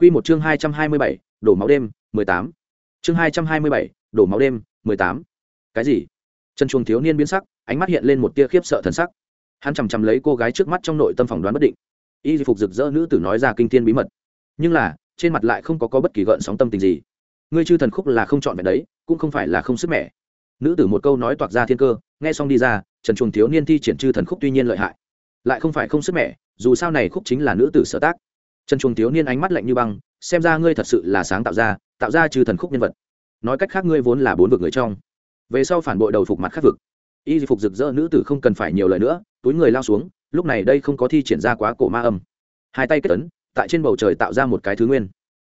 Quy một chương 227, đổ máu đêm, 18. Chương 227, đổ máu đêm, 18. Cái gì? Chân chuông thiếu niên biến sắc, ánh mắt hiện lên một tia khiếp sợ thần sắc. Hắn chằm chằm lấy cô gái trước mắt trong nội tâm phỏng đoán bất định. Y phục rực rỡ nữ tử nói ra kinh thiên bí mật. Nhưng là, trên mặt lại không có có bất kỳ gợn sóng tâm tình gì. Ngươi chư thần khúc là không chọn vẹn đấy, cũng không phải là không sức mẻ. Nữ tử một câu nói toạc ra thiên cơ, nghe xong đi ra, Trần Chuồng thiếu niên thi triển chư thần khúc tuy nhiên lợi hại, lại không phải không sức mẻ, dù sao này khúc chính là nữ tử sở tác trần chuồng thiếu niên ánh mắt lạnh như băng, xem ra ngươi thật sự là sáng tạo ra tạo ra trừ thần khúc nhân vật. Nói cách khác ngươi vốn là bốn vực người trong. Về sau phản bội đầu phục mặt khắc vực. Y phục rực rỡ nữ tử không cần phải nhiều lời nữa, túi người lao xuống, lúc này đây không có thi triển ra quá cổ ma âm. Hai tay kết ấn, tại trên bầu trời tạo ra một cái thứ nguyên.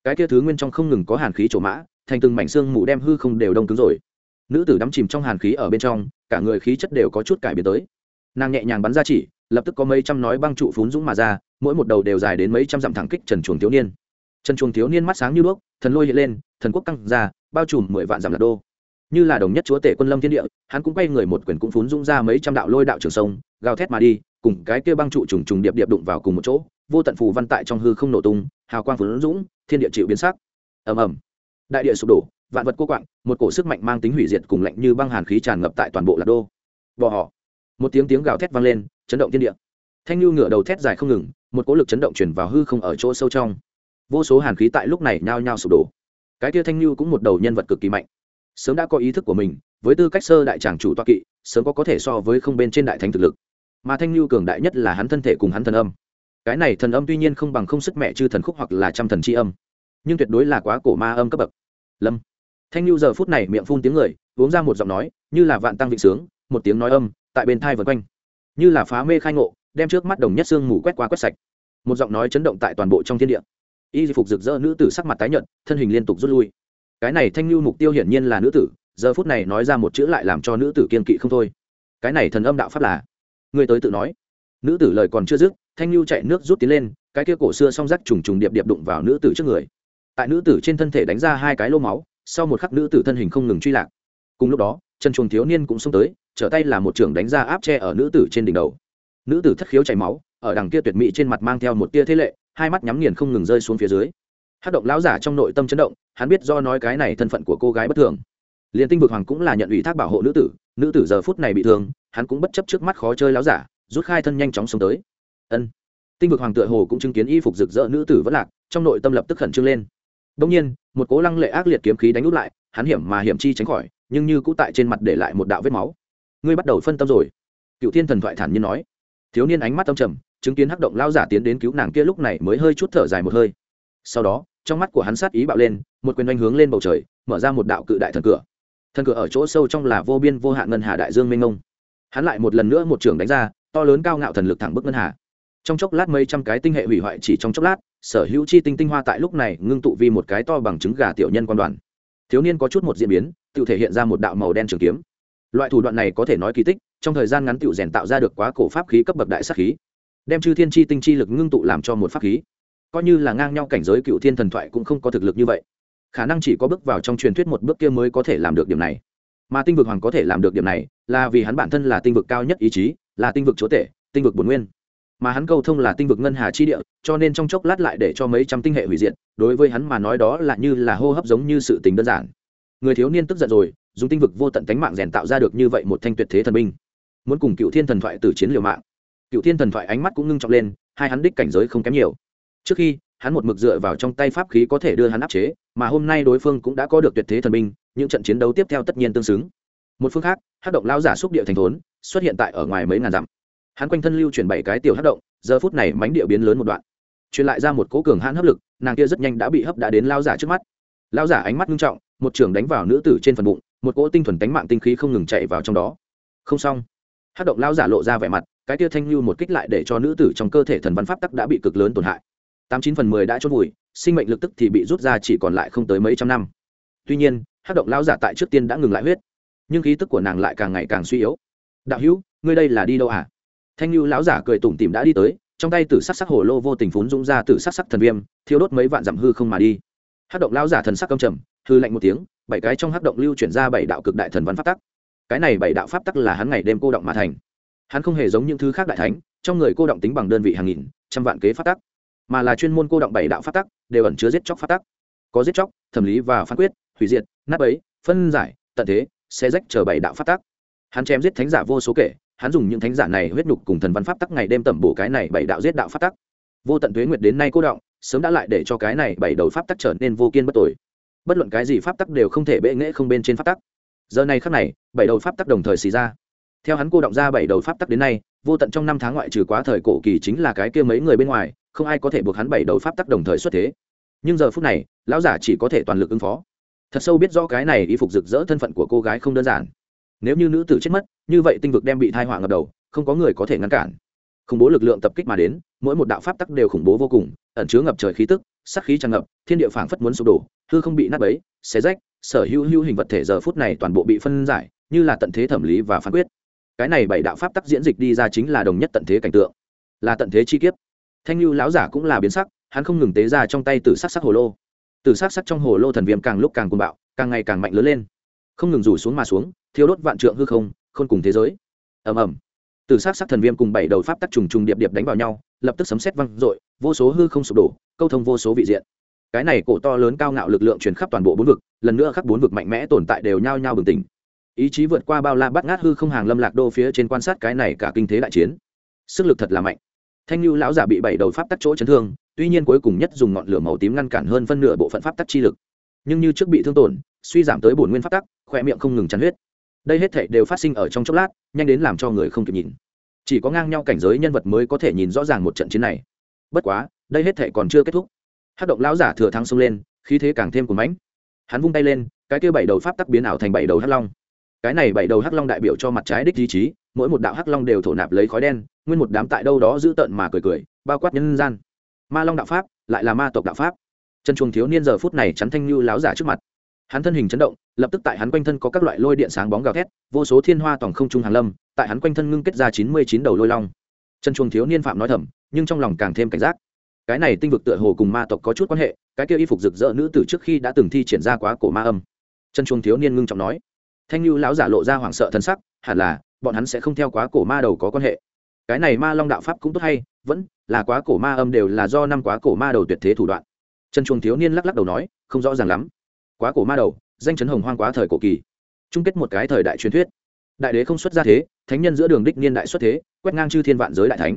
Cái kia thứ nguyên trong không ngừng có hàn khí trổ mã, thành từng mảnh xương mù đem hư không đều đông cứng rồi. Nữ tử đắm chìm trong hàn khí ở bên trong, cả người khí chất đều có chút cải biến tới. Nàng nhẹ nhàng bắn ra chỉ, lập tức có mấy trăm nói băng trụ phún dũng mà ra mỗi một đầu đều dài đến mấy trăm dặm thẳng kích trần chuồng thiếu niên. Trần chuồng thiếu niên mắt sáng như đuốc thần lôi hiện lên thần quốc căng ra bao trùm mười vạn dặm lạc đô. Như là đồng nhất chúa tể quân lâm thiên địa hắn cũng quay người một quyền cũng phún dũng ra mấy trăm đạo lôi đạo trường sông gào thét mà đi cùng cái kia băng trụ trùng trùng điệp điệp đụng vào cùng một chỗ vô tận phù văn tại trong hư không nổ tung hào quang phún dũng thiên địa chịu biến sắc. Ầm ầm. Đại địa sụp đổ vạn vật cô quạng một cổ sức mạnh mang tính hủy diệt cùng lạnh như băng hàn khí tràn ngập tại toàn bộ lạc đô. Bò, họ. Một tiếng tiếng gào thét vang lên chấn động thiên địa. Thanh lưu ngửa đầu thét dài không ngừng một cỗ lực chấn động chuyển vào hư không ở chỗ sâu trong. Vô số hàn khí tại lúc này nhao nhao sụp đổ. Cái tia thanh lưu cũng một đầu nhân vật cực kỳ mạnh. Sớm đã có ý thức của mình, với tư cách sơ đại tràng chủ toa kỵ, sớm có có thể so với không bên trên đại thánh thực lực. Mà thanh lưu cường đại nhất là hắn thân thể cùng hắn thần âm. Cái này thần âm tuy nhiên không bằng không sức mẹ chư thần khúc hoặc là trăm thần c âm, nhưng tuyệt đối là quá cổ ma âm cấp bậc. Lâm. Thanh lưu giờ phút này miệng phun tiếng người, uống ra một giọng nói, như là vạn tăng vịnh sướng, một tiếng nói âm, tại bên thai vật quanh. Như là phá mê khai ngộ đem trước mắt đồng nhất xương mù quét qua quét sạch. Một giọng nói chấn động tại toàn bộ trong thiên địa. Y phục rực rỡ nữ tử sắc mặt tái nhợt, thân hình liên tục rút lui. Cái này thanh lưu mục tiêu hiển nhiên là nữ tử, giờ phút này nói ra một chữ lại làm cho nữ tử kiên kỵ không thôi. Cái này thần âm đạo pháp là? Người tới tự nói. Nữ tử lời còn chưa dứt, thanh lưu chạy nước rút tiến lên, cái kia cổ xưa song rắc trùng trùng điệp điệp đụng vào nữ tử trước người. Tại nữ tử trên thân thể đánh ra hai cái lô máu, sau một khắc nữ tử thân hình không ngừng truy lạc. Cùng lúc đó, chân chuồng thiếu niên cũng xông tới, trở tay là một trưởng đánh ra áp tre ở nữ tử trên đỉnh đầu nữ tử thất khiếu chảy máu, ở đằng kia tuyệt mỹ trên mặt mang theo một tia thế lệ, hai mắt nhắm nghiền không ngừng rơi xuống phía dưới. Hát động lão giả trong nội tâm chấn động, hắn biết do nói cái này thân phận của cô gái bất thường. Liền tinh vực hoàng cũng là nhận ủy thác bảo hộ nữ tử nữ tử giờ phút này bị thương, hắn cũng bất chấp trước mắt khó chơi lão giả, rút khai thân nhanh chóng xuống tới. Ân. Tinh vực hoàng tựa hồ cũng chứng kiến y phục rực rỡ nữ tử vẫn lạc, trong nội tâm lập tức khẩn trương lên. Đông nhiên, một cố lăng lệ ác liệt kiếm khí đánh úp lại, hắn hiểm mà hiểm chi tránh khỏi, nhưng như cũ tại trên mặt để lại một đạo vết máu. Ngươi bắt đầu phân tâm rồi. Cựu thiên thần thoại thản nhiên nói thiếu niên ánh mắt âm trầm, chứng kiến hắc động lao giả tiến đến cứu nàng kia lúc này mới hơi chút thở dài một hơi. Sau đó, trong mắt của hắn sát ý bạo lên, một quyền oanh hướng lên bầu trời, mở ra một đạo cự đại thần cửa. Thần cửa ở chỗ sâu trong là vô biên vô hạn ngân hà đại dương mênh mông. Hắn lại một lần nữa một trường đánh ra, to lớn cao ngạo thần lực thẳng bức ngân hà. Trong chốc lát mấy trăm cái tinh hệ hủy hoại chỉ trong chốc lát, sở hữu chi tinh tinh hoa tại lúc này ngưng tụ vi một cái to bằng trứng gà tiểu nhân quan đoàn. Thiếu niên có chút một diễn biến, tự thể hiện ra một đạo màu đen trường kiếm loại thủ đoạn này có thể nói kỳ tích, trong thời gian ngắn tựu rèn tạo ra được quá cổ pháp khí cấp bậc đại sắc khí, đem chư thiên chi tinh chi lực ngưng tụ làm cho một pháp khí. Coi như là ngang nhau cảnh giới cựu thiên thần thoại cũng không có thực lực như vậy. Khả năng chỉ có bước vào trong truyền thuyết một bước kia mới có thể làm được điểm này. Mà tinh vực hoàng có thể làm được điểm này, là vì hắn bản thân là tinh vực cao nhất ý chí, là tinh vực chúa tể, tinh vực bồn nguyên. Mà hắn câu thông là tinh vực ngân hà chi địa, cho nên trong chốc lát lại để cho mấy trăm tinh hệ hủy diệt, đối với hắn mà nói đó là như là hô hấp giống như sự tình đơn giản. Người thiếu niên tức giận rồi dùng tinh vực vô tận cánh mạng rèn tạo ra được như vậy một thanh tuyệt thế thần binh. Muốn cùng cựu thiên thần thoại từ chiến liều mạng. Cựu thiên thần thoại ánh mắt cũng ngưng trọng lên, hai hắn đích cảnh giới không kém nhiều. Trước khi, hắn một mực dựa vào trong tay pháp khí có thể đưa hắn áp chế, mà hôm nay đối phương cũng đã có được tuyệt thế thần binh, những trận chiến đấu tiếp theo tất nhiên tương xứng. Một phương khác hát động lao giả xúc địa thành thốn, xuất hiện tại ở ngoài mấy ngàn dặm. Hắn quanh thân lưu chuyển bảy cái tiểu hát động, giờ phút này mánh địa biến lớn một đoạn. Truyền lại ra một cố cường hãn hấp lực, nàng kia rất nhanh đã bị hấp đã đến lao giả trước mắt. Lao giả ánh mắt nghiêm trọng, một trường đánh vào nữ tử trên phần bụng một cỗ tinh thuần tánh mạng tinh khí không ngừng chạy vào trong đó. Không xong. Hát động lao giả lộ ra vẻ mặt, cái tia thanh lưu một kích lại để cho nữ tử trong cơ thể thần văn pháp tắc đã bị cực lớn tổn hại. Tám chín phần mười đã chốt vùi, sinh mệnh lực tức thì bị rút ra chỉ còn lại không tới mấy trăm năm. Tuy nhiên hát động lao giả tại trước tiên đã ngừng lại huyết, nhưng khí tức của nàng lại càng ngày càng suy yếu. Đạo hữu, ngươi đây là đi đâu à thanh lưu lão giả cười tủm tìm đã đi tới, trong tay tử sắc sắc hồ lô vô tình phún dũng ra tử sắc sắc thần viêm, thiêu đốt mấy vạn dặm hư không mà đi. Hát động lão giả thần sắc công trầm, hư lạnh một tiếng bảy cái trong hắc động lưu chuyển ra bảy đạo cực đại thần văn pháp tắc. Cái này bảy đạo pháp tắc là hắn ngày đêm cô động mà thành. Hắn không hề giống những thứ khác đại thánh, trong người cô động tính bằng đơn vị hàng nghìn, trăm vạn kế pháp tắc, mà là chuyên môn cô động bảy đạo pháp tắc, đều ẩn chứa giết chóc pháp tắc. Có giết chóc, thẩm lý và phán quyết, hủy diệt, nát ấy phân giải, tận thế xe rách chờ bảy đạo pháp tắc. Hắn chém giết thánh giả vô số kể, hắn dùng những thánh giả này huyết nhục cùng thần văn pháp tắc ngày đêm tẩm bổ cái này bảy đạo giết đạo pháp tắc. Vô tận tuế nguyệt đến nay cô động, sớm đã lại để cho cái này bảy đầu pháp tắc trở nên vô kiên bất tội bất luận cái gì pháp tắc đều không thể bệ nghễ không bên trên pháp tắc. Giờ này khắc này, bảy đầu pháp tắc đồng thời xì ra. Theo hắn cô động ra bảy đầu pháp tắc đến nay, vô tận trong năm tháng ngoại trừ quá thời cổ kỳ chính là cái kia mấy người bên ngoài, không ai có thể buộc hắn bảy đầu pháp tắc đồng thời xuất thế. Nhưng giờ phút này, lão giả chỉ có thể toàn lực ứng phó. Thật sâu biết rõ cái này y phục rực rỡ thân phận của cô gái không đơn giản. Nếu như nữ tử chết mất, như vậy tinh vực đem bị thai họa ngập đầu, không có người có thể ngăn cản. Khủng bố lực lượng tập kích mà đến, mỗi một đạo pháp tắc đều khủng bố vô cùng, ẩn chứa ngập trời khí tức sắc khí tràn ngập, thiên địa phảng phất muốn sụp đổ, hư không bị nát bấy, xé rách, sở hữu hữu hình vật thể giờ phút này toàn bộ bị phân giải, như là tận thế thẩm lý và phán quyết. Cái này bảy đạo pháp tắc diễn dịch đi ra chính là đồng nhất tận thế cảnh tượng, là tận thế chi kiếp. Thanh lưu lão giả cũng là biến sắc, hắn không ngừng tế ra trong tay từ sắc sắc hồ lô. Từ sắc sắc trong hồ lô thần viêm càng lúc càng cuồng bạo, càng ngày càng mạnh lớn lên. Không ngừng rủ xuống mà xuống thiếu đốt vạn trượng hư không, khôn cùng thế giới. Ầm ầm từ sắc sắc thần viêm cùng bảy đầu pháp tắc trùng trùng điệp điệp đánh vào nhau, lập tức sấm sét văng dội, vô số hư không sụp đổ, câu thông vô số vị diện. Cái này cổ to lớn cao ngạo lực lượng truyền khắp toàn bộ bốn vực, lần nữa khắp bốn vực mạnh mẽ tồn tại đều nhao nhao bừng tỉnh. Ý chí vượt qua bao la bắt ngát hư không hàng lâm lạc đô phía trên quan sát cái này cả kinh thế đại chiến. Sức lực thật là mạnh. Thanh lưu lão giả bị bảy đầu pháp tắc chỗ chấn thương, tuy nhiên cuối cùng nhất dùng ngọn lửa màu tím ngăn cản hơn phân nửa bộ phận pháp tắc chi lực. Nhưng như trước bị thương tổn, suy giảm tới bổn nguyên pháp tắc khoe miệng không ngừng chắn huyết đây hết thảy đều phát sinh ở trong chốc lát, nhanh đến làm cho người không kịp nhìn. Chỉ có ngang nhau cảnh giới nhân vật mới có thể nhìn rõ ràng một trận chiến này. Bất quá, đây hết thảy còn chưa kết thúc. Hát động lão giả thừa thắng xông lên, khí thế càng thêm của mãnh. Hắn vung tay lên, cái kia bảy đầu pháp tắc biến ảo thành bảy đầu hắc long. Cái này bảy đầu hắc long đại biểu cho mặt trái đích ý chí, mỗi một đạo hắc long đều thổ nạp lấy khói đen, nguyên một đám tại đâu đó giữ tợn mà cười cười, bao quát nhân gian. Ma long đạo pháp, lại là ma tộc đạo pháp. Chân chuồng thiếu niên giờ phút này chắn thanh như láo giả trước mặt hắn thân hình chấn động, lập tức tại hắn quanh thân có các loại lôi điện sáng bóng gào thét, vô số thiên hoa toàn không trung hàn lâm, tại hắn quanh thân ngưng kết ra chín mươi chín đầu lôi long. Chân chuồng thiếu niên phạm nói thầm, nhưng trong lòng càng thêm cảnh giác. Cái này tinh vực tựa hồ cùng ma tộc có chút quan hệ, cái kia y phục rực rỡ nữ từ trước khi đã từng thi triển ra quá cổ ma âm. Chân chuồng thiếu niên ngưng trọng nói, thanh lưu lão giả lộ ra hoảng sợ thân sắc, hẳn là bọn hắn sẽ không theo quá cổ ma đầu có quan hệ. Cái này ma long đạo pháp cũng tốt hay, vẫn là quá cổ ma âm đều là do năm quá cổ ma đầu tuyệt thế thủ đoạn. Chân chuồng thiếu niên lắc lắc đầu nói, không rõ ràng lắm quá cổ ma đầu, danh chấn hồng hoang quá thời cổ kỳ. Chung kết một cái thời đại truyền thuyết. Đại đế không xuất ra thế, thánh nhân giữa đường đích niên đại xuất thế, quét ngang chư thiên vạn giới đại thánh.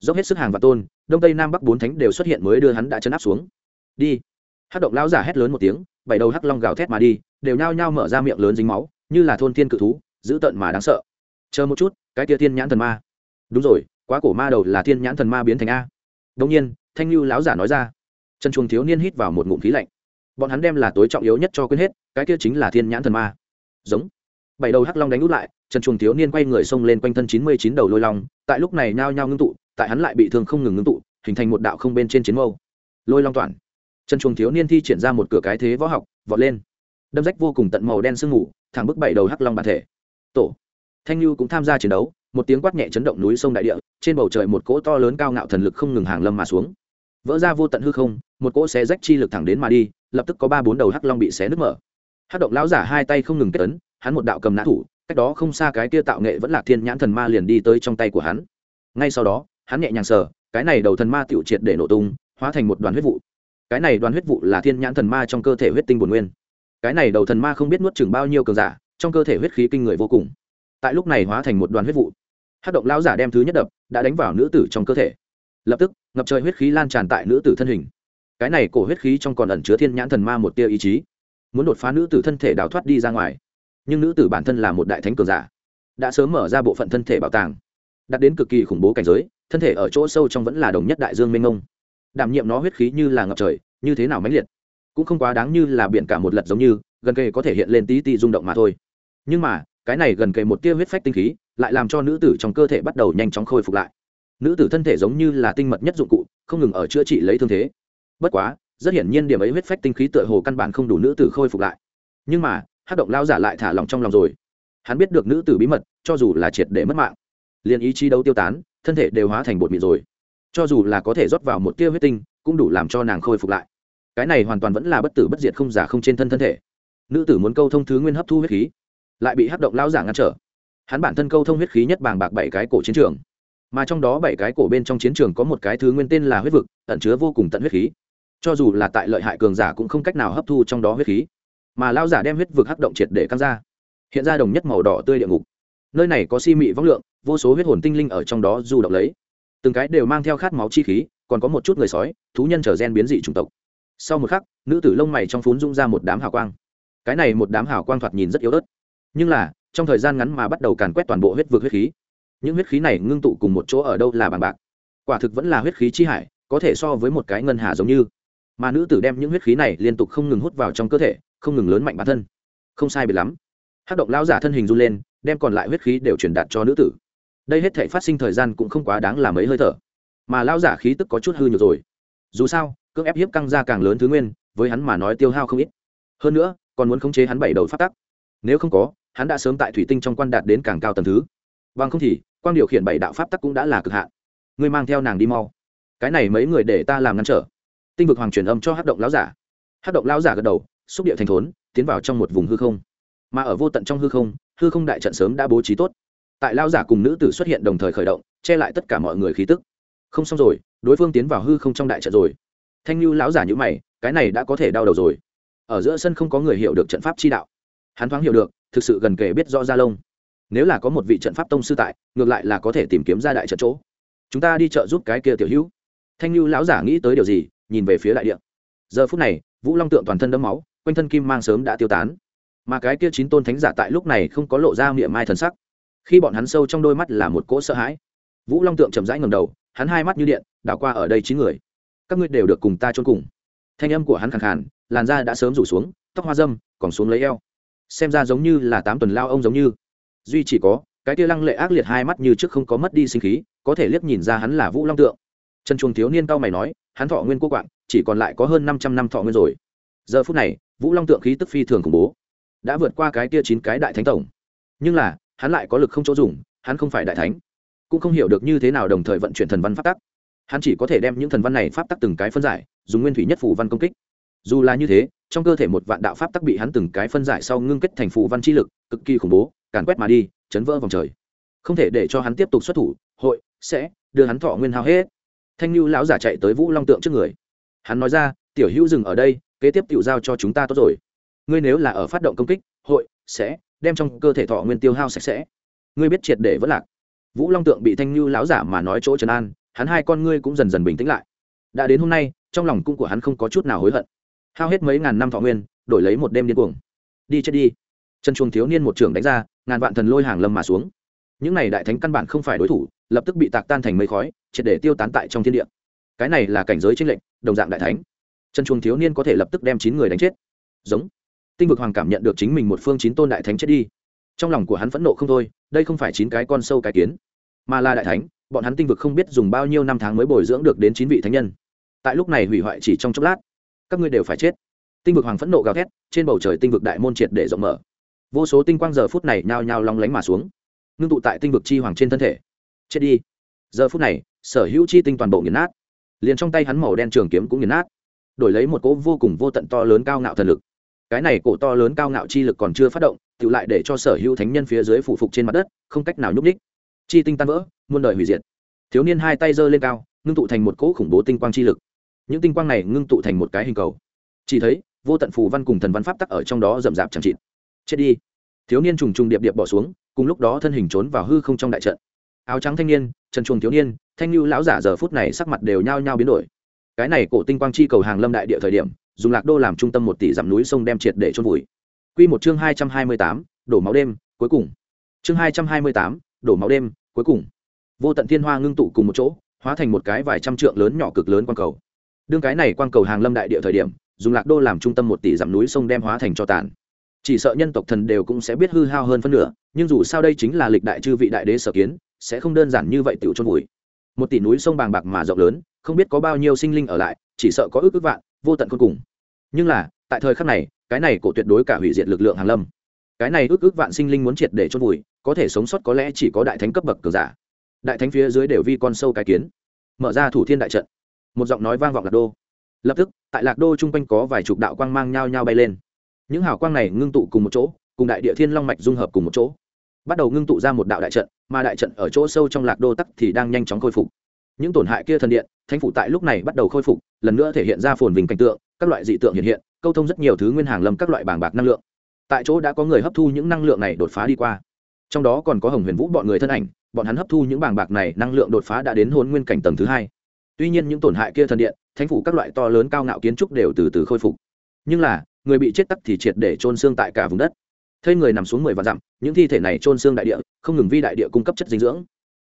Dốc hết sức hàng và tôn, đông tây nam bắc bốn thánh đều xuất hiện mới đưa hắn đã chấn áp xuống. Đi. Hát động lão giả hét lớn một tiếng, bảy đầu hắc long gào thét mà đi, đều nhao nhao mở ra miệng lớn dính máu, như là thôn thiên cự thú, dữ tợn mà đáng sợ. Chờ một chút, cái tia thiên nhãn thần ma. Đúng rồi, quá cổ ma đầu là thiên nhãn thần ma biến thành a. Đông nhiên, thanh lưu lão giả nói ra. Chân chuồng thiếu niên hít vào một ngụm khí lạnh bọn hắn đem là tối trọng yếu nhất cho quên hết, cái kia chính là thiên nhãn thần ma. Giống. Bảy đầu hắc long đánh út lại, trần chuồng thiếu niên quay người xông lên quanh thân chín mươi chín đầu lôi long, tại lúc này nhao nhao ngưng tụ, tại hắn lại bị thương không ngừng ngưng tụ, hình thành một đạo không bên trên chiến mâu. Lôi long toàn. Trần chuồng thiếu niên thi triển ra một cửa cái thế võ học, vọt lên. Đâm rách vô cùng tận màu đen sương mù, thẳng bức bảy đầu hắc long bản thể. Tổ. Thanh lưu cũng tham gia chiến đấu, một tiếng quát nhẹ chấn động núi sông đại địa, trên bầu trời một cỗ to lớn cao ngạo thần lực không ngừng hàng lâm mà xuống. Vỡ ra vô tận hư không, một cỗ xé rách chi lực thẳng đến mà đi lập tức có ba bốn đầu hắc long bị xé nứt mở. Hắc động lão giả hai tay không ngừng kết ấn, hắn một đạo cầm nã thủ, cách đó không xa cái kia tạo nghệ vẫn là thiên nhãn thần ma liền đi tới trong tay của hắn. Ngay sau đó, hắn nhẹ nhàng sờ, cái này đầu thần ma tiểu triệt để nổ tung, hóa thành một đoàn huyết vụ. Cái này đoàn huyết vụ là thiên nhãn thần ma trong cơ thể huyết tinh bổn nguyên. Cái này đầu thần ma không biết nuốt chừng bao nhiêu cường giả, trong cơ thể huyết khí kinh người vô cùng. Tại lúc này hóa thành một đoàn huyết vụ. Hát động lão giả đem thứ nhất đập, đã đánh vào nữ tử trong cơ thể. Lập tức, ngập trời huyết khí lan tràn tại nữ tử thân hình cái này cổ huyết khí trong còn ẩn chứa thiên nhãn thần ma một tia ý chí. Muốn đột phá nữ tử thân thể đào thoát đi ra ngoài. Nhưng nữ tử bản thân là một đại thánh cường giả, đã sớm mở ra bộ phận thân thể bảo tàng đặt đến cực kỳ khủng bố cảnh giới, thân thể ở chỗ sâu trong vẫn là đồng nhất đại dương mênh mông. Đảm nhiệm nó huyết khí như là ngập trời, như thế nào mãnh liệt, cũng không quá đáng như là biển cả một lật giống như, gần kề có thể hiện lên tí tí rung động mà thôi. Nhưng mà, cái này gần kề một tia huyết phách tinh khí, lại làm cho nữ tử trong cơ thể bắt đầu nhanh chóng khôi phục lại. Nữ tử thân thể giống như là tinh mật nhất dụng cụ, không ngừng ở chữa trị lấy thương thế bất quá, rất hiển nhiên điểm ấy huyết phách tinh khí tựa hồ căn bản không đủ nữ tử khôi phục lại. Nhưng mà hát động lao giả lại thả lòng trong lòng rồi. Hắn biết được nữ tử bí mật, cho dù là triệt để mất mạng, liền ý chí đấu tiêu tán, thân thể đều hóa thành bột mịn rồi. Cho dù là có thể rót vào một tia huyết tinh, cũng đủ làm cho nàng khôi phục lại. Cái này hoàn toàn vẫn là bất tử bất diệt không giả không trên thân thân thể. Nữ tử muốn câu thông thứ nguyên hấp thu huyết khí, lại bị hát động lao giả ngăn trở. Hắn bản thân câu thông huyết khí nhất bàng bạc bảy cái cổ chiến trường, mà trong đó bảy cái cổ bên trong chiến trường có một cái thứ nguyên tên là huyết vực, ẩn chứa vô cùng tận huyết khí cho dù là tại lợi hại cường giả cũng không cách nào hấp thu trong đó huyết khí, mà lao giả đem huyết vực hắc động triệt để căng ra, hiện ra đồng nhất màu đỏ tươi địa ngục. Nơi này có si mị vong lượng, vô số huyết hồn tinh linh ở trong đó du động lấy. Từng cái đều mang theo khát máu chi khí, còn có một chút người sói, thú nhân trở gen biến dị chủng tộc. Sau một khắc, nữ tử lông mày trong phún rung ra một đám hào quang. Cái này một đám hào quang thoạt nhìn rất yếu ớt. Nhưng là, trong thời gian ngắn mà bắt đầu càn quét toàn bộ huyết vực huyết khí. Những huyết khí này ngưng tụ cùng một chỗ ở đâu là bằng bạc. Quả thực vẫn là huyết khí chi hải, có thể so với một cái ngân hà giống như mà nữ tử đem những huyết khí này liên tục không ngừng hút vào trong cơ thể, không ngừng lớn mạnh bản thân. Không sai biệt lắm. Hát động lao giả thân hình run lên, đem còn lại huyết khí đều truyền đạt cho nữ tử. Đây hết thể phát sinh thời gian cũng không quá đáng là mấy hơi thở. Mà lao giả khí tức có chút hư nhược rồi. Dù sao, cưỡng ép hiếp căng ra càng lớn thứ nguyên, với hắn mà nói tiêu hao không ít. Hơn nữa, còn muốn khống chế hắn bảy đầu phát tắc. Nếu không có, hắn đã sớm tại thủy tinh trong quan đạt đến càng cao tầm thứ. Bằng không thì quan điều khiển bảy đạo pháp tắc cũng đã là cực hạn. Ngươi mang theo nàng đi mau. Cái này mấy người để ta làm ngăn trở tinh vực hoàng truyền âm cho hát động lão giả. Hát động lão giả gật đầu, xúc địa thành thốn, tiến vào trong một vùng hư không. Mà ở vô tận trong hư không hư không đại trận sớm đã bố trí tốt. Tại lao giả cùng nữ tử xuất hiện đồng thời khởi động, che lại tất cả mọi người khí tức. Không xong rồi, đối phương tiến vào hư không trong đại trận rồi. Thanh lưu lão giả nhữ mày, cái này đã có thể đau đầu rồi. Ở giữa sân không có người hiểu được trận pháp chi đạo. Hắn thoáng hiểu được, thực sự gần kể biết rõ gia lông nếu là có một vị trận pháp tông sư tại, ngược lại là có thể tìm kiếm ra đại trận chỗ. Chúng ta đi chợ giúp cái kia tiểu hữu. Thanh lưu lão giả nghĩ tới điều gì nhìn về phía đại địa. Giờ phút này, vũ long tượng toàn thân đẫm máu, quanh thân kim mang sớm đã tiêu tán. Mà cái kia chín tôn thánh giả tại lúc này không có lộ ra miệng mai thần sắc. Khi bọn hắn sâu trong đôi mắt là một cỗ sợ hãi. Vũ long tượng chậm rãi ngầm đầu, hắn hai mắt như điện, đảo qua ở đây chín người. Các ngươi đều được cùng ta trốn cùng. Thanh âm của hắn khẳng khàn, làn da đã sớm rủ xuống, tóc hoa dâm, còn xuống lấy eo. Xem ra giống như là tám tuần lao ông giống như. Duy chỉ có, cái kia lăng lệ ác liệt hai mắt như trước không có mất đi sinh khí, có thể liếc nhìn ra hắn là vũ long tượng. Trần chuồng thiếu niên cao mày nói hắn thọ nguyên cô quạng, chỉ còn lại có hơn năm trăm năm thọ nguyên rồi. Giờ phút này, vũ long tượng khí tức phi thường khủng bố, đã vượt qua cái kia chín cái đại thánh tổng. Nhưng là, hắn lại có lực không chỗ dùng, hắn không phải đại thánh, cũng không hiểu được như thế nào đồng thời vận chuyển thần văn pháp tắc. Hắn chỉ có thể đem những thần văn này pháp tắc từng cái phân giải, dùng nguyên thủy nhất phủ văn công kích. Dù là như thế, trong cơ thể một vạn đạo pháp tắc bị hắn từng cái phân giải sau ngưng kết thành phù văn chi lực, cực kỳ khủng bố, càn quét mà đi, chấn vỡ vòng trời. Không thể để cho hắn tiếp tục xuất thủ, hội, sẽ đưa hắn thọ nguyên hao hết thanh lưu lão giả chạy tới vũ long tượng trước người. Hắn nói ra, tiểu hữu dừng ở đây, kế tiếp tiểu giao cho chúng ta tốt rồi. Ngươi nếu là ở phát động công kích, hội, sẽ, đem trong cơ thể thọ nguyên tiêu hao sạch sẽ. Ngươi biết triệt để vẫn lạc. Vũ long tượng bị thanh lưu lão giả mà nói chỗ trấn an, hắn hai con ngươi cũng dần dần bình tĩnh lại. Đã đến hôm nay, trong lòng cung của hắn không có chút nào hối hận. Hao hết mấy ngàn năm thọ nguyên, đổi lấy một đêm điên cuồng. Đi chết đi. Chân chuồng thiếu niên một trưởng đánh ra, ngàn vạn thần lôi hàng lâm mà xuống. Những này đại thánh căn bản không phải đối thủ, lập tức bị tạc tan thành mây khói triệt để tiêu tán tại trong thiên địa. Cái này là cảnh giới tranh lệnh đồng dạng đại thánh. Chân chuồng thiếu niên có thể lập tức đem chín người đánh chết. Giống. Tinh vực hoàng cảm nhận được chính mình một phương chín tôn đại thánh chết đi. Trong lòng của hắn phẫn nộ không thôi, đây không phải chín cái con sâu cái kiến, mà là đại thánh, bọn hắn tinh vực không biết dùng bao nhiêu năm tháng mới bồi dưỡng được đến chín vị thánh nhân. Tại lúc này hủy hoại chỉ trong chốc lát, các ngươi đều phải chết. Tinh vực hoàng phẫn nộ gào thét, trên bầu trời tinh vực đại môn triệt để rộng mở. Vô số tinh quang giờ phút này nhao nhao long lánh mà xuống, ngưng tụ tại tinh vực chi hoàng trên thân thể. Chết đi giờ phút này, sở hữu chi tinh toàn bộ nghiền nát. Liền trong tay hắn màu đen trường kiếm cũng nghiền nát. Đổi lấy một cỗ vô cùng vô tận to lớn cao ngạo thần lực. Cái này cổ to lớn cao ngạo chi lực còn chưa phát động tự lại để cho sở hữu thánh nhân phía dưới phụ phục trên mặt đất, không cách nào nhúc ních chi tinh tan vỡ, muôn đời hủy diệt. Thiếu niên hai tay giơ lên cao, ngưng tụ thành một cỗ khủng bố tinh quang chi lực. Những tinh quang này ngưng tụ thành một cái hình cầu. Chỉ thấy, vô tận phù văn cùng thần văn pháp tắc ở trong đó rậm rạp chẳng chịt. Chết đi. Thiếu niên trùng trùng điệp điệp bỏ xuống, cùng lúc đó thân hình trốn vào hư không trong đại trận áo trắng thanh niên, trần chuồng thiếu niên, thanh lưu lão giả giờ phút này sắc mặt đều nhao nhao biến đổi. Cái này cổ tinh quang chi cầu hàng lâm đại địa thời điểm, dùng lạc đô làm trung tâm một tỷ dặm núi sông đem triệt để trôn vùi. Quy một chương hai trăm hai mươi tám, đổ máu đêm, cuối cùng. Chương hai trăm hai mươi tám, đổ máu đêm, cuối cùng. Vô tận thiên hoa ngưng tụ cùng một chỗ, hóa thành một cái vài trăm trượng lớn nhỏ cực lớn quang cầu. Đương cái này quang cầu hàng lâm đại địa thời điểm, dùng lạc đô làm trung tâm một tỷ dặm núi sông đem hóa thành cho tàn. Chỉ sợ nhân tộc thần đều cũng sẽ biết hư hao hơn phân nửa, nhưng dù sao đây chính là lịch đại chư vị đại đế sở kiến sẽ không đơn giản như vậy tiểu chôn vùi. Một tỷ núi sông bàng bạc mà rộng lớn, không biết có bao nhiêu sinh linh ở lại, chỉ sợ có ước ước vạn, vô tận cuối cùng. Nhưng là, tại thời khắc này, cái này cổ tuyệt đối cả hủy diệt lực lượng hàng lâm. Cái này ước ước vạn sinh linh muốn triệt để chôn vùi, có thể sống sót có lẽ chỉ có đại thánh cấp bậc cường giả. Đại thánh phía dưới đều vi con sâu cái kiến. Mở ra thủ thiên đại trận. Một giọng nói vang vọng lạc đô. Lập tức, tại lạc đô trung quanh có vài chục đạo quang mang nhau nhau bay lên. Những hào quang này ngưng tụ cùng một chỗ, cùng đại địa thiên long mạch dung hợp cùng một chỗ. Bắt đầu ngưng tụ ra một đạo đại trận mà đại trận ở chỗ sâu trong lạc đô tắc thì đang nhanh chóng khôi phục. Những tổn hại kia thần điện, thánh phủ tại lúc này bắt đầu khôi phục, lần nữa thể hiện ra phồn vinh cảnh tượng, các loại dị tượng hiện hiện, câu thông rất nhiều thứ nguyên hàng lâm các loại bảng bạc năng lượng. Tại chỗ đã có người hấp thu những năng lượng này đột phá đi qua. Trong đó còn có hồng huyền vũ bọn người thân ảnh, bọn hắn hấp thu những bảng bạc này, năng lượng đột phá đã đến hôn nguyên cảnh tầng thứ hai. Tuy nhiên những tổn hại kia thần điện, thánh phủ các loại to lớn cao ngạo kiến trúc đều từ từ khôi phục. Nhưng là, người bị chết tắc thì triệt để trôn xương tại cả vùng đất thây người nằm xuống mười vạn dặm, những thi thể này trôn xương đại địa, không ngừng vi đại địa cung cấp chất dinh dưỡng.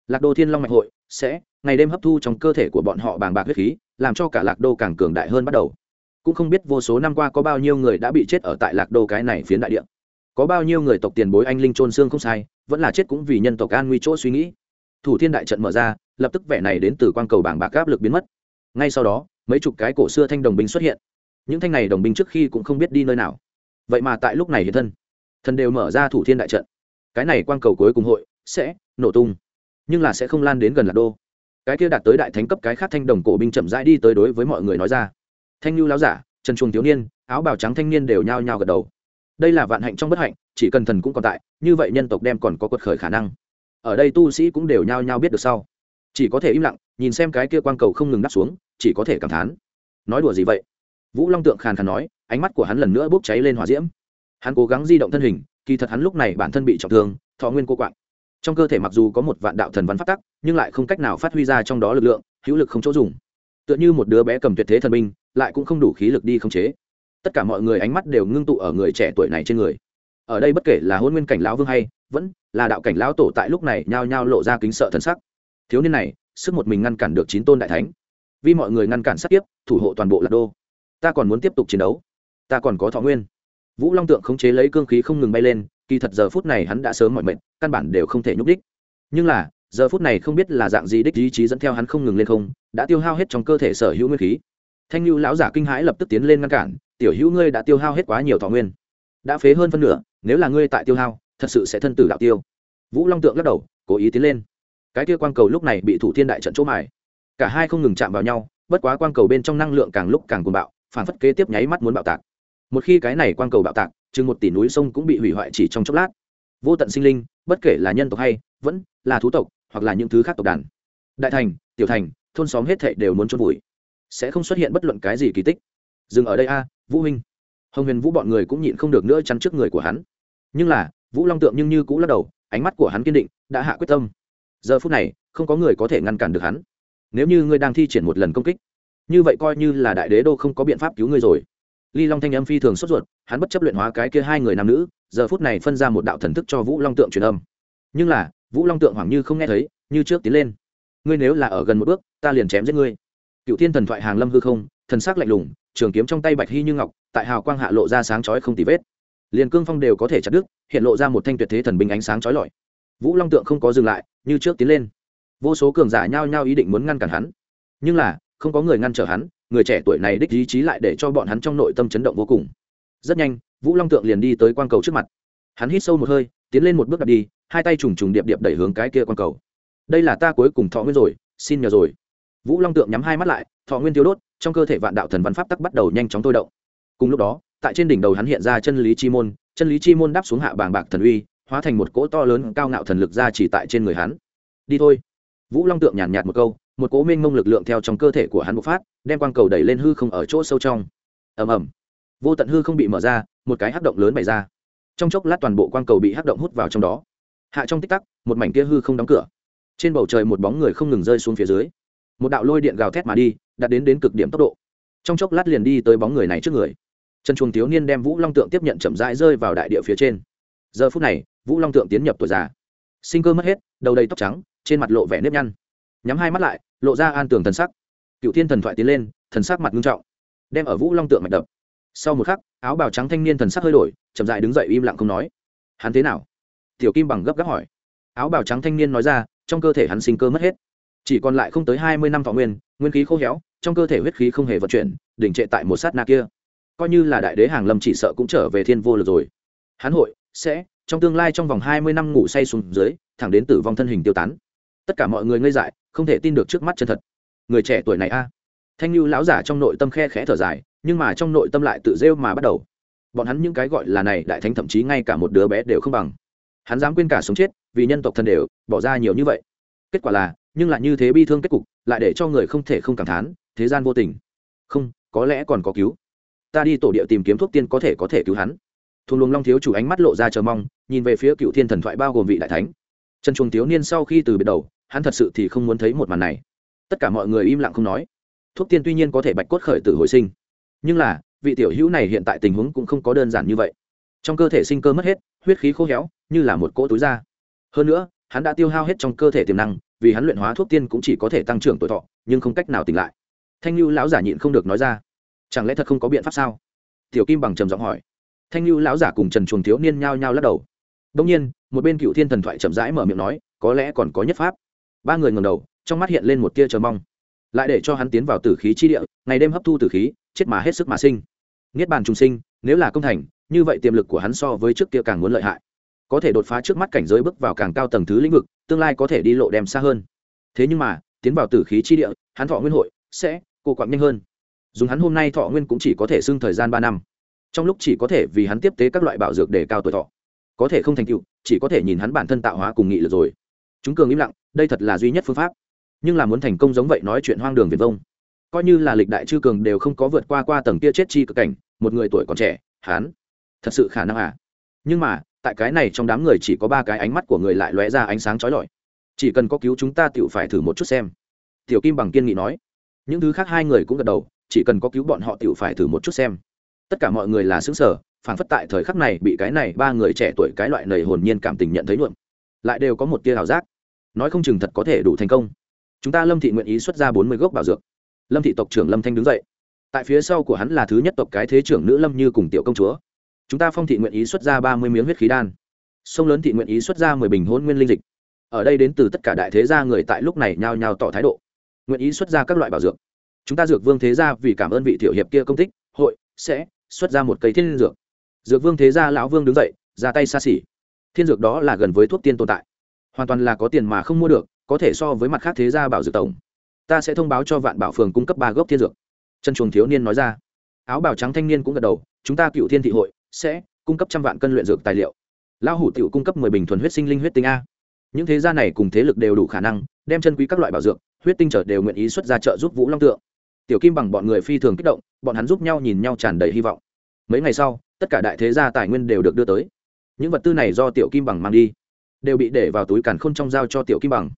Lạc đô thiên long mạch hội sẽ, ngày đêm hấp thu trong cơ thể của bọn họ bàng bạc huyết khí, làm cho cả lạc đô càng cường đại hơn bắt đầu. Cũng không biết vô số năm qua có bao nhiêu người đã bị chết ở tại lạc đô cái này phiến đại địa. Có bao nhiêu người tộc tiền bối anh linh trôn xương không sai, vẫn là chết cũng vì nhân tộc an nguy chỗ suy nghĩ. Thủ thiên đại trận mở ra, lập tức vẻ này đến từ quan cầu bảng bạc áp lực biến mất. Ngay sau đó, mấy chục cái cổ xưa thanh đồng binh xuất hiện. Những thanh này đồng binh trước khi cũng không biết đi nơi nào. Vậy mà tại lúc này hiện thân thần đều mở ra thủ thiên đại trận. Cái này quang cầu cuối cùng hội sẽ nổ tung, nhưng là sẽ không lan đến gần lạc đô. Cái kia đạt tới đại thánh cấp cái khác thanh đồng cổ binh chậm rãi đi tới đối với mọi người nói ra. Thanh lưu láo giả, trần chuồng thiếu niên, áo bào trắng thanh niên đều nhao nhao gật đầu. Đây là vạn hạnh trong bất hạnh, chỉ cần thần cũng còn tại, như vậy nhân tộc đem còn có quật khởi khả năng. Ở đây tu sĩ cũng đều nhao nhao biết được sau. Chỉ có thể im lặng, nhìn xem cái kia quang cầu không ngừng đắp xuống, chỉ có thể cảm thán. Nói đùa gì vậy? Vũ long tượng khàn khàn nói, ánh mắt của hắn lần nữa bốc cháy lên hỏa diễm hắn cố gắng di động thân hình, kỳ thật hắn lúc này bản thân bị trọng thương, thọ nguyên cô quạng. Trong cơ thể mặc dù có một vạn đạo thần văn phát tắc, nhưng lại không cách nào phát huy ra trong đó lực lượng, hữu lực không chỗ dùng. Tựa như một đứa bé cầm tuyệt thế thần binh, lại cũng không đủ khí lực đi khống chế. Tất cả mọi người ánh mắt đều ngưng tụ ở người trẻ tuổi này trên người. Ở đây bất kể là hôn nguyên cảnh lão vương hay, vẫn là đạo cảnh lão tổ tại lúc này nhao nhao lộ ra kính sợ thân sắc. Thiếu niên này, sức một mình ngăn cản được chín tôn đại thánh. Vì mọi người ngăn cản sát tiếp thủ hộ toàn bộ lạc đô. Ta còn muốn tiếp tục chiến đấu. Ta còn có thọ nguyên vũ long tượng khống chế lấy cương khí không ngừng bay lên, kỳ thật giờ phút này hắn đã sớm mọi mệnh căn bản đều không thể nhúc đích nhưng là, giờ phút này không biết là dạng gì đích ý chí dẫn theo hắn không ngừng lên không, đã tiêu hao hết trong cơ thể sở hữu nguyên khí. Thanh lưu lão giả kinh hãi lập tức tiến lên ngăn cản, tiểu hữu ngươi đã tiêu hao hết quá nhiều thọ nguyên. Đã phế hơn phân nửa, nếu là ngươi tại tiêu hao, thật sự sẽ thân tử đạo tiêu. Vũ long tượng lắc đầu, cố ý tiến lên. Cái kia quang cầu lúc này bị thủ thiên đại trận chỗ mài. Cả hai không ngừng chạm vào nhau, bất quá quang cầu bên trong năng lượng càng lúc càng cuồng bạo, phản phất kế tiếp nháy mắt muốn bạo tạc một khi cái này quang cầu bạo tạc, chừng một tỷ núi sông cũng bị hủy hoại chỉ trong chốc lát. Vô tận sinh linh, bất kể là nhân tộc hay, vẫn là thú tộc, hoặc là những thứ khác tộc đàn. Đại thành, tiểu thành, thôn xóm hết thệ đều muốn trôn vùi. Sẽ không xuất hiện bất luận cái gì kỳ tích. Dừng ở đây a, vũ huynh. Hồng huyền vũ bọn người cũng nhịn không được nữa chắn trước người của hắn. Nhưng là, vũ long tượng nhưng như cũng lắc đầu, ánh mắt của hắn kiên định, đã hạ quyết tâm. Giờ phút này, không có người có thể ngăn cản được hắn. Nếu như ngươi đang thi triển một lần công kích, như vậy coi như là đại đế đô không có biện pháp cứu ngươi rồi ly long thanh âm phi thường sốt ruột, hắn bất chấp luyện hóa cái kia hai người nam nữ, giờ phút này phân ra một đạo thần thức cho vũ long tượng truyền âm. Nhưng là, vũ long tượng hoảng như không nghe thấy, như trước tiến lên. Ngươi nếu là ở gần một bước, ta liền chém giết ngươi. Cựu thiên thần thoại hàng lâm hư không, thần sắc lạnh lùng, trường kiếm trong tay bạch hy như ngọc, tại hào quang hạ lộ ra sáng chói không tì vết. Liền cương phong đều có thể chặt đứt, hiện lộ ra một thanh tuyệt thế thần binh ánh sáng chói lọi. Vũ long tượng không có dừng lại, như trước tiến lên. Vô số cường giả nhao nhao ý định muốn ngăn cản hắn. Nhưng là, không có người ngăn trở hắn người trẻ tuổi này đích ý chí lại để cho bọn hắn trong nội tâm chấn động vô cùng. Rất nhanh, vũ long tượng liền đi tới quang cầu trước mặt. Hắn hít sâu một hơi, tiến lên một bước đặt đi, hai tay trùng trùng điệp điệp đẩy hướng cái kia quang cầu. Đây là ta cuối cùng thọ nguyên rồi, xin nhờ rồi. Vũ long tượng nhắm hai mắt lại, thọ nguyên thiếu đốt, trong cơ thể vạn đạo thần văn pháp tắc bắt đầu nhanh chóng tôi động. Cùng lúc đó, tại trên đỉnh đầu hắn hiện ra chân lý chi môn, chân lý chi môn đáp xuống hạ bàng bạc thần uy, hóa thành một cỗ to lớn cao ngạo thần lực ra chỉ tại trên người hắn. Đi thôi. Vũ long tượng nhàn nhạt một câu một cỗ mênh mông lực lượng theo trong cơ thể của hắn bộc phát, đem quang cầu đẩy lên hư không ở chỗ sâu trong. Ầm ầm. Vô tận hư không bị mở ra, một cái hắc động lớn bày ra. Trong chốc lát toàn bộ quang cầu bị hắc động hút vào trong đó. Hạ trong tích tắc, một mảnh kia hư không đóng cửa. Trên bầu trời một bóng người không ngừng rơi xuống phía dưới. Một đạo lôi điện gào thét mà đi, đạt đến đến cực điểm tốc độ. Trong chốc lát liền đi tới bóng người này trước người. Trần chuồng thiếu niên đem vũ long tượng tiếp nhận chậm rãi rơi vào đại địa phía trên. Giờ phút này, vũ long tượng tiến nhập tuổi già. Sinh cơ mất hết, đầu đầy tóc trắng, trên mặt lộ vẻ nếp nhăn nhắm hai mắt lại, lộ ra an tường thần sắc. Cựu thiên thần thoại tiến lên, thần sắc mặt nghiêm trọng, đem ở vũ long tượng mạch đập. Sau một khắc, áo bào trắng thanh niên thần sắc hơi đổi, chậm dại đứng dậy im lặng không nói. Hắn thế nào? Tiểu kim bằng gấp gáp hỏi. Áo bào trắng thanh niên nói ra, trong cơ thể hắn sinh cơ mất hết. Chỉ còn lại không tới hai mươi năm thọ nguyên nguyên khí khô héo, trong cơ thể huyết khí không hề vận chuyển, đỉnh trệ tại một sát na kia. Coi như là đại đế hàng lâm chỉ sợ cũng trở về thiên vô lực rồi. Hắn hội, sẽ, trong tương lai trong vòng hai mươi năm ngủ say xuống dưới, thẳng đến tử vong thân hình tiêu tán tất cả mọi người ngây dại, không thể tin được trước mắt chân thật. Người trẻ tuổi này a. Thanh lưu lão giả trong nội tâm khe khẽ thở dài, nhưng mà trong nội tâm lại tự rêu mà bắt đầu. Bọn hắn những cái gọi là này đại thánh thậm chí ngay cả một đứa bé đều không bằng. Hắn dám quên cả sống chết, vì nhân tộc thần đều, bỏ ra nhiều như vậy. Kết quả là, nhưng lại như thế bi thương kết cục, lại để cho người không thể không cảm thán, thế gian vô tình. Không, có lẽ còn có cứu. Ta đi tổ địa tìm kiếm thuốc tiên có thể có thể cứu hắn. Thùng luồng long thiếu chủ ánh mắt lộ ra chờ mong, nhìn về phía cựu thiên thần thoại bao gồm vị đại thánh. Trần chuồng thiếu niên sau khi từ biệt đầu hắn thật sự thì không muốn thấy một màn này. Tất cả mọi người im lặng không nói. Thuốc tiên tuy nhiên có thể bạch cốt khởi tử hồi sinh, nhưng là, vị tiểu hữu này hiện tại tình huống cũng không có đơn giản như vậy. Trong cơ thể sinh cơ mất hết, huyết khí khô héo, như là một cỗ túi da. Hơn nữa, hắn đã tiêu hao hết trong cơ thể tiềm năng, vì hắn luyện hóa thuốc tiên cũng chỉ có thể tăng trưởng tuổi thọ, nhưng không cách nào tỉnh lại. Thanh lưu lão giả nhịn không được nói ra, chẳng lẽ thật không có biện pháp sao? Tiểu kim bằng trầm giọng hỏi. Thanh lưu lão giả cùng trần chuồng thiếu niên nhao nhao lắc đầu. Đông nhiên, một bên cựu thiên thần thoại chậm rãi mở miệng nói, có lẽ còn có nhất pháp ba người ngầm đầu, trong mắt hiện lên một tia chờ mong. Lại để cho hắn tiến vào tử khí chi địa, ngày đêm hấp thu tử khí, chết mà hết sức mà sinh. Niết bàn trùng sinh, nếu là công thành, như vậy tiềm lực của hắn so với trước kia càng muốn lợi hại. Có thể đột phá trước mắt cảnh giới bước vào càng cao tầng thứ lĩnh vực, tương lai có thể đi lộ đem xa hơn. Thế nhưng mà, tiến vào tử khí chi địa, hắn thọ nguyên hội sẽ cô quạng nhanh hơn. Dùng hắn hôm nay thọ nguyên cũng chỉ có thể xưng thời gian ba năm. Trong lúc chỉ có thể vì hắn tiếp tế các loại bảo dược để cao tuổi thọ. Có thể không thành tựu, chỉ có thể nhìn hắn bản thân tạo hóa cùng nghị lực rồi chúng cường im lặng, đây thật là duy nhất phương pháp. Nhưng là muốn thành công giống vậy nói chuyện hoang đường việt vông. Coi như là lịch đại chư cường đều không có vượt qua qua tầng kia chết chi cực cảnh, một người tuổi còn trẻ hắn thật sự khả năng à? Nhưng mà, tại cái này trong đám người chỉ có ba cái ánh mắt của người lại lóe ra ánh sáng trói lọi. Chỉ cần có cứu chúng ta tự phải thử một chút xem. Tiểu kim bằng kiên nghị nói. Những thứ khác hai người cũng gật đầu, chỉ cần có cứu bọn họ tự phải thử một chút xem. Tất cả mọi người là xứng sở phản phất tại thời khắc này bị cái này ba người trẻ tuổi cái loại nầy hồn nhiên cảm tình nhận thấy nhuộm. Lại đều có một tia ảo giác nói không chừng thật có thể đủ thành công. Chúng ta lâm thị nguyện ý xuất ra bốn mươi gốc bảo dược. Lâm thị tộc trưởng lâm thanh đứng dậy. Tại phía sau của hắn là thứ nhất tộc cái thế trưởng nữ lâm như cùng tiểu công chúa. Chúng ta phong thị nguyện ý xuất ra ba mươi miếng huyết khí đan. Sông lớn thị nguyện ý xuất ra mười bình hôn nguyên linh dịch. Ở đây đến từ tất cả đại thế gia người tại lúc này nhao nhao tỏ thái độ. Nguyện ý xuất ra các loại bảo dược. Chúng ta dược vương thế gia vì cảm ơn vị tiểu hiệp kia công tích, hội, sẽ xuất ra một cây thiên dược. Dược vương thế gia lão vương đứng dậy, ra tay xa xỉ. Thiên dược đó là gần với thuốc tiên tồn tại hoàn toàn là có tiền mà không mua được, có thể so với mặt khác thế gia bảo dược tổng. Ta sẽ thông báo cho vạn bảo phường cung cấp ba gốc thiên dược. Chân chuồng thiếu niên nói ra. Áo bào trắng thanh niên cũng gật đầu, chúng ta cựu thiên thị hội sẽ cung cấp trăm vạn cân luyện dược tài liệu. Lão hủ tiểu cung cấp mười bình thuần huyết sinh linh huyết tinh a. Những thế gia này cùng thế lực đều đủ khả năng đem chân quý các loại bảo dược, huyết tinh trở đều nguyện ý xuất ra trợ giúp vũ long tượng. Tiểu kim bằng bọn người phi thường kích động, bọn hắn giúp nhau nhìn nhau tràn đầy hy vọng. Mấy ngày sau, tất cả đại thế gia tài nguyên đều được đưa tới. Những vật tư này do tiểu kim bằng mang đi đều bị để vào túi càn khôn trong giao cho tiểu kim bằng.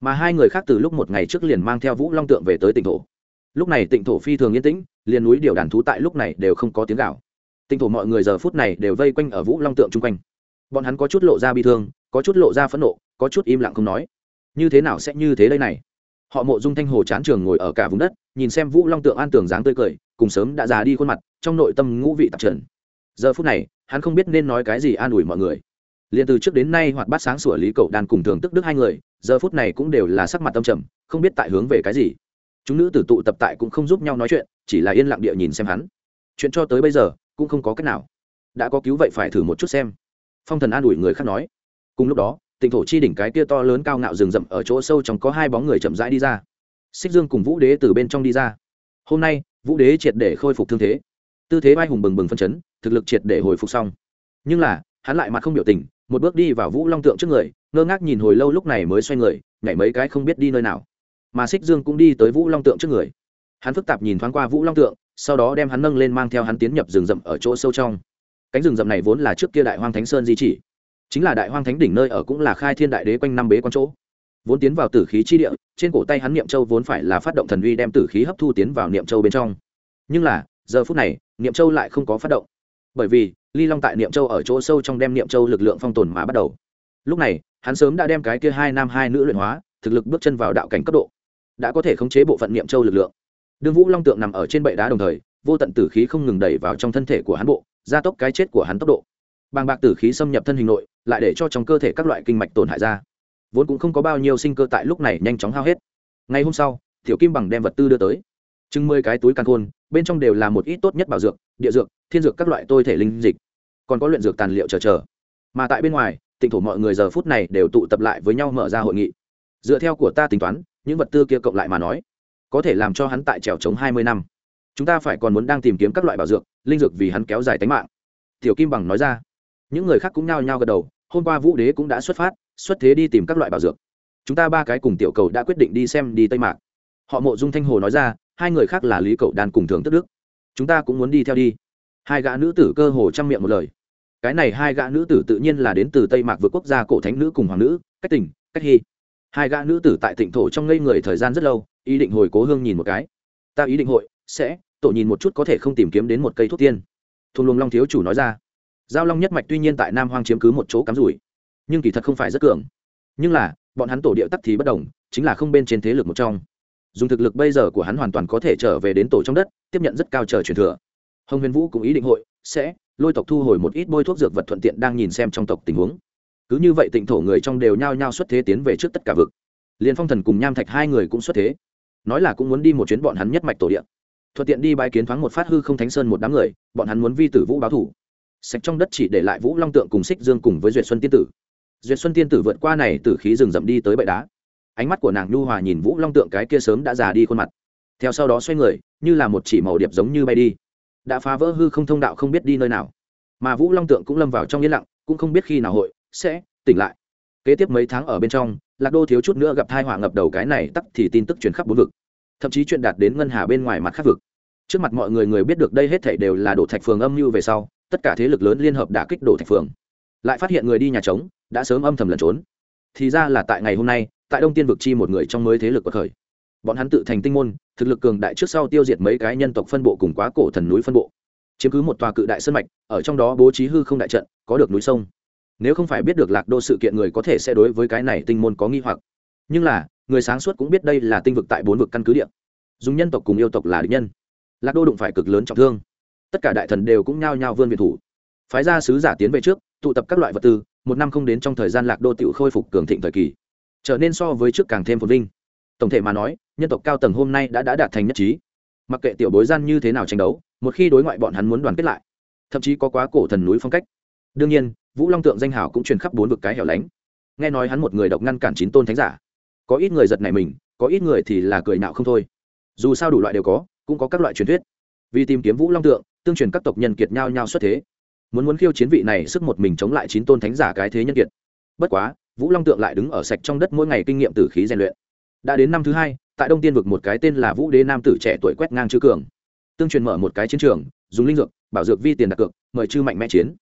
Mà hai người khác từ lúc một ngày trước liền mang theo vũ long tượng về tới tỉnh thổ. Lúc này tỉnh thổ phi thường yên tĩnh, liền núi điều đàn thú tại lúc này đều không có tiếng gạo tỉnh thổ mọi người giờ phút này đều vây quanh ở vũ long tượng chung quanh. Bọn hắn có chút lộ ra bi thương, có chút lộ ra phẫn nộ, có chút im lặng không nói. Như thế nào sẽ như thế đây này? Họ mộ dung thanh hồ chán trường ngồi ở cả vùng đất, nhìn xem vũ long tượng an tường dáng tươi cười, cùng sớm đã già đi khuôn mặt, trong nội tâm ngũ vị tạp trần. Giờ phút này, hắn không biết nên nói cái gì an ủi mọi người liền từ trước đến nay hoạt bát sáng sủa lý cậu đàn cùng thường tức đức hai người, giờ phút này cũng đều là sắc mặt tâm trầm, không biết tại hướng về cái gì. Chúng nữ tử tụ tập tại cũng không giúp nhau nói chuyện, chỉ là yên lặng địa nhìn xem hắn. Chuyện cho tới bây giờ, cũng không có cách nào. Đã có cứu vậy phải thử một chút xem. Phong thần an ủi người khác nói. Cùng lúc đó tỉnh thổ chi đỉnh cái kia to lớn cao ngạo rừng rậm ở chỗ sâu trong có hai bóng người chậm rãi đi ra. Xích dương cùng vũ đế từ bên trong đi ra. Hôm nay, vũ đế triệt để khôi phục thương thế. Tư thế vai hùng bừng bừng phân chấn, thực lực triệt để hồi phục xong. Nhưng là hắn lại mặt không biểu tình, một bước đi vào vũ long tượng trước người, ngơ ngác nhìn hồi lâu lúc này mới xoay người, nhảy mấy cái không biết đi nơi nào. Mà xích dương cũng đi tới vũ long tượng trước người. Hắn phức tạp nhìn thoáng qua vũ long tượng, sau đó đem hắn nâng lên mang theo hắn tiến nhập rừng rậm ở chỗ sâu trong. Cánh rừng rậm này vốn là trước kia đại hoang thánh sơn di chỉ, chính là đại hoang thánh đỉnh nơi ở cũng là khai thiên đại đế quanh năm bế quan chỗ. Vốn tiến vào tử khí chi địa, trên cổ tay hắn niệm châu vốn phải là phát động thần uy đem tử khí hấp thu tiến vào niệm châu bên trong. Nhưng là, giờ phút này, niệm châu lại không có phát động. Bởi vì ly long tại niệm châu ở chỗ sâu trong đem niệm châu lực lượng phong tồn mà bắt đầu. Lúc này, hắn sớm đã đem cái kia hai nam hai nữ luyện hóa, thực lực bước chân vào đạo cảnh cấp độ, đã có thể khống chế bộ phận niệm châu lực lượng. Đương vũ long tượng nằm ở trên bệ đá đồng thời, vô tận tử khí không ngừng đẩy vào trong thân thể của hắn bộ, gia tốc cái chết của hắn tốc độ. Bàng bạc tử khí xâm nhập thân hình nội, lại để cho trong cơ thể các loại kinh mạch tổn hại ra. Vốn cũng không có bao nhiêu sinh cơ tại lúc này nhanh chóng hao hết. Ngày hôm sau, tiểu kim bằng đem vật tư đưa tới chừng mười cái túi căn khôn, bên trong đều là một ít tốt nhất bảo dược, địa dược, thiên dược các loại tôi thể linh dịch. Còn có luyện dược tàn liệu chờ chờ. Mà tại bên ngoài, tỉnh thổ mọi người giờ phút này đều tụ tập lại với nhau mở ra hội nghị. Dựa theo của ta tính toán, những vật tư kia cộng lại mà nói, có thể làm cho hắn tại trèo chống hai mươi năm. Chúng ta phải còn muốn đang tìm kiếm các loại bảo dược, linh dược vì hắn kéo dài tính mạng. Tiểu kim bằng nói ra. Những người khác cũng nhao nhao gật đầu, hôm qua vũ đế cũng đã xuất phát, xuất thế đi tìm các loại bảo dược. Chúng ta ba cái cùng tiểu cầu đã quyết định đi xem đi tây mạc. Họ mộ dung thanh hồ nói ra hai người khác là lý cậu đàn cùng thường tức đức chúng ta cũng muốn đi theo đi hai gã nữ tử cơ hồ chăm miệng một lời cái này hai gã nữ tử tự nhiên là đến từ tây mạc vượt quốc gia cổ thánh nữ cùng hoàng nữ cách tỉnh cách hy hai gã nữ tử tại tỉnh thổ trong ngây người thời gian rất lâu ý định hồi cố hương nhìn một cái ta ý định hội sẽ tổ nhìn một chút có thể không tìm kiếm đến một cây thuốc tiên thùng luồng long thiếu chủ nói ra giao long nhất mạch tuy nhiên tại nam hoang chiếm cứ một chỗ cắm rủi nhưng kỳ thật không phải rất cường nhưng là bọn hắn tổ điệu tắc thì bất đồng chính là không bên trên thế lực một trong dùng thực lực bây giờ của hắn hoàn toàn có thể trở về đến tổ trong đất, tiếp nhận rất cao chờ truyền thừa. Hồng huyền vũ cũng ý định hội, sẽ, lôi tộc thu hồi một ít bôi thuốc dược vật thuận tiện đang nhìn xem trong tộc tình huống. Cứ như vậy tịnh thổ người trong đều nhao nhao xuất thế tiến về trước tất cả vực. Liền phong thần cùng nham thạch hai người cũng xuất thế. Nói là cũng muốn đi một chuyến bọn hắn nhất mạch tổ địa. Thuận tiện đi bãi kiến thoáng một phát hư không thánh sơn một đám người, bọn hắn muốn vi tử vũ báo thủ. Sạch trong đất chỉ để lại vũ long tượng cùng xích dương cùng với duyệt xuân tiên tử. Duyệt xuân tiên tử vượt qua này từ khí rừng rậm đi tới bệ đá ánh mắt của nàng nhu hòa nhìn vũ long tượng cái kia sớm đã già đi khuôn mặt. Theo sau đó xoay người, như là một chỉ màu điệp giống như bay đi. Đã phá vỡ hư không thông đạo không biết đi nơi nào. Mà vũ long tượng cũng lâm vào trong yên lặng, cũng không biết khi nào hội sẽ tỉnh lại. Kế tiếp mấy tháng ở bên trong, lạc đô thiếu chút nữa gặp thai họa ngập đầu cái này tắt thì tin tức truyền khắp bốn vực. Thậm chí chuyện đạt đến ngân hà bên ngoài mặt khắc vực. Trước mặt mọi người người biết được đây hết thảy đều là đổ thạch phường âm mưu về sau, tất cả thế lực lớn liên hợp đã kích đổ thạch phường. Lại phát hiện người đi nhà trống, đã sớm âm thầm lẩn trốn. Thì ra là tại ngày hôm nay tại đông tiên vực chi một người trong mới thế lực của khởi bọn hắn tự thành tinh môn, thực lực cường đại trước sau tiêu diệt mấy cái nhân tộc phân bộ cùng quá cổ thần núi phân bộ. Chiếm cứ một tòa cự đại sân mạch, ở trong đó bố trí hư không đại trận, có được núi sông. Nếu không phải biết được lạc đô sự kiện người có thể sẽ đối với cái này tinh môn có nghi hoặc. Nhưng là, người sáng suốt cũng biết đây là tinh vực tại bốn vực căn cứ địa. Dùng nhân tộc cùng yêu tộc là địch nhân. Lạc đô đụng phải cực lớn trọng thương. Tất cả đại thần đều cũng nhao nhao vươn biệt thủ. Phái ra sứ giả tiến về trước, tụ tập các loại vật tư, một năm không đến trong thời gian lạc đô tự khôi phục cường thịnh thời kỳ trở nên so với trước càng thêm phồn vinh. Tổng thể mà nói, nhân tộc cao tầng hôm nay đã đã đạt thành nhất trí. Mặc kệ tiểu bối gian như thế nào tranh đấu, một khi đối ngoại bọn hắn muốn đoàn kết lại, thậm chí có quá cổ thần núi phong cách. Đương nhiên, vũ long tượng danh hào cũng truyền khắp bốn vực cái hẻo lánh. Nghe nói hắn một người độc ngăn cản chín tôn thánh giả. Có ít người giật này mình, có ít người thì là cười nạo không thôi. Dù sao đủ loại đều có, cũng có các loại truyền thuyết. Vì tìm kiếm vũ long tượng, tương truyền các tộc nhân kiệt nhau nhau xuất thế. Muốn muốn khiêu chiến vị này sức một mình chống lại chín tôn thánh giả cái thế nhân kiệt. Bất quá vũ long tượng lại đứng ở sạch trong đất mỗi ngày kinh nghiệm tử khí rèn luyện. Đã đến năm thứ hai, tại đông tiên vực một cái tên là vũ đế nam tử trẻ tuổi quét ngang chư cường. Tương truyền mở một cái chiến trường, dùng linh dược, bảo dược vi tiền đặt cược, mời chư mạnh mẽ chiến.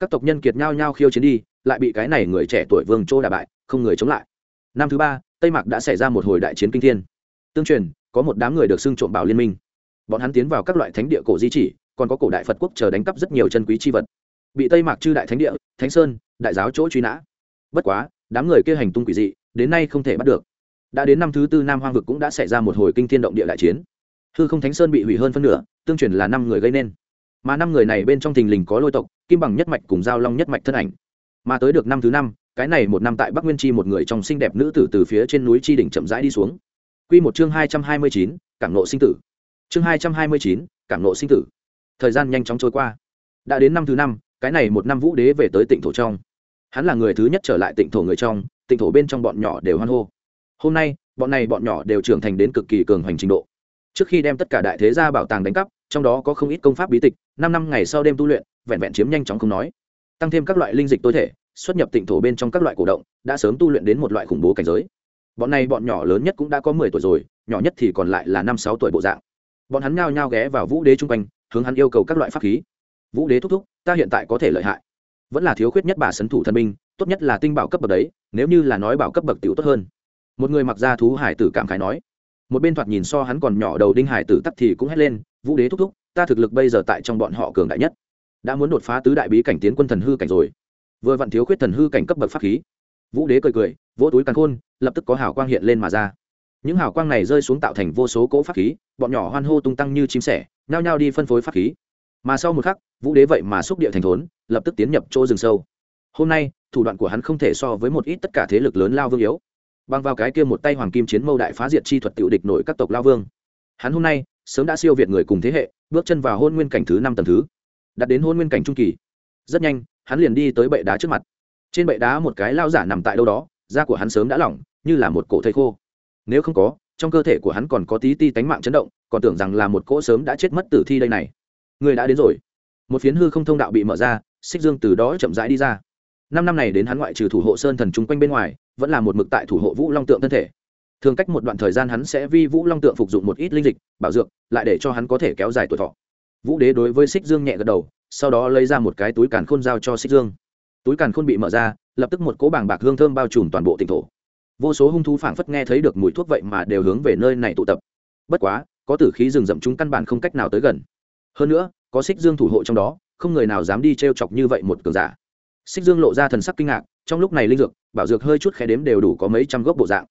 Các tộc nhân kiệt nhau nhau khiêu chiến đi, lại bị cái này người trẻ tuổi vương châu đà bại, không người chống lại. Năm thứ ba, tây mạc đã xảy ra một hồi đại chiến kinh thiên. Tương truyền, có một đám người được xưng trộm bảo liên minh. Bọn hắn tiến vào các loại thánh địa cổ di chỉ, còn có cổ đại phật quốc chờ đánh cắp rất nhiều chân quý c h i vật. Bị tây mạc chư đại thánh địa, thánh sơn, đại giáo chỗ truy nã. Bất quá đám người kia hành tung quỷ dị, đến nay không thể bắt được. Đã đến năm thứ tư nam hoang vực cũng đã xảy ra một hồi kinh thiên động địa đại chiến. Hư không thánh sơn bị hủy hơn phân nửa, tương truyền là năm người gây nên. Mà năm người này bên trong thình lình có lôi tộc, kim bằng nhất mạch cùng giao long nhất mạch thân ảnh. Mà tới được năm thứ năm, cái này một năm tại bắc nguyên chi một người trong xinh đẹp nữ tử từ phía trên núi chi đỉnh chậm rãi đi xuống. Quy một chương hai trăm hai mươi chín cảm nộ sinh tử. Chương hai trăm hai mươi chín cảm nộ sinh tử. Thời gian nhanh chóng trôi qua. Đã đến năm thứ năm, cái này một năm vũ đế về tới tỉnh thổ trong hắn là người thứ nhất trở lại tịnh thổ người trong, tịnh thổ bên trong bọn nhỏ đều hoan hô. Hôm nay, bọn này bọn nhỏ đều trưởng thành đến cực kỳ cường hoành trình độ. Trước khi đem tất cả đại thế gia bảo tàng đánh cắp, trong đó có không ít công pháp bí tịch, năm năm ngày sau đêm tu luyện, vẹn vẹn chiếm nhanh chóng không nói. Tăng thêm các loại linh dịch tối thể, xuất nhập tịnh thổ bên trong các loại cổ động, đã sớm tu luyện đến một loại khủng bố cảnh giới. Bọn này bọn nhỏ lớn nhất cũng đã có mười tuổi rồi, nhỏ nhất thì còn lại là năm sáu tuổi bộ dạng. Bọn hắn nhao nhao ghé vào vũ đế chung quanh, hướng hắn yêu cầu các loại pháp khí. Vũ đế thúc thúc, ta hiện tại có thể lợi hại vẫn là thiếu khuyết nhất bà sấn thủ thần minh tốt nhất là tinh bảo cấp bậc đấy, nếu như là nói bảo cấp bậc tiểu tốt hơn. Một người mặc ra thú hải tử cảm khái nói. Một bên thoạt nhìn so hắn còn nhỏ đầu đinh hải tử tắt thì cũng hét lên, vũ đế thúc thúc, ta thực lực bây giờ tại trong bọn họ cường đại nhất. Đã muốn đột phá tứ đại bí cảnh tiến quân thần hư cảnh rồi. Vừa vặn thiếu khuyết thần hư cảnh cấp bậc pháp khí. Vũ đế cười cười, vỗ túi càn khôn, lập tức có hào quang hiện lên mà ra. Những hào quang này rơi xuống tạo thành vô số cỗ pháp khí, bọn nhỏ hoan hô tung tăng như chim sẻ, nhao nhao đi phân phối pháp khí mà sau một khắc, vũ đế vậy mà xúc địa thành thốn, lập tức tiến nhập chỗ rừng sâu. Hôm nay, thủ đoạn của hắn không thể so với một ít tất cả thế lực lớn lao vương yếu. Bằng vào cái kia một tay hoàng kim chiến mâu đại phá diệt chi thuật tự địch nổi các tộc lao vương. Hắn hôm nay, sớm đã siêu việt người cùng thế hệ, bước chân vào hôn nguyên cảnh thứ năm tầng thứ. Đặt đến hôn nguyên cảnh trung kỳ. Rất nhanh, hắn liền đi tới bệ đá trước mặt. Trên bệ đá một cái lao giả nằm tại đâu đó, da của hắn sớm đã lỏng, như là một cổ thây khô. Nếu không có, trong cơ thể của hắn còn có tí ti tánh mạng chấn động, còn tưởng rằng là một cỗ sớm đã chết mất tử thi đây này người đã đến rồi. Một phiến hư không thông đạo bị mở ra, xích dương từ đó chậm rãi đi ra. Năm năm này đến hắn ngoại trừ thủ hộ sơn thần chung quanh bên ngoài, vẫn là một mực tại thủ hộ vũ long tượng thân thể. Thường cách một đoạn thời gian hắn sẽ vi vũ long tượng phục dụng một ít linh dịch, bảo dược, lại để cho hắn có thể kéo dài tuổi thọ. Vũ đế đối với xích dương nhẹ gật đầu, sau đó lấy ra một cái túi càn khôn giao cho xích dương. Túi càn khôn bị mở ra, lập tức một cỗ bảng bạc hương thơm bao trùm toàn bộ tỉnh thổ. Vô số hung thú phảng phất nghe thấy được mùi thuốc vậy mà đều hướng về nơi này tụ tập. Bất quá, có tử khí rừng rậm chúng căn bản không cách nào tới gần hơn nữa, có xích dương thủ hộ trong đó, không người nào dám đi t r e o chọc như vậy một cường giả. Xích dương lộ ra thần sắc kinh ngạc, trong lúc này linh dược, bảo dược hơi chút khé đếm đều đủ có mấy trăm gốc bộ dạng.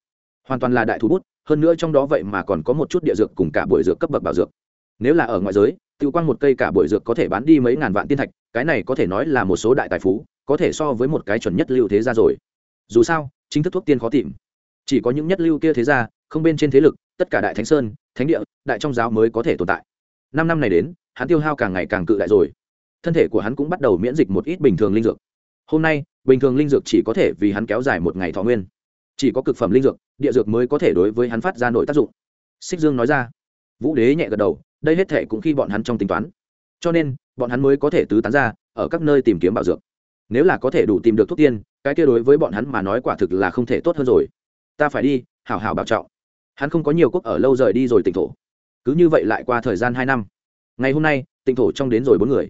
Hoàn toàn là đại thú bút, hơn nữa trong đó vậy mà còn có một chút địa dược cùng cả buổi dược cấp bậc bảo dược. Nếu là ở ngoại giới tự quang một cây cả buổi dược có thể bán đi mấy ngàn vạn tiên thạch, cái này có thể nói là một số đại tài phú, có thể so với một cái chuẩn nhất lưu thế gia rồi. Dù sao, chính thức thuốc tiên khó tìm. Chỉ có những nhất lưu kia thế gia, không bên trên thế lực, tất cả đại thánh sơn, thánh địa, đại trong giáo mới có thể tồn tại. Năm năm này đến hắn tiêu hao càng ngày càng cự đại rồi. Thân thể của hắn cũng bắt đầu miễn dịch một ít bình thường linh dược. Hôm nay, bình thường linh dược chỉ có thể vì hắn kéo dài một ngày thọ nguyên. Chỉ có cực phẩm linh dược, địa dược mới có thể đối với hắn phát ra nội tác dụng. Xích dương nói ra. Vũ đế nhẹ gật đầu, đây hết thể cũng khi bọn hắn trong tính toán. Cho nên, bọn hắn mới có thể tứ tán ra, ở các nơi tìm kiếm bảo dược. Nếu là có thể đủ tìm được thuốc tiên, cái kia đối với bọn hắn mà nói quả thực là không thể tốt hơn rồi. Ta phải đi, hảo hảo bảo trọng. Hắn không có nhiều quốc ở lâu rời đi rồi tỉnh thổ. Cứ như vậy lại qua thời gian hai năm ngày hôm nay, tịnh thổ trong đến rồi bốn người.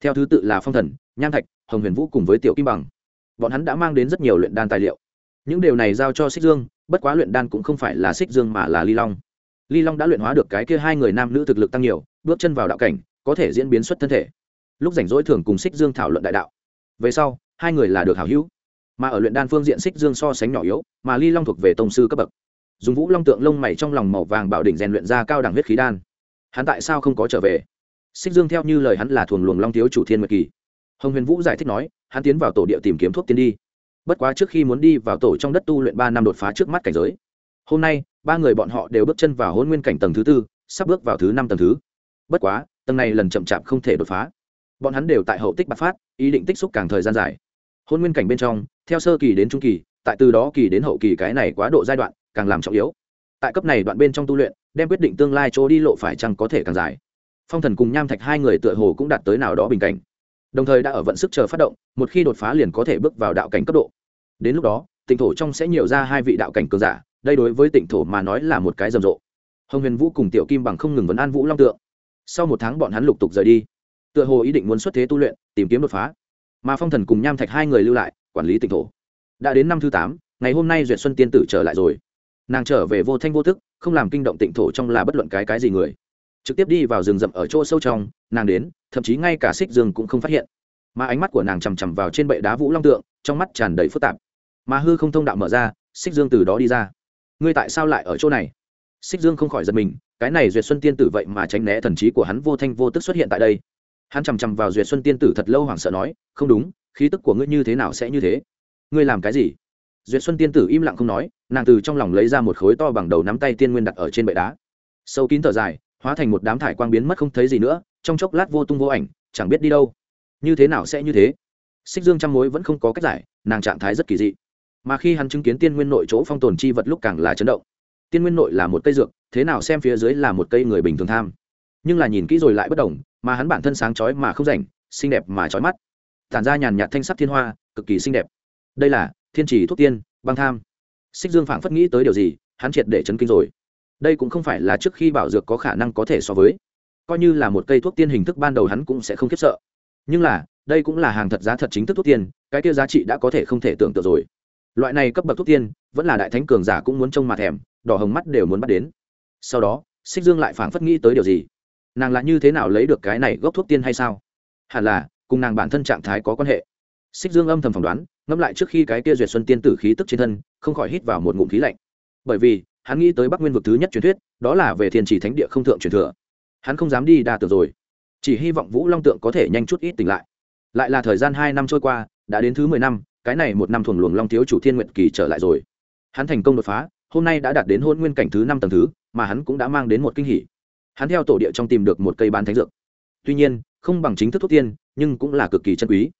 Theo thứ tự là phong thần, nham thạch, hồng huyền vũ cùng với tiểu kim bằng. Bọn hắn đã mang đến rất nhiều luyện đan tài liệu. Những điều này giao cho xích dương, bất quá luyện đan cũng không phải là xích dương mà là ly long. Ly long đã luyện hóa được cái kia hai người nam nữ thực lực tăng nhiều, bước chân vào đạo cảnh, có thể diễn biến xuất thân thể. Lúc rảnh rỗi thường cùng xích dương thảo luận đại đạo. Về sau, hai người là được hảo hữu. Mà ở luyện đan phương diện xích dương so sánh nhỏ yếu, mà ly long thuộc về tông sư cấp bậc. Dùng vũ long tượng lông mày trong lòng màu vàng bảo đỉnh rèn luyện ra cao đẳng huyết khí đan. Hắn tại sao không có trở về? Xích dương theo như lời hắn là thuồng luồng long thiếu chủ thiên nguyệt kỳ. Hồng huyền vũ giải thích nói, hắn tiến vào tổ địa tìm kiếm thuốc tiên đi. Bất quá trước khi muốn đi vào tổ trong đất tu luyện ba năm đột phá trước mắt cảnh giới. Hôm nay, ba người bọn họ đều bước chân vào hôn nguyên cảnh tầng thứ tư, sắp bước vào thứ năm tầng thứ. Bất quá, tầng này lần chậm chạp không thể đột phá. Bọn hắn đều tại hậu tích bạc phát, ý định tích xúc càng thời gian dài. Hôn nguyên cảnh bên trong, theo sơ kỳ đến trung kỳ, tại từ đó kỳ đến hậu kỳ cái này quá độ giai đoạn, càng làm trọng yếu. Tại cấp này đoạn bên trong tu luyện, đem quyết định tương lai chỗ đi lộ phải chăng có thể càng dài phong thần cùng nham thạch hai người tựa hồ cũng đạt tới nào đó bình cảnh. Đồng thời đã ở vận sức chờ phát động, một khi đột phá liền có thể bước vào đạo cảnh cấp độ. Đến lúc đó tỉnh thổ trong sẽ nhiều ra hai vị đạo cảnh cường giả, đây đối với tỉnh thổ mà nói là một cái rầm rộ. Hồng huyền vũ cùng tiểu kim bằng không ngừng vấn an vũ long tượng. Sau một tháng bọn hắn lục tục rời đi, tựa hồ ý định muốn xuất thế tu luyện, tìm kiếm đột phá. Mà phong thần cùng nham thạch hai người lưu lại, quản lý tỉnh thổ. Đã đến năm thứ tám, ngày hôm nay duyệt xuân tiên tử trở lại rồi. Nàng trở về vô thanh vô thức không làm kinh động tịnh thổ trong là bất luận cái cái gì người trực tiếp đi vào rừng rậm ở chỗ sâu trong, nàng đến, thậm chí ngay cả xích rừng cũng không phát hiện. Mà ánh mắt của nàng chằm chằm vào trên bệ đá vũ long tượng, trong mắt tràn đầy phức tạp. Mà hư không thông đạo mở ra, xích dương từ đó đi ra. Ngươi tại sao lại ở chỗ này? Xích dương không khỏi giật mình, cái này duyệt xuân tiên tử vậy mà tránh né thần trí của hắn vô thanh vô tức xuất hiện tại đây. Hắn chằm chằm vào duyệt xuân tiên tử thật lâu hoảng sợ nói, không đúng, khí tức của ngươi như thế nào sẽ như thế? Ngươi làm cái gì? Duyệt xuân tiên tử im lặng không nói, nàng từ trong lòng lấy ra một khối to bằng đầu nắm tay tiên nguyên đặt ở trên bệ đá. Sâu kín thở dài hóa thành một đám thải quang biến mất không thấy gì nữa, trong chốc lát vô tung vô ảnh, chẳng biết đi đâu. Như thế nào sẽ như thế? Xích dương trăm mối vẫn không có cách giải, nàng trạng thái rất kỳ dị. Mà khi hắn chứng kiến tiên nguyên nội chỗ phong tồn chi vật lúc càng là chấn động. Tiên nguyên nội là một cây dược, thế nào xem phía dưới là một cây người bình thường tham. Nhưng là nhìn kỹ rồi lại bất đồng, mà hắn bản thân sáng chói mà không rảnh, xinh đẹp mà chói mắt. Tản ra nhàn nhạt thanh sắc thiên hoa, cực kỳ xinh đẹp. Đây là thiên trì thuốc tiên, băng tham. Xích dương phảng phất nghĩ tới điều gì, hắn triệt để chấn kinh rồi đây cũng không phải là trước khi bảo dược có khả năng có thể so với. Coi như là một cây thuốc tiên hình thức ban đầu hắn cũng sẽ không khiếp sợ. Nhưng là, đây cũng là hàng thật giá thật chính thức thuốc tiên, cái kia giá trị đã có thể không thể tưởng tượng rồi. Loại này cấp bậc thuốc tiên, vẫn là đại thánh cường giả cũng muốn trông mặt thèm, đỏ hồng mắt đều muốn bắt đến. Sau đó, xích dương lại phảng phất nghĩ tới điều gì? Nàng là như thế nào lấy được cái này gốc thuốc tiên hay sao? Hẳn là, cùng nàng bản thân trạng thái có quan hệ. Xích dương âm thầm phỏng đoán, ngẫm lại trước khi cái kia duyệt xuân tiên tử khí tức trên thân, không khỏi hít vào một ngụm khí lạnh. Bởi vì hắn nghĩ tới bắc nguyên vực thứ nhất truyền thuyết, đó là về thiên trì thánh địa không thượng truyền thừa. Hắn không dám đi đa tưởng rồi, chỉ hy vọng vũ long tượng có thể nhanh chút ít tỉnh lại. Lại là thời gian hai năm trôi qua, đã đến thứ mười năm, cái này một năm thuần luồng long thiếu chủ thiên nguyện kỳ trở lại rồi. Hắn thành công đột phá, hôm nay đã đạt đến hôn nguyên cảnh thứ năm tầng thứ, mà hắn cũng đã mang đến một kinh hỷ hắn theo tổ địa trong tìm được một cây bán thánh dược. Tuy nhiên, không bằng chính thức thuốc tiên, nhưng cũng là cực kỳ chân quý.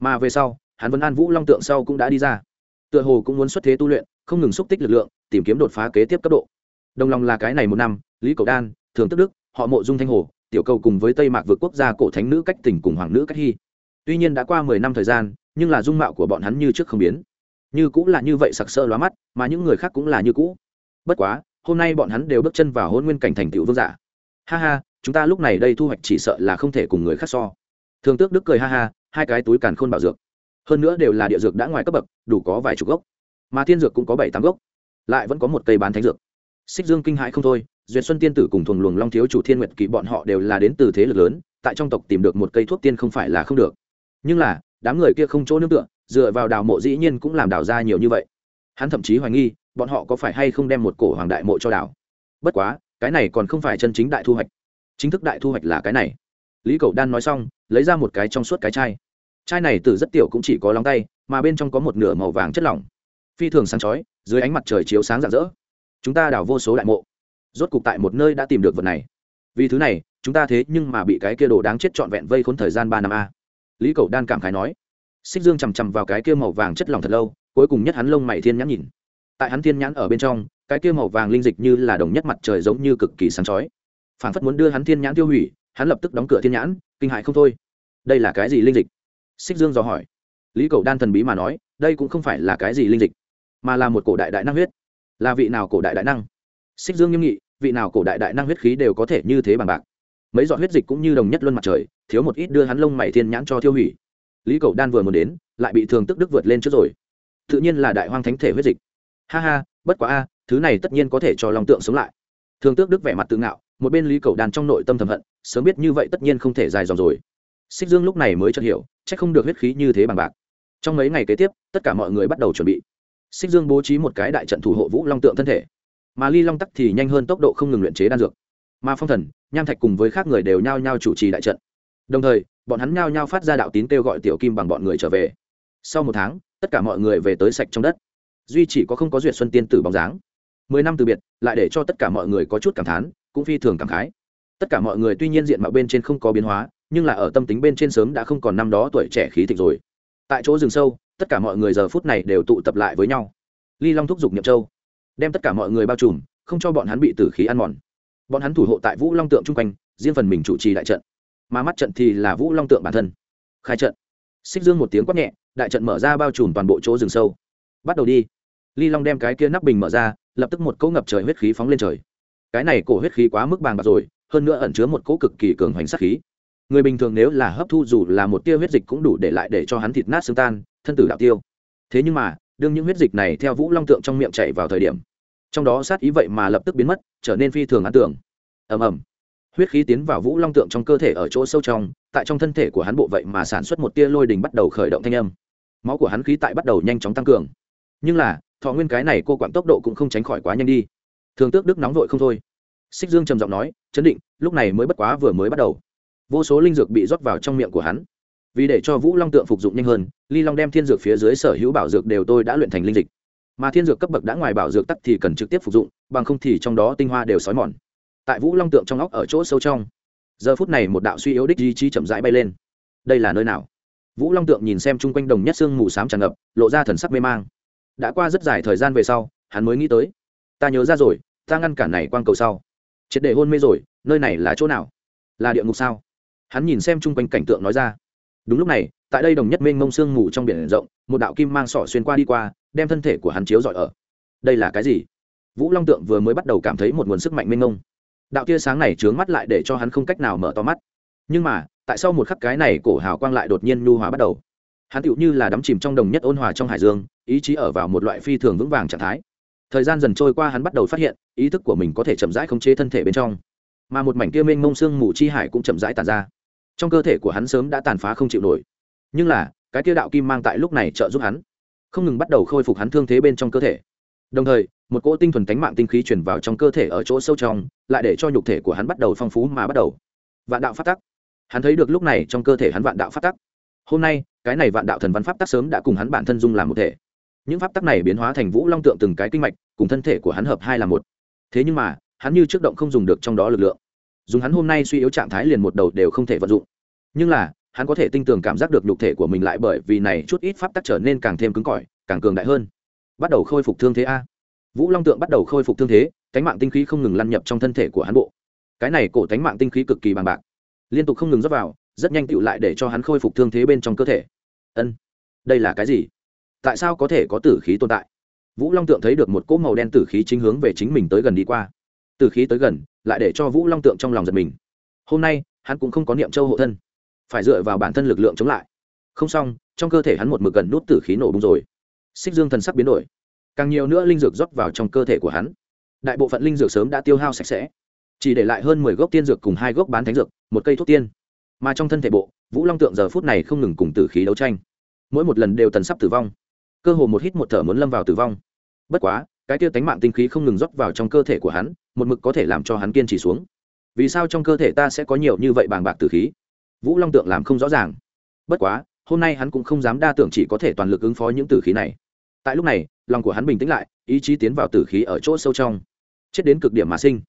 Mà về sau, hắn vẫn an vũ long tượng sau cũng đã đi ra. Tựa hồ cũng muốn xuất thế tu luyện không ngừng xúc tích lực lượng, tìm kiếm đột phá kế tiếp cấp độ. Đồng lòng là cái này một năm, lý cầu đan, thường tức đức, họ mộ dung thanh hồ, tiểu cầu cùng với tây mạc vượt quốc gia cổ thánh nữ cách tỉnh cùng hoàng nữ cách hy. Tuy nhiên đã qua mười năm thời gian, nhưng là dung mạo của bọn hắn như trước không biến. Như cũng là như vậy sặc sỡ lóa mắt, mà những người khác cũng là như cũ. Bất quá, hôm nay bọn hắn đều bước chân vào hôn nguyên cảnh thành tựu vương giả. Ha ha, chúng ta lúc này đây thu hoạch chỉ sợ là không thể cùng người khác so. Thường tước đức cười ha ha, hai cái túi càn khôn bảo dược. Hơn nữa đều là địa dược đã ngoài cấp bậc, đủ có vài chục gốc mà thiên dược cũng có bảy tám gốc, lại vẫn có một cây bán thánh dược. Xích dương kinh hãi không thôi, duyệt xuân tiên tử cùng thuồng luồng long thiếu chủ thiên nguyệt kỳ bọn họ đều là đến từ thế lực lớn, tại trong tộc tìm được một cây thuốc tiên không phải là không được. Nhưng là, đám người kia không chỗ nương tựa, dựa vào đào mộ dĩ nhiên cũng làm đào ra nhiều như vậy. Hắn thậm chí hoài nghi, bọn họ có phải hay không đem một cổ hoàng đại mộ cho đào. Bất quá, cái này còn không phải chân chính đại thu hoạch. Chính thức đại thu hoạch là cái này. Lý cầu đan nói xong, lấy ra một cái trong suốt cái chai. Chai này từ rất tiểu cũng chỉ có lóng tay, mà bên trong có một nửa màu vàng chất lỏng phi thường sáng chói, dưới ánh mặt trời chiếu sáng rạng rỡ. Chúng ta đào vô số đại mộ. Rốt cục tại một nơi đã tìm được vật này. Vì thứ này, chúng ta thế nhưng mà bị cái kia đồ đáng chết trọn vẹn vây khốn thời gian ba năm a. Lý cầu đan cảm khái nói. Xích dương chằm chằm vào cái kia màu vàng chất lỏng thật lâu, cuối cùng nhất hắn lông mày thiên nhãn nhìn. Tại hắn thiên nhãn ở bên trong, cái kia màu vàng linh dịch như là đồng nhất mặt trời giống như cực kỳ sáng chói. Phản phất muốn đưa hắn thiên nhãn tiêu hủy, hắn lập tức đóng cửa thiên nhãn, kinh hại không thôi. Đây là cái gì linh dịch? Xích dương dò hỏi. Lý cầu đan thần bí mà nói, đây cũng không phải là cái gì linh dịch mà là một cổ đại đại năng huyết. Là vị nào cổ đại đại năng? Xích dương nghiêm nghị, vị nào cổ đại đại năng huyết khí đều có thể như thế bằng bạc. Mấy giọt huyết dịch cũng như đồng nhất luân mặt trời, thiếu một ít đưa hắn lông mày thiên nhãn cho tiêu hủy. Lý cầu đan vừa muốn đến, lại bị thường tức đức vượt lên trước rồi. Tự nhiên là đại hoang thánh thể huyết dịch. Ha ha, bất quá a, thứ này tất nhiên có thể cho long tượng sống lại. Thường tước đức vẻ mặt tự ngạo, một bên lý cầu đan trong nội tâm thầm hận, sớm biết như vậy tất nhiên không thể dài dòng rồi. Xích dương lúc này mới chợt hiểu c h ắ c không được huyết khí như thế bằng bạc. Trong mấy ngày kế tiếp, tất cả mọi người bắt đầu chuẩn bị xích dương bố trí một cái đại trận thủ hộ vũ long tượng thân thể. Mà ly long tắc thì nhanh hơn tốc độ không ngừng luyện chế đan dược. Mà phong thần, nham thạch cùng với khác người đều nhao nhao chủ trì đại trận. Đồng thời, bọn hắn nhao nhao phát ra đạo tín kêu gọi tiểu kim bằng bọn người trở về. Sau một tháng, tất cả mọi người về tới sạch trong đất. Duy chỉ có không có duyệt xuân tiên tử bóng dáng. Mười năm từ biệt, lại để cho tất cả mọi người có chút cảm thán, cũng phi thường cảm khái. Tất cả mọi người tuy nhiên diện mạo bên trên không có biến hóa, nhưng là ở tâm tính bên trên sớm đã không còn năm đó tuổi trẻ khí thịnh rồi. Tại chỗ rừng sâu tất cả mọi người giờ phút này đều tụ tập lại với nhau. Ly long thúc giục nhậm châu, đem tất cả mọi người bao trùm, không cho bọn hắn bị tử khí ăn mòn. Bọn hắn thủ hộ tại vũ long tượng chung quanh, riêng phần mình chủ trì đại trận. Mà mắt trận thì là vũ long tượng bản thân. Khai trận. Xích dương một tiếng quát nhẹ, đại trận mở ra bao trùm toàn bộ chỗ rừng sâu. Bắt đầu đi. Ly long đem cái kia nắp bình mở ra, lập tức một cỗ ngập trời huyết khí phóng lên trời. Cái này cổ huyết khí quá mức bàng bạc rồi, hơn nữa ẩn chứa một cỗ cực kỳ cường hoành sát khí. Người bình thường nếu là hấp thu dù là một tia huyết dịch cũng đủ để lại để cho hắn thịt nát xương tan thân tử đạo tiêu. Thế nhưng mà, đương những huyết dịch này theo vũ long tượng trong miệng chạy vào thời điểm, trong đó sát ý vậy mà lập tức biến mất, trở nên phi thường ấn tượng ầm ầm. Huyết khí tiến vào vũ long tượng trong cơ thể ở chỗ sâu trong, tại trong thân thể của hắn bộ vậy mà sản xuất một tia lôi đình bắt đầu khởi động thanh âm. Máu của hắn khí tại bắt đầu nhanh chóng tăng cường. Nhưng là, thọ nguyên cái này cô quản tốc độ cũng không tránh khỏi quá nhanh đi. Thường tước đức nóng vội không thôi. Xích dương trầm giọng nói, chấn định, lúc này mới bất quá vừa mới bắt đầu. Vô số linh dược bị rót vào trong miệng của hắn vì để cho vũ long tượng phục dụng nhanh hơn, ly long đem thiên dược phía dưới sở hữu bảo dược đều tôi đã luyện thành linh dịch. Mà thiên dược cấp bậc đã ngoài bảo dược tắc thì cần trực tiếp phục dụng, bằng không thì trong đó tinh hoa đều xói mòn. Tại vũ long tượng trong óc ở chỗ sâu trong, giờ phút này một đạo suy yếu đích ý chí chậm rãi bay lên. Đây là nơi nào? Vũ long tượng nhìn xem chung quanh đồng nhất xương mù s á m tràn ngập, lộ ra thần sắc mê mang. Đã qua rất dài thời gian về sau, hắn mới nghĩ tới, ta nhớ ra rồi, ta ngăn cản này quang cầu sau. Triệt để hôn mê rồi, nơi này là chỗ nào? Là địa ngục sao? Hắn nhìn xem chung quanh cảnh tượng nói ra đúng lúc này, tại đây đồng nhất mênh mông sương mù trong biển rộng, một đạo kim mang sỏ xuyên qua đi qua, đem thân thể của hắn chiếu dọi ở. Đây là cái gì? Vũ long tượng vừa mới bắt đầu cảm thấy một nguồn sức mạnh mênh mông. Đạo tia sáng này trướng mắt lại để cho hắn không cách nào mở to mắt. Nhưng mà, tại sao một khắc cái này cổ hào quang lại đột nhiên nhu hòa bắt đầu. Hắn tựu như là đắm chìm trong đồng nhất ôn hòa trong hải dương, ý chí ở vào một loại phi thường vững vàng trạng thái. Thời gian dần trôi qua hắn bắt đầu phát hiện, ý thức của mình có thể chậm rãi khống chế thân thể bên trong. Mà một mảnh kia mênh mông sương mù chi hải cũng chậm rãi tàn ra trong cơ thể của hắn sớm đã tàn phá không chịu nổi. Nhưng là, cái tiêu đạo kim mang tại lúc này trợ giúp hắn, không ngừng bắt đầu khôi phục hắn thương thế bên trong cơ thể. Đồng thời, một cỗ tinh thuần tánh mạng tinh khí chuyển vào trong cơ thể ở chỗ sâu trong, lại để cho nhục thể của hắn bắt đầu phong phú mà bắt đầu. Vạn đạo phát tắc. Hắn thấy được lúc này trong cơ thể hắn vạn đạo phát tắc. Hôm nay, cái này vạn đạo thần văn pháp tắc sớm đã cùng hắn bản thân dung làm một thể. Những pháp tắc này biến hóa thành vũ long tượng từng cái kinh mạch, cùng thân thể của hắn hợp hai là một. Thế nhưng mà, hắn như trước động không dùng được trong đó lực lượng dùng hắn hôm nay suy yếu trạng thái liền một đầu đều không thể vận dụng. Nhưng là, hắn có thể tinh tường cảm giác được nhục thể của mình lại bởi vì này chút ít pháp tắc trở nên càng thêm cứng cỏi, càng cường đại hơn. Bắt đầu khôi phục thương thế a. Vũ long tượng bắt đầu khôi phục thương thế, cánh mạng tinh khí không ngừng lăn nhập trong thân thể của hắn bộ. Cái này cổ cánh mạng tinh khí cực kỳ bằng bạc. Liên tục không ngừng rót vào, rất nhanh tựu lại để cho hắn khôi phục thương thế bên trong cơ thể. Ân, đây là cái gì? Tại sao có thể có tử khí tồn tại? Vũ long tượng thấy được một cỗ màu đen tử khí chính hướng về chính mình tới gần đi qua. Tử khí tới gần lại để cho vũ long tượng trong lòng giật mình. Hôm nay, hắn cũng không có niệm châu hộ thân, phải dựa vào bản thân lực lượng chống lại. Không xong, trong cơ thể hắn một mực gần nút tử khí nổ bung rồi. Xích dương thần sắc biến đổi. Càng nhiều nữa linh dược rót vào trong cơ thể của hắn. Đại bộ phận linh dược sớm đã tiêu hao sạch sẽ. Chỉ để lại hơn mười gốc tiên dược cùng hai gốc bán thánh dược, một cây thuốc tiên. Mà trong thân thể bộ, vũ long tượng giờ phút này không ngừng cùng tử khí đấu tranh. Mỗi một lần đều tần sắp tử vong. Cơ hồ một hít một thở muốn lâm vào tử vong. Bất quá, cái tiêu tánh mạng tinh khí không ngừng rót vào trong cơ thể của hắn một mực có thể làm cho hắn kiên trì xuống. Vì sao trong cơ thể ta sẽ có nhiều như vậy bàng bạc tử khí? Vũ long tượng làm không rõ ràng. Bất quá, hôm nay hắn cũng không dám đa tưởng chỉ có thể toàn lực ứng phó những tử khí này. Tại lúc này, lòng của hắn bình tĩnh lại, ý chí tiến vào tử khí ở chỗ sâu trong. Chết đến cực điểm mà sinh.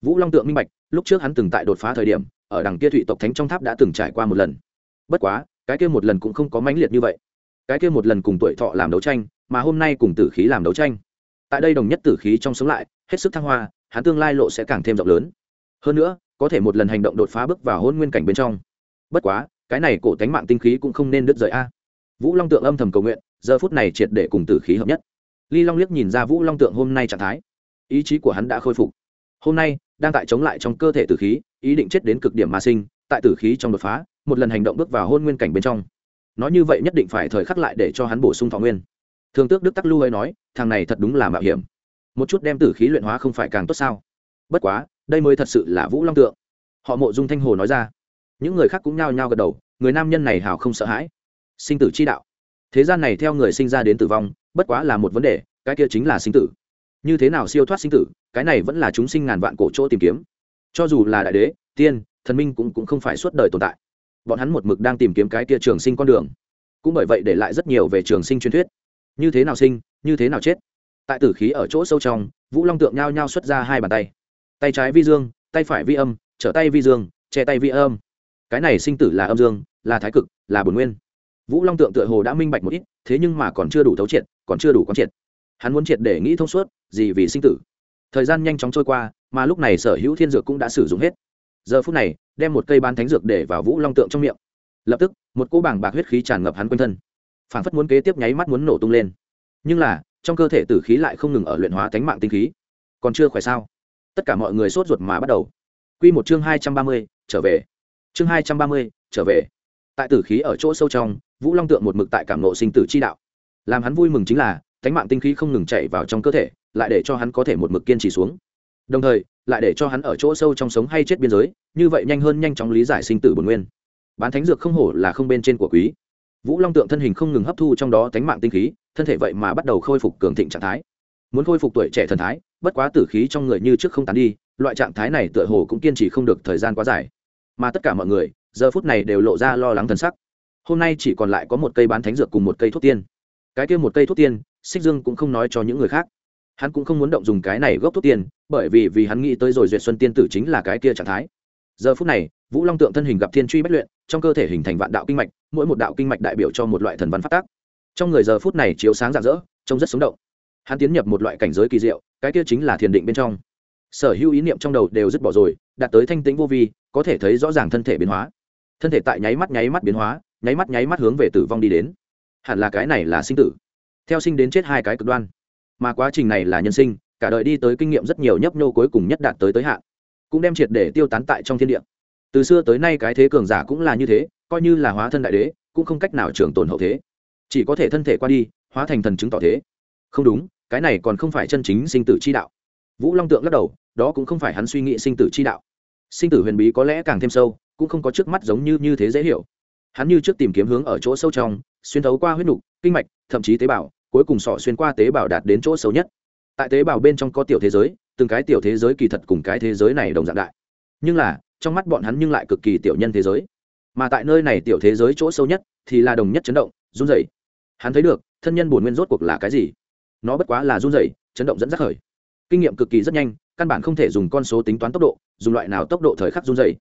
Vũ long tượng minh bạch, lúc trước hắn từng tại đột phá thời điểm, ở đằng kia thụy tộc thánh trong tháp đã từng trải qua một lần. Bất quá, cái kia một lần cũng không có mãnh liệt như vậy. Cái kia một lần cùng tuổi thọ làm đấu tranh, mà hôm nay cùng tử khí làm đấu tranh. Tại đây đồng nhất tử khí trong sống lại, hết sức thăng hoa hắn tương lai lộ sẽ càng thêm rộng lớn. Hơn nữa, có thể một lần hành động đột phá bước vào hôn nguyên cảnh bên trong. Bất quá, cái này cổ tánh mạng tinh khí cũng không nên đứt rời a. Vũ long tượng âm thầm cầu nguyện, giờ phút này triệt để cùng tử khí hợp nhất. Ly long liếc nhìn ra vũ long tượng hôm nay trạng thái. Ý chí của hắn đã khôi phục. Hôm nay, đang tại chống lại trong cơ thể tử khí, ý định chết đến cực điểm mà sinh, tại tử khí trong đột phá, một lần hành động bước vào hôn nguyên cảnh bên trong. Nói như vậy nhất định phải thời khắc lại để cho hắn bổ sung thọ nguyên. Thường tước đức tắc lưu ấy nói, thằng này thật đúng là mạo hiểm một chút đem tử khí luyện hóa không phải càng tốt sao? Bất quá đây mới thật sự là vũ long tượng. Họ mộ dung thanh hồ nói ra. Những người khác cũng nhao nhao gật đầu người nam nhân này hào không sợ hãi. Sinh tử chi đạo. Thế gian này theo người sinh ra đến tử vong bất quá là một vấn đề cái kia chính là sinh tử. Như thế nào siêu thoát sinh tử cái này vẫn là chúng sinh ngàn vạn cổ chỗ tìm kiếm. Cho dù là đại đế tiên thần minh cũng, cũng không phải suốt đời tồn tại. Bọn hắn một mực đang tìm kiếm cái kia trường sinh con đường. Cũng bởi vậy để lại rất nhiều về trường sinh truyền thuyết. Như thế nào sinh như thế nào chết? Tại tử khí ở chỗ sâu trong, vũ long tượng nhao nhao xuất ra hai bàn tay. Tay trái vi dương, tay phải vi âm, trở tay vi dương, che tay vi âm. Cái này sinh tử là âm dương, là thái cực, là bồn nguyên. Vũ long tượng tựa hồ đã minh bạch một ít, thế nhưng mà còn chưa đủ thấu triệt, còn chưa đủ quán triệt. Hắn muốn triệt để nghĩ thông suốt, gì vì sinh tử. Thời gian nhanh chóng trôi qua, mà lúc này sở hữu thiên dược cũng đã sử dụng hết. Giờ phút này, đem một cây bán thánh dược để vào vũ long tượng trong miệng. Lập tức, một cô bảng bạc huyết khí tràn ngập hắn quanh thân. Phản phất muốn kế tiếp nháy mắt muốn nổ tung lên. Nhưng là trong cơ thể tử khí lại không ngừng ở luyện hóa tánh mạng tinh khí. Còn chưa khỏe sao? Tất cả mọi người sốt ruột mà bắt đầu. Q một chương hai trăm ba mươi, trở về. Chương hai trăm ba mươi, trở về. Tại tử khí ở chỗ sâu trong, vũ long tượng một mực tại cảm nộ sinh tử chi đạo. Làm hắn vui mừng chính là tánh mạng tinh khí không ngừng chạy vào trong cơ thể, lại để cho hắn có thể một mực kiên trì xuống. Đồng thời, lại để cho hắn ở chỗ sâu trong sống hay chết biên giới, như vậy nhanh hơn nhanh chóng lý giải sinh tử bồn nguyên. Bán thánh dược không hổ là không bên trên của quý vũ long tượng thân hình không ngừng hấp thu trong đó tánh mạng tinh khí, thân thể vậy mà bắt đầu khôi phục cường thịnh trạng thái. Muốn khôi phục tuổi trẻ thần thái, bất quá tử khí trong người như trước không tán đi, loại trạng thái này tựa hồ cũng kiên trì không được thời gian quá dài. Mà tất cả mọi người, giờ phút này đều lộ ra lo lắng thần sắc. Hôm nay chỉ còn lại có một cây bán thánh dược cùng một cây thuốc tiên. Cái kia một cây thuốc tiên, xích dương cũng không nói cho những người khác. Hắn cũng không muốn động dùng cái này gốc thuốc tiên, bởi vì vì hắn nghĩ tới rồi duyệt xuân tiên tử chính là cái kia trạng thái. Giờ phút này, vũ long tượng thân hình gặp thiên truy bất luyện trong cơ thể hình thành vạn đạo kinh mạch, mỗi một đạo kinh mạch đại biểu cho một loại thần văn phát tác. Trong người giờ phút này chiếu sáng rạng rỡ, trông rất sống động. Hắn tiến nhập một loại cảnh giới kỳ diệu, cái kia chính là thiền định bên trong. Sở hữu ý niệm trong đầu đều dứt bỏ rồi, đạt tới thanh tĩnh vô vi, có thể thấy rõ ràng thân thể biến hóa. Thân thể tại nháy mắt nháy mắt biến hóa, nháy mắt nháy mắt hướng về tử vong đi đến. Hẳn là cái này là sinh tử. Theo sinh đến chết hai cái cực đoan. Mà quá trình này là nhân sinh, cả đời đi tới kinh nghiệm rất nhiều nhấp nhô cuối cùng nhất đạt tới tới hạn. Cũng đem triệt để tiêu tán tại trong thiên địa từ xưa tới nay cái thế cường giả cũng là như thế, coi như là hóa thân đại đế, cũng không cách nào trường tồn hậu thế. Chỉ có thể thân thể qua đi, hóa thành thần chứng tỏ thế. Không đúng, cái này còn không phải chân chính sinh tử chi đạo. Vũ long tượng lắc đầu, đó cũng không phải hắn suy nghĩ sinh tử chi đạo. Sinh tử huyền bí có lẽ càng thêm sâu, cũng không có trước mắt giống như như thế dễ hiểu. Hắn như trước tìm kiếm hướng ở chỗ sâu trong, xuyên thấu qua huyết nục, kinh mạch, thậm chí tế bào, cuối cùng sọ xuyên qua tế bào đạt đến chỗ sâu nhất. Tại tế bào bên trong có tiểu thế giới, từng cái tiểu thế giới kỳ thật cùng cái thế giới này đồng dạng đại. Nhưng là trong mắt bọn hắn nhưng lại cực kỳ tiểu nhân thế giới. Mà tại nơi này tiểu thế giới chỗ sâu nhất thì là đồng nhất chấn động, run rẩy. Hắn thấy được, thân nhân bổn nguyên rốt cuộc là cái gì? Nó bất quá là run rẩy, chấn động dẫn dắt khởi. Kinh nghiệm cực kỳ rất nhanh, căn bản không thể dùng con số tính toán tốc độ, dùng loại nào tốc độ thời khắc run rẩy.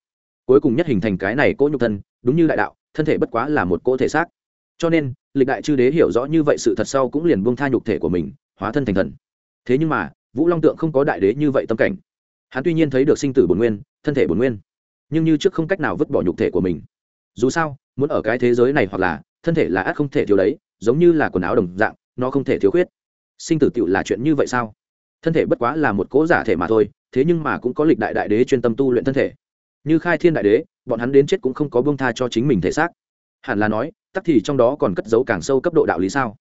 Cuối cùng nhất hình thành cái này cỗ nhục thân, đúng như đại đạo, thân thể bất quá là một cỗ thể xác. Cho nên, lịch đại chư đế hiểu rõ như vậy sự thật sau cũng liền buông tha nhục thể của mình, hóa thân thành thần. Thế nhưng mà, vũ long tượng không có đại đế như vậy tâm cảnh. Hắn tuy nhiên thấy được sinh tử bổn nguyên, thân thể bổn nguyên nhưng như trước không cách nào vứt bỏ nhục thể của mình. Dù sao, muốn ở cái thế giới này hoặc là, thân thể là ác không thể thiếu đấy, giống như là quần áo đồng dạng, nó không thể thiếu khuyết. Sinh tử tựu là chuyện như vậy sao? Thân thể bất quá là một cố giả thể mà thôi, thế nhưng mà cũng có lịch đại đại đế chuyên tâm tu luyện thân thể. Như khai thiên đại đế, bọn hắn đến chết cũng không có bông tha cho chính mình thể xác. Hẳn là nói, tắc thì trong đó còn cất giấu càng sâu cấp độ đạo lý sao?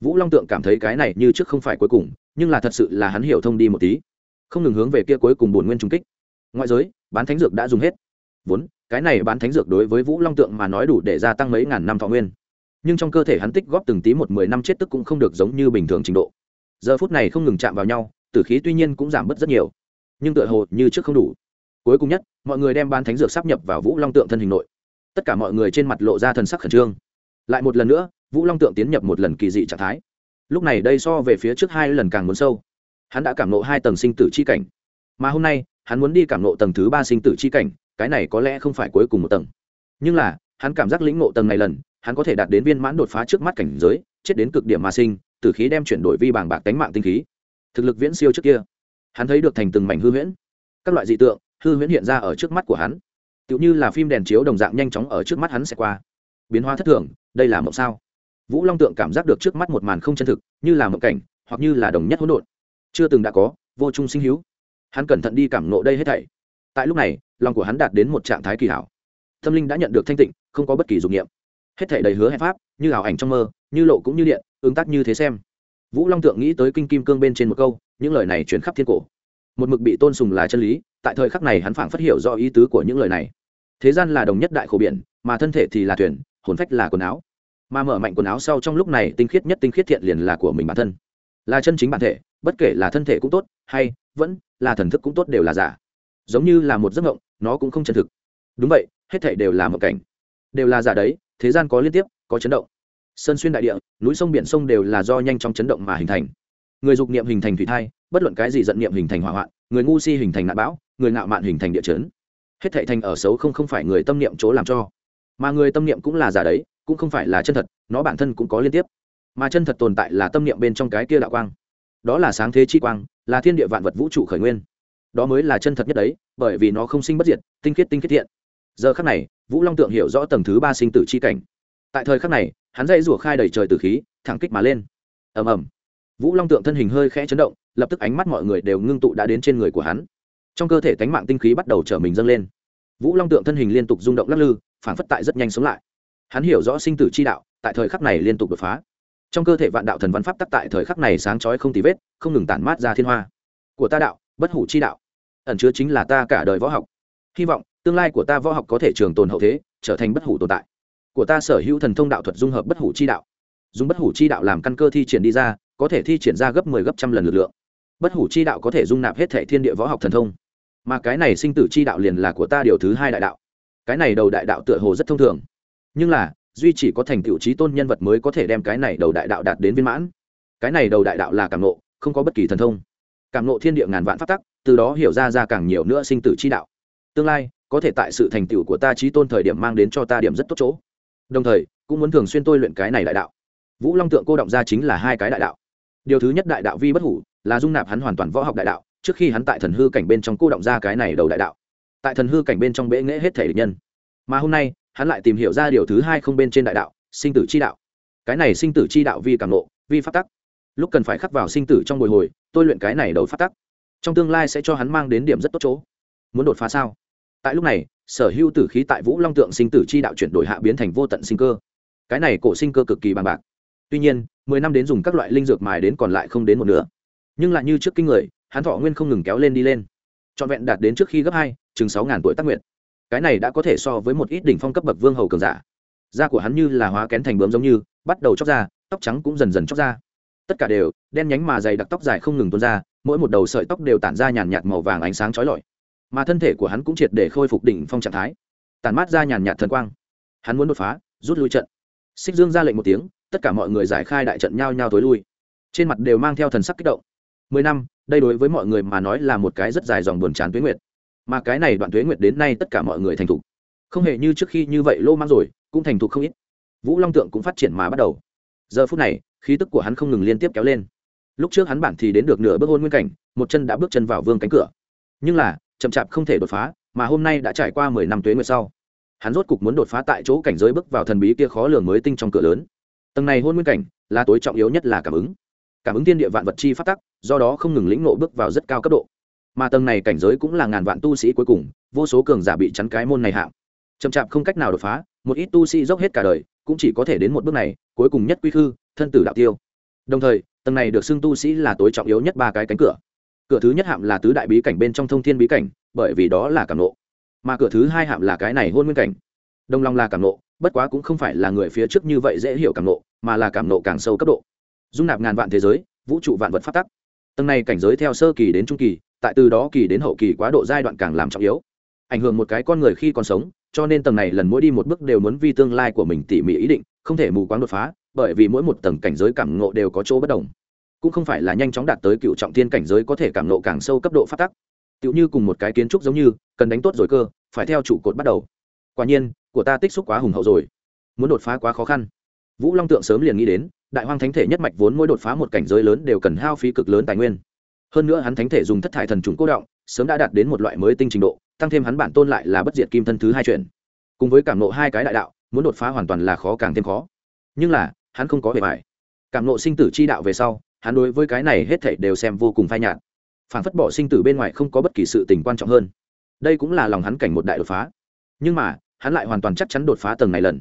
Vũ long tượng cảm thấy cái này như trước không phải cuối cùng, nhưng là thật sự là hắn hiểu thông đi một tí. Không ngừng hướng về kia cuối cùng bổn nguyên trung kích. Ngoại giới, bán thánh dược đã dùng hết vốn, cái này bán thánh dược đối với vũ long tượng mà nói đủ để gia tăng mấy ngàn năm thọ nguyên. Nhưng trong cơ thể hắn tích góp từng tí một mười năm chết tức cũng không được giống như bình thường trình độ. Giờ phút này không ngừng chạm vào nhau, tử khí tuy nhiên cũng giảm bớt rất nhiều, nhưng tựa hồ như trước không đủ. Cuối cùng nhất, mọi người đem bán thánh dược sắp nhập vào vũ long tượng thân hình nội. Tất cả mọi người trên mặt lộ ra thần sắc khẩn trương. Lại một lần nữa, vũ long tượng tiến nhập một lần kỳ dị trạng thái. Lúc này đây so về phía trước hai lần càng muốn sâu. Hắn đã cảm nộ hai tầng sinh tử c h i cảnh. Mà hôm nay, hắn muốn đi cảm nộ tầng thứ ba sinh tử c h i cảnh cái này có lẽ không phải cuối cùng một tầng. Nhưng là, hắn cảm giác lĩnh ngộ tầng này lần, hắn có thể đạt đến viên mãn đột phá trước mắt cảnh giới, chết đến cực điểm mà sinh tử khí đem chuyển đổi vi bảng bạc tánh mạng tinh khí. Thực lực viễn siêu trước kia. Hắn thấy được thành từng mảnh hư huyễn. Các loại dị tượng, hư huyễn hiện ra ở trước mắt của hắn. Tựu như là phim đèn chiếu đồng dạng nhanh chóng ở trước mắt hắn sẽ qua. Biến hóa thất thường, đây là mộng sao? Vũ long tượng cảm giác được trước mắt một màn không chân thực, như là mộng cảnh, hoặc như là đồng nhất hỗn độn. Chưa từng đã có, vô trung sinh hữu. Hắn cẩn thận đi cảm nộ đây hết thảy tại lúc này, lòng của hắn đạt đến một trạng thái kỳ hảo. Tâm linh đã nhận được thanh tịnh, không có bất kỳ dục nghiệm hết thể đầy hứa hẹn pháp, như ảo ảnh trong mơ, như lộ cũng như điện, ứng tác như thế xem. Vũ long tượng nghĩ tới kinh kim cương bên trên một câu, những lời này chuyển khắp thiên cổ. Một mực bị tôn sùng là chân lý, tại thời khắc này hắn phảng phát hiểu rõ ý tứ của những lời này. Thế gian là đồng nhất đại khổ biển, mà thân thể thì là thuyền, hồn phách là quần áo. Mà mở mạnh quần áo sau trong lúc này, tinh khiết nhất tinh khiết thiện liền là của mình bản thân. Là chân chính bản thể, bất kể là thân thể cũng tốt, hay vẫn là thần thức cũng tốt đều là giả giống như là một giấc mộng, nó cũng không chân thực. Đúng vậy, hết thảy đều là một cảnh. Đều là giả đấy, thế gian có liên tiếp, có chấn động. Sơn xuyên đại địa, núi sông biển sông đều là do nhanh chóng chấn động mà hình thành. Người dục niệm hình thành thủy thai, bất luận cái gì giận niệm hình thành hỏa hoạn, người ngu si hình thành nạn bão, người ngạo mạn hình thành địa chấn. Hết thảy thành ở xấu không không phải người tâm niệm chỗ làm cho. Mà người tâm niệm cũng là giả đấy, cũng không phải là chân thật, nó bản thân cũng có liên tiếp. Mà chân thật tồn tại là tâm niệm bên trong cái kia đạo quang. Đó là sáng thế chi quang, là thiên địa vạn vật vũ trụ khởi nguyên đó mới là chân thật nhất đấy, bởi vì nó không sinh bất diệt, tinh khiết tinh khiết thiện. Giờ khắc này, vũ long tượng hiểu rõ tầng thứ ba sinh tử chi cảnh. Tại thời khắc này, hắn dãy rủa khai đầy trời từ khí, thẳng kích mà lên. Ầm ầm. Vũ long tượng thân hình hơi khẽ chấn động, lập tức ánh mắt mọi người đều ngưng tụ đã đến trên người của hắn. Trong cơ thể tánh mạng tinh khí bắt đầu trở mình dâng lên. Vũ long tượng thân hình liên tục rung động lắc lư, phản phất tại rất nhanh sống lại. Hắn hiểu rõ sinh tử chi đạo, tại thời khắc này liên tục đột phá. Trong cơ thể vạn đạo thần văn pháp tắc tại thời khắc này sáng chói không tì vết, không ngừng tản mát ra thiên hoa. Của ta đạo, bất hủ chi đạo ẩn chứa chính là ta cả đời võ học. Hy vọng, tương lai của ta võ học có thể trường tồn hậu thế, trở thành bất hủ tồn tại. Của ta sở hữu thần thông đạo thuật dung hợp bất hủ chi đạo. Dùng bất hủ chi đạo làm căn cơ thi triển đi ra, có thể thi triển ra gấp mười 10 gấp trăm lần lực lượng. Bất hủ chi đạo có thể dung nạp hết thể thiên địa võ học thần thông. Mà cái này sinh tử chi đạo liền là của ta điều thứ hai đại đạo. Cái này đầu đại đạo tựa hồ rất thông thường. Nhưng là, duy chỉ có thành tựu trí tôn nhân vật mới có thể đem cái này đầu đại đạo đạt đến viên mãn. Cái này đầu đại đạo là cảm nộ không có bất kỳ thần thông cảm nộ thiên địa ngàn vạn pháp tắc, từ đó hiểu ra ra càng nhiều nữa sinh tử chi đạo. Tương lai, có thể tại sự thành tựu của ta trí tôn thời điểm mang đến cho ta điểm rất tốt chỗ. Đồng thời, cũng muốn thường xuyên tôi luyện cái này đại đạo. Vũ long tượng cô động ra chính là hai cái đại đạo. Điều thứ nhất đại đạo vi bất hủ, là dung nạp hắn hoàn toàn võ học đại đạo, trước khi hắn tại thần hư cảnh bên trong cô động ra cái này đầu đại đạo. Tại thần hư cảnh bên trong bệ nghễ hết thể địch nhân. Mà hôm nay, hắn lại tìm hiểu ra điều thứ hai không bên trên đại đạo, sinh tử chi đạo. Cái này sinh tử chi đạo vi cảm nộ vi pháp tắc lúc cần phải khắc vào sinh tử trong bồi hồi, tôi luyện cái này đầu phát tắc. Trong tương lai sẽ cho hắn mang đến điểm rất tốt chỗ. Muốn đột phá sao? Tại lúc này, sở hữu tử khí tại vũ long tượng sinh tử chi đạo chuyển đổi hạ biến thành vô tận sinh cơ. Cái này cổ sinh cơ cực kỳ bằng bạc. Tuy nhiên, mười năm đến dùng các loại linh dược mài đến còn lại không đến một nửa. Nhưng lại như trước kinh người, hắn thọ nguyên không ngừng kéo lên đi lên. Trọn vẹn đạt đến trước khi gấp hai, chừng sáu ngàn tuổi tác nguyện cái này đã có thể so với một ít đỉnh phong cấp bậc vương hầu cường giả. Da của hắn như là hóa kén thành bướm giống như, bắt đầu chóc ra, tóc trắng cũng dần dần chóc ra tất cả đều, đen nhánh mà dày đặc tóc dài không ngừng tuôn ra, mỗi một đầu sợi tóc đều tản ra nhàn nhạt màu vàng ánh sáng chói lọi. Mà thân thể của hắn cũng triệt để khôi phục đỉnh phong trạng thái. Tàn mát ra nhàn nhạt thần quang. Hắn muốn đột phá, rút lui trận. Xích dương ra lệnh một tiếng, tất cả mọi người giải khai đại trận nhao nhao tối lui. Trên mặt đều mang theo thần sắc kích động. Mười năm, đây đối với mọi người mà nói là một cái rất dài dòng buồn chán tuế nguyệt. Mà cái này đoạn tuế nguyệt đến nay tất cả mọi người thành thục. Không hề như trước khi như vậy lô mang rồi, cũng thành thục không ít. Vũ long tượng cũng phát triển mà bắt đầu giờ phút này, khí tức của hắn không ngừng liên tiếp kéo lên. Lúc trước hắn bản thì đến được nửa bước hôn nguyên cảnh, một chân đã bước chân vào vương cánh cửa. Nhưng là, chậm chạp không thể đột phá, mà hôm nay đã trải qua mười năm tuế nguyệt sau. Hắn rốt cục muốn đột phá tại chỗ cảnh giới bước vào thần bí kia khó lường mới tinh trong cửa lớn. Tầng này hôn nguyên cảnh, là tối trọng yếu nhất là cảm ứng. Cảm ứng tiên địa vạn vật chi phát tắc, do đó không ngừng lĩnh nộ bước vào rất cao cấp độ. Mà tầng này cảnh giới cũng là ngàn vạn tu sĩ cuối cùng, vô số cường giả bị chắn cái môn này hạng chậm chạp không cách nào đột phá, một ít tu sĩ dốc hết cả đời, cũng chỉ có thể đến một bước này cuối cùng nhất quy khư, thân tử đạo tiêu. Đồng thời, tầng này được xưng tu sĩ là tối trọng yếu nhất ba cái cánh cửa. Cửa thứ nhất hạm là tứ đại bí cảnh bên trong thông thiên bí cảnh, bởi vì đó là cảm nộ. Mà cửa thứ hai hạm là cái này hôn nguyên cảnh. Đồng lòng là cảm nộ, bất quá cũng không phải là người phía trước như vậy dễ hiểu cảm nộ, mà là cảm nộ càng sâu cấp độ. Dung nạp ngàn vạn thế giới, vũ trụ vạn vật phát tắc. Tầng này cảnh giới theo sơ kỳ đến trung kỳ, tại từ đó kỳ đến hậu kỳ quá độ giai đoạn càng làm trọng yếu. Ảnh hưởng một cái con người khi còn sống, cho nên tầng này lần mỗi đi một bước đều muốn vi tương lai của mình tỉ mỉ ý định không thể mù quáng đột phá, bởi vì mỗi một tầng cảnh giới cảm ngộ đều có chỗ bất đồng. Cũng không phải là nhanh chóng đạt tới cựu trọng thiên cảnh giới có thể cảm ngộ càng sâu cấp độ phát tắc. Tựu như cùng một cái kiến trúc giống như, cần đánh tốt rồi cơ, phải theo trụ cột bắt đầu. Quả nhiên, của ta tích xúc quá hùng hậu rồi. Muốn đột phá quá khó khăn. Vũ long tượng sớm liền nghĩ đến, đại hoang thánh thể nhất mạch vốn mỗi đột phá một cảnh giới lớn đều cần hao phí cực lớn tài nguyên. Hơn nữa hắn thánh thể dùng thất thải thần trùng cố động, sớm đã đạt đến một loại mới tinh trình độ, tăng thêm hắn bản tôn lại là bất diệt kim thân thứ hai chuyển. Cùng với cảm nộ hai cái đại đạo muốn đột phá hoàn toàn là khó càng thêm khó. Nhưng là, hắn không có bề bài cảm nộ sinh tử chi đạo về sau, hắn đối với cái này hết thảy đều xem vô cùng phai nhạt. Phản phất bỏ sinh tử bên ngoài không có bất kỳ sự tình quan trọng hơn. Đây cũng là lòng hắn cảnh một đại đột phá. Nhưng mà, hắn lại hoàn toàn chắc chắn đột phá tầng này lần.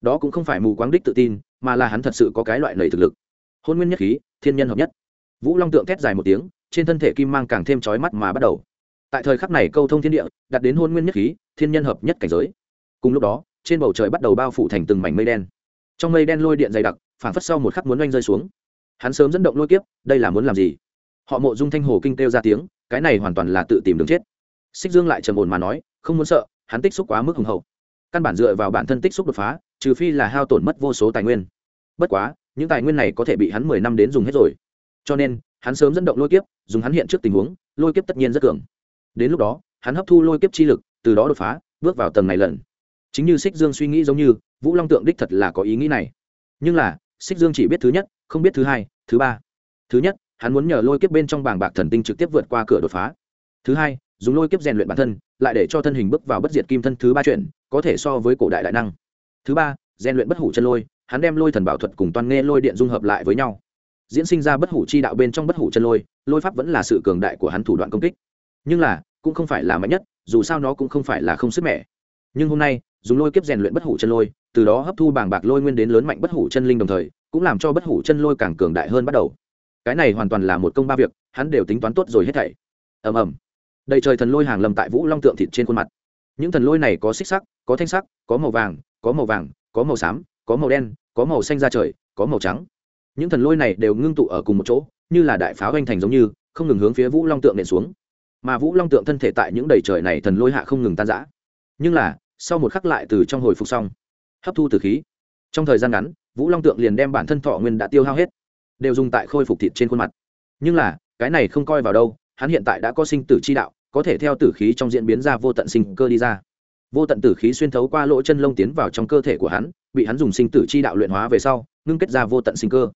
Đó cũng không phải mù quáng đích tự tin, mà là hắn thật sự có cái loại lầy thực lực. Hôn nguyên nhất khí, thiên nhân hợp nhất. Vũ long tượng thét dài một tiếng, trên thân thể kim mang càng thêm chói mắt mà bắt đầu. Tại thời khắc này câu thông thiên địa, đặt đến hôn nguyên nhất khí, thiên nhân hợp nhất cảnh giới. Cùng lúc đó trên bầu trời bắt đầu bao phủ thành từng mảnh mây đen. Trong mây đen lôi điện dày đặc phản phất sau một khắc muốn oanh rơi xuống. Hắn sớm dẫn động lôi kiếp, đây là muốn làm gì? Họ mộ dung thanh hồ kinh kêu ra tiếng, cái này hoàn toàn là tự tìm đường chết. Xích dương lại trầm ổn mà nói, không muốn sợ, hắn tích xúc quá mức hùng hậu. Căn bản dựa vào bản thân tích xúc đột phá, trừ phi là hao tổn mất vô số tài nguyên. Bất quá, những tài nguyên này có thể bị hắn mười năm đến dùng hết rồi. Cho nên, hắn sớm dẫn động lôi kiếp, dùng hắn hiện trước tình huống, lôi kiếp tất nhiên rất cường. Đến lúc đó, hắn hấp thu lôi kiếp chi lực, từ đó đột phá, bước vào tầng này lần chính như xích dương suy nghĩ giống như, vũ long tượng đích thật là có ý nghĩ này. Nhưng là xích dương chỉ biết thứ nhất, không biết thứ hai, thứ ba. Thứ nhất, hắn muốn nhờ lôi kiếp bên trong bảng bạc thần tinh trực tiếp vượt qua cửa đột phá. Thứ hai, dùng lôi kiếp rèn luyện bản thân, lại để cho thân hình bước vào bất diệt kim thân thứ ba chuyện có thể so với cổ đại đại năng. Thứ ba, rèn luyện bất hủ chân lôi, hắn đem lôi thần bảo thuật cùng toàn nghe lôi điện dung hợp lại với nhau. Diễn sinh ra bất hủ chi đạo bên trong bất hủ chân lôi lôi pháp vẫn là sự cường đại của hắn thủ đoạn công kích. Nhưng là, cũng không phải là mạnh nhất, dù sao nó cũng không phải là không sức mẻ. Nhưng hôm nay dùng lôi kiếp rèn luyện bất hủ chân lôi, từ đó hấp thu bàng bạc lôi nguyên đến lớn mạnh bất hủ chân linh đồng thời, cũng làm cho bất hủ chân lôi càng cường đại hơn bắt đầu. Cái này hoàn toàn là một công ba việc, hắn đều tính toán tốt rồi hết thảy. Ầm ầm. Đầy trời thần lôi hàng lầm tại vũ long tượng thịt trên khuôn mặt. Những thần lôi này có xích sắc, có thanh sắc, có màu vàng, có màu vàng, có màu xám, có màu đen, có màu xanh da trời, có màu trắng. Những thần lôi này đều ngưng tụ ở cùng một chỗ, như là đại pháo anh thành giống như, không ngừng hướng phía vũ long tượng nện xuống. Mà vũ long tượng thân thể tại những đầy trời này thần lôi hạ không ngừng tan rã. Nhưng là sau một khắc lại từ trong hồi phục xong. Hấp thu từ khí. Trong thời gian ngắn, vũ long tượng liền đem bản thân thọ nguyên đã tiêu hao hết, đều dùng tại khôi phục thịt trên khuôn mặt. Nhưng là, cái này không coi vào đâu, hắn hiện tại đã có sinh tử chi đạo, có thể theo tử khí trong diễn biến ra vô tận sinh cơ đi ra. Vô tận tử khí xuyên thấu qua lỗ chân lông tiến vào trong cơ thể của hắn, bị hắn dùng sinh tử chi đạo luyện hóa về sau, ngưng kết ra vô tận sinh cơ.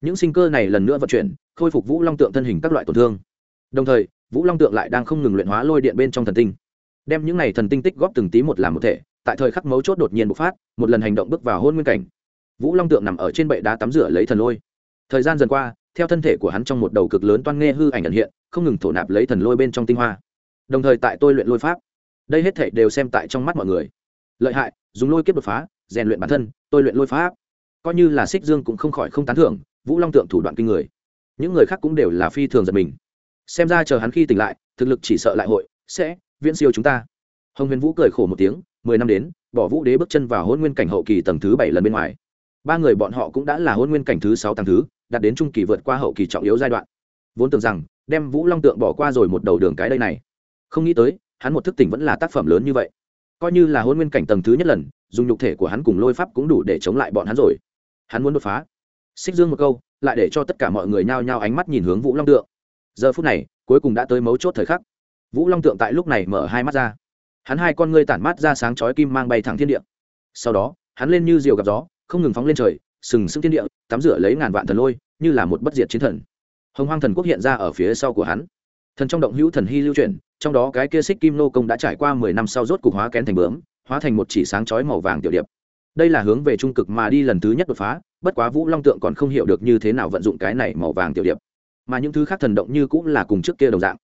Những sinh cơ này lần nữa vận chuyển, khôi phục vũ long tượng thân hình các loại tổn thương. Đồng thời, vũ long tượng lại đang không ngừng luyện hóa lôi điện bên trong thần tinh đem những này thần tinh tích góp từng tí một làm một thể, tại thời khắc mấu chốt đột nhiên bộc phát, một lần hành động bước vào hôn nguyên cảnh. Vũ long tượng nằm ở trên bệ đá tắm rửa lấy thần lôi. Thời gian dần qua, theo thân thể của hắn trong một đầu cực lớn toan nghe hư ảnh ẩn hiện, không ngừng thổ nạp lấy thần lôi bên trong tinh hoa. Đồng thời tại tôi luyện lôi pháp. Đây hết thể đều xem tại trong mắt mọi người. Lợi hại, dùng lôi kiếp đột phá, rèn luyện bản thân, tôi luyện lôi pháp. Coi như là xích dương cũng không khỏi không tán thưởng, vũ long tượng thủ đoạn kinh người. Những người khác cũng đều là phi thường giật mình. Xem ra chờ hắn khi tỉnh lại, thực lực chỉ sợ lại hội, sẽ viễn siêu chúng ta. Hồng huyền vũ cười khổ một tiếng, mười năm đến, bỏ vũ đế bước chân vào hôn nguyên cảnh hậu kỳ tầng thứ bảy lần bên ngoài. Ba người bọn họ cũng đã là hôn nguyên cảnh thứ sáu tầng thứ, đạt đến trung kỳ vượt qua hậu kỳ trọng yếu giai đoạn. Vốn tưởng rằng, đem vũ long tượng bỏ qua rồi một đầu đường cái đây này. Không nghĩ tới, hắn một thức tỉnh vẫn là tác phẩm lớn như vậy. Coi như là hôn nguyên cảnh tầng thứ nhất lần, dùng nhục thể của hắn cùng lôi pháp cũng đủ để chống lại bọn hắn rồi. Hắn muốn đột phá. Xích dương một câu, lại để cho tất cả mọi người nhao nhao ánh mắt nhìn hướng vũ long tượng. Giờ phút này, cuối cùng đã tới mấu chốt thời khắc vũ long tượng tại lúc này mở hai mắt ra. Hắn hai con ngươi tản mát ra sáng chói kim mang bay thẳng thiên địa. Sau đó, hắn lên như diều gặp gió, không ngừng phóng lên trời, sừng sững thiên địa, tắm rửa lấy ngàn vạn thần lôi, như là một bất diệt chiến thần. Hồng hoang thần quốc hiện ra ở phía sau của hắn. Thần trong động hữu thần hy lưu truyền trong đó cái kia xích kim nô công đã trải qua mười năm sau rốt cục hóa kén thành bướm, hóa thành một chỉ sáng chói màu vàng tiểu điệp. Đây là hướng về trung cực mà đi lần thứ nhất đột phá, bất quá vũ long tượng còn không hiểu được như thế nào vận dụng cái này màu vàng tiểu điệp. Mà những thứ khác thần động như cũng là cùng trước kia đồng dạng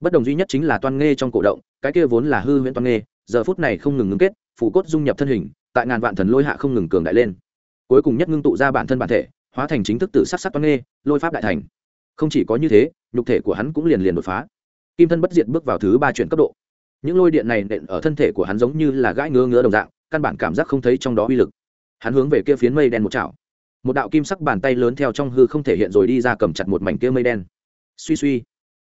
bất đồng duy nhất chính là toan nghê trong cổ động, cái kia vốn là hư huyễn toan nghê, giờ phút này không ngừng ngưng kết, phủ cốt dung nhập thân hình, tại ngàn vạn thần lôi hạ không ngừng cường đại lên. Cuối cùng nhất ngưng tụ ra bản thân bản thể, hóa thành chính thức tự sắc sắc toan nghê, lôi pháp đại thành. Không chỉ có như thế, nhục thể của hắn cũng liền liền đột phá. Kim thân bất diệt bước vào thứ ba chuyển cấp độ. Những lôi điện này nện ở thân thể của hắn giống như là gãi ngứa ngứa đồng dạng, căn bản cảm giác không thấy trong đó uy lực. Hắn hướng về kia phiến mây đen một chảo. Một đạo kim sắc bàn tay lớn theo trong hư không thể hiện rồi đi ra cầm chặt một mảnh kia mây đen. Suy suy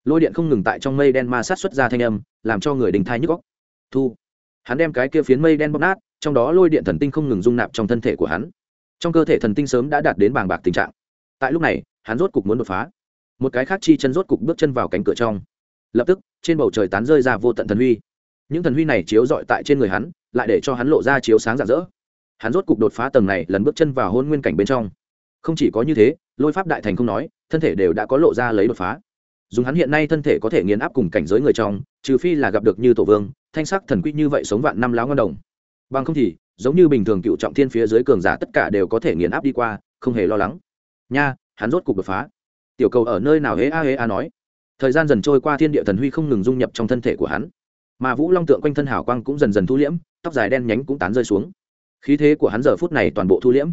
lôi điện không ngừng tại trong mây đen ma sát xuất ra thanh âm, làm cho người đình thai nhức góc thu. Hắn đem cái kia phiến mây đen bóp nát, trong đó lôi điện thần tinh không ngừng rung nạp trong thân thể của hắn. Trong cơ thể thần tinh sớm đã đạt đến bàng bạc tình trạng. Tại lúc này, hắn rốt cục muốn đột phá. Một cái khác chi chân rốt cục bước chân vào cánh cửa trong. Lập tức, trên bầu trời tán rơi ra vô tận thần huy. Những thần huy này chiếu dọi tại trên người hắn, lại để cho hắn lộ ra chiếu sáng rạng rỡ. Hắn rốt cục đột phá tầng này, lần bước chân vào hôn nguyên cảnh bên trong. Không chỉ có như thế, lôi pháp đại thành không nói, thân thể đều đã có lộ ra lấy đột phá dùng hắn hiện nay thân thể có thể nghiền áp cùng cảnh giới người trong, trừ phi là gặp được như tổ vương, thanh sắc thần quy như vậy sống vạn năm láo ngon đồng. Bằng không thì, giống như bình thường cựu trọng thiên phía dưới cường giả tất cả đều có thể nghiền áp đi qua, không hề lo lắng. Nha, hắn rốt cục đột phá. Tiểu cầu ở nơi nào hế a hế a nói. Thời gian dần trôi qua thiên địa thần huy không ngừng dung nhập trong thân thể của hắn. Mà vũ long tượng quanh thân hào quang cũng dần dần thu liễm, tóc dài đen nhánh cũng tán rơi xuống. Khí thế của hắn giờ phút này toàn bộ thu liễm.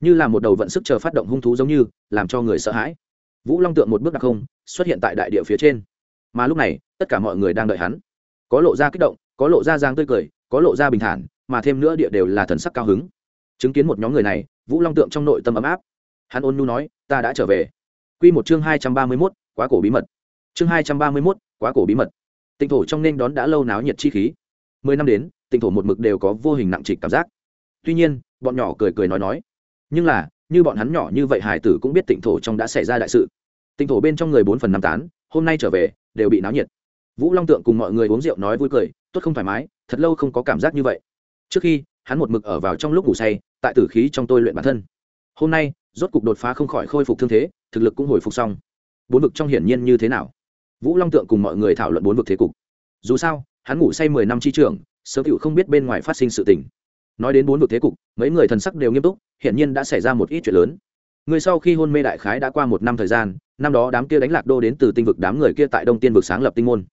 Như là một đầu vận sức chờ phát động hung thú giống như, làm cho người sợ hãi vũ long tượng một bước đặc không, xuất hiện tại đại địa phía trên. Mà lúc này, tất cả mọi người đang đợi hắn. Có lộ ra kích động, có lộ ra giang tươi cười, có lộ ra bình thản, mà thêm nữa địa đều là thần sắc cao hứng. Chứng kiến một nhóm người này, vũ long tượng trong nội tâm ấm áp. Hắn ôn nu nói, ta đã trở về. Q một chương hai trăm ba mươi mốt, quá cổ bí mật. Chương hai trăm ba mươi mốt, quá cổ bí mật. Tịnh thổ trong nên đón đã lâu náo nhiệt chi khí. Mười năm đến, tịnh thổ một mực đều có vô hình nặng trịch cảm giác. Tuy nhiên, bọn nhỏ cười cười nói nói, nhưng là như bọn hắn nhỏ như vậy hải tử cũng biết tịnh thổ trong đã xảy ra đại sự. Tịnh thổ bên trong người bốn phần năm tán, hôm nay trở về, đều bị náo nhiệt. Vũ long tượng cùng mọi người uống rượu nói vui cười, tốt không thoải mái, thật lâu không có cảm giác như vậy. Trước khi, hắn một mực ở vào trong lúc ngủ say, tại tử khí trong tôi luyện bản thân. Hôm nay, rốt cục đột phá không khỏi khôi phục thương thế, thực lực cũng hồi phục xong. Bốn vực trong hiển nhiên như thế nào? Vũ long tượng cùng mọi người thảo luận bốn vực thế cục. Dù sao, hắn ngủ say mười năm chi trường sớm cựu không biết bên ngoài phát sinh sự tình nói đến bốn vực thế cục, mấy người thần sắc đều nghiêm túc Hiện nhiên đã xảy ra một ít chuyện lớn. Người sau khi hôn mê đại khái đã qua một năm thời gian, năm đó đám kia đánh lạc đô đến từ tinh vực đám người kia tại đông tiên vực sáng lập tinh môn,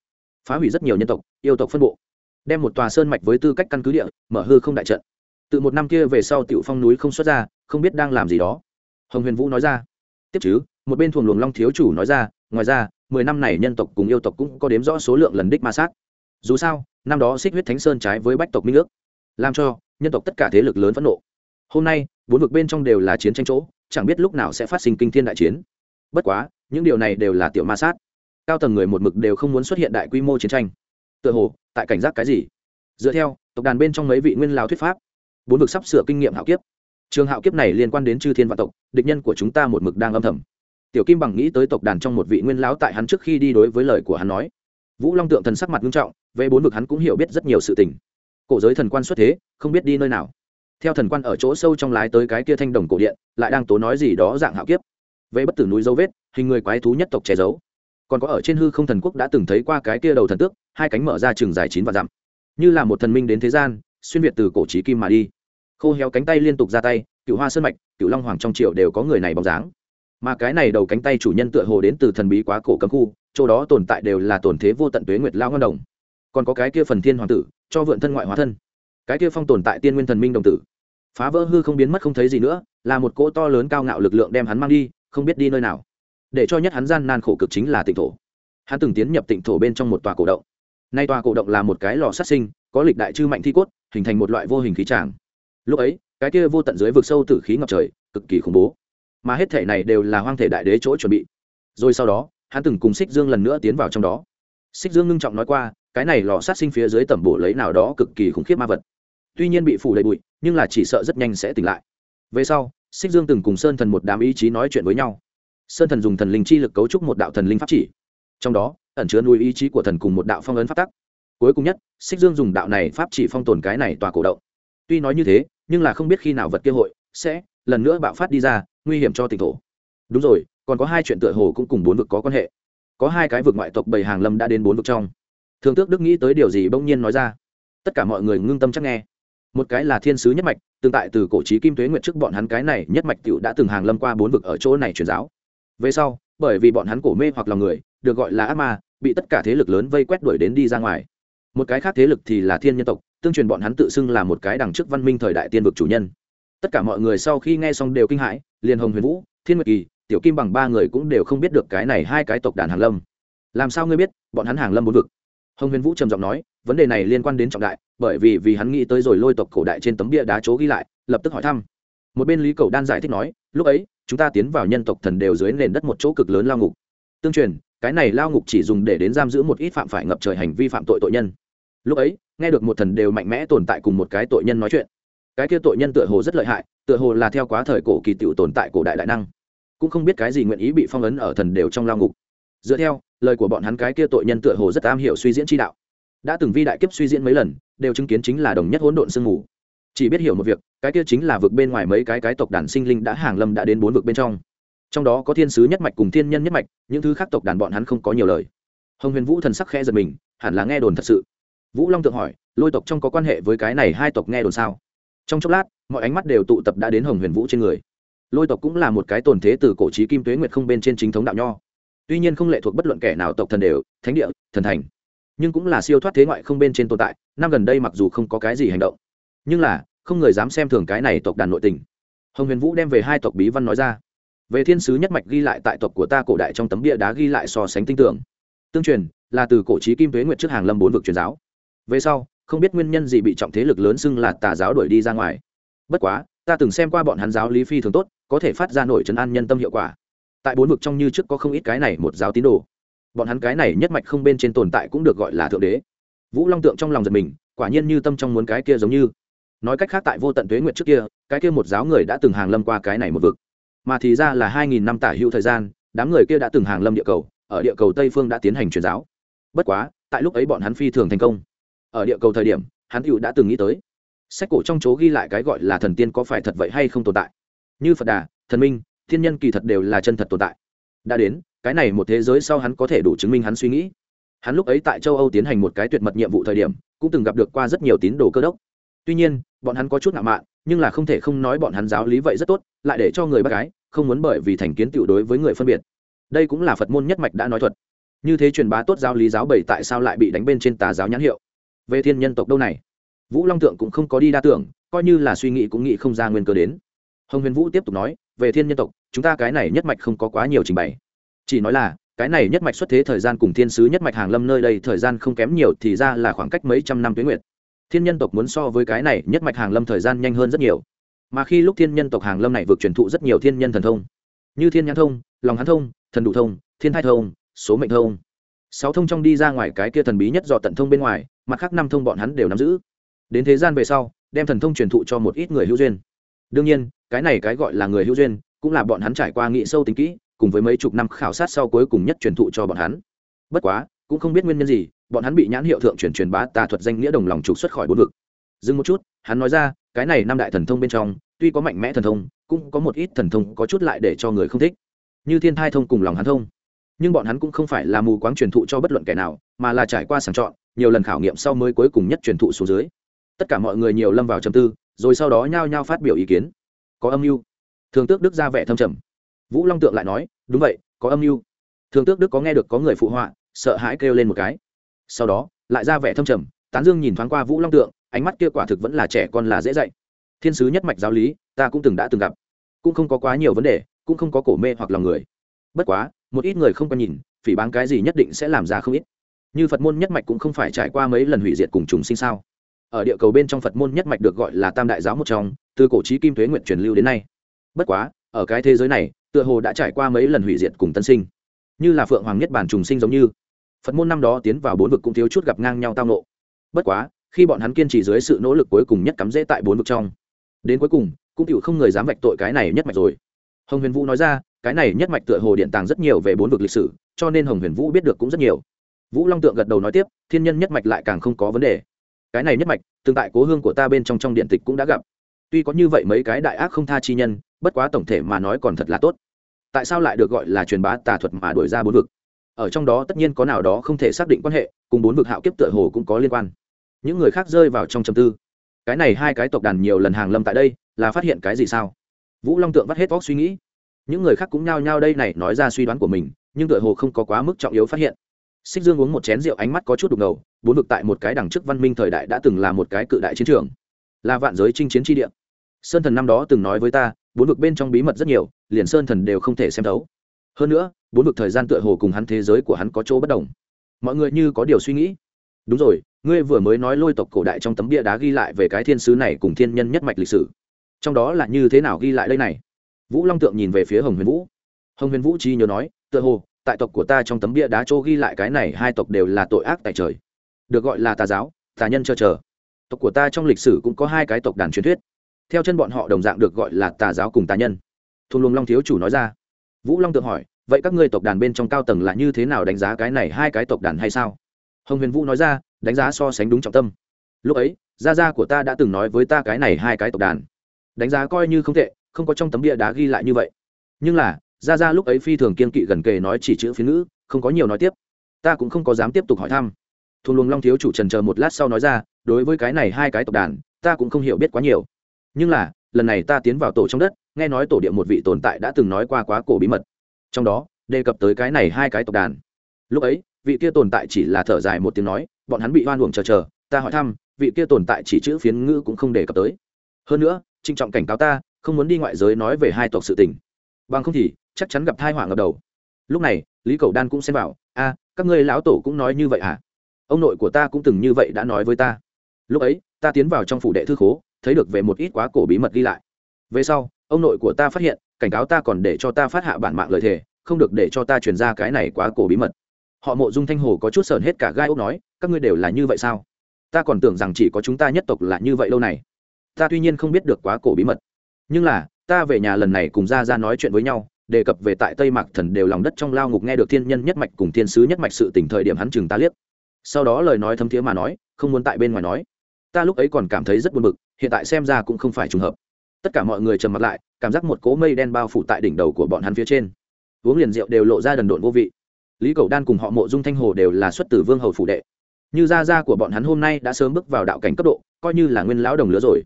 phá hủy rất nhiều nhân tộc, yêu tộc phân bộ, đem một tòa sơn mạch với tư cách căn cứ địa, mở hư không đại trận. Từ một năm kia về sau tiểu phong núi không xuất ra, không biết đang làm gì đó. Hồng huyền vũ nói ra, tiếp chứ, một bên thuồng luồng long thiếu chủ nói ra, ngoài ra, mười năm này nhân tộc cùng yêu tộc cũng có đếm rõ số lượng lần đích ma sát. Dù sao, năm đó xích huyết thánh sơn trái với bách tộc minh ước, làm cho nhân tộc tất cả thế lực lớn phẫn nộ. Hôm nay, bốn vực bên trong đều là chiến tranh chỗ, chẳng biết lúc nào sẽ phát sinh kinh thiên đại chiến. Bất quá, những điều này đều là tiểu ma sát. Cao tầng người một mực đều không muốn xuất hiện đại quy mô chiến tranh. Tựa hồ, tại cảnh giác cái gì? Dựa theo, tộc đàn bên trong mấy vị nguyên lao thuyết pháp, bốn vực sắp sửa kinh nghiệm hạo kiếp. Trường hạo kiếp này liên quan đến chư thiên vạn tộc, địch nhân của chúng ta một mực đang âm thầm. Tiểu kim bằng nghĩ tới tộc đàn trong một vị nguyên lão tại hắn trước khi đi đối với lời của hắn nói. Vũ long tượng thần sắc mặt nghiêm trọng, về bốn vực hắn cũng hiểu biết rất nhiều sự tình cổ giới thần quan xuất thế, không biết đi nơi nào. Theo thần quan ở chỗ sâu trong lái tới cái kia thanh đồng cổ điện, lại đang tố nói gì đó dạng hạo kiếp. Về bất tử núi dấu vết, hình người quái thú nhất tộc che giấu. Còn có ở trên hư không thần quốc đã từng thấy qua cái kia đầu thần tước, hai cánh mở ra chừng dài chín và dặm. Như là một thần minh đến thế gian, xuyên việt từ cổ trí kim mà đi. Khô héo cánh tay liên tục ra tay, cựu hoa sơn mạch, cựu long hoàng trong triệu đều có người này bóng dáng. Mà cái này đầu cánh tay chủ nhân tựa hồ đến từ thần bí quá cổ cấm khu, chỗ đó tồn tại đều là tổn thế vô tận tuế nguyệt lao ngân đồng. Còn có cái kia phần thiên hoàng tử cho vượn thân ngoại hóa thân. Cái kia phong tồn tại tiên nguyên thần minh đồng tử. Phá vỡ hư không biến mất không thấy gì nữa, là một cỗ to lớn cao ngạo lực lượng đem hắn mang đi, không biết đi nơi nào. Để cho nhất hắn gian nan khổ cực chính là tịnh thổ. Hắn từng tiến nhập tịnh thổ bên trong một tòa cổ động. Nay tòa cổ động là một cái lò sát sinh, có lịch đại chư mạnh thi cốt, hình thành một loại vô hình khí tràng. Lúc ấy, cái kia vô tận dưới vực sâu tử khí ngập trời, cực kỳ khủng bố. Mà hết thể này đều là hoang thể đại đế chỗ chuẩn bị. Rồi sau đó, hắn từng cùng xích dương lần nữa tiến vào trong đó. Xích dương ngưng trọng nói qua cái này lò sát sinh phía dưới tẩm bổ lấy nào đó cực kỳ khủng khiếp ma vật. Tuy nhiên bị phủ đầy bụi, nhưng là chỉ sợ rất nhanh sẽ tỉnh lại. Về sau, xích dương từng cùng sơn thần một đám ý chí nói chuyện với nhau. Sơn thần dùng thần linh chi lực cấu trúc một đạo thần linh pháp chỉ. Trong đó, ẩn chứa nuôi ý chí của thần cùng một đạo phong ấn pháp tắc. Cuối cùng nhất, xích dương dùng đạo này pháp chỉ phong tồn cái này tòa cổ động. Tuy nói như thế, nhưng là không biết khi nào vật kia hội sẽ lần nữa bạo phát đi ra, nguy hiểm cho tỉnh thổ. Đúng rồi, còn có hai chuyện tựa hồ cũng cùng bốn vực có quan hệ. Có hai cái vực ngoại tộc bầy hàng lâm đã đến bốn vực trong thường tước đức nghĩ tới điều gì bỗng nhiên nói ra. Tất cả mọi người ngưng tâm chắc nghe. Một cái là thiên sứ nhất mạch, tương tại từ cổ trí kim tuế nguyện trước bọn hắn cái này nhất mạch t đã từng hàng lâm qua bốn vực ở chỗ này truyền giáo. Về sau, bởi vì bọn hắn cổ mê hoặc lòng người, được gọi là ác ma, bị tất cả thế lực lớn vây quét đuổi đến đi ra ngoài. Một cái khác thế lực thì là thiên nhân tộc, tương truyền bọn hắn tự xưng là một cái đằng trước văn minh thời đại tiên vực chủ nhân. Tất cả mọi người sau khi nghe xong đều kinh hãi, liền hồng huyền vũ, thiên nguyệt kỳ, tiểu kim bằng ba người cũng đều không biết được cái này hai cái tộc đàn hàng lâm. Làm sao ngươi biết, bọn hắn hàng lâm bốn vực? Hồng huyền vũ trầm giọng nói, vấn đề này liên quan đến trọng đại, bởi vì vì hắn nghĩ tới rồi lôi tộc cổ đại trên tấm bia đá chỗ ghi lại, lập tức hỏi thăm. Một bên lý cầu đan giải thích nói, lúc ấy, chúng ta tiến vào nhân tộc thần đều dưới nền đất một chỗ cực lớn lao ngục. Tương truyền, cái này lao ngục chỉ dùng để đến giam giữ một ít phạm phải ngập trời hành vi phạm tội tội nhân. Lúc ấy, nghe được một thần đều mạnh mẽ tồn tại cùng một cái tội nhân nói chuyện. Cái kia tội nhân tựa hồ rất lợi hại, tựa hồ là theo quá thời cổ kỳ tiểu tồn tại cổ đại đại năng. Cũng không biết cái gì nguyện ý bị phong ấn ở thần đều trong lao ngục dựa theo, lời của bọn hắn cái kia tội nhân tựa hồ rất am hiểu suy diễn chi đạo. Đã từng vi đại kiếp suy diễn mấy lần, đều chứng kiến chính là đồng nhất hỗn độn sương mù. Chỉ biết hiểu một việc, cái kia chính là vực bên ngoài mấy cái cái tộc đàn sinh linh đã hàng lâm đã đến bốn vực bên trong. Trong đó có thiên sứ nhất mạch cùng thiên nhân nhất mạch, những thứ khác tộc đàn bọn hắn không có nhiều lời. Hồng huyền vũ thần sắc khẽ giật mình, hẳn là nghe đồn thật sự. Vũ long thượng hỏi, lôi tộc trong có quan hệ với cái này hai tộc nghe đồn sao? Trong chốc lát, mọi ánh mắt đều tụ tập đã đến hồng huyền vũ trên người. Lôi tộc cũng là một cái tồn thế từ cổ trí kim tuế nguyệt không bên trên chính thống đạo nho tuy nhiên không lệ thuộc bất luận kẻ nào tộc thần đều, thánh địa, thần thành. Nhưng cũng là siêu thoát thế ngoại không bên trên tồn tại, năm gần đây mặc dù không có cái gì hành động, nhưng là, không người dám xem thường cái này tộc đàn nội tình. Hồng huyền vũ đem về hai tộc bí văn nói ra. Về thiên sứ nhất mạch ghi lại tại tộc của ta cổ đại trong tấm bia đá ghi lại so sánh tinh tưởng tương truyền, là từ cổ trí kim thuế nguyệt trước hàng lâm bốn vực truyền giáo. Về sau, không biết nguyên nhân gì bị trọng thế lực lớn xưng là tà giáo đuổi đi ra ngoài. Bất quá, ta từng xem qua bọn hắn giáo lý phi thường tốt, có thể phát ra nổi trấn an nhân tâm hiệu quả tại bốn vực trong như trước có không ít cái này một giáo tín đồ. Bọn hắn cái này nhất mạch không bên trên tồn tại cũng được gọi là thượng đế. Vũ long tượng trong lòng giật mình, quả nhiên như tâm trong muốn cái kia giống như. Nói cách khác tại vô tận tuế nguyệt trước kia, cái kia một giáo người đã từng hàng lâm qua cái này một vực. Mà thì ra là hai nghìn năm tả hữu thời gian, đám người kia đã từng hàng lâm địa cầu, ở địa cầu tây phương đã tiến hành truyền giáo. Bất quá, tại lúc ấy bọn hắn phi thường thành công. Ở địa cầu thời điểm, hắn cựu đã từng nghĩ tới. Sách cổ trong chỗ ghi lại cái gọi là thần tiên có phải thật vậy hay không tồn tại. Như phật đà, thần minh thiên nhân kỳ thật đều là chân thật tồn tại. Đã đến, cái này một thế giới sau hắn có thể đủ chứng minh hắn suy nghĩ. Hắn lúc ấy tại châu âu tiến hành một cái tuyệt mật nhiệm vụ thời điểm, cũng từng gặp được qua rất nhiều tín đồ cơ đốc. Tuy nhiên, bọn hắn có chút ngạo mạn, nhưng là không thể không nói bọn hắn giáo lý vậy rất tốt, lại để cho người bác gái không muốn bởi vì thành kiến tiểu đối với người phân biệt. Đây cũng là phật môn nhất mạch đã nói thuật. Như thế truyền bá tốt giáo lý giáo bảy tại sao lại bị đánh bên trên tà giáo nhãn hiệu? Về thiên nhân tộc đâu này? Vũ long tượng cũng không có đi đa tưởng, coi như là suy nghĩ cũng nghĩ không ra nguyên cơ đến. Hồng huyền vũ tiếp tục nói, về thiên nhân tộc chúng ta cái này nhất mạch không có quá nhiều trình bày. Chỉ nói là, cái này nhất mạch xuất thế thời gian cùng thiên sứ nhất mạch hàng lâm nơi đây thời gian không kém nhiều thì ra là khoảng cách mấy trăm năm tuyến nguyệt. Thiên nhân tộc muốn so với cái này nhất mạch hàng lâm thời gian nhanh hơn rất nhiều. Mà khi lúc thiên nhân tộc hàng lâm này vượt truyền thụ rất nhiều thiên nhân thần thông, như thiên nhãn thông, lòng hán thông, thần đủ thông, thiên thai thông, số mệnh thông. Sáu thông trong đi ra ngoài cái kia thần bí nhất do tận thông bên ngoài, mặt khác năm thông bọn hắn đều nắm giữ. Đến thế gian về sau, đem thần thông truyền thụ cho một ít người hữu duyên. Đương nhiên, cái này cái gọi là người hữu duyên cũng là bọn hắn trải qua nghị sâu tính kỹ, cùng với mấy chục năm khảo sát sau cuối cùng nhất truyền thụ cho bọn hắn. Bất quá, cũng không biết nguyên nhân gì, bọn hắn bị nhãn hiệu thượng truyền truyền bá tà thuật danh nghĩa đồng lòng trục xuất khỏi bốn vực. Dừng một chút, hắn nói ra, cái này năm đại thần thông bên trong, tuy có mạnh mẽ thần thông, cũng có một ít thần thông có chút lại để cho người không thích. Như thiên thai thông cùng lòng hắn thông. Nhưng bọn hắn cũng không phải là mù quáng truyền thụ cho bất luận kẻ nào, mà là trải qua sàng chọn, nhiều lần khảo nghiệm sau mới cuối cùng nhất truyền thụ số dưới. Tất cả mọi người nhiều lâm vào trầm tư, rồi sau đó nhao nhao phát biểu ý kiến. Có âm mưu thường tước đức ra vẻ thâm trầm. Vũ long tượng lại nói, đúng vậy, có âm mưu. Thường tước đức có nghe được có người phụ họa, sợ hãi kêu lên một cái. Sau đó, lại ra vẻ thâm trầm, tán dương nhìn thoáng qua vũ long tượng, ánh mắt kia quả thực vẫn là trẻ con là dễ dạy. Thiên sứ nhất mạch giáo lý, ta cũng từng đã từng gặp. Cũng không có quá nhiều vấn đề, cũng không có cổ mê hoặc lòng người. Bất quá, một ít người không có nhìn, phỉ bán cái gì nhất định sẽ làm ra không ít. Như phật môn nhất mạch cũng không phải trải qua mấy lần hủy diệt cùng chúng sinh sao? Ở địa cầu bên trong phật môn nhất mạch được gọi là tam đại giáo một trong, từ cổ trí kim thuế nguyện truyền lưu đến nay bất quá, ở cái thế giới này, tựa hồ đã trải qua mấy lần hủy diệt cùng tân sinh. Như là phượng hoàng nhất bản trùng sinh giống như. Phật môn năm đó tiến vào bốn vực cũng thiếu chút gặp ngang nhau tao nộ. Bất quá, khi bọn hắn kiên trì dưới sự nỗ lực cuối cùng nhất cắm rễ tại bốn vực trong. Đến cuối cùng, cũng chịu không người dám vạch tội cái này nhất mạch rồi. Hồng huyền vũ nói ra, cái này nhất mạch tựa hồ điện tàng rất nhiều về bốn vực lịch sử, cho nên hồng huyền vũ biết được cũng rất nhiều. Vũ long tượng gật đầu nói tiếp, thiên nhân nhất mạch lại càng không có vấn đề. Cái này nhất mạch, tương tại cố hương của ta bên trong trong điện tịch cũng đã gặp. Tuy có như vậy mấy cái đại ác không tha chi nhân bất quá tổng thể mà nói còn thật là tốt. Tại sao lại được gọi là truyền bá tà thuật mà đuổi ra bốn vực? Ở trong đó tất nhiên có nào đó không thể xác định quan hệ, cùng bốn vực hạo kiếp tựa hồ cũng có liên quan. Những người khác rơi vào trong trầm tư. Cái này hai cái tộc đàn nhiều lần hàng lâm tại đây, là phát hiện cái gì sao? Vũ long tượng vắt hết óc suy nghĩ. Những người khác cũng nhao nhao đây này nói ra suy đoán của mình, nhưng tựa hồ không có quá mức trọng yếu phát hiện. Xích dương uống một chén rượu ánh mắt có chút đục ngầu, bốn vực tại một cái đằng trước văn minh thời đại đã từng là một cái cự đại chiến trường, là vạn giới chinh chiến tri địa. Sơn thần năm đó từng nói với ta bốn vực bên trong bí mật rất nhiều, liền sơn thần đều không thể xem thấu. Hơn nữa, bốn vực thời gian tựa hồ cùng hắn thế giới của hắn có chỗ bất đồng. Mọi người như có điều suy nghĩ. Đúng rồi, ngươi vừa mới nói lôi tộc cổ đại trong tấm bia đá ghi lại về cái thiên sứ này cùng thiên nhân nhất mạch lịch sử. Trong đó là như thế nào ghi lại đây này? Vũ long tượng nhìn về phía hồng huyền vũ. Hồng huyền vũ chi nhớ nói, tựa hồ, tại tộc của ta trong tấm bia đá chỗ ghi lại cái này hai tộc đều là tội ác tại trời. Được gọi là tà giáo, tà nhân chờ chờ. Tộc của ta trong lịch sử cũng có hai cái tộc đàn truyền thuyết theo chân bọn họ đồng dạng được gọi là tà giáo cùng tà nhân. Thôn luồng long thiếu chủ nói ra. Vũ long tượng hỏi, vậy các ngươi tộc đàn bên trong cao tầng là như thế nào đánh giá cái này hai cái tộc đàn hay sao? Hồng huyền vũ nói ra, đánh giá so sánh đúng trọng tâm. Lúc ấy, gia gia của ta đã từng nói với ta cái này hai cái tộc đàn. Đánh giá coi như không tệ, không có trong tấm bia đá ghi lại như vậy. Nhưng là, gia gia lúc ấy phi thường kiên kỵ gần kề nói chỉ chữ phiến ngữ, không có nhiều nói tiếp. Ta cũng không có dám tiếp tục hỏi thăm. Thùng luồng long thiếu chủ trần chờ một lát sau nói ra, đối với cái này hai cái tộc đàn, ta cũng không hiểu biết quá nhiều nhưng là, lần này ta tiến vào tổ trong đất, nghe nói tổ địa một vị tồn tại đã từng nói qua quá cổ bí mật. Trong đó, đề cập tới cái này hai cái tộc đàn. Lúc ấy, vị kia tồn tại chỉ là thở dài một tiếng nói, bọn hắn bị hoan uổng chờ chờ, ta hỏi thăm, vị kia tồn tại chỉ chữ phiến ngữ cũng không đề cập tới. Hơn nữa trinh trọng cảnh cáo ta, không muốn đi ngoại giới nói về hai tộc sự tình. Bằng không thì, chắc chắn gặp thai họa ngập đầu. Lúc này, lý cầu đan cũng xem vào, a, các ngươi lão tổ cũng nói như vậy à? Ông nội của ta cũng từng như vậy đã nói với ta. Lúc ấy, ta tiến vào trong phủ đệ thư khố thấy được về một ít quá cổ bí mật ghi lại. Về sau, ông nội của ta phát hiện, cảnh cáo ta còn để cho ta phát hạ bản mạng lời thề, không được để cho ta truyền ra cái này quá cổ bí mật. Họ mộ dung thanh hồ có chút sờn hết cả gai ốc nói, các ngươi đều là như vậy sao? Ta còn tưởng rằng chỉ có chúng ta nhất tộc là như vậy lâu này. Ta tuy nhiên không biết được quá cổ bí mật. Nhưng là, ta về nhà lần này cùng ra ra nói chuyện với nhau, đề cập về tại tây mạc thần đều lòng đất trong lao ngục nghe được thiên nhân nhất mạch cùng thiên sứ nhất mạch sự tỉnh thời điểm hắn chừng ta liếc. Sau đó lời nói thấm thiế mà nói, không muốn tại bên ngoài nói ta lúc ấy còn cảm thấy rất buồn bực, hiện tại xem ra cũng không phải trùng hợp. Tất cả mọi người trầm mặt lại, cảm giác một cỗ mây đen bao phủ tại đỉnh đầu của bọn hắn phía trên. Uống liền rượu đều lộ ra đần độn vô vị. Lý cầu đan cùng họ mộ dung thanh hồ đều là xuất từ vương hầu phủ đệ. Như gia gia của bọn hắn hôm nay đã sớm bước vào đạo cảnh cấp độ, coi như là nguyên lão đồng lứa rồi.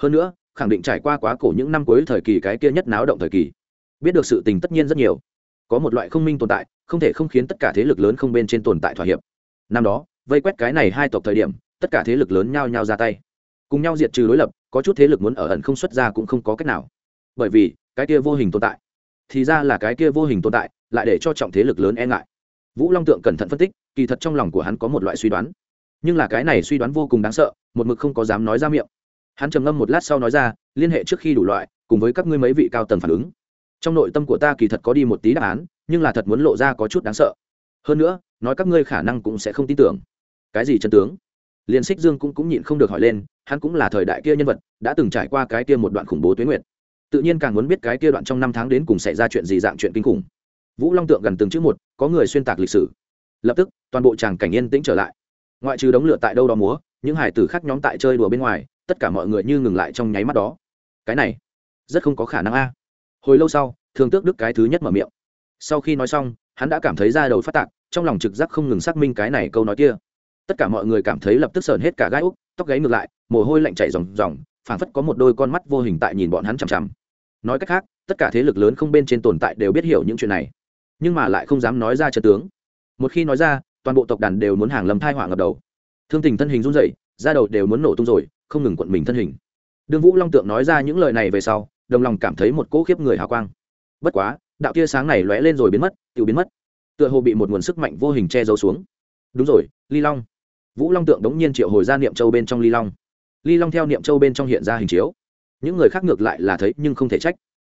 Hơn nữa, khẳng định trải qua quá cổ những năm cuối thời kỳ cái kia nhất náo động thời kỳ. Biết được sự tình tất nhiên rất nhiều. Có một loại không minh tồn tại, không thể không khiến tất cả thế lực lớn không bên trên tồn tại thỏa hiệp. Năm đó, vây quét cái này hai tộc thời điểm tất cả thế lực lớn nhao nhao ra tay. Cùng nhau diệt trừ đối lập, có chút thế lực muốn ở ẩn không xuất ra cũng không có cách nào. Bởi vì, cái kia vô hình tồn tại, thì ra là cái kia vô hình tồn tại, lại để cho trọng thế lực lớn e ngại. Vũ long tượng cẩn thận phân tích, kỳ thật trong lòng của hắn có một loại suy đoán. Nhưng là cái này suy đoán vô cùng đáng sợ, một mực không có dám nói ra miệng. Hắn trầm ngâm một lát sau nói ra, liên hệ trước khi đủ loại, cùng với các ngươi mấy vị cao tầng phản ứng. Trong nội tâm của ta kỳ thật có đi một tí đáp án, nhưng là thật muốn lộ ra có chút đáng sợ. Hơn nữa, nói các ngươi khả năng cũng sẽ không tin tưởng. Cái gì chân tướng? Liền xích dương cũng cũng nhịn không được hỏi lên, hắn cũng là thời đại kia nhân vật, đã từng trải qua cái kia một đoạn khủng bố tuyến nguyệt. Tự nhiên càng muốn biết cái kia đoạn trong năm tháng đến cùng xảy ra chuyện gì dạng chuyện kinh khủng. Vũ long tượng gần từng chữ một, có người xuyên tạc lịch sử. Lập tức, toàn bộ chàng cảnh yên tĩnh trở lại. Ngoại trừ đống lửa tại đâu đó múa, những hải tử khác nhóm tại chơi đùa bên ngoài, tất cả mọi người như ngừng lại trong nháy mắt đó. Cái này, rất không có khả năng a. Hồi lâu sau, thường tước đức cái thứ nhất mở miệng. Sau khi nói xong, hắn đã cảm thấy da đầu phát tạc, trong lòng trực giác không ngừng xác minh cái này câu nói kia tất cả mọi người cảm thấy lập tức sờn hết cả gai úc, tóc gáy ngược lại, mồ hôi lạnh chảy ròng ròng, phảng phất có một đôi con mắt vô hình tại nhìn bọn hắn chằm chằm. Nói cách khác, tất cả thế lực lớn không bên trên tồn tại đều biết hiểu những chuyện này, nhưng mà lại không dám nói ra trận tướng. Một khi nói ra, toàn bộ tộc đàn đều muốn hàng lầm thai hỏa ngập đầu. Thương tình thân hình run rẩy, da đầu đều muốn nổ tung rồi, không ngừng quận mình thân hình. Đương vũ long tượng nói ra những lời này về sau, đồng lòng cảm thấy một cỗ khiếp người hào quang. Bất quá, đạo tia sáng này lóe lên rồi biến mất tự biến mất, tựa hồ bị một nguồn sức mạnh vô hình che giấu xuống. Đúng rồi, ly long vũ long tượng đống nhiên triệu hồi ra niệm châu bên trong ly long. Ly long theo niệm châu bên trong hiện ra hình chiếu. Những người khác ngược lại là thấy nhưng không thể trách.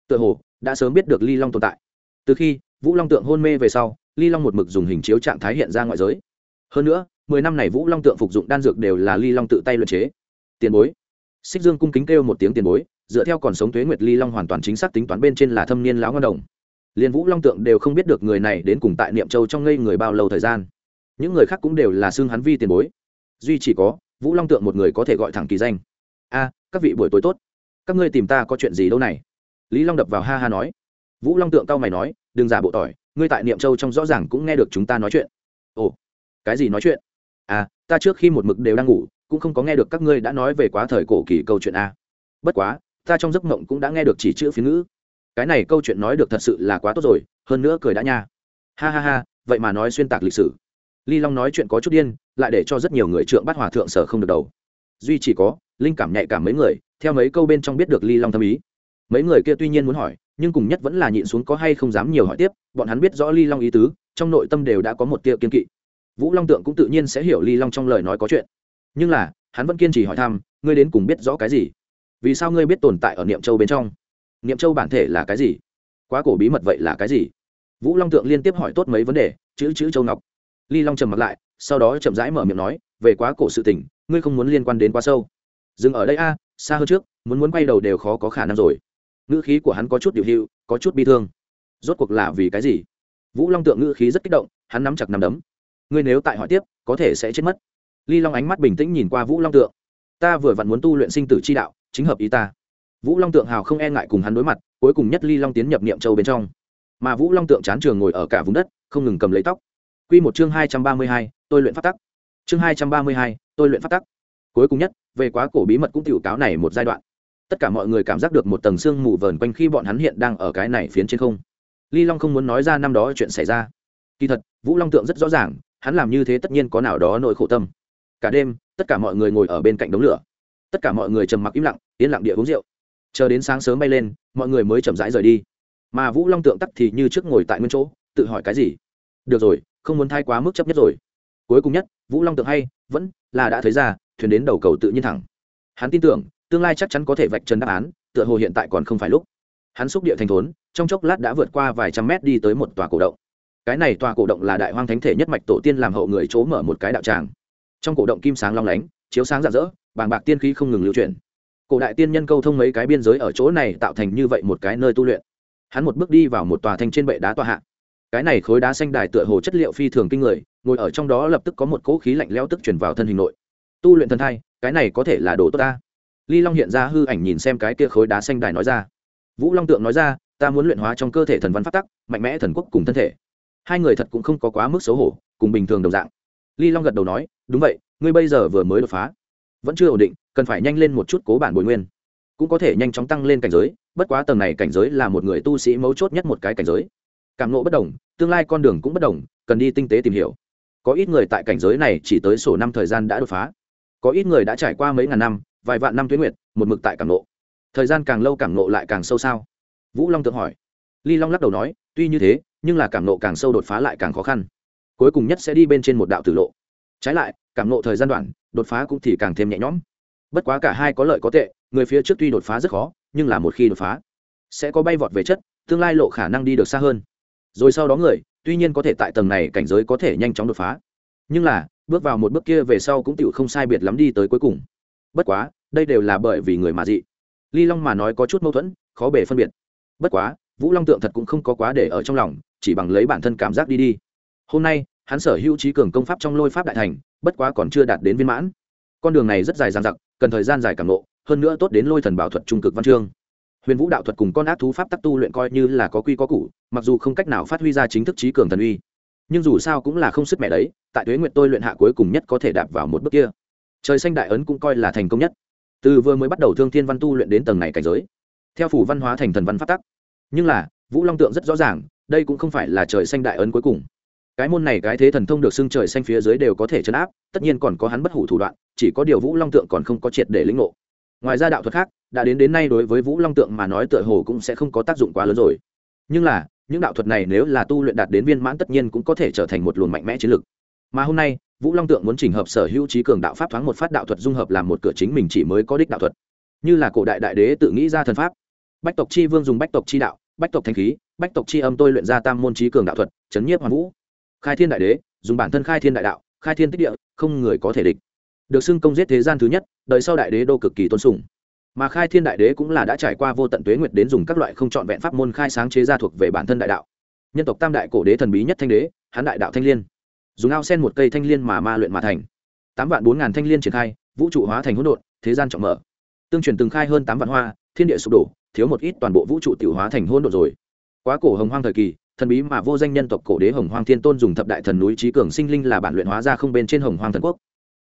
Tựa hồ, đã sớm biết được ly long tồn tại. Từ khi vũ long tượng hôn mê về sau, ly long một mực dùng hình chiếu trạng thái hiện ra ngoại giới. Hơn nữa, mười năm này vũ long tượng phục dụng đan dược đều là ly long tự tay luyện chế. Tiền bối. Xích dương cung kính kêu một tiếng tiền bối, dựa theo còn sống thuế nguyệt ly long hoàn toàn chính xác tính toán bên trên là thâm niên lão ngân đồng. Liền vũ long tượng đều không biết được người này đến cùng tại niệm châu trong ngây người bao lâu thời gian những người khác cũng đều là xương hắn vi tiền bối. Duy chỉ có vũ long tượng một người có thể gọi thẳng kỳ danh. A, các vị buổi tối tốt. Các ngươi tìm ta có chuyện gì đâu này? Lý long đập vào ha ha nói. Vũ long tượng cao mày nói, đừng giả bộ tỏi, ngươi tại niệm châu trong rõ ràng cũng nghe được chúng ta nói chuyện. Ồ, cái gì nói chuyện? À ta trước khi một mực đều đang ngủ, cũng không có nghe được các ngươi đã nói về quá thời cổ kỳ câu chuyện a. Bất quá, ta trong giấc mộng cũng đã nghe được chỉ chữ phiến ngữ. Cái này câu chuyện nói được thật sự là quá tốt rồi, hơn nữa cười đã nha. Ha ha ha, vậy mà nói xuyên tạc lịch sử ly long nói chuyện có chút điên, lại để cho rất nhiều người trượng bắt hòa thượng sở không được đầu. Duy chỉ có, linh cảm nhạy cảm mấy người, theo mấy câu bên trong biết được ly long thâm ý. Mấy người kia tuy nhiên muốn hỏi, nhưng cùng nhất vẫn là nhịn xuống có hay không dám nhiều hỏi tiếp, bọn hắn biết rõ ly long ý tứ, trong nội tâm đều đã có một tia kiên kỵ. Vũ long tượng cũng tự nhiên sẽ hiểu ly long trong lời nói có chuyện. Nhưng là, hắn vẫn kiên trì hỏi thăm, ngươi đến cùng biết rõ cái gì? Vì sao ngươi biết tồn tại ở niệm châu bên trong? Niệm châu bản thể là cái gì? Quá cổ bí mật vậy là cái gì? Vũ long tượng liên tiếp hỏi tốt mấy vấn đề, chữ chữ châu ngọc ly long trầm mặt lại, sau đó chậm rãi mở miệng nói, về quá cổ sự tình, ngươi không muốn liên quan đến quá sâu. Dừng ở đây a, xa hơn trước, muốn muốn quay đầu đều khó có khả năng rồi. Ngữ khí của hắn có chút điều hưu có chút bi thương. Rốt cuộc là vì cái gì? Vũ long tượng ngữ khí rất kích động, hắn nắm chặt nắm đấm. Ngươi nếu tại hỏi tiếp, có thể sẽ chết mất. Ly long ánh mắt bình tĩnh nhìn qua vũ long tượng. Ta vừa vặn muốn tu luyện sinh tử chi đạo, chính hợp ý ta. Vũ long tượng hào không e ngại cùng hắn đối mặt, cuối cùng nhất ly long tiến nhập niệm châu bên trong. Mà vũ long tượng chán trường ngồi ở cả vùng đất, không ngừng cầm lấy tóc. Quy một chương hai trăm ba mươi hai, tôi luyện pháp tắc. Chương hai trăm ba mươi hai, tôi luyện pháp tắc. Cuối cùng nhất, về quá cổ bí mật cũng tiểu cáo này một giai đoạn. Tất cả mọi người cảm giác được một tầng sương mù vờn quanh khi bọn hắn hiện đang ở cái này phiến trên không. Ly long không muốn nói ra năm đó chuyện xảy ra. Kỳ thật, vũ long tượng rất rõ ràng, hắn làm như thế tất nhiên có nào đó nỗi khổ tâm. Cả đêm, tất cả mọi người ngồi ở bên cạnh đống lửa. Tất cả mọi người trầm mặc im lặng, yên lặng địa uống rượu. Chờ đến sáng sớm bay lên, mọi người mới chậm rãi rời đi. Mà vũ long tượng tắc thì như trước ngồi tại nguyên chỗ, tự hỏi cái gì? Được rồi không muốn thai quá mức chấp nhất rồi. Cuối cùng nhất, vũ long tượng hay, vẫn là đã thấy ra, thuyền đến đầu cầu tự nhiên thẳng. Hắn tin tưởng, tương lai chắc chắn có thể vạch trần đáp án, tựa hồ hiện tại còn không phải lúc. Hắn xúc địa thành thốn, trong chốc lát đã vượt qua vài trăm mét đi tới một tòa cổ động. Cái này tòa cổ động là đại hoang thánh thể nhất mạch tổ tiên làm hậu người chỗ mở một cái đạo tràng. Trong cổ động kim sáng long lánh, chiếu sáng rạng rỡ, bàng bạc tiên khí không ngừng lưu chuyển. Cổ đại tiên nhân câu thông mấy cái biên giới ở chỗ này tạo thành như vậy một cái nơi tu luyện. Hắn một bước đi vào một tòa thanh trên bệ đá tòa hạ cái này khối đá xanh đài tựa hồ chất liệu phi thường kinh người, ngồi ở trong đó lập tức có một cỗ khí lạnh leo tức chuyển vào thân hình nội. Tu luyện thần thai, cái này có thể là đồ tốt ta. Ly long hiện ra hư ảnh nhìn xem cái kia khối đá xanh đài nói ra. Vũ long tượng nói ra, ta muốn luyện hóa trong cơ thể thần văn phát tắc, mạnh mẽ thần quốc cùng thân thể. Hai người thật cũng không có quá mức xấu hổ, cùng bình thường đồng dạng. Ly long gật đầu nói, đúng vậy, ngươi bây giờ vừa mới đột phá, vẫn chưa ổn định, cần phải nhanh lên một chút cố bản bồi nguyên. Cũng có thể nhanh chóng tăng lên cảnh giới, bất quá tầng này cảnh giới là một người tu sĩ mấu chốt nhất một cái cảnh giới cảm nộ bất đồng, tương lai con đường cũng bất đồng, cần đi tinh tế tìm hiểu. Có ít người tại cảnh giới này chỉ tới sổ năm thời gian đã đột phá. Có ít người đã trải qua mấy ngàn năm, vài vạn năm tuyến nguyệt, một mực tại cảm nộ thời gian càng lâu cảm nộ lại càng sâu sao? Vũ long tự hỏi. Ly long lắc đầu nói, tuy như thế, nhưng là cảm nộ càng sâu đột phá lại càng khó khăn. Cuối cùng nhất sẽ đi bên trên một đạo tử lộ. Trái lại, cảm nộ thời gian đoạn, đột phá cũng thì càng thêm nhẹ nhõm. Bất quá cả hai có lợi có tệ, người phía trước tuy đột phá rất khó, nhưng là một khi đột phá, sẽ có bay vọt về chất, tương lai lộ khả năng đi được xa hơn rồi sau đó người, tuy nhiên có thể tại tầng này cảnh giới có thể nhanh chóng đột phá. Nhưng là, bước vào một bước kia về sau cũng tựu không sai biệt lắm đi tới cuối cùng. Bất quá, đây đều là bởi vì người mà dị. Ly long mà nói có chút mâu thuẫn, khó bể phân biệt. Bất quá, vũ long tượng thật cũng không có quá để ở trong lòng, chỉ bằng lấy bản thân cảm giác đi đi. Hôm nay, hắn sở hữu trí cường công pháp trong lôi pháp đại thành, bất quá còn chưa đạt đến viên mãn. Con đường này rất dài dằng dặc, cần thời gian dài cảm lộ, hơn nữa tốt đến lôi thần bảo thuật trung cực văn chương huyền vũ đạo thuật cùng con ác thú pháp tắc tu luyện coi như là có quy có củ, mặc dù không cách nào phát huy ra chính thức trí cường thần uy. Nhưng dù sao cũng là không sức mẹ đấy, tại tuế nguyện tôi luyện hạ cuối cùng nhất có thể đạp vào một bước kia. Trời xanh đại ấn cũng coi là thành công nhất. Từ vừa mới bắt đầu thương thiên văn tu luyện đến tầng này cảnh giới, theo phủ văn hóa thành thần văn phát tắc. Nhưng là, vũ long tượng rất rõ ràng, đây cũng không phải là trời xanh đại ấn cuối cùng. Cái môn này cái thế thần thông được xưng trời xanh phía dưới đều có thể chấn áp, tất nhiên còn có hắn bất hủ thủ đoạn, chỉ có điều vũ long tượng còn không có triệt để lĩnh ngộ ngoài ra đạo thuật khác, đã đến đến nay đối với vũ long tượng mà nói tựa hồ cũng sẽ không có tác dụng quá lớn rồi. Nhưng là, những đạo thuật này nếu là tu luyện đạt đến viên mãn tất nhiên cũng có thể trở thành một luồng mạnh mẽ chiến lực. Mà hôm nay, vũ long tượng muốn trình hợp sở hữu trí cường đạo pháp thoáng một phát đạo thuật dung hợp làm một cửa chính mình chỉ mới có đích đạo thuật. Như là cổ đại đại đế tự nghĩ ra thần pháp. Bách tộc chi vương dùng bách tộc chi đạo, bách tộc thanh khí, bách tộc chi âm tôi luyện ra tam môn trí cường đạo thuật, chấn nhiếp hoàn vũ. Khai thiên đại đế, dùng bản thân khai thiên đại đạo, khai thiên tích địa, không người có thể địch. Được xưng công giết thế gian thứ nhất đời sau đại đế đô cực kỳ tôn sùng. Mà khai thiên đại đế cũng là đã trải qua vô tận tuế nguyệt đến dùng các loại không trọn vẹn pháp môn khai sáng chế ra thuộc về bản thân đại đạo. Nhân tộc tam đại cổ đế thần bí nhất thanh đế hán đại đạo thanh liên. Dùng ao sen một cây thanh liên mà ma luyện mà thành. Tám vạn bốn ngàn thanh liên triển khai, vũ trụ hóa thành hỗn độn, thế gian trọng mở. Tương truyền từng khai hơn tám vạn hoa, thiên địa sụp đổ, thiếu một ít toàn bộ vũ trụ tiểu hóa thành hỗn độn rồi. Quá cổ hồng hoang thời kỳ, thần bí mà vô danh nhân tộc cổ đế hồng hoang thiên tôn dùng thập đại thần núi trí cường sinh linh là bản luyện hóa ra không bên trên hồng hoang thần quốc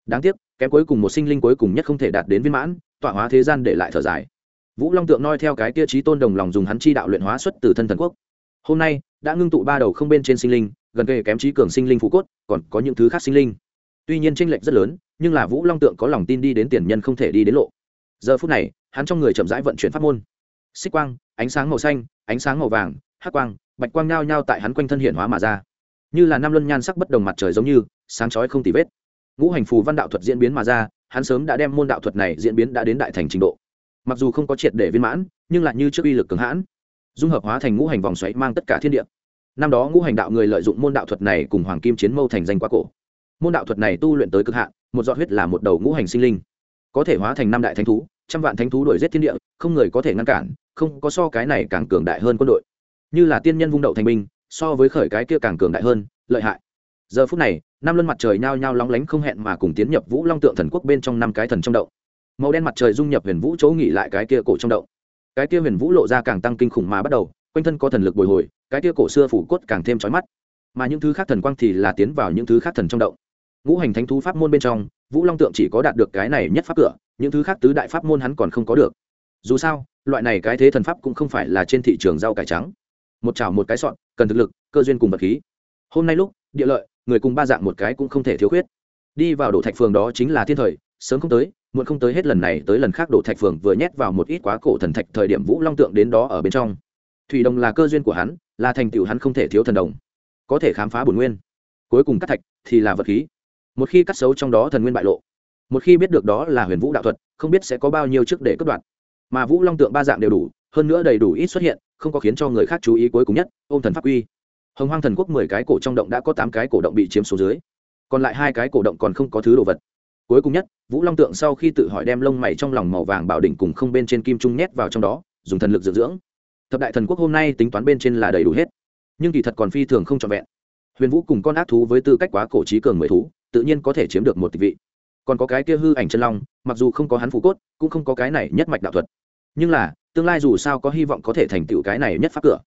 đáng tiếc, kém cuối cùng một sinh linh cuối cùng nhất không thể đạt đến viên mãn, tọa hóa thế gian để lại thở dài. Vũ long tượng noi theo cái kia trí tôn đồng lòng dùng hắn chi đạo luyện hóa xuất từ thân thần quốc. Hôm nay, đã ngưng tụ ba đầu không bên trên sinh linh, gần kề kém trí cường sinh linh phú cốt, còn có những thứ khác sinh linh. Tuy nhiên tranh lệch rất lớn, nhưng là vũ long tượng có lòng tin đi đến tiền nhân không thể đi đến lộ. Giờ phút này, hắn trong người chậm rãi vận chuyển pháp môn. Xích quang, ánh sáng màu xanh, ánh sáng màu vàng, hắc quang, bạch quang nhao nhao tại hắn quanh thân hiện hóa mà ra. Như là năm luân nhan sắc bất đồng mặt trời giống như, sáng chói không tì vết ngũ hành phù văn đạo thuật diễn biến mà ra, hắn sớm đã đem môn đạo thuật này diễn biến đã đến đại thành trình độ. Mặc dù không có triệt để viên mãn, nhưng lại như trước uy lực cường hãn, dung hợp hóa thành ngũ hành vòng xoáy mang tất cả thiên địa. Năm đó ngũ hành đạo người lợi dụng môn đạo thuật này cùng hoàng kim chiến mâu thành danh quá cổ. Môn đạo thuật này tu luyện tới cực hạn, một giọt huyết là một đầu ngũ hành sinh linh. Có thể hóa thành năm đại thánh thú, trăm vạn thánh thú đuổi giết thiên địa, không người có thể ngăn cản, không có so cái này càng cường đại hơn quân đội. Như là tiên nhân vung đậu thành binh, so với khởi cái kia càng cường đại hơn, lợi hại giờ phút này, năm luân mặt trời nhao nhao lóng lánh không hẹn mà cùng tiến nhập vũ long tượng thần quốc bên trong năm cái thần trong động. Màu đen mặt trời dung nhập huyền vũ chỗ nghỉ lại cái kia cổ trong động. Cái kia huyền vũ lộ ra càng tăng kinh khủng mà bắt đầu, quanh thân có thần lực bồi hồi, cái kia cổ xưa phủ cốt càng thêm trói mắt. Mà những thứ khác thần quang thì là tiến vào những thứ khác thần trong động. Ngũ hành thánh thú pháp môn bên trong, vũ long tượng chỉ có đạt được cái này nhất pháp cửa, những thứ khác tứ đại pháp môn hắn còn không có được. Dù sao, loại này cái thế thần pháp cũng không phải là trên thị trường rau cải trắng. Một chảo một cái sọn cần thực lực, cơ duyên cùng vật khí. Hôm nay lúc, địa lợi người cùng ba dạng một cái cũng không thể thiếu khuyết. Đi vào đổ thạch phường đó chính là thiên thời, sớm không tới, muộn không tới hết lần này tới lần khác đổ thạch phường vừa nhét vào một ít quá cổ thần thạch thời điểm vũ long tượng đến đó ở bên trong. Thủy đồng là cơ duyên của hắn, là thành tựu hắn không thể thiếu thần đồng. Có thể khám phá bổn nguyên. Cuối cùng cắt thạch thì là vật khí. Một khi cắt xấu trong đó thần nguyên bại lộ, một khi biết được đó là huyền vũ đạo thuật, không biết sẽ có bao nhiêu trước để cất đoạn. Mà vũ long tượng ba dạng đều đủ, hơn nữa đầy đủ ít xuất hiện, không có khiến cho người khác chú ý cuối cùng nhất, ôm thần pháp quy hồng hoang thần quốc mười cái cổ trong động đã có tám cái cổ động bị chiếm số dưới. Còn lại hai cái cổ động còn không có thứ đồ vật. Cuối cùng nhất, vũ long tượng sau khi tự hỏi đem lông mày trong lòng màu vàng bảo đỉnh cùng không bên trên kim trung nhét vào trong đó, dùng thần lực dưỡng dưỡng. Thập đại thần quốc hôm nay tính toán bên trên là đầy đủ hết. Nhưng kỳ thật còn phi thường không trọn vẹn. Huyền vũ cùng con ác thú với tư cách quá cổ trí cường mười thú, tự nhiên có thể chiếm được một tịch vị. Còn có cái kia hư ảnh chân long, mặc dù không có hắn phú cốt, cũng không có cái này nhất mạch đạo thuật. Nhưng là, tương lai dù sao có hy vọng có thể thành tựu cái này nhất pháp cửa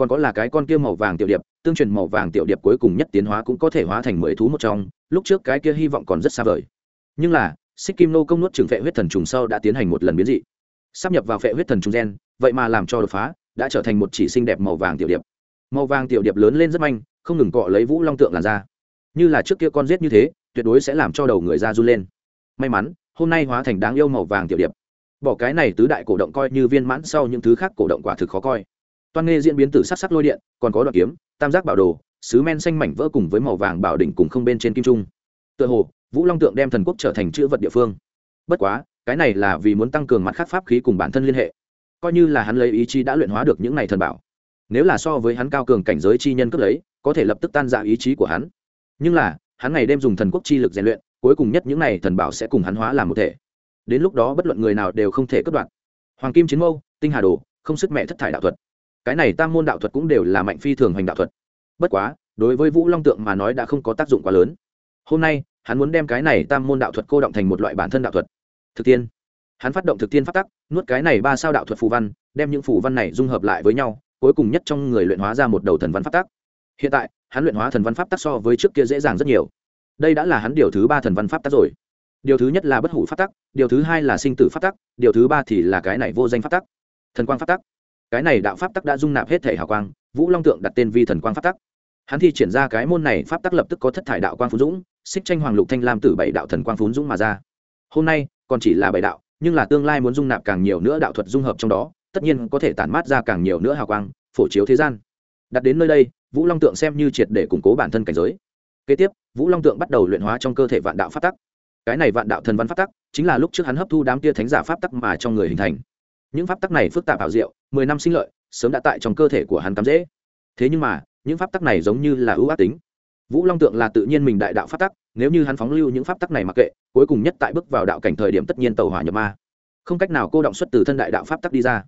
còn có là cái con kia màu vàng tiểu điệp, tương truyền màu vàng tiểu điệp cuối cùng nhất tiến hóa cũng có thể hóa thành mười thú một trong, lúc trước cái kia hy vọng còn rất xa vời. Nhưng là, xích kim nô công nuốt trừng phệ huyết thần trùng sau đã tiến hành một lần biến dị. Sắp nhập vào phệ huyết thần trùng gen, vậy mà làm cho đột phá, đã trở thành một chỉ xinh đẹp màu vàng tiểu điệp. Màu vàng tiểu điệp lớn lên rất manh, không ngừng cọ lấy vũ long tượng làn ra như là trước kia con rết như thế, tuyệt đối sẽ làm cho đầu người ra run lên. May mắn, hôm nay hóa thành đáng yêu màu vàng tiểu điệp. Bỏ cái này tứ đại cổ động coi như viên mãn sau những thứ khác cổ động quả thực khó coi toan nghe diễn biến từ sắc sắc lôi điện, còn có đoạn kiếm, tam giác bảo đồ, sứ men xanh mảnh vỡ cùng với màu vàng bảo đỉnh cùng không bên trên kim trung. Tựa hồ, vũ long tượng đem thần quốc trở thành chữ vật địa phương. Bất quá, cái này là vì muốn tăng cường mặt khác pháp khí cùng bản thân liên hệ. Coi như là hắn lấy ý chí đã luyện hóa được những này thần bảo. Nếu là so với hắn cao cường cảnh giới chi nhân cướp lấy, có thể lập tức tan dạ ý chí của hắn. Nhưng là, hắn ngày đêm dùng thần quốc chi lực rèn luyện, cuối cùng nhất những này thần bảo sẽ cùng hắn hóa làm một thể. Đến lúc đó bất luận người nào đều không thể cất đoạn. Hoàng kim chiến mâu, tinh hà đồ, không sức mẹ thất thải đạo thuật cái này tam môn đạo thuật cũng đều là mạnh phi thường hành đạo thuật. Bất quá, đối với vũ long tượng mà nói đã không có tác dụng quá lớn. Hôm nay, hắn muốn đem cái này tam môn đạo thuật cô động thành một loại bản thân đạo thuật. Thực tiên. Hắn phát động thực tiên phát tắc, nuốt cái này ba sao đạo thuật phù văn, đem những phù văn này dung hợp lại với nhau, cuối cùng nhất trong người luyện hóa ra một đầu thần văn pháp tắc. Hiện tại, hắn luyện hóa thần văn pháp tắc so với trước kia dễ dàng rất nhiều. Đây đã là hắn điều thứ ba thần văn pháp tắc rồi. Điều thứ nhất là bất hủ pháp tắc, điều thứ hai là sinh tử pháp tắc, điều thứ ba thì là cái này vô danh pháp tắc. Thần quang pháp tắc cái này đạo pháp tắc đã dung nạp hết thể hào quang, vũ long tượng đặt tên vi thần quang pháp tắc. Hắn thi triển ra cái môn này pháp tắc lập tức có thất thải đạo quang phú dũng, xích tranh hoàng lục thanh lam tử bảy đạo thần quang phú dũng mà ra. Hôm nay, còn chỉ là bảy đạo, nhưng là tương lai muốn dung nạp càng nhiều nữa đạo thuật dung hợp trong đó, tất nhiên có thể tản mát ra càng nhiều nữa hào quang, phổ chiếu thế gian. Đặt đến nơi đây, vũ long tượng xem như triệt để củng cố bản thân cảnh giới. Kế tiếp, vũ long tượng bắt đầu luyện hóa trong cơ thể vạn đạo pháp tắc. Cái này vạn đạo thần văn pháp tắc chính là lúc trước hắn hấp thu đám tia thánh giả pháp tắc mà trong người hình thành. Những pháp tắc này phức tạp ảo diệu mười năm sinh lợi, sớm đã tại trong cơ thể của hắn cắm dễ. Thế nhưng mà, những pháp tắc này giống như là ưu ác tính. Vũ long tượng là tự nhiên mình đại đạo pháp tắc, nếu như hắn phóng lưu những pháp tắc này mặc kệ, cuối cùng nhất tại bước vào đạo cảnh thời điểm tất nhiên tàu hỏa nhập ma. Không cách nào cô động xuất từ thân đại đạo pháp tắc đi ra.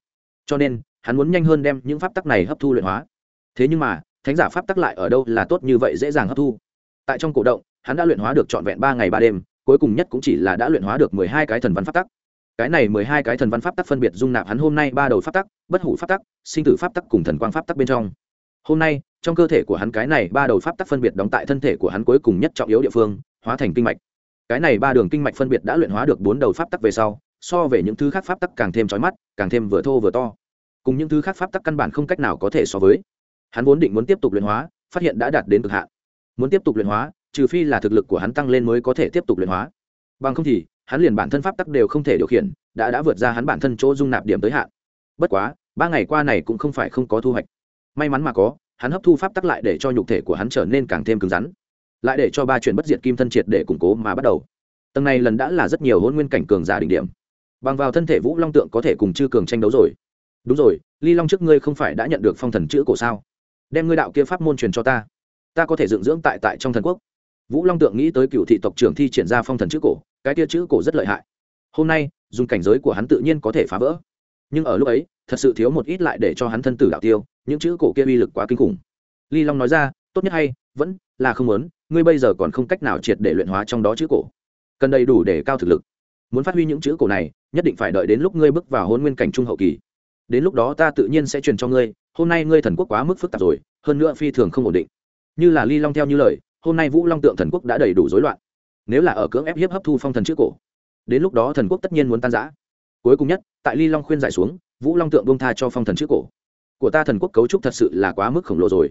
Cho nên, hắn muốn nhanh hơn đem những pháp tắc này hấp thu luyện hóa. Thế nhưng mà, thánh giả pháp tắc lại ở đâu là tốt như vậy dễ dàng hấp thu. Tại trong cổ động, hắn đã luyện hóa được trọn vẹn ba ngày ba đêm, cuối cùng nhất cũng chỉ là đã luyện hóa được mười hai cái thần văn pháp tắc cái này mười hai cái thần văn pháp tắc phân biệt dung nạp hắn hôm nay ba đầu pháp tắc, bất hủ pháp tắc, sinh tử pháp tắc cùng thần quang pháp tắc bên trong. Hôm nay, trong cơ thể của hắn cái này ba đầu pháp tắc phân biệt đóng tại thân thể của hắn cuối cùng nhất trọng yếu địa phương, hóa thành kinh mạch. Cái này ba đường kinh mạch phân biệt đã luyện hóa được bốn đầu pháp tắc về sau, so về những thứ khác pháp tắc càng thêm trói mắt, càng thêm vừa thô vừa to. Cùng những thứ khác pháp tắc căn bản không cách nào có thể so với. Hắn vốn định muốn tiếp tục luyện hóa, phát hiện đã đạt đến cực hạn. Muốn tiếp tục luyện hóa, trừ phi là thực lực của hắn tăng lên mới có thể tiếp tục luyện hóa. Bằng không thì hắn liền bản thân pháp tắc đều không thể điều khiển, đã đã vượt ra hắn bản thân chỗ dung nạp điểm tới hạn. Bất quá, ba ngày qua này cũng không phải không có thu hoạch. May mắn mà có, hắn hấp thu pháp tắc lại để cho nhục thể của hắn trở nên càng thêm cứng rắn. Lại để cho ba chuyện bất diệt kim thân triệt để củng cố mà bắt đầu. Tầng này lần đã là rất nhiều hôn nguyên cảnh cường giả đỉnh điểm. Bằng vào thân thể vũ long tượng có thể cùng chư cường tranh đấu rồi. Đúng rồi, ly long trước ngươi không phải đã nhận được phong thần chữ cổ sao? Đem ngươi đạo kia pháp môn truyền cho ta. Ta có thể dựng dưỡng tại tại trong thần quốc vũ long tượng nghĩ tới cựu thị tộc trưởng thi triển ra phong thần chữ cổ, cái kia chữ cổ rất lợi hại. Hôm nay, dùng cảnh giới của hắn tự nhiên có thể phá vỡ. Nhưng ở lúc ấy, thật sự thiếu một ít lại để cho hắn thân tử đạo tiêu, những chữ cổ kia uy lực quá kinh khủng. Ly long nói ra, tốt nhất hay, vẫn là không muốn, ngươi bây giờ còn không cách nào triệt để luyện hóa trong đó chữ cổ. Cần đầy đủ để cao thực lực. Muốn phát huy những chữ cổ này, nhất định phải đợi đến lúc ngươi bước vào hôn nguyên cảnh trung hậu kỳ. Đến lúc đó ta tự nhiên sẽ truyền cho ngươi, hôm nay ngươi thần quốc quá mức phức tạp rồi, hơn nữa phi thường không ổn định. Như là ly long theo như lời hôm nay vũ long tượng thần quốc đã đầy đủ rối loạn. Nếu là ở cưỡng ép hiếp hấp thu phong thần chữ cổ, đến lúc đó thần quốc tất nhiên muốn tan giã cuối cùng nhất, tại ly long khuyên giải xuống, vũ long tượng bông tha cho phong thần chữ cổ. Của ta thần quốc cấu trúc thật sự là quá mức khổng lồ rồi.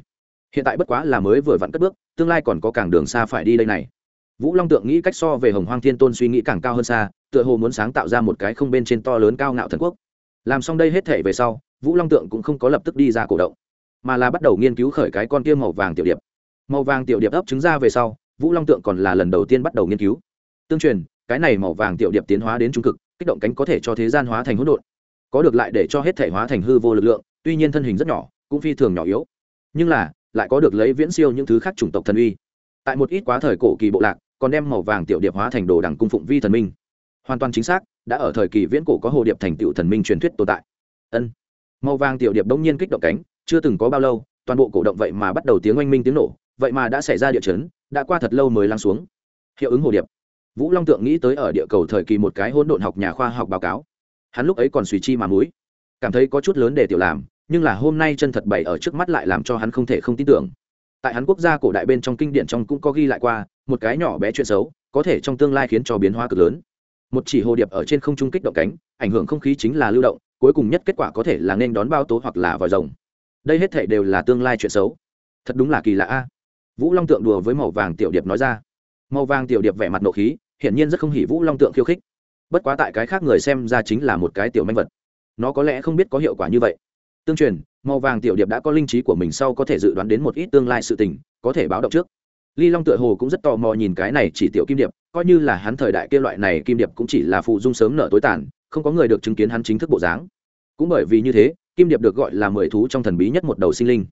Hiện tại bất quá là mới vừa vặn cất bước, tương lai còn có càng đường xa phải đi đây này. Vũ long tượng nghĩ cách so về hồng hoang thiên tôn suy nghĩ càng cao hơn xa, tựa hồ muốn sáng tạo ra một cái không bên trên to lớn cao ngạo thần quốc. Làm xong đây hết thể về sau, vũ long tượng cũng không có lập tức đi ra cổ động, mà là bắt đầu nghiên cứu khởi cái con kia màu vàng tiểu điệp màu vàng tiểu điệp ấp trứng ra về sau, vũ long tượng còn là lần đầu tiên bắt đầu nghiên cứu. Tương truyền, cái này màu vàng tiểu điệp tiến hóa đến trung cực, kích động cánh có thể cho thế gian hóa thành hỗn độn, có được lại để cho hết thể hóa thành hư vô lực lượng, tuy nhiên thân hình rất nhỏ, cũng phi thường nhỏ yếu. Nhưng là, lại có được lấy viễn siêu những thứ khác chủng tộc thần uy. Tại một ít quá thời cổ kỳ bộ lạc, còn đem màu vàng tiểu điệp hóa thành đồ đằng cung phụng vi thần minh. Hoàn toàn chính xác, đã ở thời kỳ viễn cổ có hồ điệp thành tựu thần minh truyền thuyết tồn tại. Ân. Màu vàng tiểu điệp đông nhiên kích động cánh, chưa từng có bao lâu, toàn bộ cổ động vậy mà bắt đầu tiếng oanh minh tiếng nổ vậy mà đã xảy ra địa chấn, đã qua thật lâu mới lắng xuống. Hiệu ứng hồ điệp. Vũ long tượng nghĩ tới ở địa cầu thời kỳ một cái hỗn độn học nhà khoa học báo cáo. Hắn lúc ấy còn suy chi mà múi cảm thấy có chút lớn để tiểu làm, nhưng là hôm nay chân thật bày ở trước mắt lại làm cho hắn không thể không tin tưởng. Tại hắn quốc gia cổ đại bên trong kinh điển trong cũng có ghi lại qua, một cái nhỏ bé chuyện xấu, có thể trong tương lai khiến cho biến hóa cực lớn. Một chỉ hồ điệp ở trên không trung kích động cánh, ảnh hưởng không khí chính là lưu động, cuối cùng nhất kết quả có thể là nên đón bao tố hoặc là vòi rồng. Đây hết thể đều là tương lai chuyện xấu. Thật đúng là kỳ lạ a vũ long tượng đùa với màu vàng tiểu điệp nói ra. Màu vàng tiểu điệp vẻ mặt nộ khí, hiển nhiên rất không hỉ vũ long tượng khiêu khích. Bất quá tại cái khác người xem ra chính là một cái tiểu manh vật. Nó có lẽ không biết có hiệu quả như vậy. Tương truyền, màu vàng tiểu điệp đã có linh trí của mình sau có thể dự đoán đến một ít tương lai sự tình, có thể báo động trước. Ly long tựa hồ cũng rất tò mò nhìn cái này chỉ tiểu kim điệp, coi như là hắn thời đại kia loại này kim điệp cũng chỉ là phụ dung sớm nở tối tàn, không có người được chứng kiến hắn chính thức bộ dáng. Cũng bởi vì như thế, kim điệp được gọi là mười thú trong thần bí nhất một đầu sinh linh.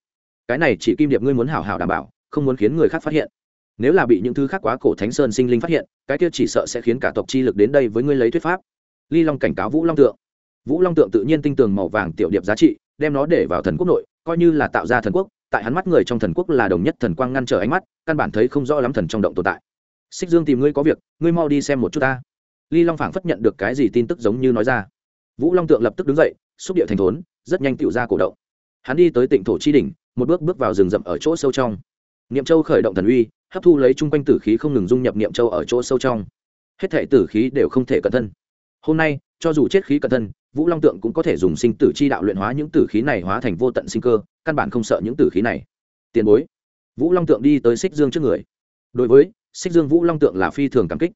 Cái này chỉ kim điệp ngươi muốn hảo hảo đảm bảo không muốn khiến người khác phát hiện. Nếu là bị những thứ khác quá cổ thánh sơn sinh linh phát hiện, cái kia chỉ sợ sẽ khiến cả tộc chi lực đến đây với ngươi lấy thuyết pháp. Ly long cảnh cáo vũ long tượng. Vũ long tượng tự nhiên tinh tường màu vàng tiểu điệp giá trị, đem nó để vào thần quốc nội, coi như là tạo ra thần quốc, tại hắn mắt người trong thần quốc là đồng nhất thần quang ngăn trở ánh mắt, căn bản thấy không rõ lắm thần trong động tồn tại. Xích dương tìm ngươi có việc, ngươi mau đi xem một chút ta. Ly long phảng phất nhận được cái gì tin tức giống như nói ra. Vũ long tượng lập tức đứng dậy, xúc địa thành thốn, rất nhanh tựu ra cổ động. Hắn đi tới tỉnh thổ chi đỉnh, một bước bước vào rừng rậm ở chỗ sâu trong niệm châu khởi động thần uy, hấp thu lấy chung quanh tử khí không ngừng dung nhập niệm châu ở chỗ sâu trong. Hết thể tử khí đều không thể cẩn thân. Hôm nay, cho dù chết khí cẩn thân, vũ long tượng cũng có thể dùng sinh tử chi đạo luyện hóa những tử khí này hóa thành vô tận sinh cơ, căn bản không sợ những tử khí này. Tiền bối, vũ long tượng đi tới xích dương trước người. Đối với xích dương, vũ long tượng là phi thường cảm kích.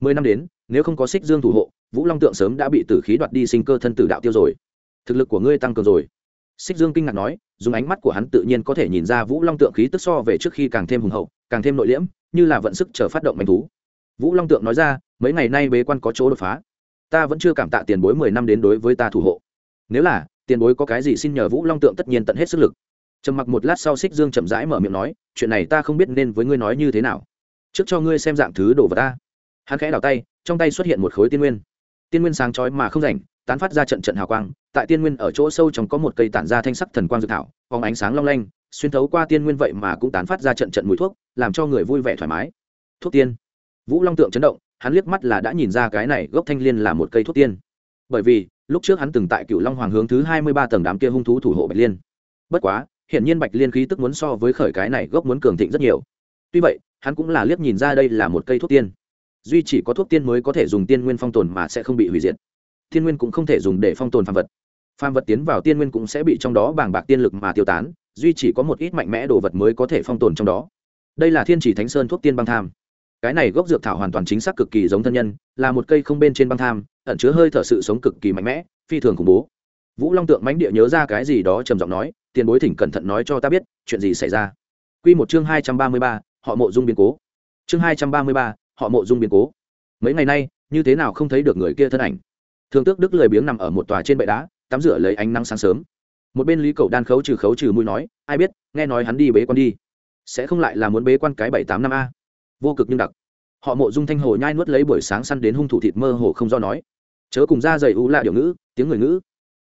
Mười năm đến, nếu không có xích dương thủ hộ, vũ long tượng sớm đã bị tử khí đoạt đi sinh cơ thân tử đạo tiêu rồi. Thực lực của ngươi tăng cường rồi xích dương kinh ngạc nói, dùng ánh mắt của hắn tự nhiên có thể nhìn ra vũ long tượng khí tức so về trước khi càng thêm hùng hậu, càng thêm nội liễm, như là vận sức chờ phát động manh thú. Vũ long tượng nói ra, mấy ngày nay bế quan có chỗ đột phá. Ta vẫn chưa cảm tạ tiền bối mười năm đến đối với ta thủ hộ. Nếu là, tiền bối có cái gì xin nhờ vũ long tượng tất nhiên tận hết sức lực. Trầm mặc một lát sau xích dương chậm rãi mở miệng nói, chuyện này ta không biết nên với ngươi nói như thế nào. Trước cho ngươi xem dạng thứ đồ vật ta. Hắn khẽ đào tay, trong tay xuất hiện một khối tiên nguyên. Tiên nguyên sáng chói mà không rảnh, tán phát ra trận trận hào quang tại tiên nguyên ở chỗ sâu trong có một cây tản ra thanh sắc thần quang dược thảo phóng ánh sáng long lanh, xuyên thấu qua tiên nguyên vậy mà cũng tán phát ra trận trận mùi thuốc, làm cho người vui vẻ thoải mái. Thuốc tiên. Vũ long tượng chấn động, hắn liếc mắt là đã nhìn ra cái này gốc thanh liên là một cây thuốc tiên. Bởi vì, lúc trước hắn từng tại cựu long hoàng hướng thứ hai mươi ba tầng đám kia hung thú thủ hộ bạch liên. Bất quá, hiển nhiên bạch liên khí tức muốn so với khởi cái này gốc muốn cường thịnh rất nhiều. Tuy vậy, hắn cũng là liếc nhìn ra đây là một cây thuốc tiên. Duy chỉ có thuốc tiên mới có thể dùng tiên nguyên phong tồn mà sẽ không bị hủy diệt. Tiên nguyên cũng không thể dùng để phong tồn phàm vật phàm vật tiến vào tiên nguyên cũng sẽ bị trong đó bàng bạc tiên lực mà tiêu tán duy chỉ có một ít mạnh mẽ đồ vật mới có thể phong tồn trong đó. Đây là thiên chỉ thánh sơn thuốc tiên băng tham. Cái này gốc dược thảo hoàn toàn chính xác cực kỳ giống thân nhân là một cây không bên trên băng tham ẩn chứa hơi thở sự sống cực kỳ mạnh mẽ phi thường khủng bố. Vũ long tượng mãnh địa nhớ ra cái gì đó trầm giọng nói tiền bối thỉnh cẩn thận nói cho ta biết chuyện gì xảy ra? Quy một chương hai trăm ba mươi ba, họ mộ dung biến cố. Chương hai trăm ba mươi ba, họ mộ dung biến cố. Mấy ngày nay như thế nào không thấy được người kia thân ảnh? Thường tước đức lười biếng nằm ở một tòa trên bệ đá tắm rửa lấy ánh nắng sáng sớm. Một bên lý cầu đan khấu trừ khấu trừ mũi nói, ai biết, nghe nói hắn đi bế quan đi. Sẽ không lại là muốn bế quan cái bảy tám năm a? Vô cực nhưng đặc. Họ mộ dung thanh hồ nhai nuốt lấy buổi sáng săn đến hung thủ thịt mơ hồ không do nói. Chớ cùng ra dày u lạ điệu ngữ, tiếng người ngữ.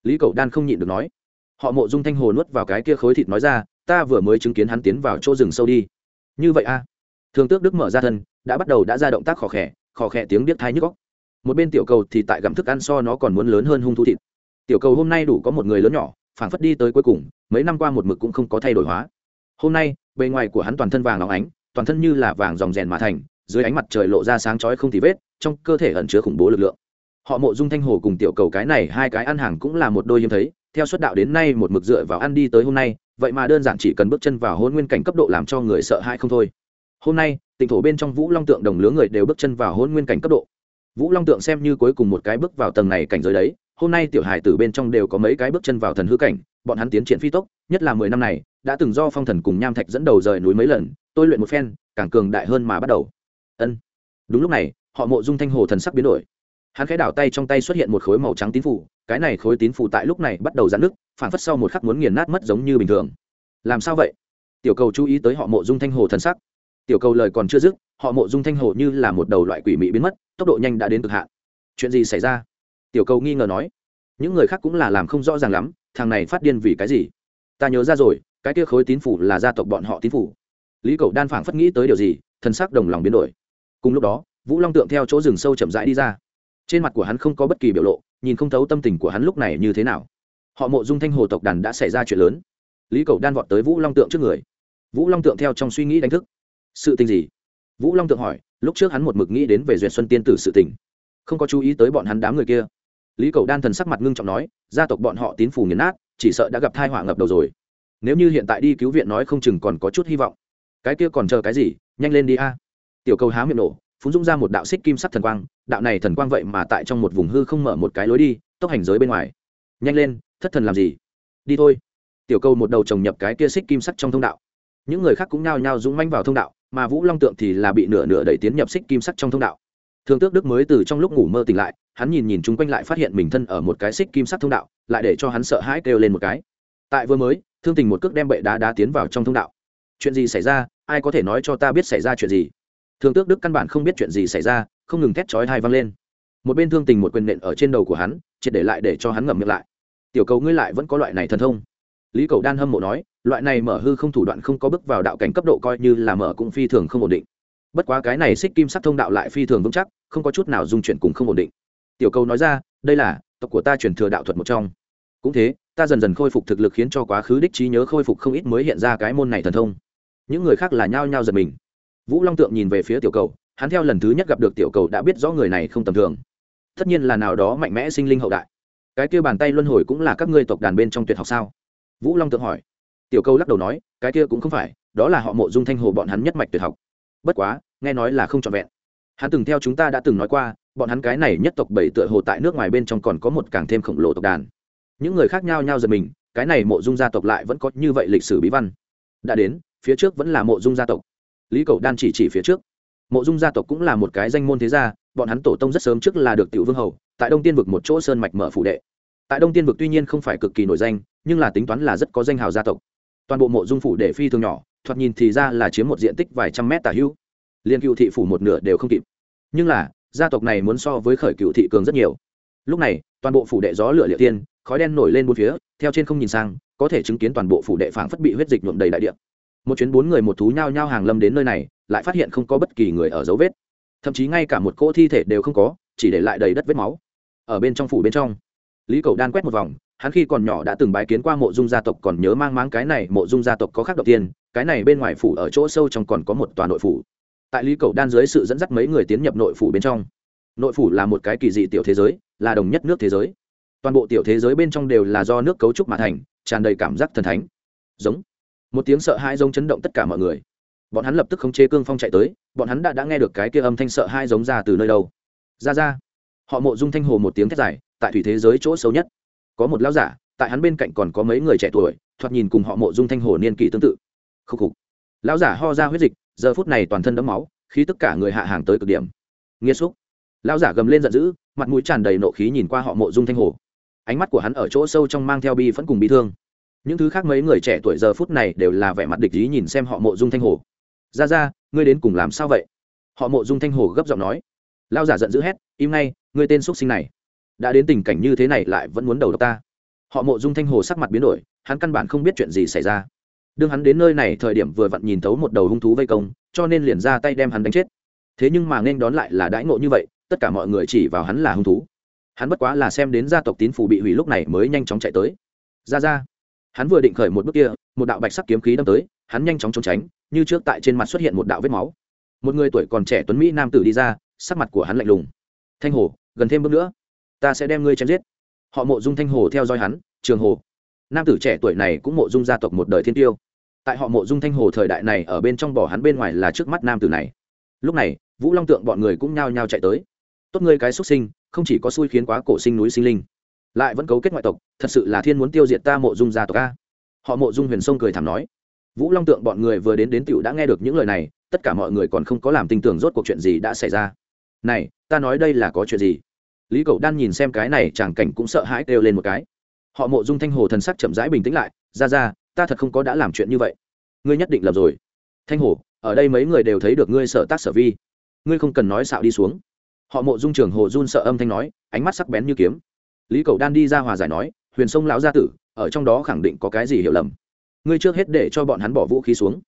Lý cầu đan không nhịn được nói. Họ mộ dung thanh hồ nuốt vào cái kia khối thịt nói ra, ta vừa mới chứng kiến hắn tiến vào chỗ rừng sâu đi. Như vậy a? Thường tước đức mở ra thân, đã bắt đầu đã ra động tác khò khẽ khò khẽ tiếng biết thai nhức góc một bên tiểu cầu thì tại gặm thức ăn so nó còn muốn lớn hơn hung thú thịt tiểu cầu hôm nay đủ có một người lớn nhỏ, phảng phất đi tới cuối cùng, mấy năm qua một mực cũng không có thay đổi hóa. Hôm nay, bề ngoài của hắn toàn thân vàng óng ánh, toàn thân như là vàng dòng rèn mà thành, dưới ánh mặt trời lộ ra sáng chói không tì vết, trong cơ thể ẩn chứa khủng bố lực lượng. Họ mộ dung thanh hồ cùng tiểu cầu cái này hai cái ăn hàng cũng là một đôi hiếm thấy, theo suất đạo đến nay một mực dựa vào ăn đi tới hôm nay, vậy mà đơn giản chỉ cần bước chân vào hôn nguyên cảnh cấp độ làm cho người sợ hãi không thôi. Hôm nay, tỉnh thổ bên trong vũ long tượng đồng lứa người đều bước chân vào hôn nguyên cảnh cấp độ. Vũ long tượng xem như cuối cùng một cái bước vào tầng này cảnh giới đấy hôm nay tiểu hải tử bên trong đều có mấy cái bước chân vào thần hư cảnh, bọn hắn tiến triển phi tốc, nhất là mười năm này, đã từng do phong thần cùng nham thạch dẫn đầu rời núi mấy lần, tôi luyện một phen, càng cường đại hơn mà bắt đầu. Ân. Đúng lúc này, họ mộ dung thanh hồ thần sắc biến đổi. Hắn khẽ đảo tay trong tay xuất hiện một khối màu trắng tín phủ, cái này khối tín phủ tại lúc này bắt đầu giãn nứt phản phất sau một khắc muốn nghiền nát mất giống như bình thường. Làm sao vậy? Tiểu cầu chú ý tới họ mộ dung thanh hồ thần sắc. Tiểu cầu lời còn chưa dứt, họ mộ dung thanh hồ như là một đầu loại quỷ mị biến mất, tốc độ nhanh đã đến cực hạn. Chuyện gì xảy ra? Tiểu cầu nghi ngờ nói, những người khác cũng là làm không rõ ràng lắm, thằng này phát điên vì cái gì? Ta nhớ ra rồi, cái kia khối tín phủ là gia tộc bọn họ tín phủ. Lý cầu đan phảng phất nghĩ tới điều gì, thần sắc đồng lòng biến đổi. Cùng lúc đó, vũ long tượng theo chỗ rừng sâu chậm rãi đi ra. Trên mặt của hắn không có bất kỳ biểu lộ, nhìn không thấu tâm tình của hắn lúc này như thế nào. Họ mộ dung thanh hồ tộc đàn đã xảy ra chuyện lớn. Lý cầu đan vọt tới vũ long tượng trước người. Vũ long tượng theo trong suy nghĩ đánh thức. Sự tình gì? Vũ long tượng hỏi, lúc trước hắn một mực nghĩ đến về duyệt xuân tiên tử sự tình. Không có chú ý tới bọn hắn đám người kia lý cầu đan thần sắc mặt ngưng trọng nói, gia tộc bọn họ tín phủ nghiền nát, chỉ sợ đã gặp thai họa ngập đầu rồi. Nếu như hiện tại đi cứu viện nói không chừng còn có chút hy vọng. Cái kia còn chờ cái gì? Nhanh lên đi a. Tiểu cầu há miệng nổ phúng dung ra một đạo xích kim sắc thần quang, đạo này thần quang vậy mà tại trong một vùng hư không mở một cái lối đi, tốc hành giới bên ngoài. Nhanh lên, thất thần làm gì? Đi thôi. Tiểu cầu một đầu trồng nhập cái kia xích kim sắc trong thông đạo. Những người khác cũng nhao nhao dũng manh vào thông đạo, mà vũ long tượng thì là bị nửa nửa đẩy tiến nhập xích kim sắc trong thông đạo. Thương tước đức mới từ trong lúc ngủ mơ tỉnh lại, hắn nhìn nhìn chung quanh lại phát hiện mình thân ở một cái xích kim sắc thông đạo, lại để cho hắn sợ hãi kêu lên một cái. Tại vừa mới, thương tình một cước đem bệ đá đá tiến vào trong thông đạo. Chuyện gì xảy ra? Ai có thể nói cho ta biết xảy ra chuyện gì? Thương tước đức căn bản không biết chuyện gì xảy ra, không ngừng thét chói hai văng lên. Một bên thương tình một quyền nện ở trên đầu của hắn, triệt để lại để cho hắn ngậm miệng lại. Tiểu cầu ngươi lại vẫn có loại này thần thông? Lý cầu đan hâm mộ nói, loại này mở hư không thủ đoạn không có bước vào đạo cảnh cấp độ coi như là mở cũng phi thường không ổn định. Bất quá cái này xích kim sắc thông đạo lại phi thường vững chắc không có chút nào dung chuyển cùng không ổn định. Tiểu cầu nói ra, đây là, tộc của ta truyền thừa đạo thuật một trong. Cũng thế, ta dần dần khôi phục thực lực khiến cho quá khứ đích trí nhớ khôi phục không ít mới hiện ra cái môn này thần thông. Những người khác là nhao nhao giật mình. Vũ long tượng nhìn về phía tiểu cầu hắn theo lần thứ nhất gặp được tiểu cầu đã biết rõ người này không tầm thường. Tất nhiên là nào đó mạnh mẽ sinh linh hậu đại. Cái kia bàn tay luân hồi cũng là các ngươi tộc đàn bên trong tuyệt học sao? Vũ long tượng hỏi. Tiểu cầu lắc đầu nói, cái kia cũng không phải, đó là họ mộ dung thanh hồ bọn hắn nhất mạch tuyệt học. Bất quá, nghe nói là không trọn vẹn hắn từng theo chúng ta đã từng nói qua, bọn hắn cái này nhất tộc bảy tựa hồ tại nước ngoài bên trong còn có một càng thêm khổng lồ tộc đàn. Những người khác nhao nhao giật mình, cái này mộ dung gia tộc lại vẫn có như vậy lịch sử bí văn. Đã đến, phía trước vẫn là mộ dung gia tộc. Lý cầu đan chỉ chỉ phía trước. Mộ dung gia tộc cũng là một cái danh môn thế gia, bọn hắn tổ tông rất sớm trước là được tiểu vương hầu, tại đông tiên vực một chỗ sơn mạch mở phủ đệ. Tại đông tiên vực tuy nhiên không phải cực kỳ nổi danh, nhưng là tính toán là rất có danh hào gia tộc. Toàn bộ mộ dung phủ đệ phi thường nhỏ, thoạt nhìn thì ra là chiếm một diện tích vài trăm mét tả hữu. Liên cựu thị phủ một nửa đều không kịp nhưng là, gia tộc này muốn so với khởi cựu thị cường rất nhiều. Lúc này, toàn bộ phủ đệ gió lửa liệt tiên, khói đen nổi lên bốn phía, theo trên không nhìn sang, có thể chứng kiến toàn bộ phủ đệ phảng phất bị huyết dịch nhuộm đầy đại địa. Một chuyến bốn người một thú nhao nhao hàng lâm đến nơi này, lại phát hiện không có bất kỳ người ở dấu vết. Thậm chí ngay cả một cỗ thi thể đều không có, chỉ để lại đầy đất vết máu. Ở bên trong phủ bên trong, lý cầu đan quét một vòng, hắn khi còn nhỏ đã từng bái kiến qua mộ dung gia tộc, còn nhớ mang máng cái này mộ dung gia tộc có khác đầu tiên, cái này bên ngoài phủ ở chỗ sâu trong còn có một tòa nội phủ tại lý cầu đan dưới sự dẫn dắt mấy người tiến nhập nội phủ bên trong. Nội phủ là một cái kỳ dị tiểu thế giới, là đồng nhất nước thế giới. Toàn bộ tiểu thế giới bên trong đều là do nước cấu trúc mà thành, tràn đầy cảm giác thần thánh. Giống. Một tiếng sợ hãi giống chấn động tất cả mọi người. Bọn hắn lập tức khống chế cương phong chạy tới, bọn hắn đã đã nghe được cái kia âm thanh sợ hãi giống ra từ nơi đâu. Ra ra. Họ mộ dung thanh hồ một tiếng thét dài, tại thủy thế giới chỗ xấu nhất. Có một lão giả, tại hắn bên cạnh còn có mấy người trẻ tuổi, thoạt nhìn cùng họ mộ dung thanh hồ niên kỷ tương tự. Khúc khục. Lão giả ho ra huyết dịch giờ phút này toàn thân đẫm máu khi tất cả người hạ hàng tới cực điểm. Nghiêm xúc lão giả gầm lên giận dữ, mặt mũi tràn đầy nộ khí nhìn qua họ mộ dung thanh hồ. Ánh mắt của hắn ở chỗ sâu trong mang theo bi vẫn cùng bi thương. Những thứ khác mấy người trẻ tuổi giờ phút này đều là vẻ mặt địch ý nhìn xem họ mộ dung thanh hồ. Ra ra ngươi đến cùng làm sao vậy? Họ mộ dung thanh hồ gấp giọng nói. Lao giả giận dữ hét, im ngay, ngươi tên x sinh này, đã đến tình cảnh như thế này lại vẫn muốn đầu độc ta. Họ mộ dung thanh hồ sắc mặt biến đổi, hắn căn bản không biết chuyện gì xảy ra đương hắn đến nơi này thời điểm vừa vặn nhìn thấu một đầu hung thú vây công, cho nên liền ra tay đem hắn đánh chết. Thế nhưng mà nên đón lại là đãi ngộ như vậy, tất cả mọi người chỉ vào hắn là hung thú. Hắn bất quá là xem đến gia tộc tín phủ bị hủy lúc này mới nhanh chóng chạy tới. Ra ra. Hắn vừa định khởi một bước kia, một đạo bạch sắc kiếm khí đâm tới, hắn nhanh chóng trốn tránh, như trước tại trên mặt xuất hiện một đạo vết máu. Một người tuổi còn trẻ tuấn mỹ nam tử đi ra, sắc mặt của hắn lạnh lùng. Thanh hồ, gần thêm bước nữa, ta sẽ đem ngươi chém giết. Họ mộ dung thanh hồ theo dõi hắn, trường hồ. Nam tử trẻ tuổi này cũng mộ dung gia tộc một đời thiên tiêu tại họ mộ dung thanh hồ thời đại này ở bên trong bỏ hắn bên ngoài là trước mắt nam tử này. Lúc này, vũ long tượng bọn người cũng nhao nhao chạy tới. Tốt ngươi cái xuất sinh, không chỉ có xui khiến quá cổ sinh núi sinh linh, lại vẫn cấu kết ngoại tộc, thật sự là thiên muốn tiêu diệt ta mộ dung gia tộc a. Họ mộ dung huyền sông cười thảm nói. Vũ long tượng bọn người vừa đến đến tiểu đã nghe được những lời này, tất cả mọi người còn không có làm tin tưởng rốt cuộc chuyện gì đã xảy ra. Này, ta nói đây là có chuyện gì? Lý cậu đan nhìn xem cái này, chàng cảnh cũng sợ hãi kêu lên một cái. Họ mộ dung thanh hồ thần sắc chậm rãi bình tĩnh lại, ra ra ta thật không có đã làm chuyện như vậy. Ngươi nhất định lầm rồi. Thanh hồ ở đây mấy người đều thấy được ngươi sợ tác sở vi. Ngươi không cần nói xạo đi xuống. Họ mộ dung trường hồ run sợ âm thanh nói, ánh mắt sắc bén như kiếm. Lý cầu đan đi ra hòa giải nói, huyền sông lão gia tử, ở trong đó khẳng định có cái gì hiểu lầm. Ngươi trước hết để cho bọn hắn bỏ vũ khí xuống.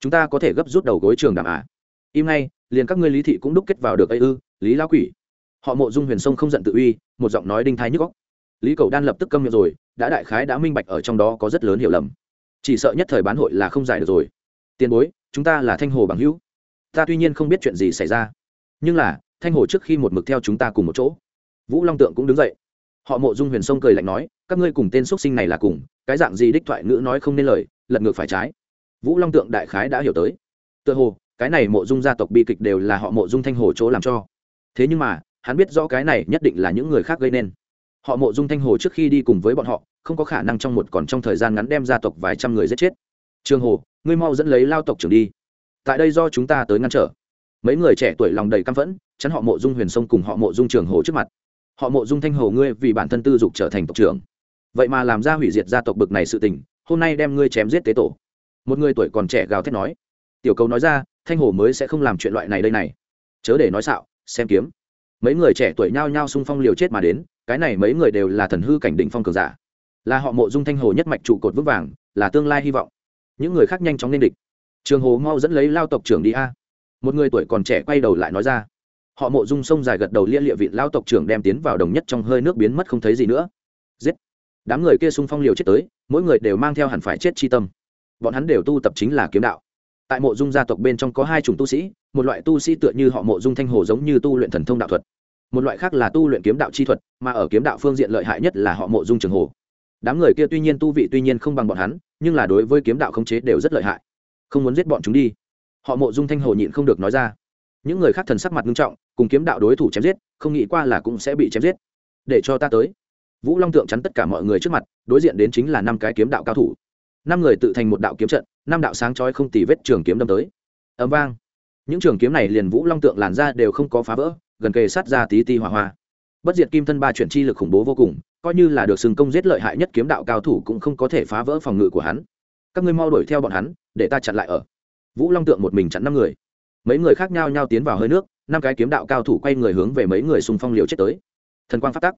Chúng ta có thể gấp rút đầu gối trường đàm à? Im ngay, liền các ngươi lý thị cũng đúc kết vào được ây ư, lý lão quỷ. Họ mộ dung huyền sông không giận tự uy, một giọng nói đinh thái nhức góc lý cầu đan lập tức câm miệng rồi, đã đại khái đã minh bạch ở trong đó có rất lớn hiểu lầm chỉ sợ nhất thời bán hội là không giải được rồi. Tiền bối, chúng ta là thanh hồ bằng hữu. Ta tuy nhiên không biết chuyện gì xảy ra, nhưng là, thanh hồ trước khi một mực theo chúng ta cùng một chỗ. Vũ long tượng cũng đứng dậy. Họ mộ dung huyền sông cười lạnh nói, các ngươi cùng tên x sinh này là cùng, cái dạng gì đích thoại ngữ nói không nên lời, lật ngược phải trái. Vũ long tượng đại khái đã hiểu tới. Tựa hồ, cái này mộ dung gia tộc bi kịch đều là họ mộ dung thanh hồ chỗ làm cho. Thế nhưng mà, hắn biết rõ cái này nhất định là những người khác gây nên. Họ mộ dung thanh hồ trước khi đi cùng với bọn họ không có khả năng trong một còn trong thời gian ngắn đem gia tộc vài trăm người giết chết. Trương hồ, ngươi mau dẫn lấy lao tộc trưởng đi. Tại đây do chúng ta tới ngăn trở. Mấy người trẻ tuổi lòng đầy căm phẫn, chắn họ mộ dung huyền sông cùng họ mộ dung trường hồ trước mặt. Họ mộ dung thanh hồ ngươi vì bản thân tư dục trở thành tộc trưởng. Vậy mà làm ra hủy diệt gia tộc bực này sự tình, hôm nay đem ngươi chém giết tế tổ. Một người tuổi còn trẻ gào thét nói. Tiểu cầu nói ra, thanh hồ mới sẽ không làm chuyện loại này đây này. Chớ để nói xạo, xem kiếm. Mấy người trẻ tuổi nhao nhao xung phong liều chết mà đến, cái này mấy người đều là thần hư cảnh đỉnh phong cường giả là họ mộ dung thanh hồ nhất mạch trụ cột vững vàng, là tương lai hy vọng. Những người khác nhanh chóng nên địch. Trường hồ mau dẫn lấy lao tộc trưởng đi a. Một người tuổi còn trẻ quay đầu lại nói ra. Họ mộ dung sông dài gật đầu lia lịa vị lao tộc trưởng đem tiến vào đồng nhất trong hơi nước biến mất không thấy gì nữa. Giết. Đám người kia xung phong liều chết tới, mỗi người đều mang theo hẳn phải chết chi tâm. Bọn hắn đều tu tập chính là kiếm đạo. Tại mộ dung gia tộc bên trong có hai chủng tu sĩ, một loại tu sĩ tựa như họ mộ dung thanh hồ giống như tu luyện thần thông đạo thuật, một loại khác là tu luyện kiếm đạo chi thuật, mà ở kiếm đạo phương diện lợi hại nhất là họ mộ dung trường hồ đám người kia tuy nhiên tu vị tuy nhiên không bằng bọn hắn, nhưng là đối với kiếm đạo khống chế đều rất lợi hại. Không muốn giết bọn chúng đi. Họ mộ dung thanh hồ nhịn không được nói ra. Những người khác thần sắc mặt nghiêm trọng, cùng kiếm đạo đối thủ chém giết, không nghĩ qua là cũng sẽ bị chém giết. Để cho ta tới. Vũ long tượng chắn tất cả mọi người trước mặt, đối diện đến chính là năm cái kiếm đạo cao thủ. Năm người tự thành một đạo kiếm trận, năm đạo sáng trói không tì vết trường kiếm đâm tới. Ấm vang. Những trường kiếm này liền vũ long tượng làn ra đều không có phá vỡ, gần kề sát ra tí ti hỏa hoa. Bất diệt kim thân ba chuyển chi lực khủng bố vô cùng coi như là được sừng công giết lợi hại nhất kiếm đạo cao thủ cũng không có thể phá vỡ phòng ngự của hắn. Các ngươi mau đuổi theo bọn hắn, để ta chặn lại ở. Vũ long tượng một mình chặn năm người. Mấy người khác nhau nhau tiến vào hơi nước, năm cái kiếm đạo cao thủ quay người hướng về mấy người xung phong liều chết tới. Thần quang phát tắc.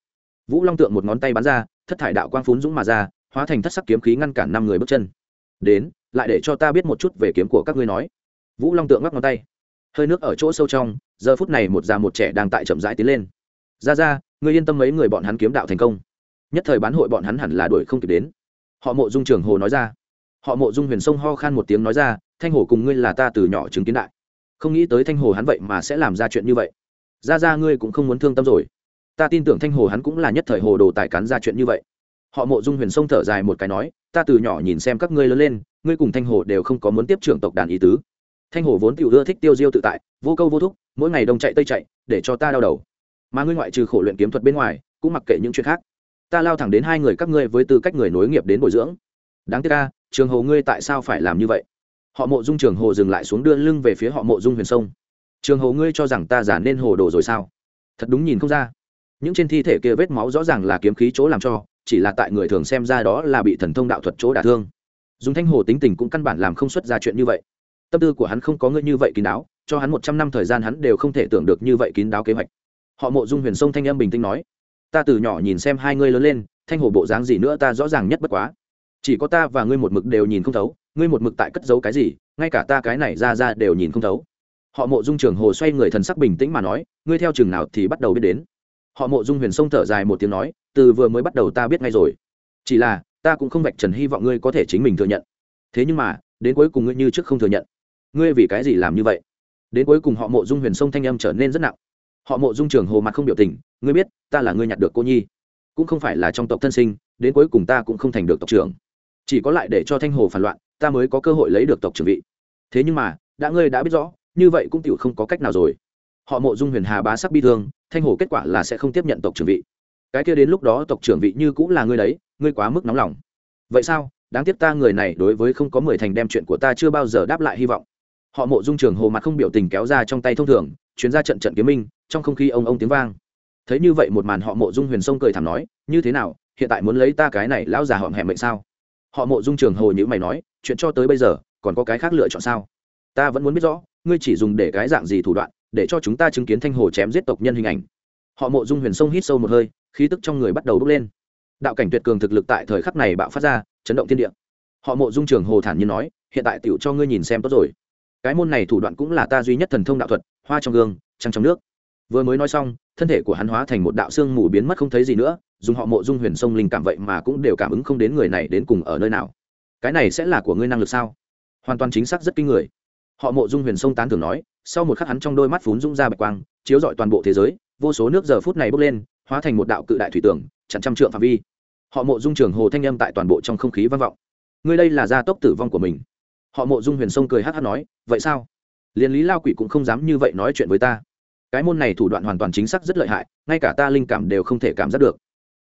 Vũ long tượng một ngón tay bắn ra, thất thải đạo quang phún dũng mà ra, hóa thành thất sắc kiếm khí ngăn cản năm người bước chân. Đến, lại để cho ta biết một chút về kiếm của các ngươi nói. Vũ long tượng ngắc ngón tay. Hơi nước ở chỗ sâu trong, giờ phút này một già một trẻ đang tại chậm rãi tiến lên. Ra ra, ngươi yên tâm mấy người bọn hắn kiếm đạo thành công nhất thời bán hội bọn hắn hẳn là đuổi không kịp đến. Họ mộ dung trường hồ nói ra. Họ mộ dung huyền sông ho khan một tiếng nói ra, thanh hồ cùng ngươi là ta từ nhỏ chứng kiến đại. Không nghĩ tới thanh hồ hắn vậy mà sẽ làm ra chuyện như vậy. Ra ra ngươi cũng không muốn thương tâm rồi. Ta tin tưởng thanh hồ hắn cũng là nhất thời hồ đồ tài cán ra chuyện như vậy. Họ mộ dung huyền sông thở dài một cái nói, ta từ nhỏ nhìn xem các ngươi lớn lên, ngươi cùng thanh hồ đều không có muốn tiếp trưởng tộc đàn ý tứ. Thanh hồ vốn tiểu ưa thích tiêu diêu tự tại, vô câu vô thúc, mỗi ngày đông chạy tây chạy, để cho ta đau đầu. Mà ngươi ngoại trừ khổ luyện kiếm thuật bên ngoài, cũng mặc kệ những chuyện khác ta lao thẳng đến hai người các ngươi với tư cách người nối nghiệp đến bồi dưỡng. Đáng tiếc ca trường hồ ngươi tại sao phải làm như vậy? Họ mộ dung trường hồ dừng lại xuống đưa lưng về phía họ mộ dung huyền sông. Trường hồ ngươi cho rằng ta giả nên hồ đồ rồi sao? Thật đúng nhìn không ra. Những trên thi thể kia vết máu rõ ràng là kiếm khí chỗ làm cho, chỉ là tại người thường xem ra đó là bị thần thông đạo thuật chỗ đả thương. Dùng thanh hồ tính tình cũng căn bản làm không xuất ra chuyện như vậy. Tâm tư của hắn không có ngươi như vậy kín đáo, cho hắn một trăm năm thời gian hắn đều không thể tưởng được như vậy kín đáo kế hoạch. Họ mộ dung huyền sông thanh âm bình tĩnh nói ta từ nhỏ nhìn xem hai ngươi lớn lên, thanh hồ bộ dáng gì nữa ta rõ ràng nhất bất quá. Chỉ có ta và ngươi một mực đều nhìn không thấu, ngươi một mực tại cất giấu cái gì, ngay cả ta cái này ra ra đều nhìn không thấu. Họ mộ dung trường hồ xoay người thần sắc bình tĩnh mà nói, ngươi theo chừng nào thì bắt đầu biết đến. Họ mộ dung huyền sông thở dài một tiếng nói, từ vừa mới bắt đầu ta biết ngay rồi. Chỉ là, ta cũng không vạch trần hy vọng ngươi có thể chính mình thừa nhận. Thế nhưng mà, đến cuối cùng ngươi như trước không thừa nhận. Ngươi vì cái gì làm như vậy? Đến cuối cùng họ mộ dung huyền sông thanh âm trở nên rất nặng. Họ mộ dung trường hồ mặt không biểu tình ngươi biết, ta là ngươi nhặt được cô nhi. Cũng không phải là trong tộc thân sinh, đến cuối cùng ta cũng không thành được tộc trưởng. Chỉ có lại để cho thanh hồ phản loạn, ta mới có cơ hội lấy được tộc trưởng vị. Thế nhưng mà, đã ngươi đã biết rõ, như vậy cũng tiểu không có cách nào rồi. Họ mộ dung huyền hà bá sắc bi thương, thanh hồ kết quả là sẽ không tiếp nhận tộc trưởng vị. Cái kia đến lúc đó tộc trưởng vị như cũng là ngươi đấy, ngươi quá mức nóng lòng. Vậy sao? Đáng tiếc ta người này đối với không có mười thành đem chuyện của ta chưa bao giờ đáp lại hy vọng. Họ mộ dung trường hồ mặt không biểu tình kéo ra trong tay thông thường, chuyến ra trận trận kiếm minh, trong không khí ông ông tiếng vang thấy như vậy một màn họ mộ dung huyền sông cười thảm nói, như thế nào, hiện tại muốn lấy ta cái này lão già họm hẹm mệnh sao? Họ mộ dung trường hồ như mày nói, chuyện cho tới bây giờ, còn có cái khác lựa chọn sao? Ta vẫn muốn biết rõ, ngươi chỉ dùng để cái dạng gì thủ đoạn, để cho chúng ta chứng kiến thanh hồ chém giết tộc nhân hình ảnh. Họ mộ dung huyền sông hít sâu một hơi, khí tức trong người bắt đầu bốc lên. Đạo cảnh tuyệt cường thực lực tại thời khắc này bạo phát ra, chấn động thiên địa. Họ mộ dung trường hồ thản nhiên nói, hiện tại tựu cho ngươi nhìn xem tốt rồi. Cái môn này thủ đoạn cũng là ta duy nhất thần thông đạo thuật, hoa trong gương, trăng trong nước vừa mới nói xong, thân thể của hắn hóa thành một đạo xương mù biến mất không thấy gì nữa, dùng họ mộ dung huyền sông linh cảm vậy mà cũng đều cảm ứng không đến người này đến cùng ở nơi nào. Cái này sẽ là của ngươi năng lực sao? Hoàn toàn chính xác rất kinh người. Họ mộ dung huyền sông tán thường nói, sau một khắc hắn trong đôi mắt phún rung ra bạch quang, chiếu rọi toàn bộ thế giới, vô số nước giờ phút này bốc lên, hóa thành một đạo cự đại thủy tưởng chặn trăm trượng phạm vi. Họ mộ dung trường hồ thanh âm tại toàn bộ trong không khí vang vọng. Ngươi đây là gia tốc tử vong của mình. Họ mộ dung huyền sông cười hát hát nói, vậy sao? Liền lý lao quỷ cũng không dám như vậy nói chuyện với ta cái môn này thủ đoạn hoàn toàn chính xác rất lợi hại, ngay cả ta linh cảm đều không thể cảm giác được.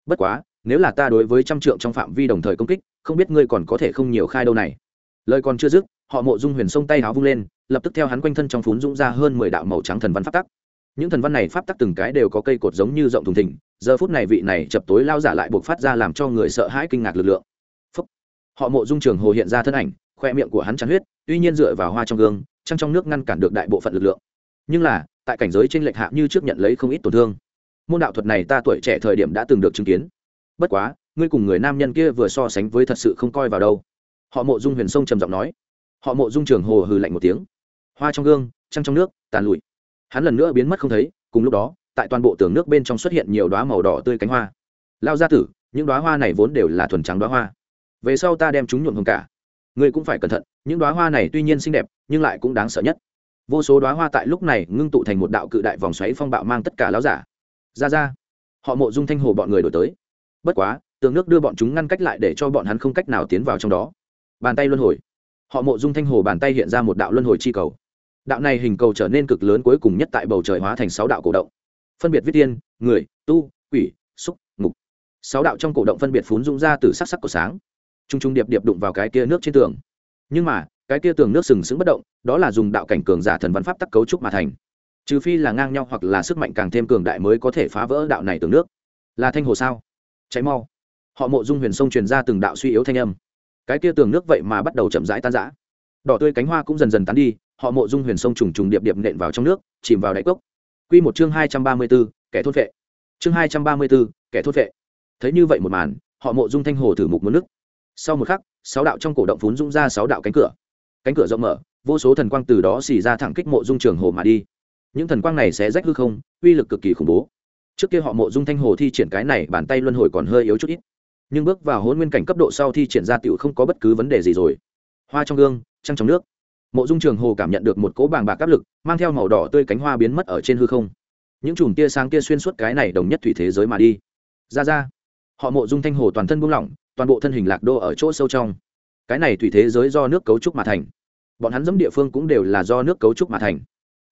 Bất quá, nếu là ta đối với trăm trượng trong phạm vi đồng thời công kích, không biết ngươi còn có thể không nhiều khai đâu này. Lời còn chưa dứt, họ mộ dung huyền sông tay háo vung lên, lập tức theo hắn quanh thân trong phún dũng ra hơn mười đạo màu trắng thần văn pháp tắc. Những thần văn này pháp tắc từng cái đều có cây cột giống như rộng thùng thỉnh giờ phút này vị này chập tối lao giả lại buộc phát ra làm cho người sợ hãi kinh ngạc lực lượng. Phúc. họ mộ dung trường hồ hiện ra thân ảnh, khoe miệng của hắn chắn huyết, tuy nhiên dựa vào hoa trong gương, trăng trong nước ngăn cản được đại bộ phận lực lượng. Nhưng là tại cảnh giới trên lệch hạ như trước nhận lấy không ít tổn thương. Môn đạo thuật này ta tuổi trẻ thời điểm đã từng được chứng kiến. Bất quá, ngươi cùng người nam nhân kia vừa so sánh với thật sự không coi vào đâu. Họ mộ dung huyền sông trầm giọng nói. Họ mộ dung trường hồ hừ lạnh một tiếng. Hoa trong gương, trăng trong nước, tàn lụi. Hắn lần nữa biến mất không thấy, cùng lúc đó, tại toàn bộ tường nước bên trong xuất hiện nhiều đoá màu đỏ tươi cánh hoa. Lao gia tử, những đoá hoa này vốn đều là thuần trắng đoá hoa. Về sau ta đem chúng nhuộm hồng cả. Ngươi cũng phải cẩn thận, những đoá hoa này tuy nhiên xinh đẹp, nhưng lại cũng đáng sợ nhất vô số đoá hoa tại lúc này ngưng tụ thành một đạo cự đại vòng xoáy phong bạo mang tất cả láo giả. Ra ra, họ mộ dung thanh hồ bọn người đổi tới. Bất quá, tường nước đưa bọn chúng ngăn cách lại để cho bọn hắn không cách nào tiến vào trong đó. Bàn tay luân hồi. Họ mộ dung thanh hồ bàn tay hiện ra một đạo luân hồi chi cầu. Đạo này hình cầu trở nên cực lớn cuối cùng nhất tại bầu trời hóa thành sáu đạo cổ động. Phân biệt viết tiên, người, tu, quỷ, xúc, ngục. Sáu đạo trong cổ động phân biệt phún rung ra từ sắc sắc của sáng. T r u n g t r u n g điệp điệp đụng vào cái kia nước trên tường. Nhưng mà cái kia tường nước sừng sững bất động, đó là dùng đạo cảnh cường giả thần văn pháp tắc cấu trúc mà thành. Trừ phi là ngang nhau hoặc là sức mạnh càng thêm cường đại mới có thể phá vỡ đạo này tường nước. Là thanh hồ sao? Cháy mau. Họ mộ dung huyền sông truyền ra từng đạo suy yếu thanh âm. Cái kia tường nước vậy mà bắt đầu chậm rãi tan rã. Đỏ tươi cánh hoa cũng dần dần tán đi, họ mộ dung huyền sông trùng trùng điệp điệp nện vào trong nước, chìm vào đáy cốc. Q một chương hai trăm ba mươi b ố kẻ thốt vệ chương hai trăm ba mươi b ố kẻ thốt vệ thấy như vậy một màn, họ mộ dung thanh hồ thử mục mất nước. Sau một khắc, sáu đạo trong cổ động phún rung ra sáu đạo cánh cửa cánh cửa rộng mở, vô số thần quang từ đó xì ra thẳng kích mộ dung trường hồ mà đi. Những thần quang này sẽ rách hư không, uy lực cực kỳ khủng bố. Trước kia họ mộ dung thanh hồ thi triển cái này, bàn tay luân hồi còn hơi yếu chút ít. Nhưng bước vào hôn nguyên cảnh cấp độ sau thi triển ra tựu không có bất cứ vấn đề gì rồi. Hoa trong gương, trăng trong nước. Mộ dung trường hồ cảm nhận được một cỗ bàng bạc áp lực, mang theo màu đỏ tươi cánh hoa biến mất ở trên hư không. Những chùm tia sáng tia xuyên suốt cái này đồng nhất thủy thế giới mà đi. Ra ra. Họ mộ dung thanh hồ toàn thân buông lỏng, toàn bộ thân hình lạc đô ở chỗ sâu trong cái này thủy thế giới do nước cấu trúc mà thành. Bọn hắn dẫm địa phương cũng đều là do nước cấu trúc mà thành.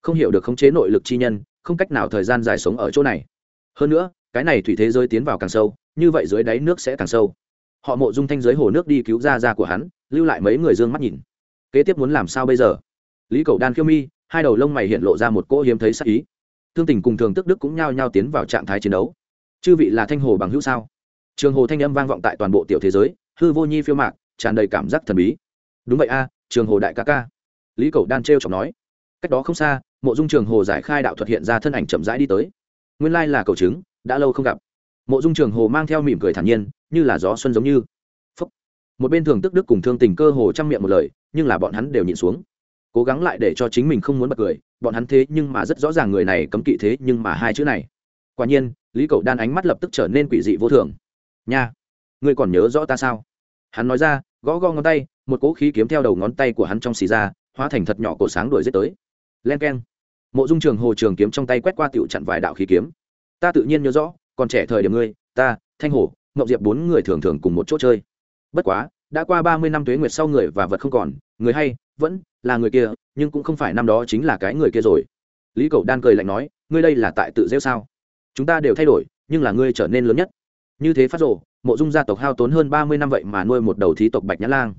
Không hiểu được khống chế nội lực chi nhân, không cách nào thời gian dài sống ở chỗ này. Hơn nữa, cái này thủy thế giới tiến vào càng sâu, như vậy dưới đáy nước sẽ càng sâu. Họ mộ dung thanh giới hồ nước đi cứu ra ra của hắn, lưu lại mấy người d ư ơ n g mắt nhìn. Kế tiếp muốn làm sao bây giờ? Lý cầu đan khiêu mi, hai đầu lông mày hiện lộ ra một cỗ hiếm thấy sắc ý. Thương tình cùng thường tức đức cũng nhao nhao tiến vào trạng thái chiến đấu. Chư vị là thanh hồ bằng hữu sao? Trường hồ thanh âm vang vọng tại toàn bộ tiểu thế giới, hư vô nhi phiêu mạc tràn đầy cảm giác thần bí. Đúng vậy a, trường hồ đại ca ca. Lý cầu đan trêu chọc nói. Cách đó không xa, mộ dung trường hồ giải khai đạo thuật hiện ra thân ảnh chậm rãi đi tới. Nguyên lai là cầu chứng đã lâu không gặp. Mộ dung trường hồ mang theo mỉm cười thản nhiên, như là gió xuân giống như. Phúc. một bên thường tức đức cùng thương tình cơ hồ chăm miệng một lời, nhưng là bọn hắn đều nhịn xuống. Cố gắng lại để cho chính mình không muốn bật cười, bọn hắn thế nhưng mà rất rõ ràng người này cấm kỵ thế nhưng mà hai chữ này. Quả nhiên, lý cầu đan ánh mắt lập tức trở nên quỷ dị vô thường. Nha, ngươi còn nhớ rõ ta sao? Hắn nói ra gõ gõ ngón tay một cỗ khí kiếm theo đầu ngón tay của hắn trong xì ra hóa thành thật nhỏ cổ sáng đuổi giết tới. Len k e n mộ dung trường hồ trường kiếm trong tay quét qua tựu chặn vài đạo khí kiếm. Ta tự nhiên nhớ rõ còn trẻ thời điểm ngươi ta thanh hổ, ngậu diệp bốn người thường thường cùng một chỗ chơi. Bất quá đã qua ba mươi năm tuế nguyệt sau người và vật không còn người hay vẫn là người kia nhưng cũng không phải năm đó chính là cái người kia rồi. Lý cầu đan cười lạnh nói ngươi đây là tại tự rêu sao? Chúng ta đều thay đổi nhưng là ngươi trở nên lớn nhất. Như thế phát rồ mộ dung gia tộc hao tốn hơn ba mươi năm vậy mà nuôi một đầu thí tộc bạch nhã lang.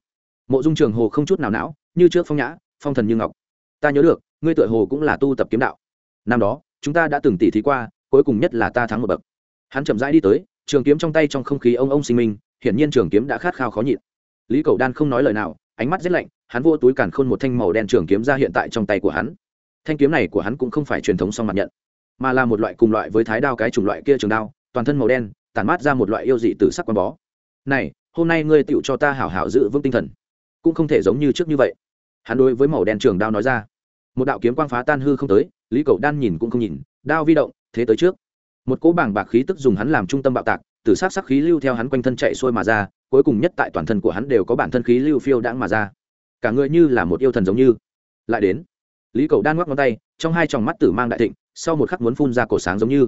Mộ dung trường hồ không chút nào não, như trước phong nhã, phong thần như ngọc. Ta nhớ được, ngươi tựa hồ cũng là tu tập kiếm đạo. Năm đó, chúng ta đã từng tỉ thí qua, cuối cùng nhất là ta thắng một bậc. Hắn chậm rãi đi tới, trường kiếm trong tay trong không khí ông ông sinh minh, hiển nhiên trường kiếm đã khát khao khó nhịn. Lý cầu đan không nói lời nào, ánh mắt rét lạnh, hắn vô túi càn khôn một thanh màu đen trường kiếm ra hiện tại trong tay của hắn. Thanh kiếm này của hắn cũng không phải truyền thống song mặt nhận, mà là một loại cùng loại với thái đao cái chủng loại kia trường đao, toàn thân màu đen tản mát ra một loại yêu dị từ sắc quán bó. Này, hôm nay ngươi tựu cho ta hảo hảo giữ vững tinh thần. Cũng không thể giống như trước như vậy. Hắn đối với màu đen trường đao nói ra. Một đạo kiếm quang phá tan hư không tới, lý cầu đan nhìn cũng không nhìn, đao vi động, thế tới trước. Một cỗ bảng bạc khí tức dùng hắn làm trung tâm bạo tạc, từ sát sắc khí lưu theo hắn quanh thân chạy xuôi mà ra, cuối cùng nhất tại toàn thân của hắn đều có bản thân khí lưu phiêu đãng mà ra. Cả người như là một yêu thần giống như. Lại đến, lý cầu đan ngoắc ngón tay, trong hai tròng mắt tử mang đại thịnh, sau một khắc muốn phun ra cổ sáng giống như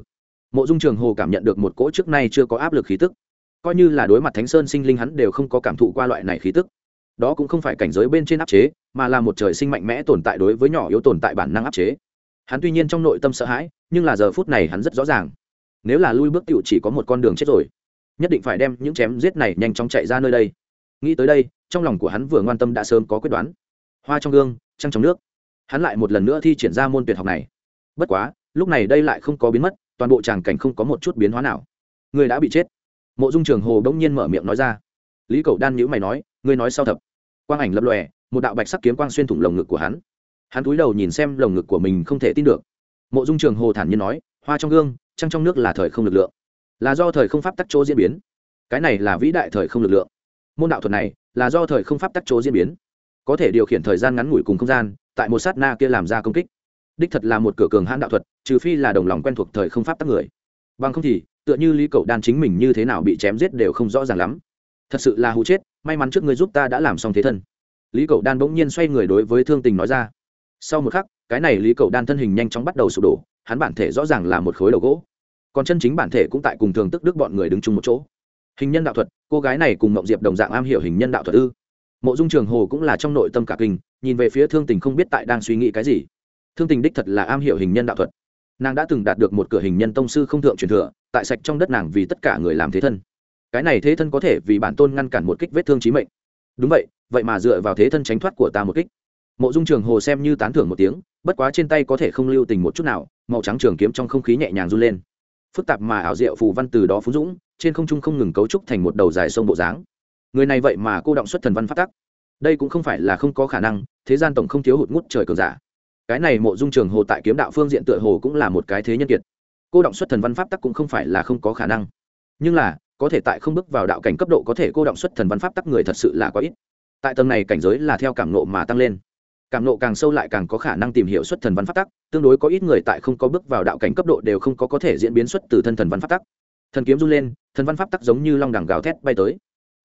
mộ dung trường hồ cảm nhận được một cỗ trước nay chưa có áp lực khí tức. Coi như là đối mặt thánh sơn sinh linh hắn đều không có cảm thụ qua loại này khí tức. Đó cũng không phải cảnh giới bên trên áp chế, mà là một trời sinh mạnh mẽ tồn tại đối với nhỏ yếu tồn tại bản năng áp chế. Hắn tuy nhiên trong nội tâm sợ hãi, nhưng là giờ phút này hắn rất rõ ràng. Nếu là lui bước tựu chỉ có một con đường chết rồi, nhất định phải đem những chém giết này nhanh chóng chạy ra nơi đây. Nghĩ tới đây, trong lòng của hắn vừa ngoan tâm đã sớm có quyết đoán. Hoa trong gương, trăng trong nước. Hắn lại một lần nữa thi triển ra môn tuyệt học này. Bất quá, lúc này đây lại không có biến mất toàn bộ tràng cảnh không có một chút biến hóa nào. Người đã bị chết. Mộ dung trường hồ bỗng nhiên mở miệng nói ra. Lý cầu đan nhữ mày nói, ngươi nói sau thập. Quang ảnh lập lòe, một đạo bạch sắc kiếm quang xuyên thủng lồng ngực của hắn. Hắn cúi đầu nhìn xem lồng ngực của mình không thể tin được. Mộ dung trường hồ thản nhiên nói, hoa trong gương, trăng trong nước là thời không lực lượng. Là do thời không pháp tắc chỗ diễn biến. Cái này là vĩ đại thời không lực lượng. Môn đạo thuật này là do thời không pháp tắc chỗ diễn biến. Có thể điều khiển thời gian ngắn ngủi cùng không gian, tại một sát na kia làm ra công kích đích thật là một cửa cường hãn đạo thuật, trừ phi là đồng lòng quen thuộc thời không pháp tắc người. Bằng không thì, tựa như lý cậu đan chính mình như thế nào bị chém giết đều không rõ ràng lắm. Thật sự là hụ chết, may mắn trước ngươi giúp ta đã làm xong thế thân. Lý cậu đan bỗng nhiên xoay người đối với thương tình nói ra. Sau một khắc, cái này lý cậu đan thân hình nhanh chóng bắt đầu sụp đổ, hắn bản thể rõ ràng là một khối đầu gỗ. Còn chân chính bản thể cũng tại cùng thường tức đức bọn người đứng chung một chỗ. Hình nhân đạo thuật, cô gái này cùng mộng diệp đồng dạng am hiểu hình nhân đạo thuật ư. Mộ dung trường hồ cũng là trong nội tâm cả kinh, nhìn về phía thương tình không biết tại đang suy nghĩ cái gì thương tình đích thật là am hiểu hình nhân đạo thuật. Nàng đã từng đạt được một cửa hình nhân tông sư không thượng truyền thừa, tại sạch trong đất nàng vì tất cả người làm thế thân. Cái này thế thân có thể vì bản tôn ngăn cản một kích vết thương trí mệnh. Đúng vậy vậy mà dựa vào thế thân tránh thoát của ta một kích. Mộ dung trường hồ xem như tán thưởng một tiếng, bất quá trên tay có thể không lưu tình một chút nào, màu trắng trường kiếm trong không khí nhẹ nhàng run lên. Phức tạp mà ảo diệu phù văn từ đó phú dũng, trên không trung không ngừng cấu trúc thành một đầu dài sông bộ dáng. Người này vậy mà cô động xuất thần văn phát tắc. Đây cũng không phải là không có khả năng, thế gian tổng không thiếu hụt ngút trời cường giả cái này mộ dung trường hồ tại kiếm đạo phương diện tựa hồ cũng là một cái thế nhân kiệt. Cô động xuất thần văn pháp tắc cũng không phải là không có khả năng. Nhưng là, có thể tại không bước vào đạo cảnh cấp độ có thể cô động xuất thần văn pháp tắc người thật sự là quá ít. Tại tầng này cảnh giới là theo cảm nộ mà tăng lên. Cảm nộ càng sâu lại càng có khả năng tìm hiểu xuất thần văn pháp tắc, tương đối có ít người tại không có bước vào đạo cảnh cấp độ đều không có có thể diễn biến xuất từ thân thần văn pháp tắc. Thần kiếm run lên, thần văn pháp tắc giống như long đằng gào thét bay tới.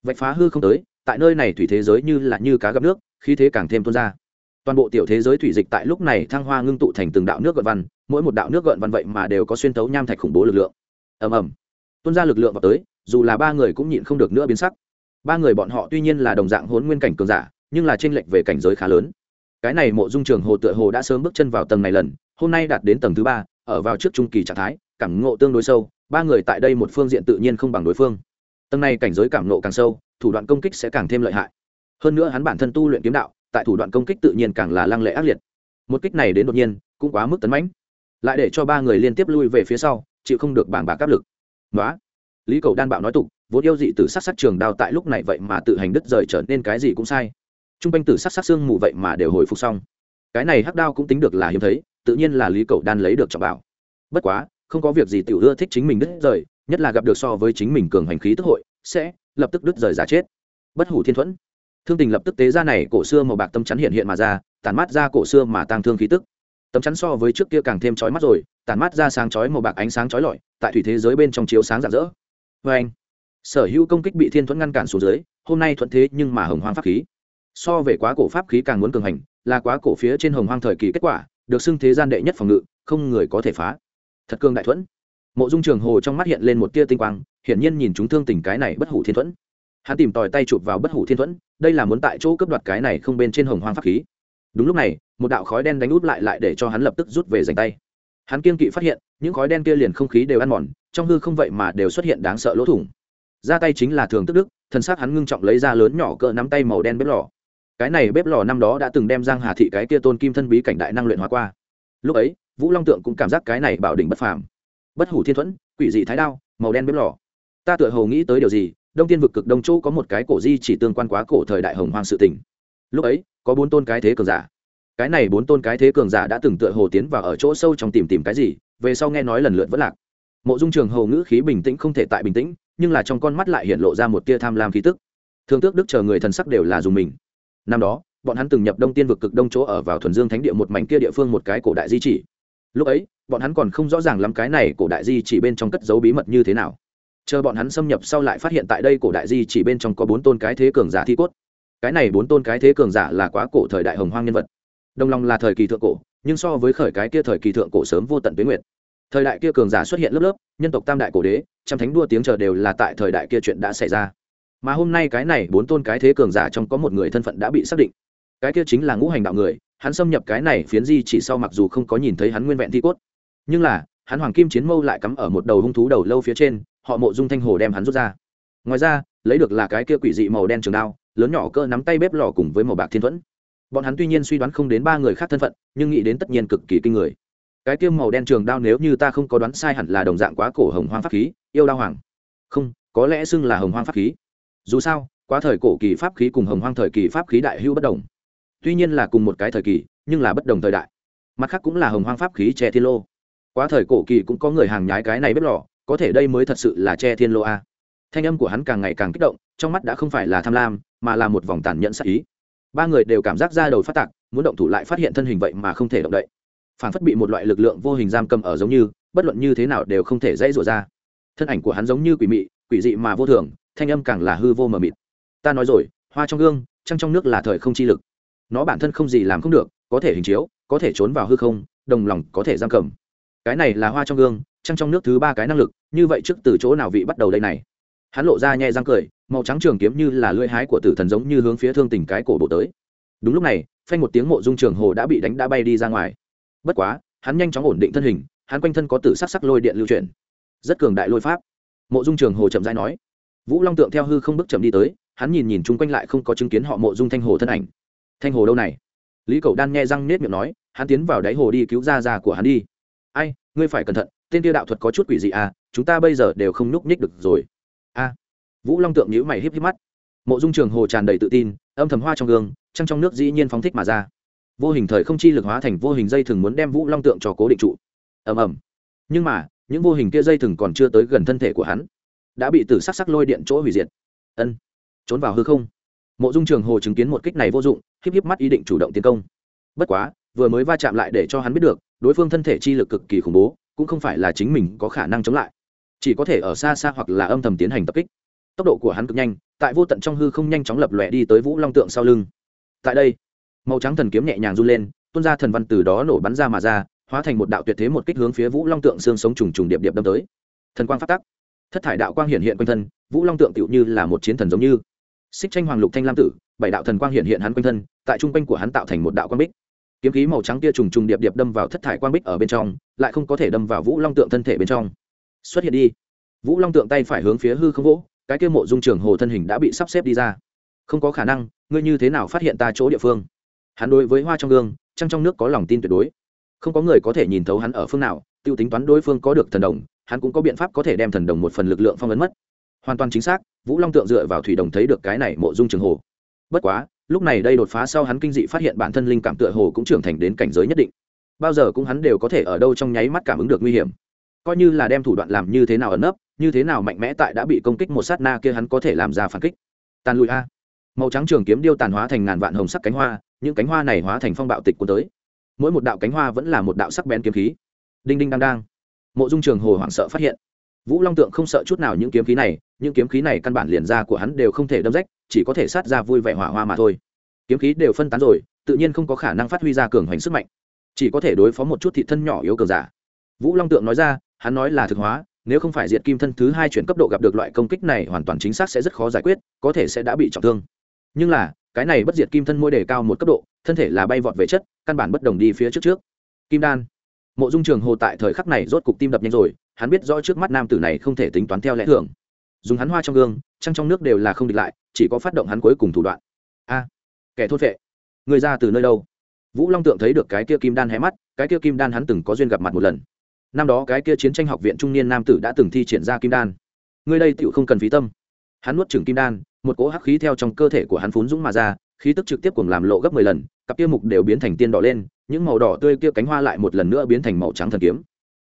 Vạch phá hư không tới, tại nơi này thủy thế giới như là như cá gặp nước, khí thế càng thêm tuôn ra toàn bộ tiểu thế giới thủy dịch tại lúc này thăng hoa ngưng tụ thành từng đạo nước gợn văn, mỗi một đạo nước gợn văn vậy mà đều có xuyên tấu nham thạch khủng bố lực lượng. Ầm ầm. Tuôn ra lực lượng vào tới, dù là ba người cũng nhịn không được nữa biến sắc. Ba người bọn họ tuy nhiên là đồng dạng hốn nguyên cảnh cường giả, nhưng là tranh lệch về cảnh giới khá lớn. Cái này mộ dung trường hồ tựa hồ đã sớm bước chân vào tầng này lần, hôm nay đạt đến tầng thứ ba, ở vào trước trung kỳ trạng thái, cảm ngộ tương đối sâu, ba người tại đây một phương diện tự nhiên không bằng đối phương. Tầng này cảnh giới cảm ngộ càng sâu, thủ đoạn công kích sẽ càng thêm lợi hại. Hơn nữa hắn bản thân tu luyện kiếm đạo tại thủ đoạn công kích tự nhiên càng là lăng lệ ác liệt. Một kích này đến đột nhiên, cũng quá mức tấn mãnh. Lại để cho ba người liên tiếp lui về phía sau, chịu không được bảng bạc áp lực. Nói lý cầu đan bạo nói tục, vốn yêu dị từ sát sát trường đao tại lúc này vậy mà tự hành đứt rời trở nên cái gì cũng sai. T r u n g quanh tử sát sát xương mù vậy mà đều hồi phục xong. Cái này hắc đao cũng tính được là hiếm thấy, tự nhiên là lý cầu đan lấy được trọng bảo. Bất quá, không có việc gì tiểu ưa thích chính mình đứt rời, nhất là gặp được so với chính mình cường hành khí tức hội, sẽ lập tức đứt rời giả chết. Bất hủ thiên thuẫn thương tình lập tức tế ra này cổ xưa màu bạc tâm chắn hiện hiện mà ra tàn mát ra cổ xưa mà tăng thương khí tức. Tấm chắn so với trước kia càng thêm chói mắt rồi tàn mát ra sáng chói màu bạc ánh sáng chói lọi, tại thủy thế giới bên trong chiếu sáng rạng rỡ. Vê anh, sở hữu công kích bị thiên thuẫn ngăn cản xuống dưới, hôm nay thuận thế nhưng mà hồng hoang pháp khí. So về quá cổ pháp khí càng muốn cường hành, là quá cổ phía trên hồng hoang thời kỳ kết quả, được xưng thế gian đệ nhất phòng ngự, không người có thể phá. Thật cường đại thuẫn. Mộ dung trường hồ trong mắt hiện lên một tia tinh quang, hiển nhiên nhìn chúng thương tình cái này bất hủ thiên thuẫn hắn tìm tòi tay chụp vào bất hủ thiên thuẫn, đây là muốn tại chỗ cướp đoạt cái này không bên trên hồng hoang pháp khí. Đúng lúc này, một đạo khói đen đánh út lại lại để cho hắn lập tức rút về dành tay. Hắn kiên kỵ phát hiện, những khói đen kia liền không khí đều ăn mòn, trong hư không vậy mà đều xuất hiện đáng sợ lỗ thủng. Ra tay chính là thường tức đức thân xác hắn ngưng trọng lấy ra lớn nhỏ cỡ nắm tay màu đen bếp lò. Cái này bếp lò năm đó đã từng đem giang hà thị cái kia tôn kim thân bí cảnh đại năng luyện hóa qua. Lúc ấy, vũ long tượng cũng cảm giác cái này bảo đỉnh bất phàm. Bất hủ thiên thuẫn, quỷ dị thái đao, màu đen bếp lò. Ta tựa hồ nghĩ tới điều gì đông tiên vực cực đông chỗ có một cái cổ di chỉ tương quan quá cổ thời đại hồng hoang sự tỉnh. lúc ấy, có bốn tôn cái thế cường giả. Cái này bốn tôn cái thế cường giả đã từng tựa hồ tiến vào ở chỗ sâu trong tìm tìm cái gì, về sau nghe nói lần lượt vẫn lạc. Mộ dung trường hầu ngữ khí bình tĩnh không thể tại bình tĩnh, nhưng là trong con mắt lại hiện lộ ra một tia tham lam khí tức. Thương tước đức chờ người thần sắc đều là dùng mình. Năm đó, bọn hắn từng nhập đông tiên vực cực đông chỗ ở vào thuần dương thánh địa một mảnh kia địa phương một cái cổ đại di chỉ. Lúc ấy, bọn hắn còn không rõ ràng lắm cái này cổ đại di chỉ bên trong cất dấu bí mật như thế nào chờ bọn hắn xâm nhập sau lại phát hiện tại đây cổ đại di chỉ bên trong có bốn tôn cái thế cường giả thi cốt. Cái này bốn tôn cái thế cường giả là quá cổ thời đại hồng hoang nhân vật. Đồng lòng là thời kỳ thượng cổ, nhưng so với khởi cái kia thời kỳ thượng cổ sớm vô tận tuyến nguyệt. Thời đại kia cường giả xuất hiện lớp lớp, nhân tộc tam đại cổ đế, trăm thánh đua tiếng chờ đều là tại thời đại kia chuyện đã xảy ra. Mà hôm nay cái này bốn tôn cái thế cường giả trong có một người thân phận đã bị xác định. Cái kia chính là ngũ hành đạo người, hắn xâm nhập cái này phiến di chỉ sau mặc dù không có nhìn thấy hắn nguyên vẹn thi cốt. Nhưng là hắn hoàng kim chiến mâu lại cắm ở một đầu hung thú đầu lâu phía trên, họ mộ dung thanh hồ đem hắn rút ra. Ngoài ra, lấy được là cái kia quỷ dị màu đen trường đao, lớn nhỏ cơ nắm tay bếp lò cùng với màu bạc thiên thuẫn. Bọn hắn tuy nhiên suy đoán không đến ba người khác thân phận, nhưng nghĩ đến tất nhiên cực kỳ kinh người. Cái tiêm màu đen trường đao nếu như ta không có đoán sai hẳn là đồng dạng quá cổ hồng hoang pháp khí, yêu đao hoàng. Không, có lẽ xưng là hồng hoang pháp khí. Dù sao, quá thời cổ kỳ pháp khí cùng hồng hoang thời kỳ pháp khí đại hữu bất đồng. Tuy nhiên là cùng một cái thời kỳ, nhưng là bất đồng thời đại. Mặt khác cũng là hồng hoang pháp khí che thiên lô quá thời cổ kỳ cũng có người hàng nhái cái này bếp lò, có thể đây mới thật sự là che thiên lô a. Thanh âm của hắn càng ngày càng kích động, trong mắt đã không phải là tham lam, mà là một vòng tàn nhẫn sắc ý. Ba người đều cảm giác ra đầu phát tạc, muốn động thủ lại phát hiện thân hình vậy mà không thể động đậy. Phản phất bị một loại lực lượng vô hình giam cầm ở giống như, bất luận như thế nào đều không thể dãy rủa ra. Thân ảnh của hắn giống như quỷ mị, quỷ dị mà vô thường, thanh âm càng là hư vô mờ mịt. Ta nói rồi, hoa trong gương, trăng trong nước là thời không chi lực. Nó bản thân không gì làm không được, có thể hình chiếu, có thể trốn vào hư không, đồng lòng có thể giam cầm cái này là hoa trong gương, trăng trong nước thứ ba cái năng lực, như vậy trước từ chỗ nào vị bắt đầu đây này? Hắn lộ ra nhẹ răng cười, màu trắng trường kiếm như là lưỡi hái của tử thần giống như hướng phía thương tình cái cổ bộ tới. Đúng lúc này, phanh một tiếng mộ dung trường hồ đã bị đánh đã bay đi ra ngoài. Bất quá, hắn nhanh chóng ổn định thân hình, hắn quanh thân có tử sắc sắc lôi điện lưu chuyển. Rất cường đại lôi pháp. Mộ dung trường hồ chậm rãi nói. Vũ long tượng theo hư không bước chậm đi tới, hắn nhìn nhìn chung quanh lại không có chứng kiến họ mộ dung thanh hồ thân ảnh. Thanh hồ đâu này? Lý cầu đan nghe răng nết miệng nói, hắn tiến vào đáy hồ đi cứu ra già của hắn đi ai, ngươi phải cẩn thận, tên tiêu đạo thuật có chút quỷ dị à chúng ta bây giờ đều không nhúc nhích được rồi. A. Vũ long tượng nhữ mày híp híp mắt. Mộ dung trường hồ tràn đầy tự tin, âm thầm hoa trong gương, trăng trong nước dĩ nhiên phóng thích mà ra. Vô hình thời không chi lực hóa thành vô hình dây thừng muốn đem vũ long tượng cho cố định trụ. Ầm ầm. Nhưng mà, những vô hình kia dây thừng còn chưa tới gần thân thể của hắn, đã bị tử sắc sắc lôi điện chỗ hủy diệt. Ân. Trốn vào hư không. Mộ dung trường hồ chứng kiến một kích này vô dụng, híp híp mắt ý định chủ động tiến công. Bất quá, vừa mới va chạm lại để cho hắn biết được đối phương thân thể chi lực cực kỳ khủng bố, cũng không phải là chính mình có khả năng chống lại. Chỉ có thể ở xa xa hoặc là âm thầm tiến hành tập kích. Tốc độ của hắn cực nhanh, tại vô tận trong hư không nhanh chóng lập lòe đi tới vũ long tượng sau lưng. Tại đây, màu trắng thần kiếm nhẹ nhàng run lên, tuôn ra thần văn từ đó nổ bắn ra mà ra, hóa thành một đạo tuyệt thế một kích hướng phía vũ long tượng xương sống trùng trùng điệp điệp đâm tới. Thần quang phát tắc. Thất thải đạo quang hiện hiện quanh thân, vũ long tượng tựu như là một chiến thần giống như. Xích tranh hoàng lục thanh lam tử, bảy đạo thần quang hiện hiện hắn quanh thân, tại trung quanh của hắn tạo thành một đạo quang bích kiếm khí màu trắng kia trùng trùng điệp điệp đâm vào thất thải quang bích ở bên trong, lại không có thể đâm vào vũ long tượng thân thể bên trong. Xuất hiện đi. Vũ long tượng tay phải hướng phía hư không vỗ, cái kia mộ dung trường hồ thân hình đã bị sắp xếp đi ra. Không có khả năng, ngươi như thế nào phát hiện ta chỗ địa phương? Hắn đối với hoa trong gương, trăng trong nước có lòng tin tuyệt đối. Không có người có thể nhìn thấu hắn ở phương nào t i ê u tính toán đối phương có được thần đồng, hắn cũng có biện pháp có thể đem thần đồng một phần lực lượng phong ấn mất. Hoàn toàn chính xác, vũ long tượng dựa vào thủy đồng thấy được cái này mộ dung trường hồ. Bất quá lúc này đây đột phá sau hắn kinh dị phát hiện bản thân linh cảm tựa hồ cũng trưởng thành đến cảnh giới nhất định. Bao giờ cũng hắn đều có thể ở đâu trong nháy mắt cảm ứng được nguy hiểm. Coi như là đem thủ đoạn làm như thế nào ẩn nấp, như thế nào mạnh mẽ tại đã bị công kích một sát na kia hắn có thể làm ra phản kích. Tàn lụi a. Màu trắng trường kiếm điêu tàn hóa thành ngàn vạn hồng sắc cánh hoa, những cánh hoa này hóa thành phong bạo tịch cuốn tới. Mỗi một đạo cánh hoa vẫn là một đạo sắc bén kiếm khí. Đinh đinh đang đang. Mộ dung trường hồ hoảng sợ phát hiện. Vũ long tượng không sợ chút nào những kiếm khí này, những kiếm khí này căn bản liền ra của hắn đều không thể đâm rách chỉ có thể sát ra vui vẻ hỏa hoa mà thôi. Kiếm khí đều phân tán rồi, tự nhiên không có khả năng phát huy ra cường hoành sức mạnh. Chỉ có thể đối phó một chút thị thân nhỏ yếu cường giả. Vũ long tượng nói ra, hắn nói là thực hóa, nếu không phải diệt kim thân thứ hai chuyển cấp độ gặp được loại công kích này hoàn toàn chính xác sẽ rất khó giải quyết, có thể sẽ đã bị trọng thương. Nhưng là, cái này bất diệt kim thân môi đề cao một cấp độ, thân thể là bay vọt về chất, căn bản bất đồng đi phía trước trước. Kim đan. Mộ dung trường hồ tại thời khắc này rốt cục tim đập nhanh rồi, hắn biết rõ trước mắt nam tử này không thể tính toán theo lẽ thường. Dùng hắn hoa trong gương trăng trong nước đều là không địch lại, chỉ có phát động hắn cuối cùng thủ đoạn. A à, kẻ thốt vệ người ra từ nơi đâu? Vũ long tượng thấy được cái kia kim đan hé mắt, cái kia kim đan hắn từng có duyên gặp mặt một lần. Năm đó cái kia chiến tranh học viện trung niên nam tử đã từng thi triển ra kim đan. Người đây tựu không cần phí tâm. Hắn nuốt trừng kim đan, một cỗ hắc khí theo trong cơ thể của hắn phún dũng mà ra, khí tức trực tiếp cùng làm lộ gấp mười lần, cặp kia mục đều biến thành tiên đỏ lên, những màu đỏ tươi kia cánh hoa lại một lần nữa biến thành màu trắng thần kiếm.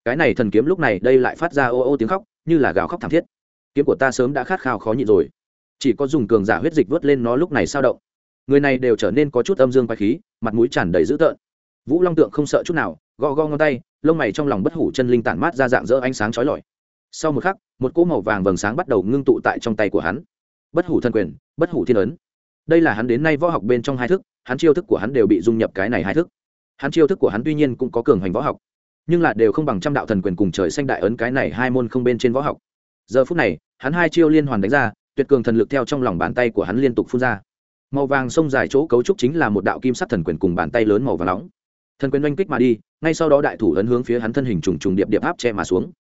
Cái này thần kiếm lúc này đây lại phát ra ô ô tiếng khóc, như là gào khóc thảm thiết kiếm của ta sớm đã khát khao khó nhịn rồi. Chỉ có dùng cường giả huyết dịch vớt lên nó lúc này sao động. Người này đều trở nên có chút âm dương quái khí, mặt mũi tràn đầy dữ tợn. Vũ long tượng không sợ chút nào, gõ gõ ngón tay, lông mày trong lòng bất hủ chân linh tản mát ra dạng dỡ ánh sáng chói lọi. Sau một khắc, một cỗ màu vàng vầng sáng bắt đầu ngưng tụ tại trong tay của hắn. Bất hủ thân quyền, bất hủ thiên ấn. Đây là hắn đến nay võ học bên trong hai thức, hắn chiêu thức của hắn đều bị dung nhập cái này hai thức. Hắn chiêu thức của hắn tuy nhiên cũng có cường hành võ học, nhưng là đều không bằng trăm đạo thần quyền cùng trời xanh đại ấn cái này hai môn không bên trên võ học giờ phút này, hắn hai chiêu liên hoàn đánh ra, tuyệt cường thần lực theo trong lòng bàn tay của hắn liên tục phun ra. Màu vàng sông dài chỗ cấu trúc chính là một đạo kim sắc thần quyền cùng bàn tay lớn màu vàng nóng. Thần quyền oanh kích mà đi, ngay sau đó đại thủ ấn hướng phía hắn thân hình trùng trùng điệp điệp áp che mà xuống.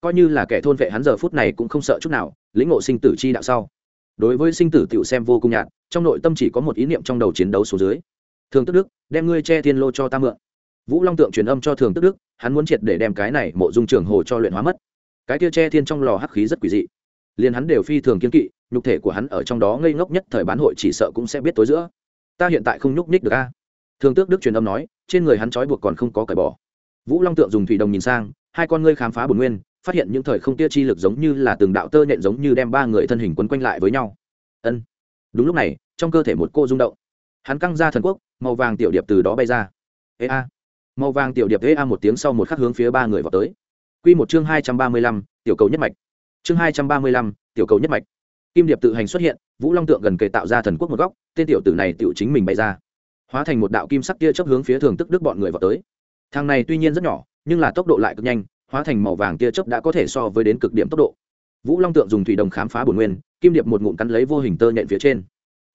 Coi như là kẻ thôn vệ hắn giờ phút này cũng không sợ chút nào, lĩnh ngộ sinh tử chi đạo sau. Đối với sinh tử tiểu xem vô cùng nhạt, trong nội tâm chỉ có một ý niệm trong đầu chiến đấu số dưới. Thường tức đức, đem ngươi che thiên lô cho ta mượn. Vũ long tượng truyền âm cho thường tức đức, hắn muốn triệt để đem cái này mộ dung trường hồ cho luyện hóa mất cái kia che thiên trong lò hắc khí rất quỷ dị. Liền hắn đều phi thường kiên kỵ, nhục thể của hắn ở trong đó ngây ngốc nhất thời bán hội chỉ sợ cũng sẽ biết tối giữa. Ta hiện tại không nhúc ních được a. Thường tước đức truyền âm nói, trên người hắn trói buộc còn không có cởi bỏ. Vũ long tượng dùng thủy đồng nhìn sang, hai con ngươi khám phá bồn nguyên, phát hiện những thời không tia chi lực giống như là từng đạo tơ nhện giống như đem ba người thân hình quấn quanh lại với nhau. Ân. Đúng lúc này, trong cơ thể một cô rung động. Hắn căng ra thần quốc, màu vàng tiểu điệp từ đó bay ra. Ê a. Màu vàng tiểu điệp ê a một tiếng sau một khắc hướng phía ba người vào tới quy một chương hai trăm ba mươi lăm, tiểu cầu nhất mạch. Chương hai trăm ba mươi lăm, tiểu cầu nhất mạch. Kim điệp tự hành xuất hiện, vũ long tượng gần kề tạo ra thần quốc một góc, tên tiểu tử này tiểu chính mình bay ra. Hóa thành một đạo kim sắc kia chớp hướng phía thường tức đức bọn người vào tới. Thằng này tuy nhiên rất nhỏ, nhưng là tốc độ lại cực nhanh, hóa thành màu vàng tia chớp đã có thể so với đến cực điểm tốc độ. Vũ long tượng dùng thủy đồng khám phá bổn nguyên, kim điệp một ngụm cắn lấy vô hình tơ nhện phía trên.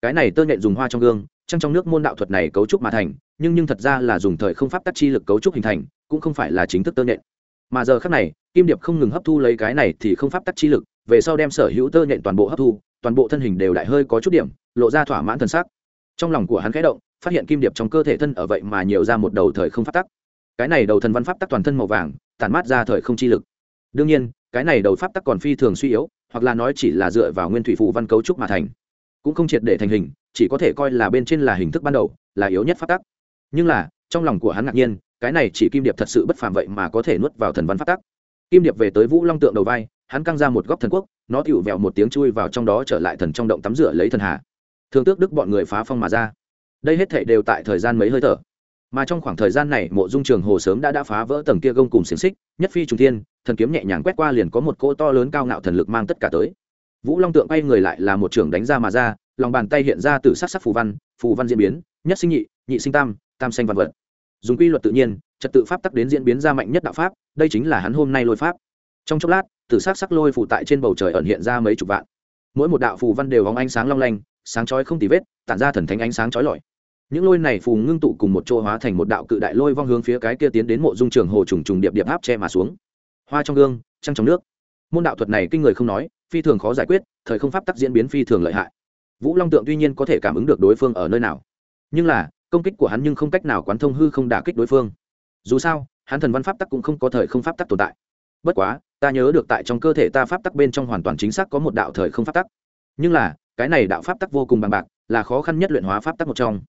Cái này tơ nhện dùng hoa trong gương, trăng trong nước môn đạo thuật này cấu trúc mà thành, nhưng nhưng thật ra là dùng thời không pháp tắc chi lực cấu trúc hình thành, cũng không phải là chính thức tơ nhện mà giờ khác này, kim điệp không ngừng hấp thu lấy cái này thì không pháp tắc chi lực, về sau đem sở hữu tơ nhện toàn bộ hấp thu, toàn bộ thân hình đều lại hơi có chút điểm, lộ ra thỏa mãn thân sắc. Trong lòng của hắn khẽ động, phát hiện kim điệp trong cơ thể thân ở vậy mà nhiều ra một đầu thời không pháp tắc. Cái này đầu thần văn pháp tắc toàn thân màu vàng, tản mát ra thời không chi lực. Đương nhiên, cái này đầu pháp tắc còn phi thường suy yếu, hoặc là nói chỉ là dựa vào nguyên thủy phù văn cấu trúc mà thành. Cũng không triệt để thành hình, chỉ có thể coi là bên trên là hình thức ban đầu, là yếu nhất pháp tắc. Nhưng là, trong lòng của hắn ngạc nhiên cái này chỉ kim điệp thật sự bất phàm vậy mà có thể nuốt vào thần văn phát tắc. Kim điệp về tới vũ long tượng đầu vai, hắn căng ra một góc thần quốc, nó tựu vẹo một tiếng chui vào trong đó trở lại thần trong động tắm rửa lấy thần hà. Thương tước đức bọn người phá phong mà ra. Đây hết thể đều tại thời gian mấy hơi thở. Mà trong khoảng thời gian này, mộ dung trường hồ sớm đã đã phá vỡ tầng kia gông cùng xiềng xích, nhất phi trùng thiên, thần kiếm nhẹ nhàng quét qua liền có một cỗ to lớn cao ngạo thần lực mang tất cả tới. Vũ long tượng bay người lại là một trưởng đánh ra mà ra, lòng bàn tay hiện ra từ sắc sắc phù văn phù văn diễn biến, nhất sinh nhị nhị sinh tam tam sinh văn vật dùng quy luật tự nhiên, trật tự pháp tắc đến diễn biến ra mạnh nhất đạo pháp, đây chính là hắn hôm nay lôi pháp. Trong chốc lát từ sắc sắc lôi phụ tại trên bầu trời ẩn hiện ra mấy chục vạn. Mỗi một đạo phù văn đều hóng ánh sáng long lanh, sáng chói không tì vết, tản ra thần thánh ánh sáng chói lọi. Những lôi này phù ngưng tụ cùng một chỗ hóa thành một đạo cự đại lôi vong hướng phía cái kia tiến đến mộ dung trường hồ trùng trùng điệp điệp áp che mà xuống. Hoa trong gương, trăng trong nước. Môn đạo thuật này kinh người không nói, phi thường khó giải quyết, thời không pháp tắc diễn biến phi thường lợi hại. Vũ long tượng tuy nhiên có thể cảm ứng được đối phương ở nơi nào, nhưng là công kích của hắn nhưng không cách nào quán thông hư không đả kích đối phương. Dù sao, hắn thần văn pháp tắc cũng không có thời không pháp tắc tồn tại. Bất quá, ta nhớ được tại trong cơ thể ta pháp tắc bên trong hoàn toàn chính xác có một đạo thời không pháp tắc. Nhưng là, cái này đạo pháp tắc vô cùng bằng bạc, là khó khăn nhất luyện hóa pháp tắc một trong.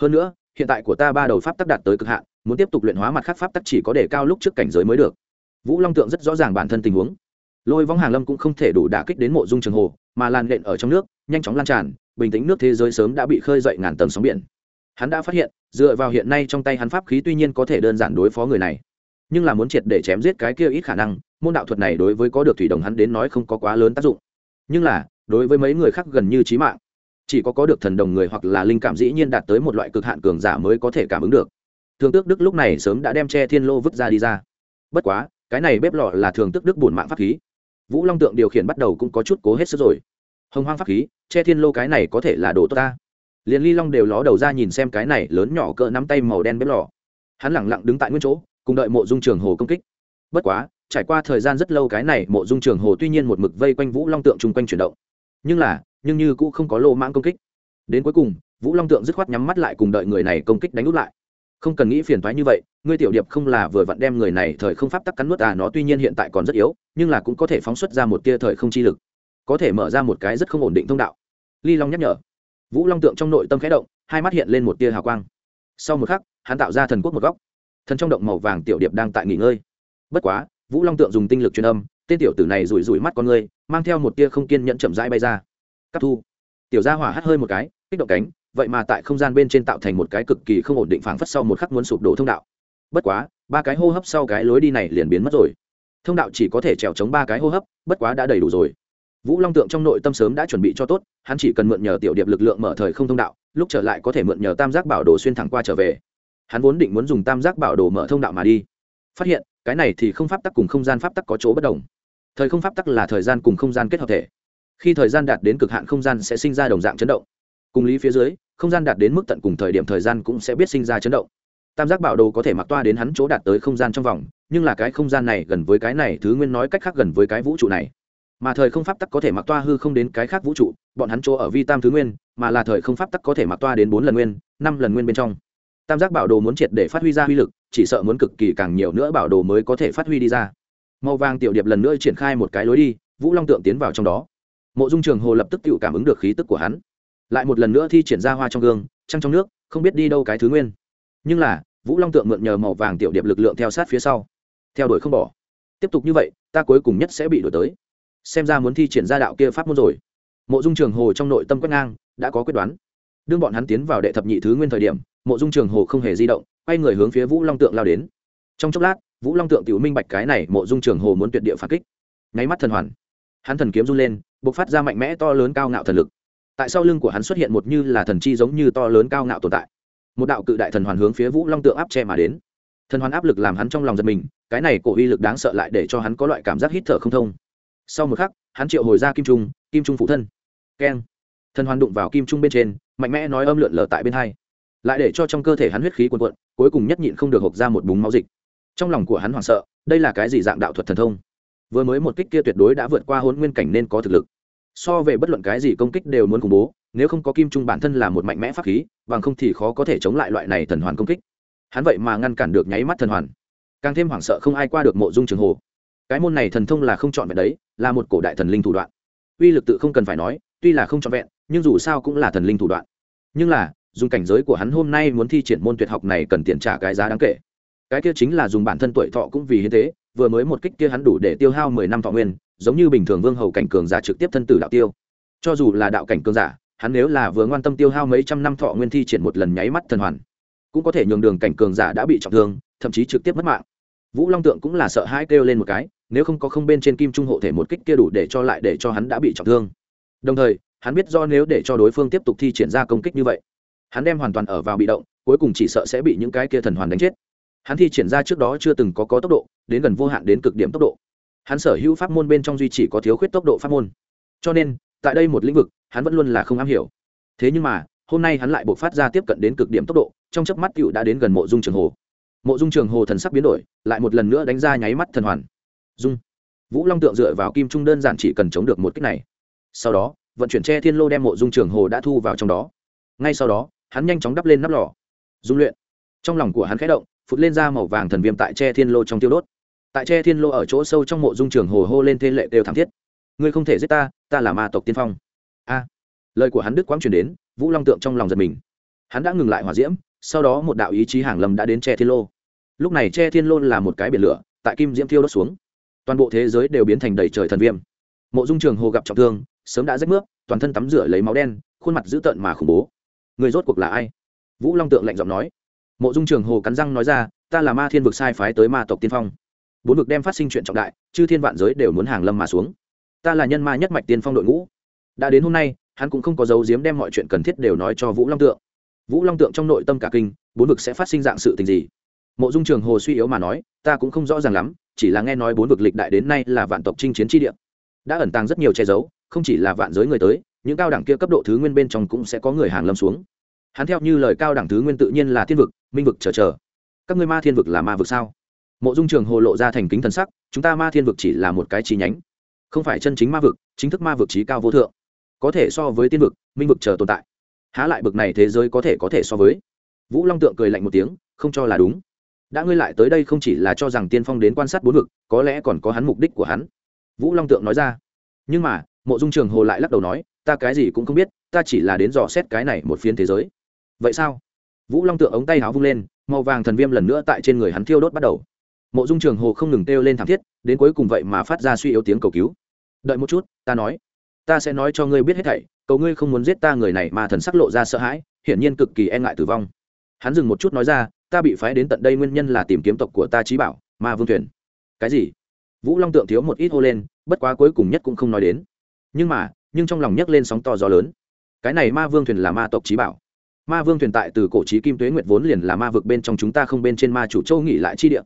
Hơn nữa, hiện tại của ta ba đầu pháp tắc đạt tới cực hạn, muốn tiếp tục luyện hóa mặt khác pháp tắc chỉ có để cao lúc trước cảnh giới mới được. Vũ long tượng rất rõ ràng bản thân tình huống. Lôi vong hàng lâm cũng không thể đủ đả kích đến mộ dung trường hồ, mà lan lện ở trong nước, nhanh chóng lan tràn, bình tĩnh nước thế giới sớm đã bị khơi dậy ngàn tầng sóng biển hắn đã phát hiện, dựa vào hiện nay trong tay hắn pháp khí tuy nhiên có thể đơn giản đối phó người này, nhưng là muốn triệt để chém giết cái kia ít khả năng, môn đạo thuật này đối với có được thủy đồng hắn đến nói không có quá lớn tác dụng. Nhưng là, đối với mấy người khác gần như trí mạng, chỉ có có được thần đồng người hoặc là linh cảm dĩ nhiên đạt tới một loại cực hạn cường giả mới có thể cảm ứng được. Thường tước đức lúc này sớm đã đem che thiên lô vứt ra đi ra. Bất quá, cái này bếp lò là thường tước đức bổn mạng pháp khí. Vũ long tượng điều khiển bắt đầu cũng có chút cố hết sức rồi. Hồng hoang pháp khí, che thiên lô cái này có thể là đồ tốt ta liền ly long đều ló đầu ra nhìn xem cái này lớn nhỏ cỡ nắm tay màu đen bếp lò. Hắn lẳng lặng đứng tại nguyên chỗ, cùng đợi mộ dung trường hồ công kích. Bất quá, trải qua thời gian rất lâu cái này mộ dung trường hồ tuy nhiên một mực vây quanh vũ long tượng chung quanh chuyển động, nhưng là, nhưng như cũng không có lô mãng công kích. Đến cuối cùng, vũ long tượng dứt khoát nhắm mắt lại cùng đợi người này công kích đánh út lại. Không cần nghĩ phiền thoái như vậy, ngươi tiểu điệp không là vừa vặn đem người này thời không pháp tắc cắn nuốt à nó tuy nhiên hiện tại còn rất yếu, nhưng là cũng có thể phóng xuất ra một tia thời không chi lực, có thể mở ra một cái rất không ổn định thông đạo. Ly long nhắc nhở vũ long tượng trong nội tâm khẽ động, hai mắt hiện lên một tia hào quang. Sau một khắc, hắn tạo ra thần quốc một góc. Thần trong động màu vàng tiểu điệp đang tại nghỉ ngơi. Bất quá, vũ long tượng dùng tinh lực truyền âm, tên tiểu tử này rủi rủi mắt con người, mang theo một tia không kiên nhẫn chậm rãi bay ra. Cắt thu. Tiểu gia hỏa hắt hơi một cái, kích động cánh, vậy mà tại không gian bên trên tạo thành một cái cực kỳ không ổn định phảng phất sau một khắc muốn sụp đổ thông đạo. Bất quá, ba cái hô hấp sau cái lối đi này liền biến mất rồi. Thông đạo chỉ có thể trèo chống ba cái hô hấp, bất quá đã đầy đủ rồi vũ long tượng trong nội tâm sớm đã chuẩn bị cho tốt, hắn chỉ cần mượn nhờ tiểu điệp lực lượng mở thời không thông đạo, lúc trở lại có thể mượn nhờ tam giác bảo đồ xuyên thẳng qua trở về. Hắn vốn định muốn dùng tam giác bảo đồ mở thông đạo mà đi. Phát hiện, cái này thì không pháp tắc cùng không gian pháp tắc có chỗ bất đồng. Thời không pháp tắc là thời gian cùng không gian kết hợp thể. Khi thời gian đạt đến cực hạn không gian sẽ sinh ra đồng dạng chấn động. Cùng lý phía dưới, không gian đạt đến mức tận cùng thời điểm thời gian cũng sẽ biết sinh ra chấn động. Tam giác bảo đồ có thể mặc toa đến hắn chỗ đạt tới không gian trong vòng, nhưng là cái không gian này gần với cái này, thứ nguyên nói cách khác gần với cái vũ trụ này mà thời không pháp tắc có thể mặc toa hư không đến cái khác vũ trụ, bọn hắn chỗ ở vi tam thứ nguyên, mà là thời không pháp tắc có thể mặc toa đến bốn lần nguyên, năm lần nguyên bên trong. Tam giác bảo đồ muốn triệt để phát huy ra uy lực, chỉ sợ muốn cực kỳ càng nhiều nữa bảo đồ mới có thể phát huy đi ra. Màu vàng tiểu điệp lần nữa triển khai một cái lối đi, vũ long tượng tiến vào trong đó. Mộ dung trường hồ lập tức tự cảm ứng được khí tức của hắn. Lại một lần nữa thi triển ra hoa trong gương, trăng trong nước, không biết đi đâu cái thứ nguyên. Nhưng là, vũ long tượng mượn nhờ màu vàng tiểu điệp lực lượng theo sát phía sau. Theo đuổi không bỏ. Tiếp tục như vậy, ta cuối cùng nhất sẽ bị đuổi tới xem ra muốn thi triển ra đạo kia pháp môn rồi. Mộ dung trường hồ trong nội tâm quét ngang, đã có quyết đoán. Đương bọn hắn tiến vào đệ thập nhị thứ nguyên thời điểm, mộ dung trường hồ không hề di động, quay người hướng phía vũ long tượng lao đến. Trong chốc lát, vũ long tượng tự minh bạch cái này mộ dung trường hồ muốn tuyệt địa phản kích. Nháy mắt thần hoàn. Hắn thần kiếm run lên b ộ c phát ra mạnh mẽ to lớn cao ngạo thần lực. Tại sau lưng của hắn xuất hiện một như là thần chi giống như to lớn cao ngạo tồn tại. Một đạo cự đại thần hoàn hướng phía vũ long tượng áp che mà đến. Thần hoàn áp lực làm hắn trong lòng giật mình, cái này cổ uy lực đáng sợ lại để cho hắn có loại cảm giác hít thở không thông sau một khắc, hắn triệu hồi ra kim trung kim trung phụ thân. Keng. Thần hoàn đụng vào kim trung bên trên, mạnh mẽ nói âm lượn lờ tại bên hai. Lại để cho trong cơ thể hắn huyết khí cuồn cuộn, cuối cùng nhất nhịn không được hộp ra một búng máu dịch. Trong lòng của hắn hoảng sợ, đây là cái gì dạng đạo thuật thần thông? Vừa mới một kích kia tuyệt đối đã vượt qua hôn nguyên cảnh nên có thực lực. So về bất luận cái gì công kích đều muốn khủng bố, nếu không có kim trung bản thân là một mạnh mẽ pháp khí, bằng không thì khó có thể chống lại loại này thần hoàn công kích. Hắn vậy mà ngăn cản được nháy mắt thần hoàn. Càng thêm hoảng sợ không ai qua được mộ dung trường hồ. Cái môn này thần thông là không chọn về đấy là một cổ đại thần linh thủ đoạn. Uy lực tự không cần phải nói, tuy là không trọn vẹn, nhưng dù sao cũng là thần linh thủ đoạn. Nhưng là, dùng cảnh giới của hắn hôm nay muốn thi triển môn tuyệt học này cần tiền trả cái giá đáng kể. Cái kia chính là dùng bản thân tuổi thọ cũng vì hiến tế, vừa mới một kích kia hắn đủ để tiêu hao mười năm thọ nguyên, giống như bình thường vương hầu cảnh cường giả trực tiếp thân tử đạo tiêu. Cho dù là đạo cảnh cường giả, hắn nếu là vừa ngoan tâm tiêu hao mấy trăm năm thọ nguyên thi triển một lần nháy mắt thần hoàn, cũng có thể nhường đường cảnh cường giả đã bị trọng thương, thậm chí trực tiếp mất mạng. Vũ long tượng cũng là sợ hãi kêu lên một cái nếu không có không bên trên kim trung hộ thể một kích kia đủ để cho lại để cho hắn đã bị trọng thương. Đồng thời, hắn biết do nếu để cho đối phương tiếp tục thi triển ra công kích như vậy, hắn đem hoàn toàn ở vào bị động, cuối cùng chỉ sợ sẽ bị những cái kia thần hoàn đánh chết. Hắn thi triển ra trước đó chưa từng có có tốc độ, đến gần vô hạn đến cực điểm tốc độ. Hắn sở hữu pháp môn bên trong duy chỉ có thiếu khuyết tốc độ pháp môn. Cho nên, tại đây một lĩnh vực, hắn vẫn luôn là không am hiểu. Thế nhưng mà, hôm nay hắn lại buộc phát ra tiếp cận đến cực điểm tốc độ, trong chớp mắt cựu đã đến gần mộ dung trường hồ. Mộ dung trường hồ thần sắc biến đổi, lại một lần nữa đánh ra nháy mắt thần hoàn dung. Vũ long tượng dựa vào kim trung đơn giản chỉ cần chống được một kích này. Sau đó, vận chuyển che thiên lô đem mộ dung trường hồ đã thu vào trong đó. Ngay sau đó, hắn nhanh chóng đắp lên nắp lò. Dung luyện. Trong lòng của hắn khẽ động, phụt lên ra màu vàng thần viêm tại che thiên lô trong tiêu đốt. Tại che thiên lô ở chỗ sâu trong mộ dung trường hồ hô lên thiên lệ đều thảm thiết. Ngươi không thể giết ta ta là ma tộc tiên phong. A. Lời của hắn đức quang truyền đến, vũ long tượng trong lòng giật mình. Hắn đã ngừng lại hỏa diễm, sau đó một đạo ý chí hàng lầm đã đến che thiên lô. Lúc này che thiên lô là một cái biển lửa, tại kim diễm thiêu đốt xuống toàn bộ thế giới đều biến thành đầy trời thần viêm. Mộ dung trường hồ gặp trọng thương, sớm đã rách nước, toàn thân tắm rửa lấy máu đen, khuôn mặt dữ tợn mà khủng bố. Người rốt cuộc là ai? Vũ long tượng lạnh giọng nói. Mộ dung trường hồ cắn răng nói ra, ta là ma thiên vực sai phái tới ma tộc tiên phong. Bốn vực đem phát sinh chuyện trọng đại, chư thiên vạn giới đều muốn hàng lâm mà xuống. Ta là nhân ma nhất mạch tiên phong đội ngũ. Đã đến hôm nay, hắn cũng không có dấu diếm đem mọi chuyện cần thiết đều nói cho vũ long tượng. Vũ long tượng trong nội tâm cả kinh, bốn vực sẽ phát sinh dạng sự tình gì? Mộ dung trường hồ suy yếu mà nói, ta cũng không rõ ràng lắm chỉ là nghe nói bốn vực lịch đại đến nay là vạn tộc chinh chiến tri địa. Đã ẩn tàng rất nhiều che giấu, không chỉ là vạn giới người tới, những cao đẳng kia cấp độ thứ nguyên bên trong cũng sẽ có người hàng lâm xuống. Hắn theo như lời cao đẳng thứ nguyên tự nhiên là thiên vực, minh vực chờ chờ. Các ngươi ma thiên vực là ma vực sao? Mộ dung trường hồ lộ ra thành kính thần sắc, chúng ta ma thiên vực chỉ là một cái chi nhánh. Không phải chân chính ma vực, chính thức ma vực trí cao vô thượng. Có thể so với tiên vực, minh vực chờ tồn tại. Há lại bực này thế giới có thể có thể so với? Vũ long tượng cười lạnh một tiếng, không cho là đúng đã ngươi lại tới đây không chỉ là cho rằng tiên phong đến quan sát bốn vực, có lẽ còn có hắn mục đích của hắn. Vũ long tượng nói ra. Nhưng mà, mộ dung trường hồ lại lắc đầu nói, ta cái gì cũng không biết, ta chỉ là đến dò xét cái này một phiên thế giới. Vậy sao? Vũ long tượng ống tay háo vung lên, màu vàng thần viêm lần nữa tại trên người hắn thiêu đốt bắt đầu. Mộ dung trường hồ không ngừng kêu lên thảm thiết, đến cuối cùng vậy mà phát ra suy yếu tiếng cầu cứu. Đợi một chút, ta nói. Ta sẽ nói cho ngươi biết hết thảy, cầu ngươi không muốn giết ta người này mà thần sắc lộ ra sợ hãi, hiển nhiên cực kỳ e ngại tử vong. Hắn dừng một chút nói ra ta bị phái đến tận đây nguyên nhân là tìm kiếm tộc của ta trí bảo, ma vương thuyền. Cái gì? Vũ long tượng thiếu một ít hô lên, bất quá cuối cùng nhất cũng không nói đến. Nhưng mà, nhưng trong lòng nhấc lên sóng to gió lớn. Cái này ma vương thuyền là ma tộc trí bảo. Ma vương thuyền tại từ cổ trí kim tuế nguyệt vốn liền là ma vực bên trong chúng ta không bên trên ma chủ châu nghỉ lại chi địa.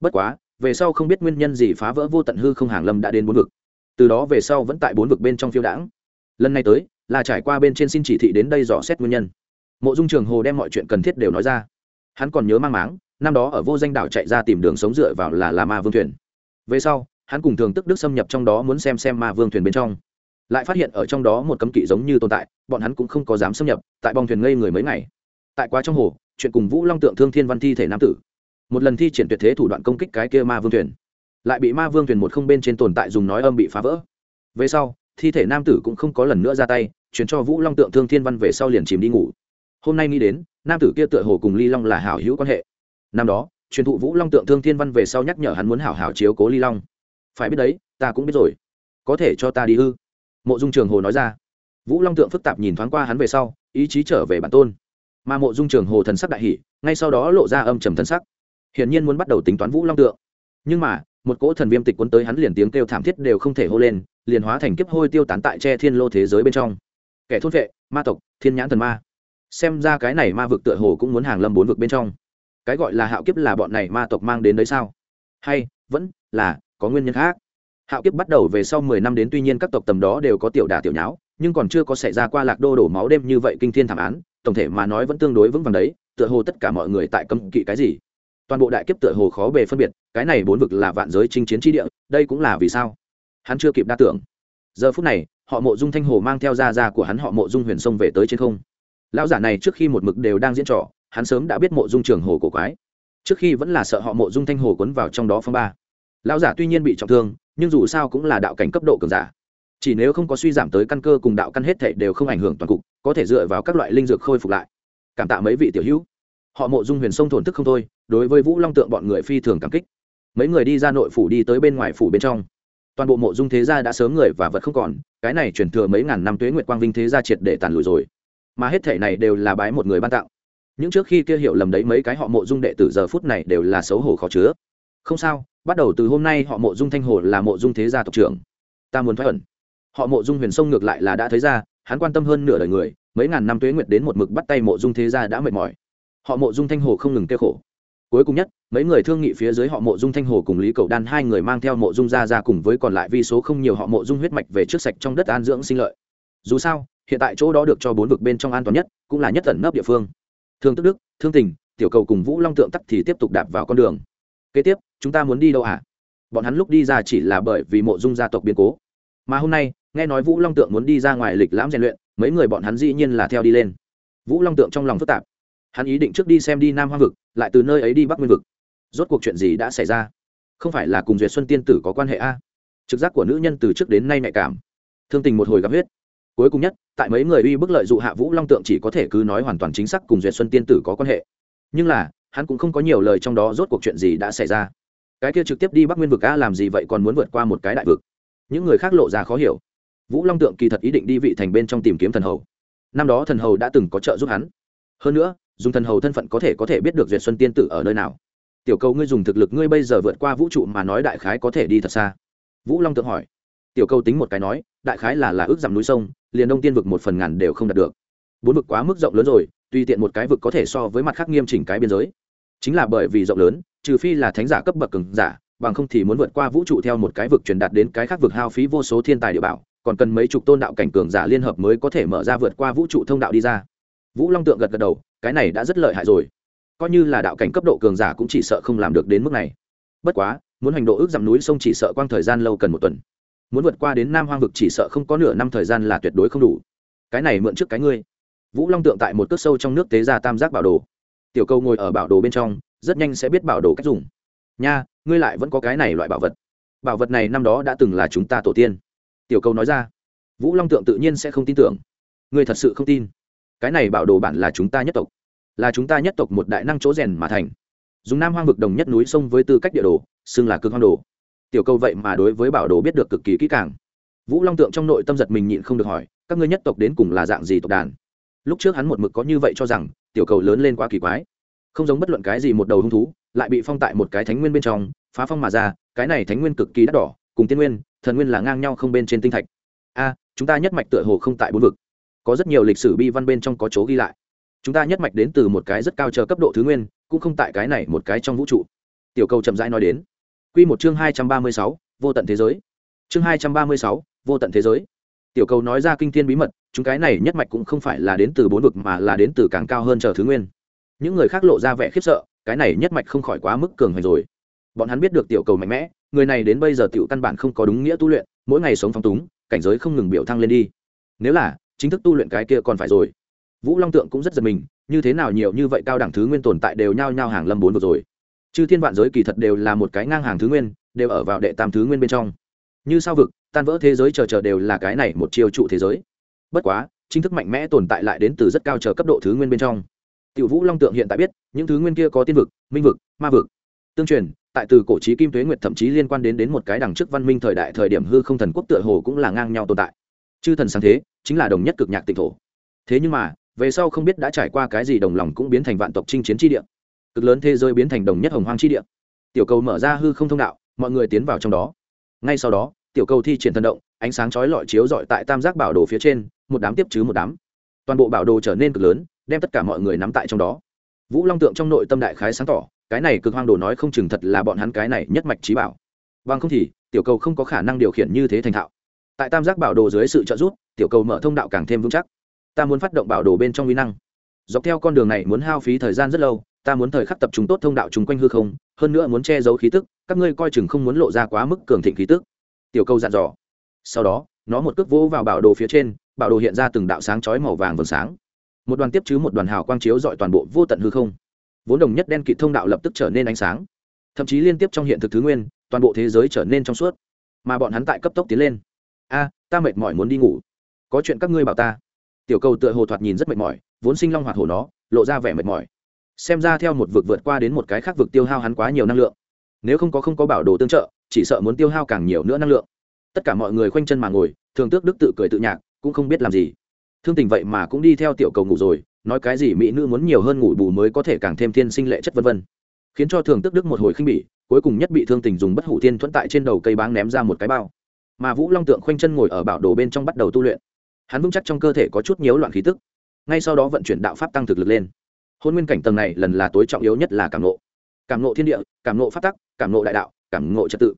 Bất quá, về sau không biết nguyên nhân gì phá vỡ vô tận hư không hàng lâm đã đến bốn vực. Từ đó về sau vẫn tại bốn vực bên trong phiêu đãng. Lần này tới, là trải qua bên trên xin chỉ thị đến đây dò xét nguyên nhân. Mộ dung trường hồ đem mọi chuyện cần thiết đều nói ra hắn còn nhớ mang máng, năm đó ở vô danh đảo chạy ra tìm đường sống dựa vào là là ma vương thuyền. Về sau, hắn cùng thường tức đức xâm nhập trong đó muốn xem xem ma vương thuyền bên trong. Lại phát hiện ở trong đó một cấm kỵ giống như tồn tại, bọn hắn cũng không có dám xâm nhập, tại bong thuyền ngây người mấy ngày. Tại quá trong hồ, chuyện cùng vũ long tượng thương thiên văn thi thể nam tử. Một lần thi triển tuyệt thế thủ đoạn công kích cái kia ma vương thuyền. Lại bị ma vương thuyền một không bên trên tồn tại dùng nói âm bị phá vỡ. Về sau, thi thể nam tử cũng không có lần nữa ra tay, chuyển cho vũ long tượng thương thiên văn về sau liền chìm đi ngủ. Hôm nay nghĩ đến nam tử kia tựa hồ cùng ly long là hảo hữu quan hệ. Năm đó, truyền thụ vũ long tượng thương thiên văn về sau nhắc nhở hắn muốn hảo hảo chiếu cố ly long. Phải biết đấy, ta cũng biết rồi. Có thể cho ta đi hư. Mộ dung trường hồ nói ra. Vũ long tượng phức tạp nhìn thoáng qua hắn về sau, ý chí trở về bản tôn. Mà mộ dung trường hồ thần sắc đại hỷ ngay sau đó lộ ra âm trầm thần sắc. Hiển nhiên muốn bắt đầu tính toán vũ long tượng. Nhưng mà, một cỗ thần viêm tịch cuốn tới hắn liền tiếng kêu thảm thiết đều không thể hô lên, liền hóa thành kiếp hôi tiêu tán tại che thiên lô thế giới bên trong. Kẻ thốt vệ, ma tộc, thiên nhãn thần ma xem ra cái này ma vực tựa hồ cũng muốn hàng lâm bốn vực bên trong. Cái gọi là hạo kiếp là bọn này ma tộc mang đến đấy sao? Hay, vẫn là có nguyên nhân khác. Hạo kiếp bắt đầu về sau mười năm đến tuy nhiên các tộc tầm đó đều có tiểu đà tiểu nháo, nhưng còn chưa có xảy ra qua lạc đô đổ máu đêm như vậy kinh thiên thảm án, tổng thể mà nói vẫn tương đối vững vàng đấy, tựa hồ tất cả mọi người tại cấm kỵ cái gì? Toàn bộ đại kiếp tựa hồ khó bề phân biệt, cái này bốn vực là vạn giới chinh chiến tri địa, đây cũng là vì sao? Hắn chưa kịp đa tưởng. Giờ phút này, họ mộ dung thanh hồ mang theo gia gia của hắn họ mộ dung huyền sông về tới trên không lão giả này trước khi một mực đều đang diễn trò, hắn sớm đã biết mộ dung trường hồ cổ quái. Trước khi vẫn là sợ họ mộ dung thanh hồ quấn vào trong đó phong ba. Lão giả tuy nhiên bị trọng thương, nhưng dù sao cũng là đạo cảnh cấp độ cường giả. Chỉ nếu không có suy giảm tới căn cơ cùng đạo căn hết thể đều không ảnh hưởng toàn cục, có thể dựa vào các loại linh dược khôi phục lại. Cảm tạ mấy vị tiểu hữu. Họ mộ dung huyền sông thổn thức không thôi, đối với vũ long tượng bọn người phi thường cảm kích. Mấy người đi ra nội phủ đi tới bên ngoài phủ bên trong. Toàn bộ mộ dung thế gia đã sớm người và vật không còn, cái này chuyển thừa mấy ngàn năm tuế nguyệt quang vinh thế gia triệt để tàn lùi rồi mà hết thể này đều là bái một người ban tặng. Những trước khi kia hiểu lầm đấy mấy cái họ mộ dung đệ tử giờ phút này đều là xấu hổ khó chứa. Không sao, bắt đầu từ hôm nay họ mộ dung thanh hồ là mộ dung thế gia tộc trưởng. Ta muốn thoát ẩn. Họ mộ dung huyền sông ngược lại là đã thấy ra, hắn quan tâm hơn nửa đời người, mấy ngàn năm tuế nguyệt đến một mực bắt tay mộ dung thế gia đã mệt mỏi. Họ mộ dung thanh hồ không ngừng kêu khổ. Cuối cùng nhất, mấy người thương nghị phía dưới họ mộ dung thanh hồ cùng lý cầu đan hai người mang theo mộ dung gia ra cùng với còn lại vi số không nhiều họ mộ dung huyết mạch về trước sạch trong đất an dưỡng sinh lợi. Dù sao hiện tại chỗ đó được cho bốn vực bên trong an toàn nhất, cũng là nhất tận nấp địa phương. Thương tức đức, thương tình, tiểu cầu cùng vũ long tượng tắc thì tiếp tục đạp vào con đường. Kế tiếp, chúng ta muốn đi đâu ạ à? bọn hắn lúc đi ra chỉ là bởi vì mộ dung gia tộc biến cố. Mà hôm nay, nghe nói vũ long tượng muốn đi ra ngoài lịch lãm rèn luyện, mấy người bọn hắn dĩ nhiên là theo đi lên. Vũ long tượng trong lòng phức tạp. Hắn ý định trước đi xem đi nam hoa vực, lại từ nơi ấy đi bắc nguyên vực. Rốt cuộc chuyện gì đã xảy ra? Không phải là cùng duyệt xuân tiên tử có quan hệ a? Trực giác của nữ nhân từ trước đến nay nhạy cảm. Thương tình một hồi gặp huyết cuối cùng nhất, tại mấy người uy bức lợi dụ hạ vũ long tượng chỉ có thể cứ nói hoàn toàn chính xác cùng duyệt xuân tiên tử có quan hệ. Nhưng là, hắn cũng không có nhiều lời trong đó rốt cuộc chuyện gì đã xảy ra. Cái kia trực tiếp đi bắc nguyên vực a làm gì vậy còn muốn vượt qua một cái đại vực? Những người khác lộ ra khó hiểu. Vũ long tượng kỳ thật ý định đi vị thành bên trong tìm kiếm thần hầu. Năm đó thần hầu đã từng có trợ giúp hắn. Hơn nữa, dùng thần hầu thân phận có thể có thể biết được duyệt xuân tiên tử ở nơi nào. Tiểu cầu ngươi dùng thực lực ngươi bây giờ vượt qua vũ trụ mà nói đại khái có thể đi thật xa. Vũ long tượng hỏi tiểu Câu tính một cái nói, đại khái là là ước giảm núi sông, liền đông tiên vực một phần ngàn đều không đạt được. Bốn vực quá mức rộng lớn rồi, tùy tiện một cái vực có thể so với mặt khác nghiêm chỉnh cái biên giới. Chính là bởi vì rộng lớn, trừ phi là thánh giả cấp bậc cường giả, bằng không thì muốn vượt qua vũ trụ theo một cái vực truyền đạt đến cái khác vực hao phí vô số thiên tài địa bảo, còn cần mấy chục tôn đạo cảnh cường giả liên hợp mới có thể mở ra vượt qua vũ trụ thông đạo đi ra. Vũ long tượng gật gật đầu, cái này đã rất lợi hại rồi. Coi như là đạo cảnh cấp độ cường giả cũng chỉ sợ không làm được đến mức này. Bất quá, muốn hành độ ước dặm núi sông chỉ sợ quang thời gian lâu cần một tuần muốn vượt qua đến nam hoang vực chỉ sợ không có nửa năm thời gian là tuyệt đối không đủ. Cái này mượn trước cái ngươi. Vũ long tượng tại một cước sâu trong nước tế ra tam giác bảo đồ. Tiểu câu ngồi ở bảo đồ bên trong, rất nhanh sẽ biết bảo đồ cách dùng. Nha, ngươi lại vẫn có cái này loại bảo vật. Bảo vật này năm đó đã từng là chúng ta tổ tiên. Tiểu câu nói ra. Vũ long tượng tự nhiên sẽ không tin tưởng. Ngươi thật sự không tin. Cái này bảo đồ bản là chúng ta nhất tộc. Là chúng ta nhất tộc một đại năng chỗ rèn mà thành. Dùng nam hoang vực đồng nhất núi sông với tư cách địa đồ, xưng là cực hoang đồ tiểu câu vậy mà đối với bảo đồ biết được cực kỳ kỹ càng. Vũ long tượng trong nội tâm giật mình nhịn không được hỏi, các ngươi nhất tộc đến cùng là dạng gì tộc đàn? Lúc trước hắn một mực có như vậy cho rằng, tiểu cầu lớn lên quá kỳ quái. Không giống bất luận cái gì một đầu hung thú, lại bị phong tại một cái thánh nguyên bên trong, phá phong mà ra, cái này thánh nguyên cực kỳ đắt đỏ, cùng tiên nguyên, thần nguyên là ngang nhau không bên trên tinh thạch. A, chúng ta nhất mạch tựa hồ không tại bốn vực. Có rất nhiều lịch sử bi văn bên trong có chỗ ghi lại. Chúng ta nhất mạch đến từ một cái rất cao chờ cấp độ thứ nguyên, cũng không tại cái này một cái trong vũ trụ. Tiểu cầu chậm rãi nói đến. Quy một chương hai trăm ba mươi sáu, vô tận thế giới. Chương hai trăm ba mươi sáu, vô tận thế giới. Tiểu cầu nói ra kinh thiên bí mật, chúng cái này nhất mạch cũng không phải là đến từ bốn vực mà là đến từ càng cao hơn trở thứ nguyên. Những người khác lộ ra vẻ khiếp sợ, cái này nhất mạch không khỏi quá mức cường hành rồi. Bọn hắn biết được tiểu cầu mạnh mẽ, người này đến bây giờ tiểu căn bản không có đúng nghĩa tu luyện, mỗi ngày sống phong túng, cảnh giới không ngừng biểu thăng lên đi. Nếu là, chính thức tu luyện cái kia còn phải rồi. Vũ long tượng cũng rất giật mình, như thế nào nhiều như vậy cao đẳng thứ nguyên tồn tại đều nhao nhao hàng lâm bốn vực rồi chư thiên vạn giới kỳ thật đều là một cái ngang hàng thứ nguyên, đều ở vào đệ tam thứ nguyên bên trong. Như sao vực, tan vỡ thế giới chờ chờ đều là cái này một chiêu trụ thế giới. Bất quá, chính thức mạnh mẽ tồn tại lại đến từ rất cao chờ cấp độ thứ nguyên bên trong. Tiểu vũ long tượng hiện tại biết, những thứ nguyên kia có tiên vực, minh vực, ma vực. Tương truyền, tại từ cổ trí kim tuế nguyệt thậm chí liên quan đến đến một cái đằng trước văn minh thời đại thời điểm hư không thần quốc tựa hồ cũng là ngang nhau tồn tại. Chư thần sáng thế, chính là đồng nhất cực nhạc tịnh thổ. Thế nhưng mà, về sau không biết đã trải qua cái gì đồng lòng cũng biến thành vạn tộc chinh chiến tri địa cực lớn thế giới biến thành đồng nhất hồng hoang chi địa. Tiểu cầu mở ra hư không thông đạo, mọi người tiến vào trong đó. Ngay sau đó, tiểu cầu thi triển thần động, ánh sáng chói lọi chiếu rọi tại tam giác bảo đồ phía trên, một đám tiếp chứ một đám. Toàn bộ bảo đồ trở nên cực lớn, đem tất cả mọi người nắm tại trong đó. Vũ long tượng trong nội tâm đại khái sáng tỏ, cái này cực hoang đồ nói không chừng thật là bọn hắn cái này nhất mạch trí bảo. Bằng không thì, tiểu cầu không có khả năng điều khiển như thế thành thạo. Tại tam giác bảo đồ dưới sự trợ giúp, tiểu cầu mở thông đạo càng thêm vững chắc. Ta muốn phát động bảo đồ bên trong uy năng. Dọc theo con đường này muốn hao phí thời gian rất lâu ta muốn thời khắc tập trung tốt thông đạo chung quanh hư không, hơn nữa muốn che giấu khí tức, các ngươi coi chừng không muốn lộ ra quá mức cường thịnh khí tức. Tiểu cầu dặn dò. Sau đó, nó một cước vỗ vào bảo đồ phía trên, bảo đồ hiện ra từng đạo sáng chói màu vàng vầng sáng. Một đoàn tiếp chứ một đoàn hào quang chiếu dọi toàn bộ vô tận hư không. Vốn đồng nhất đen kịt thông đạo lập tức trở nên ánh sáng. Thậm chí liên tiếp trong hiện thực thứ nguyên, toàn bộ thế giới trở nên trong suốt. Mà bọn hắn tại cấp tốc tiến lên. A, ta mệt mỏi muốn đi ngủ. Có chuyện các ngươi bảo ta. Tiểu cầu tựa hồ thoạt nhìn rất mệt mỏi, vốn sinh long hoạt hổ nó, lộ ra vẻ mệt mỏi xem ra theo một vực vượt qua đến một cái khác vực tiêu hao hắn quá nhiều năng lượng. Nếu không có không có bảo đồ tương trợ, chỉ sợ muốn tiêu hao càng nhiều nữa năng lượng. Tất cả mọi người khoanh chân mà ngồi, thường tước đức tự cười tự nhạc, cũng không biết làm gì. Thương tình vậy mà cũng đi theo tiểu cầu ngủ rồi, nói cái gì mỹ nữ muốn nhiều hơn ngủ bù mới có thể càng thêm thiên sinh lệ chất vân vân. Khiến cho thường tước đức một hồi khinh bỉ, cuối cùng nhất bị thương tình dùng bất hủ thiên thuẫn tại trên đầu cây báng ném ra một cái bao. Mà vũ long tượng khoanh chân ngồi ở bảo đồ bên trong bắt đầu tu luyện. Hắn vững chắc trong cơ thể có chút nhiễu loạn khí tức. Ngay sau đó vận chuyển đạo pháp tăng thực lực lên hôn nguyên cảnh tầng này lần là tối trọng yếu nhất là cảm nộ cảm nộ thiên địa, cảm nộ phát tắc, cảm nộ đại đạo, cảm nộ trật tự.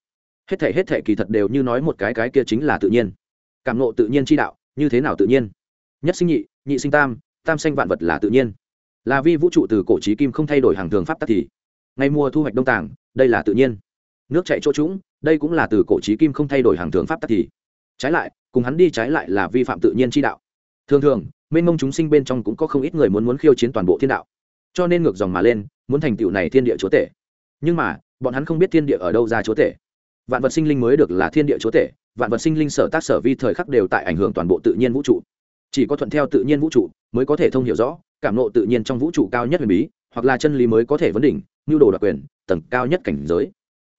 Hết thể hết thể kỳ thật đều như nói một cái cái kia chính là tự nhiên. Cảm nộ tự nhiên chi đạo, như thế nào tự nhiên? Nhất sinh nhị nhị sinh tam tam sinh vạn vật là tự nhiên. Là vi vũ trụ từ cổ trí kim không thay đổi hàng thường pháp tắc thì ngày mùa thu hoạch đông tàng, đây là tự nhiên. Nước chạy chỗ trũng, đây cũng là từ cổ trí kim không thay đổi hàng thường pháp tắc thì. Trái lại, cùng hắn đi trái lại là vi phạm tự nhiên chi đạo. Thường thường mênh mông chúng sinh bên trong cũng có không ít người muốn muốn khiêu chiến toàn bộ thiên đạo. Cho nên ngược dòng mà lên, muốn thành tựu này thiên địa chúa tể. Nhưng mà, bọn hắn không biết thiên địa ở đâu ra chúa tể. Vạn vật sinh linh mới được là thiên địa chúa tể, vạn vật sinh linh sở tác sở vi thời khắc đều tại ảnh hưởng toàn bộ tự nhiên vũ trụ. Chỉ có thuận theo tự nhiên vũ trụ mới có thể thông hiểu rõ, cảm nộ tự nhiên trong vũ trụ cao nhất huyền bí, hoặc là chân lý mới có thể vấn đỉnh, nhu đồ đặc quyền, tầng cao nhất cảnh giới.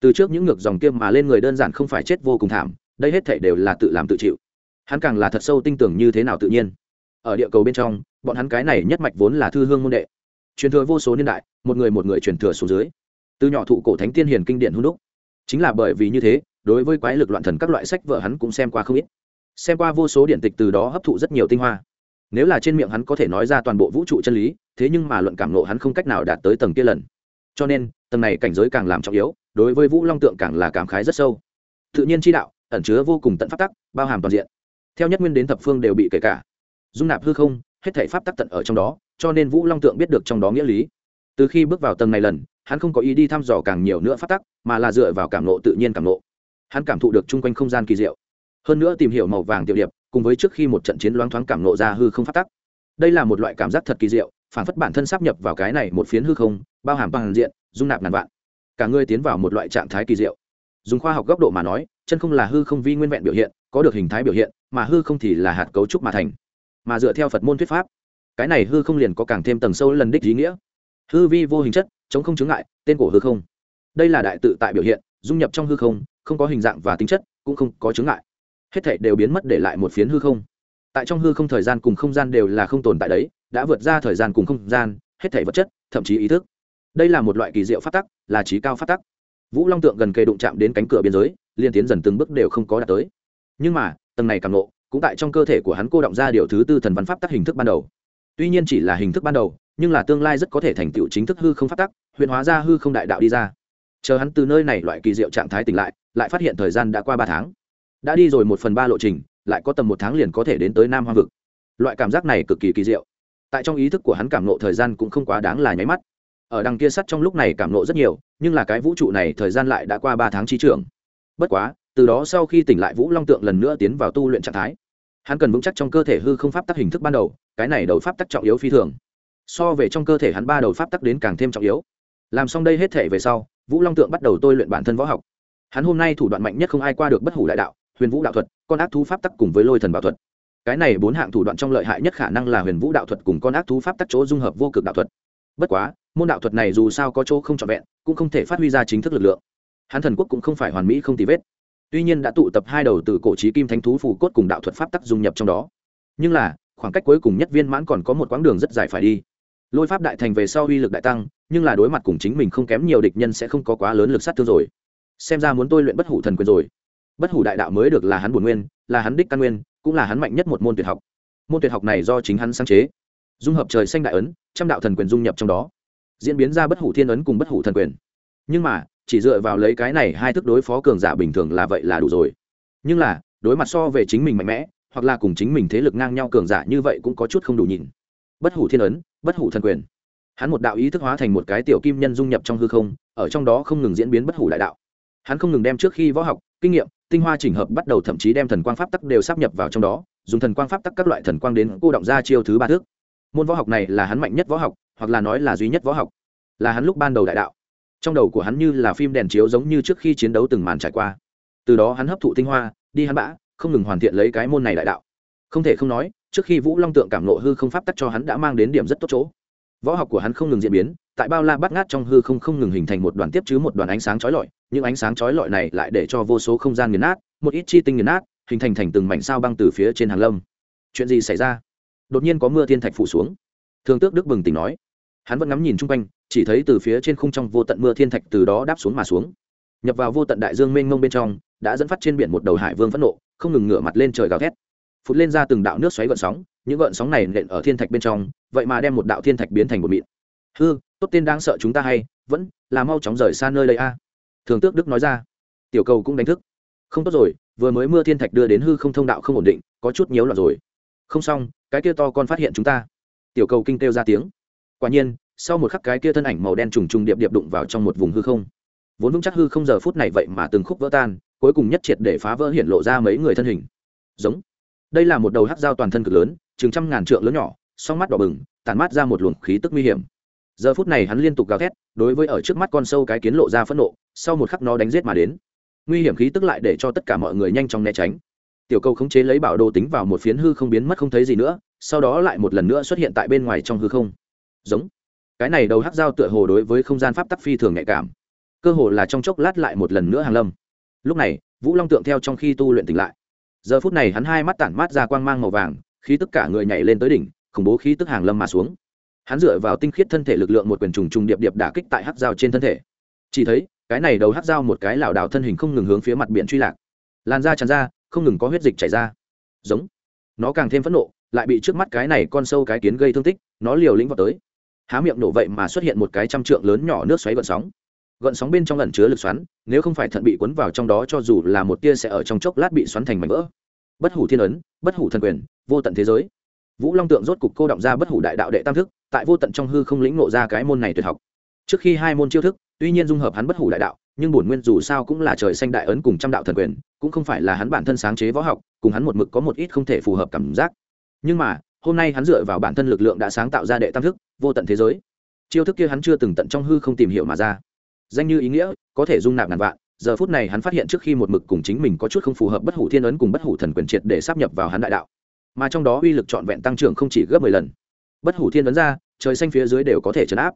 Từ trước những ngược dòng kia mà lên người đơn giản không phải chết vô cùng thảm, đây hết thể đều là tự làm tự chịu. Hắn càng là thật sâu tin tưởng như thế nào tự nhiên ở địa cầu bên trong, bọn hắn cái này nhất mạch vốn là thư hương môn đệ. Truyền thừa vô số niên đại, một người một người truyền thừa xuống dưới. Từ nhỏ thụ cổ thánh tiên hiền kinh điển hung đúc. Chính là bởi vì như thế, đối với quái lực loạn thần các loại sách vợ hắn cũng xem qua không ít. Xem qua vô số điện tịch từ đó hấp thụ rất nhiều tinh hoa. Nếu là trên miệng hắn có thể nói ra toàn bộ vũ trụ chân lý, thế nhưng mà luận cảm nộ hắn không cách nào đạt tới tầng kia lần. Cho nên, tầng này cảnh giới càng làm trọng yếu, đối với vũ long tượng càng là cảm khái rất sâu. Tự nhiên chi đạo, ẩn chứa vô cùng tận pháp tắc, bao hàm toàn diện. Theo nhất nguyên đến thập phương đều bị kể cả dung nạp hư không, hết thể pháp tắc tận ở trong đó, cho nên vũ long tượng biết được trong đó nghĩa lý. Từ khi bước vào tầng này lần, hắn không có ý đi thăm dò càng nhiều nữa pháp tắc, mà là dựa vào cảm nộ tự nhiên cảm nộ hắn cảm thụ được chung quanh không gian kỳ diệu. Hơn nữa tìm hiểu màu vàng tiểu điệp, cùng với trước khi một trận chiến loáng thoáng cảm nộ ra hư không pháp tắc. Đây là một loại cảm giác thật kỳ diệu, phản phất bản thân sắp nhập vào cái này một phiến hư không, bao hàm bằng diện, dung nạp ngàn vạn. Cả ngươi tiến vào một loại trạng thái kỳ diệu. Dùng khoa học góc độ mà nói, chân không là hư không vi nguyên vẹn biểu hiện, có được hình thái biểu hiện, mà hư không thì là hạt cấu trúc mà thành mà dựa theo phật môn thuyết pháp, cái này hư không liền có càng thêm tầng sâu lần đích ý nghĩa. Hư vi vô hình chất, chống không chứng ngại, tên cổ hư không. Đây là đại tự tại biểu hiện, dung nhập trong hư không không có hình dạng và tính chất, cũng không có chứng ngại. Hết thảy đều biến mất để lại một phiến hư không. Tại trong hư không thời gian cùng không gian đều là không tồn tại đấy, đã vượt ra thời gian cùng không gian, hết thảy vật chất, thậm chí ý thức. Đây là một loại kỳ diệu phát tắc, là trí cao phát tắc. Vũ long tượng gần kề đụng chạm đến cánh cửa biên giới, liên tiến dần từng bước đều không có đạt tới. Nhưng mà, tầng này càng nộ cũng tại trong cơ thể của hắn cô động ra điều thứ tư thần văn pháp tắc hình thức ban đầu. Tuy nhiên chỉ là hình thức ban đầu, nhưng là tương lai rất có thể thành tựu chính thức hư không pháp tắc, huyền hóa ra hư không đại đạo đi ra. Chờ hắn từ nơi này loại kỳ diệu trạng thái tỉnh lại lại phát hiện thời gian đã qua ba tháng. Đã đi rồi một phần ba lộ trình, lại có tầm một tháng liền có thể đến tới nam hoa vực. Loại cảm giác này cực kỳ kỳ diệu. Tại trong ý thức của hắn cảm nộ thời gian cũng không quá đáng là nháy mắt. Ở đằng kia sắt trong lúc này cảm nộ rất nhiều, nhưng là cái vũ trụ này thời gian lại đã qua ba tháng chi trưởng. bất quá, từ đó sau khi tỉnh lại vũ long tượng lần nữa tiến vào tu luyện trạng thái hắn cần vững chắc trong cơ thể hư không pháp tắc hình thức ban đầu, cái này đầu pháp tắc trọng yếu phi thường. So về trong cơ thể hắn ba đầu pháp tắc đến càng thêm trọng yếu. Làm xong đây hết thể về sau, vũ long tượng bắt đầu tôi luyện bản thân võ học. Hắn hôm nay thủ đoạn mạnh nhất không ai qua được bất hủ đại đạo, huyền vũ đạo thuật, con ác thú pháp tắc cùng với lôi thần bảo thuật. Cái này bốn hạng thủ đoạn trong lợi hại nhất khả năng là huyền vũ đạo thuật cùng con ác thú pháp tắc chỗ dung hợp vô cực đạo thuật. Bất quá, môn đạo thuật này dù sao có chỗ không trọn vẹn, cũng không thể phát huy ra chính thức lực lượng. Hắn thần quốc cũng không phải hoàn mỹ không tì vết tuy nhiên đã tụ tập hai đầu từ cổ trí kim thánh thú phù cốt cùng đạo thuật pháp tắc dung nhập trong đó. Nhưng là, khoảng cách cuối cùng nhất viên mãn còn có một quãng đường rất dài phải đi. Lôi pháp đại thành về sau uy lực đại tăng, nhưng là đối mặt cùng chính mình không kém nhiều địch nhân sẽ không có quá lớn lực sát thương rồi. Xem ra muốn tôi luyện bất hủ thần quyền rồi. Bất hủ đại đạo mới được là hắn bổn nguyên, là hắn đích căn nguyên, cũng là hắn mạnh nhất một môn tuyệt học. Môn tuyệt học này do chính hắn sáng chế. Dung hợp trời xanh đại ấn, trăm đạo thần quyền dung nhập trong đó. Diễn biến ra bất hủ thiên ấn cùng bất hủ thần quyền. Nhưng mà chỉ dựa vào lấy cái này hai thức đối phó cường giả bình thường là vậy là đủ rồi. Nhưng là, đối mặt so về chính mình mạnh mẽ, hoặc là cùng chính mình thế lực ngang nhau cường giả như vậy cũng có chút không đủ nhìn. Bất hủ thiên ấn, bất hủ thần quyền. Hắn một đạo ý thức hóa thành một cái tiểu kim nhân dung nhập trong hư không, ở trong đó không ngừng diễn biến bất hủ đại đạo. Hắn không ngừng đem trước khi võ học, kinh nghiệm, tinh hoa chỉnh hợp bắt đầu thậm chí đem thần quang pháp tắc đều sắp nhập vào trong đó, dùng thần quang pháp tắc các loại thần quang đến cô động ra chiêu thứ ba thước môn võ học này là hắn mạnh nhất võ học, hoặc là nói là duy nhất võ học. Là hắn lúc ban đầu đại đạo trong đầu của hắn như là phim đèn chiếu giống như trước khi chiến đấu từng màn trải qua. Từ đó hắn hấp thụ tinh hoa, đi hắn bã, không ngừng hoàn thiện lấy cái môn này đại đạo. Không thể không nói, trước khi vũ long tượng cảm nộ hư không pháp tắc cho hắn đã mang đến điểm rất tốt chỗ. Võ học của hắn không ngừng diễn biến, tại bao la bát ngát trong hư không không ngừng hình thành một đoàn tiếp chứ một đoàn ánh sáng chói lọi, những ánh sáng chói lọi này lại để cho vô số không gian nghiền nát, một ít chi tinh nghiền nát, hình thành thành từng mảnh sao băng từ phía trên hàng lâm. Chuyện gì xảy ra? Đột nhiên có mưa thiên thạch phủ xuống. Thường tước đức bừng tỉnh nói. Hắn vẫn ngắm nhìn chung quanh chỉ thấy từ phía trên khung trong vô tận mưa thiên thạch từ đó đáp xuống mà xuống. Nhập vào vô tận đại dương mênh mông bên trong, đã dẫn phát trên biển một đầu hải vương phẫn nộ, không ngừng ngửa mặt lên trời gào thét. Phụt lên ra từng đạo nước xoáy gợn sóng, những gợn sóng này nện ở thiên thạch bên trong, vậy mà đem một đạo thiên thạch biến thành một mịn. Hư, tốt tên đang sợ chúng ta hay, vẫn là mau chóng rời xa nơi đây a. Thường tước đức nói ra. Tiểu cầu cũng đánh thức. Không tốt rồi, vừa mới mưa thiên thạch đưa đến hư không thông đạo không ổn định, có chút nhiễu loạn rồi. Không xong, cái kia to con phát hiện chúng ta. Tiểu cầu kinh kêu ra tiếng. Quả nhiên sau một khắc cái kia thân ảnh màu đen trùng trùng điệp điệp đụng vào trong một vùng hư không. Vốn vững chắc hư không giờ phút này vậy mà từng khúc vỡ tan, cuối cùng nhất triệt để phá vỡ hiện lộ ra mấy người thân hình. Giống. Đây là một đầu hắc dao toàn thân cực lớn, chừng trăm ngàn trượng lớn nhỏ, song mắt đỏ bừng tàn mát ra một luồng khí tức nguy hiểm. Giờ phút này hắn liên tục gào thét, đối với ở trước mắt con sâu cái kiến lộ ra phẫn nộ, sau một khắc nó đánh giết mà đến. Nguy hiểm khí tức lại để cho tất cả mọi người nhanh chóng né tránh. Tiểu cầu khống chế lấy bảo đồ tính vào một phiến hư không biến mất không thấy gì nữa, sau đó lại một lần nữa xuất hiện tại bên ngoài trong hư không. Giống cái này đầu hắc dao tựa hồ đối với không gian pháp tắc phi thường nhạy cảm. Cơ hồ là trong chốc lát lại một lần nữa hàng lâm. Lúc này, vũ long tượng theo trong khi tu luyện tỉnh lại. Giờ phút này hắn hai mắt tản mát ra quang mang màu vàng, khí tức cả người nhảy lên tới đỉnh, khủng bố khí tức hàng lâm mà xuống. Hắn dựa vào tinh khiết thân thể lực lượng một quyền trùng trùng điệp điệp đả kích tại hắc dao trên thân thể. Chỉ thấy, cái này đầu hắc dao một cái lảo đảo thân hình không ngừng hướng phía mặt biển truy lạc. Làn da tràn ra, không ngừng có huyết dịch chảy ra. Giống. Nó càng thêm phẫn nộ, lại bị trước mắt cái này con sâu cái kiến gây thương tích, nó liều lĩnh vào tới há miệng nổ vậy mà xuất hiện một cái trăm trượng lớn nhỏ nước xoáy gợn sóng. Gợn sóng bên trong ẩn chứa lực xoắn, nếu không phải thận bị cuốn vào trong đó cho dù là một tia sẽ ở trong chốc lát bị xoắn thành mảnh vỡ. Bất hủ thiên ấn, bất hủ thần quyền, vô tận thế giới. Vũ long tượng rốt cục cô động ra bất hủ đại đạo đệ tam thức, tại vô tận trong hư không lĩnh ngộ ra cái môn này tuyệt học. Trước khi hai môn chiêu thức, tuy nhiên dung hợp hắn bất hủ đại đạo, nhưng bổn nguyên dù sao cũng là trời xanh đại ấn cùng trăm đạo thần quyền, cũng không phải là hắn bản thân sáng chế võ học, cùng hắn một mực có một ít không thể phù hợp cảm giác. Nhưng mà, hôm nay hắn dựa vào bản thân lực lượng đã sáng tạo ra đệ tam thức vô tận thế giới. Chiêu thức kia hắn chưa từng tận trong hư không tìm hiểu mà ra. Danh như ý nghĩa, có thể dung nạp ngàn vạn, giờ phút này hắn phát hiện trước khi một mực cùng chính mình có chút không phù hợp bất hủ thiên ấn cùng bất hủ thần quyền triệt để sắp nhập vào hắn đại đạo. Mà trong đó uy lực trọn vẹn tăng trưởng không chỉ gấp mười lần. Bất hủ thiên ấn ra, trời xanh phía dưới đều có thể chấn áp.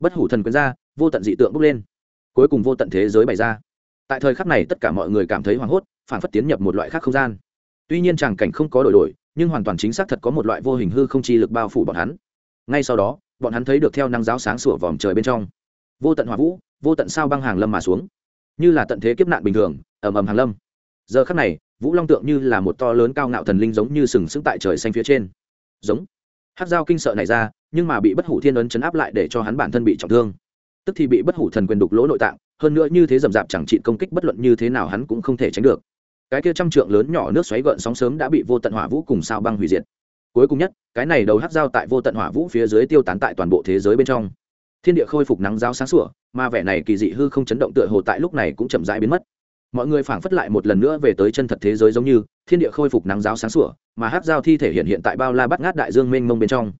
Bất hủ thần quyền ra, vô tận dị tượng bốc lên. Cuối cùng vô tận thế giới bày ra. Tại thời khắc này tất cả mọi người cảm thấy hoảng hốt, phản phất tiến nhập một loại khác không gian. Tuy nhiên tràng cảnh không có đổi đổi, nhưng hoàn toàn chính xác thật có một loại vô hình hư không chi lực bao phủ bọn hắn ngay sau đó, bọn hắn thấy được theo năng giáo sáng sủa vòm trời bên trong. Vô tận hỏa vũ, vô tận sao băng hàng lâm mà xuống. Như là tận thế kiếp nạn bình thường, ầm ầm hàng lâm. Giờ khắc này, vũ long tượng như là một to lớn cao ngạo thần linh giống như sừng sững tại trời xanh phía trên. Giống. Hát dao kinh sợ này ra, nhưng mà bị bất hủ thiên ấn chấn áp lại để cho hắn bản thân bị trọng thương. Tức thì bị bất hủ thần quyền đục lỗ nội tạng, hơn nữa như thế rầm rạp chẳng trị công kích bất luận như thế nào hắn cũng không thể tránh được. Cái kia trăm trượng lớn nhỏ nước xoáy gợn sóng sớm đã bị vô tận hỏa vũ cùng sao băng hủy diệt cuối cùng nhất, cái này đầu hát dao tại vô tận hỏa vũ phía dưới tiêu tán tại toàn bộ thế giới bên trong. Thiên địa khôi phục nắng giáo sáng sủa, mà vẻ này kỳ dị hư không chấn động tựa hồ tại lúc này cũng chậm rãi biến mất. Mọi người phảng phất lại một lần nữa về tới chân thật thế giới giống như, thiên địa khôi phục nắng giáo sáng sủa, mà hát dao thi thể hiện hiện tại bao la bắt ngát đại dương mênh mông bên trong.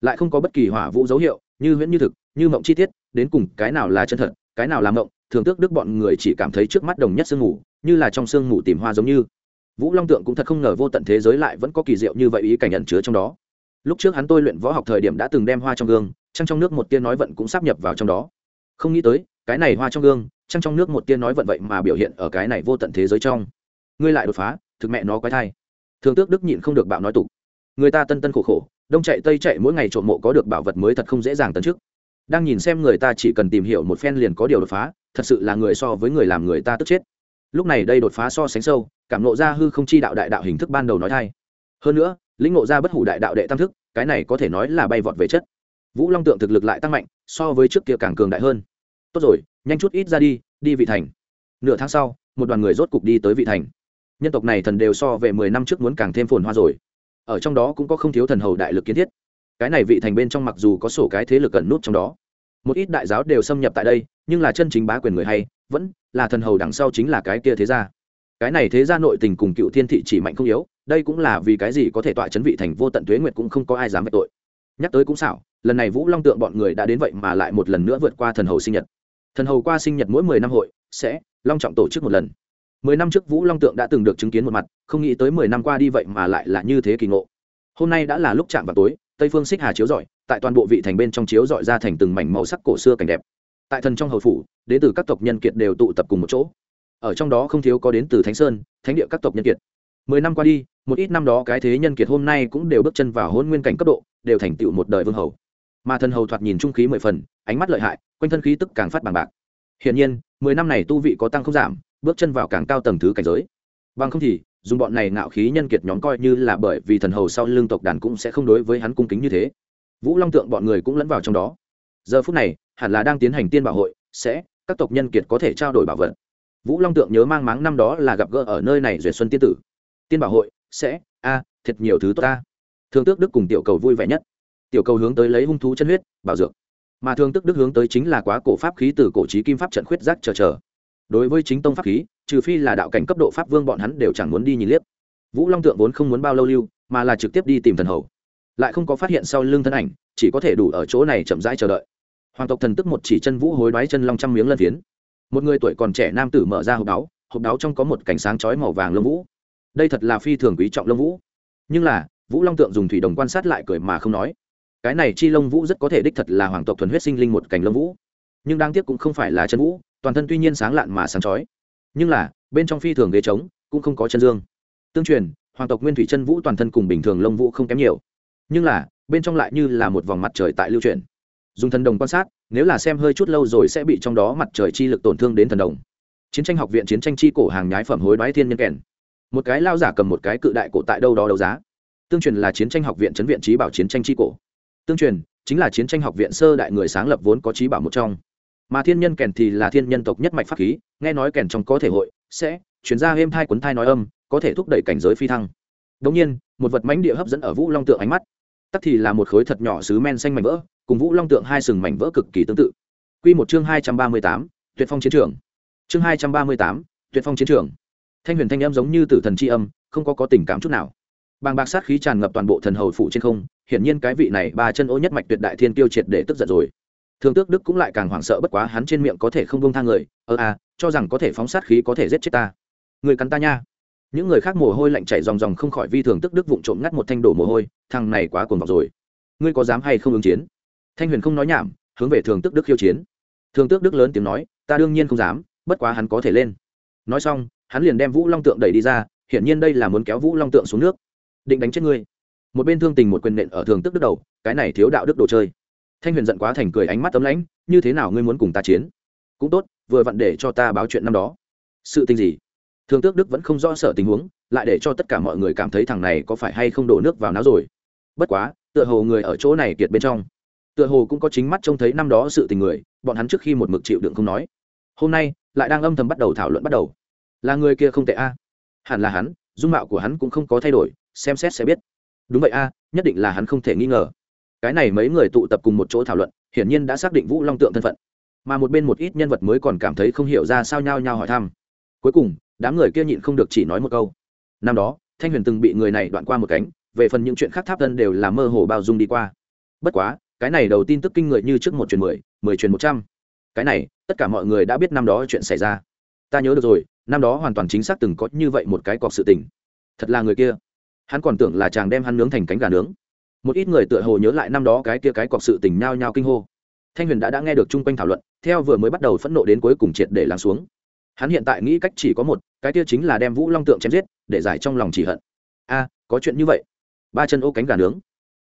Lại không có bất kỳ hỏa vũ dấu hiệu, như huyễn như thực, như mộng chi tiết, đến cùng cái nào là chân thật, cái nào là mộng thường tước đức bọn người chỉ cảm thấy trước mắt đồng nhất sương mù, như là trong sương mù tìm hoa giống như vũ long tượng cũng thật không ngờ vô tận thế giới lại vẫn có kỳ diệu như vậy ý cảnh ẩn chứa trong đó. Lúc trước hắn tôi luyện võ học thời điểm đã từng đem hoa trong gương, trăng trong nước một tiên nói vận cũng sắp nhập vào trong đó. Không nghĩ tới, cái này hoa trong gương, trăng trong nước một tiên nói vận vậy mà biểu hiện ở cái này vô tận thế giới trong. Ngươi lại đột phá, thực mẹ nó quái thai. Thường tước đức nhịn không được bạo nói tục. Người ta tân tân khổ khổ, đông chạy tây chạy mỗi ngày trộm mộ có được bảo vật mới thật không dễ dàng tấn trước đang nhìn xem người ta chỉ cần tìm hiểu một phen liền có điều đột phá, thật sự là người so với người làm người ta tức chết lúc này đây đột phá so sánh sâu, cảm nộ ra hư không chi đạo đại đạo hình thức ban đầu nói thay hơn nữa, lĩnh ngộ ra bất hủ đại đạo đệ tam thức, cái này có thể nói là bay vọt về chất. Vũ long tượng thực lực lại tăng mạnh, so với trước kia càng cường đại hơn. Tốt rồi, nhanh chút ít ra đi đi vị thành. Nửa tháng sau, một đoàn người rốt cục đi tới vị thành. Nhân tộc này thần đều so về mười năm trước muốn càng thêm phồn hoa rồi. Ở trong đó cũng có không thiếu thần hầu đại lực kiến thiết. Cái này vị thành bên trong mặc dù có sổ cái thế lực cần nút trong đó một ít đại giáo đều xâm nhập tại đây, nhưng là chân chính bá quyền người hay, vẫn là thần hầu đằng sau chính là cái kia thế gia. Cái này thế gia nội tình cùng cựu thiên thị chỉ mạnh không yếu, đây cũng là vì cái gì có thể tọa chấn vị thành vô tận tuế nguyệt cũng không có ai dám về tội. Nhắc tới cũng xảo, lần này vũ long tượng bọn người đã đến vậy mà lại một lần nữa vượt qua thần hầu sinh nhật. Thần hầu qua sinh nhật mỗi mười năm hội, sẽ long trọng tổ chức một lần. Mười năm trước vũ long tượng đã từng được chứng kiến một mặt, không nghĩ tới mười năm qua đi vậy mà lại là như thế kỳ ngộ. Hôm nay đã là lúc chạm vào tối, tây phương xích hà chiếu rọi tại toàn bộ vị thành bên trong chiếu dọi ra thành từng mảnh màu sắc cổ xưa cảnh đẹp. Tại thần trong hầu phủ, đến từ các tộc nhân kiệt đều tụ tập cùng một chỗ. Ở trong đó không thiếu có đến từ thánh sơn, thánh địa các tộc nhân kiệt. Mười năm qua đi, một ít năm đó cái thế nhân kiệt hôm nay cũng đều bước chân vào hôn nguyên cảnh cấp độ, đều thành tựu một đời vương hầu. Mà thần hầu thoạt nhìn trung khí mười phần, ánh mắt lợi hại, quanh thân khí tức càng phát bằng bạc. Hiển nhiên, mười năm này tu vị có tăng không giảm, bước chân vào càng cao tầng thứ cảnh giới. Bằng không thì, dùng bọn này ngạo khí nhân kiệt nhóm coi như là bởi vì thần hầu sau lương tộc đàn cũng sẽ không đối với hắn cung kính như thế vũ long tượng bọn người cũng lẫn vào trong đó. Giờ phút này, hẳn là đang tiến hành tiên bảo hội, sẽ, các tộc nhân kiệt có thể trao đổi bảo vật. Vũ long tượng nhớ mang máng năm đó là gặp gỡ ở nơi này duyệt xuân tiên tử. Tiên bảo hội, sẽ, a, thiệt nhiều thứ tốt ta. Thương tước đức cùng tiểu cầu vui vẻ nhất. Tiểu cầu hướng tới lấy hung thú chân huyết, bảo dược. Mà thương tước đức hướng tới chính là quá cổ pháp khí từ cổ trí kim pháp trận khuyết giác chờ chờ. Đối với chính tông pháp khí, trừ phi là đạo cảnh cấp độ pháp vương bọn hắn đều chẳng muốn đi nhìn liếc. Vũ long tượng vốn không muốn bao lâu lưu, mà là trực tiếp đi tìm thần hầu lại không có phát hiện sau lưng thân ảnh, chỉ có thể đủ ở chỗ này chậm rãi chờ đợi. Hoàng tộc thần tức một chỉ chân vũ hối đoái chân long trăm miếng lân phiến. Một người tuổi còn trẻ nam tử mở ra hộp đáo hộp đáo trong có một cảnh sáng chói màu vàng lông vũ. Đây thật là phi thường quý trọng lông vũ. Nhưng là, vũ long tượng dùng thủy đồng quan sát lại cười mà không nói. Cái này chi lông vũ rất có thể đích thật là hoàng tộc thuần huyết sinh linh một cảnh lông vũ. Nhưng đáng tiếc cũng không phải là chân vũ, toàn thân tuy nhiên sáng lạn mà sáng chói. Nhưng là, bên trong phi thường ghế trống, cũng không có chân dương. Tương truyền, hoàng tộc nguyên thủy chân vũ toàn thân cùng bình thường lông vũ không kém nhiều nhưng là, bên trong lại như là một vòng mặt trời tại lưu truyền dùng thần đồng quan sát, nếu là xem hơi chút lâu rồi sẽ bị trong đó mặt trời chi lực tổn thương đến thần đồng. Chiến tranh học viện chiến tranh chi cổ hàng nhái phẩm hối đoái thiên nhân kèn. Một cái lao giả cầm một cái cự đại cổ tại đâu đó đấu giá. Tương truyền là chiến tranh học viện chấn viện trí bảo chiến tranh chi cổ. Tương truyền, chính là chiến tranh học viện sơ đại người sáng lập vốn có trí bảo một trong. Mà thiên nhân kèn thì là thiên nhân tộc nhất mạch pháp khí, nghe nói kèn trong có thể hội, sẽ, chuyển ra êm thai quấn thai nói âm, có thể thúc đẩy cảnh giới phi thăng đ nhiên, một vật mánh địa hấp dẫn ở vũ long tượng ánh mắt. Tắc thì là một khối thật nhỏ sứ men xanh mảnh vỡ, cùng vũ long tượng hai sừng mảnh vỡ cực kỳ tương tự. Q một chương hai trăm ba mươi tám, tuyệt phong chiến trường. Chương hai trăm ba mươi tám, tuyệt phong chiến trường. Thanh huyền thanh âm giống như tử thần c h i âm, không có có tình cảm chút nào. Bàng bạc sát khí tràn ngập toàn bộ thần hầu phủ trên không, hiển nhiên cái vị này ba chân ô nhất mạch tuyệt đại thiên tiêu triệt để tức giận rồi. Thường tước đức cũng lại càng hoảng sợ bất quá hắn trên miệng có thể không bông tha người ơ à cho rằng có thể phóng sát khí có thể giết chết ta. Người cắn ta nha những người khác mồ hôi lạnh chảy ròng ròng không khỏi vi thường tức đức vụng trộm ngắt một thanh đổ mồ hôi, thằng này quá cuồng vọng rồi. Ngươi có dám hay không ứng chiến? Thanh huyền không nói nhảm, hướng về thường tức đức khiêu chiến. Thường tước đức lớn tiếng nói, ta đương nhiên không dám, bất quá hắn có thể lên. Nói xong, hắn liền đem vũ long tượng đẩy đi ra, hiển nhiên đây là muốn kéo vũ long tượng xuống nước. Định đánh chết ngươi. Một bên thương tình một quyền nện ở thường tức đức đầu, cái này thiếu đạo đức đồ chơi. Thanh huyền giận quá thành cười ánh mắt tấm lãnh, như thế nào ngươi muốn cùng ta chiến? Cũng tốt, vừa vặn để cho ta báo chuyện năm đó. Sự tình gì? Thương tước đức vẫn không rõ sở tình huống, lại để cho tất cả mọi người cảm thấy thằng này có phải hay không đổ nước vào não rồi. Bất quá, tựa hồ người ở chỗ này kiệt bên trong. Tựa hồ cũng có chính mắt trông thấy năm đó sự tình người, bọn hắn trước khi một mực chịu đựng không nói. Hôm nay, lại đang âm thầm bắt đầu thảo luận bắt đầu. Là người kia không tệ a. Hẳn là hắn, dung mạo của hắn cũng không có thay đổi, xem xét sẽ biết. Đúng vậy a, nhất định là hắn không thể nghi ngờ. Cái này mấy người tụ tập cùng một chỗ thảo luận, hiển nhiên đã xác định vũ long tượng thân phận. Mà một bên một ít nhân vật mới còn cảm thấy không hiểu ra sao nhao nhao hỏi thăm. Cuối cùng đám người kia nhịn không được chỉ nói một câu. Năm đó, thanh huyền từng bị người này đoạn qua một cánh, về phần những chuyện khác tháp thân đều là mơ hồ bao dung đi qua. Bất quá, cái này đầu tin tức kinh người như trước một truyền mười mười truyền một trăm. Cái này, tất cả mọi người đã biết năm đó chuyện xảy ra. Ta nhớ được rồi, năm đó hoàn toàn chính xác từng có như vậy một cái cọc sự tình. Thật là người kia. Hắn còn tưởng là chàng đem hắn nướng thành cánh gà nướng. Một ít người tựa hồ nhớ lại năm đó cái kia cái cọc sự tình nhao nhao kinh hô. Thanh huyền đã đã nghe được chung quanh thảo luận, theo vừa mới bắt đầu phẫn nộ đến cuối cùng triệt để lắng xuống hắn hiện tại nghĩ cách chỉ có một, cái kia chính là đem vũ long tượng chém giết, để giải trong lòng chỉ hận. A, có chuyện như vậy. Ba chân ô cánh gà nướng.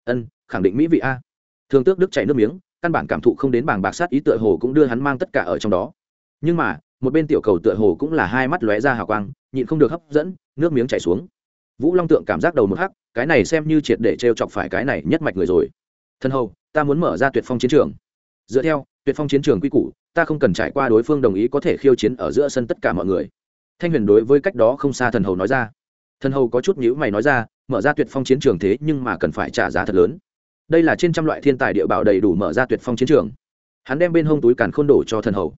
Ân, khẳng định mỹ vị a. Thường tước đức chảy nước miếng, căn bản cảm thụ không đến bảng bạc sát ý tựa hồ cũng đưa hắn mang tất cả ở trong đó. Nhưng mà, một bên tiểu cầu tựa hồ cũng là hai mắt lóe ra hào quang, nhịn không được hấp dẫn, nước miếng chảy xuống. Vũ long tượng cảm giác đầu một hắc, cái này xem như triệt để t chọc phải cái này nhất mạch người rồi. Thân hầu, ta muốn mở ra tuyệt phong chiến trường. Dựa theo, tuyệt phong chiến trường quy củ ta không cần trải qua đối phương đồng ý có thể khiêu chiến ở giữa sân tất cả mọi người. Thanh huyền đối với cách đó không xa thần hầu nói ra. Thần hầu có chút nhữ mày nói ra, mở ra tuyệt phong chiến trường thế nhưng mà cần phải trả giá thật lớn. Đây là trên trăm loại thiên tài địa bảo đầy đủ mở ra tuyệt phong chiến trường. Hắn đem bên hông túi càn khôn đổ cho thần hầu.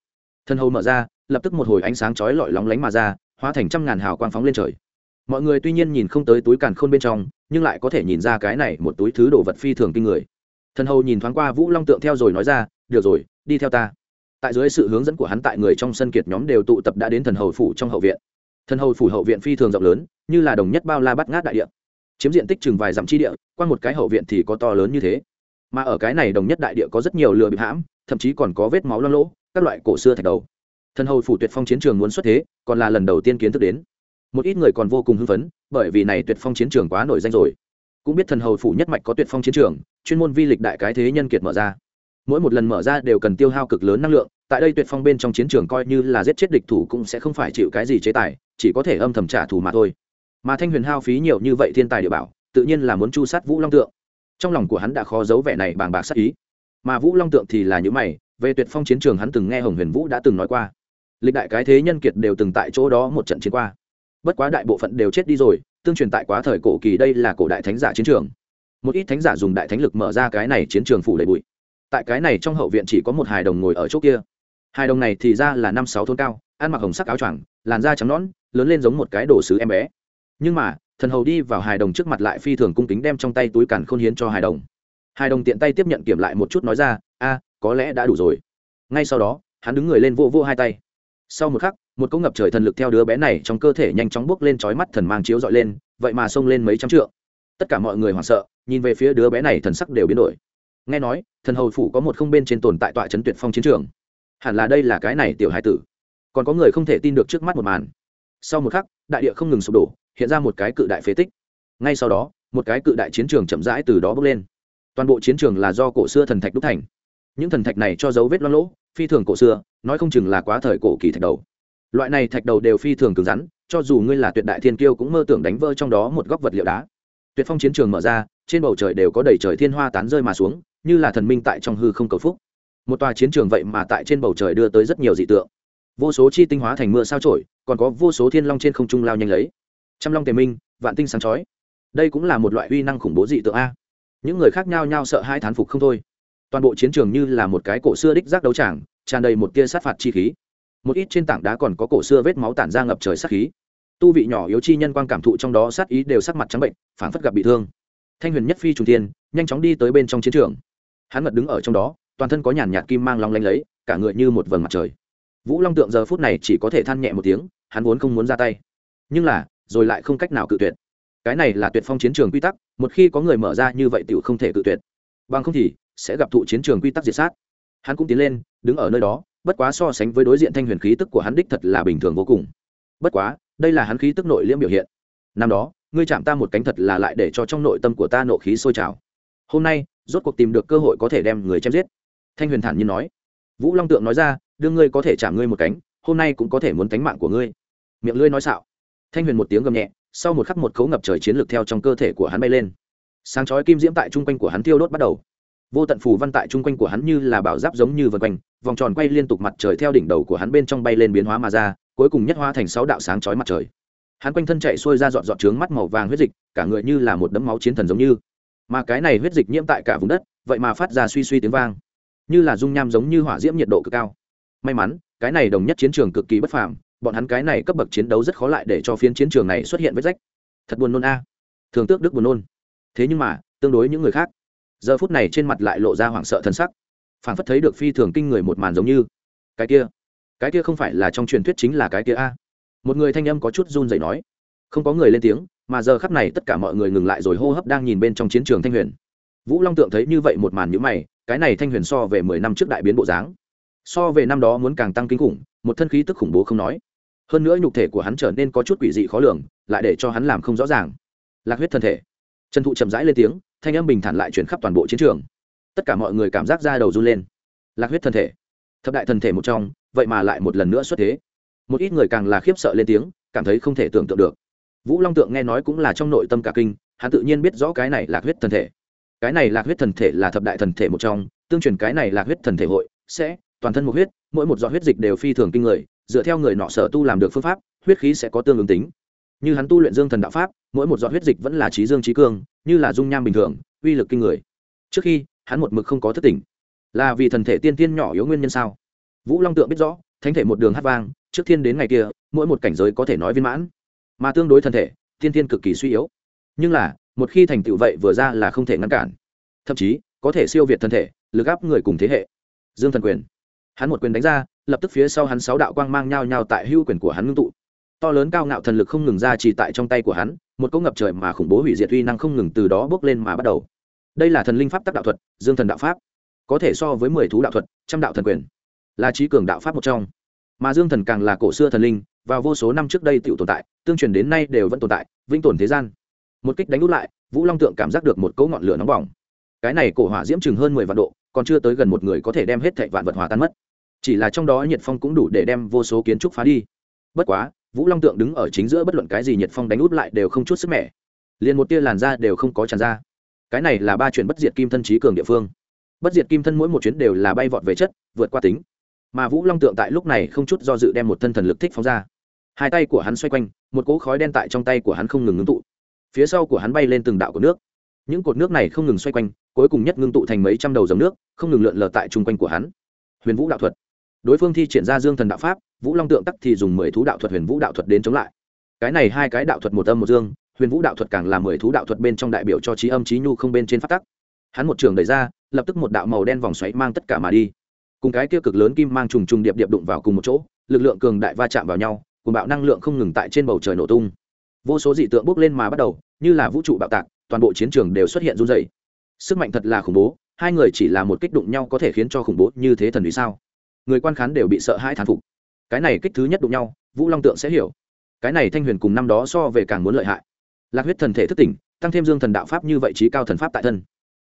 Thần hầu mở ra, lập tức một hồi ánh sáng chói lọi lóng lánh mà ra, hóa thành trăm ngàn hào quang phóng lên trời. Mọi người tuy nhiên nhìn không tới túi càn khôn bên trong, nhưng lại có thể nhìn ra cái này một túi thứ đồ vật phi thường kinh người. Thần hầu nhìn thoáng qua vũ long tượng theo rồi nói ra, được rồi, đi theo ta tại dưới sự hướng dẫn của hắn tại người trong sân kiệt nhóm đều tụ tập đã đến thần hầu phủ trong hậu viện. Thần hầu phủ hậu viện phi thường rộng lớn, như là đồng nhất bao la bắt ngát đại địa. Chiếm diện tích chừng vài dặm chi địa, qua một cái hậu viện thì có to lớn như thế. Mà ở cái này đồng nhất đại địa có rất nhiều lừa bị hãm, thậm chí còn có vết máu lo lỗ, các loại cổ xưa thạch đầu. Thần hầu phủ tuyệt phong chiến trường muốn xuất thế, còn là lần đầu tiên kiến thức đến. Một ít người còn vô cùng hưng phấn, bởi vì này tuyệt phong chiến trường quá nổi danh rồi. Cũng biết thần hầu phủ nhất mạch có tuyệt phong chiến trường, chuyên môn vi lịch đại cái thế nhân kiệt mở ra mỗi một lần mở ra đều cần tiêu hao cực lớn năng lượng, tại đây tuyệt phong bên trong chiến trường coi như là giết chết địch thủ cũng sẽ không phải chịu cái gì chế tài, chỉ có thể âm thầm trả thù mà thôi. Mà thanh huyền hao phí nhiều như vậy thiên tài địa bảo, tự nhiên là muốn chu sát vũ long tượng. Trong lòng của hắn đã khó giấu vẻ này bàng bạc sát ý. Mà vũ long tượng thì là những mày, về tuyệt phong chiến trường hắn từng nghe hồng huyền vũ đã từng nói qua. Lịch đại cái thế nhân kiệt đều từng tại chỗ đó một trận chiến qua. Bất quá đại bộ phận đều chết đi rồi, tương truyền tại quá thời cổ kỳ đây là cổ đại thánh giả chiến trường. Một ít thánh giả dùng đại thánh lực mở ra cái này chiến trường phủ đầy bụi tại cái này trong hậu viện chỉ có một hài đồng ngồi ở chỗ kia. Hài đồng này thì ra là năm sáu thôn cao, ăn mặc hồng sắc áo choàng, làn da trắng nõn, lớn lên giống một cái đồ sứ em bé. Nhưng mà, thần hầu đi vào hài đồng trước mặt lại phi thường cung kính đem trong tay túi càn khôn hiến cho hài đồng. Hài đồng tiện tay tiếp nhận kiểm lại một chút nói ra, a, có lẽ đã đủ rồi. Ngay sau đó, hắn đứng người lên vô vô hai tay. Sau một khắc, một cỗ ngập trời thần lực theo đứa bé này trong cơ thể nhanh chóng bước lên trói mắt thần mang chiếu dọi lên, vậy mà xông lên mấy trăm trượng. Tất cả mọi người hoảng sợ, nhìn về phía đứa bé này thần sắc đều biến đổi nghe nói, thần hầu phủ có một không bên trên tồn tại tọa trấn tuyệt phong chiến trường. Hẳn là đây là cái này tiểu hải tử. Còn có người không thể tin được trước mắt một màn. Sau một khắc, đại địa không ngừng sụp đổ, hiện ra một cái cự đại phế tích. Ngay sau đó, một cái cự đại chiến trường chậm rãi từ đó bước lên. Toàn bộ chiến trường là do cổ xưa thần thạch đúc thành. Những thần thạch này cho dấu vết loang lỗ, phi thường cổ xưa, nói không chừng là quá thời cổ kỳ thạch đầu. Loại này thạch đầu đều phi thường cứng rắn, cho dù ngươi là tuyệt đại thiên kiêu cũng mơ tưởng đánh vỡ trong đó một góc vật liệu đá. Tuyệt phong chiến trường mở ra, trên bầu trời đều có đầy trời thiên hoa tán rơi mà xuống như là thần minh tại trong hư không cầu phúc. Một tòa chiến trường vậy mà tại trên bầu trời đưa tới rất nhiều dị tượng. Vô số chi tinh hóa thành mưa sao trổi, còn có vô số thiên long trên không trung lao nhanh lấy. Trăm long tề minh, vạn tinh sáng chói. Đây cũng là một loại uy năng khủng bố dị tượng a. Những người khác nhau nhau sợ hai thán phục không thôi. Toàn bộ chiến trường như là một cái cổ xưa đích giác đấu tràng, tràn đầy một tia sát phạt chi khí. Một ít trên tảng đá còn có cổ xưa vết máu tản ra ngập trời sát khí. Tu vị nhỏ yếu chi nhân quan cảm thụ trong đó sát ý đều sắc mặt trắng bệnh, phảng phất gặp bị thương. Thanh huyền nhất phi trùng tiên nhanh chóng đi tới bên trong chiến trường hắn ngật đứng ở trong đó, toàn thân có nhàn nhạt kim mang long lanh lấy, cả người như một vầng mặt trời. Vũ long tượng giờ phút này chỉ có thể than nhẹ một tiếng, hắn vốn không muốn ra tay. Nhưng là, rồi lại không cách nào cự tuyệt. Cái này là tuyệt phong chiến trường quy tắc, một khi có người mở ra như vậy tiểu không thể cự tuyệt. Bằng không thì, sẽ gặp thụ chiến trường quy tắc diệt sát. Hắn cũng tiến lên, đứng ở nơi đó, bất quá so sánh với đối diện thanh huyền khí tức của hắn đích thật là bình thường vô cùng. Bất quá, đây là hắn khí tức nội liễm biểu hiện. Năm đó, ngươi chạm ta một cánh thật là lại để cho trong nội tâm của ta nộ khí sôi trào. Hôm nay rốt cuộc tìm được cơ hội có thể đem người chém giết. Thanh huyền thản nhiên nói. Vũ long tượng nói ra đương ngươi có thể chạm ngươi một cánh, hôm nay cũng có thể muốn cánh mạng của ngươi. Miệng lưỡi nói xạo. Thanh huyền một tiếng gầm nhẹ, sau một khắc một cấu ngập trời chiến lược theo trong cơ thể của hắn bay lên. Sáng chói kim diễm tại trung quanh của hắn tiêu đốt bắt đầu. Vô tận phù văn tại trung quanh của hắn như là bảo giáp giống như vân quanh, vòng tròn quay liên tục mặt trời theo đỉnh đầu của hắn bên trong bay lên biến hóa mà ra, cuối cùng nhất hóa thành sáu đạo sáng chói mặt trời. Hắn quanh thân chạy xuôi ra dọn dọn trướng mắt màu vàng huyết dịch, cả người như là một đấm máu chiến thần giống như mà cái này huyết dịch nhiễm tại cả vùng đất, vậy mà phát ra suy suy tiếng vang. Như là dung nham giống như hỏa diễm nhiệt độ cực cao. May mắn, cái này đồng nhất chiến trường cực kỳ bất phàm, bọn hắn cái này cấp bậc chiến đấu rất khó lại để cho phiến chiến trường này xuất hiện vết rách. Thật buồn nôn a. Thường tước đức buồn nôn. Thế nhưng mà, tương đối những người khác, giờ phút này trên mặt lại lộ ra hoảng sợ thân sắc. Phản phất thấy được phi thường kinh người một màn giống như, cái kia cái kia không phải là trong truyền thuyết chính là cái kia a? Một người thanh âm có chút run dậy nói. Không có người lên tiếng mà giờ khắp này tất cả mọi người ngừng lại rồi hô hấp đang nhìn bên trong chiến trường thanh huyền. Vũ long tượng thấy như vậy một màn nhữ mày, cái này thanh huyền so về mười năm trước đại biến bộ dáng, so về năm đó muốn càng tăng kinh khủng, một thân khí tức khủng bố không nói. Hơn nữa nhục thể của hắn trở nên có chút quỷ dị khó lường, lại để cho hắn làm không rõ ràng. Lạc huyết thân thể. Trần thụ chậm rãi lên tiếng, thanh âm bình thản lại chuyển khắp toàn bộ chiến trường. Tất cả mọi người cảm giác ra đầu run lên. Lạc huyết thân thể. Thập đại thân thể một trong, vậy mà lại một lần nữa xuất thế. Một ít người càng là khiếp sợ lên tiếng, cảm thấy không thể tưởng tượng được vũ long tượng nghe nói cũng là trong nội tâm cả kinh, hắn tự nhiên biết rõ cái này là huyết thần thể. Cái này là huyết thần thể là thập đại thần thể một trong, tương truyền cái này là huyết thần thể hội, sẽ, toàn thân một huyết, mỗi một giọt huyết dịch đều phi thường kinh người, dựa theo người nọ sở tu làm được phương pháp, huyết khí sẽ có tương ứng tính. Như hắn tu luyện dương thần đạo pháp, mỗi một giọt huyết dịch vẫn là trí dương trí cương, như là dung nham bình thường, uy lực kinh người. Trước khi, hắn một mực không có thất tỉnh. Là vì thần thể tiên tiên nhỏ yếu nguyên nhân sao? Vũ long tượng biết rõ, thánh thể một đường hát vang, trước thiên đến ngày kia, mỗi một cảnh giới có thể nói viên mãn mà tương đối thân thể, tiên tiên cực kỳ suy yếu. Nhưng là, một khi thành tựu vậy vừa ra là không thể ngăn cản. Thậm chí, có thể siêu việt thân thể, lực áp người cùng thế hệ. Dương thần quyền. Hắn một quyền đánh ra, lập tức phía sau hắn sáu đạo quang mang nhau nhau tại hưu quyền của hắn ngưng tụ. To lớn cao ngạo thần lực không ngừng ra chỉ tại trong tay của hắn, một cỗ ngập trời mà khủng bố hủy diệt uy năng không ngừng từ đó bước lên mà bắt đầu. Đây là thần linh pháp tắc đạo thuật, dương thần đạo pháp. Có thể so với mười thú đạo thuật, trăm đạo thần quyền. Là trí cường đạo pháp một trong. Mà dương thần càng là cổ xưa thần linh, vào vô số năm trước đây tự tồn tại tương truyền đến nay đều vẫn tồn tại, vĩnh tồn thế gian. Một kích đánh út lại, vũ long tượng cảm giác được một cỗ ngọn lửa nóng bỏng. Cái này cổ hỏa diễm chừng hơn mười vạn độ, còn chưa tới gần một người có thể đem hết thệ vạn vật hòa tan mất. Chỉ là trong đó nhiệt phong cũng đủ để đem vô số kiến trúc phá đi. Bất quá, vũ long tượng đứng ở chính giữa bất luận cái gì nhiệt phong đánh út lại đều không chút sức mẻ. Liền một tia làn da đều không có tràn ra. Cái này là ba chuyện bất diệt kim thân trí cường địa phương. Bất diệt kim thân mỗi một chuyến đều là bay vọt về chất, vượt qua tính. Mà vũ long tượng tại lúc này không chút do dự đem một thân thần lực thích phóng ra hai tay của hắn xoay quanh, một cỗ khói đen tại trong tay của hắn không ngừng ngưng tụ. Phía sau của hắn bay lên từng đạo của nước. Những cột nước này không ngừng xoay quanh, cuối cùng nhất ngưng tụ thành mấy trăm đầu dòng nước, không ngừng lượn lờ tại chung quanh của hắn. Huyền vũ đạo thuật. Đối phương thi triển ra dương thần đạo pháp, vũ long tượng tắc thì dùng mười thú đạo thuật huyền vũ đạo thuật đến chống lại. Cái này hai cái đạo thuật một âm một dương, huyền vũ đạo thuật càng là mười thú đạo thuật bên trong đại biểu cho trí âm trí nhu không bên trên phát tắc. Hắn một trường đẩy ra, lập tức một đạo màu đen vòng xoáy mang tất cả mà đi. Cùng cái kia cực lớn kim mang trùng trùng điệp điệp đụng vào cùng một chỗ, lực lượng cường đại va chạm vào nhau cùng bạo năng lượng không ngừng tại trên bầu trời nổ tung. Vô số dị tượng bốc lên mà bắt đầu, như là vũ trụ bạo tạc, toàn bộ chiến trường đều xuất hiện run dày sức mạnh thật là khủng bố, hai người chỉ là một kích đụng nhau có thể khiến cho khủng bố như thế thần vì sao? Người quan khán đều bị sợ hãi thán phục. Cái này kích thứ nhất đụng nhau, vũ long tượng sẽ hiểu. Cái này thanh huyền cùng năm đó so về càng muốn lợi hại. Lạc huyết thần thể thức tỉnh, tăng thêm dương thần đạo pháp như vậy trí cao thần pháp tại thân.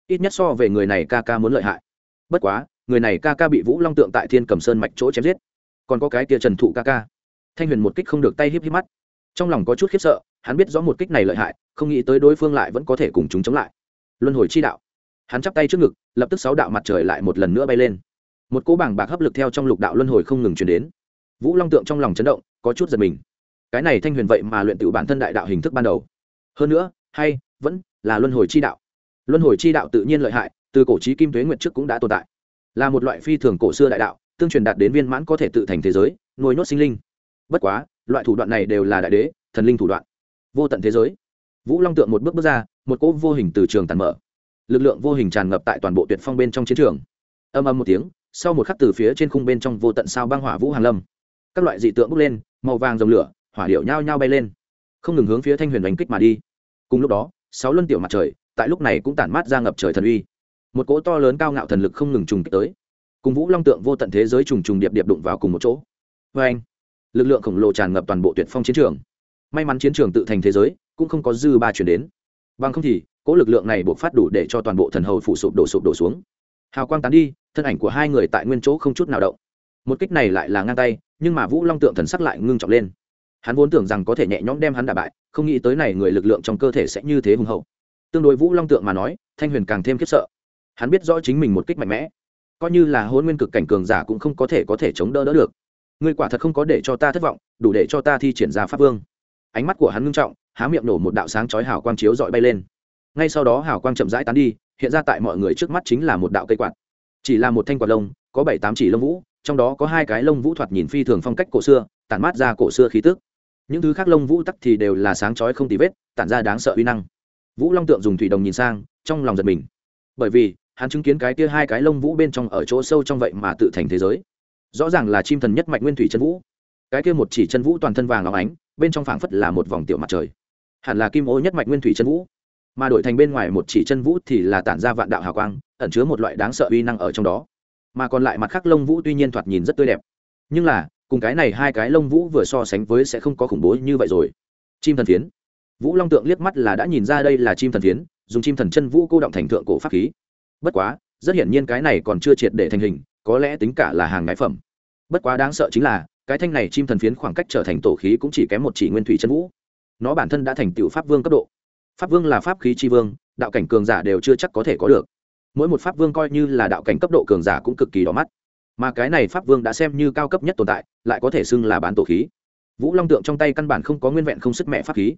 Ít nhất so về người này ca ca muốn lợi hại. Bất quá, người này ca ca bị vũ long tượng tại thiên cầm sơn mạch chỗ chém giết. Còn có cái kia trần thụ ca ca thanh huyền một kích không được tay híp híp mắt. Trong lòng có chút khiếp sợ, hắn biết rõ một kích này lợi hại, không nghĩ tới đối phương lại vẫn có thể cùng chúng chống lại. Luân hồi chi đạo. Hắn chắp tay trước ngực, lập tức sáu đạo mặt trời lại một lần nữa bay lên. Một cỗ bảng bạc hấp lực theo trong lục đạo luân hồi không ngừng chuyển đến. Vũ long tượng trong lòng chấn động, có chút giật mình. Cái này thanh huyền vậy mà luyện tự bản thân đại đạo hình thức ban đầu. Hơn nữa, hay, vẫn là luân hồi chi đạo. Luân hồi chi đạo tự nhiên lợi hại, từ cổ trí kim tuế nguyện trước cũng đã tồn tại. Là một loại phi thường cổ xưa đại đạo, tương truyền đạt đến viên mãn có thể tự thành thế giới, nuôi nhốt sinh linh bất quá, loại thủ đoạn này đều là đại đế, thần linh thủ đoạn. Vô tận thế giới. Vũ long tượng một bước bước ra, một cỗ vô hình từ trường tàn mở. Lực lượng vô hình tràn ngập tại toàn bộ tuyệt phong bên trong chiến trường. Âm âm một tiếng, sau một khắc từ phía trên khung bên trong vô tận sao băng hỏa vũ hàn lâm. Các loại dị tượng bốc lên, màu vàng dòng lửa, hỏa điệu nhao nhao bay lên. Không ngừng hướng phía thanh huyền đánh kích mà đi. Cùng lúc đó, sáu luân tiểu mặt trời, tại lúc này cũng tản mát ra ngập trời thần uy. Một cỗ to lớn cao ngạo thần lực không ngừng trùng kích tới. Cùng vũ long tượng vô tận thế giới trùng trùng điệp điệp đụng vào cùng một chỗ. Vê anh lực lượng khổng lồ tràn ngập toàn bộ tuyệt phong chiến trường. May mắn chiến trường tự thành thế giới, cũng không có dư ba chuyển đến. Bằng không thì, cỗ lực lượng này buộc phát đủ để cho toàn bộ thần hầu phủ sụp đổ sụp đổ xuống. Hào quang tán đi, thân ảnh của hai người tại nguyên chỗ không chút nào động. Một kích này lại là ngang tay, nhưng mà vũ long tượng thần sắc lại ngưng trọng lên. Hắn vốn tưởng rằng có thể nhẹ nhõm đem hắn đả bại, không nghĩ tới này người lực lượng trong cơ thể sẽ như thế hùng hậu. Tương đối vũ long tượng mà nói, thanh huyền càng thêm khiếp sợ. Hắn biết rõ chính mình một kích mạnh mẽ. Coi như là hôn nguyên cực cảnh cường giả cũng không có thể có thể chống đỡ đỡ được ngươi quả thật không có để cho ta thất vọng, đủ để cho ta thi triển ra pháp vương. Ánh mắt của hắn ngưng trọng, há miệng nổ một đạo sáng chói hào quang chiếu dọi bay lên. Ngay sau đó hào quang chậm rãi tán đi, hiện ra tại mọi người trước mắt chính là một đạo cây quạt. Chỉ là một thanh quạt lông, có bảy tám chỉ lông vũ, trong đó có hai cái lông vũ thoạt nhìn phi thường phong cách cổ xưa, tản mát ra cổ xưa khí tức. Những thứ khác lông vũ tắc thì đều là sáng chói không tì vết, tản ra đáng sợ uy năng. Vũ long tượng dùng thủy đồng nhìn sang, trong lòng giật mình. Bởi vì, hắn chứng kiến cái kia hai cái lông vũ bên trong ở chỗ sâu trong vậy mà tự thành thế giới rõ ràng là chim thần nhất mạch nguyên thủy chân vũ. Cái kia một chỉ chân vũ toàn thân vàng óng ánh, bên trong phảng phất là một vòng tiểu mặt trời. Hẳn là kim ô nhất mạch nguyên thủy chân vũ. Mà đổi thành bên ngoài một chỉ chân vũ thì là tản ra vạn đạo hào quang, ẩn chứa một loại đáng sợ uy năng ở trong đó. Mà còn lại mặt khác lông vũ tuy nhiên thoạt nhìn rất tươi đẹp. Nhưng là, cùng cái này hai cái lông vũ vừa so sánh với sẽ không có khủng bố như vậy rồi. Chim thần phiến. Vũ long tượng liếc mắt là đã nhìn ra đây là chim thần phiến, dùng chim thần chân vũ cô động thành thượng cổ pháp khí. Bất quá, rất hiển nhiên cái này còn chưa triệt để thành hình có lẽ tính cả là hàng ngái phẩm. Bất quá đáng sợ chính là, cái thanh này chim thần phiến khoảng cách trở thành tổ khí cũng chỉ kém một chỉ nguyên thủy chân vũ. Nó bản thân đã thành tựu pháp vương cấp độ. Pháp vương là pháp khí tri vương, đạo cảnh cường giả đều chưa chắc có thể có được. Mỗi một pháp vương coi như là đạo cảnh cấp độ cường giả cũng cực kỳ đỏ mắt. Mà cái này pháp vương đã xem như cao cấp nhất tồn tại, lại có thể xưng là bán tổ khí. Vũ long tượng trong tay căn bản không có nguyên vẹn không sức mẹ pháp khí.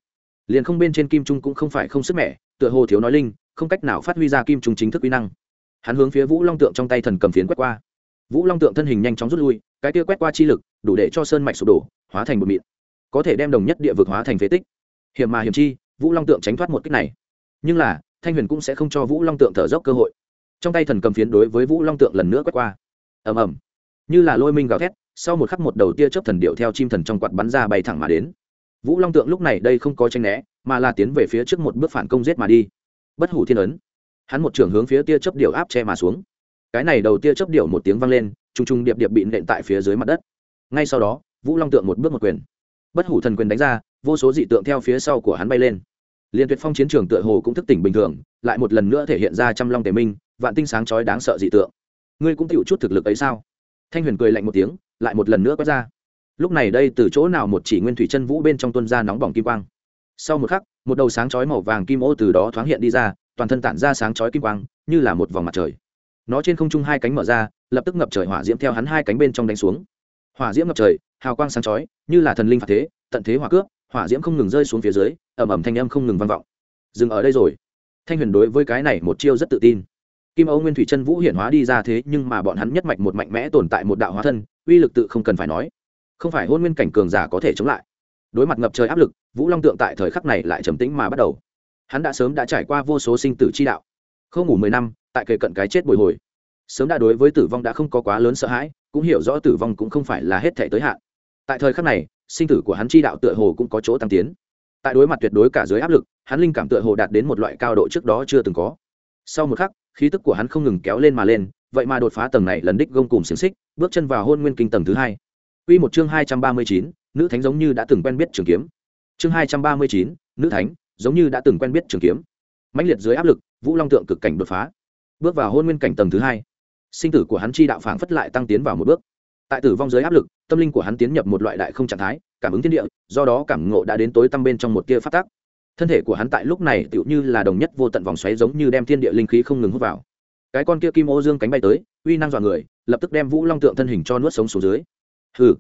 Liền không bên trên kim trung cũng không phải không sức mẹ, tựa hồ thiếu nói linh, không cách nào phát huy ra kim trung chính thức uy năng. Hắn hướng phía vũ long tượng trong tay thần cầm phiến quét qua vũ long tượng thân hình nhanh chóng rút lui, cái kia quét qua chi lực, đủ để cho sơn mạch sụp đổ, hóa thành một mịn. Có thể đem đồng nhất địa vực hóa thành phế tích. Hiểm mà hiểm chi, vũ long tượng tránh thoát một cách này. Nhưng là, thanh huyền cũng sẽ không cho vũ long tượng thở dốc cơ hội. Trong tay thần cầm phiến đối với vũ long tượng lần nữa quét qua. Ầm ầm. Như là lôi minh gào thét, sau một khắc một đầu tia chớp thần điệu theo chim thần trong quạt bắn ra bay thẳng mà đến. Vũ long tượng lúc này đây không có tranh né, mà là tiến về phía trước một bước phản công giết mà đi. Bất hủ thiên ấn. Hắn một trường hướng phía tia chớp điệu áp che mà xuống cái này đầu tia chớp điệu một tiếng vang lên, trùng trùng điệp điệp bị nện tại phía dưới mặt đất. Ngay sau đó, vũ long tượng một bước một quyền. Bất hủ thần quyền đánh ra, vô số dị tượng theo phía sau của hắn bay lên. Liên tuyệt phong chiến trường tựa hồ cũng thức tỉnh bình thường, lại một lần nữa thể hiện ra trăm long tề minh, vạn tinh sáng chói đáng sợ dị tượng. Ngươi cũng chịu chút thực lực ấy sao? Thanh huyền cười lạnh một tiếng, lại một lần nữa quát ra. Lúc này đây từ chỗ nào một chỉ nguyên thủy chân vũ bên trong tuân ra nóng bỏng kim quang. Sau một khắc, một đầu sáng chói màu vàng kim ô từ đó thoáng hiện đi ra, toàn thân tản ra sáng chói kim quang, như là một vòng mặt trời nó trên không trung hai cánh mở ra, lập tức ngập trời hỏa diễm theo hắn hai cánh bên trong đánh xuống. Hỏa diễm ngập trời, hào quang sáng chói, như là thần linh phạt thế, tận thế hỏa cướp hỏa diễm không ngừng rơi xuống phía dưới ẩm ẩm thanh âm không ngừng vang vọng. Dừng ở đây rồi. Thanh huyền đối với cái này một chiêu rất tự tin. Kim âu nguyên thủy chân vũ hiển hóa đi ra thế, nhưng mà bọn hắn nhất mạch một mạnh mẽ tồn tại một đạo hóa thân, uy lực tự không cần phải nói. Không phải hôn nguyên cảnh cường giả có thể chống lại. Đối mặt ngập trời áp lực, vũ long tượng tại thời khắc này lại trầm tĩnh mà bắt đầu. Hắn đã sớm đã trải qua vô số sinh tử chi đạo. Không ngủ mười năm tại kề cận cái chết bồi hồi sớm đã đối với tử vong đã không có quá lớn sợ hãi cũng hiểu rõ tử vong cũng không phải là hết thể tới hạn tại thời khắc này sinh tử của hắn chi đạo tựa hồ cũng có chỗ tăng tiến tại đối mặt tuyệt đối cả dưới áp lực hắn linh cảm tựa hồ đạt đến một loại cao độ trước đó chưa từng có sau một khắc khí tức của hắn không ngừng kéo lên mà lên vậy mà đột phá tầng này lần đích gông cùng xiềng xích bước chân vào hôn nguyên kinh tầng thứ hai Quy một chương hai trăm ba mươi chín, nữ thánh giống như đã từng quen biết trường kiếm. Chương hai trăm ba mươi chín, nữ thánh, giống như đã từng quen biết trường kiếm. Mãnh liệt dưới áp lực, Vũ Long tượng cực cảnh đột phá. Bước vào hôn nguyên cảnh tầng thứ hai. Sinh tử của hắn chi đạo phảng phất lại tăng tiến vào một bước. Tại tử vong dưới áp lực, tâm linh của hắn tiến nhập một loại đại không trạng thái, cảm ứng thiên địa, do đó cảm ngộ đã đến tối tăm bên trong một tia phát tác. Thân thể của hắn tại lúc này tựu như là đồng nhất vô tận vòng xoáy giống như đem thiên địa linh khí không ngừng hút vào. Cái con kia kim ô dương cánh bay tới, uy năng dọa người, lập tức đem Vũ Long tượng thân hình cho nuốt sống xuống dưới hừ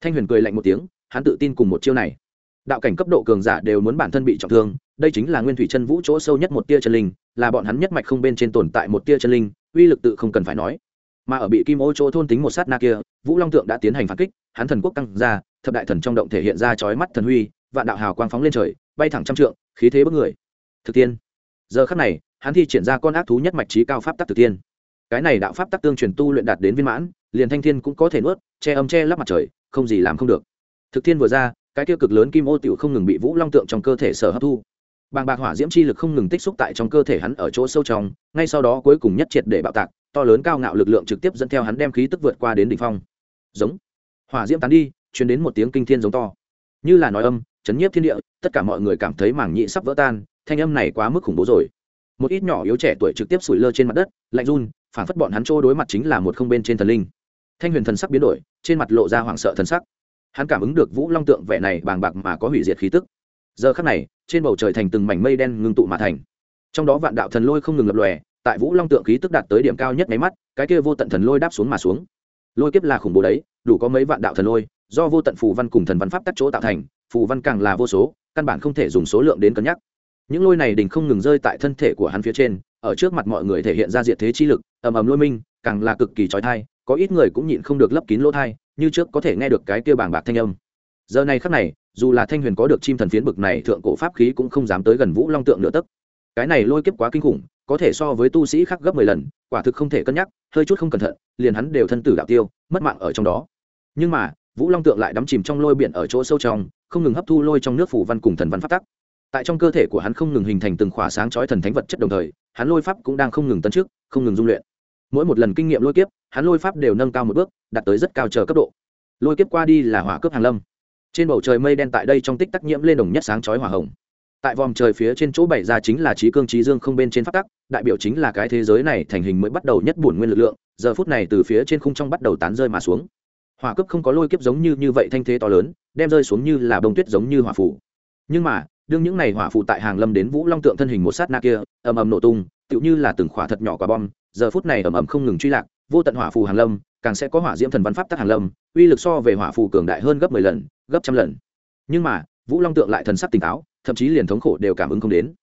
thanh huyền cười lạnh một tiếng hắn tự tin cùng một chiêu này đạo cảnh cấp độ cường giả đều muốn bản thân bị trọng thương, đây chính là nguyên thủy chân vũ chỗ sâu nhất một tia chân linh, là bọn hắn nhất mạch không bên trên tồn tại một tia chân linh, uy lực tự không cần phải nói. Mà ở bị kim ô chỗ thôn tính một sát na kia, vũ long tượng đã tiến hành phản kích, hắn thần quốc căng ra, thập đại thần trong động thể hiện ra chói mắt thần huy, vạn đạo hào quang phóng lên trời, bay thẳng trăm trượng, khí thế bất người. Thực tiên. Giờ khắc này, hắn thi triển ra con ác thú nhất mạch trí cao pháp tắc thực tiên. Cái này đạo pháp tắc tương truyền tu luyện đạt đến viên mãn, liền thanh thiên cũng có thể nuốt, che âm che lắp mặt trời, không gì làm không được. Thực thiên vừa ra cái tiêu cực lớn kim ô tiểu không ngừng bị vũ long tượng trong cơ thể sở hấp thu. Bàng bạc hỏa diễm chi lực không ngừng tích xúc tại trong cơ thể hắn ở chỗ sâu trong, ngay sau đó cuối cùng nhất triệt để bạo tạc, to lớn cao ngạo lực lượng trực tiếp dẫn theo hắn đem khí tức vượt qua đến đỉnh phong. Giống. Hỏa diễm tán đi, truyền đến một tiếng kinh thiên giống to. Như là nói âm, chấn nhiếp thiên địa, tất cả mọi người cảm thấy mảng nhị sắp vỡ tan, thanh âm này quá mức khủng bố rồi. Một ít nhỏ yếu trẻ tuổi trực tiếp sủi lơ trên mặt đất, lạnh run phản phất bọn hắn trô đối mặt chính là một không bên trên thần linh. Thanh huyền thần sắc biến đổi, trên mặt lộ ra hoảng sợ thần sắc hắn cảm ứng được vũ long tượng vẻ này bàng bạc mà có hủy diệt khí tức. Giờ khắc này, trên bầu trời thành từng mảnh mây đen ngưng tụ mà thành. Trong đó vạn đạo thần lôi không ngừng lập lòe, tại vũ long tượng khí tức đạt tới điểm cao nhất máy mắt, cái kia vô tận thần lôi đáp xuống mà xuống. Lôi kiếp là khủng bố đấy, đủ có mấy vạn đạo thần lôi, do vô tận phù văn cùng thần văn pháp tắc chỗ tạo thành, phù văn càng là vô số, căn bản không thể dùng số lượng đến cân nhắc. Những lôi này đình không ngừng rơi tại thân thể của hắn phía trên, ở trước mặt mọi người thể hiện ra diệt thế chi lực, ầm ầm lôi minh, càng là cực kỳ trói thai, có ít người cũng nhịn không được lấp kín lỗ thai như trước có thể nghe được cái kia bảng bạc thanh âm. Giờ này khắc này, dù là thanh huyền có được chim thần phiến bực này thượng cổ pháp khí cũng không dám tới gần vũ long tượng nửa tấc. Cái này lôi kiếp quá kinh khủng, có thể so với tu sĩ khác gấp mười lần, quả thực không thể cân nhắc, hơi chút không cẩn thận, liền hắn đều thân tử đạo tiêu, mất mạng ở trong đó. Nhưng mà, vũ long tượng lại đắm chìm trong lôi biển ở chỗ sâu trong, không ngừng hấp thu lôi trong nước phủ văn cùng thần văn phát tắc. Tại trong cơ thể của hắn không ngừng hình thành từng khỏa sáng chói thần thánh vật chất đồng thời, hắn lôi pháp cũng đang không ngừng tấn trước không ngừng dung luyện mỗi một lần kinh nghiệm lôi kiếp, hắn lôi pháp đều nâng cao một bước, đạt tới rất cao chờ cấp độ. Lôi kiếp qua đi là hỏa cướp hàng lâm. Trên bầu trời mây đen tại đây trong tích tắc nhiễm lên đồng nhất sáng chói hỏa hồng. Tại vòm trời phía trên chỗ bảy ra chính là trí cương trí dương không bên trên phát tắc, đại biểu chính là cái thế giới này thành hình mới bắt đầu nhất bổn nguyên lực lượng, giờ phút này từ phía trên khung trong bắt đầu tán rơi mà xuống. Hỏa cướp không có lôi kiếp giống như như vậy thanh thế to lớn, đem rơi xuống như là bông tuyết giống như hỏa phủ nhưng mà, đương những này hỏa phụ tại hàng lâm đến vũ long tượng thân hình một sát na kia, ầm ầm nổ tung, tựu như là từng khỏa thật nhỏ quả bom giờ phút này ầm ầm không ngừng truy lạc, vô tận hỏa phù hàng lâm, càng sẽ có hỏa diễm thần văn pháp tắc hàng lâm, uy lực so về hỏa phù cường đại hơn gấp mười lần, gấp trăm lần. Nhưng mà, vũ long tượng lại thần sắc tỉnh táo, thậm chí liền thống khổ đều cảm ứng không đến.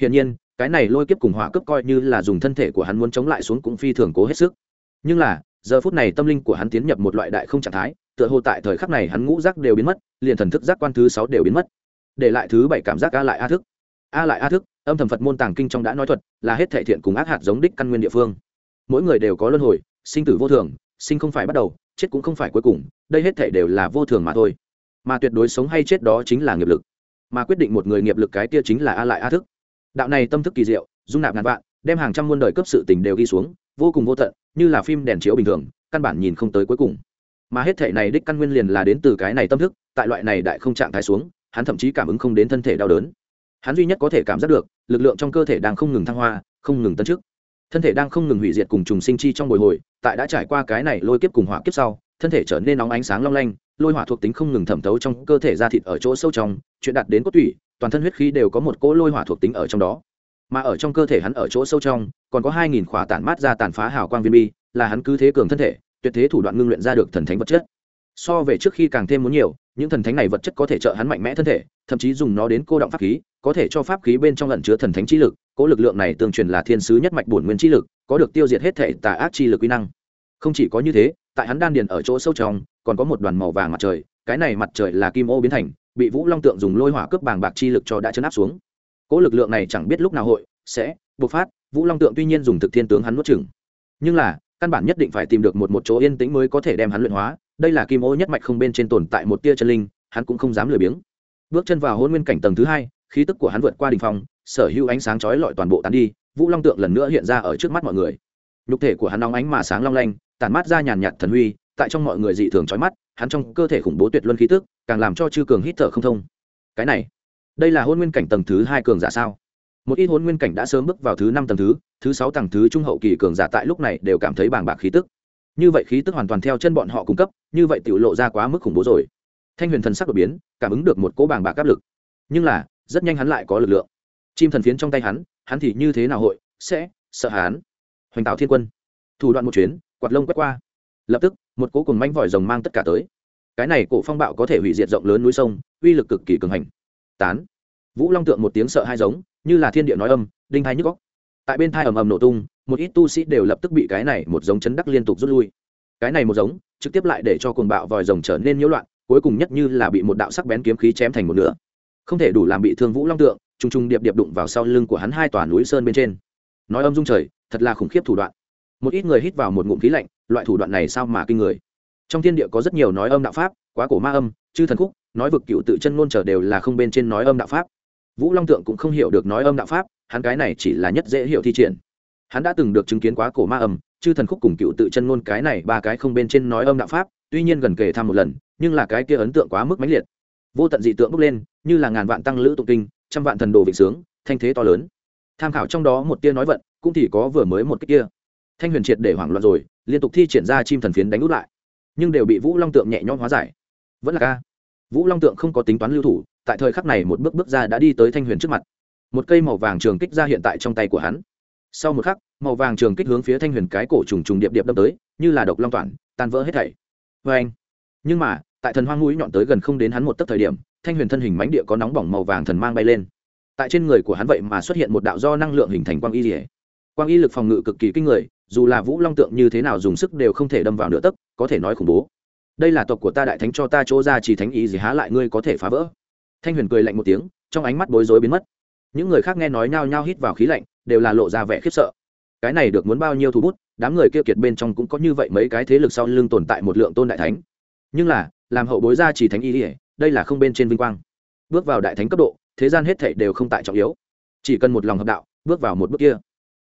Hiển nhiên, cái này lôi kiếp cùng hỏa cấp coi như là dùng thân thể của hắn muốn chống lại xuống cũng phi thường cố hết sức. Nhưng là, giờ phút này tâm linh của hắn tiến nhập một loại đại không trạng thái, tựa hồ tại thời khắc này hắn ngũ giác đều biến mất, liền thần thức giác quan thứ sáu đều biến mất. Để lại thứ bảy cảm giác a lại a thức. A lại a thức âm thầm phật môn tàng kinh trong đã nói thuật là hết thể thiện cùng ác hạt giống đích căn nguyên địa phương. Mỗi người đều có luân hồi, sinh tử vô thường, sinh không phải bắt đầu, chết cũng không phải cuối cùng, đây hết thể đều là vô thường mà thôi. Mà tuyệt đối sống hay chết đó chính là nghiệp lực. Mà quyết định một người nghiệp lực cái kia chính là a lại a thức. Đạo này tâm thức kỳ diệu, dung nạp ngàn vạn, đem hàng trăm muôn đời cấp sự tình đều ghi xuống, vô cùng vô tận, như là phim đèn chiếu bình thường, căn bản nhìn không tới cuối cùng. Mà hết thể này đích căn nguyên liền là đến từ cái này tâm thức, tại loại này đại không trạng thái xuống, hắn thậm chí cảm ứng không đến thân thể đau đớn hắn duy nhất có thể cảm giác được, lực lượng trong cơ thể đang không ngừng thăng hoa, không ngừng tân trước thân thể đang không ngừng hủy diệt cùng trùng sinh chi trong bồi hồi, tại đã trải qua cái này lôi kiếp cùng hỏa kiếp sau, thân thể trở nên nóng ánh sáng long lanh, lôi hỏa thuộc tính không ngừng thẩm thấu trong cơ thể ra thịt ở chỗ sâu trong, chuyện đạt đến cốt tủy, toàn thân huyết khí đều có một cỗ lôi hỏa thuộc tính ở trong đó. Mà ở trong cơ thể hắn ở chỗ sâu trong, còn có hai nghìn khỏa tản mát ra tàn phá hào quang viên bi, là hắn cứ thế cường thân thể, tuyệt thế thủ đoạn ngưng luyện ra được thần thánh vật chất. So về trước khi càng thêm muốn nhiều những thần thánh này vật chất có thể trợ hắn mạnh mẽ thân thể, thậm chí dùng nó đến cô động pháp khí, có thể cho pháp khí bên trong lẩn chứa thần thánh chi lực, cố lực lượng này tương truyền là thiên sứ nhất mạch bổn nguyên chi lực, có được tiêu diệt hết thể tà ác chi lực quy năng. Không chỉ có như thế, tại hắn đan điền ở chỗ sâu trong, còn có một đoàn màu vàng mặt trời, cái này mặt trời là kim ô biến thành, bị vũ long tượng dùng lôi hỏa cướp bàng bạc chi lực cho đã chấn áp xuống. Cố lực lượng này chẳng biết lúc nào hội sẽ bộc phát, vũ long tượng tuy nhiên dùng thực thiên tướng hắn nuốt chừng nhưng là, căn bản nhất định phải tìm được một một chỗ yên tĩnh mới có thể đem hắn luyện hóa đây là kim ô nhất mạch không bên trên tồn tại một tia chân linh, hắn cũng không dám lười biếng. Bước chân vào hôn nguyên cảnh tầng thứ hai, khí tức của hắn vượt qua đình phong, sở hữu ánh sáng chói lọi toàn bộ tán đi, vũ long tượng lần nữa hiện ra ở trước mắt mọi người. Nhục thể của hắn nóng ánh mà sáng long lanh, tản mát ra nhàn nhạt thần huy, tại trong mọi người dị thường chói mắt, hắn trong cơ thể khủng bố tuyệt luân khí tức, càng làm cho chư cường hít thở không thông. Cái này, đây là hôn nguyên cảnh tầng thứ hai cường giả sao? Một ít hôn nguyên cảnh đã sớm bước vào thứ năm tầng thứ thứ sáu tầng thứ trung hậu kỳ cường giả tại lúc này đều cảm thấy bàng bạc khí tức như vậy khí tức hoàn toàn theo chân bọn họ cung cấp, như vậy tiểu lộ ra quá mức khủng bố rồi. Thanh huyền thần sắc đột biến, cảm ứng được một cỗ bàng bạc áp lực. Nhưng là, rất nhanh hắn lại có lực lượng. Chim thần phiến trong tay hắn hắn thì như thế nào hội, sẽ sợ hắn. Hoành tạo thiên quân. Thủ đoạn một chuyến, quạt lông quét qua. Lập tức, một cỗ cùng manh vòi rồng mang tất cả tới. Cái này cổ phong bạo có thể hủy diệt rộng lớn núi sông, uy lực cực kỳ cường hành. Tán. Vũ long tượng một tiếng sợ hai giống, như là thiên địa nói âm, đinh hai nhức góc tại bên thai ầm ầm nổ tung một ít tu sĩ đều lập tức bị cái này một giống chấn đắc liên tục rút lui. Cái này một giống, trực tiếp lại để cho cuồng bạo vòi rồng trở nên nhiễu loạn, cuối cùng nhất như là bị một đạo sắc bén kiếm khí chém thành một nửa. Không thể đủ làm bị thương vũ long tượng, trùng trùng điệp điệp đụng vào sau lưng của hắn hai tòa núi sơn bên trên. Nói âm dung trời, thật là khủng khiếp thủ đoạn. Một ít người hít vào một ngụm khí lạnh, loại thủ đoạn này sao mà kinh người. Trong thiên địa có rất nhiều nói âm đạo pháp, quá cổ ma âm, chư thần khúc, nói vực cựu tự chân ngôn trở đều là không bên trên nói âm đạo pháp. Vũ long tượng cũng không hiểu được nói âm đạo pháp, hắn cái này chỉ là nhất dễ hiểu thi triển hắn đã từng được chứng kiến quá cổ ma âm, chư thần khúc cùng cựu tự chân ngôn cái này ba cái không bên trên nói âm đạo pháp, tuy nhiên gần kề tham một lần, nhưng là cái kia ấn tượng quá mức mãnh liệt. Vô tận dị tượng bốc lên, như là ngàn vạn tăng lữ tụng kinh, trăm vạn thần đồ vịnh sướng, thanh thế to lớn. Tham khảo trong đó một tia nói vận, cũng thì có vừa mới một cái kia. Thanh huyền triệt để hoảng loạn rồi, liên tục thi triển ra chim thần phiến đánh út lại. Nhưng đều bị vũ long tượng nhẹ nhõm hóa giải. Vẫn là ca. Vũ long tượng không có tính toán lưu thủ, tại thời khắc này một bước bước ra đã đi tới thanh huyền trước mặt. Một cây màu vàng trường kích ra hiện tại trong tay của hắn sau một khắc, màu vàng trường kích hướng phía thanh huyền cái cổ trùng trùng điệp điệp đâm tới, như là độc long toàn, tan vỡ hết thảy. Vê anh, nhưng mà, tại thần hoang mũi nhọn tới gần không đến hắn một tấc thời điểm, thanh huyền thân hình mánh địa có nóng bỏng màu vàng thần mang bay lên. Tại trên người của hắn vậy mà xuất hiện một đạo do năng lượng hình thành quang y dỉa quang y lực phòng ngự cực kỳ kinh người, dù là vũ long tượng như thế nào dùng sức đều không thể đâm vào nửa tấc, có thể nói khủng bố. Đây là tộc của ta đại thánh cho ta chỗ ra chỉ thánh ý gì há lại ngươi có thể phá vỡ? Thanh huyền cười lạnh một tiếng, trong ánh mắt bối rối biến mất. Những người khác nghe nói nhao nhao hít vào khí lạnh đều là lộ ra vẻ khiếp sợ. Cái này được muốn bao nhiêu thu bút, đám người kia kiệt bên trong cũng có như vậy mấy cái thế lực sau lưng tồn tại một lượng tôn đại thánh. Nhưng là, làm hậu bối ra chỉ thánh y ỉa đây là không bên trên vinh quang. Bước vào đại thánh cấp độ, thế gian hết thảy đều không tại trọng yếu. Chỉ cần một lòng hợp đạo, bước vào một bước kia,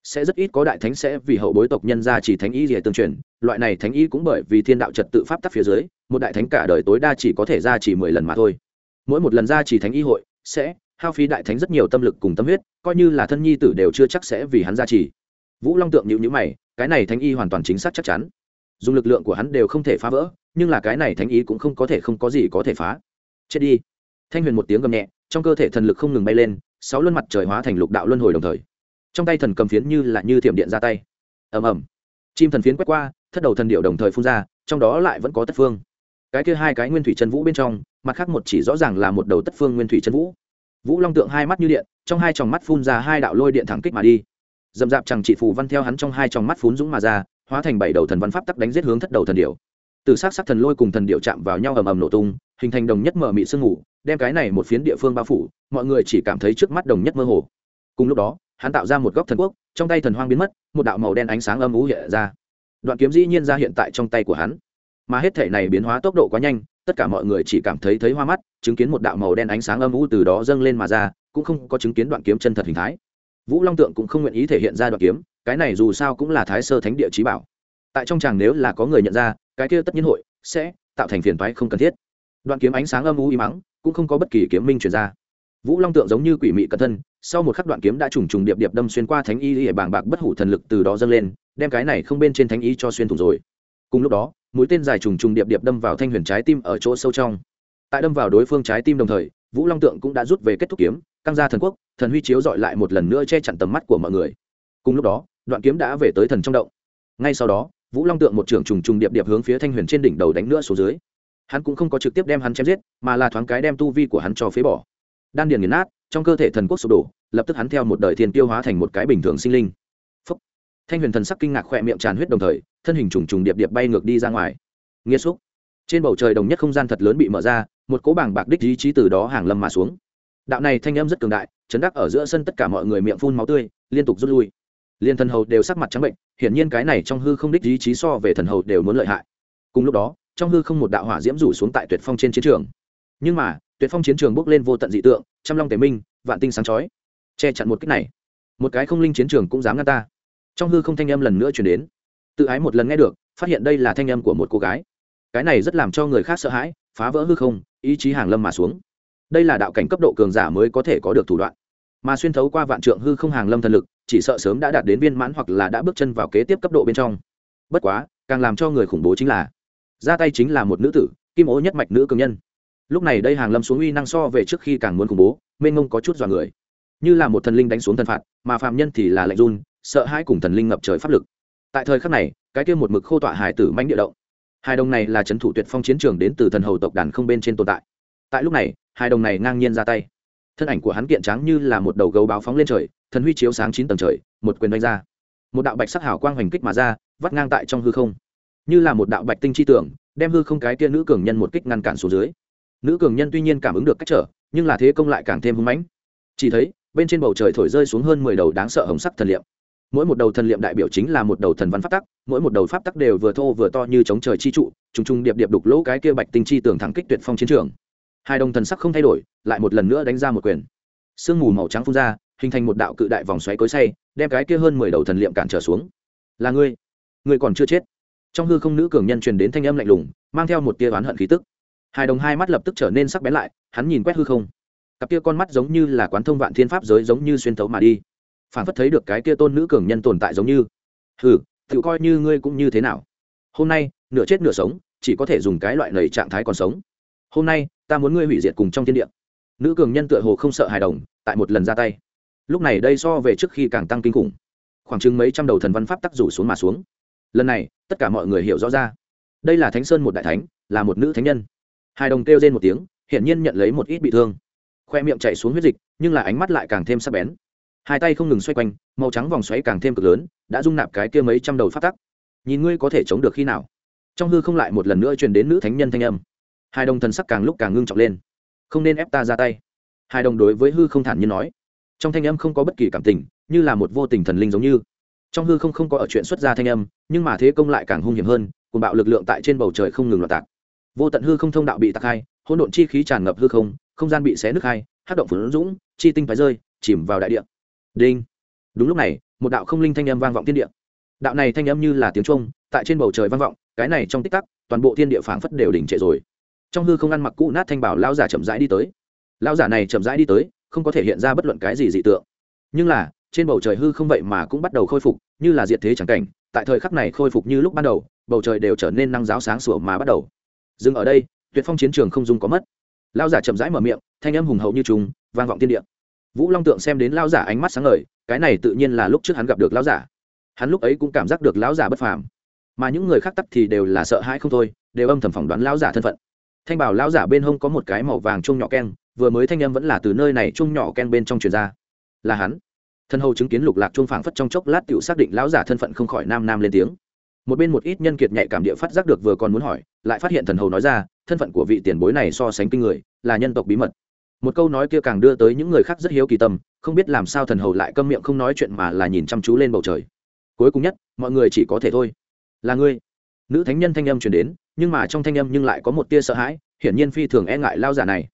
sẽ rất ít có đại thánh sẽ vì hậu bối tộc nhân ra chỉ thánh y rìa tương truyền. Loại này thánh y cũng bởi vì thiên đạo trật tự pháp tắc phía dưới, một đại thánh cả đời tối đa chỉ có thể ra chỉ mười lần mà thôi. Mỗi một lần ra chỉ thánh y hội, sẽ hao phí đại thánh rất nhiều tâm lực cùng tâm huyết, coi như là thân nhi tử đều chưa chắc sẽ vì hắn ra chỉ vũ long tượng nhịu nhữ mày, cái này thánh y hoàn toàn chính xác chắc chắn. Dùng lực lượng của hắn đều không thể phá vỡ, nhưng là cái này thánh y cũng không có thể không có gì có thể phá. Chết đi. Thanh huyền một tiếng gầm nhẹ, trong cơ thể thần lực không ngừng bay lên, sáu luân mặt trời hóa thành lục đạo luân hồi đồng thời, trong tay thần cầm phiến như là như thiểm điện ra tay. Ầm ầm. Chim thần phiến quét qua, thất đầu thần điệu đồng thời phun ra, trong đó lại vẫn có tất phương. Cái kia hai cái nguyên thủy chân vũ bên trong, mặt khác một chỉ rõ ràng là một đầu tất phương nguyên thủy chân vũ vũ long tượng hai mắt như điện, trong hai tròng mắt phun ra hai đạo lôi điện thẳng kích mà đi. Dầm dạp chẳng chỉ phù văn theo hắn trong hai tròng mắt phun dũng mà ra, hóa thành bảy đầu thần văn pháp tắc đánh giết hướng thất đầu thần điệu từ s á c sắc thần lôi cùng thần điệu chạm vào nhau ầm ầm nổ tung, hình thành đồng nhất mở mị sương ngủ đem cái này một phiến địa phương bao phủ, mọi người chỉ cảm thấy trước mắt đồng nhất mơ hồ. Cùng lúc đó, hắn tạo ra một góc thần quốc, trong tay thần hoang biến mất, một đạo màu đen ánh sáng âm ú hiện ra. Đoạn kiếm dĩ nhiên ra hiện tại trong tay của hắn. Mà hết thể này biến hóa tốc độ quá nhanh tất cả mọi người chỉ cảm thấy thấy hoa mắt, chứng kiến một đạo màu đen ánh sáng âm u từ đó dâng lên mà ra, cũng không có chứng kiến đoạn kiếm chân thật hình thái. Vũ long tượng cũng không nguyện ý thể hiện ra đoạn kiếm, cái này dù sao cũng là thái sơ thánh địa trí bảo. Tại trong chàng nếu là có người nhận ra, cái kia tất nhiên hội sẽ tạo thành phiền toái không cần thiết. Đoạn kiếm ánh sáng âm u y mắng, cũng không có bất kỳ kiếm minh truyền ra. Vũ long tượng giống như quỷ mị cẩn thân, sau một khắc đoạn kiếm đã trùng trùng điệp điệp đâm xuyên qua thánh y để bàng bạc bất hủ thần lực từ đó dâng lên, đem cái này không bên trên thánh y cho xuyên thủng rồi. Cùng lúc đó mũi tên dài trùng trùng điệp điệp đâm vào thanh huyền trái tim ở chỗ sâu trong. Tại đâm vào đối phương trái tim đồng thời, vũ long tượng cũng đã rút về kết thúc kiếm, căng ra thần quốc, thần huy chiếu dọi lại một lần nữa che chặn tầm mắt của mọi người. Cùng lúc đó, đoạn kiếm đã về tới thần trong động. Ngay sau đó, vũ long tượng một trưởng trùng trùng điệp điệp hướng phía thanh huyền trên đỉnh đầu đánh nữa xuống dưới. Hắn cũng không có trực tiếp đem hắn chém giết, mà là thoáng cái đem tu vi của hắn cho phế bỏ. Đan điền nghiền nát, trong cơ thể thần quốc sụp đổ, lập tức hắn theo một đời thiên tiêu hóa thành một cái bình thường sinh linh thanh huyền thần sắc kinh ngạc khỏe miệng tràn huyết đồng thời, thân hình trùng trùng điệp điệp bay ngược đi ra ngoài. Nghĩa xúc. Trên bầu trời đồng nhất không gian thật lớn bị mở ra, một cỗ bảng bạc đích ý chí từ đó hàng lâm mà xuống. Đạo này thanh âm rất cường đại, chấn đắc ở giữa sân tất cả mọi người miệng phun máu tươi, liên tục rút lui. Liên thần hầu đều sắc mặt trắng bệnh, hiển nhiên cái này trong hư không đích ý chí so về thần hầu đều muốn lợi hại. Cùng lúc đó, trong hư không một đạo hỏa diễm rủ xuống tại tuyệt phong trên chiến trường. Nhưng mà, tuyệt phong chiến trường bốc lên vô tận dị tượng, trăm long tề minh, vạn tinh sáng chói. Che chặn một cách này, một cái không linh chiến trường cũng dám ngăn ta trong hư không thanh âm lần nữa chuyển đến. Tự ái một lần nghe được, phát hiện đây là thanh âm của một cô gái. Cái này rất làm cho người khác sợ hãi, phá vỡ hư không, ý chí hàng lâm mà xuống. Đây là đạo cảnh cấp độ cường giả mới có thể có được thủ đoạn. Mà xuyên thấu qua vạn trượng hư không hàng lâm thần lực, chỉ sợ sớm đã đạt đến viên mãn hoặc là đã bước chân vào kế tiếp cấp độ bên trong. Bất quá, càng làm cho người khủng bố chính là, ra tay chính là một nữ tử, kim ố nhất mạch nữ cường nhân. Lúc này đây hàng lâm xuống uy năng so về trước khi càng muốn khủng bố, mênh mông có chút dọa người. Như là một thần linh đánh xuống thần phạt, mà phạm nhân thì là lạnh run sợ hãi cùng thần linh ngập trời pháp lực. Tại thời khắc này, cái kia một mực khô tọa hải tử manh địa động. Hai đồng này là trấn thủ tuyệt phong chiến trường đến từ thần hầu tộc đàn không bên trên tồn tại. Tại lúc này hai đồng này ngang nhiên ra tay. Thân ảnh của hắn kiện tráng như là một đầu gấu báo phóng lên trời, thần huy chiếu sáng chín tầng trời, một quyền đánh ra. Một đạo bạch sắc hào quang hoành kích mà ra, vắt ngang tại trong hư không. Như là một đạo bạch tinh chi tưởng, đem hư không cái kia nữ cường nhân một kích ngăn cản xuống dưới. Nữ cường nhân tuy nhiên cảm ứng được cách trở, nhưng là thế công lại càng thêm hưng mãnh. Chỉ thấy, bên trên bầu trời thổi rơi xuống hơn mười đầu đáng sợ hồng sắc thần liệu mỗi một đầu thần liệm đại biểu chính là một đầu thần văn pháp tắc, mỗi một đầu pháp tắc đều vừa thô vừa to như chống trời chi trụ, trùng trùng điệp điệp đục lỗ cái kia bạch tinh chi tường thẳng kích tuyệt phong chiến trường. Hai đồng thần sắc không thay đổi, lại một lần nữa đánh ra một quyền. Sương mù màu trắng phun ra, hình thành một đạo cự đại vòng xoáy cối say đem cái kia hơn mười đầu thần liệm cản trở xuống. Là ngươi? Ngươi còn chưa chết. Trong hư không nữ cường nhân truyền đến thanh âm lạnh lùng, mang theo một tia oán hận khí tức. Hai đồng hai mắt lập tức trở nên sắc bén lại, hắn nhìn quét hư không. Cặp kia con mắt giống như là quán thông vạn thiên pháp giới giống như xuyên thấu mà đi phản phất thấy được cái kia tôn nữ cường nhân tồn tại giống như. Hừ tự coi như ngươi cũng như thế nào? Hôm nay, nửa chết nửa sống, chỉ có thể dùng cái loại lầy trạng thái còn sống. Hôm nay, ta muốn ngươi hủy diệt cùng trong thiên địa. Nữ cường nhân tựa hồ không sợ hài đồng, tại một lần ra tay. Lúc này đây so về trước khi càng tăng kinh khủng. Khoảng chừng mấy trăm đầu thần văn pháp tắc rủ xuống mà xuống. Lần này, tất cả mọi người hiểu rõ ra. Đây là thánh sơn một đại thánh, là một nữ thánh nhân. Hài đồng kêu rên một tiếng, hiển nhiên nhận lấy một ít bị thương. Khoe miệng chạy xuống huyết dịch, nhưng là ánh mắt lại càng thêm sắc bén hai tay không ngừng xoay quanh, màu trắng vòng xoáy càng thêm cực lớn, đã dung nạp cái kia mấy trăm đầu phát tắc. Nhìn ngươi có thể chống được khi nào? Trong hư không lại một lần nữa truyền đến nữ thánh nhân thanh âm. Hai đồng thần sắc càng lúc càng ngưng trọng lên. Không nên ép ta ra tay. Hai đồng đối với hư không thản nhiên nói. Trong thanh âm không có bất kỳ cảm tình, như là một vô tình thần linh giống như. Trong hư không không có ở chuyện xuất ra thanh âm, nhưng mà thế công lại càng hung hiểm hơn cùng bạo lực lượng tại trên bầu trời không ngừng loạt tạc. Vô tận hư không thông đạo bị tạc hai, hỗn độn chi khí tràn ngập hư không không gian bị xé nứt hai hát động phấn dũng, chi tinh phải rơi, chìm vào đại địa đinh. Đúng lúc này, một đạo không linh thanh âm vang vọng thiên địa. Đạo này thanh âm như là tiếng trung tại trên bầu trời vang vọng, cái này trong tích tắc, toàn bộ thiên địa phảng phất đều đỉnh trệ rồi. Trong hư không ăn mặc cũ nát thanh bảo lao giả chậm rãi đi tới. Lao giả này chậm rãi đi tới, không có thể hiện ra bất luận cái gì dị tượng. Nhưng là, trên bầu trời hư không vậy mà cũng bắt đầu khôi phục, như là diệt thế chẳng cảnh, tại thời khắc này khôi phục như lúc ban đầu, bầu trời đều trở nên năng giáo sáng sủa mà bắt đầu. Dừng ở đây, tuyệt phong chiến trường không dùng có mất. Lao giả chậm rãi mở miệng, thanh âm hùng hậu như trùng, vang vọng thiên địa vũ long tượng xem đến lão giả ánh mắt sáng ngời, cái này tự nhiên là lúc trước hắn gặp được lão giả. Hắn lúc ấy cũng cảm giác được lão giả bất phàm. Mà những người khác tắt thì đều là sợ hãi không thôi, đều âm thầm phỏng đoán lão giả thân phận. Thanh bảo lão giả bên hông có một cái màu vàng chung nhỏ keng, vừa mới thanh âm vẫn là từ nơi này chung nhỏ keng bên trong truyền ra. Là hắn. Thân hầu chứng kiến lục lạc chuông phảng phất trong chốc lát tựu xác định lão giả thân phận không khỏi nam nam lên tiếng. Một bên một ít nhân kiệt nhạy cảm địa phát giác được vừa còn muốn hỏi, lại phát hiện thần hầu nói ra, thân phận của vị tiền bối này so sánh kinh người, là nhân tộc bí mật một câu nói kia càng đưa tới những người khác rất hiếu kỳ tâm, không biết làm sao thần hầu lại câm miệng không nói chuyện mà là nhìn chăm chú lên bầu trời. Cuối cùng nhất, mọi người chỉ có thể thôi. Là ngươi. Nữ thánh nhân thanh âm truyền đến, nhưng mà trong thanh âm nhưng lại có một tia sợ hãi, hiển nhiên phi thường e ngại lao giả này.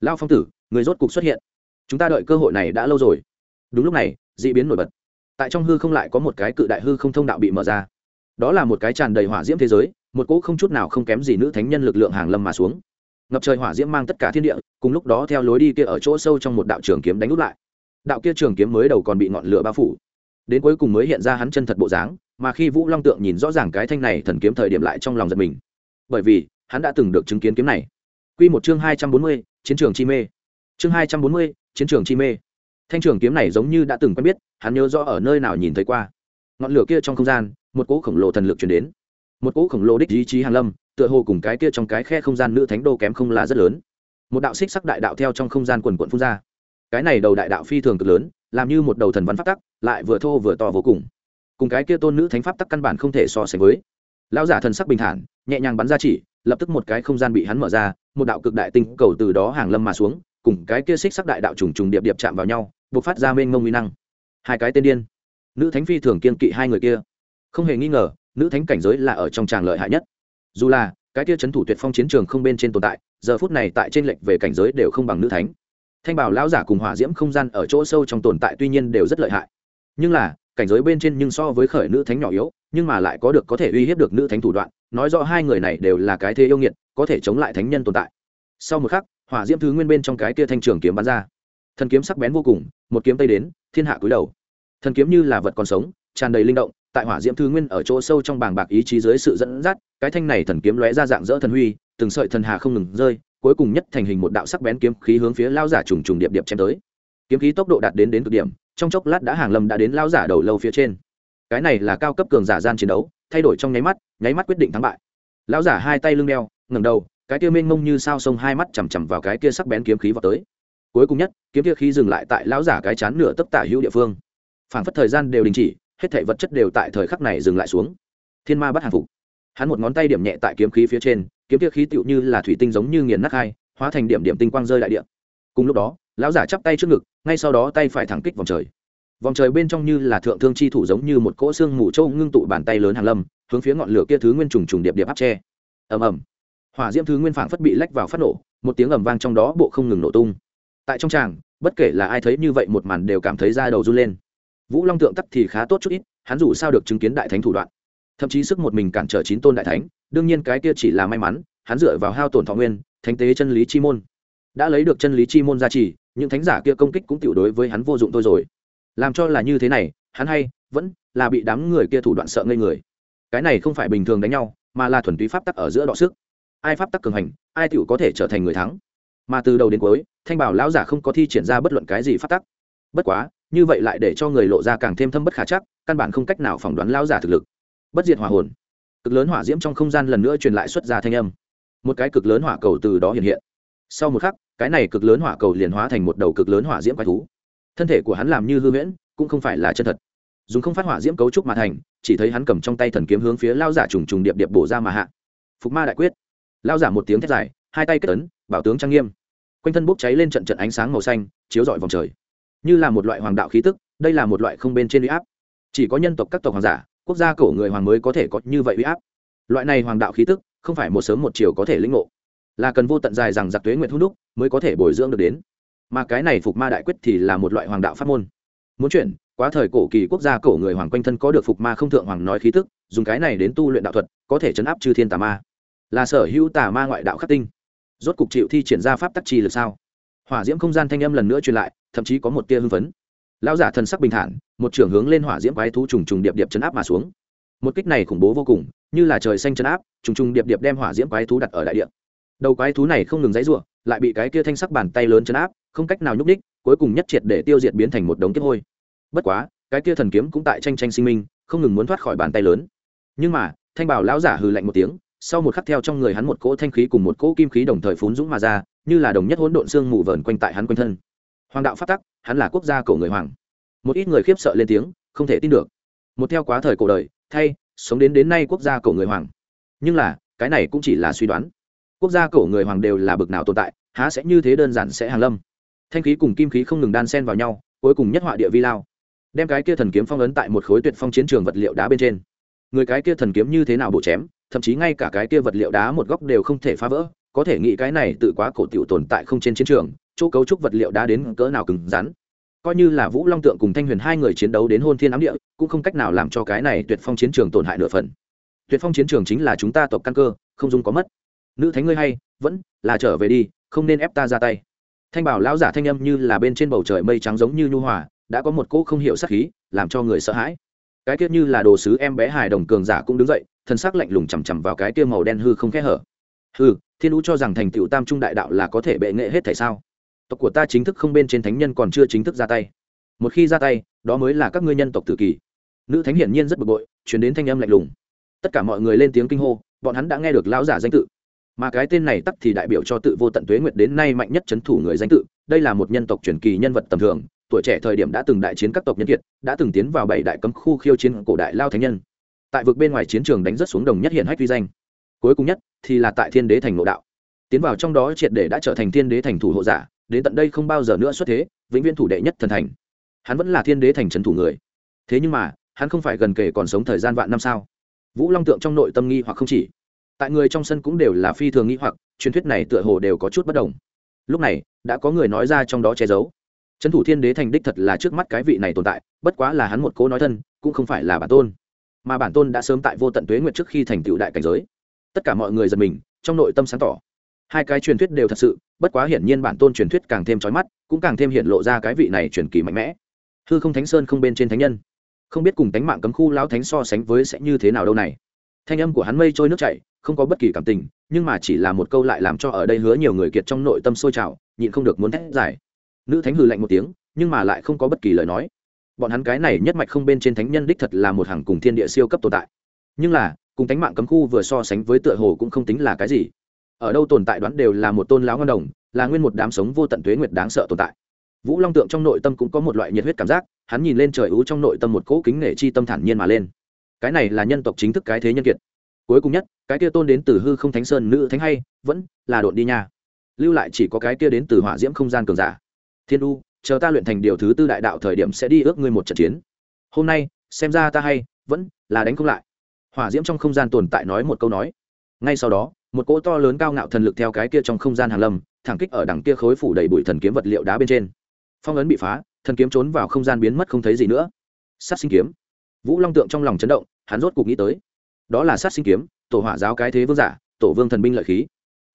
Lao phong tử, người rốt cục xuất hiện. Chúng ta đợi cơ hội này đã lâu rồi. Đúng lúc này d ị biến nổi bật. Tại trong hư không lại có một cái cự đại hư không thông đạo bị mở ra. Đó là một cái tràn đầy hỏa diễm thế giới, một cỗ không chút nào không kém gì nữ thánh nhân lực lượng hàng lâm mà xuống ngập trời hỏa diễm mang tất cả thiên địa, cùng lúc đó theo lối đi kia ở chỗ sâu trong một đạo trường kiếm đánh út lại. Đạo kia trường kiếm mới đầu còn bị ngọn lửa bao phủ. Đến cuối cùng mới hiện ra hắn chân thật bộ dáng, mà khi vũ long tượng nhìn rõ ràng cái thanh này thần kiếm thời điểm lại trong lòng giật mình. Bởi vì, hắn đã từng được chứng kiến kiếm này. Quy một chương hai trăm bốn mươi, chiến trường chi mê. Chương hai trăm bốn mươi, chiến trường chi mê. Thanh trường kiếm này giống như đã từng quen biết, hắn nhớ rõ ở nơi nào nhìn thấy qua. Ngọn lửa kia trong không gian, một cỗ khổng lồ thần lực chuyển đến. Một cỗ khổng lồ đích ý chí hàn lâm tựa hồ cùng cái kia trong cái khe không gian nữ thánh đô kém không là rất lớn. Một đạo xích sắc đại đạo theo trong không gian quần quận phun ra. Cái này đầu đại đạo phi thường cực lớn, làm như một đầu thần văn pháp tắc, lại vừa thô vừa to vô cùng. Cùng cái kia tôn nữ thánh pháp tắc căn bản không thể so sánh với. Lão giả thần sắc bình thản, nhẹ nhàng bắn ra chỉ, lập tức một cái không gian bị hắn mở ra, một đạo cực đại tinh cầu từ đó hàng lâm mà xuống, cùng cái kia xích sắc đại đạo trùng trùng điệp điệp chạm vào nhau buộc phát ra mênh mông uy năng. Hai cái tên điên. Nữ thánh phi thường kiên kỵ hai người kia. Không hề nghi ngờ, nữ thánh cảnh giới là ở trong tràng lợi hại nhất dù là cái kia c h ấ n thủ tuyệt phong chiến trường không bên trên tồn tại, giờ phút này tại trên lệnh về cảnh giới đều không bằng nữ thánh. Thanh bảo lão giả cùng hỏa diễm không gian ở chỗ sâu trong tồn tại tuy nhiên đều rất lợi hại. Nhưng là, cảnh giới bên trên nhưng so với khởi nữ thánh nhỏ yếu, nhưng mà lại có được có thể uy hiếp được nữ thánh thủ đoạn, nói rõ hai người này đều là cái thế yêu nghiệt, có thể chống lại thánh nhân tồn tại. Sau một khắc, hỏa diễm thứ nguyên bên trong cái kia thanh trường kiếm bắn ra. Thần kiếm sắc bén vô cùng, một kiếm tây đến, thiên hạ cúi đầu. Thần kiếm như là vật còn sống, tràn đầy linh động tại hỏa diễm thư nguyên ở chỗ sâu trong bàng bạc ý chí dưới sự dẫn dắt, cái thanh này thần kiếm lóe ra dạng dỡ thần huy, từng sợi thần hà không ngừng rơi, cuối cùng nhất thành hình một đạo sắc bén kiếm khí hướng phía lao giả trùng trùng điệp điệp chém tới. Kiếm khí tốc độ đạt đến đến cực điểm, trong chốc lát đã hàng lâm đã đến lao giả đầu lâu phía trên. Cái này là cao cấp cường giả gian chiến đấu, thay đổi trong nháy mắt nháy mắt quyết định thắng bại. Lão giả hai tay lưng đeo, ngẩng đầu, cái kia mênh mông như sao sông hai mắt chằm chằm vào cái kia sắc bén kiếm khí vào tới. Cuối cùng nhất, kiếm kia khí dừng lại tại lão giả cái chán nửa tấc tả hữu địa phương. Phảng phất thời gian đều đình chỉ hết thảy vật chất đều tại thời khắc này dừng lại xuống. Thiên ma bắt hàng phục. Hắn một ngón tay điểm nhẹ tại kiếm khí phía trên, kiếm kia khí tựu như là thủy tinh giống như nghiền nát hai, hóa thành điểm điểm tinh quang rơi đại địa. Cùng lúc đó, lão giả chắp tay trước ngực, ngay sau đó tay phải thẳng kích vòng trời. Vòng trời bên trong như là thượng thương chi thủ giống như một cỗ xương mù châu ngưng tụ bàn tay lớn hàng lâm, hướng phía ngọn lửa kia thứ nguyên trùng trùng điệp điệp áp tre ầm ầm. Hỏa diễm thứ nguyên phảng phất bị lách vào phát nổ, một tiếng ầm vang trong đó bộ không ngừng nổ tung. Tại trong tràng, bất kể là ai thấy như vậy một màn đều cảm thấy da đầu run lên vũ long tượng tắc thì khá tốt chút ít, hắn dù sao được chứng kiến đại thánh thủ đoạn. Thậm chí sức một mình cản trở chín tôn đại thánh, đương nhiên cái kia chỉ là may mắn, hắn dựa vào hao tổn thọ nguyên, thánh tế chân lý chi môn. Đã lấy được chân lý chi môn gia trì, những thánh giả kia công kích cũng tiểu đối với hắn vô dụng thôi rồi. Làm cho là như thế này, hắn hay, vẫn là bị đám người kia thủ đoạn sợ ngây người. Cái này không phải bình thường đánh nhau, mà là thuần túy pháp tắc ở giữa đọ sức. Ai pháp tắc cường hành, ai tiểu có thể trở thành người thắng. Mà từ đầu đến cuối, thanh bảo lão giả không có thi triển ra bất luận cái gì pháp tắc. Bất quá như vậy lại để cho người lộ ra càng thêm thâm bất khả chắc, căn bản không cách nào phỏng đoán lão giả thực lực. Bất diệt hỏa hồn. Cực lớn hỏa diễm trong không gian lần nữa truyền lại xuất ra thanh âm. Một cái cực lớn hỏa cầu từ đó hiện hiện. Sau một khắc, cái này cực lớn hỏa cầu liền hóa thành một đầu cực lớn hỏa diễm quái thú. Thân thể của hắn làm như hư huyễn, cũng không phải là chân thật. Dùng không phát hỏa diễm cấu trúc mà thành, chỉ thấy hắn cầm trong tay thần kiếm hướng phía lao giả trùng trùng điệp điệp bổ ra mà hạ. Phục ma đại quyết. Lao giả một tiếng thét dài, hai tay kết tấn bảo tướng trang nghiêm. Quanh thân bốc cháy lên trận trận ánh sáng màu xanh, chiếu rọi vòng trời như là một loại hoàng đạo khí tức, đây là một loại không bên trên uy áp. Chỉ có nhân tộc các tộc hoàng giả, quốc gia cổ người hoàng mới có thể có như vậy uy áp. Loại này hoàng đạo khí tức, không phải một sớm một chiều có thể lĩnh ngộ. Là cần vô tận dài rằng giặc tuế nguyện thu đúc mới có thể bồi dưỡng được đến. Mà cái này phục ma đại quyết thì là một loại hoàng đạo pháp môn. Muốn chuyển, quá thời cổ kỳ quốc gia cổ người hoàng quanh thân có được phục ma không thượng hoàng nói khí tức, dùng cái này đến tu luyện đạo thuật, có thể chấn áp chư thiên tà ma. Là sở hữu tà ma ngoại đạo khắc tinh. Rốt cục chịu thi triển ra pháp tắc chi lực sao? Hỏa diễm không gian thanh âm lần nữa truyền lại, thậm chí có một tia hưng phấn. Lão giả thần sắc bình thản, một trưởng hướng lên hỏa diễm quái thú trùng trùng điệp điệp chấn áp mà xuống. Một kích này khủng bố vô cùng, như là trời xanh chấn áp, trùng trùng điệp điệp đem hỏa diễm quái thú đặt ở đại địa. Đầu quái thú này không ngừng dãy rủa, lại bị cái kia thanh sắc bàn tay lớn chấn áp, không cách nào nhúc đích cuối cùng nhất triệt để tiêu diệt biến thành một đống kiếp hôi. Bất quá, cái kia thần kiếm cũng tại tranh tranh sinh minh, không ngừng muốn thoát khỏi bàn tay lớn. Nhưng mà, thanh bảo lão giả hừ lạnh một tiếng sau một khắc theo trong người hắn một cỗ thanh khí cùng một cỗ kim khí đồng thời phún dũng mà ra, như là đồng nhất hỗn độn xương mù vờn quanh tại hắn quanh thân. Hoàng đạo phát tắc, hắn là quốc gia cổ người hoàng. Một ít người khiếp sợ lên tiếng, không thể tin được. Một theo quá thời cổ đời, thay, sống đến đến nay quốc gia cổ người hoàng. Nhưng là, cái này cũng chỉ là suy đoán. Quốc gia cổ người hoàng đều là bực nào tồn tại, há sẽ như thế đơn giản sẽ hàng lâm. Thanh khí cùng kim khí không ngừng đan xen vào nhau, cuối cùng nhất họa địa vi lao. Đem cái kia thần kiếm phong ấn tại một khối tuyệt phong chiến trường vật liệu đá bên trên. Người cái kia thần kiếm như thế nào bổ chém thậm chí ngay cả cái kia vật liệu đá một góc đều không thể phá vỡ, có thể nghĩ cái này tự quá cổ tiểu tồn tại không trên chiến trường, chỗ cấu trúc vật liệu đá đến cỡ nào cứng rắn. Coi như là vũ long tượng cùng thanh huyền hai người chiến đấu đến hôn thiên ám địa, cũng không cách nào làm cho cái này tuyệt phong chiến trường tổn hại nửa phần. Tuyệt phong chiến trường chính là chúng ta tộc căn cơ, không dung có mất. Nữ thánh ngươi hay, vẫn là trở về đi, không nên ép ta ra tay. Thanh bảo lão giả thanh âm như là bên trên bầu trời mây trắng giống như nhu hòa, đã có một cỗ không hiểu sắc khí, làm cho người sợ hãi. Cái kia như là đồ sứ em bé hài đồng cường giả cũng đứng dậy thân xác lạnh lùng chằm chằm vào cái kia màu đen hư không khẽ hở. Hư thiên lũ cho rằng thành tựu tam trung đại đạo là có thể bệ nghệ hết thảy sao? Tộc của ta chính thức không bên trên thánh nhân còn chưa chính thức ra tay. Một khi ra tay, đó mới là các ngươi nhân tộc tự kỷ nữ thánh hiển nhiên rất bực bội chuyển đến thanh âm lạnh lùng. Tất cả mọi người lên tiếng kinh hô, bọn hắn đã nghe được lão giả danh tự. Mà cái tên này tắc thì đại biểu cho tự vô tận tuế nguyệt đến nay mạnh nhất c h ấ n thủ người danh tự, đây là một nhân tộc truyền kỳ nhân vật tầm thường, tuổi trẻ thời điểm đã từng đại chiến các tộc nhân kiệt, đã từng tiến vào bảy đại cấm khu khiêu chiến cổ đại lao thánh nhân tại vực bên ngoài chiến trường đánh rất xuống đồng nhất hiện hách vi danh. Cuối cùng nhất thì là tại thiên đế thành nội đạo. Tiến vào trong đó triệt để đã trở thành thiên đế thành thủ hộ giả, đến tận đây không bao giờ nữa xuất thế, vĩnh viễn thủ đệ nhất thần thành. Hắn vẫn là thiên đế thành trấn thủ người. Thế nhưng mà, hắn không phải gần kể còn sống thời gian vạn năm sao? Vũ long tượng trong nội tâm nghi hoặc không chỉ. Tại người trong sân cũng đều là phi thường nghi hoặc, truyền thuyết này tựa hồ đều có chút bất đồng. Lúc này, đã có người nói ra trong đó che giấu. Trấn thủ thiên đế thành đích thật là trước mắt cái vị này tồn tại, bất quá là hắn một cố nói thân, cũng không phải là bản tôn mà bản tôn đã sớm tại vô tận tuế nguyệt trước khi thành tựu đại cảnh giới. Tất cả mọi người giật mình, trong nội tâm sáng tỏ. Hai cái truyền thuyết đều thật sự, bất quá hiển nhiên bản tôn truyền thuyết càng thêm trói mắt, cũng càng thêm hiện lộ ra cái vị này truyền kỳ mạnh mẽ. Hư không thánh sơn không bên trên thánh nhân. Không biết cùng tánh mạng cấm khu lão thánh so sánh với sẽ như thế nào đâu này. Thanh âm của hắn mây trôi nước chảy, không có bất kỳ cảm tình, nhưng mà chỉ là một câu lại làm cho ở đây hứa nhiều người kiệt trong nội tâm sôi trào, nhịn không được muốn thét giải nữ thánh hừ lạnh một tiếng, nhưng mà lại không có bất kỳ lời nói bọn hắn cái này nhất mạch không bên trên thánh nhân đích thật là một hàng cùng thiên địa siêu cấp tồn tại. Nhưng là, cùng tánh mạng cấm khu vừa so sánh với tựa hồ cũng không tính là cái gì. Ở đâu tồn tại đoán đều là một tôn lão ngân đồng, là nguyên một đám sống vô tận tuế nguyệt đáng sợ tồn tại. Vũ long tượng trong nội tâm cũng có một loại nhiệt huyết cảm giác, hắn nhìn lên trời ú trong nội tâm một cỗ kính nể chi tâm thản nhiên mà lên. Cái này là nhân tộc chính thức cái thế nhân kiệt. Cuối cùng nhất, cái kia tôn đến từ hư không thánh sơn nữ thánh hay, vẫn là độn đi nha. Lưu lại chỉ có cái kia đến từ hỏa diễm không gian cường giả. Thiên u chờ ta luyện thành điều thứ tư đại đạo thời điểm sẽ đi ước ngươi một trận chiến. Hôm nay, xem ra ta hay, vẫn là đánh không lại. Hỏa diễm trong không gian tồn tại nói một câu nói. Ngay sau đó, một cỗ to lớn cao ngạo thần lực theo cái kia trong không gian hàn lâm, thẳng kích ở đằng kia khối phủ đầy bụi thần kiếm vật liệu đá bên trên. Phong ấn bị phá, thần kiếm trốn vào không gian biến mất không thấy gì nữa. Sát sinh kiếm. Vũ long tượng trong lòng chấn động, hắn rốt cục nghĩ tới. Đó là sát sinh kiếm, tổ hỏa giáo cái thế vương giả, tổ vương thần binh lợi khí.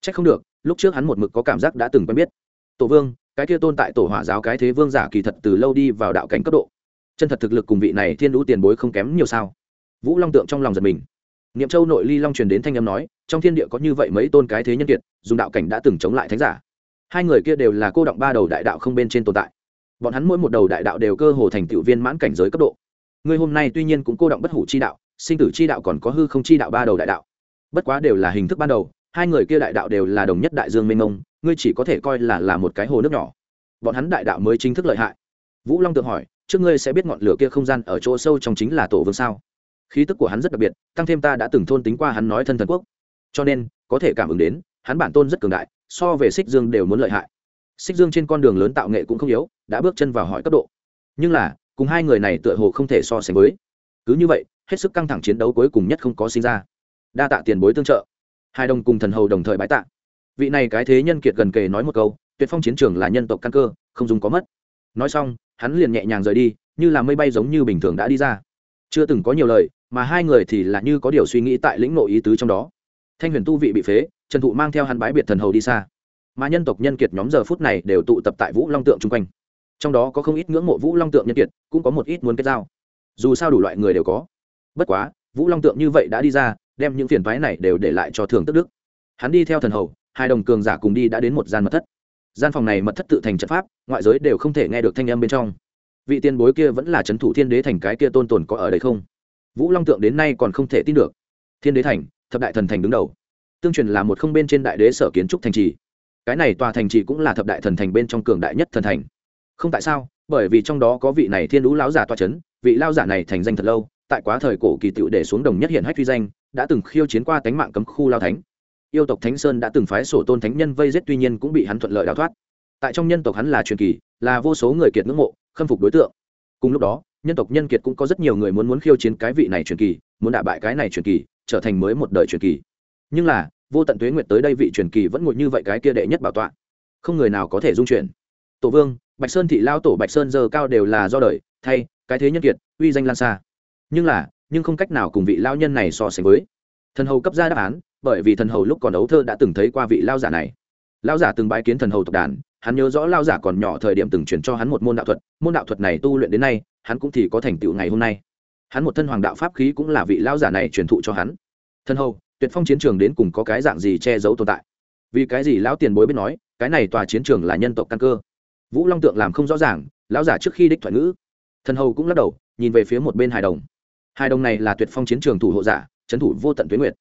C h ắ c không được, lúc trước hắn một mực có cảm giác đã từng quen biết. Tổ vương cái kia tồn tại tổ hỏa giáo cái thế vương giả kỳ thật từ lâu đi vào đạo cảnh cấp độ. Chân thật thực lực cùng vị này thiên đũ tiền bối không kém nhiều sao? Vũ long tượng trong lòng giật mình. Niệm châu nội ly long truyền đến thanh âm nói, trong thiên địa có như vậy mấy tôn cái thế nhân kiệt, dùng đạo cảnh đã từng chống lại thánh giả. Hai người kia đều là cô động ba đầu đại đạo không bên trên tồn tại. Bọn hắn mỗi một đầu đại đạo đều cơ hồ thành tựu viên mãn cảnh giới cấp độ. Ngươi hôm nay tuy nhiên cũng cô động bất hủ chi đạo, sinh tử chi đạo còn có hư không chi đạo ba đầu đại đạo. Bất quá đều là hình thức ban đầu, hai người kia đại đạo đều là đồng nhất đại dương mênh mông ngươi chỉ có thể coi là là một cái hồ nước nhỏ. Bọn hắn đại đạo mới chính thức lợi hại. Vũ long tự hỏi, trước ngươi sẽ biết ngọn lửa kia không gian ở chỗ sâu trong chính là tổ vương sao? Khí tức của hắn rất đặc biệt, tăng thêm ta đã từng thôn tính qua hắn nói thân thần quốc. Cho nên, có thể cảm ứng đến, hắn bản tôn rất cường đại, so về xích dương đều muốn lợi hại. Xích dương trên con đường lớn tạo nghệ cũng không yếu, đã bước chân vào hỏi cấp độ. Nhưng là, cùng hai người này tựa hồ không thể so sánh với. Cứ như vậy, hết sức căng thẳng chiến đấu cuối cùng nhất không có sinh ra. Đa tạ tiền bối tương trợ. Hai đồng cùng thần hầu đồng thời bái tạ vị này cái thế nhân kiệt gần kề nói một câu, tuyệt phong chiến trường là nhân tộc căn cơ, không dùng có mất. Nói xong, hắn liền nhẹ nhàng rời đi, như là mây bay giống như bình thường đã đi ra. Chưa từng có nhiều lời, mà hai người thì là như có điều suy nghĩ tại lĩnh nội ý tứ trong đó. Thanh huyền tu vị bị phế, trần thụ mang theo hắn bái biệt thần hầu đi xa. Mà nhân tộc nhân kiệt nhóm giờ phút này đều tụ tập tại vũ long tượng chung quanh. Trong đó có không ít ngưỡng mộ vũ long tượng nhân kiệt, cũng có một ít muốn kết giao. Dù sao đủ loại người đều có. Bất quá, vũ long tượng như vậy đã đi ra, đem những phiền thoái này đều để lại cho thường tức đức. Hắn đi theo thần hầu hai đồng cường giả cùng đi đã đến một gian mật thất. Gian phòng này mật thất tự thành trận pháp, ngoại giới đều không thể nghe được thanh âm bên trong. Vị tiên bối kia vẫn là c h ấ n thủ thiên đế thành cái kia tôn tồn có ở đây không? Vũ long tượng đến nay còn không thể tin được. Thiên đế thành, thập đại thần thành đứng đầu. Tương truyền là một không bên trên đại đế sở kiến trúc thành trì. Cái này tòa thành trì cũng là thập đại thần thành bên trong cường đại nhất thần thành. Không tại sao? Bởi vì trong đó có vị này thiên lũ lão giả toa c h ấ n vị lao giả này thành danh thật lâu, tại quá thời cổ kỳ tựu để xuống đồng nhất hiện hách phi danh, đã từng khiêu chiến qua tánh mạng cấm khu lao thánh yêu tộc thánh sơn đã từng phái sổ tôn thánh nhân vây giết, tuy nhiên cũng bị hắn thuận lợi đào thoát. Tại trong nhân tộc hắn là truyền kỳ, là vô số người kiệt ngưỡng mộ, khâm phục đối tượng. Cùng lúc đó, nhân tộc nhân kiệt cũng có rất nhiều người muốn muốn khiêu chiến cái vị này truyền kỳ, muốn đả bại cái này truyền kỳ, trở thành mới một đời truyền kỳ. Nhưng là, vô tận tuế nguyệt tới đây vị truyền kỳ vẫn ngồi như vậy cái kia đệ nhất bảo tọa. Không người nào có thể dung chuyển. Tổ vương, bạch sơn thị lao tổ bạch sơn giờ cao đều là do đời, thay, cái thế nhân kiệt, uy danh lan xa. Nhưng là, nhưng không cách nào cùng vị lao nhân này so sánh với thần hầu cấp ra đáp án, bởi vì thần hầu lúc còn ấu thơ đã từng thấy qua vị lao giả này. Lao giả từng bái kiến thần hầu tộc đàn, hắn nhớ rõ lao giả còn nhỏ thời điểm từng chuyển cho hắn một môn đạo thuật, môn đạo thuật này tu luyện đến nay, hắn cũng thì có thành tựu ngày hôm nay. Hắn một thân hoàng đạo pháp khí cũng là vị lao giả này truyền thụ cho hắn. Thần hầu, tuyệt phong chiến trường đến cùng có cái dạng gì che giấu tồn tại? Vì cái gì lão tiền bối biết nói, cái này tòa chiến trường là nhân tộc căn cơ? Vũ long tượng làm không rõ ràng, lão giả trước khi đích thoại ngữ. Thần hầu cũng lắc đầu, nhìn về phía một bên hài đồng. Hài đồng này là tuyệt phong chiến trường thủ hộ giả trấn thủ vô tận tuyến nguyệt.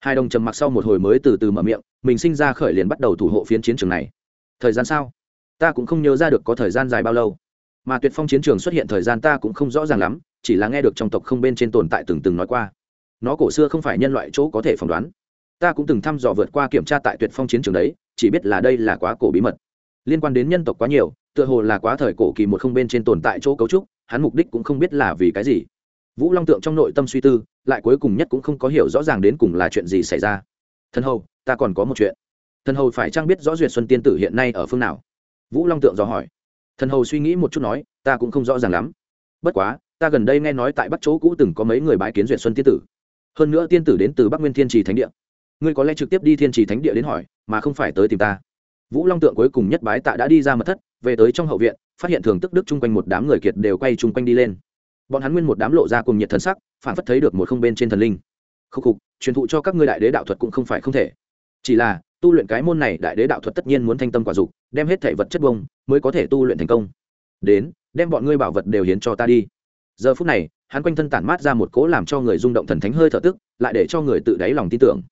Hai đồng trầm mặc sau một hồi mới từ từ mở miệng, mình sinh ra khởi liền bắt đầu thủ hộ phiến chiến trường này. Thời gian sao? Ta cũng không nhớ ra được có thời gian dài bao lâu. Mà tuyệt phong chiến trường xuất hiện thời gian ta cũng không rõ ràng lắm, chỉ là nghe được trong tộc không bên trên tồn tại từng từng nói qua. Nó cổ xưa không phải nhân loại chỗ có thể phỏng đoán. Ta cũng từng thăm dò vượt qua kiểm tra tại tuyệt phong chiến trường đấy, chỉ biết là đây là quá cổ bí mật. Liên quan đến nhân tộc quá nhiều, tựa hồ là quá thời cổ kỳ một không bên trên tồn tại chỗ cấu trúc, hắn mục đích cũng không biết là vì cái gì vũ long tượng trong nội tâm suy tư, lại cuối cùng nhất cũng không có hiểu rõ ràng đến cùng là chuyện gì xảy ra. Thân hầu, ta còn có một chuyện. Thân hầu phải trang biết rõ duyệt xuân tiên tử hiện nay ở phương nào? Vũ long tượng dò hỏi. Thần hầu suy nghĩ một chút nói, ta cũng không rõ ràng lắm. Bất quá, ta gần đây nghe nói tại bắc chỗ cũ từng có mấy người bái kiến duyệt xuân tiên tử. Hơn nữa tiên tử đến từ bắc nguyên thiên trì thánh địa. Ngươi có lẽ trực tiếp đi thiên trì thánh địa đến hỏi, mà không phải tới tìm ta. Vũ long tượng cuối cùng nhất bái tạ đã đi ra mật thất, về tới trong hậu viện, phát hiện thường tức đức chung quanh một đám người kiệt đều quay chung quanh đi lên bọn hắn nguyên một đám lộ ra cùng nhiệt thần sắc, phản phất thấy được một không bên trên thần linh. Khúc khục, truyền thụ cho các ngươi đại đế đạo thuật cũng không phải không thể. Chỉ là, tu luyện cái môn này đại đế đạo thuật tất nhiên muốn thanh tâm quả dục, đem hết thể vật chất bông, mới có thể tu luyện thành công. Đến, đem bọn ngươi bảo vật đều hiến cho ta đi. Giờ phút này, hắn quanh thân tản mát ra một cố làm cho người rung động thần thánh hơi thở tức, lại để cho người tự đáy lòng tin tưởng.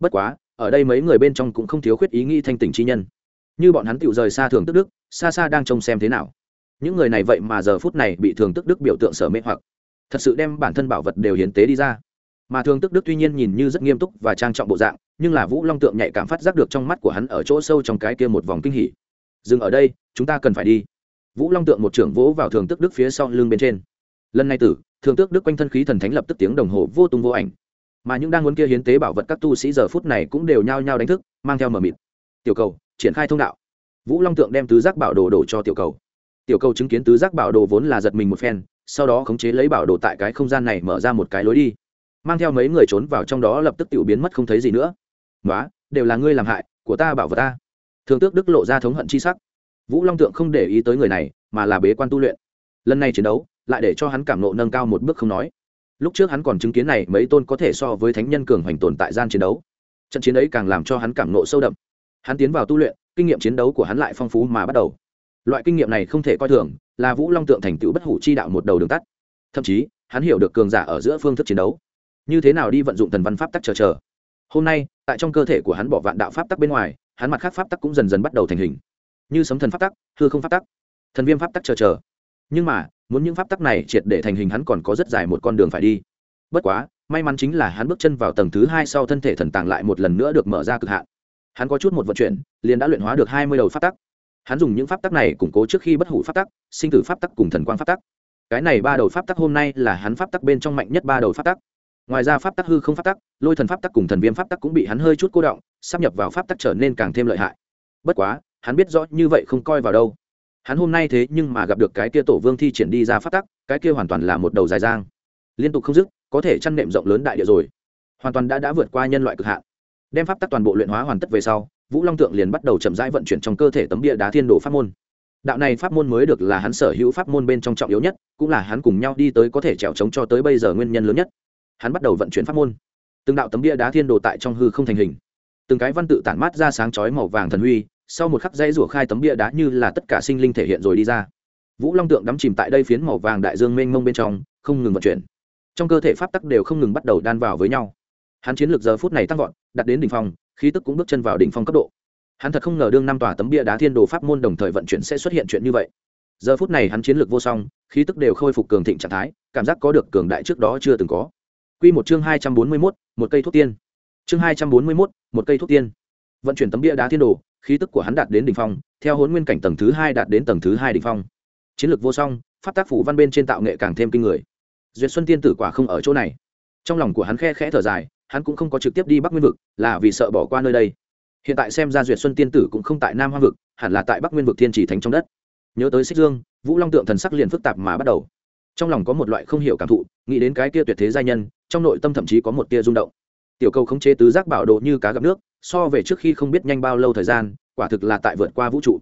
Bất quá, ở đây mấy người bên trong cũng không thiếu khuyết ý nghĩ thanh tỉnh chi nhân. Như bọn hắn tự rời xa thường tức đức, xa xa đang trông xem thế nào những người này vậy mà giờ phút này bị thường tức đức biểu tượng sở mê hoặc. Thật sự đem bản thân bảo vật đều hiến tế đi ra. Mà thường tức đức tuy nhiên nhìn như rất nghiêm túc và trang trọng bộ dạng, nhưng là vũ long tượng nhạy cảm phát giác được trong mắt của hắn ở chỗ sâu trong cái kia một vòng kinh hỉ. Dừng ở đây, chúng ta cần phải đi. Vũ long tượng một trưởng vỗ vào thường tức đức phía sau lưng bên trên. Lần này tử, thường tước đức quanh thân khí thần thánh lập tức tiếng đồng hồ vô tung vô ảnh. Mà những đang muốn kia hiến tế bảo vật các tu sĩ giờ phút này cũng đều nhao nhao đánh thức, mang theo mờ mịt. Tiểu cầu, triển khai thông đạo. Vũ long tượng đem tứ giác bảo đồ đổ cho tiểu cầu tiểu cầu chứng kiến tứ giác bảo đồ vốn là giật mình một phen, sau đó khống chế lấy bảo đồ tại cái không gian này mở ra một cái lối đi. Mang theo mấy người trốn vào trong đó lập tức tiểu biến mất không thấy gì nữa. Nói đều là ngươi làm hại, của ta bảo vật ta. Thường tước đức lộ ra thống hận chi sắc. Vũ long tượng không để ý tới người này, mà là bế quan tu luyện. Lần này chiến đấu, lại để cho hắn cảm nộ nâng cao một bước không nói. Lúc trước hắn còn chứng kiến này, mấy tôn có thể so với thánh nhân cường hoành tồn tại gian chiến đấu. Trận chiến ấy càng làm cho hắn cảm nộ sâu đậm. Hắn tiến vào tu luyện, kinh nghiệm chiến đấu của hắn lại phong phú mà bắt đầu loại kinh nghiệm này không thể coi thường, là vũ long tượng thành tựu bất hủ chi đạo một đầu đường tắt. Thậm chí, hắn hiểu được cường giả ở giữa phương thức chiến đấu. Như thế nào đi vận dụng thần văn pháp tắc chờ chờ. Hôm nay, tại trong cơ thể của hắn bỏ vạn đạo pháp tắc bên ngoài, hắn mặt khác pháp tắc cũng dần dần bắt đầu thành hình. Như sấm thần pháp tắc, hư không pháp tắc, thần viêm pháp tắc chờ chờ. Nhưng mà, muốn những pháp tắc này triệt để thành hình hắn còn có rất dài một con đường phải đi. Bất quá, may mắn chính là hắn bước chân vào tầng thứ hai sau thân thể thần tàng lại một lần nữa được mở ra cực hạn. Hắn có chút một vận chuyển, liền đã luyện hóa được hai mươi đầu pháp tắc hắn dùng những pháp tắc này củng cố trước khi bất hủ pháp tắc, sinh tử pháp tắc cùng thần quang pháp tắc. Cái này ba đầu pháp tắc hôm nay là hắn pháp tắc bên trong mạnh nhất ba đầu pháp tắc. Ngoài ra pháp tắc hư không pháp tắc, lôi thần pháp tắc cùng thần viêm pháp tắc cũng bị hắn hơi chút cô động sắp nhập vào pháp tắc trở nên càng thêm lợi hại. Bất quá, hắn biết rõ như vậy không coi vào đâu. Hắn hôm nay thế nhưng mà gặp được cái kia tổ vương thi triển đi ra pháp tắc, cái kia hoàn toàn là một đầu dài giang liên tục không dứt, có thể chăn nệm rộng lớn đại địa rồi. Hoàn toàn đã đã vượt qua nhân loại cực hạn. Đem pháp tắc toàn bộ luyện hóa hoàn tất về sau vũ long tượng liền bắt đầu chậm rãi vận chuyển trong cơ thể tấm bia đá thiên đồ pháp môn. Đạo này pháp môn mới được là hắn sở hữu pháp môn bên trong trọng yếu nhất, cũng là hắn cùng nhau đi tới có thể trèo trống cho tới bây giờ nguyên nhân lớn nhất. Hắn bắt đầu vận chuyển pháp môn. Từng đạo tấm bia đá thiên đồ tại trong hư không thành hình. Từng cái văn tự tản mát ra sáng chói màu vàng thần huy, sau một khắc dây rủa khai tấm bia đá như là tất cả sinh linh thể hiện rồi đi ra. Vũ long tượng đắm chìm tại đây phiến màu vàng đại dương mênh mông bên trong, không ngừng vận chuyển. Trong cơ thể pháp tắc đều không ngừng bắt đầu đan vào với nhau. Hắn chiến lược giờ phút này tăng vọt đặt đến đỉnh phong khí tức cũng bước chân vào đỉnh phong cấp độ hắn thật không ngờ đương năm tòa tấm bia đá thiên đồ pháp môn đồng thời vận chuyển sẽ xuất hiện chuyện như vậy giờ phút này hắn chiến lược vô song khí tức đều khôi phục cường thịnh trạng thái cảm giác có được cường đại trước đó chưa từng có Quy một chương hai trăm bốn mươi 241, một cây thuốc tiên. Chương hai trăm bốn mươi 241, một cây thuốc tiên. Vận chuyển tấm bia đá thiên đồ, khí tức của hắn đạt đến đỉnh phong, theo hồn nguyên cảnh tầng thứ hai đạt đến tầng thứ hai đỉnh phong. Chiến lược vô song, pháp tác phủ văn bên trên tạo nghệ càng thêm kinh người. Duyệt Xuân tiên tử quả không ở chỗ này. Trong lòng của hắn khe khẽ thở dài, hắn cũng không có trực tiếp đi Bắc Nguyên vực, là vì sợ bỏ qua nơi đây. Hiện tại xem ra Duyệt Xuân tiên tử cũng không tại Nam hoa vực, hẳn là tại Bắc Nguyên vực Thiên Chỉ Thánh trong đất. Nhớ tới Xích Dương, Vũ Long tượng thần sắc liền phức tạp mà bắt đầu. Trong lòng có một loại không hiểu cảm thụ, nghĩ đến cái kia tuyệt thế giai nhân, trong nội tâm thậm chí có một tia rung động. Tiểu cầu khống chế tứ giác bảo đồ như cá gặp nước, so về trước khi không biết nhanh bao lâu thời gian, quả thực là tại vượt qua vũ trụ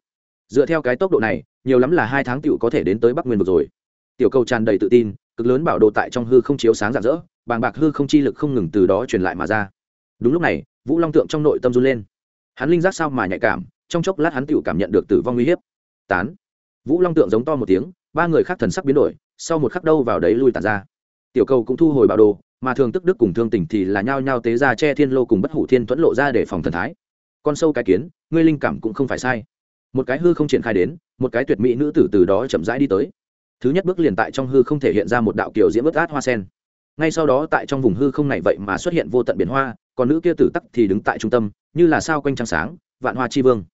dựa theo cái tốc độ này nhiều lắm là hai tháng tiểu có thể đến tới bắc nguyên vực rồi tiểu cầu tràn đầy tự tin cực lớn bảo đồ tại trong hư không chiếu sáng rạng rỡ bàng bạc hư không chi lực không ngừng từ đó truyền lại mà ra. Đúng lúc này, vũ long tượng trong nội tâm run lên. Hắn linh giác sao mà nhạy cảm, trong chốc lát hắn tự cảm nhận được tử vong uy hiếp. Tán. Vũ long tượng giống to một tiếng, ba người khác thần sắc biến đổi, sau một khắc đâu vào đấy lui tàn ra. Tiểu cầu cũng thu hồi bảo đồ, mà thường tức đức cùng thương tình thì là nhao nhao tế ra che thiên lô cùng bất hủ thiên thuẫn lộ ra để phòng thần thái. Con sâu cái kiến, ngươi linh cảm cũng không phải sai. Một cái hư không triển khai đến, một cái tuyệt mỹ nữ tử từ đó chậm rãi đi tới. Thứ nhất bước liền tại trong hư không thể hiện ra một đạo kiểu diễn bất át hoa sen ngay sau đó tại trong vùng hư không này vậy mà xuất hiện vô tận biển hoa, còn nữ kia tử tắc thì đứng tại trung tâm, như là sao quanh trăng sáng, vạn hoa chi vương.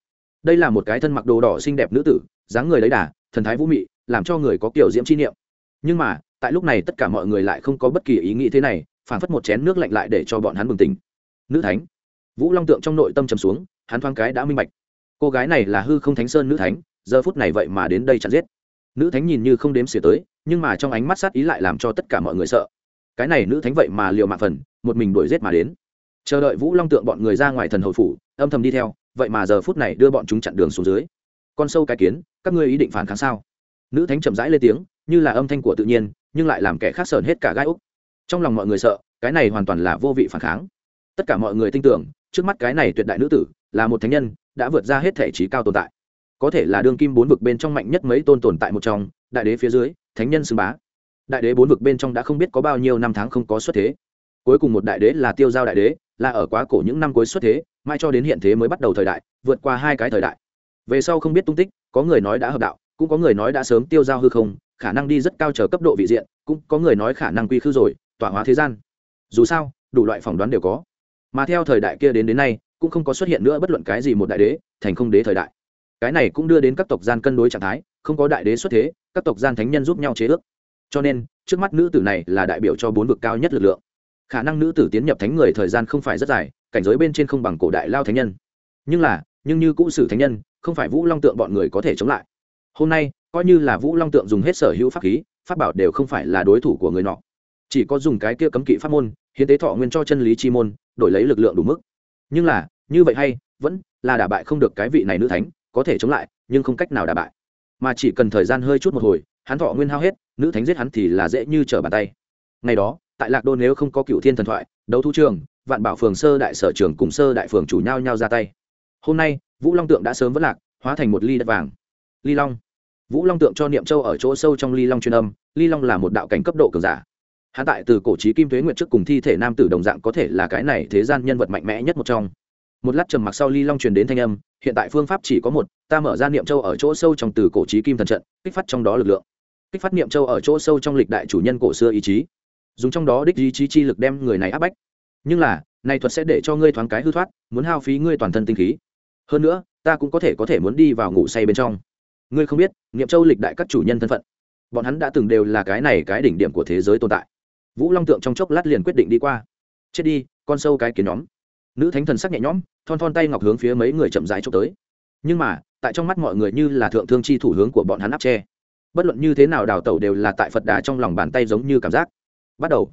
Đây là một cái thân mặc đồ đỏ xinh đẹp nữ tử, dáng người lấy đà, thần thái vũ mị, làm cho người có kiểu diễm chi niệm. Nhưng mà, tại lúc này tất cả mọi người lại không có bất kỳ ý nghĩ thế này phản phất một chén nước lạnh lại để cho bọn hắn bừng tỉnh. Nữ thánh. Vũ long tượng trong nội tâm trầm xuống, hắn thoáng cái đã minh bạch. Cô gái này là hư không thánh sơn nữ thánh, giờ phút này vậy mà đến đây chặn giết. Nữ thánh nhìn như không đếm xỉa tới, nhưng mà trong ánh mắt sát ý lại làm cho tất cả mọi người sợ cái này nữ thánh vậy mà liều mạng phần, một mình đuổi giết mà đến. Chờ đợi vũ long tượng bọn người ra ngoài thần hồi phủ, âm thầm đi theo, vậy mà giờ phút này đưa bọn chúng chặn đường xuống dưới. Con sâu cái kiến, các ngươi ý định phản kháng sao? Nữ thánh chậm rãi lên tiếng, như là âm thanh của tự nhiên, nhưng lại làm kẻ khác sờn hết cả gai úc. Trong lòng mọi người sợ, cái này hoàn toàn là vô vị phản kháng. Tất cả mọi người tin tưởng, trước mắt cái này tuyệt đại nữ tử, là một thánh nhân, đã vượt ra hết thể trí cao tồn tại. Có thể là đương kim bốn vực bên trong mạnh nhất mấy tôn tồn tại một trong, đại đế phía dưới, thánh nhân xưng bá đại đế bốn vực bên trong đã không biết có bao nhiêu năm tháng không có xuất thế. Cuối cùng một đại đế là tiêu giao đại đế, là ở quá cổ những năm cuối xuất thế, mai cho đến hiện thế mới bắt đầu thời đại, vượt qua hai cái thời đại. Về sau không biết tung tích, có người nói đã hợp đạo, cũng có người nói đã sớm tiêu giao hư không, khả năng đi rất cao chờ cấp độ vị diện, cũng có người nói khả năng quy khư rồi tỏa hóa thế gian. Dù sao, đủ loại phỏng đoán đều có. Mà theo thời đại kia đến đến nay, cũng không có xuất hiện nữa bất luận cái gì một đại đế, thành không đế thời đại. Cái này cũng đưa đến các tộc gian cân đối trạng thái, không có đại đế xuất thế, các tộc gian thánh nhân giúp nhau chế ước cho nên, trước mắt nữ tử này là đại biểu cho bốn vực cao nhất lực lượng. Khả năng nữ tử tiến nhập thánh người thời gian không phải rất dài, cảnh giới bên trên không bằng cổ đại lao thánh nhân. Nhưng là, nhưng như cũ sử thánh nhân, không phải vũ long tượng bọn người có thể chống lại. Hôm nay, coi như là vũ long tượng dùng hết sở hữu pháp khí, pháp bảo đều không phải là đối thủ của người nọ. Chỉ có dùng cái kia cấm kỵ pháp môn, hiến tế thọ nguyên cho chân lý chi môn, đổi lấy lực lượng đủ mức. Nhưng là, như vậy hay, vẫn là đả bại không được cái vị này nữ thánh, có thể chống lại, nhưng không cách nào đả bại. Mà chỉ cần thời gian hơi chút một hồi, hắn thọ nguyên hao hết nữ thánh giết hắn thì là dễ như trở bàn tay. Ngày đó, tại lạc đô nếu không có cựu thiên thần thoại, đấu thu trường, vạn bảo phường sơ đại sở trường cùng sơ đại phường chủ nhau nhau ra tay. Hôm nay, vũ long tượng đã sớm vất lạc, hóa thành một ly đất vàng. Ly long. Vũ long tượng cho niệm châu ở chỗ sâu trong ly long chuyên âm, ly long là một đạo cảnh cấp độ cường giả. Hạ tại từ cổ trí kim thuế nguyện trước cùng thi thể nam tử đồng dạng có thể là cái này thế gian nhân vật mạnh mẽ nhất một trong. Một lát trầm mặc sau ly long truyền đến thanh âm, hiện tại phương pháp chỉ có một, ta mở ra niệm châu ở chỗ sâu trong từ cổ trí kim thần trận, kích phát trong đó lực lượng kích phát niệm châu ở chỗ sâu trong lịch đại chủ nhân cổ xưa ý chí. Dùng trong đó đích ý chí chi lực đem người này áp bách. Nhưng là, này thuật sẽ để cho ngươi thoáng cái hư thoát, muốn hao phí ngươi toàn thân tinh khí. Hơn nữa, ta cũng có thể có thể muốn đi vào ngủ say bên trong. Ngươi không biết, niệm châu lịch đại các chủ nhân thân phận. Bọn hắn đã từng đều là cái này cái đỉnh điểm của thế giới tồn tại. Vũ long tượng trong chốc lát liền quyết định đi qua. Chết đi, con sâu cái kiến nhóm. Nữ thánh thần sắc nhẹ nhõm, thon thon tay ngọc hướng phía mấy người chậm rãi chụp tới. Nhưng mà, tại trong mắt mọi người như là thượng thương chi thủ hướng của bọn hắn áp tre bất luận như thế nào đào tẩu đều là tại phật đà trong lòng bàn tay giống như cảm giác. Bắt đầu.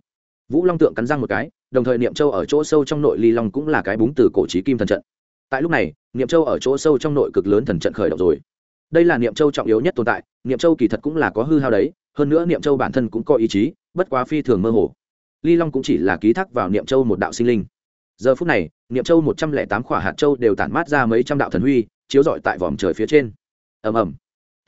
Vũ long tượng cắn răng một cái, đồng thời niệm châu ở chỗ sâu trong nội ly long cũng là cái búng từ cổ trí kim thần trận. Tại lúc này, niệm châu ở chỗ sâu trong nội cực lớn thần trận khởi động rồi. Đây là niệm châu trọng yếu nhất tồn tại, niệm châu kỳ thật cũng là có hư hao đấy, hơn nữa niệm châu bản thân cũng có ý chí, bất quá phi thường mơ hồ. Ly long cũng chỉ là ký thác vào niệm châu một đạo sinh linh. Giờ phút này, niệm châu một trăm lẻ tám khỏa hạt châu đều tản mát ra mấy trăm đạo thần huy, chiếu rọi tại vòm trời phía trên. Ầm ầm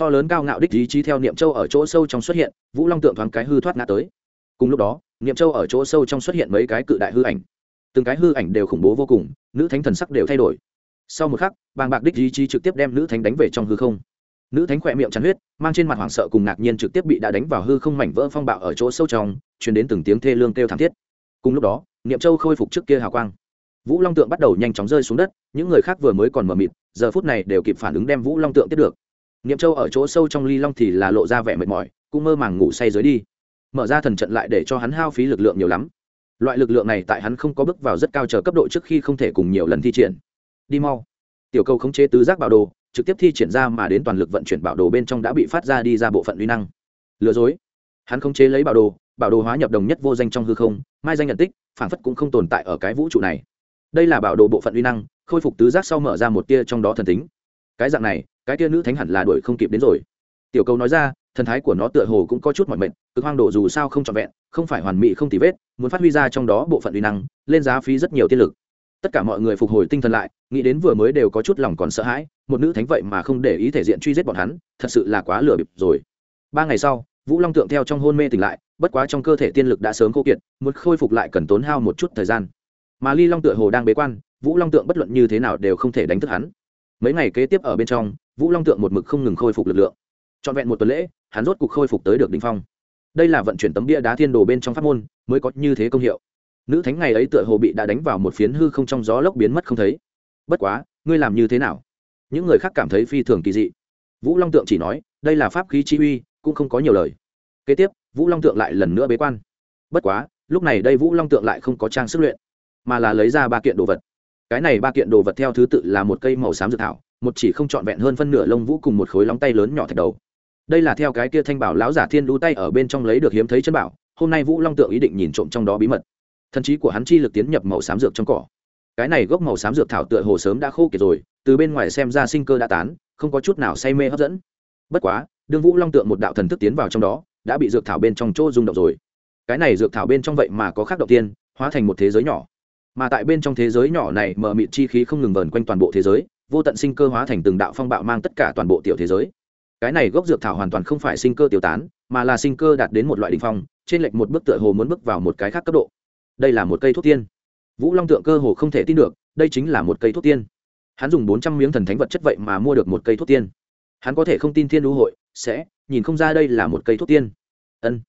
to lớn cao ngạo đích ý chí theo niệm châu ở chỗ sâu trong xuất hiện, vũ long tượng thoáng cái hư thoát ngã tới. Cùng lúc đó, niệm châu ở chỗ sâu trong xuất hiện mấy cái cự đại hư ảnh. Từng cái hư ảnh đều khủng bố vô cùng, nữ thánh thần sắc đều thay đổi. Sau một khắc, bàng bạc đích ý chí trực tiếp đem nữ thánh đánh về trong hư không. Nữ thánh khỏe miệng chắn huyết, mang trên mặt hoảng sợ cùng ngạc nhiên trực tiếp bị đã đánh vào hư không mảnh vỡ phong bạo ở chỗ sâu trong chuyển đến từng tiếng thê lương kêu thảm thiết. Cùng lúc đó, niệm châu khôi phục trước kia hào quang. Vũ long tượng bắt đầu nhanh chóng rơi xuống đất, những người khác vừa mới còn mờ mịt, giờ phút này đều kịp phản ứng đem vũ long tượng tiếp được niệm châu ở chỗ sâu trong ly long thì là lộ ra vẻ mệt mỏi, cũng mơ màng ngủ say dưới đi. Mở ra thần trận lại để cho hắn hao phí lực lượng nhiều lắm. Loại lực lượng này tại hắn không có bước vào rất cao chờ cấp độ trước khi không thể cùng nhiều lần thi triển. Đi mau. Tiểu cầu khống chế tứ giác bảo đồ, trực tiếp thi triển ra mà đến toàn lực vận chuyển bảo đồ bên trong đã bị phát ra đi ra bộ phận uy năng. Lừa dối. Hắn khống chế lấy bảo đồ bảo đồ hóa nhập đồng nhất vô danh trong hư không, mai danh nhận tích phản phất cũng không tồn tại ở cái vũ trụ này. Đây là bảo đồ bộ phận uy năng, khôi phục tứ giác sau mở ra một tia trong đó thần tính cái dạng này, cái tia nữ thánh hẳn là đuổi không kịp đến rồi. Tiểu cầu nói ra, thần thái của nó tựa hồ cũng có chút mọi mệnh cực hoang độ dù sao không trọn vẹn, không phải hoàn mỹ không tì vết, muốn phát huy ra trong đó bộ phận uy năng, lên giá phí rất nhiều tiên lực. Tất cả mọi người phục hồi tinh thần lại, nghĩ đến vừa mới đều có chút lòng còn sợ hãi, một nữ thánh vậy mà không để ý thể diện truy giết bọn hắn, thật sự là quá lừa bịp rồi. Ba ngày sau, vũ long tượng theo trong hôn mê tỉnh lại, bất quá trong cơ thể tiên lực đã sớm khô kiệt, muốn khôi phục lại cần tốn hao một chút thời gian. Mà ly long tựa hồ đang bế quan, vũ long tượng bất luận như thế nào đều không thể đánh thức hắn mấy ngày kế tiếp ở bên trong, vũ long tượng một mực không ngừng khôi phục lực lượng. Trọn vẹn một tuần lễ, hắn rốt cuộc khôi phục tới được đ ỉ n h phong. Đây là vận chuyển tấm bia đá thiên đồ bên trong pháp môn, mới có như thế công hiệu. Nữ thánh ngày ấy tựa hồ bị đã đánh vào một phiến hư không trong gió lốc biến mất không thấy. Bất quá, ngươi làm như thế nào? Những người khác cảm thấy phi thường kỳ dị. Vũ long tượng chỉ nói, đây là pháp khí chi uy, cũng không có nhiều lời. Kế tiếp, vũ long tượng lại lần nữa bế quan. Bất quá, lúc này đây vũ long tượng lại không có trang sức luyện, mà là lấy ra ba kiện đồ vật cái này ba kiện đồ vật theo thứ tự là một cây màu xám dược thảo, một chỉ không trọn vẹn hơn phân nửa lông vũ cùng một khối lóng tay lớn nhỏ thạch đầu. Đây là theo cái kia thanh bảo lão giả thiên đu tay ở bên trong lấy được hiếm thấy chân bảo, hôm nay vũ long tượng ý định nhìn trộm trong đó bí mật. Thần trí của hắn chi lực tiến nhập màu xám dược trong cỏ. Cái này gốc màu xám dược thảo tựa hồ sớm đã khô kiệt rồi, từ bên ngoài xem ra sinh cơ đã tán, không có chút nào say mê hấp dẫn. Bất quá, đương vũ long tượng một đạo thần thức tiến vào trong đó, đã bị dược thảo bên trong chỗ rung động rồi. Cái này dược thảo bên trong vậy mà có khác đầu tiên, hóa thành một thế giới nhỏ mà tại bên trong thế giới nhỏ này mờ mịt chi khí không ngừng vờn quanh toàn bộ thế giới, vô tận sinh cơ hóa thành từng đạo phong bạo mang tất cả toàn bộ tiểu thế giới. Cái này gốc dược thảo hoàn toàn không phải sinh cơ tiêu tán, mà là sinh cơ đạt đến một loại đ ỉ n h phong, trên lệch một bước tựa hồ muốn bước vào một cái khác cấp độ. Đây là một cây thuốc tiên. Vũ long tượng cơ hồ không thể tin được, đây chính là một cây thuốc tiên. Hắn dùng bốn trăm miếng thần thánh vật chất vậy mà mua được một cây thuốc tiên. Hắn có thể không tin thiên đũ hội, sẽ, nhìn không ra đây là một cây thuốc tiên. Ân.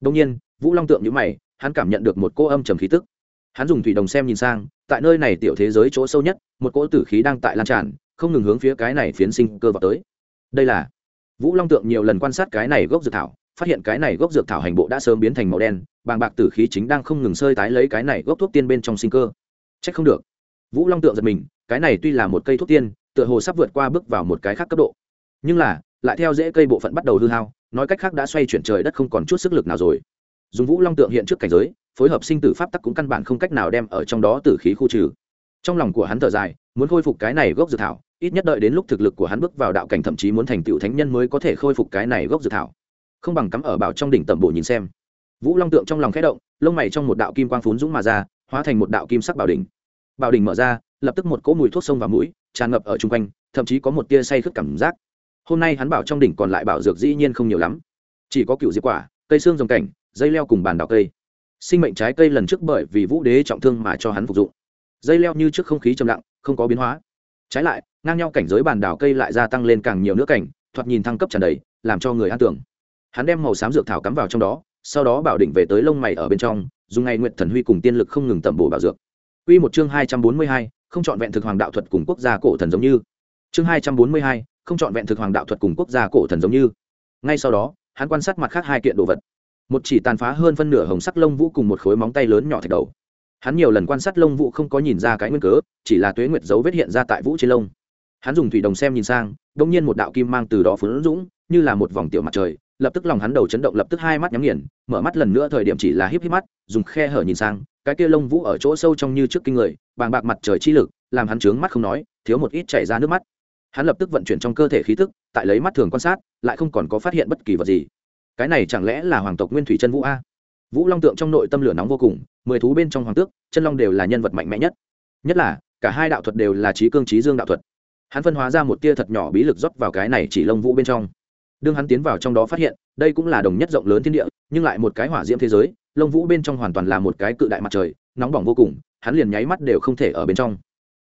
Đông nhiên, vũ long tượng nhữ mày, hắn cảm nhận được một cô âm trầm khí tức hắn dùng thủy đồng xem nhìn sang, tại nơi này tiểu thế giới chỗ sâu nhất, một cỗ tử khí đang tại lan tràn, không ngừng hướng phía cái này phiến sinh cơ vào tới. Đây là vũ long tượng nhiều lần quan sát cái này gốc dược thảo, phát hiện cái này gốc dược thảo hành bộ đã sớm biến thành màu đen, bàng bạc tử khí chính đang không ngừng sơi tái lấy cái này gốc thuốc tiên bên trong sinh cơ. C h ắ c không được. Vũ long tượng giật mình, cái này tuy là một cây thuốc tiên, tựa hồ sắp vượt qua bước vào một cái khác cấp độ. Nhưng là, lại theo dễ cây bộ phận bắt đầu hư hao, nói cách khác đã xoay chuyển trời đất không còn chút sức lực nào rồi. Dùng vũ long tượng hiện trước cảnh giới phối hợp sinh tử pháp tắc cũng căn bản không cách nào đem ở trong đó tử khí khu trừ. Trong lòng của hắn thở dài, muốn khôi phục cái này gốc dược thảo, ít nhất đợi đến lúc thực lực của hắn bước vào đạo cảnh thậm chí muốn thành tựu thánh nhân mới có thể khôi phục cái này gốc dược thảo. Không bằng cắm ở bảo trong đỉnh tầm bộ nhìn xem. Vũ long tượng trong lòng khẽ động, lông mày trong một đạo kim quang phún dũng mà ra, hóa thành một đạo kim sắc bảo đỉnh. Bảo đỉnh mở ra, lập tức một cỗ mùi thuốc sông vào mũi, tràn ngập ở chung quanh, thậm chí có một tia say khướt cảm giác. Hôm nay hắn bảo trong đỉnh còn lại bảo dược dĩ nhiên không nhiều lắm. Chỉ có cựu diệp quả, cây xương rồng cảnh, dây leo cùng bàn đào cây sinh mệnh trái cây lần trước bởi vì vũ đế trọng thương mà cho hắn phục dụng dây leo như trước không khí trầm lặng không có biến hóa trái lại ngang nhau cảnh giới bàn đảo cây lại gia tăng lên càng nhiều nữa cảnh thoạt nhìn thăng cấp tràn đầy làm cho người an tưởng hắn đem màu xám dược thảo cắm vào trong đó sau đó bảo định về tới lông mày ở bên trong dùng ngày nguyện thần huy cùng tiên lực không ngừng tẩm bổ bảo dược Quy một chương hai trăm bốn mươi hai, không chọn vẹn thực hoàng đạo thuật cùng quốc gia cổ thần giống như. Chương hai trăm bốn mươi hai, không chọn vẹn thực hoàng đạo thuật cùng quốc gia cổ thần giống như. Ngay sau đó, hắn quan sát mặt khác hai kiện đồ vật. Một chỉ tàn phá hơn phân nửa hồng sắc lông vũ cùng một khối móng tay lớn nhỏ thạch đầu. Hắn nhiều lần quan sát lông vũ không có nhìn ra cái nguyên cớ, chỉ là tuế nguyệt dấu vết hiện ra tại vũ trên lông. Hắn dùng thủy đồng xem nhìn sang đ ỗ n g nhiên một đạo kim mang từ đó phấn dũng, như là một vòng tiểu mặt trời, lập tức lòng hắn đầu chấn động, lập tức hai mắt nhắm nghiền, mở mắt lần nữa thời điểm chỉ là híp híp mắt, dùng khe hở nhìn sang, cái kia lông vũ ở chỗ sâu trong như trước kinh người, bàng bạc mặt trời chi lực, làm hắn trướng mắt không nói, thiếu một ít chảy ra nước mắt. Hắn lập tức vận chuyển trong cơ thể khí tức, tại lấy mắt thường quan sát, lại không còn có phát hiện bất kỳ vật gì cái này chẳng lẽ là hoàng tộc nguyên thủy chân vũ a? Vũ long tượng trong nội tâm lửa nóng vô cùng, mười thú bên trong hoàng tước, chân long đều là nhân vật mạnh mẽ nhất. Nhất là, cả hai đạo thuật đều là trí cương trí dương đạo thuật. Hắn phân hóa ra một tia thật nhỏ bí lực rót vào cái này chỉ lông vũ bên trong. Đương hắn tiến vào trong đó phát hiện, đây cũng là đồng nhất rộng lớn thiên địa, nhưng lại một cái hỏa diễm thế giới, lông vũ bên trong hoàn toàn là một cái cự đại mặt trời, nóng bỏng vô cùng, hắn liền nháy mắt đều không thể ở bên trong.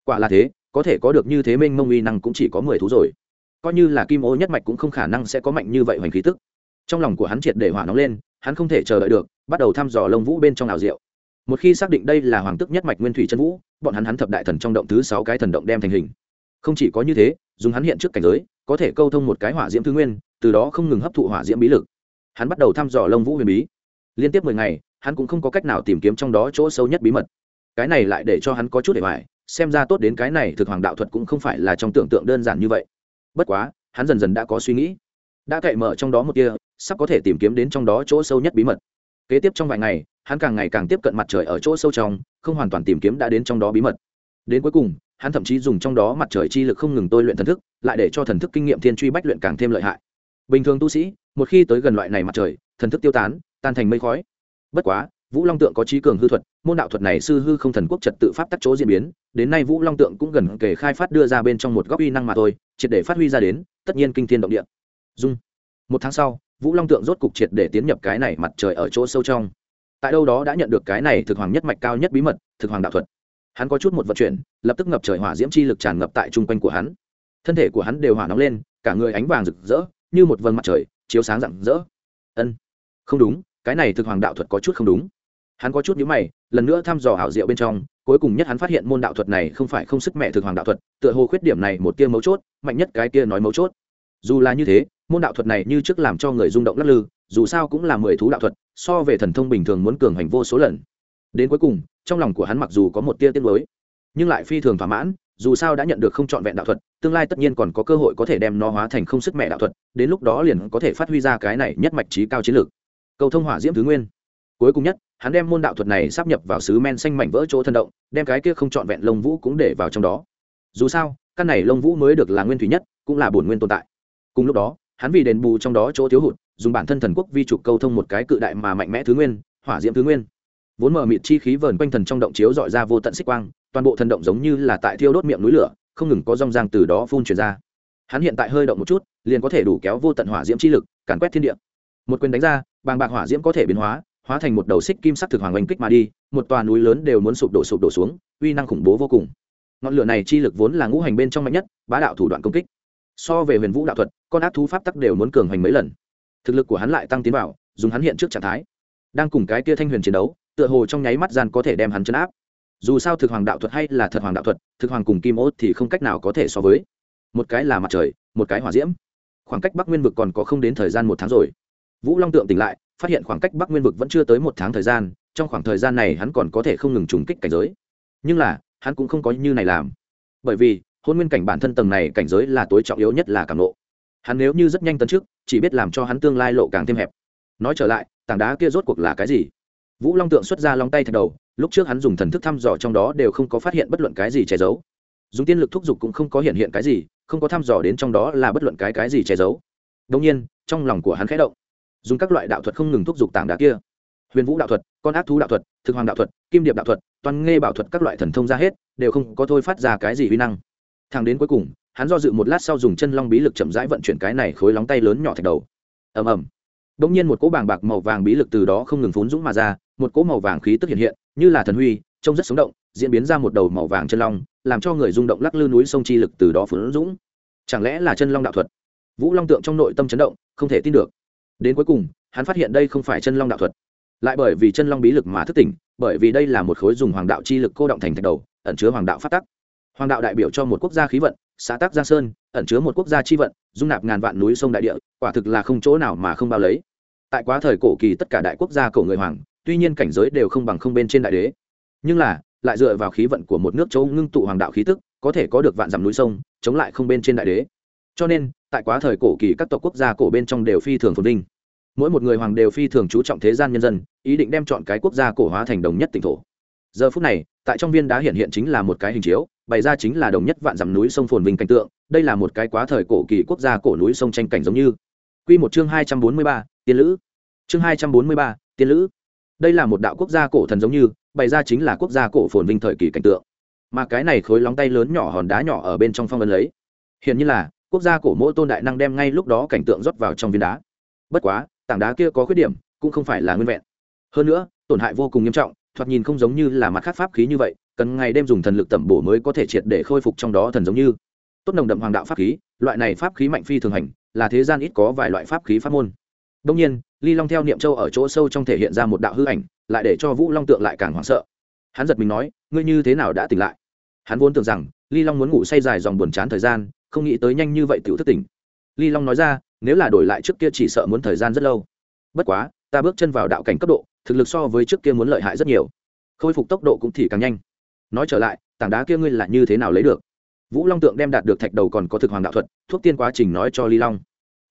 Quả là thế, có thể có được như thế mênh mông uy năng cũng chỉ có mười thú rồi. Coi như là kim ô nhất mạch cũng không khả năng sẽ có mạnh như vậy hoành khí tức trong lòng của hắn triệt để hỏa nóng lên, hắn không thể chờ đợi được, bắt đầu thăm dò lông vũ bên trong ảo diệu. Một khi xác định đây là hoàng tức nhất mạch nguyên thủy chân vũ, bọn hắn hắn thập đại thần trong động thứ sáu cái thần động đem thành hình. Không chỉ có như thế, dùng hắn hiện trước cảnh giới, có thể câu thông một cái hỏa diễm thứ nguyên, từ đó không ngừng hấp thụ hỏa diễm bí lực. Hắn bắt đầu thăm dò lông vũ huyền bí. Liên tiếp mười ngày, hắn cũng không có cách nào tìm kiếm trong đó chỗ sâu nhất bí mật. Cái này lại để cho hắn có chút để hoài, xem ra tốt đến cái này thực hoàng đạo thuật cũng không phải là trong tưởng tượng đơn giản như vậy. Bất quá, hắn dần dần đã có suy nghĩ. Đã cậy mở trong đó một kia sắp có thể tìm kiếm đến trong đó chỗ sâu nhất bí mật. Kế tiếp trong vài ngày, hắn càng ngày càng tiếp cận mặt trời ở chỗ sâu trong, không hoàn toàn tìm kiếm đã đến trong đó bí mật. Đến cuối cùng, hắn thậm chí dùng trong đó mặt trời chi lực không ngừng tôi luyện thần thức, lại để cho thần thức kinh nghiệm thiên truy bách luyện càng thêm lợi hại. Bình thường tu sĩ, một khi tới gần loại này mặt trời, thần thức tiêu tán, tan thành mây khói. Bất quá, vũ long tượng có trí cường hư thuật, môn đạo thuật này sư hư không thần quốc trật tự pháp tắc chỗ diễn biến, đến nay vũ long tượng cũng gần kể khai phát đưa ra bên trong một góc uy năng mà thôi, triệt để phát huy ra đến, tất nhiên kinh thiên động địa. Dung. Một tháng sau vũ long tượng rốt cục triệt để tiến nhập cái này mặt trời ở chỗ sâu trong. Tại đâu đó đã nhận được cái này thực hoàng nhất mạch cao nhất bí mật, thực hoàng đạo thuật. Hắn có chút một vận chuyển, lập tức ngập trời hỏa diễm chi lực tràn ngập tại chung quanh của hắn. Thân thể của hắn đều hỏa nóng lên, cả người ánh vàng rực rỡ, như một vầng mặt trời, chiếu sáng rạng rỡ. Ân, không đúng, cái này thực hoàng đạo thuật có chút không đúng. Hắn có chút nhíu mày, lần nữa thăm dò hảo diệu bên trong, cuối cùng nhất hắn phát hiện môn đạo thuật này không phải không sức mẹ thực hoàng đạo thuật, tựa hồ khuyết điểm này một tia mấu chốt, mạnh nhất cái kia nói mấu chốt dù là như thế, môn đạo thuật này như trước làm cho người rung động lắc lư, dù sao cũng là mười thú đạo thuật, so về thần thông bình thường muốn cường hành vô số lần. Đến cuối cùng, trong lòng của hắn mặc dù có một tia tiết mới nhưng lại phi thường thỏa mãn, dù sao đã nhận được không trọn vẹn đạo thuật, tương lai tất nhiên còn có cơ hội có thể đem nó hóa thành không sức mẹ đạo thuật, đến lúc đó liền có thể phát huy ra cái này nhất mạch trí cao chiến lược. Cầu thông hỏa diễm thứ nguyên. Cuối cùng nhất, hắn đem môn đạo thuật này sắp nhập vào sứ men xanh mảnh vỡ chỗ thân động, đem cái kia không trọn vẹn lông vũ cũng để vào trong đó. Dù sao, căn này lông vũ mới được là nguyên thủy nhất, cũng là bổn nguyên tồn tại cùng lúc đó, hắn vì đền bù trong đó chỗ thiếu hụt, dùng bản thân thần quốc vi trục câu thông một cái cự đại mà mạnh mẽ thứ nguyên, hỏa diễm thứ nguyên. Vốn mở mịt chi khí vờn quanh thần trong động chiếu dọi ra vô tận xích quang, toàn bộ thần động giống như là tại thiêu đốt miệng núi lửa, không ngừng có rong rang từ đó phun truyền ra. Hắn hiện tại hơi động một chút, liền có thể đủ kéo vô tận hỏa diễm chi lực, càn quét thiên địa. Một quyền đánh ra, bàng bạc hỏa diễm có thể biến hóa hóa thành một đầu xích kim sắc thực hoàng oanh kích mà đi, một tòa núi lớn đều muốn sụp đổ sụp đổ xuống, uy năng khủng bố vô cùng. Ngọn lửa này chi lực vốn là ngũ hành bên trong mạnh nhất, bá đạo thủ đoạn công kích so về huyền vũ đạo thuật, con ác thú pháp tắc đều muốn cường hành mấy lần. Thực lực của hắn lại tăng tiến vào, dùng hắn hiện trước trạng thái. Đang cùng cái kia thanh huyền chiến đấu, tựa hồ trong nháy mắt gian có thể đem hắn chấn áp. Dù sao thực hoàng đạo thuật hay là thật hoàng đạo thuật, thực hoàng cùng kim ốt thì không cách nào có thể so với. Một cái là mặt trời, một cái hỏa diễm. Khoảng cách bắc nguyên vực còn có không đến thời gian một tháng rồi. Vũ long tượng tỉnh lại, phát hiện khoảng cách bắc nguyên vực vẫn chưa tới một tháng thời gian, trong khoảng thời gian này hắn còn có thể không ngừng trùng kích cảnh giới. Nhưng là, hắn cũng không có như này làm. Bởi vì hôn nguyên cảnh bản thân tầng này cảnh giới là tối trọng yếu nhất là cảm lộ hắn nếu như rất nhanh tấn trước chỉ biết làm cho hắn tương lai lộ càng thêm hẹp. Nói trở lại, tảng đá kia rốt cuộc là cái gì? Vũ long tượng xuất ra long tay thật đầu, lúc trước hắn dùng thần thức thăm dò trong đó đều không có phát hiện bất luận cái gì che giấu. Dùng tiên lực thúc giục cũng không có hiện hiện cái gì, không có thăm dò đến trong đó là bất luận cái cái gì che giấu. Đông nhiên, trong lòng của hắn khẽ động. Dùng các loại đạo thuật không ngừng thúc giục tảng đá kia. Huyền vũ đạo thuật, con ác thú đạo thuật, thực hoàng đạo thuật, kim điệp đạo thuật toàn nghe bảo thuật các loại thần thông ra hết, đều không có thôi phát ra cái gì huy năng thang đến cuối cùng hắn do dự một lát sau dùng chân long bí lực chậm rãi vận chuyển cái này khối lóng tay lớn nhỏ thạch đầu ầm ầm Đông nhiên một cỗ bàng bạc màu vàng bí lực từ đó không ngừng phún dũng mà ra, một cỗ màu vàng khí tức hiện hiện, như là thần huy, trông rất sống động, diễn biến ra một đầu màu vàng chân long, làm cho người rung động lắc lư núi sông chi lực từ đó phún dũng. Chẳng lẽ là chân long đạo thuật? Vũ Long tượng trong nội tâm chấn động, không thể tin được. Đến cuối cùng, hắn phát hiện đây không phải chân long đạo thuật, lại bởi vì chân long bí lực mà thức tỉnh, bởi vì đây là một khối dùng hoàng đạo chi lực cô động thành thạch đầu, ẩn chứa hoàng đạo phát tắc. Hoàng đạo đại biểu cho một quốc gia khí vận, xã tác giang sơn ẩn chứa một quốc gia chi vận dung nạp ngàn vạn núi sông đại địa quả thực là không chỗ nào mà không bao lấy. Tại quá thời cổ kỳ tất cả đại quốc gia cổ người hoàng tuy nhiên cảnh giới đều không bằng không bên trên đại đế. Nhưng là lại dựa vào khí vận của một nước châu ngưng tụ hoàng đạo khí tức có thể có được vạn dặm núi sông chống lại không bên trên đại đế. Cho nên tại quá thời cổ kỳ các tộc quốc gia cổ bên trong đều phi thường phồn vinh. Mỗi một người hoàng đều phi thường chú trọng thế gian nhân dân ý định đem chọn cái quốc gia cổ hóa thành đồng nhất tỉnh thổ giờ phút này tại trong viên đá hiện hiện chính là một cái hình chiếu bày ra chính là đồng nhất vạn dặm núi sông phồn vinh cảnh tượng đây là một cái quá thời cổ kỳ quốc gia cổ núi sông tranh cảnh giống như Quy một chương hai trăm bốn mươi ba, tiên lữ. Chương hai trăm bốn mươi ba, tiên lữ. Đây là một đạo quốc gia cổ thần giống như, bày ra chính là quốc gia cổ phồn vinh thời kỳ cảnh tượng. Mà cái này khối lóng tay lớn nhỏ hòn đá nhỏ ở bên trong phong ấn lấy. Hiện như là, quốc gia cổ mỗi tôn đại năng đem ngay lúc đó cảnh tượng rót vào trong viên đá. Bất quá, tảng đá kia có khuyết điểm, cũng không phải là nguyên vẹn. Hơn nữa, tổn hại vô cùng nghiêm trọng, thoạt nhìn không giống như là mặt khác pháp khí như vậy, cần ngày đêm dùng thần lực tẩm bổ mới có thể triệt để khôi phục trong đó thần giống như. Tốt nồng đậm hoàng đạo pháp khí loại này pháp khí mạnh phi thường hành là thế gian ít có vài loại pháp khí pháp môn. Đông nhiên ly long theo niệm châu ở chỗ sâu trong thể hiện ra một đạo hư ảnh lại để cho vũ long tượng lại càng hoảng sợ. Hắn giật mình nói ngươi như thế nào đã tỉnh lại? Hắn vốn tưởng rằng ly long muốn ngủ say dài dòng buồn chán thời gian không nghĩ tới nhanh như vậy tiểu thức tỉnh. Ly long nói ra nếu là đổi lại trước kia chỉ sợ muốn thời gian rất lâu. Bất quá ta bước chân vào đạo cảnh cấp độ thực lực so với trước kia muốn lợi hại rất nhiều. Khôi phục tốc độ cũng thì càng nhanh. Nói trở lại, tảng đá kia ngươi là như thế nào lấy được? Vũ long tượng đem đạt được thạch đầu còn có thực hoàng đạo thuật, thuốc tiên quá trình nói cho ly long.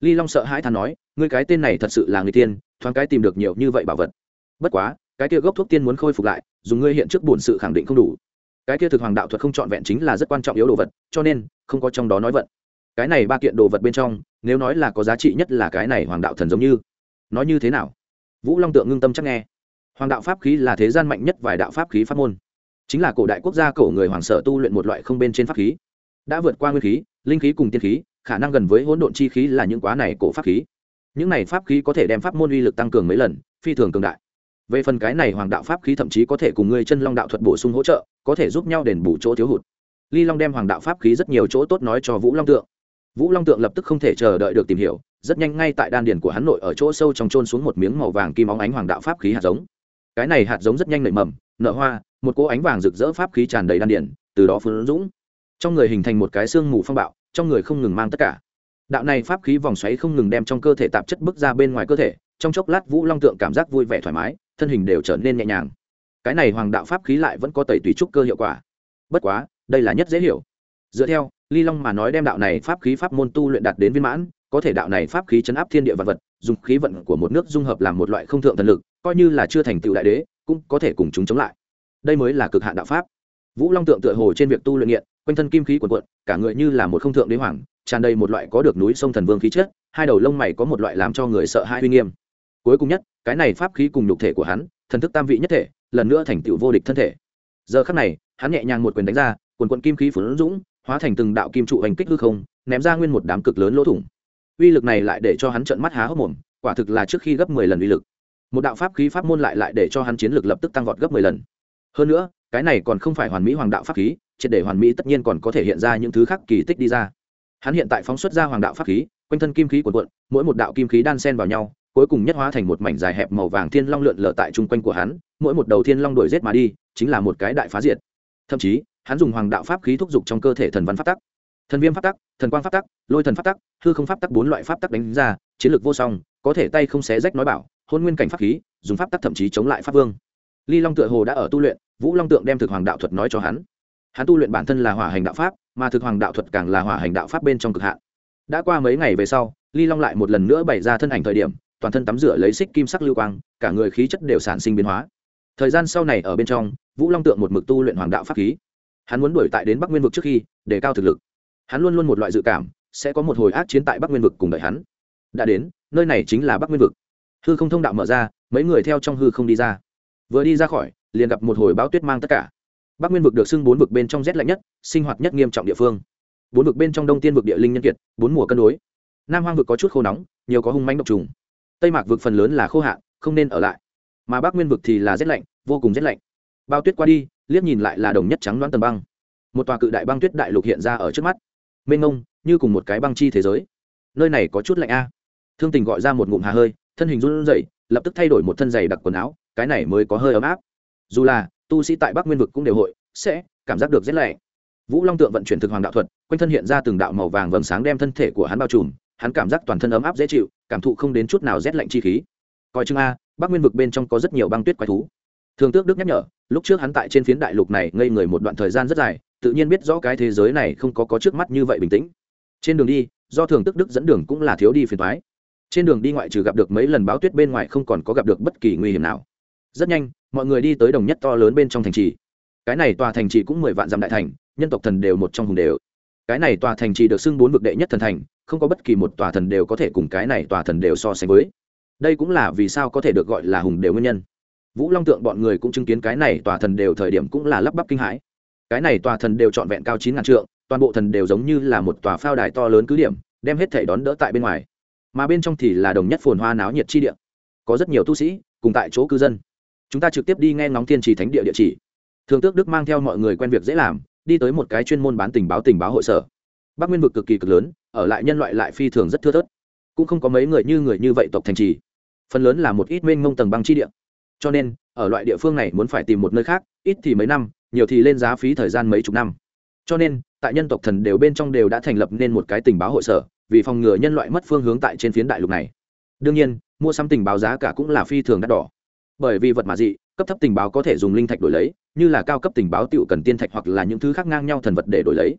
Ly long sợ hãi than nói, ngươi cái tên này thật sự là người tiên, thoáng cái tìm được nhiều như vậy bảo vật. Bất quá, cái kia gốc thuốc tiên muốn khôi phục lại dùng ngươi hiện trước bổn sự khẳng định không đủ. Cái kia thực hoàng đạo thuật không trọn vẹn chính là rất quan trọng yếu đồ vật, cho nên, không có trong đó nói vận. Cái này ba kiện đồ vật bên trong, nếu nói là có giá trị nhất là cái này hoàng đạo thần giống như. Nói như thế nào? Vũ long tượng ngưng tâm chắc nghe. Hoàng đạo pháp khí là thế gian mạnh nhất vài đạo pháp khí pháp môn. Chính là cổ đại quốc gia cổ người hoàng sở tu luyện một loại không bên trên pháp khí. Đã vượt qua nguyên khí, linh khí cùng tiên khí, khả năng gần với hỗn độn chi khí là những quá này cổ pháp khí. Những này pháp khí có thể đem pháp môn uy lực tăng cường mấy lần, phi thường cường đại. Về phần cái này hoàng đạo pháp khí thậm chí có thể cùng ngươi chân long đạo thuật bổ sung hỗ trợ, có thể giúp nhau đền bù chỗ thiếu hụt. Ly long đem hoàng đạo pháp khí rất nhiều chỗ tốt nói cho vũ long tượng. Vũ long tượng lập tức không thể chờ đợi được tìm hiểu rất nhanh ngay tại đan điền của hắn nội ở chỗ sâu trong trôn xuống một miếng màu vàng kim óng ánh hoàng đạo pháp khí hạt giống. Cái này hạt giống rất nhanh nảy mầm, nở hoa, một cỗ ánh vàng rực rỡ pháp khí tràn đầy đan điền, từ đó phun dũng. Trong người hình thành một cái xương mù phong bạo, trong người không ngừng mang tất cả. Đạo này pháp khí vòng xoáy không ngừng đem trong cơ thể tạp chất bước ra bên ngoài cơ thể, trong chốc lát vũ long tượng cảm giác vui vẻ thoải mái, thân hình đều trở nên nhẹ nhàng. Cái này hoàng đạo pháp khí lại vẫn có tẩy tùy trúc cơ hiệu quả. Bất quá, đây là nhất dễ hiểu. Dựa theo, ly long mà nói đem đạo này pháp khí pháp môn tu luyện đạt đến viên mãn có thể đạo này pháp khí chấn áp thiên địa vật vật, dùng khí vận của một nước dung hợp làm một loại không thượng thần lực, coi như là chưa thành tựu đại đế, cũng có thể cùng chúng chống lại. Đây mới là cực hạn đạo pháp. Vũ long tượng tựa hồ trên việc tu luyện nghiện, quanh thân kim khí quần quận cả người như là một không thượng đế hoàng, tràn đầy một loại có được núi sông thần vương khí chất, hai đầu lông mày có một loại làm cho người sợ hãi uy nghiêm. Cuối cùng nhất, cái này pháp khí cùng nhục thể của hắn, thần thức tam vị nhất thể, lần nữa thành tựu vô địch thân thể. Giờ khắc này, hắn nhẹ nhàng một quyền đánh ra quần quận kim khí phấn dũng, hóa thành từng đạo kim trụ hành kích hư không, ném ra nguyên một đám cực lớn lỗ thủng uy lực này lại để cho hắn trợn mắt há hốc mồm, quả thực là trước khi gấp mười lần uy lực. Một đạo pháp khí pháp môn lại lại để cho hắn chiến lực lập tức tăng vọt gấp mười lần. Hơn nữa, cái này còn không phải hoàn mỹ hoàng đạo pháp khí, triệt để hoàn mỹ tất nhiên còn có thể hiện ra những thứ khác kỳ tích đi ra. Hắn hiện tại phóng xuất ra hoàng đạo pháp khí, quanh thân kim khí của quận mỗi một đạo kim khí đan sen vào nhau, cuối cùng nhất hóa thành một mảnh dài hẹp màu vàng thiên long lượn lờ tại chung quanh của hắn, mỗi một đầu thiên long đuổi rết mà đi, chính là một cái đại phá diệt. Thậm chí, hắn dùng hoàng đạo pháp khí thúc giục trong cơ thể thần văn pháp tắc thần viêm pháp tắc, thần quang pháp tắc, lôi thần pháp tắc, hư không pháp tắc bốn loại pháp tắc đánh ra, chiến lược vô song, có thể tay không xé rách nói bảo, hôn nguyên cảnh pháp khí, dùng pháp tắc thậm chí chống lại pháp vương. Ly long tựa hồ đã ở tu luyện, vũ long tượng đem thực hoàng đạo thuật nói cho hắn. Hắn tu luyện bản thân là hỏa hành đạo pháp, mà thực hoàng đạo thuật càng là hỏa hành đạo pháp bên trong cực hạn. Đã qua mấy ngày về sau, ly long lại một lần nữa bày ra thân ảnh thời điểm, toàn thân tắm rửa lấy xích kim sắc lưu quang, cả người khí chất đều sản sinh biến hóa. Thời gian sau này ở bên trong, vũ long tượng một mực tu luyện hoàng đạo pháp khí. Hắn muốn đuổi tại đến bắc nguyên vực trước khi, để cao thực lực hắn luôn luôn một loại dự cảm, sẽ có một hồi ác chiến tại bắc nguyên vực cùng đợi hắn. Đã đến, nơi này chính là bắc nguyên vực. Hư không thông đạo mở ra, mấy người theo trong hư không đi ra. Vừa đi ra khỏi, liền gặp một hồi bão tuyết mang tất cả. Bắc nguyên vực được xưng bốn vực bên trong rét lạnh nhất, sinh hoạt nhất nghiêm trọng địa phương. Bốn vực bên trong đông tiên vực địa linh nhân kiệt, bốn mùa cân đối. Nam hoang vực có chút khô nóng, nhiều có hung manh độc trùng. Tây mạc vực phần lớn là khô hạn, không nên ở lại. Mà bắc nguyên vực thì là rét lạnh, vô cùng rét lạnh. Bao tuyết qua đi, liếc nhìn lại là đồng nhất trắng đoán tầm băng. Một tòa cự đại băng tuyết đại lục hiện ra ở trước mắt mênh ngông như cùng một cái băng chi thế giới. Nơi này có chút lạnh a. Thương tình gọi ra một ngụm hà hơi, thân hình run rẩy, lập tức thay đổi một thân giày đặc quần áo, cái này mới có hơi ấm áp. Dù là, tu sĩ tại bắc nguyên vực cũng đều hội, sẽ cảm giác được rét lạnh. Vũ long tượng vận chuyển thực hoàng đạo thuật, quanh thân hiện ra từng đạo màu vàng vầng sáng đem thân thể của hắn bao trùm, hắn cảm giác toàn thân ấm áp dễ chịu, cảm thụ không đến chút nào rét lạnh chi khí. Coi chừng a, bắc nguyên vực bên trong có rất nhiều băng tuyết quái thú. Thường tước đức nhắc nhở, lúc trước hắn tại trên phiến đại lục này ngây người một đoạn thời gian rất dài tự nhiên biết rõ cái thế giới này không có có trước mắt như vậy bình tĩnh. Trên đường đi, do thường tức đức dẫn đường cũng là thiếu đi phiền thoái trên đường đi ngoại trừ gặp được mấy lần báo tuyết bên ngoài không còn có gặp được bất kỳ nguy hiểm nào. Rất nhanh, mọi người đi tới đồng nhất to lớn bên trong thành trì. Cái này tòa thành trì cũng mười vạn dặm đại thành, nhân tộc thần đều một trong hùng đều. Cái này tòa thành trì được xưng bốn vực đệ nhất thần thành, không có bất kỳ một tòa thần đều có thể cùng cái này tòa thần đều so sánh với. Đây cũng là vì sao có thể được gọi là hùng đều nguyên nhân. Vũ long tượng bọn người cũng chứng kiến cái này tòa thần đều thời điểm cũng là lắp bắp kinh hãi cái này tòa thần đều trọn vẹn cao chín ngàn trượng, toàn bộ thần đều giống như là một tòa phao đài to lớn cứ điểm, đem hết thể đón đỡ tại bên ngoài. Mà bên trong thì là đồng nhất phồn hoa náo nhiệt chi địa. Có rất nhiều tu sĩ cùng tại chỗ cư dân. Chúng ta trực tiếp đi nghe ngóng thiên trì thánh địa địa chỉ. Thường tước đức mang theo mọi người quen việc dễ làm, đi tới một cái chuyên môn bán tình báo tình báo hội sở. Bắc nguyên vực cực kỳ cực lớn, ở lại nhân loại lại phi thường rất thưa thớt. Cũng không có mấy người như người như vậy tộc thành trì. Phần lớn là một ít mênh mông tầng băng chi địa cho nên, ở loại địa phương này muốn phải tìm một nơi khác, ít thì mấy năm, nhiều thì lên giá phí thời gian mấy chục năm. Cho nên, tại nhân tộc thần đều bên trong đều đã thành lập nên một cái tình báo hội sở, vì phòng ngừa nhân loại mất phương hướng tại trên phiến đại lục này. Đương nhiên, mua sắm tình báo giá cả cũng là phi thường đắt đỏ. Bởi vì vật mà dị, cấp thấp tình báo có thể dùng linh thạch đổi lấy, như là cao cấp tình báo tựu cần tiên thạch hoặc là những thứ khác ngang nhau thần vật để đổi lấy.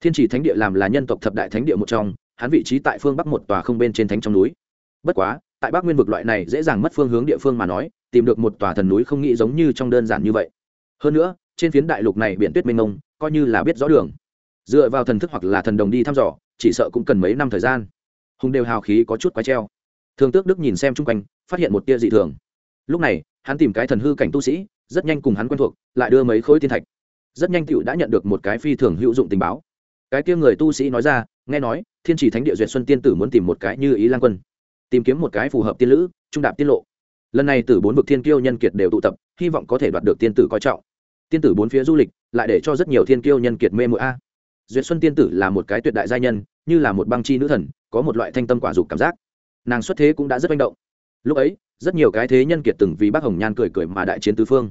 Thiên chỉ thánh địa làm là nhân tộc thập đại thánh địa một trong, hắn vị trí tại phương bắc một tòa không bên trên thánh trong núi. Bất quá, tại bắc nguyên vực loại này dễ dàng mất phương hướng địa phương mà nói tìm được một tòa thần núi không nghĩ giống như trong đơn giản như vậy. Hơn nữa, trên phiến đại lục này biển tuyết mênh mông, coi như là biết rõ đường. Dựa vào thần thức hoặc là thần đồng đi thăm dò, chỉ sợ cũng cần mấy năm thời gian. Hùng đều hào khí có chút quái treo. Thường tước đức nhìn xem chung quanh, phát hiện một tia dị thường. Lúc này, hắn tìm cái thần hư cảnh tu sĩ, rất nhanh cùng hắn quen thuộc, lại đưa mấy khối tiên thạch. Rất nhanh cựu đã nhận được một cái phi thường hữu dụng tình báo. Cái kia người tu sĩ nói ra, nghe nói, thiên chỉ thánh địa duyệt xuân tiên tử muốn tìm một cái như ý lan quân, tìm kiếm một cái phù hợp tiên lữ, trung đạp tiết lộ lần này từ bốn vực thiên kiêu nhân kiệt đều tụ tập, hy vọng có thể đoạt được tiên tử coi trọng. Tiên tử bốn phía du lịch, lại để cho rất nhiều thiên kiêu nhân kiệt mê mụa a. Duyệt xuân tiên tử là một cái tuyệt đại gia nhân, như là một băng chi nữ thần, có một loại thanh tâm quả dục cảm giác. Nàng xuất thế cũng đã rất manh động. Lúc ấy, rất nhiều cái thế nhân kiệt từng vì bác hồng nhan cười cười mà đại chiến tứ phương.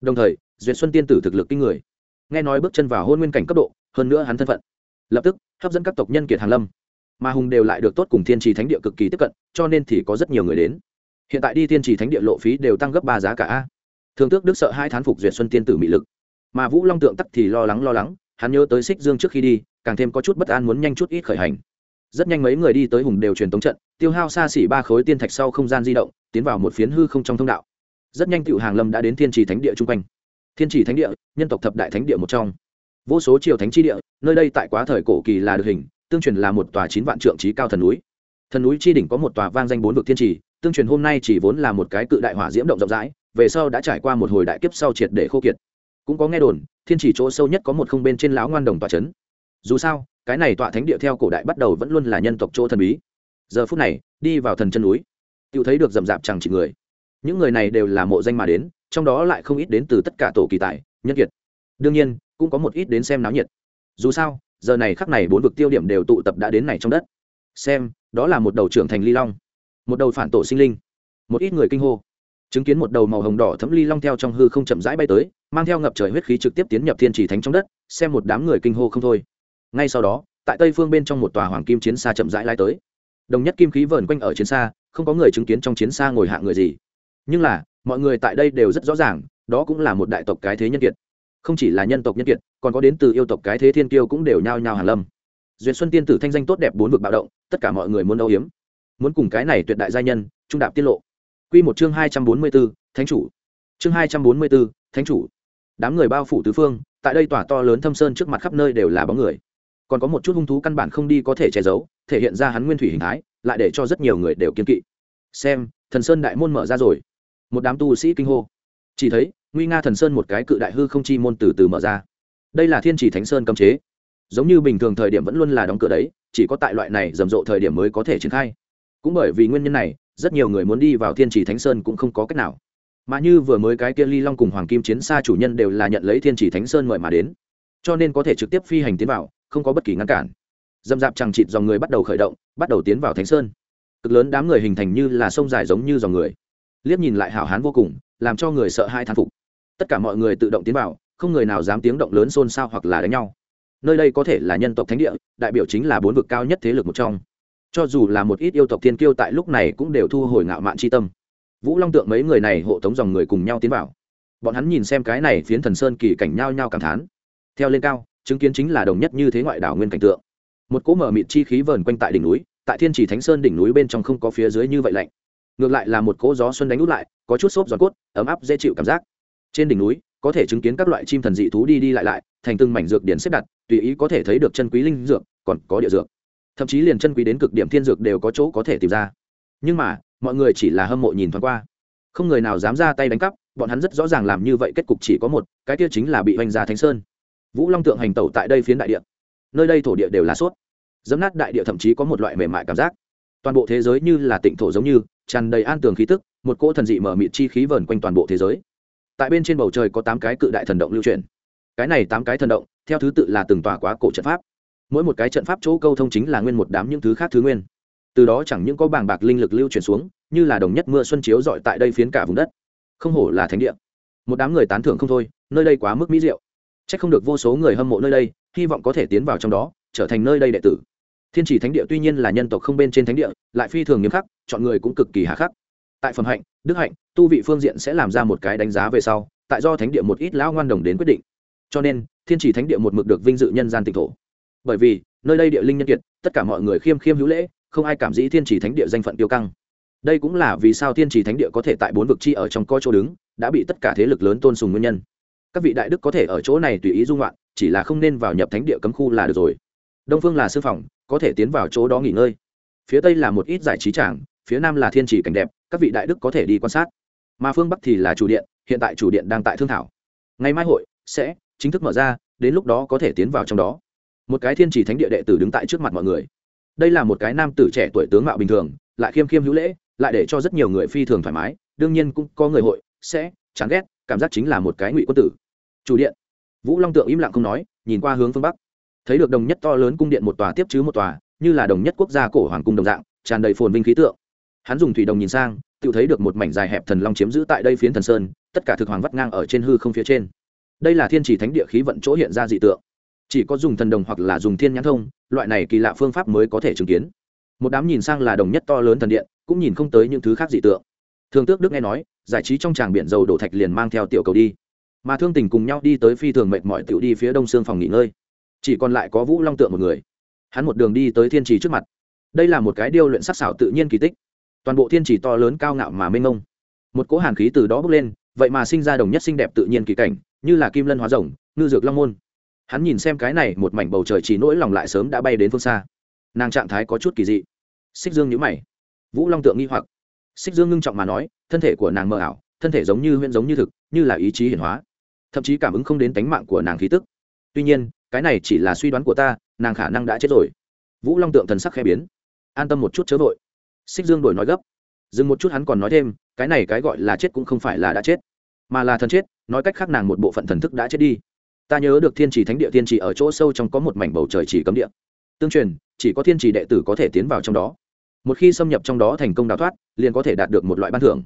Đồng thời, duyệt xuân tiên tử thực lực kinh người. Nghe nói bước chân vào hôn nguyên cảnh cấp độ, hơn nữa hắn thân phận. Lập tức, hấp dẫn các tộc nhân kiệt hàn lâm. Mà hùng đều lại được tốt cùng thiên trì thánh địa cực kỳ tiếp cận, cho nên thì có rất nhiều người đến hiện tại đi thiên trì thánh địa lộ phí đều tăng gấp ba giá cả a. Thường tước đức sợ hai thán phục duyệt xuân tiên tử mỹ lực. Mà vũ long tượng tắc thì lo lắng lo lắng, hắn nhớ tới xích dương trước khi đi, càng thêm có chút bất an muốn nhanh chút ít khởi hành. Rất nhanh mấy người đi tới hùng đều truyền tống trận, tiêu hao xa xỉ ba khối tiên thạch sau không gian di động, tiến vào một phiến hư không trong thông đạo. Rất nhanh cựu hàng lâm đã đến thiên trì thánh địa chung quanh. Thiên trì thánh địa, nhân tộc thập đại thánh địa một trong. Vô số triều thánh chi địa, nơi đây tại quá thời cổ kỳ là được hình, tương truyền là một tòa chín vạn trượng trí cao thần núi. Thần núi chi đỉnh có một tòa vang danh bốn vực thiên trì tương truyền hôm nay chỉ vốn là một cái cự đại hỏa diễm động rộng rãi, về sau đã trải qua một hồi đại kiếp sau triệt để khô kiệt. Cũng có nghe đồn, thiên chỉ chỗ sâu nhất có một không bên trên lão ngoan đồng tòa trấn dù sao, cái này tọa thánh địa theo cổ đại bắt đầu vẫn luôn là nhân tộc chỗ thần bí. Giờ phút này, đi vào thần chân núi tự thấy được rậm rạp chẳng chỉ người. Những người này đều là mộ danh mà đến, trong đó lại không ít đến từ tất cả tổ kỳ tài, nhân kiệt. Đương nhiên, cũng có một ít đến xem náo nhiệt. Dù sao, giờ này khắc này bốn vực tiêu điểm đều tụ tập đã đến này trong đất. Xem, đó là một đầu trưởng thành ly long một đầu phản tổ sinh linh, một ít người kinh hô, chứng kiến một đầu màu hồng đỏ thấm ly long theo trong hư không chậm rãi bay tới, mang theo ngập trời huyết khí trực tiếp tiến nhập thiên trì thánh trong đất, xem một đám người kinh hô không thôi. Ngay sau đó, tại tây phương bên trong một tòa hoàng kim chiến xa chậm rãi lai tới. Đồng nhất kim khí vờn quanh ở chiến xa, không có người chứng kiến trong chiến xa ngồi hạ người gì. Nhưng là, mọi người tại đây đều rất rõ ràng, đó cũng là một đại tộc cái thế nhân kiệt. Không chỉ là nhân tộc nhân kiệt, còn có đến từ yêu tộc cái thế thiên kiêu cũng đều nhao nhao hàn lâm. Duyệt xuân tiên tử thanh danh tốt đẹp bốn vực bạo động, tất cả mọi người muốn âu hiếm muốn cùng cái này tuyệt đại gia nhân trung đạp tiết lộ. Quy một chương hai trăm bốn mươi 244, thánh chủ. Chương hai trăm bốn mươi 244, thánh chủ. Đám người bao phủ tứ phương tại đây tỏa to lớn thâm sơn trước mặt khắp nơi đều là bóng người. Còn có một chút hung thú căn bản không đi có thể che giấu thể hiện ra hắn nguyên thủy hình thái lại để cho rất nhiều người đều kiên kỵ. Xem thần sơn đại môn mở ra rồi. Một đám tu sĩ kinh hô. Chỉ thấy nguy nga thần sơn một cái cự đại hư không chi môn từ từ mở ra. Đây là thiên chỉ thánh sơn cấm chế. Giống như bình thường thời điểm vẫn luôn là đóng cửa đấy chỉ có tại loại này rầm rộ thời điểm mới có thể triển khai cũng bởi vì nguyên nhân này, rất nhiều người muốn đi vào thiên chỉ thánh sơn cũng không có cách nào. Mà như vừa mới cái kia ly long cùng hoàng kim chiến xa chủ nhân đều là nhận lấy thiên chỉ thánh sơn mời mà đến. Cho nên có thể trực tiếp phi hành tiến vào, không có bất kỳ ngăn cản. Dâm dạp chẳng chịt dòng người bắt đầu khởi động, bắt đầu tiến vào thánh sơn. Cực lớn đám người hình thành như là sông dài giống như dòng người. Liếc nhìn lại hảo hán vô cùng, làm cho người sợ hai thán phục. Tất cả mọi người tự động tiến vào, không người nào dám tiếng động lớn xôn xao hoặc là đánh nhau. Nơi đây có thể là nhân tộc thánh địa, đại biểu chính là bốn vực cao nhất thế lực một trong cho dù là một ít yêu tộc thiên kiêu tại lúc này cũng đều thu hồi ngạo mạn c h i tâm. Vũ long tượng mấy người này hộ tống dòng người cùng nhau tiến vào. Bọn hắn nhìn xem cái này phiến thần sơn kỳ cảnh nhao nhao cảm thán. Theo lên cao, chứng kiến chính là đồng nhất như thế ngoại đảo nguyên cảnh tượng. Một cỗ mở mịt chi khí vờn quanh tại đỉnh núi, tại thiên chỉ thánh sơn đỉnh núi bên trong không có phía dưới như vậy lạnh. Ngược lại là một cỗ gió xuân đánh út lại, có chút xốp giòn cốt, ấm áp dễ chịu cảm giác. Trên đỉnh núi, có thể chứng kiến các loại chim thần dị thú đi đi lại lại, thành từng mảnh dược điển xếp đặt, tùy ý có thể thấy được chân quý linh dược, còn có địa dược thậm chí liền chân quý đến cực điểm thiên dược đều có chỗ có thể tìm ra. Nhưng mà mọi người chỉ là hâm mộ nhìn thoáng qua. Không người nào dám ra tay đánh cắp bọn hắn rất rõ ràng làm như vậy kết cục chỉ có một cái kia chính là bị hoành ra thánh sơn. Vũ long tượng hành tẩu tại đây phiến đại địa. Nơi đây thổ địa đều là suốt, dấm nát đại địa thậm chí có một loại mềm mại cảm giác. Toàn bộ thế giới như là tịnh thổ giống như tràn đầy an tường khí tức một cỗ thần dị mở mịt chi khí vờn quanh toàn bộ thế giới. Tại bên trên bầu trời có tám cái cự đại thần động lưu truyền. Cái này tám cái thần động theo thứ tự là từng tòa quá cổ trận pháp mỗi một cái trận pháp chỗ câu thông chính là nguyên một đám những thứ khác thứ nguyên. Từ đó chẳng những có bàng bạc linh lực lưu chuyển xuống, như là đồng nhất mưa xuân chiếu dọi tại đây phiến cả vùng đất. Không hổ là thánh địa. Một đám người tán thưởng không thôi, nơi đây quá mức mỹ diệu. C h ắ c không được vô số người hâm mộ nơi đây, hy vọng có thể tiến vào trong đó, trở thành nơi đây đệ tử. Thiên chỉ thánh địa tuy nhiên là nhân tộc không bên trên thánh địa, lại phi thường nghiêm khắc, chọn người cũng cực kỳ hà khắc. Tại phẩm hạnh, đức hạnh, tu vị phương diện sẽ làm ra một cái đánh giá về sau, tại do thánh địa một ít lão ngoan đồng đến quyết định. Cho nên, thiên chỉ thánh địa một mực được vinh dự nhân gian tịnh thổ bởi vì, nơi đây địa linh nhân kiệt, tất cả mọi người khiêm khiêm hữu lễ, không ai cảm dĩ thiên chỉ thánh địa danh phận tiêu căng. Đây cũng là vì sao thiên chỉ thánh địa có thể tại bốn vực chi ở trong co chỗ đứng, đã bị tất cả thế lực lớn tôn sùng nguyên nhân. Các vị đại đức có thể ở chỗ này tùy ý dung loạn, chỉ là không nên vào nhập thánh địa cấm khu là được rồi. Đông phương là sư phòng, có thể tiến vào chỗ đó nghỉ ngơi. Phía tây là một ít giải trí tràng, phía nam là thiên chỉ cảnh đẹp, các vị đại đức có thể đi quan sát. Mà phương bắc thì là chủ điện, hiện tại chủ điện đang tại thương thảo. Ngày mai hội sẽ chính thức mở ra, đến lúc đó có thể tiến vào trong đó một cái thiên chỉ thánh địa đệ tử đứng tại trước mặt mọi người. Đây là một cái nam tử trẻ tuổi tướng mạo bình thường, lại khiêm khiêm hữu lễ, lại để cho rất nhiều người phi thường thoải mái, đương nhiên cũng có người hội, sẽ chán ghét, cảm giác chính là một cái ngụy quân tử. Chủ điện, vũ long tượng im lặng không nói, nhìn qua hướng phương bắc. Thấy được đồng nhất to lớn cung điện một tòa tiếp chứ một tòa, như là đồng nhất quốc gia cổ hoàng cung đồng dạng, tràn đầy phồn vinh khí tượng. Hắn dùng thủy đồng nhìn sang, tự thấy được một mảnh dài hẹp thần long chiếm giữ tại đây phiến thần sơn, tất cả thực hoàng vắt ngang ở trên hư không phía trên. Đây là thiên chỉ thánh địa khí vận chỗ hiện ra dị tượng chỉ có dùng thần đồng hoặc là dùng thiên nhãn thông, loại này kỳ lạ phương pháp mới có thể chứng kiến. Một đám nhìn sang là đồng nhất to lớn thần điện, cũng nhìn không tới những thứ khác dị tượng. Thường tước đức nghe nói, giải trí trong tràng biển dầu đổ thạch liền mang theo tiểu cầu đi. Mà thương tình cùng nhau đi tới phi thường mệt mỏi tiểu đi phía đông xương phòng nghỉ ngơi. Chỉ còn lại có vũ long tượng một người. Hắn một đường đi tới thiên trì trước mặt. Đây là một cái điêu luyện sắc xảo tự nhiên kỳ tích. Toàn bộ thiên trì to lớn cao ngạo mà mênh ngông một cỗ hàn khí từ đó bốc lên, vậy mà sinh ra đồng nhất xinh đẹp tự nhiên kỳ cảnh, như là kim lân hóa rồng, ngư dược long môn hắn nhìn xem cái này một mảnh bầu trời chỉ nỗi lòng lại sớm đã bay đến phương xa. Nàng trạng thái có chút kỳ dị. Xích dương nhữ mày. Vũ long tượng nghi hoặc. Xích dương ngưng trọng mà nói, thân thể của nàng mờ ảo, thân thể giống như huyễn giống như thực, như là ý chí hiển hóa. Thậm chí cảm ứng không đến tánh mạng của nàng khí tức. Tuy nhiên, cái này chỉ là suy đoán của ta, nàng khả năng đã chết rồi. Vũ long tượng thần sắc khẽ biến. An tâm một chút chớ vội. Xích dương đổi nói gấp. Dừng một chút hắn còn nói thêm, cái này cái gọi là chết cũng không phải là đã chết, mà là thần chết, nói cách khác nàng một bộ phận thần thức đã chết đi ta nhớ được thiên trì thánh địa, thiên trì ở chỗ sâu trong có một mảnh bầu trời chỉ cấm địa. Tương truyền, chỉ có thiên trì đệ tử có thể tiến vào trong đó. Một khi xâm nhập trong đó thành công đào thoát, liền có thể đạt được một loại ban thưởng.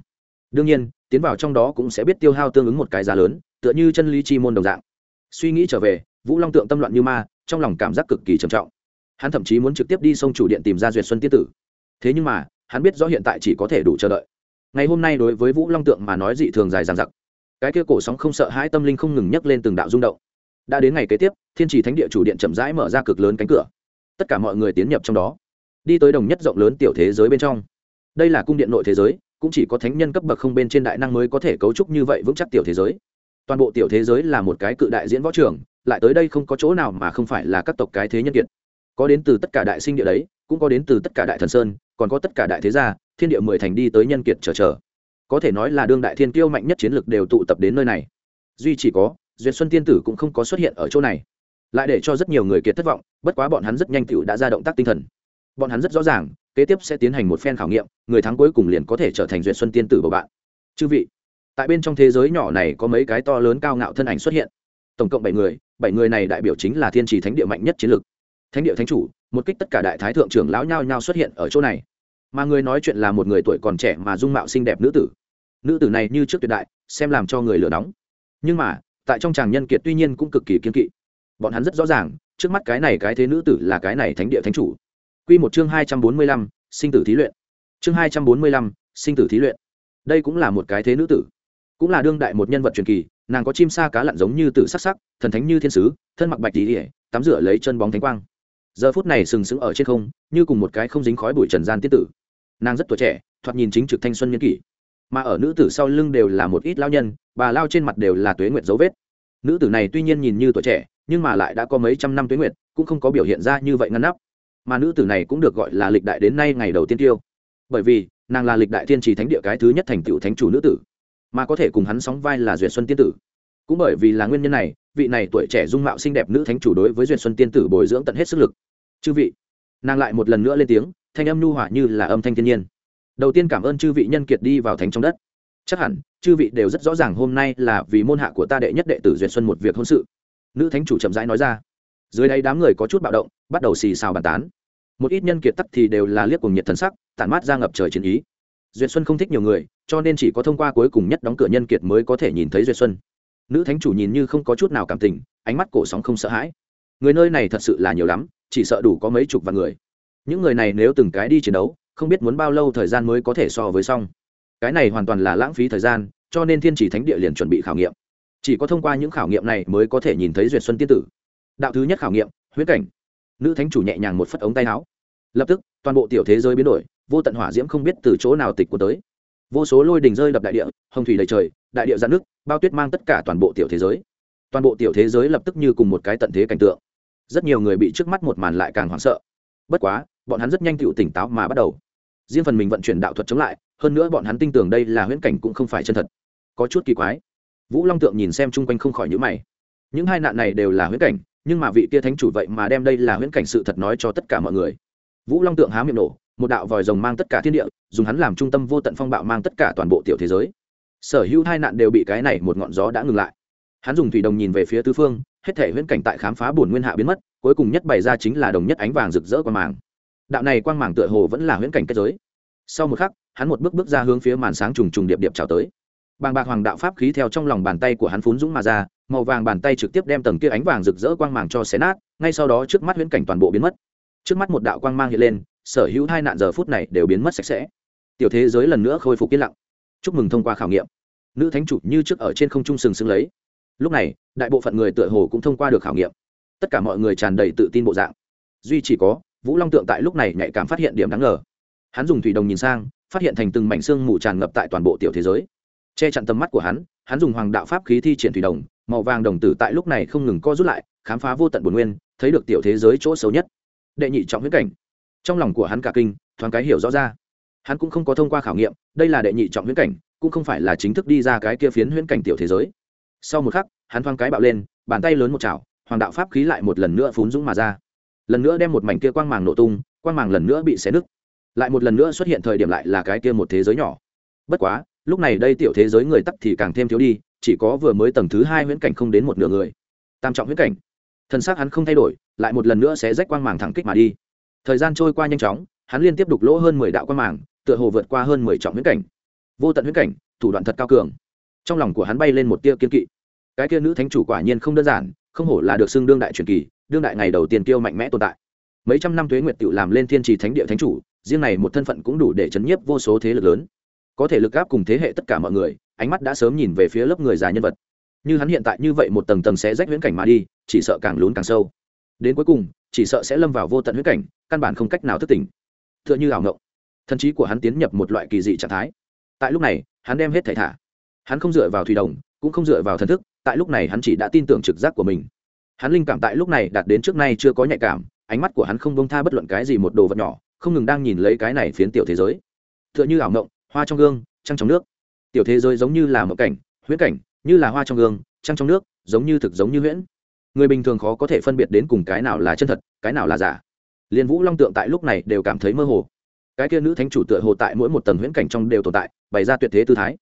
Đương nhiên, tiến vào trong đó cũng sẽ biết tiêu hao tương ứng một cái giá lớn, tựa như chân lý chi môn đồng dạng. Suy nghĩ trở về, vũ long tượng tâm loạn như ma, trong lòng cảm giác cực kỳ trầm trọng. Hắn thậm chí muốn trực tiếp đi sông chủ điện tìm ra duyệt xuân tiết tử. Thế nhưng mà, hắn biết rõ hiện tại chỉ có thể đủ chờ đợi. Ngày hôm nay đối với vũ long tượng mà nói dị thường dài dằng dặc. Cái kia cổ sóng không sợ hãi tâm linh không ngừng nhấc lên từng đạo rung động đã đến ngày kế tiếp, thiên trì thánh địa chủ điện chậm rãi mở ra cực lớn cánh cửa. Tất cả mọi người tiến nhập trong đó. Đi tới đồng nhất rộng lớn tiểu thế giới bên trong. Đây là cung điện nội thế giới, cũng chỉ có thánh nhân cấp bậc không bên trên đại năng mới có thể cấu trúc như vậy vững chắc tiểu thế giới. Toàn bộ tiểu thế giới là một cái cự đại diễn võ trường, lại tới đây không có chỗ nào mà không phải là các tộc cái thế nhân kiệt. Có đến từ tất cả đại sinh địa đấy, cũng có đến từ tất cả đại thần sơn, còn có tất cả đại thế gia, thiên địa mười thành đi tới nhân kiệt chờ chờ. Có thể nói là đương đại thiên kiêu mạnh nhất chiến lược đều tụ tập đến nơi này. Duy chỉ có duyệt xuân tiên tử cũng không có xuất hiện ở chỗ này. Lại để cho rất nhiều người kiệt thất vọng, bất quá bọn hắn rất nhanh tựu đã ra động tác tinh thần. Bọn hắn rất rõ ràng, kế tiếp sẽ tiến hành một phen khảo nghiệm, người thắng cuối cùng liền có thể trở thành duyệt xuân tiên tử bầu bạn. Chư vị, tại bên trong thế giới nhỏ này có mấy cái to lớn cao ngạo thân ảnh xuất hiện. Tổng cộng bảy người bảy người này đại biểu chính là thiên trì thánh địa mạnh nhất chiến lược. Thánh địa thánh chủ, một kích tất cả đại thái thượng trưởng lão nhao nhao xuất hiện ở chỗ này. Mà người nói chuyện là một người tuổi còn trẻ mà dung mạo xinh đẹp nữ tử. Nữ tử này như trước tuyệt đại, xem làm cho người lửa nóng. Nhưng mà tại trong chàng nhân kiệt tuy nhiên cũng cực kỳ kiên kỵ. Bọn hắn rất rõ ràng, trước mắt cái này cái thế nữ tử là cái này thánh địa thánh chủ. Quy một chương hai trăm bốn mươi lăm, sinh tử thí luyện. Chương hai trăm bốn mươi lăm, sinh tử thí luyện. Đây cũng là một cái thế nữ tử. Cũng là đương đại một nhân vật truyền kỳ, nàng có chim sa cá lặn giống như tử sắc sắc, thần thánh như thiên sứ, thân mặc bạch tỉ ỉa tắm rửa lấy chân bóng thánh quang. Giờ phút này sừng sững ở trên không, như cùng một cái không dính khói bụi trần gian tiết tử. Nàng rất tuổi trẻ, thoạt nhìn chính trực thanh xuân nhân kỷ. Mà ở nữ tử sau lưng đều là một ít lao nhân, bà lao trên mặt đều là tuế nguyệt dấu vết nữ tử này tuy nhiên nhìn như tuổi trẻ, nhưng mà lại đã có mấy trăm năm tuế nguyệt, cũng không có biểu hiện ra như vậy ngăn nắp. Mà nữ tử này cũng được gọi là lịch đại đến nay ngày đầu tiên tiêu. Bởi vì, nàng là lịch đại tiên trì thánh địa cái thứ nhất thành tựu thánh chủ nữ tử, mà có thể cùng hắn sóng vai là duyệt xuân tiên tử. Cũng bởi vì là nguyên nhân này, vị này tuổi trẻ dung mạo xinh đẹp nữ thánh chủ đối với duyệt xuân tiên tử bồi dưỡng tận hết sức lực. Chư vị, nàng lại một lần nữa lên tiếng, thanh âm nhu hỏa như là âm thanh thiên nhiên. Đầu tiên cảm ơn chư vị nhân kiệt đi vào thánh trong đất. Chắc hẳn chư vị đều rất rõ ràng hôm nay là vì môn hạ của ta đệ nhất đệ tử duyệt xuân một việc hôn sự. Nữ thánh chủ chậm rãi nói ra. Dưới đây đám người có chút bạo động, bắt đầu xì xào bàn tán. Một ít nhân kiệt tắc thì đều là liếc cùng nhiệt thần sắc, tản mát ra ngập trời chiến ý. Duyệt xuân không thích nhiều người, cho nên chỉ có thông qua cuối cùng nhất đóng cửa nhân kiệt mới có thể nhìn thấy duyệt xuân. Nữ thánh chủ nhìn như không có chút nào cảm tình, ánh mắt cổ sóng không sợ hãi. Người nơi này thật sự là nhiều lắm, chỉ sợ đủ có mấy chục vạn người. Những người này nếu từng cái đi chiến đấu, không biết muốn bao lâu thời gian mới có thể so với xong cái này hoàn toàn là lãng phí thời gian, cho nên thiên chỉ thánh địa liền chuẩn bị khảo nghiệm. Chỉ có thông qua những khảo nghiệm này mới có thể nhìn thấy duyệt xuân tiên tử. Đạo thứ nhất khảo nghiệm huyết cảnh. Nữ thánh chủ nhẹ nhàng một phất ống tay áo. Lập tức, toàn bộ tiểu thế giới biến đổi, vô tận hỏa diễm không biết từ chỗ nào tịch của tới. Vô số lôi đình rơi đập đại địa, hồng thủy đầy trời, đại địa giãn nước bao tuyết mang tất cả toàn bộ tiểu thế giới. Toàn bộ tiểu thế giới lập tức như cùng một cái tận thế cảnh tượng. Rất nhiều người bị trước mắt một màn lại càng hoảng sợ. Bất quá, bọn hắn rất nhanh tựu tỉnh táo mà bắt đầu. Riêng phần mình vận chuyển đạo thuật chống lại hơn nữa bọn hắn tin tưởng đây là huyễn cảnh cũng không phải chân thật. Có chút kỳ quái. Vũ long tượng nhìn xem chung quanh không khỏi nhữ mày. Những hai nạn này đều là huyễn cảnh, nhưng mà vị kia thánh chủ vậy mà đem đây là huyễn cảnh sự thật nói cho tất cả mọi người. Vũ long tượng há miệng nổ, một đạo vòi rồng mang tất cả thiên địa, dùng hắn làm trung tâm vô tận phong bạo mang tất cả toàn bộ tiểu thế giới. Sở hữu hai nạn đều bị cái này một ngọn gió đã ngừng lại. Hắn dùng thủy đồng nhìn về phía tứ phương, hết thể huyễn cảnh tại khám phá bổn nguyên hạ biến mất, cuối cùng nhất bày ra chính là đồng nhất ánh vàng rực rỡ qua màng. Đạo này quang màng tựa hồ vẫn là huyễn cảnh kết giới. Sau một khắc hắn một bước bước ra hướng phía màn sáng trùng trùng điệp điệp trào tới. Bàng bạc hoàng đạo pháp khí theo trong lòng bàn tay của hắn phún dũng mà ra, màu vàng bàn tay trực tiếp đem tầng kia ánh vàng rực rỡ quang màng cho xé nát, ngay sau đó trước mắt huyễn cảnh toàn bộ biến mất. Trước mắt một đạo quang mang hiện lên, sở hữu hai nạn giờ phút này đều biến mất sạch sẽ. Tiểu thế giới lần nữa khôi phục yên lặng. Chúc mừng thông qua khảo nghiệm. Nữ thánh chủ như trước ở trên không trung sừng sững lấy. Lúc này, đại bộ phận người tựa hồ cũng thông qua được khảo nghiệm. Tất cả mọi người tràn đầy tự tin bộ dạng. Duy chỉ có, vũ long tượng tại lúc này nhạy cảm phát hiện điểm đáng ngờ hắn dùng thủy đồng nhìn sang, phát hiện thành từng mảnh xương mù tràn ngập tại toàn bộ tiểu thế giới. Che chặn tầm mắt của hắn hắn dùng hoàng đạo pháp khí thi triển thủy đồng, màu vàng đồng tử tại lúc này không ngừng co rút lại, khám phá vô tận bồn nguyên, thấy được tiểu thế giới chỗ xấu nhất. Đệ nhị trọng huyết cảnh. Trong lòng của hắn cả kinh, thoáng cái hiểu rõ ra. Hắn cũng không có thông qua khảo nghiệm, đây là đệ nhị trọng huyễn cảnh, cũng không phải là chính thức đi ra cái kia phiến huyễn cảnh tiểu thế giới. Sau một khắc, hắn thoáng cái bạo lên, bàn tay lớn một chảo, hoàng đạo pháp khí lại một lần nữa phún dũng mà ra. Lần nữa đem một mảnh kia quang màng nổ tung, quang màng lần nữa bị xé nứt lại một lần nữa xuất hiện thời điểm lại là cái kia một thế giới nhỏ. Bất quá, lúc này đây tiểu thế giới người tắc thì càng thêm thiếu đi, chỉ có vừa mới tầng thứ hai huyễn cảnh không đến một nửa người. Tam trọng huyễn cảnh. Thân xác hắn không thay đổi, lại một lần nữa sẽ rách quang màng thẳng kích mà đi. Thời gian trôi qua nhanh chóng, hắn liên tiếp đục lỗ hơn mười đạo quang màng, tựa hồ vượt qua hơn mười trọng huyễn cảnh. Vô tận huyễn cảnh, thủ đoạn thật cao cường. Trong lòng của hắn bay lên một tia kiên kỵ. Cái kia nữ thánh chủ quả nhiên không đơn giản, không hổ là được xưng đương đại truyền kỳ, đương đại ngày đầu tiên kiêu mạnh mẽ tồn tại. Mấy trăm năm tuế nguyệt tự làm lên thiên trì thánh địa thánh chủ riêng này một thân phận cũng đủ để chấn nhiếp vô số thế lực lớn. Có thể lực gáp cùng thế hệ tất cả mọi người, ánh mắt đã sớm nhìn về phía lớp người già nhân vật. Như hắn hiện tại như vậy một tầng tầng sẽ rách huyễn cảnh mà đi, chỉ sợ càng lún càng sâu. Đến cuối cùng, chỉ sợ sẽ lâm vào vô tận huyễn cảnh, căn bản không cách nào thức tỉnh. T h ư ợ n h ư ảo ngộng. Thần trí của hắn tiến nhập một loại kỳ dị trạng thái. Tại lúc này, hắn đem hết thể thả. Hắn không dựa vào thủy đồng, cũng không dựa vào thần thức, tại lúc này hắn chỉ đã tin tưởng trực giác của mình. Hắn linh cảm tại lúc này đạt đến trước nay chưa có nhạy cảm, ánh mắt của hắn không bông tha bất luận cái gì một đồ vật nhỏ không ngừng đang nhìn lấy cái này phiến tiểu thế giới. T h ư ợ n h ư ảo ngộng hoa trong gương, trăng trong nước. Tiểu thế giới giống như là một cảnh, huyễn cảnh, như là hoa trong gương, trăng trong nước, giống như thực giống như huyễn. Người bình thường khó có thể phân biệt đến cùng cái nào là chân thật, cái nào là giả. Liên vũ long tượng tại lúc này đều cảm thấy mơ hồ. Cái kia nữ thánh chủ tựa hồ tại mỗi một tầng huyễn cảnh trong đều tồn tại, bày ra tuyệt thế tư thái.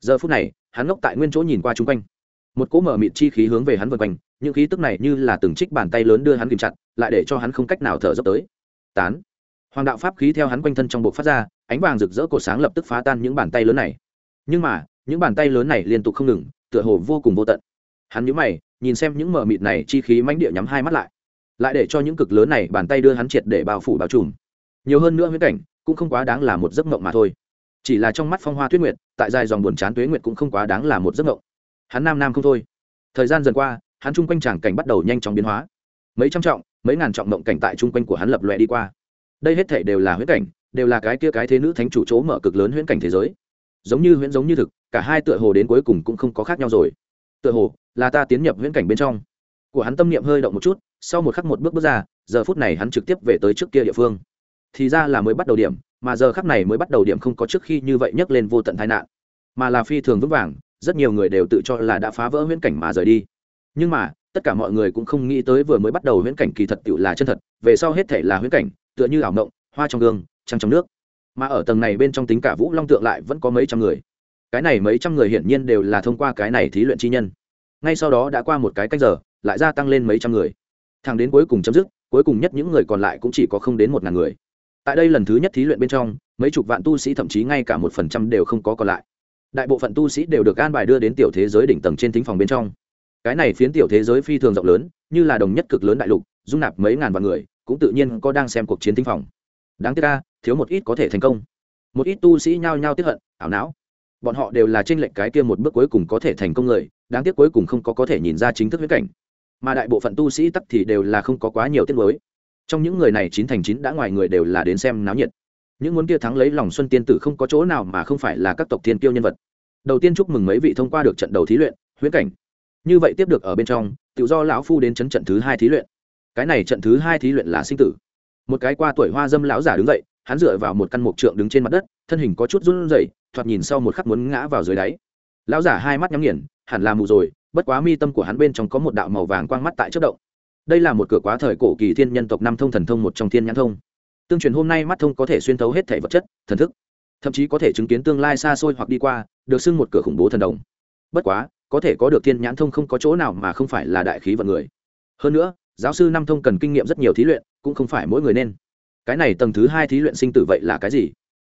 Giờ phút này, hắn ngốc tại nguyên chỗ nhìn qua chung quanh. Một cỗ mở mịt chi khí hướng về hắn vân quanh, những khí tức này như là từng trích bàn tay lớn đưa hắn kìm chặt, lại để cho hắn không cách nào thở dốc tới. Tán hoàng đạo pháp khí theo hắn quanh thân trong buộc phát ra, ánh vàng rực rỡ cột sáng lập tức phá tan những bàn tay lớn này. Nhưng mà, những bàn tay lớn này liên tục không ngừng, tựa hồ vô cùng vô tận. Hắn nhíu mày, nhìn xem những mờ mịt này chi khí mãnh địa nhắm hai mắt lại. Lại để cho những cực lớn này bàn tay đưa hắn triệt để bao phủ bao trùm. Nhiều hơn nữa huyễn cảnh, cũng không quá đáng là một giấc mộng mà thôi. Chỉ là trong mắt phong hoa tuyết nguyệt, tại dài dòng buồn chán tuế nguyệt cũng không quá đáng là một giấc mộng. Hắn nam nam không thôi. Thời gian dần qua, hắn chung quanh tràng cảnh bắt đầu nhanh chóng biến hóa. Mấy trăm trọng, mấy ngàn trọng mộng cảnh tại chung quanh của hắn lập lòe đi qua đây hết thể đều là huyễn cảnh, đều là cái kia cái thế nữ thánh chủ chỗ mở cực lớn huyễn cảnh thế giới. Giống như huyễn giống như thực, cả hai tựa hồ đến cuối cùng cũng không có khác nhau rồi. Tựa hồ, là ta tiến nhập huyễn cảnh bên trong. Của hắn tâm niệm hơi động một chút, sau một khắc một bước bước ra, giờ phút này hắn trực tiếp về tới trước kia địa phương. Thì ra là mới bắt đầu điểm, mà giờ khắc này mới bắt đầu điểm không có trước khi như vậy nhấc lên vô tận tai nạn. Mà là phi thường vững vàng, rất nhiều người đều tự cho là đã phá vỡ huyễn cảnh mà rời đi. Nhưng mà, tất cả mọi người cũng không nghĩ tới vừa mới bắt đầu huyễn cảnh kỳ thật tự là chân thật, về sau hết thể là huyễn cảnh tựa như ảo mộng, hoa trong gương, trăng trong nước. Mà ở tầng này bên trong tính cả vũ long tượng lại vẫn có mấy trăm người. Cái này mấy trăm người hiển nhiên đều là thông qua cái này thí luyện chi nhân. Ngay sau đó đã qua một cái cách giờ, lại gia tăng lên mấy trăm người. Thẳng đến cuối cùng chấm dứt, cuối cùng nhất những người còn lại cũng chỉ có không đến một ngàn người. Tại đây lần thứ nhất thí luyện bên trong, mấy chục vạn tu sĩ thậm chí ngay cả một phần trăm đều không có còn lại. Đại bộ phận tu sĩ đều được an bài đưa đến tiểu thế giới đỉnh tầng trên thính phòng bên trong. Cái này phiến tiểu thế giới phi thường rộng lớn, như là đồng nhất cực lớn đại lục, dung nạp mấy ngàn vạn người cũng tự nhiên có đang xem cuộc chiến tinh phòng. Đáng tiếc ca thiếu một ít có thể thành công. Một ít tu sĩ nhao nhao tiếp hận, ảo não. Bọn họ đều là trên lệnh cái kia một bước cuối cùng có thể thành công người, đáng tiếc cuối cùng không có có thể nhìn ra chính thức huyết cảnh. Mà đại bộ phận tu sĩ tắc thì đều là không có quá nhiều tiết mới trong những người này chín thành chín đã ngoài người đều là đến xem náo nhiệt. Những muốn kia thắng lấy lòng xuân tiên tử không có chỗ nào mà không phải là các tộc thiên tiêu nhân vật. Đầu tiên chúc mừng mấy vị thông qua được trận đầu thí luyện, huyễn cảnh. Như vậy tiếp được ở bên trong, tự do lão phu đến chấn trận thứ hai thí luyện cái này trận thứ hai thí luyện là sinh tử. Một cái qua tuổi hoa dâm lão giả đứng dậy, hắn dựa vào một căn mục trượng đứng trên mặt đất, thân hình có chút run rẩy, thoạt nhìn sau một khắc muốn ngã vào dưới đáy. Lão giả hai mắt nhắm nghiền, hẳn là mù rồi, bất quá mi tâm của hắn bên trong có một đạo màu vàng quang mắt tại chất động. Đây là một cửa quá thời cổ kỳ thiên nhân tộc năm thông thần thông một trong thiên nhãn thông. Tương truyền hôm nay mắt thông có thể xuyên thấu hết thể vật chất, thần thức, thậm chí có thể chứng kiến tương lai xa xôi hoặc đi qua, được xưng một cửa khủng bố thần đồng. Bất quá, có thể có được thiên nhãn thông không có chỗ nào mà không phải là đại khí vận người. Hơn nữa giáo sư năm thông cần kinh nghiệm rất nhiều thí luyện, cũng không phải mỗi người nên. Cái này tầng thứ hai thí luyện sinh tử vậy là cái gì?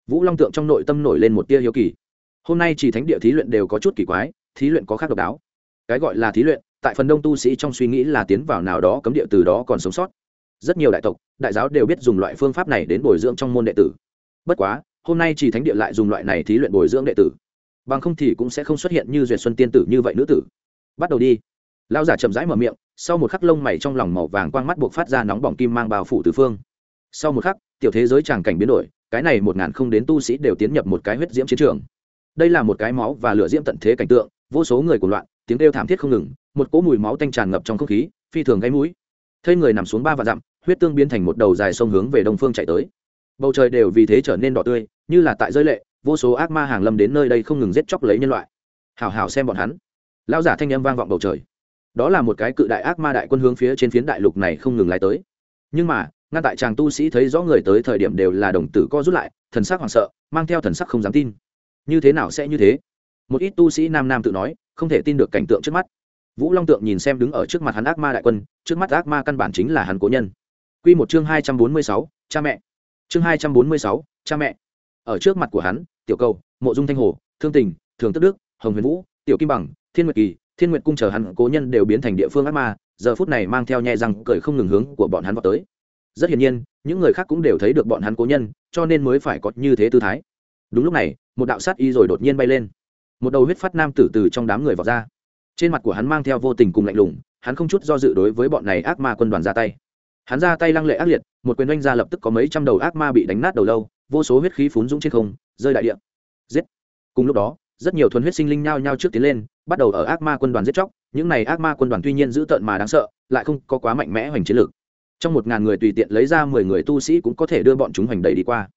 Vũ long tượng trong nội tâm nổi lên một tia hiếu kỳ. Hôm nay chỉ thánh địa thí luyện đều có chút kỳ quái, thí luyện có khác độc đáo. Cái gọi là thí luyện, tại phần đông tu sĩ trong suy nghĩ là tiến vào nào đó cấm địa từ đó còn sống sót. Rất nhiều đại tộc, đại giáo đều biết dùng loại phương pháp này đến bồi dưỡng trong môn đệ tử. Bất quá, hôm nay chỉ thánh địa lại dùng loại này thí luyện bồi dưỡng đệ tử. Bằng không thì cũng sẽ không xuất hiện như duyệt xuân tiên tử như vậy nữ tử. Bắt đầu đi. Lão giả chậm rãi mở miệng, sau một khắc lông mày trong lòng màu vàng quang mắt buộc phát ra nóng bỏng kim mang bao phủ tứ phương. Sau một khắc, tiểu thế giới tràng cảnh biến đổi, cái này một ngàn không đến tu sĩ đều tiến nhập một cái huyết diễm chiến trường. Đây là một cái máu và lửa diễm tận thế cảnh tượng, vô số người cuồng loạn, tiếng kêu thảm thiết không ngừng, một cỗ mùi máu tanh tràn ngập trong không khí, phi thường gáy mũi. Thây người nằm xuống ba và dặm, huyết tương biến thành một đầu dài sông hướng về đông phương chạy tới. Bầu trời đều vì thế trở nên đỏ tươi, như là tại rơi lệ, vô số ác ma hàng lâm đến nơi đây không ngừng giết chóc lấy nhân loại. Hào hào xem bọn hắn. Lao giả thanh âm vang vọng bầu trời đó là một cái cự đại ác ma đại quân hướng phía trên phiến đại lục này không ngừng lái tới. Nhưng mà, ngăn tại chàng tu sĩ thấy rõ người tới thời điểm đều là đồng tử co rút lại, thần sắc hoảng sợ, mang theo thần sắc không dám tin. Như thế nào sẽ như thế? Một ít tu sĩ nam nam tự nói, không thể tin được cảnh tượng trước mắt. Vũ long tượng nhìn xem đứng ở trước mặt hắn ác ma đại quân, trước mắt ác ma căn bản chính là hắn cố nhân. Q một chương hai trăm bốn mươi sáu, cha mẹ. Chương hai trăm bốn mươi sáu, cha mẹ. Ở trước mặt của hắn, tiểu cầu, mộ dung thanh hồ, thương tình, thường tức đức, hồng huyền vũ, tiểu kim bằng, thiên nguyệt kỳ thiên nguyệt cung chờ hắn, cố nhân đều biến thành địa phương ác ma, giờ phút này mang theo nhẹ răng cười không ngừng hướng của bọn hắn vào tới. Rất hiển nhiên, những người khác cũng đều thấy được bọn hắn cố nhân, cho nên mới phải có như thế tư thái. Đúng lúc này, một đạo sát y rồi đột nhiên bay lên. Một đầu huyết phát nam tử từ trong đám người vào ra. Trên mặt của hắn mang theo vô tình cùng lạnh lùng, hắn không chút do dự đối với bọn này ác ma quân đoàn ra tay. Hắn ra tay lăng lệ ác liệt, một quyền oanh ra lập tức có mấy trăm đầu ác ma bị đánh nát đầu lâu, vô số huyết khí phún dũng trên không, rơi đại địa. Giết! Cùng lúc đó rất nhiều thuần huyết sinh linh nhao nhao trước tiến lên, bắt đầu ở ác ma quân đoàn giết chóc. Những này ác ma quân đoàn tuy nhiên dữ tợn mà đáng sợ, lại không có quá mạnh mẽ hoành chiến lược trong một ngàn người tùy tiện lấy ra mười người tu sĩ cũng có thể đưa bọn chúng hoành đẩy đi qua.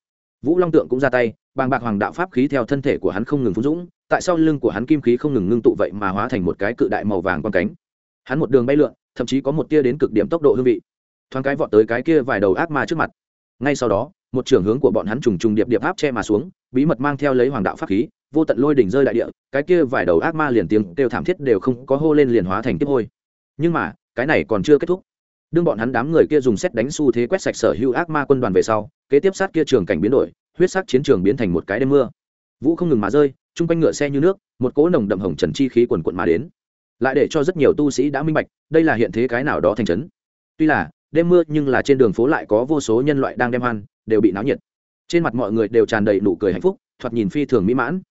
Vũ long tượng cũng ra tay, bàng bạc hoàng đạo pháp khí theo thân thể của hắn không ngừng phun dũng, tại sau lưng của hắn kim khí không ngừng ngưng tụ vậy mà hóa thành một cái cự đại màu vàng quang cánh. Hắn một đường bay lượn, thậm chí có một tia đến cực điểm tốc độ hương vị. Thoáng cái vọt tới cái kia vài đầu ác ma trước mặt. Ngay sau đó, một trưởng hướng của bọn hắn trùng trùng điệp điệp áp che mà xuống, bí mật mang theo lấy hoàng đạo pháp khí vô tận lôi đỉnh rơi đại địa, cái kia vài đầu ác ma liền tiếng kêu thảm thiết đều không có hô lên liền hóa thành tiếp hôi. Nhưng mà, cái này còn chưa kết thúc. Đương bọn hắn đám người kia dùng xét đánh xu thế quét sạch sở hữu ác ma quân đoàn về sau, kế tiếp sát kia trường cảnh biến đổi, huyết sắc chiến trường biến thành một cái đêm mưa. Vũ không ngừng mà rơi, chung quanh ngựa xe như nước, một cỗ nồng đậm hồng trần chi khí quần quận mà đến. Lại để cho rất nhiều tu sĩ đã minh bạch, đây là hiện thế cái nào đó thành trấn. Tuy là, đêm mưa nhưng là trên đường phố lại có vô số nhân loại đang đem hoan, đều bị náo nhiệt. Trên mặt mọi người đều tràn đầy nụ cười hạnh phúc, thoạt nhìn phi thường mỹ mãn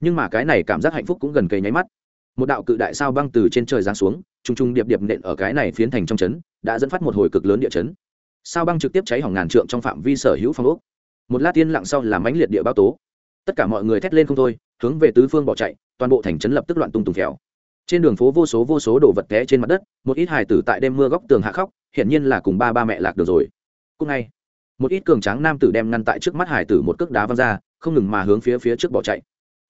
nhưng mà cái này cảm giác hạnh phúc cũng gần cây nháy mắt. Một đạo cự đại sao băng từ trên trời giáng xuống t r u n g t r u n g điệp điệp nện ở cái này phiến thành trong trấn, đã dẫn phát một hồi cực lớn địa chấn. Sao băng trực tiếp cháy hỏng ngàn trượng trong phạm vi sở hữu phong ốc. Một lát tiên lặng sau làm ánh liệt địa bao tố. Tất cả mọi người thét lên không thôi, hướng về tứ phương bỏ chạy, toàn bộ thành trấn lập tức loạn tung tùng kẹo trên đường phố vô số vô số đồ vật té trên mặt đất, một ít hài tử tại đêm mưa góc tường hạ khóc, hiển nhiên là cùng ba ba mẹ lạc được rồi. Cúc ngay, một ít cường tráng nam tử đem ngăn tại trước mắt hải tử một cước đá văng ra, không ngừng mà hướng phía phía trước bỏ chạy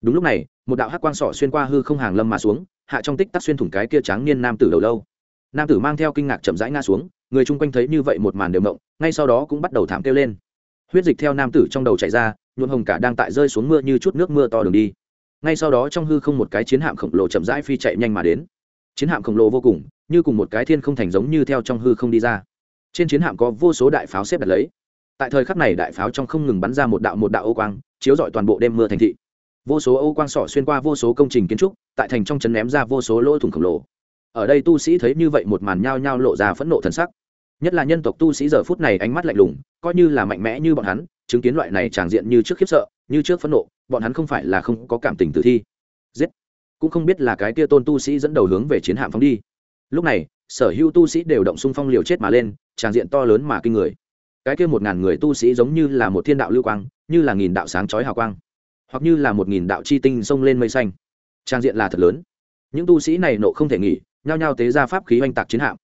đúng lúc này, một đạo hắc quang sọ xuyên qua hư không hàng lâm mà xuống, hạ trong tích tắc xuyên thủng cái kia tráng niên nam tử đầu lâu. Nam tử mang theo kinh ngạc chậm rãi ngã xuống, người chung quanh thấy như vậy một màn đều mộng ngay sau đó cũng bắt đầu thảm kêu lên. Huyết dịch theo nam tử trong đầu chảy ra, nhuộm hồng cả đang tại rơi xuống mưa như chút nước mưa to đường đi. Ngay sau đó trong hư không một cái chiến hạm khổng lồ chậm rãi phi chạy nhanh mà đến. Chiến hạm khổng lồ vô cùng, như cùng một cái thiên không thành giống như theo trong hư không đi ra. Trên chiến hạm có vô số đại pháo xếp đặt lấy. Tại thời khắc này đại pháo trong không ngừng bắn ra một đạo một đạo ô quang, chiếu rọi toàn bộ đêm mưa thành thị vô số ô quang sỏ xuyên qua vô số công trình kiến trúc, tại thành trong trấn ném ra vô số lỗ thủng khổng lồ. Ở đây tu sĩ thấy như vậy một màn nhao nhao lộ ra phẫn nộ thần sắc. Nhất là nhân tộc tu sĩ giờ phút này ánh mắt lạnh lùng, coi như là mạnh mẽ như bọn hắn, chứng kiến loại này tràng diện như trước khiếp sợ, như trước phẫn nộ, bọn hắn không phải là không có cảm tình tử thi. Giết! Cũng không biết là cái tia tôn tu sĩ dẫn đầu hướng về chiến hạm phóng đi. Lúc này, sở hữu tu sĩ đều động xung phong liều chết mà lên, tràng diện to lớn mà kinh người. Cái kia một ngàn người tu sĩ giống như là một thiên đạo lưu quang, như là nghìn đạo sáng chói hào quang hoặc như là một nghìn đạo chi tinh xông lên mây xanh. Trang diện là thật lớn. Những tu sĩ này nộ không thể nghỉ, nhao nhao tế ra pháp khí oanh tạc chiến hạm.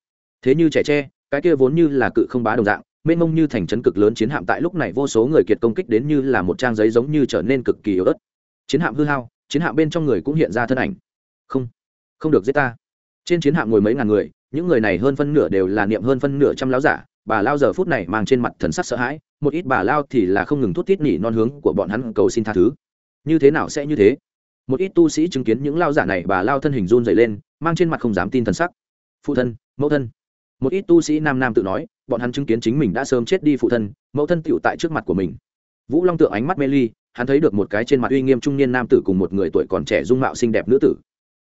Thế như trẻ tre, cái kia vốn như là cự không bá đồng dạng, mênh mông như thành trấn cực lớn chiến hạm tại lúc này vô số người kiệt công kích đến như là một trang giấy giống như trở nên cực kỳ yếu ớt. Chiến hạm hư hao, chiến hạm bên trong người cũng hiện ra thân ảnh. Không không được giết ta. Trên chiến hạm ngồi mấy ngàn người, những người này hơn phân nửa đều là niệm hơn phân nửa trăm láo giả, bà lao giờ phút này mang trên mặt thần sắc sợ hãi, một ít bà lao thì là không ngừng thút tít nỉ non hướng của bọn hắn cầu xin tha thứ như thế nào sẽ như thế? Một ít tu sĩ chứng kiến những lao giả này, bà lao thân hình run dày lên, mang trên mặt không dám tin thần sắc. Phụ thân, mẫu thân. Một ít tu sĩ nam nam tự nói, bọn hắn chứng kiến chính mình đã sớm chết đi phụ thân, mẫu thân tựu tại trước mặt của mình. Vũ long tượng ánh mắt mê ly, hắn thấy được một cái trên mặt uy nghiêm trung niên nam tử cùng một người tuổi còn trẻ dung mạo xinh đẹp nữ tử.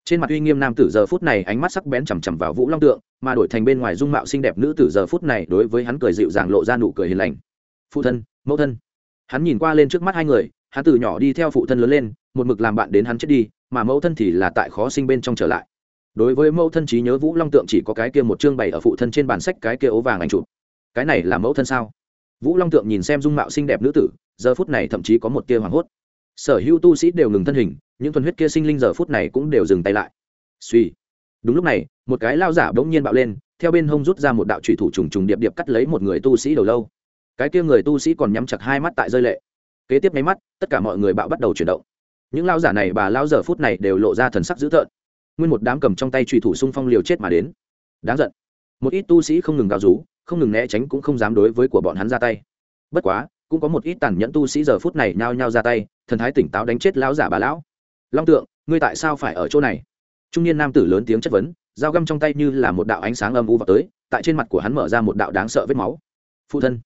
Trên mặt uy nghiêm nam tử giờ phút này ánh mắt sắc bén chằm chằm vào vũ long tượng, mà đổi thành bên ngoài dung mạo xinh đẹp nữ tử giờ phút này đối với hắn cười dịu dàng lộ ra nụ cười hiền lành. Phụ thân, mẫu thân. Hắn nhìn qua lên trước mắt hai người hắn từ nhỏ đi theo phụ thân lớn lên, một mực làm bạn đến hắn chết đi, mà mẫu thân thì là tại khó sinh bên trong trở lại. Đối với mẫu thân trí nhớ vũ long tượng chỉ có cái kia một chương bày ở phụ thân trên bản sách, cái kia ố vàng anh chụp. Cái này là mẫu thân sao? Vũ long tượng nhìn xem dung mạo xinh đẹp nữ tử, giờ phút này thậm chí có một tia hoảng hốt. Sở hữu tu sĩ đều ngừng thân hình, những thuần huyết kia sinh linh giờ phút này cũng đều dừng tay lại. Suy đúng lúc này, một cái lao giả bỗng nhiên bạo lên, theo bên hông rút ra một đạo trụy thủ trùng trùng điệp điệp cắt lấy một người tu sĩ đầu lâu. Cái kia người tu sĩ còn nhắm chặt hai mắt tại rơi lệ kế tiếp nháy mắt, tất cả mọi người bạo bắt đầu chuyển động. Những lao giả này, bà lao giờ phút này đều lộ ra thần sắc dữ tợn. Nguyên một đám cầm trong tay trùy thủ xung phong liều chết mà đến. Đáng giận. Một ít tu sĩ không ngừng gào rú, không ngừng né tránh cũng không dám đối với của bọn hắn ra tay. Bất quá, cũng có một ít tàn nhẫn tu sĩ giờ phút này nhao nhao ra tay, thần thái tỉnh táo đánh chết lão giả bà lão. Long tượng, ngươi tại sao phải ở chỗ này? Trung niên nam tử lớn tiếng chất vấn, dao găm trong tay như là một đạo ánh sáng âm u vào tới, tại trên mặt của hắn mở ra một đạo đáng sợ vết máu. Phụ thân.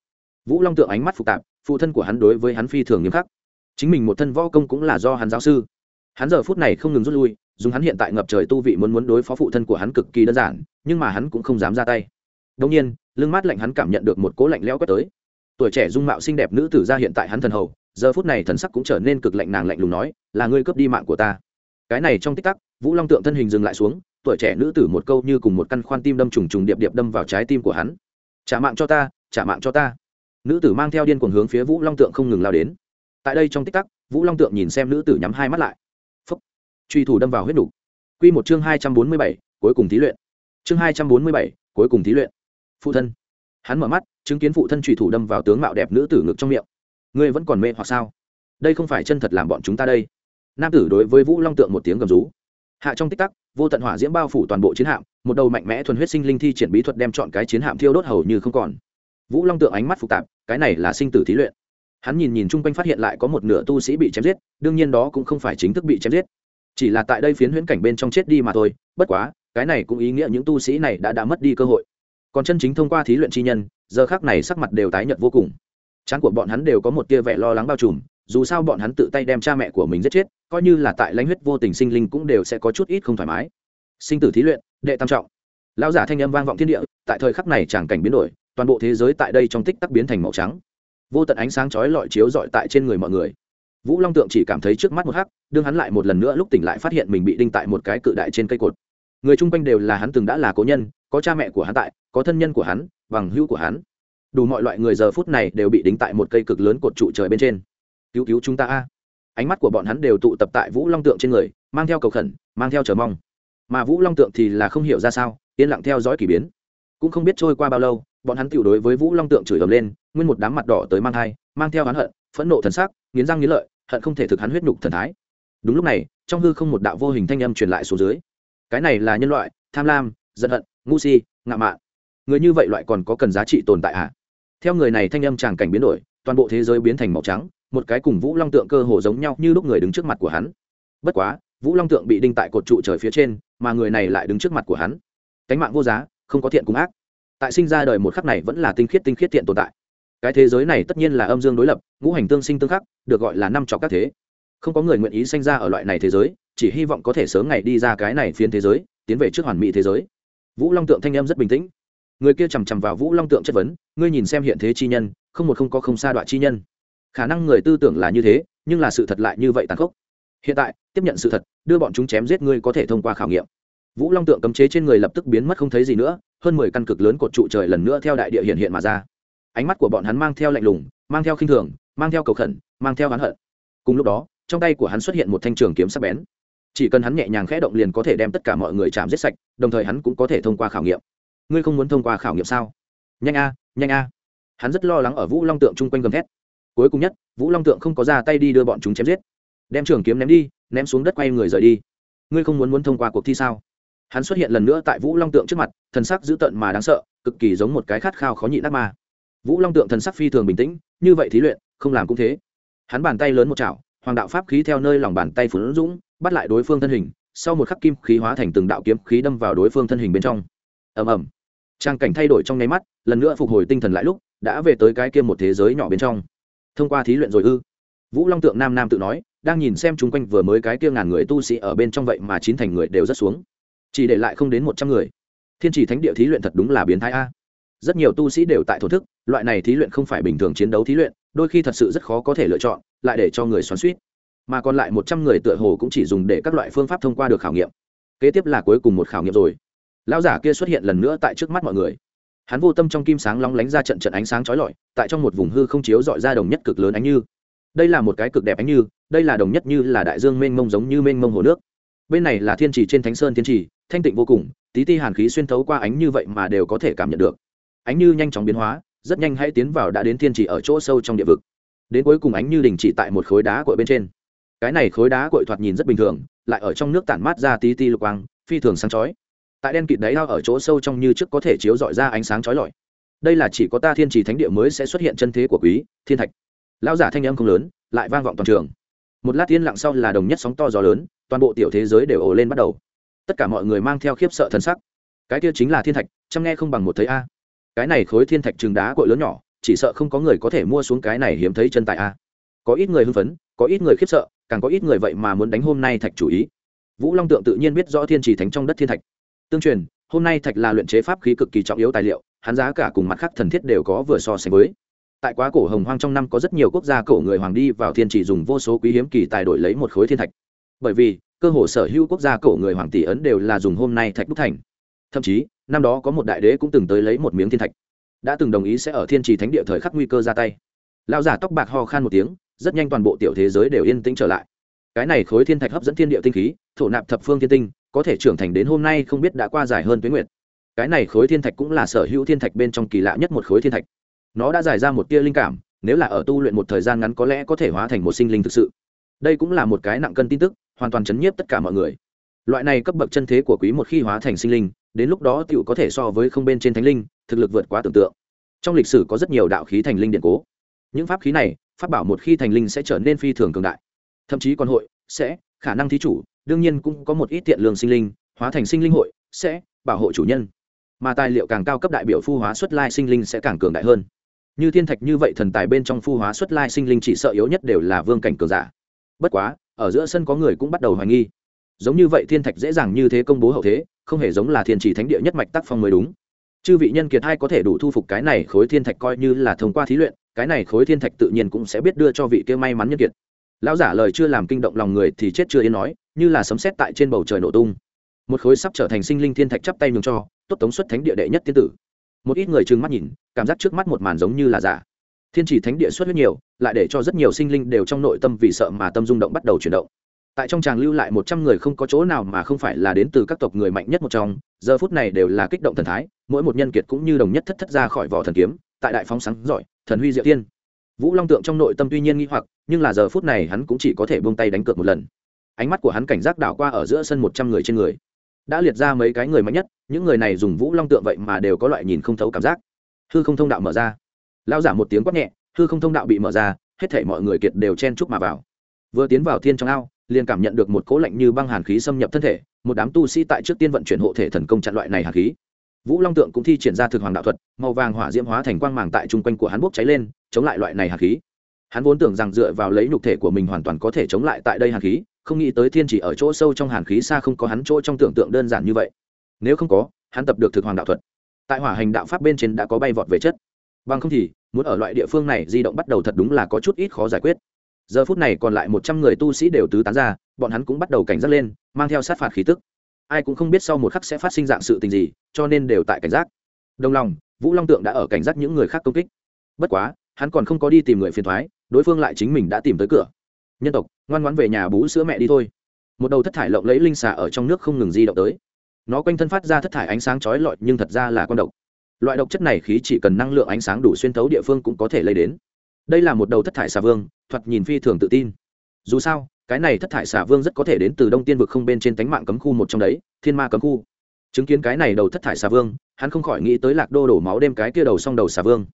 Vũ long tượng ánh mắt phức tạp phụ thân của hắn đối với hắn phi thường nghiêm khắc. Chính mình một thân võ công cũng là do hắn giáo sư. Hắn giờ phút này không ngừng rút lui, dùng hắn hiện tại ngập trời tu vị muốn muốn đối phó phụ thân của hắn cực kỳ đơn giản, nhưng mà hắn cũng không dám ra tay. Đông nhiên, lưng mát lạnh hắn cảm nhận được một cố lạnh lẽo quét tới. Tuổi trẻ dung mạo xinh đẹp nữ tử ra hiện tại hắn thần hầu, giờ phút này thần sắc cũng trở nên cực lạnh nàng lạnh lùng nói, là ngươi cướp đi mạng của ta. Cái này trong tích tắc, vũ long tượng thân hình dừng lại xuống, tuổi trẻ nữ tử một câu như cùng một căn khoan tim đâm trùng trùng điệp điệp đâm vào trái tim của hắn. Trả mạng cho ta, trả mạng cho ta nữ tử mang theo điên cuồng hướng phía vũ long tượng không ngừng lao đến. Tại đây trong tích tắc, vũ long tượng nhìn xem nữ tử nhắm hai mắt lại. Phúc. Truy thủ đâm vào huyết đủ. q một chương hai trăm bốn mươi bảy, cuối cùng thí luyện. Chương hai trăm bốn mươi bảy, cuối cùng thí luyện. Phụ thân. Hắn mở mắt, chứng kiến phụ thân truy thủ đâm vào tướng mạo đẹp nữ tử ngực trong miệng. Ngươi vẫn còn mê hoặc sao? Đây không phải chân thật làm bọn chúng ta đây. Nam tử đối với vũ long tượng một tiếng gầm rú. Hạ trong tích tắc, vô tận hỏa diễm bao phủ toàn bộ chiến hạm, một đầu mạnh mẽ thuần huyết sinh linh thi triển bí thuật đem chọn cái chiến hạm thiêu đốt hầu như không còn. Vũ long tượng ánh mắt phức tạp cái này là sinh tử thí luyện. Hắn nhìn nhìn chung quanh phát hiện lại có một nửa tu sĩ bị chém giết, đương nhiên đó cũng không phải chính thức bị chém giết. Chỉ là tại đây phiến huyễn cảnh bên trong chết đi mà thôi, bất quá, cái này cũng ý nghĩa những tu sĩ này đã đã mất đi cơ hội. Còn chân chính thông qua thí luyện chi nhân, giờ khác này sắc mặt đều tái nhợt vô cùng. Chán của bọn hắn đều có một tia vẻ lo lắng bao trùm, dù sao bọn hắn tự tay đem cha mẹ của mình giết chết, coi như là tại lãnh huyết vô tình sinh linh cũng đều sẽ có chút ít không thoải mái. Sinh tử thí luyện, đệ tam trọng. Lão giả thanh âm vang vọng thiên địa, tại thời khắc này chẳng cảnh biến đổi toàn bộ thế giới tại đây trong tích tắc biến thành màu trắng. Vô tận ánh sáng chói lọi chiếu rọi tại trên người mọi người. Vũ long tượng chỉ cảm thấy trước mắt một hắc, đương hắn lại một lần nữa lúc tỉnh lại phát hiện mình bị đinh tại một cái cự đại trên cây cột. Người chung quanh đều là hắn từng đã là cố nhân, có cha mẹ của hắn tại, có thân nhân của hắn, bằng hữu của hắn. Đủ mọi loại người giờ phút này đều bị đính tại một cây cực lớn cột trụ trời bên trên. Cứu cứu chúng ta a. Ánh mắt của bọn hắn đều tụ tập tại vũ long tượng trên người, mang theo cầu khẩn, mang theo chờ mong. Mà vũ long tượng thì là không hiểu ra sao, yên lặng theo dõi k ỳ biến. Cũng không biết trôi qua bao lâu bọn hắn tiểu đối với vũ long tượng chửi ầm lên, nguyên một đám mặt đỏ tới mang thai, mang theo hắn hận, phẫn nộ thần sắc, nghiến răng nghiến lợi, hận không thể thực hắn huyết nhục thần thái. Đúng lúc này, trong hư không một đạo vô hình thanh âm truyền lại xuống dưới. Cái này là nhân loại, tham lam, giận hận, ngu si, ngạo mạn. Người như vậy loại còn có cần giá trị tồn tại à theo người này thanh âm tràng cảnh biến đổi, toàn bộ thế giới biến thành màu trắng, một cái cùng vũ long tượng cơ hồ giống nhau như lúc người đứng trước mặt của hắn. Bất quá, vũ long tượng bị đinh tại cột trụ trời phía trên, mà người này lại đứng trước mặt của hắn. Cánh mạng vô giá, không có thiện cùng ác tại sinh ra đời một khắc này vẫn là tinh khiết tinh khiết thiện tồn tại. Cái thế giới này tất nhiên là âm dương đối lập, ngũ hành tương sinh tương khắc, được gọi là năm trọc các thế. Không có người nguyện ý sinh ra ở loại này thế giới, chỉ hy vọng có thể sớm ngày đi ra cái này phiến thế giới, tiến về trước hoàn mỹ thế giới. Vũ long tượng thanh em rất bình tĩnh. Người kia chằm chằm vào vũ long tượng chất vấn, ngươi nhìn xem hiện thế chi nhân, không một không có không xa đoạn chi nhân. Khả năng người tư tưởng là như thế, nhưng là sự thật lại như vậy tàn khốc. Hiện tại, tiếp nhận sự thật, đưa bọn chúng chém giết ngươi có thể thông qua khảo nghiệm vũ long tượng cấm chế trên người lập tức biến mất không thấy gì nữa, hơn mười căn cực lớn cột trụ trời lần nữa theo đại địa hiện hiện mà ra. Ánh mắt của bọn hắn mang theo lạnh lùng, mang theo khinh thường, mang theo cầu khẩn, mang theo hắn hận. Cùng lúc đó, trong tay của hắn xuất hiện một thanh trường kiếm sắc bén. Chỉ cần hắn nhẹ nhàng khẽ động liền có thể đem tất cả mọi người chạm giết sạch, đồng thời hắn cũng có thể thông qua khảo nghiệm. Ngươi không muốn thông qua khảo nghiệm sao? Nhanh a nhanh a. Hắn rất lo lắng ở vũ long tượng chung quanh gầm thét. Cuối cùng nhất, vũ long tượng không có ra tay đi đưa bọn chúng chém giết. Đem trường kiếm ném đi, ném xuống đất quay người rời đi. Ngươi không muốn muốn thông qua cuộc thi sao? Hắn xuất hiện lần nữa tại vũ long tượng trước mặt, thần sắc dữ tợn mà đáng sợ, cực kỳ giống một cái khát khao khó nhịn ác ma. Vũ long tượng thần sắc phi thường bình tĩnh, như vậy thí luyện, không làm cũng thế. Hắn bàn tay lớn một chảo, hoàng đạo pháp khí theo nơi lòng bàn tay phun dũng, bắt lại đối phương thân hình, sau một khắc kim khí hóa thành từng đạo kiếm khí đâm vào đối phương thân hình bên trong. Ầm ầm. Trang cảnh thay đổi trong nháy mắt, lần nữa phục hồi tinh thần lại lúc, đã về tới cái kia một thế giới nhỏ bên trong. Thông qua thí luyện rồi ư? Vũ long tượng nam nam tự nói, đang nhìn xem chung quanh vừa mới cái kia ngàn người tu sĩ ở bên trong vậy mà chín thành người đều rất xuống chỉ để lại không đến một trăm người. Thiên trì thánh địa thí luyện thật đúng là biến thái a. Rất nhiều tu sĩ đều tại thổ thức, loại này thí luyện không phải bình thường chiến đấu thí luyện, đôi khi thật sự rất khó có thể lựa chọn, lại để cho người xoắn suýt mà còn lại một trăm người tựa hồ cũng chỉ dùng để các loại phương pháp thông qua được khảo nghiệm. Kế tiếp là cuối cùng một khảo nghiệm rồi. Lão giả kia xuất hiện lần nữa tại trước mắt mọi người. Hắn vô tâm trong kim sáng lóng lánh ra trận trận ánh sáng trói lọi, tại trong một vùng hư không chiếu dọi ra đồng nhất cực lớn ánh như. Đây là một cái cực đẹp ánh như, đây là đồng nhất như là đại dương mênh mông giống như mênh mông hồ nước. Bên này là thiên trì trên thánh sơn thiên trì thanh tịnh vô cùng, tí ti hàn khí xuyên thấu qua ánh như vậy mà đều có thể cảm nhận được. Ánh như nhanh chóng biến hóa, rất nhanh hãy tiến vào đã đến thiên trì ở chỗ sâu trong địa vực. Đến cuối cùng ánh như đình chỉ tại một khối đá cội bên trên. Cái này khối đá cội thoạt nhìn rất bình thường, lại ở trong nước tản mát ra tí ti lục quang, phi thường sáng chói. Tại đen kịt đáy ao ở chỗ sâu trong như trước có thể chiếu dọi ra ánh sáng chói lọi. Đây là chỉ có ta thiên trì thánh địa mới sẽ xuất hiện chân thế của quý, thiên thạch. Lao giả thanh âm không lớn, lại vang vọng toàn trường. Một lát tiên lặng sau là đồng nhất sóng to gió lớn, toàn bộ tiểu thế giới đều ồ lên bắt đầu tất cả mọi người mang theo khiếp sợ thân sắc. Cái kia chính là thiên thạch, chăm nghe không bằng một thấy a. Cái này khối thiên thạch trường đá cội lớn nhỏ, chỉ sợ không có người có thể mua xuống cái này hiếm thấy chân tại a. Có ít người hưng phấn, có ít người khiếp sợ, càng có ít người vậy mà muốn đánh hôm nay thạch chủ ý. Vũ long tượng tự nhiên biết rõ thiên trì thánh trong đất thiên thạch. Tương truyền, hôm nay thạch là luyện chế pháp khí cực kỳ trọng yếu tài liệu, hắn giá cả cùng mặt khác thần thiết đều có vừa so sánh với. Tại quá cổ hồng hoang trong năm có rất nhiều quốc gia cổ người hoàng đi vào thiên chỉ dùng vô số quý hiếm kỳ tài đổi lấy một khối thiên thạch. Bởi vì cơ hồ sở hữu quốc gia cổ người hoàng tỷ ấn đều là dùng hôm nay thạch đúc thành. Thậm chí, năm đó có một đại đế cũng từng tới lấy một miếng thiên thạch. Đã từng đồng ý sẽ ở thiên trì thánh địa thời khắc nguy cơ ra tay. Lão giả tóc bạc ho khan một tiếng, rất nhanh toàn bộ tiểu thế giới đều yên tĩnh trở lại. Cái này khối thiên thạch hấp dẫn thiên địa tinh khí, thổ nạp thập phương thiên tinh, có thể trưởng thành đến hôm nay không biết đã qua dài hơn tuyến nguyệt. Cái này khối thiên thạch cũng là sở hữu thiên thạch bên trong kỳ lạ nhất một khối thiên thạch. Nó đã giải ra một tia linh cảm, nếu là ở tu luyện một thời gian ngắn có lẽ có thể hóa thành một sinh linh thực sự. Đây cũng là một cái nặng cân tin tức hoàn toàn chấn nhiếp tất cả mọi người. Loại này cấp bậc chân thế của quý một khi hóa thành sinh linh, đến lúc đó tựu có thể so với không bên trên thánh linh, thực lực vượt quá tưởng tượng. Trong lịch sử có rất nhiều đạo khí thành linh điện cố. Những pháp khí này, pháp bảo một khi thành linh sẽ trở nên phi thường cường đại. Thậm chí còn hội sẽ, khả năng thí chủ, đương nhiên cũng có một ít tiện lương sinh linh, hóa thành sinh linh hội sẽ bảo hộ chủ nhân. Mà tài liệu càng cao cấp đại biểu phu hóa xuất lai sinh linh sẽ càng cường đại hơn. Như thiên thạch như vậy thần tài bên trong phu hóa xuất lai sinh linh chỉ sợ yếu nhất đều là vương cảnh cường giả. Bất quá ở giữa sân có người cũng bắt đầu hoài nghi. Giống như vậy thiên thạch dễ dàng như thế công bố hậu thế, không hề giống là thiên chỉ thánh địa nhất mạch tác phong mới đúng. Chư vị nhân kiệt hai có thể đủ thu phục cái này khối thiên thạch coi như là thông qua thí luyện, cái này khối thiên thạch tự nhiên cũng sẽ biết đưa cho vị kia may mắn nhân kiệt. Lão giả lời chưa làm kinh động lòng người thì chết chưa yên nói, như là sấm sét tại trên bầu trời nổ tung. Một khối sắp trở thành sinh linh thiên thạch chắp tay nhường cho, tốt tống xuất thánh địa đệ nhất tiên tử. Một ít người trừng mắt nhìn, cảm giác trước mắt một màn giống như là giả thiên chỉ thánh địa xuất rất nhiều, lại để cho rất nhiều sinh linh đều trong nội tâm vì sợ mà tâm rung động bắt đầu chuyển động. Tại trong tràng lưu lại một trăm người không có chỗ nào mà không phải là đến từ các tộc người mạnh nhất một trong, giờ phút này đều là kích động thần thái, mỗi một nhân kiệt cũng như đồng nhất thất thất ra khỏi vỏ thần kiếm, tại đại phóng sáng giỏi, thần huy diệu tiên. Vũ long tượng trong nội tâm tuy nhiên nghi hoặc, nhưng là giờ phút này hắn cũng chỉ có thể buông tay đánh cược một lần. Ánh mắt của hắn cảnh giác đảo qua ở giữa sân một trăm người trên người. Đã liệt ra mấy cái người mạnh nhất, những người này dùng vũ long tượng vậy mà đều có loại nhìn không thấu cảm giác. Hư không thông đạo mở ra lao giả một tiếng quát nhẹ, hư không thông đạo bị mở ra, hết thể mọi người kiệt đều chen chúc mà vào. Vừa tiến vào thiên trong ao, liền cảm nhận được một cố lạnh như băng hàn khí xâm nhập thân thể, một đám tu sĩ tại trước tiên vận chuyển hộ thể thần công chặn loại này hàn khí. Vũ long tượng cũng thi triển ra thực hoàng đạo thuật, màu vàng hỏa diễm hóa thành quang màng tại chung quanh của hắn bốc cháy lên, chống lại loại này hàn khí. Hắn vốn tưởng rằng dựa vào lấy nhục thể của mình hoàn toàn có thể chống lại tại đây hàn khí, không nghĩ tới thiên chỉ ở chỗ sâu trong hàn khí xa không có hắn chỗ trong tưởng tượng đơn giản như vậy. Nếu không có, hắn tập được thực hoàng đạo thuật. Tại hỏa hành đạo pháp bên trên đã có bay vọt về chất bằng không thì, muốn ở loại địa phương này di động bắt đầu thật đúng là có chút ít khó giải quyết. Giờ phút này còn lại một trăm người tu sĩ đều tứ tán ra, bọn hắn cũng bắt đầu cảnh giác lên, mang theo sát phạt khí tức. Ai cũng không biết sau một khắc sẽ phát sinh dạng sự tình gì, cho nên đều tại cảnh giác. Đồng lòng, vũ long tượng đã ở cảnh giác những người khác công kích. Bất quá, hắn còn không có đi tìm người phiền thoái, đối phương lại chính mình đã tìm tới cửa. Nhân tộc, ngoan ngoãn về nhà bú sữa mẹ đi thôi. Một đầu thất thải lộng lấy linh xà ở trong nước không ngừng di động tới. Nó quanh thân phát ra thất thải ánh sáng chói lọi nhưng thật ra là con độc loại độc chất này khí chỉ cần năng lượng ánh sáng đủ xuyên thấu địa phương cũng có thể lây đến. Đây là một đầu thất thải xà vương, thoạt nhìn phi thường tự tin. Dù sao, cái này thất thải xà vương rất có thể đến từ đông tiên vực không bên trên tánh mạng cấm khu một trong đấy, thiên ma cấm khu. Chứng kiến cái này đầu thất thải xà vương, hắn không khỏi nghĩ tới lạc đô đổ máu đêm cái kia đầu xong đầu xà vương.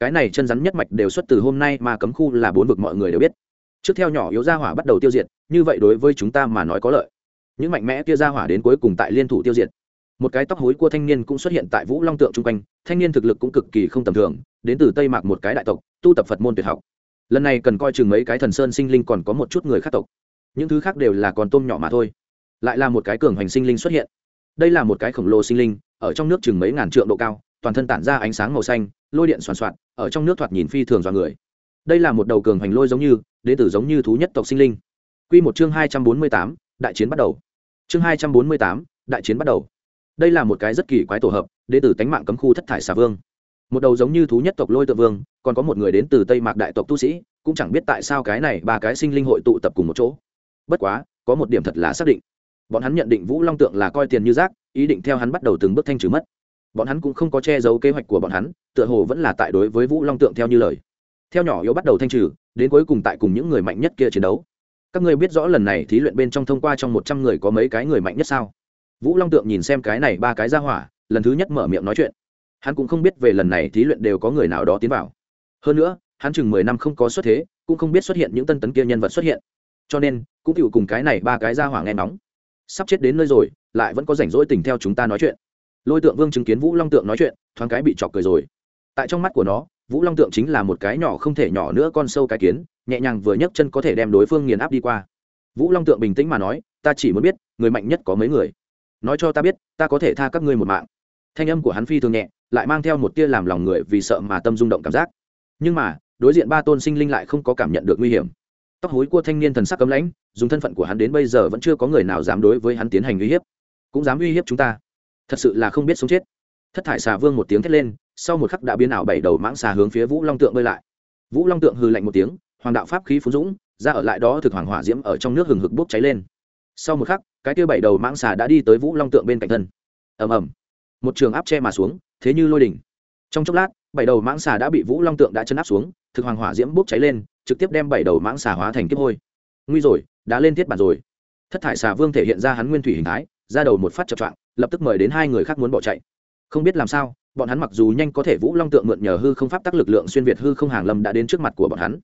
Cái này chân rắn nhất mạch đều xuất từ hôm nay mà cấm khu là bốn vực mọi người đều biết. Trước theo nhỏ yếu gia hỏa bắt đầu tiêu diệt, như vậy đối với chúng ta mà nói có lợi. Những mạnh mẽ kia gia hỏa đến cuối cùng tại liên thủ tiêu diệt một cái tóc hối của thanh niên cũng xuất hiện tại vũ long tượng chung quanh, thanh niên thực lực cũng cực kỳ không tầm thường, đến từ tây mạc một cái đại tộc, tu tập phật môn tuyệt học. Lần này cần coi chừng mấy cái thần sơn sinh linh còn có một chút người khác tộc. Những thứ khác đều là con tôm nhỏ mà thôi. Lại là một cái cường hành sinh linh xuất hiện. Đây là một cái khổng lồ sinh linh, ở trong nước chừng mấy ngàn trượng độ cao, toàn thân tản ra ánh sáng màu xanh, lôi điện soàn soạt ở trong nước thoạt nhìn phi thường dọa người. Đây là một đầu cường hành lôi giống như đế tử giống như thú nhất tộc sinh linh. Q một chương hai trăm bốn mươi tám, đại chiến bắt đầu. Chương hai trăm bốn mươi tám, đại chiến bắt đầu đây là một cái rất kỳ quái tổ hợp, đến tử tánh mạng cấm khu thất thải xà vương. Một đầu giống như thú nhất tộc lôi tự vương, còn có một người đến từ tây mạc đại tộc tu sĩ, cũng chẳng biết tại sao cái này ba cái sinh linh hội tụ tập cùng một chỗ. Bất quá, có một điểm thật là xác định. Bọn hắn nhận định vũ long tượng là coi tiền như rác, ý định theo hắn bắt đầu từng bước thanh trừ mất. Bọn hắn cũng không có che giấu kế hoạch của bọn hắn, tựa hồ vẫn là tại đối với vũ long tượng theo như lời. Theo nhỏ yếu bắt đầu thanh trừ, đến cuối cùng tại cùng những người mạnh nhất kia chiến đấu. Các ngươi biết rõ lần này thí luyện bên trong thông qua trong một trăm người có mấy cái người mạnh nhất sao? Vũ long tượng nhìn xem cái này ba cái ra hỏa, lần thứ nhất mở miệng nói chuyện. Hắn cũng không biết về lần này thí luyện đều có người nào đó tiến vào. Hơn nữa, hắn chừng mười năm không có xuất thế, cũng không biết xuất hiện những tân tấn kia nhân vật xuất hiện. Cho nên, cũng chịu cùng cái này ba cái ra hỏa nghe nóng sắp chết đến nơi rồi, lại vẫn có rảnh rỗi tình theo chúng ta nói chuyện. Lôi tượng vương chứng kiến vũ long tượng nói chuyện, thoáng cái bị chọc cười rồi. Tại trong mắt của nó, vũ long tượng chính là một cái nhỏ không thể nhỏ nữa con sâu cái kiến, nhẹ nhàng vừa nhấc chân có thể đem đối phương nghiền áp đi qua. Vũ long tượng bình tĩnh mà nói, ta chỉ muốn biết, người mạnh nhất có mấy người? Nói cho ta biết, ta có thể tha các ngươi một mạng. Thanh âm của hắn phi thường nhẹ, lại mang theo một tia làm lòng người vì sợ mà tâm rung động cảm giác. Nhưng mà, đối diện ba tôn sinh linh lại không có cảm nhận được nguy hiểm. Tóc hối của thanh niên thần sắc cấm lãnh, dùng thân phận của hắn đến bây giờ vẫn chưa có người nào dám đối với hắn tiến hành uy hiếp. Cũng dám uy hiếp chúng ta. Thật sự là không biết sống chết. Thất thải xà vương một tiếng thét lên, sau một khắc đã biến ảo bảy đầu mãng xà hướng phía vũ long tượng bơi lại. Vũ long tượng hư lạnh một tiếng, hoàng đạo pháp khí phú dũng, ra ở lại đó thực hoàng hỏa diễm ở trong nước hừng hực bốc cháy lên sau một khắc, cái kia bảy đầu mãng xà đã đi tới vũ long tượng bên cạnh thân. Ầm ầm. Một trường áp che mà xuống, thế như lôi đỉnh. Trong chốc lát, bảy đầu mãng xà đã bị vũ long tượng đã chấn áp xuống, thực hoàng hỏa diễm bốc cháy lên, trực tiếp đem bảy đầu mãng xà hóa thành kiếp hôi. Nguy rồi, đã lên thiết bản rồi. Thất thải xà vương thể hiện ra hắn nguyên thủy hình thái, ra đầu một phát chập choạng, lập tức mời đến hai người khác muốn bỏ chạy. Không biết làm sao, bọn hắn mặc dù nhanh có thể vũ long tượng mượn nhờ hư không pháp tắc lực lượng xuyên việt hư không hàng lâm đã đến trước mặt của bọn hắn.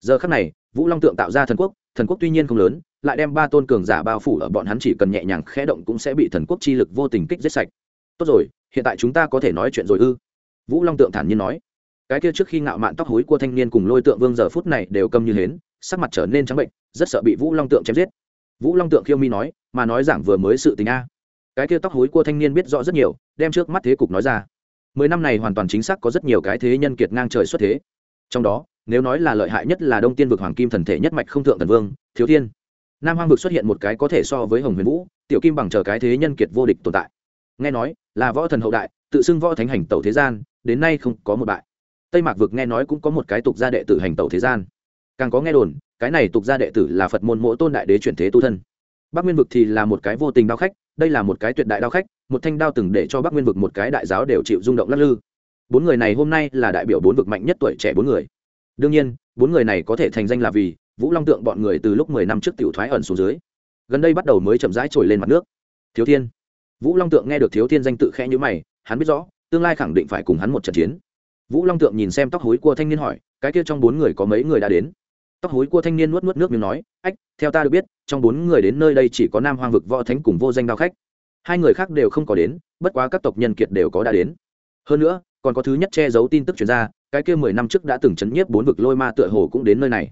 Giờ khắc này, vũ long tượng tạo ra thần quốc thần quốc tuy nhiên không lớn lại đem ba tôn cường giả bao phủ ở bọn hắn chỉ cần nhẹ nhàng khẽ động cũng sẽ bị thần quốc chi lực vô tình kích giết sạch. Tốt rồi, hiện tại chúng ta có thể nói chuyện rồi ư? Vũ long tượng thản nhiên nói. Cái kia trước khi ngạo mạn tóc hối của thanh niên cùng lôi tượng vương giờ phút này đều câm như hến, sắc mặt trở nên trắng bệnh, rất sợ bị vũ long tượng chém giết. Vũ long tượng khiêu mi nói, mà nói giảng vừa mới sự tình a. Cái kia tóc hối của thanh niên biết rõ rất nhiều, đem trước mắt thế cục nói ra. Mười năm này hoàn toàn chính xác có rất nhiều cái thế nhân kiệt ngang trời xuất thế. Trong đó, nếu nói là lợi hại nhất là đông tiên vực hoàng kim thần thể nhất mạch không thượng thần vương, thiếu thiên nam hoang vực xuất hiện một cái có thể so với hồng huyền vũ, tiểu kim bằng chờ cái thế nhân kiệt vô địch tồn tại. Nghe nói, là võ thần hậu đại, tự xưng võ thánh hành tẩu thế gian, đến nay không có một bại. Tây mạc vực nghe nói cũng có một cái tục gia đệ tử hành tẩu thế gian. Càng có nghe đồn, cái này tục gia đệ tử là phật môn mỗ tôn đại đế chuyển thế tu thân. Bắc nguyên vực thì là một cái vô tình đao khách, đây là một cái tuyệt đại đao khách, một thanh đao từng để cho bắc nguyên vực một cái đại giáo đều chịu rung động lắc lư. Bốn người này hôm nay là đại biểu bốn vực mạnh nhất tuổi trẻ bốn người. Đương nhiên, bốn người này có thể thành danh là vì vũ long tượng bọn người từ lúc mười năm trước tiểu thoái ẩn xuống dưới. Gần đây bắt đầu mới chậm rãi trồi lên mặt nước. Thiếu thiên. Vũ long tượng nghe được thiếu thiên danh tự khẽ nhữ mày, hắn biết rõ, tương lai khẳng định phải cùng hắn một trận chiến. Vũ long tượng nhìn xem tóc hối của thanh niên hỏi, cái kia trong bốn người có mấy người đã đến? Tóc hối của thanh niên nuốt nuốt nước miếng nói, ách, theo ta được biết, trong bốn người đến nơi đây chỉ có nam hoang vực võ thánh cùng vô danh đao khách. Hai người khác đều không có đến, bất quá các tộc nhân kiệt đều có đã đến. Hơn nữa, còn có thứ nhất che giấu tin tức chuyển ra, cái kia mười năm trước đã từng chấn nhiếp bốn vực lôi ma tựa hồ cũng đến nơi này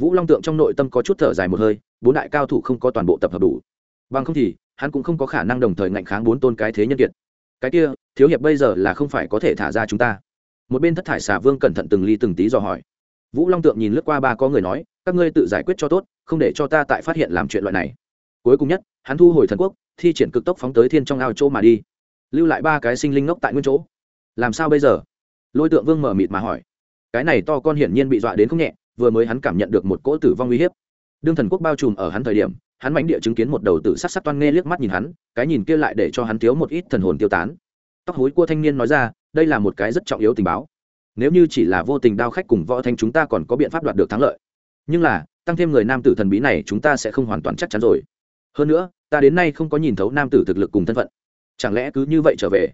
vũ long tượng trong nội tâm có chút thở dài một hơi, bốn đại cao thủ không có toàn bộ tập hợp đủ. Bằng không thì, hắn cũng không có khả năng đồng thời ngạnh kháng bốn tôn cái thế nhân kiệt. Cái kia, thiếu hiệp bây giờ là không phải có thể thả ra chúng ta. Một bên thất thải xà vương cẩn thận từng ly từng tí dò hỏi. Vũ long tượng nhìn lướt qua ba có người nói, các ngươi tự giải quyết cho tốt, không để cho ta tại phát hiện làm chuyện loại này. Cuối cùng nhất, hắn thu hồi thần quốc, thi triển cực tốc phóng tới thiên trong ao chỗ mà đi. Lưu lại ba cái sinh linh ngốc tại nguyên chỗ. Làm sao bây giờ? Lôi tượng vương mở mịt mà hỏi. Cái này to con hiển nhiên bị dọa đến không nhẹ vừa mới hắn cảm nhận được một cỗ tử vong uy hiếp. Đương thần quốc bao trùm ở hắn thời điểm, hắn mãnh địa chứng kiến một đầu tử sắc sắc toan nghe liếc mắt nhìn hắn, cái nhìn kia lại để cho hắn thiếu một ít thần hồn tiêu tán. Tóc hối cua thanh niên nói ra, đây là một cái rất trọng yếu tình báo. Nếu như chỉ là vô tình đao khách cùng võ thanh chúng ta còn có biện pháp đoạt được thắng lợi. Nhưng là, tăng thêm người nam tử thần bí này chúng ta sẽ không hoàn toàn chắc chắn rồi. Hơn nữa, ta đến nay không có nhìn thấu nam tử thực lực cùng thân phận. Chẳng lẽ cứ như vậy trở về?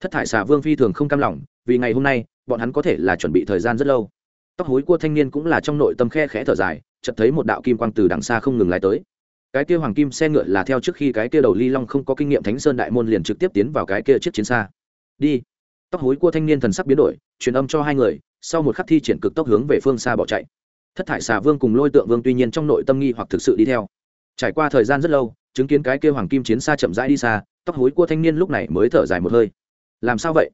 Thất thải xà vương phi thường không cam lòng, vì ngày hôm nay, bọn hắn có thể là chuẩn bị thời gian rất lâu tóc hối của thanh niên cũng là trong nội tâm khe khẽ thở dài, chợt thấy một đạo kim quang từ đằng xa không ngừng lái tới. Cái kia hoàng kim xe ngựa là theo trước khi cái kia đầu ly long không có kinh nghiệm thánh sơn đại môn liền trực tiếp tiến vào cái kia chiếc chiến xa. Đi. Tóc hối của thanh niên thần sắc biến đổi, truyền âm cho hai người, sau một khắc thi triển cực tốc hướng về phương xa bỏ chạy. Thất thải xà vương cùng lôi tượng vương tuy nhiên trong nội tâm nghi hoặc thực sự đi theo. Trải qua thời gian rất lâu, chứng kiến cái kia hoàng kim chiến xa chậm rãi đi xa, tóc hối của thanh niên lúc này mới thở dài một hơi. Làm sao vậy?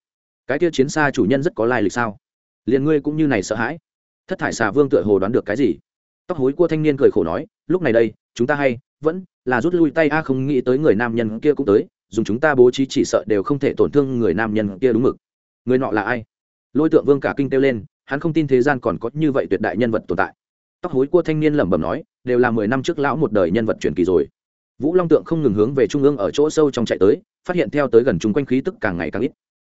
Cái kia chiến xa chủ nhân rất có lai lịch sao? Liền ngươi cũng như này sợ hãi thất thải xà vương tựa hồ đoán được cái gì tóc hối của thanh niên cười khổ nói lúc này đây chúng ta hay vẫn là rút lui tay a không nghĩ tới người nam nhân kia cũng tới dùng chúng ta bố trí chỉ sợ đều không thể tổn thương người nam nhân kia đúng mực người nọ là ai lôi tượng vương cả kinh kêu lên hắn không tin thế gian còn có như vậy tuyệt đại nhân vật tồn tại tóc hối của thanh niên lẩm bẩm nói đều là mười năm trước lão một đời nhân vật truyền kỳ rồi vũ long tượng không ngừng hướng về trung ương ở chỗ sâu trong chạy tới phát hiện theo tới gần chung quanh khí tức càng ngày càng ít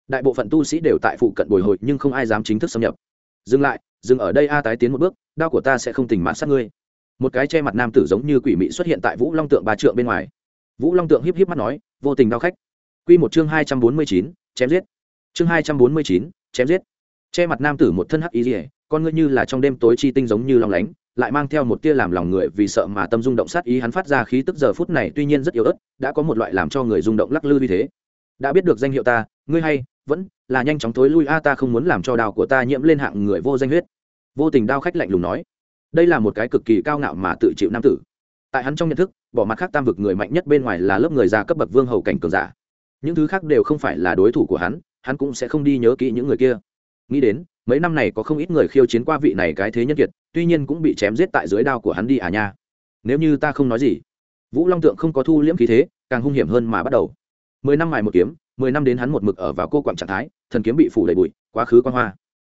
đại bộ phận tu sĩ đều tại phụ cận bồi hồi nhưng không ai dám chính thức xâm nhập dừng lại, dừng ở đây a tái tiến một bước, đao của ta sẽ không tỉnh mạn sát ngươi. Một cái che mặt nam tử giống như quỷ mị xuất hiện tại vũ long tượng ba trượng bên ngoài. Vũ long tượng híp híp mắt nói, vô tình đao khách. Q một chương hai trăm bốn mươi chín, chém giết. Chương hai trăm bốn mươi chín, chém giết. Che mặt nam tử một thân hắc ý rỉa con ngươi như là trong đêm tối chi tinh giống như lòng lánh, lại mang theo một tia làm lòng người vì sợ mà tâm rung động sát ý hắn phát ra khí tức giờ phút này tuy nhiên rất yếu ớt, đã có một loại làm cho người rung động lắc lư như thế. Đã biết được danh hiệu ta, ngươi hay vẫn là nhanh chóng thối lui, a, ta không muốn làm cho đào của ta nhiễm lên hạng người vô danh huyết. Vô tình đao khách lạnh lùng nói. Đây là một cái cực kỳ cao ngạo mà tự chịu nam tử. Tại hắn trong nhận thức, bỏ mặt khác tam vực người mạnh nhất bên ngoài là lớp người già cấp bậc vương hầu cảnh cường giả. Những thứ khác đều không phải là đối thủ của hắn hắn cũng sẽ không đi nhớ kỹ những người kia. Nghĩ đến, mấy năm này có không ít người khiêu chiến qua vị này cái thế nhân kiệt, tuy nhiên cũng bị chém giết tại dưới đao của hắn đi à nha. Nếu như ta không nói gì, vũ long tượng không có thu liễm khí thế, càng hung hiểm hơn mà bắt đầu. Mười năm mài một kiếm mười năm đến hắn một mực ở vào cô quạng trạng thái, thần kiếm bị phủ đầy bụi, quá khứ quan hoa.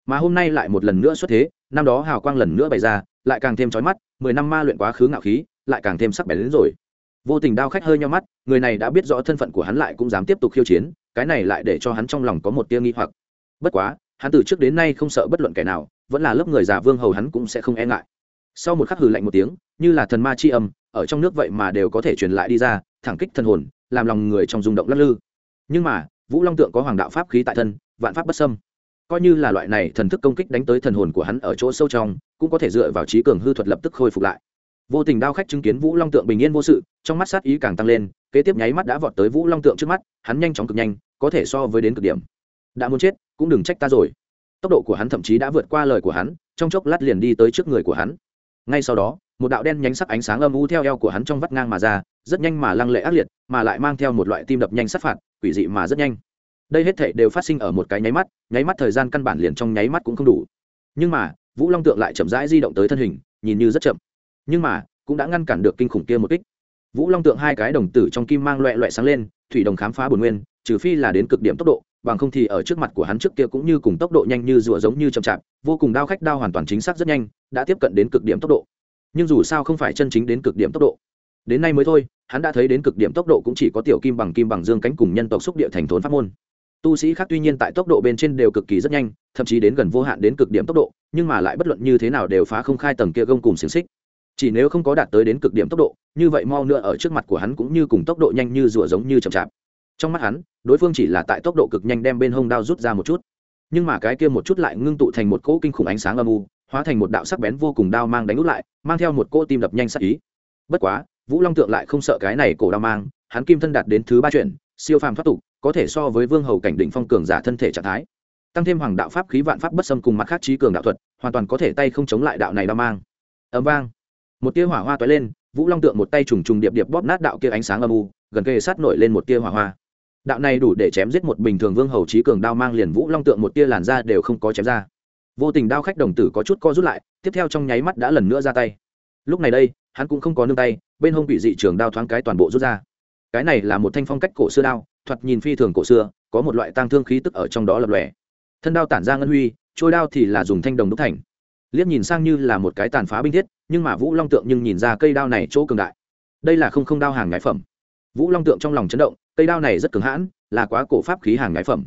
Mà hôm nay lại một lần nữa xuất thế, năm đó hào quang lần nữa bày ra, lại càng thêm trói mắt, mười năm ma luyện quá khứ ngạo khí, lại càng thêm sắc bén đến rồi. Vô tình đao khách hơi nhau mắt, người này đã biết rõ thân phận của hắn lại cũng dám tiếp tục khiêu chiến, cái này lại để cho hắn trong lòng có một tia nghi hoặc. Bất quá, hắn từ trước đến nay không sợ bất luận kẻ nào, vẫn là lớp người già vương hầu hắn cũng sẽ không e ngại. Sau một khắc hừ lạnh một tiếng, như là thần ma chi âm, ở trong nước vậy mà đều có thể truyền lại đi ra, thẳng kích thân hồn, làm lòng người trong rung động lắc lư nhưng mà, vũ long tượng có hoàng đạo pháp khí tại thân, vạn pháp bất sâm coi như là loại này thần thức công kích đánh tới thần hồn của hắn ở chỗ sâu trong, cũng có thể dựa vào trí cường hư thuật lập tức khôi phục lại. Vô tình đao khách chứng kiến vũ long tượng bình yên vô sự, trong mắt sát ý càng tăng lên, kế tiếp nháy mắt đã vọt tới vũ long tượng trước mắt, hắn nhanh chóng cực nhanh, có thể so với đến cực điểm. Đã muốn chết, cũng đừng trách ta rồi. Tốc độ của hắn thậm chí đã vượt qua lời của hắn, trong chốc lát liền đi tới trước người của hắn. Ngay sau đó, một đạo đen nhánh sắc ánh sáng âm u theo eo của hắn trong vắt ngang mà ra rất nhanh mà lăng lệ ác liệt, mà lại mang theo một loại tim đập nhanh sát phạt, quỷ dị mà rất nhanh. Đây hết thể đều phát sinh ở một cái nháy mắt nháy mắt thời gian căn bản liền trong nháy mắt cũng không đủ. Nhưng mà, vũ long tượng lại chậm rãi di động tới thân hình, nhìn như rất chậm. Nhưng mà, cũng đã ngăn cản được kinh khủng kia một kích. Vũ long tượng hai cái đồng tử trong kim mang loẹ loẹ sáng lên, thủy đồng khám phá bồn nguyên, trừ phi là đến cực điểm tốc độ, bằng không thì ở trước mặt của hắn trước kia cũng như cùng tốc độ nhanh như rùa giống như chậm chạp, vô cùng đao khách đao hoàn toàn chính xác rất nhanh, đã tiếp cận đến cực điểm tốc độ. Nhưng dù sao không phải chân chính đến cực điểm tốc độ đến nay mới thôi, hắn đã thấy đến cực điểm tốc độ cũng chỉ có tiểu kim bằng kim bằng dương cánh cùng nhân tộc xúc địa thành thốn pháp môn. Tu sĩ khác tuy nhiên tại tốc độ bên trên đều cực kỳ rất nhanh, thậm chí đến gần vô hạn đến cực điểm tốc độ, nhưng mà lại bất luận như thế nào đều phá không khai tầng kia gông cùng xiềng xích. Chỉ nếu không có đạt tới đến cực điểm tốc độ, như vậy mau nữa ở trước mặt của hắn cũng như cùng tốc độ nhanh như rùa giống như chậm chạp. Trong mắt hắn, đối phương chỉ là tại tốc độ cực nhanh đem bên hông đao rút ra một chút. Nhưng mà cái kia một chút lại ngưng tụ thành một cỗ kinh khủng ánh sáng âm u, hóa thành một đạo sắc bén vô cùng đao mang đánh út lại, mang theo một cỗ tim đập nhanh sắc ý. Bất quá vũ long tượng lại không sợ cái này cổ đao mang, hắn kim thân đạt đến thứ ba chuyện siêu phàm thoát tục, có thể so với vương hầu cảnh định phong cường giả thân thể trạng thái. Tăng thêm hoàng đạo pháp khí vạn pháp bất xâm cùng mặt khác trí cường đạo thuật, hoàn toàn có thể tay không chống lại đạo này đao mang. Ấm vang. Một tia hỏa hoa toái lên, vũ long tượng một tay trùng trùng điệp điệp bóp nát đạo kia ánh sáng âm u, gần kề sát nổi lên một tia hỏa hoa. Đạo này đủ để chém giết một bình thường vương hầu trí cường đao mang liền vũ long tượng một tia làn ra đều không có chém ra. Vô tình đao khách đồng tử có chút co rút lại, tiếp theo trong nháy mắt đã lần nữa ra tay. Lúc này đây, hắn cũng không có nương tay bên hông bị dị trường đao thoáng cái toàn bộ rút ra. Cái này là một thanh phong cách cổ xưa đao, thoạt nhìn phi thường cổ xưa, có một loại tang thương khí tức ở trong đó lập lòe. Thân đao tản ra ngân huy, trôi đao thì là dùng thanh đồng đúc thành. Liếc nhìn sang như là một cái tàn phá binh thiết, nhưng mà vũ long tượng nhưng nhìn ra cây đao này chỗ cường đại. Đây là không không đao hàng ngái phẩm. Vũ long tượng trong lòng chấn động, cây đao này rất cứng hãn, là quá cổ pháp khí hàng ngái phẩm.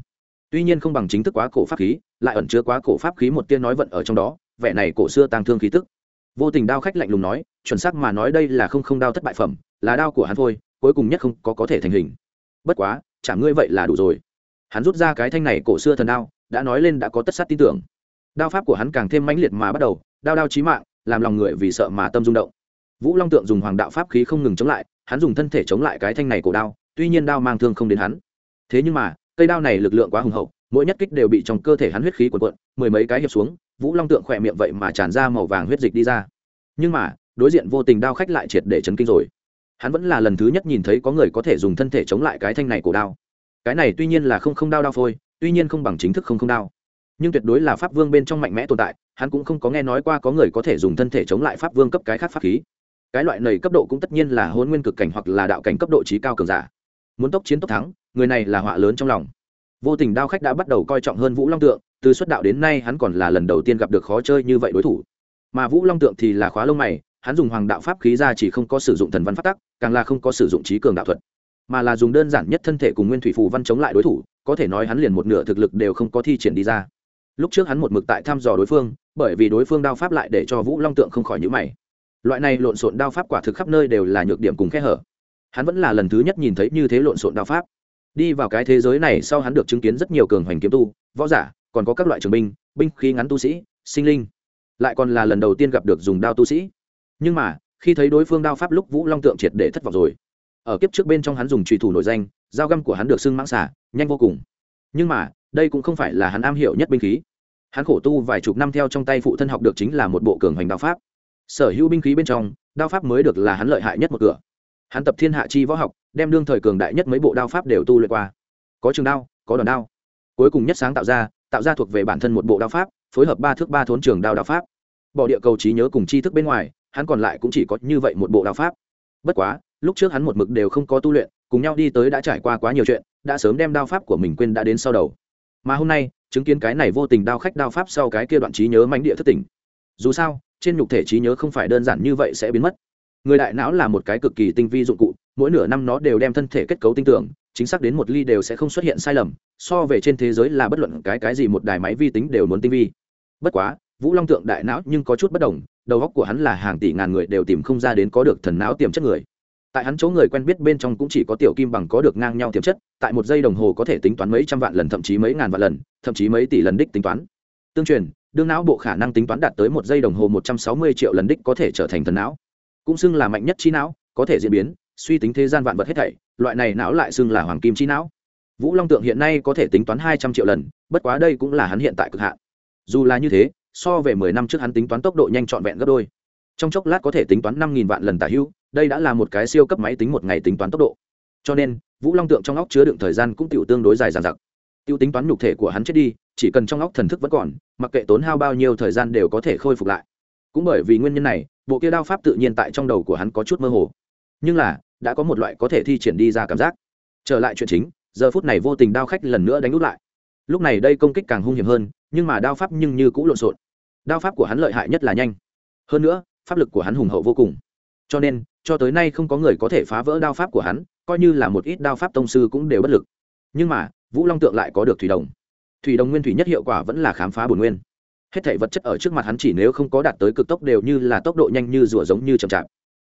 Tuy nhiên không bằng chính thức quá cổ pháp khí, lại ẩn chứa quá cổ pháp khí một tiên nói vận ở trong đó, vẻ này cổ xưa tàng thương khí tức. Vô tình đao khách lạnh lùng nói chuẩn xác mà nói đây là không không đao thất bại phẩm, là đao của hắn thôi, cuối cùng nhất không có có thể thành hình. Bất quá, chả ngươi vậy là đủ rồi. Hắn rút ra cái thanh này cổ xưa thần đao, đã nói lên đã có tất sát tin tưởng. Đao pháp của hắn càng thêm mãnh liệt mà bắt đầu, đao đao chí mạng, làm lòng người vì sợ mà tâm rung động. Vũ long tượng dùng hoàng đạo pháp khí không ngừng chống lại, hắn dùng thân thể chống lại cái thanh này cổ đao, tuy nhiên đao mang thương không đến hắn. Thế nhưng mà, cây đao này lực lượng quá hùng hậu, mỗi nhất kích đều bị trong cơ thể hắn huyết khí cuộn cuộn, mười mấy cái hiệp xuống, vũ long tượng khỏe miệng vậy mà tràn ra màu vàng huyết dịch đi ra. Nhưng mà đối diện vô tình đao khách lại triệt để chấn kinh rồi. Hắn vẫn là lần thứ nhất nhìn thấy có người có thể dùng thân thể chống lại cái thanh này cổ đao. Cái này tuy nhiên là không không đao đao phôi, tuy nhiên không bằng chính thức không không đao. Nhưng tuyệt đối là pháp vương bên trong mạnh mẽ tồn tại, hắn cũng không có nghe nói qua có người có thể dùng thân thể chống lại pháp vương cấp cái khác pháp khí. Cái loại này cấp độ cũng tất nhiên là hôn nguyên cực cảnh hoặc là đạo cảnh cấp độ trí cao cường giả. Muốn tốc chiến tốc thắng, người này là họa lớn trong lòng. Vô tình đao khách đã bắt đầu coi trọng hơn vũ long tượng, từ xuất đạo đến nay hắn còn là lần đầu tiên gặp được khó chơi như vậy đối thủ. Mà vũ long tượng thì là khóa lông mày hắn dùng hoàng đạo pháp khí ra chỉ không có sử dụng thần văn phát tắc, càng là không có sử dụng trí cường đạo thuật, mà là dùng đơn giản nhất thân thể cùng nguyên thủy phù văn chống lại đối thủ, có thể nói hắn liền một nửa thực lực đều không có thi triển đi ra. Lúc trước hắn một mực tại thăm dò đối phương, bởi vì đối phương đao pháp lại để cho vũ long tượng không khỏi nhữ mày. Loại này lộn xộn đao pháp quả thực khắp nơi đều là nhược điểm cùng khe hở. Hắn vẫn là lần thứ nhất nhìn thấy như thế lộn xộn đao pháp. Đi vào cái thế giới này sau hắn được chứng kiến rất nhiều cường hoành kiếm tu, võ giả, còn có các loại trường binh binh khí ngắn tu sĩ, sinh linh. Lại còn là lần đầu tiên gặp được dùng đao tu sĩ nhưng mà, khi thấy đối phương đao pháp lúc vũ long tượng triệt để thất vọng rồi. Ở kiếp trước bên trong hắn dùng trùy thủ nổi danh, dao găm của hắn được xưng mãng xả nhanh vô cùng. Nhưng mà, đây cũng không phải là hắn am hiểu nhất binh khí. Hắn khổ tu vài chục năm theo trong tay phụ thân học được chính là một bộ cường hoành đao pháp. Sở hữu binh khí bên trong, đao pháp mới được là hắn lợi hại nhất một cửa. Hắn tập thiên hạ chi võ học, đem đương thời cường đại nhất mấy bộ đao pháp đều tu luyện qua. Có trường đao, có đòn đao. Cuối cùng nhất sáng tạo ra tạo ra thuộc về bản thân một bộ đao pháp, phối hợp ba thước ba thốn trường đao đao pháp. Bỏ địa cầu trí nhớ cùng tri thức bên ngoài hắn còn lại cũng chỉ có như vậy một bộ đạo pháp. Bất quá, lúc trước hắn một mực đều không có tu luyện, cùng nhau đi tới đã trải qua quá nhiều chuyện, đã sớm đem đao pháp của mình quên đã đến sau đầu. Mà hôm nay, chứng kiến cái này vô tình đao khách đao pháp sau cái kia đoạn trí nhớ mánh địa thất tỉnh. Dù sao, trên nhục thể trí nhớ không phải đơn giản như vậy sẽ biến mất. Người đại não là một cái cực kỳ tinh vi dụng cụ, mỗi nửa năm nó đều đem thân thể kết cấu tinh tưởng, chính xác đến một ly đều sẽ không xuất hiện sai lầm, so về trên thế giới là bất luận cái cái gì một đài máy vi tính đều muốn tinh vi. Bất quá, vũ long tượng đại não nhưng có chút bất đồng đầu óc của hắn là hàng tỷ ngàn người đều tìm không ra đến có được thần não tiềm chất người. Tại hắn chỗ người quen biết bên trong cũng chỉ có tiểu kim bằng có được ngang nhau tiềm chất, tại một giây đồng hồ có thể tính toán mấy trăm vạn lần, thậm chí mấy ngàn vạn lần, thậm chí mấy tỷ lần đích tính toán. Tương truyền, đương não bộ khả năng tính toán đạt tới một giây đồng hồ một trăm sáu mươi triệu lần đích có thể trở thành thần não. Cũng xưng là mạnh nhất trí não, có thể diễn biến, suy tính thế gian vạn vật hết thảy, loại này não lại xưng là hoàng kim trí não. Vũ long tượng hiện nay có thể tính toán hai trăm triệu lần, bất quá đây cũng là hắn hiện tại cực hạn. Dù là như thế so về mười năm trước hắn tính toán tốc độ nhanh trọn vẹn gấp đôi. Trong chốc lát có thể tính toán năm nghìn vạn lần tả hữu, đây đã là một cái siêu cấp máy tính một ngày tính toán tốc độ. Cho nên, vũ long tượng trong óc chứa đựng thời gian cũng tiểu tương đối dài dàn dặc. Tiêu tính toán nhục thể của hắn chết đi, chỉ cần trong óc thần thức vẫn còn, mặc kệ tốn hao bao nhiêu thời gian đều có thể khôi phục lại. Cũng bởi vì nguyên nhân này, bộ kia đao pháp tự nhiên tại trong đầu của hắn có chút mơ hồ. Nhưng là, đã có một loại có thể thi triển đi ra cảm giác. Trở lại chuyện chính, giờ phút này vô tình đao khách lần nữa đánh úp lại. Lúc này đây công kích càng hung hiểm hơn, nhưng mà đao pháp nhưng như cũng lộn xộn đao pháp của hắn lợi hại nhất là nhanh. Hơn nữa, pháp lực của hắn hùng hậu vô cùng. Cho nên, cho tới nay không có người có thể phá vỡ đao pháp của hắn, coi như là một ít đao pháp tông sư cũng đều bất lực. Nhưng mà, vũ long tượng lại có được thủy đồng. Thủy đồng nguyên thủy nhất hiệu quả vẫn là khám phá bồn nguyên. Hết thể vật chất ở trước mặt hắn chỉ nếu không có đạt tới cực tốc đều như là tốc độ nhanh như rùa giống như chậm chạp.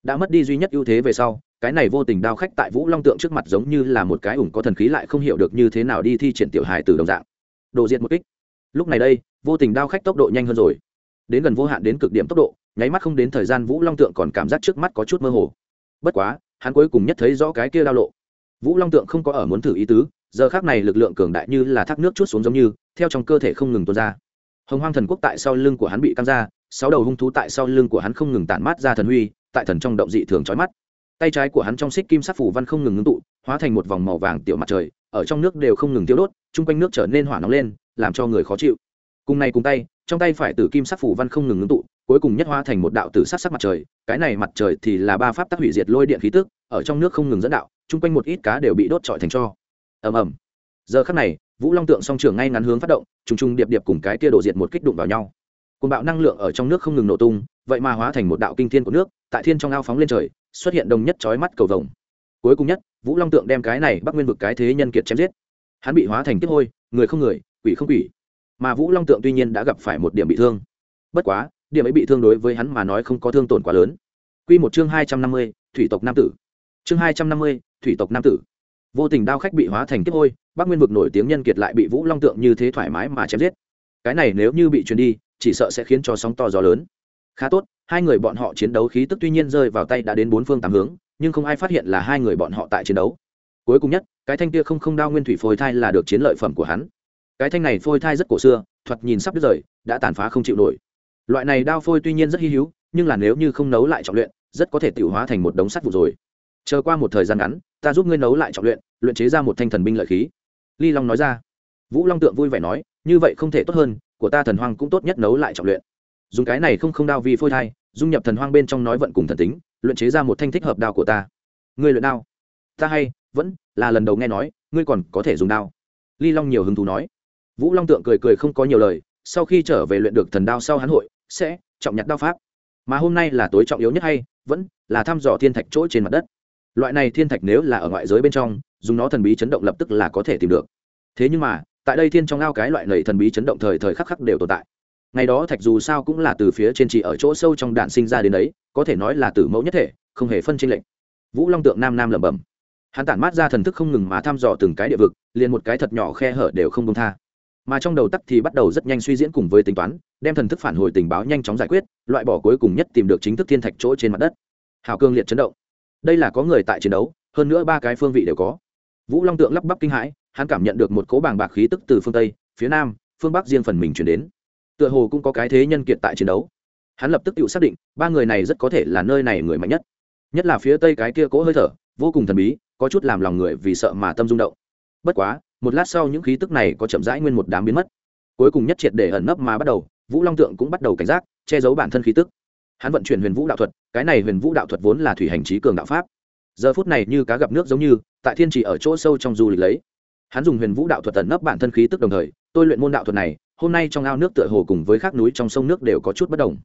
Đã mất đi duy nhất ưu thế về sau, cái này vô tình đao khách tại vũ long tượng trước mặt giống như là một cái ủng có thần khí lại không hiểu được như thế nào đi thi triển tiểu hài từ đồng dạng. Độ diện một kích. Lúc này đây vô tình đao khách tốc độ nhanh hơn rồi. Đến gần vô hạn đến cực điểm tốc độ, nháy mắt không đến thời gian vũ long tượng còn cảm giác trước mắt có chút mơ hồ. Bất quá, hắn cuối cùng nhất thấy rõ cái kia đao lộ. Vũ long tượng không có ở muốn thử ý tứ, giờ khác này lực lượng cường đại như là thác nước chút xuống giống như, theo trong cơ thể không ngừng tuôn ra. Hồng hoang thần quốc tại sau lưng của hắn bị căng ra, sáu đầu hung thú tại sau lưng của hắn không ngừng tản mát ra thần huy, tại thần trong động dị thường trói mắt. Tay trái của hắn trong xích kim sắc phủ văn không ngừng ngưng tụ, hóa thành một vòng màu vàng tiểu mặt trời, ở trong nước đều không ngừng tiêu đốt, chung quanh nước trở nên hỏa nóng lên, làm cho người khó chịu cùng này cùng tay, trong tay phải tử kim sắc phủ văn không ngừng ngưng tụ, cuối cùng nhất hóa thành một đạo tử sắc sắc mặt trời. Cái này mặt trời thì là ba pháp tác hủy diệt lôi điện khí tức, ở trong nước không ngừng dẫn đạo, chung quanh một ít cá đều bị đốt trọi thành cho. Ầm ầm. Giờ khắc này, vũ long tượng song trường ngay ngắn hướng phát động, trùng trùng điệp điệp cùng cái kia đổ diệt một kích đụng vào nhau. Côn bạo năng lượng ở trong nước không ngừng nổ tung, vậy mà hóa thành một đạo kinh thiên của nước, tại thiên trong ao phóng lên trời, xuất hiện đồng nhất chói mắt cầu vồng. Cuối cùng nhất, vũ long tượng đem cái này bắc nguyên vực cái thế nhân kiệt chém giết. Hắn bị hóa thành tiếp hôi, người không người, quỷ không quỷ mà vũ long tượng tuy nhiên đã gặp phải một điểm bị thương. Bất quá, điểm ấy bị thương đối với hắn mà nói không có thương tổn quá lớn. Q một chương hai trăm năm mươi, thủy tộc nam tử. Chương hai trăm năm mươi, thủy tộc nam tử. Vô tình đao khách bị hóa thành kiếp hôi, bắc nguyên vực nổi tiếng nhân kiệt lại bị vũ long tượng như thế thoải mái mà chém giết. Cái này nếu như bị truyền đi, chỉ sợ sẽ khiến cho sóng to gió lớn. Khá tốt, hai người bọn họ chiến đấu khí tức tuy nhiên rơi vào tay đã đến bốn phương tám hướng, nhưng không ai phát hiện là hai người bọn họ tại chiến đấu. Cuối cùng nhất, cái thanh kia không không đao nguyên thủy phôi thai là được chiến lợi phẩm của hắn cái thanh này phôi thai rất cổ xưa, thoạt nhìn sắp đứt rời, đã tàn phá không chịu nổi. Loại này đao phôi tuy nhiên rất hy hữu, nhưng là nếu như không nấu lại trọng luyện, rất có thể tự hóa thành một đống sắt vụ rồi. Chờ qua một thời gian ngắn, ta giúp ngươi nấu lại trọng luyện luyện chế ra một thanh thần binh lợi khí. Ly long nói ra. Vũ long tượng vui vẻ nói, như vậy không thể tốt hơn, của ta thần hoang cũng tốt nhất nấu lại trọng luyện. Dùng cái này không không đao vì phôi thai, dung nhập thần hoang bên trong nói vận cùng thần tính, luyện chế ra một thanh thích hợp đao của ta. Ngươi luyện đao? Ta hay, vẫn, là lần đầu nghe nói, ngươi còn có thể dùng đao. Ly long nhiều hứng thú nói vũ long tượng cười cười không có nhiều lời, sau khi trở về luyện được thần đao sau hắn hội, sẽ trọng nhặt đao pháp. Mà hôm nay là tối trọng yếu nhất hay, vẫn là thăm dò thiên thạch chỗ trên mặt đất. Loại này thiên thạch nếu là ở ngoại giới bên trong, dùng nó thần bí chấn động lập tức là có thể tìm được. Thế nhưng mà, tại đây thiên trong ao cái loại này thần bí chấn động thời thời khắc khắc đều tồn tại. Ngày đó thạch dù sao cũng là từ phía trên chỉ ở chỗ sâu trong đạn sinh ra đến đấy, có thể nói là từ mẫu nhất thể, không hề phân tranh lệch. Vũ long tượng nam nam lẩm bẩm. Hắn tản mát ra thần thức không ngừng mà thăm dò từng cái địa vực, liền một cái thật nhỏ khe hở đều không công tha mà trong đầu tắc thì bắt đầu rất nhanh suy diễn cùng với tính toán, đem thần thức phản hồi tình báo nhanh chóng giải quyết, loại bỏ cuối cùng nhất tìm được chính thức thiên thạch chỗ trên mặt đất. Hào cương liệt chấn động. Đây là có người tại chiến đấu, hơn nữa ba cái phương vị đều có. Vũ long tượng lắp bắp kinh hãi, hắn cảm nhận được một cố bàng bạc khí tức từ phương tây, phía nam, phương bắc riêng phần mình chuyển đến. Tựa hồ cũng có cái thế nhân kiệt tại chiến đấu. Hắn lập tức tự xác định, ba người này rất có thể là nơi này người mạnh nhất. Nhất là phía tây cái kia cố hơi thở, vô cùng thần bí, có chút làm lòng người vì sợ mà tâm rung động. Bất quá một lát sau những khí tức này có chậm rãi nguyên một đám biến mất. Cuối cùng nhất triệt để ẩn nấp mà bắt đầu, vũ long tượng cũng bắt đầu cảnh giác, che giấu bản thân khí tức. Hắn vận chuyển huyền vũ đạo thuật, cái này huyền vũ đạo thuật vốn là thủy hành trí cường đạo pháp. Giờ phút này như cá gặp nước giống như, tại thiên trì ở chỗ sâu trong du lịch lấy. Hắn dùng huyền vũ đạo thuật tẩn nấp bản thân khí tức đồng thời, tôi luyện môn đạo thuật này, hôm nay trong ao nước tựa hồ cùng với các núi trong sông nước đều có chút bất đồng.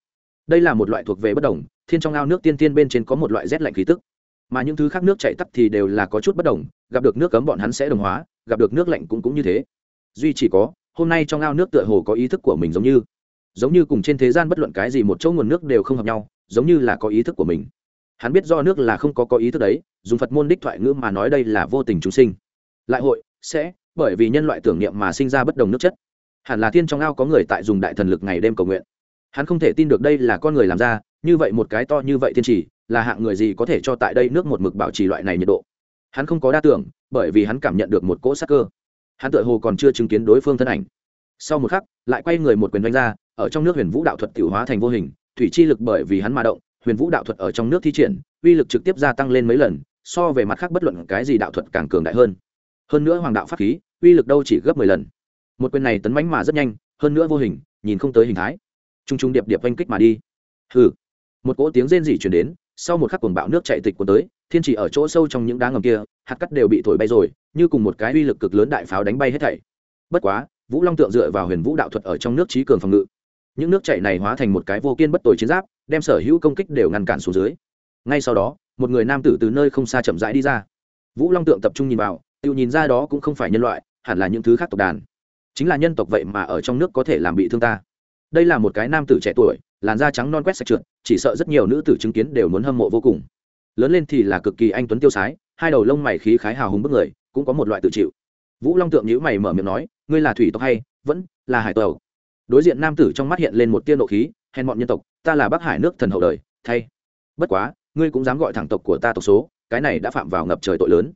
Đây là một loại thuộc về bất đồng, thiên trong ao nước tiên tiên bên trên có một loại rét lạnh khí tức, mà những thứ khác nước chảy tắt thì đều là có chút bất đồng gặp được nước cấm bọn hắn sẽ đồng hóa, gặp được nước lạnh cũng cũng như thế. Duy chỉ có, hôm nay trong ao nước tựa hồ có ý thức của mình giống như giống như cùng trên thế gian bất luận cái gì một chỗ nguồn nước đều không hợp nhau, giống như là có ý thức của mình. Hắn biết do nước là không có có ý thức đấy, dùng phật môn đích thoại ngữ mà nói đây là vô tình chúng sinh. Lại hội, sẽ, bởi vì nhân loại tưởng niệm mà sinh ra bất đồng nước chất. Hẳn là thiên trong ao có người tại dùng đại thần lực ngày đêm cầu nguyện. Hắn không thể tin được đây là con người làm ra, như vậy một cái to như vậy thiên trì, là hạng người gì có thể cho tại đây nước một mực bảo trì loại này nhiệt độ hắn không có đa tưởng, bởi vì hắn cảm nhận được một cỗ sắc cơ. Hắn tự hồ còn chưa chứng kiến đối phương thân ảnh. Sau một khắc, lại quay người một quyền đánh ra, ở trong nước huyền vũ đạo thuật tiểu hóa thành vô hình, thủy chi lực bởi vì hắn mà động, huyền vũ đạo thuật ở trong nước thi triển, uy lực trực tiếp gia tăng lên mấy lần, so về mặt khác bất luận cái gì đạo thuật càng cường đại hơn. Hơn nữa hoàng đạo pháp khí, uy lực đâu chỉ gấp mười lần. Một quyền này tấn mánh mà rất nhanh, hơn nữa vô hình, nhìn không tới hình thái. T r u n g t r u n g điệp điệp oanh kích mà đi. Hừ. Một cỗ tiếng rên rỉ chuyển đến sau một khắc cuồng bạo nước chạy tịch cuốn tới, thiên chỉ ở chỗ sâu trong những đá ngầm kia, hạt cắt đều bị thổi bay rồi, như cùng một cái uy lực cực lớn đại pháo đánh bay hết thảy. Bất quá, vũ long tượng dựa vào huyền vũ đạo thuật ở trong nước trí cường phòng ngự. Những nước chảy này hóa thành một cái vô kiên bất tồi chiến giáp, đem sở hữu công kích đều ngăn cản xuống dưới. Ngay sau đó, một người nam tử từ nơi không xa chậm rãi đi ra. Vũ long tượng tập trung nhìn vào, tự nhìn ra đó cũng không phải nhân loại, hẳn là những thứ khác tộc đàn. Chính là nhân tộc vậy mà ở trong nước có thể làm bị thương ta. Đây là một cái nam tử trẻ tuổi làn da trắng non quét sạch trượt, chỉ sợ rất nhiều nữ tử chứng kiến đều muốn hâm mộ vô cùng. Lớn lên thì là cực kỳ anh tuấn tiêu sái, hai đầu lông mày khí khái hào hùng bức người, cũng có một loại tự chịu. Vũ long tượng nhữ mày mở miệng nói, ngươi là thủy tộc hay vẫn là hải tộc? Đối diện nam tử trong mắt hiện lên một tiên độ khí, hèn mọn nhân tộc, ta là bắc hải nước thần hậu đời, thay. Bất quá, ngươi cũng dám gọi thẳng tộc của ta tộc số, cái này đã phạm vào ngập trời tội lớn.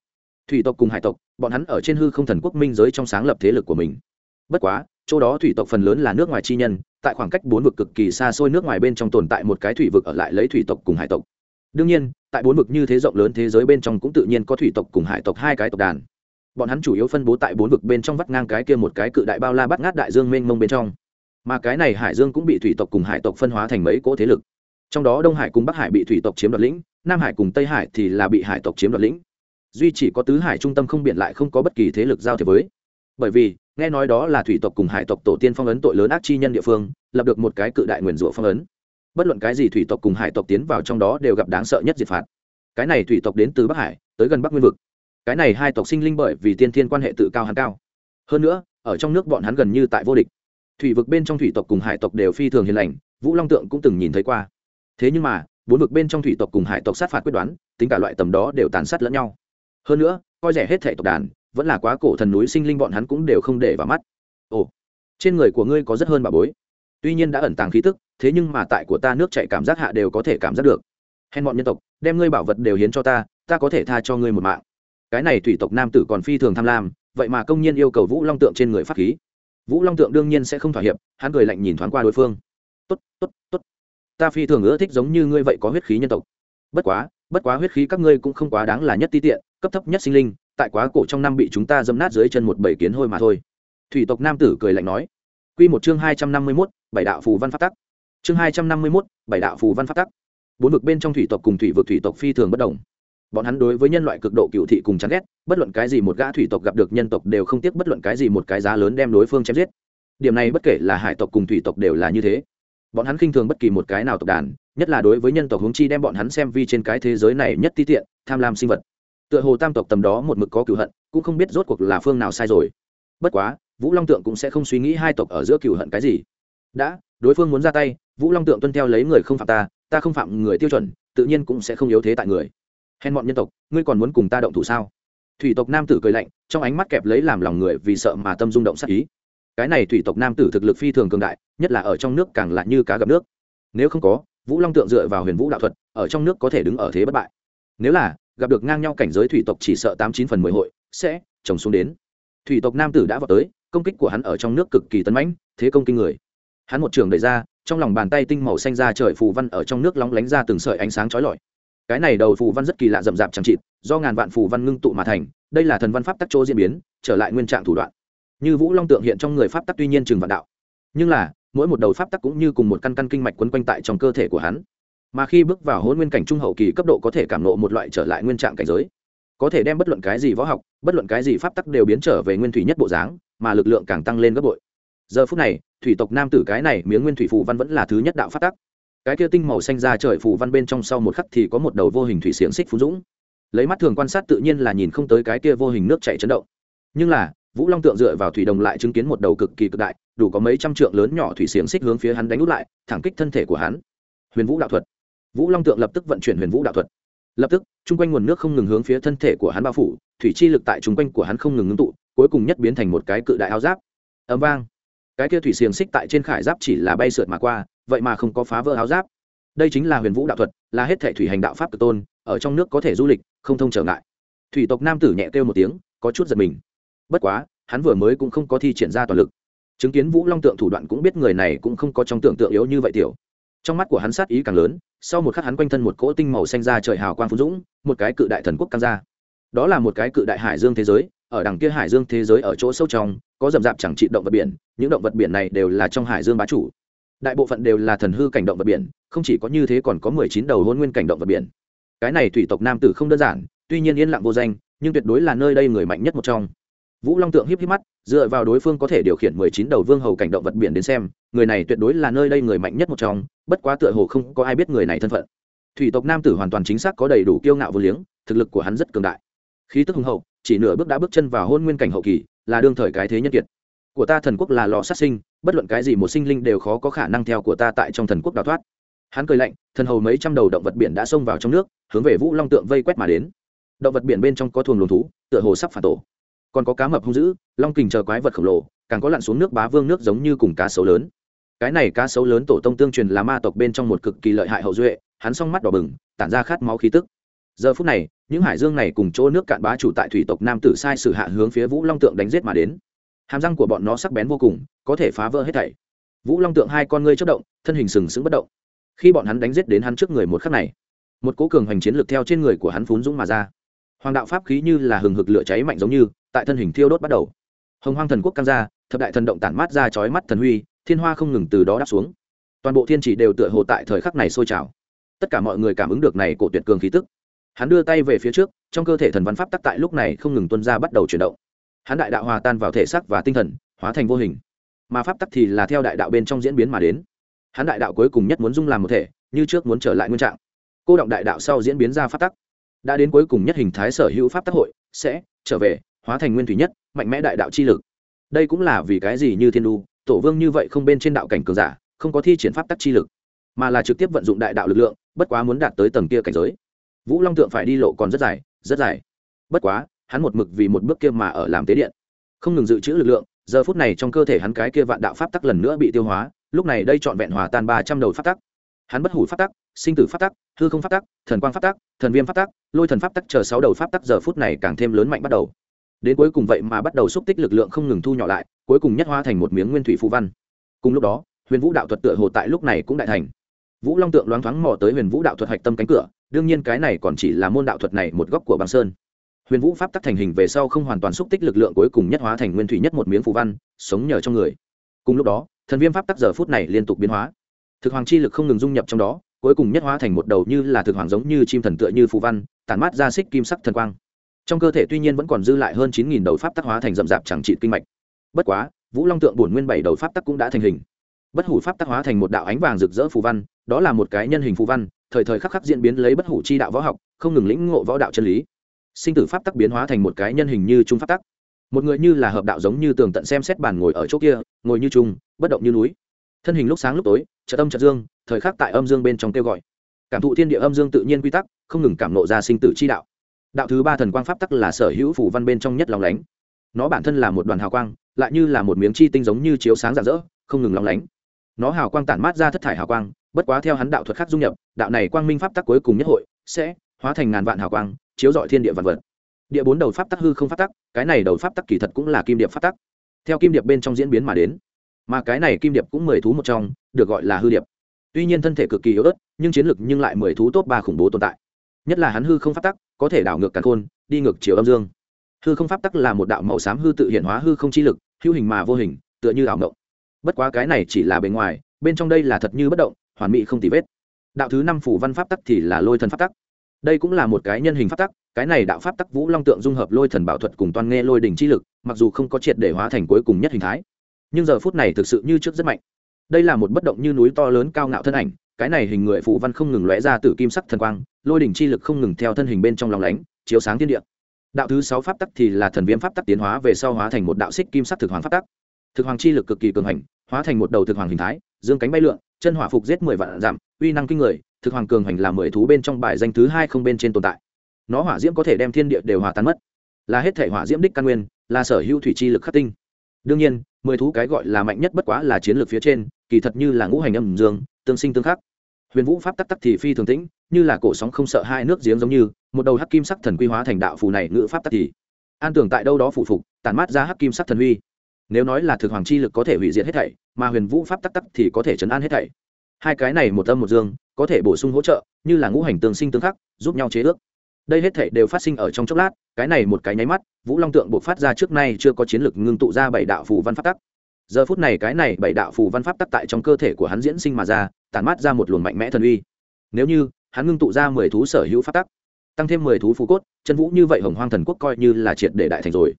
Thủy tộc cùng hải tộc, bọn hắn ở trên hư không thần quốc minh giới trong sáng lập thế lực của mình. Bất quá chỗ đó thủy tộc phần lớn là nước ngoài chi nhân, tại khoảng cách bốn vực cực kỳ xa xôi nước ngoài bên trong tồn tại một cái thủy vực ở lại lấy thủy tộc cùng hải tộc. Đương nhiên, tại bốn vực như thế rộng lớn thế giới bên trong cũng tự nhiên có thủy tộc cùng hải tộc hai cái tộc đàn. Bọn hắn chủ yếu phân bố tại bốn vực bên trong vắt ngang cái kia một cái cự đại bao la bắt ngát đại dương mênh mông bên trong. Mà cái này hải dương cũng bị thủy tộc cùng hải tộc phân hóa thành mấy cỗ thế lực. Trong đó đông hải cùng bắc hải bị thủy tộc chiếm đoạt lĩnh, nam hải cùng tây hải thì là bị hải tộc chiếm đoạt lĩnh. Duy chỉ có tứ hải trung tâm không biển lại không có bất kỳ thế lực giao thiệp với. Bởi vì nghe nói đó là thủy tộc cùng hải tộc tổ tiên phong ấn tội lớn ác chi nhân địa phương, lập được một cái cự đại nguyền rủa phong ấn. Bất luận cái gì thủy tộc cùng hải tộc tiến vào trong đó đều gặp đáng sợ nhất diệt phạt. Cái này thủy tộc đến từ bắc hải, tới gần bắc nguyên vực. Cái này hai tộc sinh linh bởi vì tiên thiên quan hệ tự cao hắn cao. Hơn nữa, ở trong nước bọn hắn gần như tại vô địch. Thủy vực bên trong thủy tộc cùng hải tộc đều phi thường hiền lành, vũ long tượng cũng từng nhìn thấy qua. Thế nhưng mà, bốn vực bên trong thủy tộc cùng hải tộc sát phạt quyết đoán, tính cả loại tầm đó đều tàn sát lẫn nhau. Hơn nữa, coi rẻ hết thể tộc đàn vẫn là quá cổ thần núi sinh linh bọn hắn cũng đều không để vào mắt. Ồ, trên người của ngươi có rất hơn bà bối. Tuy nhiên đã ẩn tàng khí tức, thế nhưng mà tại của ta nước chạy cảm giác hạ đều có thể cảm giác được. Hèn bọn nhân tộc, đem ngươi bảo vật đều hiến cho ta ta có thể tha cho ngươi một mạng. Cái này thủy tộc nam tử còn phi thường tham lam, vậy mà công nhiên yêu cầu vũ long tượng trên người pháp khí. Vũ long tượng đương nhiên sẽ không thỏa hiệp, hắn cười lạnh nhìn thoáng qua đối phương. Tốt tốt tốt. Ta phi thường ưa thích giống như ngươi vậy có huyết khí nhân tộc. Bất quá bất quá huyết khí các ngươi cũng không quá đáng là nhất ti tiện, cấp thấp nhất sinh linh tại quá cổ trong năm bị chúng ta dâm nát dưới chân một bảy kiến hôi mà thôi. Thủy tộc nam tử cười lạnh nói q một chương hai trăm năm mươi mốt, bảy đạo phù văn phát tắc. Chương hai trăm năm mươi mốt, bảy đạo phù văn phát tắc. Bốn vực bên trong thủy tộc cùng thủy vực thủy tộc phi thường bất đồng. Bọn hắn đối với nhân loại cực độ cựu thị cùng chán ghét, bất luận cái gì một gã thủy tộc gặp được nhân tộc đều không tiếc bất luận cái gì một cái giá lớn đem đối phương chém giết. Điểm này bất kể là hải tộc cùng thủy tộc đều là như thế. Bọn hắn khinh thường bất kỳ một cái nào tộc đàn, nhất là đối với nhân tộc hướng chi đem bọn hắn xem vi trên cái thế giới này nhất ti tiện, tham lam sinh vật tựa hồ tam tộc tầm đó một mực có cựu hận, cũng không biết rốt cuộc là phương nào sai rồi. Bất quá, vũ long tượng cũng sẽ không suy nghĩ hai tộc ở giữa cựu hận cái gì. Đã, đối phương muốn ra tay, vũ long tượng tuân theo lấy người không phạm ta ta không phạm người tiêu chuẩn, tự nhiên cũng sẽ không yếu thế tại người. Hèn bọn nhân tộc, ngươi còn muốn cùng ta động thủ sao? Thủy tộc nam tử cười lạnh, trong ánh mắt kẹp lấy làm lòng người vì sợ mà tâm rung động sắc ý. Cái này thủy tộc nam tử thực lực phi thường cường đại, nhất là ở trong nước càng lạ như cá gặp nước. Nếu không có, vũ long tượng dựa vào huyền vũ đạo thuật, ở trong nước có thể đứng ở thế bất bại. Nếu là gặp được ngang nhau cảnh giới thủy tộc chỉ sợ tám chín phần mười hội, sẽ trồng xuống đến. Thủy tộc nam tử đã vào tới, công kích của hắn ở trong nước cực kỳ tấn mãnh, thế công kinh người. Hắn một trường đẩy ra, trong lòng bàn tay tinh màu xanh ra trời phù văn ở trong nước lóng lánh ra từng sợi ánh sáng chói lọi. Cái này đầu phù văn rất kỳ lạ rậm rạp chẳng chịt, do ngàn vạn phù văn ngưng tụ mà thành, đây là thần văn pháp tắc chỗ diễn biến, trở lại nguyên trạng thủ đoạn. Như vũ long tượng hiện trong người pháp tắc tuy nhiên trường vạn đạo, nhưng là, mỗi một đầu pháp tắc cũng như cùng một căn căn kinh mạch quấn quanh tại trong cơ thể của hắn mà khi bước vào hôn nguyên cảnh trung hậu kỳ cấp độ có thể cảm nộ một loại trở lại nguyên trạng cảnh giới. Có thể đem bất luận cái gì võ học, bất luận cái gì pháp tắc đều biến trở về nguyên thủy nhất bộ dáng, mà lực lượng càng tăng lên gấp bội. Giờ phút này, thủy tộc nam tử cái này miếng nguyên thủy phù văn vẫn là thứ nhất đạo pháp tắc. Cái kia tinh màu xanh ra trời phù văn bên trong sau một khắc thì có một đầu vô hình thủy xiềng xích phú dũng. Lấy mắt thường quan sát tự nhiên là nhìn không tới cái kia vô hình nước chảy chấn động. Nhưng là, vũ long tượng dựa vào thủy đồng lại chứng kiến một đầu cực kỳ cực đại, đủ có mấy trăm trượng lớn nhỏ thủy xiềng xích hướng phía hắn đánh út lại, thẳng kích thân thể của hắn. Huyền vũ đạo thuật vũ long tượng lập tức vận chuyển huyền vũ đạo thuật. Lập tức, chung quanh nguồn nước không ngừng hướng phía thân thể của hắn bao phủ, thủy chi lực tại chung quanh của hắn không ngừng ngưng tụ, cuối cùng nhất biến thành một cái cự đại áo giáp. Ấm vang. Cái kia thủy xiềng xích tại trên khải giáp chỉ là bay sượt mà qua, vậy mà không có phá vỡ áo giáp. Đây chính là huyền vũ đạo thuật, là hết thể thủy hành đạo pháp cực tôn, ở trong nước có thể du lịch, không thông trở ngại. Thủy tộc nam tử nhẹ kêu một tiếng, có chút giật mình. Bất quá, hắn vừa mới cũng không có thi triển ra toàn lực. Chứng kiến vũ long tượng thủ đoạn cũng biết người này cũng không có trong tưởng tượng yếu như vậy tiểu. Trong mắt của hắn sát ý càng lớn sau một khắc hắn quanh thân một cỗ tinh màu xanh ra trời hào quang phú dũng, một cái cự đại thần quốc căng ra. Đó là một cái cự đại hải dương thế giới, ở đằng kia hải dương thế giới ở chỗ sâu trong, có rậm rạp chẳng trị động vật biển, những động vật biển này đều là trong hải dương bá chủ. Đại bộ phận đều là thần hư cảnh động vật biển, không chỉ có như thế còn có mười chín đầu hôn nguyên cảnh động vật biển. Cái này thủy tộc nam tử không đơn giản, tuy nhiên yên lặng vô danh, nhưng tuyệt đối là nơi đây người mạnh nhất một trong vũ long tượng híp híp mắt, dựa vào đối phương có thể điều khiển mười chín đầu vương hầu cảnh động vật biển đến xem, người này tuyệt đối là nơi đây người mạnh nhất một trong, bất quá tựa hồ không có ai biết người này thân phận. Thủy tộc nam tử hoàn toàn chính xác có đầy đủ kiêu ngạo vô liếng, thực lực của hắn rất cường đại. Khí tức hùng hậu, chỉ nửa bước đã bước chân vào hôn nguyên cảnh hậu kỳ, là đương thời cái thế nhân kiệt. Của ta thần quốc là lò sát sinh, bất luận cái gì một sinh linh đều khó có khả năng theo của ta tại trong thần quốc đào thoát. Hắn cười lạnh, thần hầu mấy trăm đầu động vật biển đã xông vào trong nước, hướng về vũ long tượng vây quét mà đến. Động vật biển bên trong có thuồng luồng thú, tựa hồ sắp phản tổ còn có cá mập hung dữ, long kình chờ quái vật khổng lồ, càng có lặn xuống nước bá vương nước giống như cùng cá sấu lớn. Cái này cá sấu lớn tổ tông tương truyền là ma tộc bên trong một cực kỳ lợi hại hậu duệ, hắn s mắt đỏ bừng, tản ra khát máu khí tức. Giờ phút này, những hải dương này cùng chỗ nước cạn bá chủ tại thủy tộc nam tử sai sử hạ hướng phía vũ long tượng đánh giết mà đến. Hàm răng của bọn nó sắc bén vô cùng, có thể phá vỡ hết thảy. Vũ long tượng hai con ngươi chất động, thân hình sừng sững bất động. Khi bọn hắn đánh giết đến hắn trước người một khắc này, một cố cường hành chiến lực theo trên người của hắn phún dũng mà ra. Hoàng đạo pháp khí như là hừng hực lửa cháy mạnh giống như tại thân hình thiêu đốt bắt đầu. Hồng hoang thần quốc căng ra, thập đại thần động tản mát ra chói mắt thần huy, thiên hoa không ngừng từ đó đáp xuống. Toàn bộ thiên chỉ đều tựa hồ tại thời khắc này sôi trào. Tất cả mọi người cảm ứng được này cổ tuyệt cường khí tức. Hắn đưa tay về phía trước, trong cơ thể thần văn pháp tắc tại lúc này không ngừng tuân ra bắt đầu chuyển động. Hắn đại đạo hòa tan vào thể xác và tinh thần, hóa thành vô hình. Mà pháp tắc thì là theo đại đạo bên trong diễn biến mà đến. Hắn đại đạo cuối cùng nhất muốn dung làm một thể, như trước muốn trở lại nguyên trạng. Cô động đại đạo sau diễn biến ra pháp tắc. Đã đến cuối cùng nhất hình thái sở hữu pháp tắc hội, sẽ trở về hóa thành nguyên thủy nhất, mạnh mẽ đại đạo chi lực. Đây cũng là vì cái gì như thiên đu, tổ vương như vậy không bên trên đạo cảnh cường giả, không có thi triển pháp tắc chi lực, mà là trực tiếp vận dụng đại đạo lực lượng, bất quá muốn đạt tới tầng kia cảnh giới. Vũ long tượng phải đi lộ còn rất dài rất dài. Bất quá, hắn một mực vì một bước kia mà ở làm tế điện. Không ngừng dự trữ lực lượng, giờ phút này trong cơ thể hắn cái kia vạn đạo pháp tắc lần nữa bị tiêu hóa, lúc này đây trọn vẹn hòa tan ba trăm đầu pháp tắc. Hắn bất hủ pháp tắc, sinh tử pháp tắc, hư không pháp tắc, thần quang pháp tắc, thần viêm pháp tắc, lôi thần pháp tắc chờ sáu đầu pháp tắc giờ phút này càng thêm lớn mạnh bắt đầu đến cuối cùng vậy mà bắt đầu xúc tích lực lượng không ngừng thu nhỏ lại, cuối cùng nhất hóa thành một miếng nguyên thủy phù văn. Cùng lúc đó, huyền vũ đạo thuật tựa hồ tại lúc này cũng đại thành. Vũ long tượng loáng thoáng mò tới huyền vũ đạo thuật hạch tâm cánh cửa, đương nhiên cái này còn chỉ là môn đạo thuật này một góc của băng sơn. Huyền vũ pháp tắc thành hình về sau không hoàn toàn xúc tích lực lượng cuối cùng nhất hóa thành nguyên thủy nhất một miếng phù văn, sống nhờ trong người. Cùng lúc đó, thần viêm pháp tắc giờ phút này liên tục biến hóa. Thực hoàng chi lực không ngừng dung nhập trong đó, cuối cùng nhất hóa thành một đầu như là thực hoàng giống như chim thần tựa như phù văn, tản mát ra xích kim sắc thần quang trong cơ thể tuy nhiên vẫn còn dư lại hơn chín nghìn đầu pháp tắc hóa thành rậm rạp chẳng trị kinh mạch. Bất quá, vũ long tượng bổn nguyên bảy đầu pháp tắc cũng đã thành hình. Bất hủ pháp tắc hóa thành một đạo ánh vàng rực rỡ phù văn, đó là một cái nhân hình phù văn, thời thời khắc khắc diễn biến lấy bất hủ chi đạo võ học, không ngừng lĩnh ngộ võ đạo chân lý. Sinh tử pháp tắc biến hóa thành một cái nhân hình như trung pháp tắc. Một người như là hợp đạo giống như tường tận xem xét bàn ngồi ở chỗ kia, ngồi như trung, bất động như núi. Thân hình lúc sáng lúc tối trợ tâm trợ dương, thời khắc tại âm dương bên trong kêu gọi. Cảm thụ thiên địa âm dương tự nhiên quy tắc, không ngừng cảm nộ ra sinh tử chi đạo đạo thứ ba thần quang pháp tắc là sở hữu phủ văn bên trong nhất lòng lánh. Nó bản thân là một đoàn hào quang, lại như là một miếng chi tinh giống như chiếu sáng rạng rỡ, không ngừng lòng lánh. Nó hào quang tản mát ra thất thải hào quang, bất quá theo hắn đạo thuật khác dung nhập, đạo này quang minh pháp tắc cuối cùng nhất hội sẽ hóa thành ngàn vạn hào quang, chiếu dọi thiên địa vạn vật. Địa bốn đầu pháp tắc hư không pháp tắc, cái này đầu pháp tắc kỳ thật cũng là kim điệp pháp tắc. Theo kim điệp bên trong diễn biến mà đến, mà cái này kim điệp cũng mười thú một trong, được gọi là hư điệp. Tuy nhiên thân thể cực kỳ yếu ớt, nhưng chiến lực nhưng lại mười thú top ba khủng bố tồn tại. Nhất là hắn hư không pháp tắc có thể đảo ngược càn khôn, đi ngược chiều âm dương. Hư không pháp tắc là một đạo màu xám hư tự hiện hóa hư không chi lực, hữu hình mà vô hình, tựa như ảo ngộng. Bất quá cái này chỉ là bề ngoài, bên trong đây là thật như bất động, hoàn mỹ không tì vết. Đạo thứ năm phủ văn pháp tắc thì là lôi thần pháp tắc. Đây cũng là một cái nhân hình pháp tắc, cái này đạo pháp tắc vũ long tượng dung hợp lôi thần bảo thuật cùng toan nghe lôi đỉnh chi lực, mặc dù không có triệt để hóa thành cuối cùng nhất hình thái, nhưng giờ phút này thực sự như trước rất mạnh. Đây là một bất động như núi to lớn cao ngạo thân ảnh cái này hình người phụ văn không ngừng lóe ra từ kim sắc thần quang, lôi đỉnh chi lực không ngừng theo thân hình bên trong lòng lánh, chiếu sáng thiên địa. Đạo thứ sáu pháp tắc thì là thần viêm pháp tắc tiến hóa về sau hóa thành một đạo xích kim sắc thực hoàng pháp tắc. Thực hoàng chi lực cực kỳ cường hành, hóa thành một đầu thực hoàng hình thái, dương cánh bay lượn, chân hỏa phục giết mười vạn giảm, uy năng kinh người, thực hoàng cường hành là mười thú bên trong bài danh thứ hai không bên trên tồn tại. Nó hỏa diễm có thể đem thiên địa đều hòa tan mất. Là hết thể hỏa diễm đích căn nguyên, là sở hữu thủy chi lực khắc tinh. Đương nhiên, mười thú cái gọi là mạnh nhất bất quá là chiến lược phía trên, kỳ thật như là ngũ hành âm dương, tương sinh tương khắc huyền vũ pháp tắc tắc thì phi thường tĩnh, như là cổ sóng không sợ hai nước giếng giống như, một đầu hắc kim sắc thần quy hóa thành đạo phù này ngữ pháp tắc thì an tưởng tại đâu đó phủ phục, tản mát ra hắc kim sắc thần huy. Nếu nói là thực hoàng chi lực có thể hủy diệt hết thảy, mà huyền vũ pháp tắc tắc thì có thể chấn an hết thảy. Hai cái này một âm một dương, có thể bổ sung hỗ trợ, như là ngũ hành tương sinh tương khắc, giúp nhau chế ước. Đây hết thảy đều phát sinh ở trong chốc lát, cái này một cái nháy mắt, vũ long tượng buộc phát ra trước nay chưa có chiến lực ngưng tụ ra bảy đạo phù văn pháp tắc giờ phút này cái này bảy đạo phù văn pháp tắc tại trong cơ thể của hắn diễn sinh mà ra, tản mát ra một luồng mạnh mẽ thần uy. Nếu như, hắn ngưng tụ ra mười thú sở hữu pháp tắc, tăng thêm mười thú phù cốt, chân vũ như vậy hồng hoang thần quốc coi như là triệt để đại thành rồi.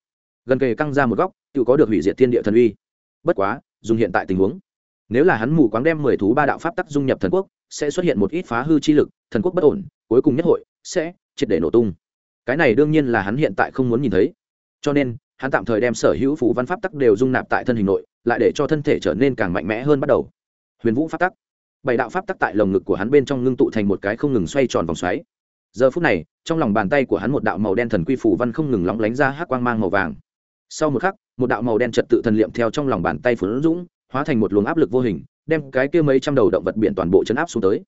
Gần kề căng ra một góc, tự có được hủy diệt thiên địa thần uy. Bất quá, dùng hiện tại tình huống, nếu là hắn mù quáng đem mười thú ba đạo pháp tắc dung nhập thần quốc, sẽ xuất hiện một ít phá hư chi lực, thần quốc bất ổn, cuối cùng nhất hội sẽ triệt để nổ tung. Cái này đương nhiên là hắn hiện tại không muốn nhìn thấy. Cho nên hắn tạm thời đem sở hữu phù văn pháp tắc đều dung nạp tại thân hình nội, lại để cho thân thể trở nên càng mạnh mẽ hơn bắt đầu. Huyền vũ pháp tắc. Bảy đạo pháp tắc tại lồng ngực của hắn bên trong ngưng tụ thành một cái không ngừng xoay tròn vòng xoáy. Giờ phút này, trong lòng bàn tay của hắn một đạo màu đen thần quy phủ văn không ngừng lóng lánh ra hát quang mang màu vàng. Sau một khắc, một đạo màu đen trật tự thần liệm theo trong lòng bàn tay phủ dũng, hóa thành một luồng áp lực vô hình, đem cái kia mấy trăm đầu động vật biển toàn bộ chấn áp xuống tới.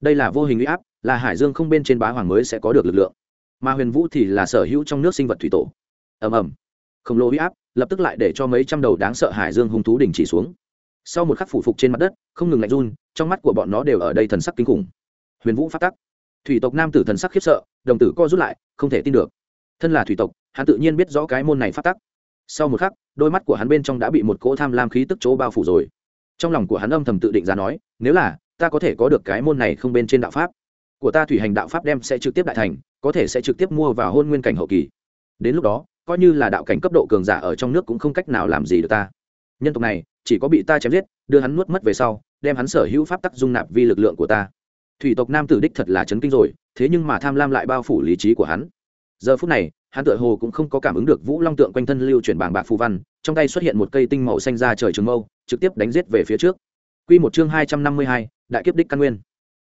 Đây là vô hình uy áp, là hải dương không bên trên bá hoàng mới sẽ có được lực lượng. Mà huyền vũ thì là sở hữu trong nước sinh vật thủy tổ. Ầm ầm khổng lồ huy áp, lập tức lại để cho mấy trăm đầu đáng sợ hải dương hung thú đình chỉ xuống. Sau một khắc phủ phục trên mặt đất, không ngừng lạnh run, trong mắt của bọn nó đều ở đây thần sắc kinh khủng. Huyền vũ phát tắc. Thủy tộc nam tử thần sắc khiếp sợ, đồng tử co rút lại, không thể tin được. Thân là thủy tộc, hắn tự nhiên biết rõ cái môn này phát tắc. Sau một khắc, đôi mắt của hắn bên trong đã bị một cỗ tham lam khí tức chỗ bao phủ rồi. Trong lòng của hắn âm thầm tự định ra nói, nếu là, ta có thể có được cái môn này không bên trên đạo pháp, của ta thủy hành đạo pháp đem sẽ trực tiếp đại thành, có thể sẽ trực tiếp mua vào hôn nguyên cảnh hậu kỳ. Đến lúc đó coi như là đạo cảnh cấp độ cường giả ở trong nước cũng không cách nào làm gì được ta. Nhân tộc này, chỉ có bị ta chém giết, đưa hắn nuốt mất về sau, đem hắn sở hữu pháp tắc dung nạp vi lực lượng của ta. Thủy tộc nam tử đích thật là chấn kinh rồi, thế nhưng mà tham lam lại bao phủ lý trí của hắn. Giờ phút này, hắn tựa hồ cũng không có cảm ứng được vũ long tượng quanh thân lưu chuyển bảng bạc phù văn, trong tay xuất hiện một cây tinh màu xanh ra trời trường mâu, trực tiếp đánh giết về phía trước. Quy một chương hai trăm năm mươi hai, đại kiếp đích căn nguyên.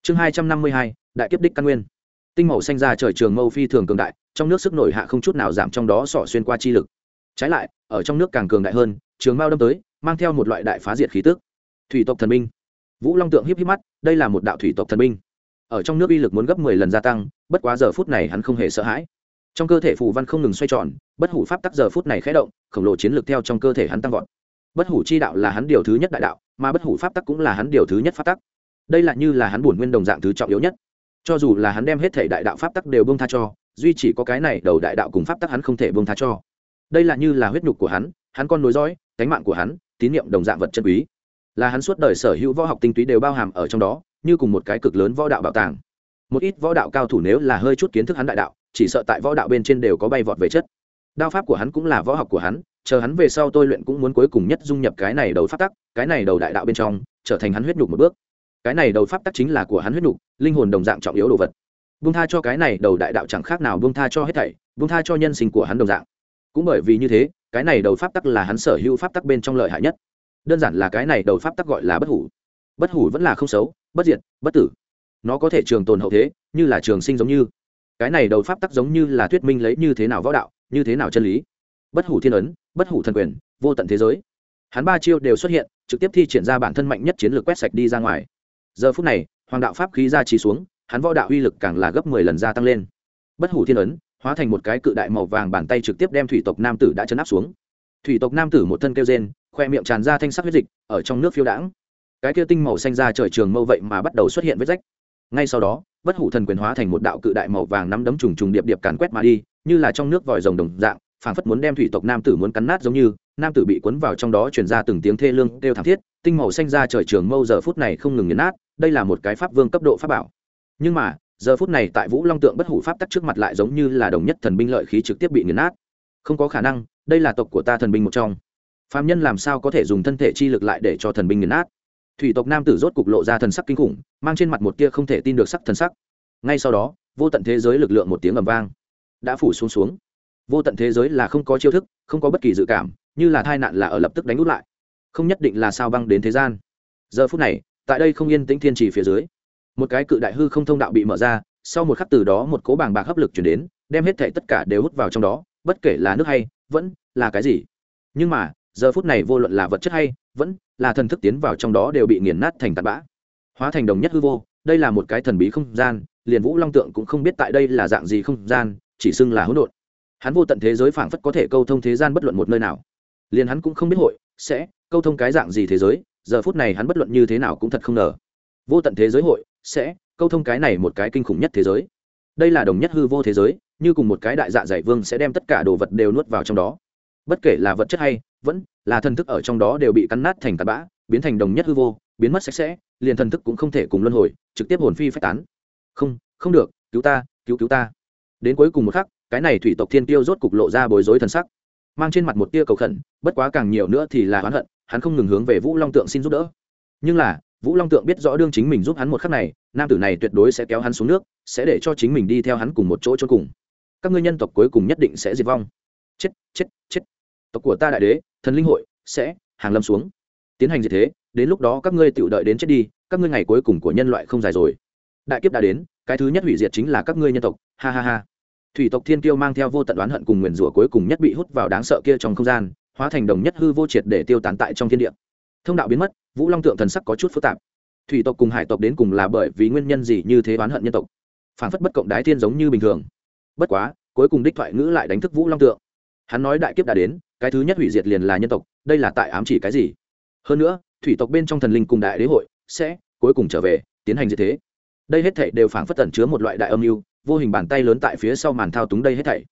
Chương hai trăm năm mươi hai, đại kiếp đích căn nguyên. Tinh màu xanh ra trời trường mâu phi thường cường đại trong nước sức nổi hạ không chút nào giảm trong đó sỏ xuyên qua chi lực. Trái lại, ở trong nước càng cường đại hơn, trường mao đâm tới, mang theo một loại đại phá diệt khí tức. Thủy tộc thần binh vũ long tượng híp híp mắt, đây là một đạo thủy tộc thần binh ở trong nước uy lực muốn gấp mười lần gia tăng, bất quá giờ phút này hắn không hề sợ hãi. Trong cơ thể phù văn không ngừng xoay tròn, bất hủ pháp tắc giờ phút này khé động, khổng lồ chiến lược theo trong cơ thể hắn tăng vọt. Bất hủ chi đạo là hắn điều thứ nhất đại đạo, mà bất hủ pháp tắc cũng là hắn điều thứ nhất pháp tắc. Đây là như là hắn bổn nguyên đồng dạng thứ trọng yếu nhất. Cho dù là hắn đem hết thể đại đạo pháp tắc đều bông tha cho duy chỉ có cái này đầu đại đạo cùng pháp tắc hắn không thể buông tha cho. Đây là như là huyết nhục của hắn hắn con nối dõi cánh mạng của hắn, tín nhiệm đồng dạng vật chân quý. Là hắn suốt đời sở hữu võ học tinh túy đều bao hàm ở trong đó, như cùng một cái cực lớn võ đạo bảo tàng. Một ít võ đạo cao thủ nếu là hơi chút kiến thức hắn đại đạo, chỉ sợ tại võ đạo bên trên đều có bay vọt về chất. Đao pháp của hắn cũng là võ học của hắn, chờ hắn về sau tôi luyện cũng muốn cuối cùng nhất dung nhập cái này đầu pháp tắc, cái này đầu đại đạo bên trong, trở thành hắn huyết nhục một bước. Cái này đầu pháp tắc chính là của hắn huyết nhục, linh hồn đồng dạng trọng yếu đồ vật buông tha cho cái này đầu đại đạo chẳng khác nào buông tha cho hết thảy, buông tha cho nhân sinh của hắn đồng dạng. Cũng bởi vì như thế, cái này đầu pháp tắc là hắn sở hữu pháp tắc bên trong lợi hại nhất. Đơn giản là cái này đầu pháp tắc gọi là bất hủ. Bất hủ vẫn là không xấu, bất diệt, bất tử. Nó có thể trường tồn hậu thế, như là trường sinh giống như. Cái này đầu pháp tắc giống như là thuyết minh lấy như thế nào võ đạo, như thế nào chân lý. Bất hủ thiên ấn, bất hủ thần quyền, vô tận thế giới. Hắn ba chiêu đều xuất hiện, trực tiếp thi triển ra bản thân mạnh nhất chiến lược quét sạch đi ra ngoài. Giờ phút này, hoàng đạo pháp khí ra trì xuống hắn võ đạo uy lực càng là gấp mười lần gia tăng lên. Bất hủ thiên ấn, hóa thành một cái cự đại màu vàng bàn tay trực tiếp đem thủy tộc nam tử đã chấn áp xuống. Thủy tộc nam tử một thân kêu rên, khoe miệng tràn ra thanh sắc huyết dịch, ở trong nước phiêu đãng. Cái kia tinh màu xanh ra trời trường mâu vậy mà bắt đầu xuất hiện vết rách. Ngay sau đó, bất hủ thần quyền hóa thành một đạo cự đại màu vàng nắm đấm trùng trùng điệp điệp càn quét mà đi, như là trong nước vòi rồng đồng dạng, phảng phất muốn đem thủy tộc nam tử muốn cắn nát giống như, nam tử bị cuốn vào trong đó truyền ra từng tiếng thê lương kêu thảm thiết, tinh màu xanh ra trời trường mâu giờ phút này không ngừng nghiền nát, đây là một cái pháp vương cấp độ pháp bảo nhưng mà, giờ phút này tại vũ long tượng bất hủ pháp tắc trước mặt lại giống như là đồng nhất thần binh lợi khí trực tiếp bị nghiền nát. Không có khả năng, đây là tộc của ta thần binh một trong. Phạm nhân làm sao có thể dùng thân thể chi lực lại để cho thần binh nghiền nát? Thủy tộc nam tử rốt cục lộ ra thần sắc kinh khủng, mang trên mặt một tia không thể tin được sắc thần sắc. Ngay sau đó, vô tận thế giới lực lượng một tiếng ầm vang đã phủ xuống xuống. Vô tận thế giới là không có chiêu thức, không có bất kỳ dự cảm, như là tai nạn là ở lập tức đánh út lại. Không nhất định là sao băng đến thế gian. Giờ phút này, tại đây không yên tĩnh thiên trì phía dưới một cái cự đại hư không thông đạo bị mở ra, sau một khắc từ đó một cố bàng bạc hấp lực chuyển đến, đem hết thệ tất cả đều hút vào trong đó, bất kể là nước hay, vẫn là cái gì. Nhưng mà, giờ phút này vô luận là vật chất hay, vẫn là thần thức tiến vào trong đó đều bị nghiền nát thành tạt bã. Hóa thành đồng nhất hư vô, đây là một cái thần bí không gian, liền vũ long tượng cũng không biết tại đây là dạng gì không gian, chỉ xưng là hỗn độn. Hắn vô tận thế giới phảng phất có thể câu thông thế gian bất luận một nơi nào. Liền hắn cũng không biết hội, sẽ câu thông cái dạng gì thế giới, giờ phút này hắn bất luận như thế nào cũng thật không ngờ. Vô tận thế giới hội sẽ câu thông cái này một cái kinh khủng nhất thế giới. Đây là đồng nhất hư vô thế giới, như cùng một cái đại dạ giải vương sẽ đem tất cả đồ vật đều nuốt vào trong đó. Bất kể là vật chất hay vẫn là thần thức ở trong đó đều bị cắn nát thành tạt bã, biến thành đồng nhất hư vô, biến mất sạch sẽ, liền thần thức cũng không thể cùng luân hồi, trực tiếp hồn phi phách tán. Không không được, cứu ta, cứu cứu ta. Đến cuối cùng một khắc, cái này thủy tộc thiên tiêu rốt cục lộ ra bối rối thần sắc. Mang trên mặt một tia cầu khẩn, bất quá càng nhiều nữa thì là oán hận, hắn không ngừng hướng về vũ long tượng xin giúp đỡ. Nhưng là vũ long tượng biết rõ đương chính mình giúp hắn một khắc này, nam tử này tuyệt đối sẽ kéo hắn xuống nước, sẽ để cho chính mình đi theo hắn cùng một chỗ cho cùng. Các ngươi nhân tộc cuối cùng nhất định sẽ diệt vong. Chết chết chết. Tộc của ta đại đế, thần linh hội, sẽ hàng lâm xuống. Tiến hành gì thế, đến lúc đó các ngươi tự đợi đến chết đi, các ngươi ngày cuối cùng của nhân loại không dài rồi. Đại kiếp đã đến, cái thứ nhất hủy diệt chính là các ngươi nhân tộc. Ha ha ha. Thủy tộc thiên kiêu mang theo vô tận đoán hận cùng nguyền rủa cuối cùng nhất bị hút vào đáng sợ kia trong không gian, hóa thành đồng nhất hư vô triệt để tiêu tán tại trong thiên địa. Thông đạo biến mất vũ long tượng thần sắc có chút phức tạp. Thủy tộc cùng hải tộc đến cùng là bởi vì nguyên nhân gì như thế oán hận nhân tộc? Phản phất bất cộng đái thiên giống như bình thường. Bất quá, cuối cùng đích thoại ngữ lại đánh thức vũ long tượng. Hắn nói đại kiếp đã đến, cái thứ nhất hủy diệt liền là nhân tộc, đây là tại ám chỉ cái gì? Hơn nữa, thủy tộc bên trong thần linh cùng đại đế hội sẽ cuối cùng trở về, tiến hành như thế. Đây hết thảy đều phảng phất tẩn chứa một loại đại âm mưu, vô hình bàn tay lớn tại phía sau màn thao túng đây hết thảy.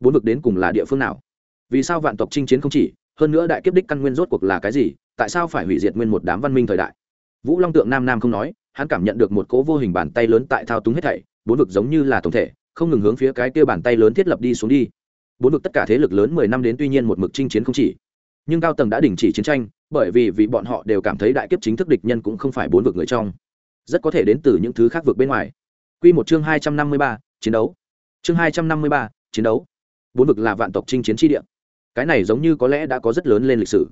Bốn vực đến cùng là địa phương nào? Vì sao vạn tộc chinh chiến không chỉ, hơn nữa đại kiếp đích căn nguyên rốt cuộc là cái gì? Tại sao phải hủy diệt nguyên một đám văn minh thời đại? Vũ long tượng nam nam không nói, hắn cảm nhận được một cỗ vô hình bàn tay lớn tại thao túng hết thảy, bốn vực giống như là tổng thể, không ngừng hướng phía cái kia bàn tay lớn thiết lập đi xuống đi. Bốn vực tất cả thế lực lớn mười năm đến tuy nhiên một mực chinh chiến không chỉ, nhưng cao tầng đã đình chỉ chiến tranh, bởi vì vì bọn họ đều cảm thấy đại kiếp chính thức địch nhân cũng không phải bốn vực người trong, rất có thể đến từ những thứ khác vực bên ngoài. Quy một chương hai trăm năm mươi ba, chiến đấu. Chương hai trăm năm mươi ba, chiến đấu. Bốn vực là vạn tộc chinh chiến tri địa. Cái này giống như có lẽ đã có rất lớn lên lịch sử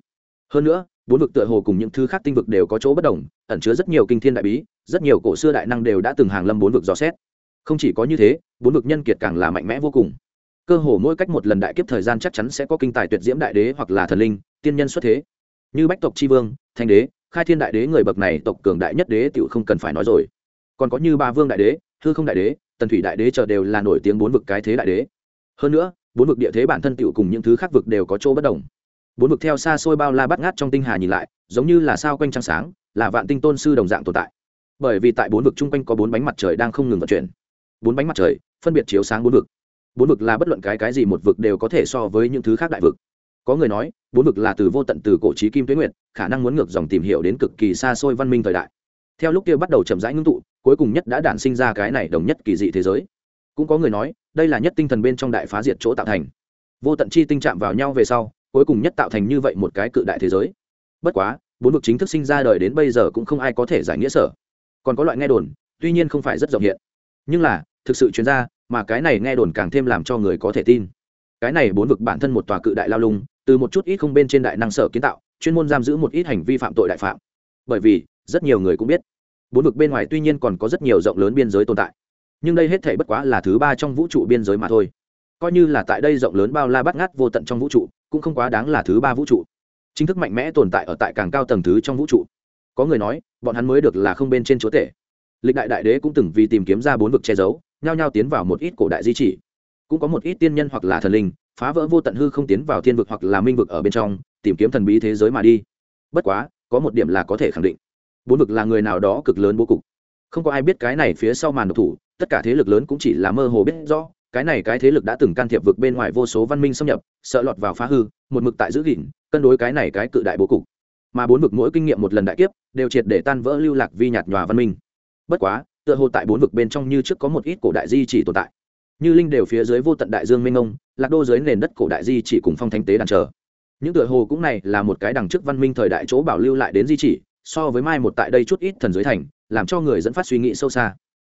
hơn nữa, bốn vực tựa hồ cùng những thứ khác tinh vực đều có chỗ bất đồng, ẩn chứa rất nhiều kinh thiên đại bí, rất nhiều cổ xưa đại năng đều đã từng hàng lâm bốn vực dò xét. Không chỉ có như thế, bốn vực nhân kiệt càng là mạnh mẽ vô cùng. Cơ hồ mỗi cách một lần đại kiếp thời gian chắc chắn sẽ có kinh tài tuyệt diễm đại đế hoặc là thần linh, tiên nhân xuất thế. Như bách tộc tri vương, thanh đế, khai thiên đại đế người bậc này tộc cường đại nhất đế tựu không cần phải nói rồi. Còn có như ba vương đại đế, hư không đại đế, tần thủy đại đế chờ đều là nổi tiếng bốn vực cái thế đại đế. Hơn nữa, bốn vực địa thế bản thân tựu cùng những thứ khác vực đều có chỗ bất đồng bốn vực theo xa xôi bao la bắt ngát trong tinh hà nhìn lại, giống như là sao quanh trăng sáng, là vạn tinh tôn sư đồng dạng tồn tại. Bởi vì tại bốn vực chung quanh có bốn bánh mặt trời đang không ngừng vận chuyển. Bốn bánh mặt trời phân biệt chiếu sáng bốn vực. Bốn vực là bất luận cái cái gì một vực đều có thể so với những thứ khác đại vực. Có người nói, bốn vực là từ vô tận từ cổ trí kim tuyến nguyệt, khả năng muốn ngược dòng tìm hiểu đến cực kỳ xa xôi văn minh thời đại. Theo lúc kia bắt đầu chậm rãi ngưng tụ, cuối cùng nhất đã đản sinh ra cái này đồng nhất kỳ dị thế giới. Cũng có người nói, đây là nhất tinh thần bên trong đại phá diệt chỗ tạo thành. Vô tận chi tinh chạm vào nhau về sau cuối cùng nhất tạo thành như vậy một cái cự đại thế giới. Bất quá, bốn vực chính thức sinh ra đời đến bây giờ cũng không ai có thể giải nghĩa sở. Còn có loại nghe đồn, tuy nhiên không phải rất rộng hiện. Nhưng là, thực sự chuyên gia, mà cái này nghe đồn càng thêm làm cho người có thể tin. Cái này bốn vực bản thân một tòa cự đại lao lung, từ một chút ít không bên trên đại năng sở kiến tạo, chuyên môn giam giữ một ít hành vi phạm tội đại phạm. Bởi vì, rất nhiều người cũng biết, bốn vực bên ngoài tuy nhiên còn có rất nhiều rộng lớn biên giới tồn tại. Nhưng đây hết thể bất quá là thứ ba trong vũ trụ biên giới mà thôi. Coi như là tại đây rộng lớn bao la bắt ngát vô tận trong vũ trụ cũng không quá đáng là thứ ba vũ trụ. Chính thức mạnh mẽ tồn tại ở tại càng cao tầng thứ trong vũ trụ. Có người nói, bọn hắn mới được là không bên trên chúa tể. Lịch đại đại đế cũng từng vì tìm kiếm ra bốn vực che giấu, nhao nhao tiến vào một ít cổ đại di chỉ. Cũng có một ít tiên nhân hoặc là thần linh, phá vỡ vô tận hư không tiến vào thiên vực hoặc là minh vực ở bên trong, tìm kiếm thần bí thế giới mà đi. Bất quá, có một điểm là có thể khẳng định. Bốn vực là người nào đó cực lớn bố cục. Không có ai biết cái này phía sau màn độc thủ, tất cả thế lực lớn cũng chỉ là mơ hồ biết rõ cái này cái thế lực đã từng can thiệp vực bên ngoài vô số văn minh xâm nhập, sợ lọt vào phá hư, một mực tại giữ gìn, cân đối cái này cái cự đại bố cục. Mà bốn vực mỗi kinh nghiệm một lần đại kiếp, đều triệt để tan vỡ lưu lạc vi nhạt nhòa văn minh. Bất quá, tựa hồ tại bốn vực bên trong như trước có một ít cổ đại di chỉ tồn tại. Như linh đều phía dưới vô tận đại dương minh ông lạc đô dưới nền đất cổ đại di chỉ cùng phong thanh tế đàn chờ. Những tựa hồ cũng này là một cái đằng trước văn minh thời đại chỗ bảo lưu lại đến di chỉ, so với mai một tại đây chút ít thần giới thành, làm cho người dẫn phát suy nghĩ sâu xa.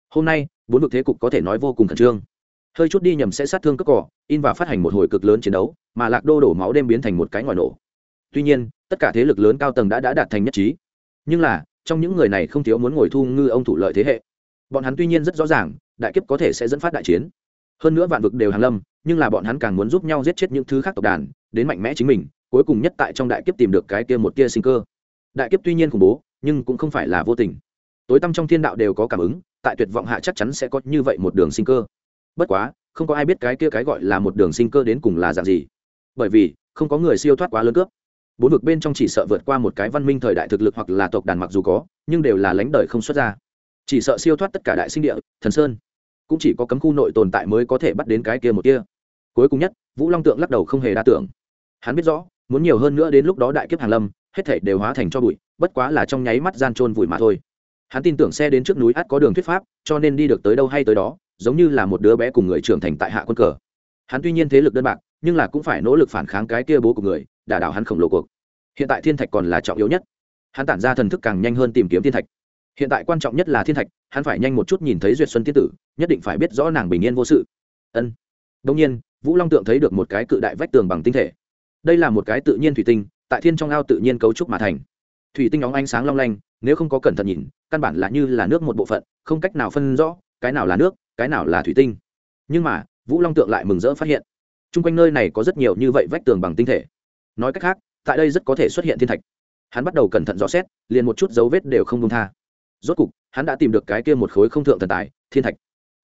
Hôm nay, bốn vực thế cục có thể nói vô cùng khẩn trương hơi chút đi nhầm sẽ sát thương cất cỏ in và phát hành một hồi cực lớn chiến đấu, mà lạc đô đổ máu đêm biến thành một cái ngoại nổ. Tuy nhiên, tất cả thế lực lớn cao tầng đã đã đạt thành nhất trí. Nhưng là, trong những người này không thiếu muốn ngồi thu ngư ông thủ lợi thế hệ. Bọn hắn tuy nhiên rất rõ ràng, đại kiếp có thể sẽ dẫn phát đại chiến. Hơn nữa vạn vực đều hàng lâm, nhưng là bọn hắn càng muốn giúp nhau giết chết những thứ khác tộc đàn, đến mạnh mẽ chính mình, cuối cùng nhất tại trong đại kiếp tìm được cái kia một tia sinh cơ. Đại kiếp tuy nhiên khủng bố, nhưng cũng không phải là vô tình. Tối tăm trong thiên đạo đều có cảm ứng, tại tuyệt vọng hạ chắc chắn sẽ có như vậy một đường sinh cơ bất quá, không có ai biết cái kia cái gọi là một đường sinh cơ đến cùng là dạng gì. Bởi vì, không có người siêu thoát quá lớn cướp. Bốn vực bên trong chỉ sợ vượt qua một cái văn minh thời đại thực lực hoặc là tộc đàn mặc dù có, nhưng đều là lánh đời không xuất ra. Chỉ sợ siêu thoát tất cả đại sinh địa, thần sơn. Cũng chỉ có cấm khu nội tồn tại mới có thể bắt đến cái kia một kia. Cuối cùng nhất, vũ long tượng lắc đầu không hề đa tưởng. Hắn biết rõ, muốn nhiều hơn nữa đến lúc đó đại kiếp hàng lâm, hết thể đều hóa thành cho bụi, bất quá là trong nháy mắt gian trôn vùi mà thôi hắn tin tưởng xe đến trước núi ắt có đường thuyết pháp, cho nên đi được tới đâu hay tới đó, giống như là một đứa bé cùng người trưởng thành tại hạ quân cờ. Hắn tuy nhiên thế lực đơn bạc, nhưng là cũng phải nỗ lực phản kháng cái kia bố của người, đả đảo hắn khổng lồ cuộc. Hiện tại thiên thạch còn là trọng yếu nhất. Hắn tản ra thần thức càng nhanh hơn tìm kiếm thiên thạch. Hiện tại quan trọng nhất là thiên thạch, hắn phải nhanh một chút nhìn thấy duyệt xuân tiên tử, nhất định phải biết rõ nàng bình yên vô sự. Ân. Đông nhiên, vũ long tượng thấy được một cái cự đại vách tường bằng tinh thể. Đây là một cái tự nhiên thủy tinh, tại thiên trong ao tự nhiên cấu trúc mà thành. Thủy tinh óng ánh sáng long lanh nếu không có cẩn thận nhìn, căn bản là như là nước một bộ phận, không cách nào phân rõ, cái nào là nước, cái nào là thủy tinh. Nhưng mà, vũ long tượng lại mừng rỡ phát hiện, chung quanh nơi này có rất nhiều như vậy vách tường bằng tinh thể. Nói cách khác, tại đây rất có thể xuất hiện thiên thạch. Hắn bắt đầu cẩn thận rõ xét, liền một chút dấu vết đều không công tha. Rốt cục, hắn đã tìm được cái kia một khối không thượng thần tài, thiên thạch.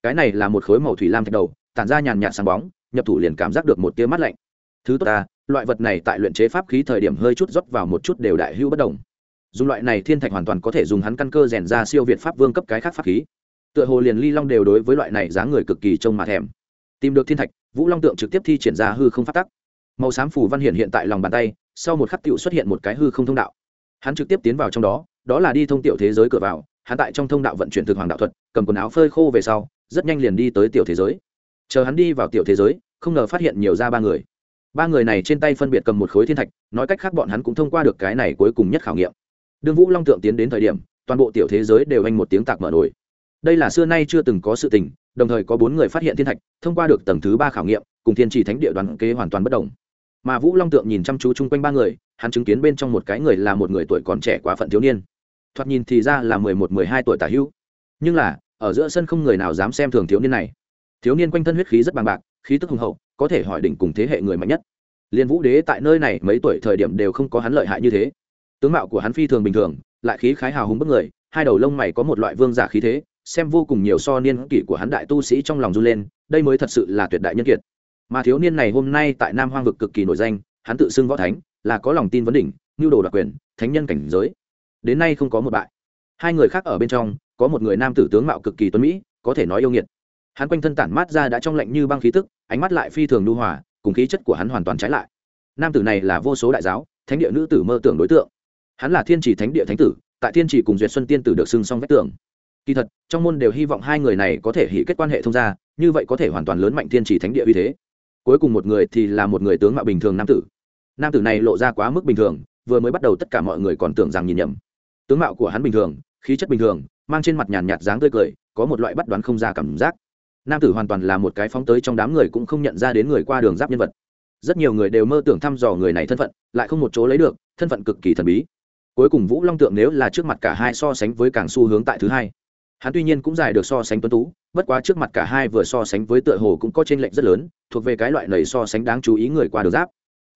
Cái này là một khối màu thủy lam thạch đầu, tản ra nhàn nhạt sáng bóng, nhập thủ liền cảm giác được một tia mắt lạnh. Thứ tốt ta, loại vật này tại luyện chế pháp khí thời điểm hơi chút rót vào một chút đều đại hữu bất đồng dùng loại này thiên thạch hoàn toàn có thể dùng hắn căn cơ rèn ra siêu việt pháp vương cấp cái khác pháp khí. Tựa hồ liền ly long đều đối với loại này dáng người cực kỳ trông mà thèm. Tìm được thiên thạch, vũ long tượng trực tiếp thi triển ra hư không phát tắc. Màu xám phủ văn hiện hiện tại lòng bàn tay, sau một khắc tựu xuất hiện một cái hư không thông đạo. Hắn trực tiếp tiến vào trong đó đó là đi thông tiểu thế giới cửa vào, hắn tại trong thông đạo vận chuyển thực hoàng đạo thuật, cầm quần áo phơi khô về sau, rất nhanh liền đi tới tiểu thế giới. Chờ hắn đi vào tiểu thế giới, không ngờ phát hiện nhiều ra ba người. Ba người này trên tay phân biệt cầm một khối thiên thạch, nói cách khác bọn hắn cũng thông qua được cái này cuối cùng nhất khảo nghiệm đương vũ long tượng tiến đến thời điểm, toàn bộ tiểu thế giới đều anh một tiếng tạc mở nổi đây là xưa nay chưa từng có sự tình, đồng thời có bốn người phát hiện thiên thạch, thông qua được tầng thứ ba khảo nghiệm, cùng thiên trì thánh địa đoàn kế hoàn toàn bất đồng. Mà vũ long tượng nhìn chăm chú chung quanh ba người, hắn chứng kiến bên trong một cái người là một người tuổi còn trẻ quá phận thiếu niên. Thoạt nhìn thì ra là mười một, mười hai tuổi tả hữu. Nhưng là, ở giữa sân không người nào dám xem thường thiếu niên này. Thiếu niên quanh thân huyết khí rất bằng bạc, khí tức hùng hậu, có thể hỏi đỉnh cùng thế hệ người mạnh nhất. Liên vũ đế tại nơi này mấy tuổi thời điểm đều không có hắn lợi hại như thế tướng mạo của hắn phi thường bình thường, lại khí khái hào hùng bức người, hai đầu lông mày có một loại vương giả khí thế, xem vô cùng nhiều so niên kỷ của hắn đại tu sĩ trong lòng run lên, đây mới thật sự là tuyệt đại nhân kiệt. Mà thiếu niên này hôm nay tại nam hoang vực cực kỳ nổi danh, hắn tự xưng võ thánh, là có lòng tin vấn đỉnh nhu đồ đặc quyền, thánh nhân cảnh giới. Đến nay không có một bại. Hai người khác ở bên trong, có một người nam tử tướng mạo cực kỳ tuấn mỹ, có thể nói yêu nghiệt. Hắn quanh thân tản mát ra đã trong lạnh như băng khí tức, ánh mắt lại phi thường lưu hòa, cùng khí chất của hắn hoàn toàn trái lại. Nam tử này là vô số đại giáo, thánh địa nữ tử mơ tưởng đối tượng hắn là thiên chỉ thánh địa thánh tử, tại thiên chỉ cùng duyệt xuân tiên tử được xưng song vách tường. kỳ thật, trong môn đều hy vọng hai người này có thể hỉ kết quan hệ thông gia, như vậy có thể hoàn toàn lớn mạnh thiên chỉ thánh địa uy thế. Cuối cùng một người thì là một người tướng mạo bình thường nam tử. Nam tử này lộ ra quá mức bình thường, vừa mới bắt đầu tất cả mọi người còn tưởng rằng nhìn nhầm. Tướng mạo của hắn bình thường, khí chất bình thường, mang trên mặt nhàn nhạt dáng tươi cười, có một loại bắt đoán không ra cảm giác. Nam tử hoàn toàn là một cái phóng tới trong đám người cũng không nhận ra đến người qua đường giáp nhân vật. Rất nhiều người đều mơ tưởng thăm dò người này thân phận, lại không một chỗ lấy được, thân phận cực kỳ thần bí cuối cùng vũ long tượng nếu là trước mặt cả hai so sánh với càng xu hướng tại thứ hai. Hắn tuy nhiên cũng giải được so sánh tuấn tú, bất quá trước mặt cả hai vừa so sánh với tựa hồ cũng có t r ê n lệch rất lớn, thuộc về cái loại nầy so sánh đáng chú ý người qua đường giáp.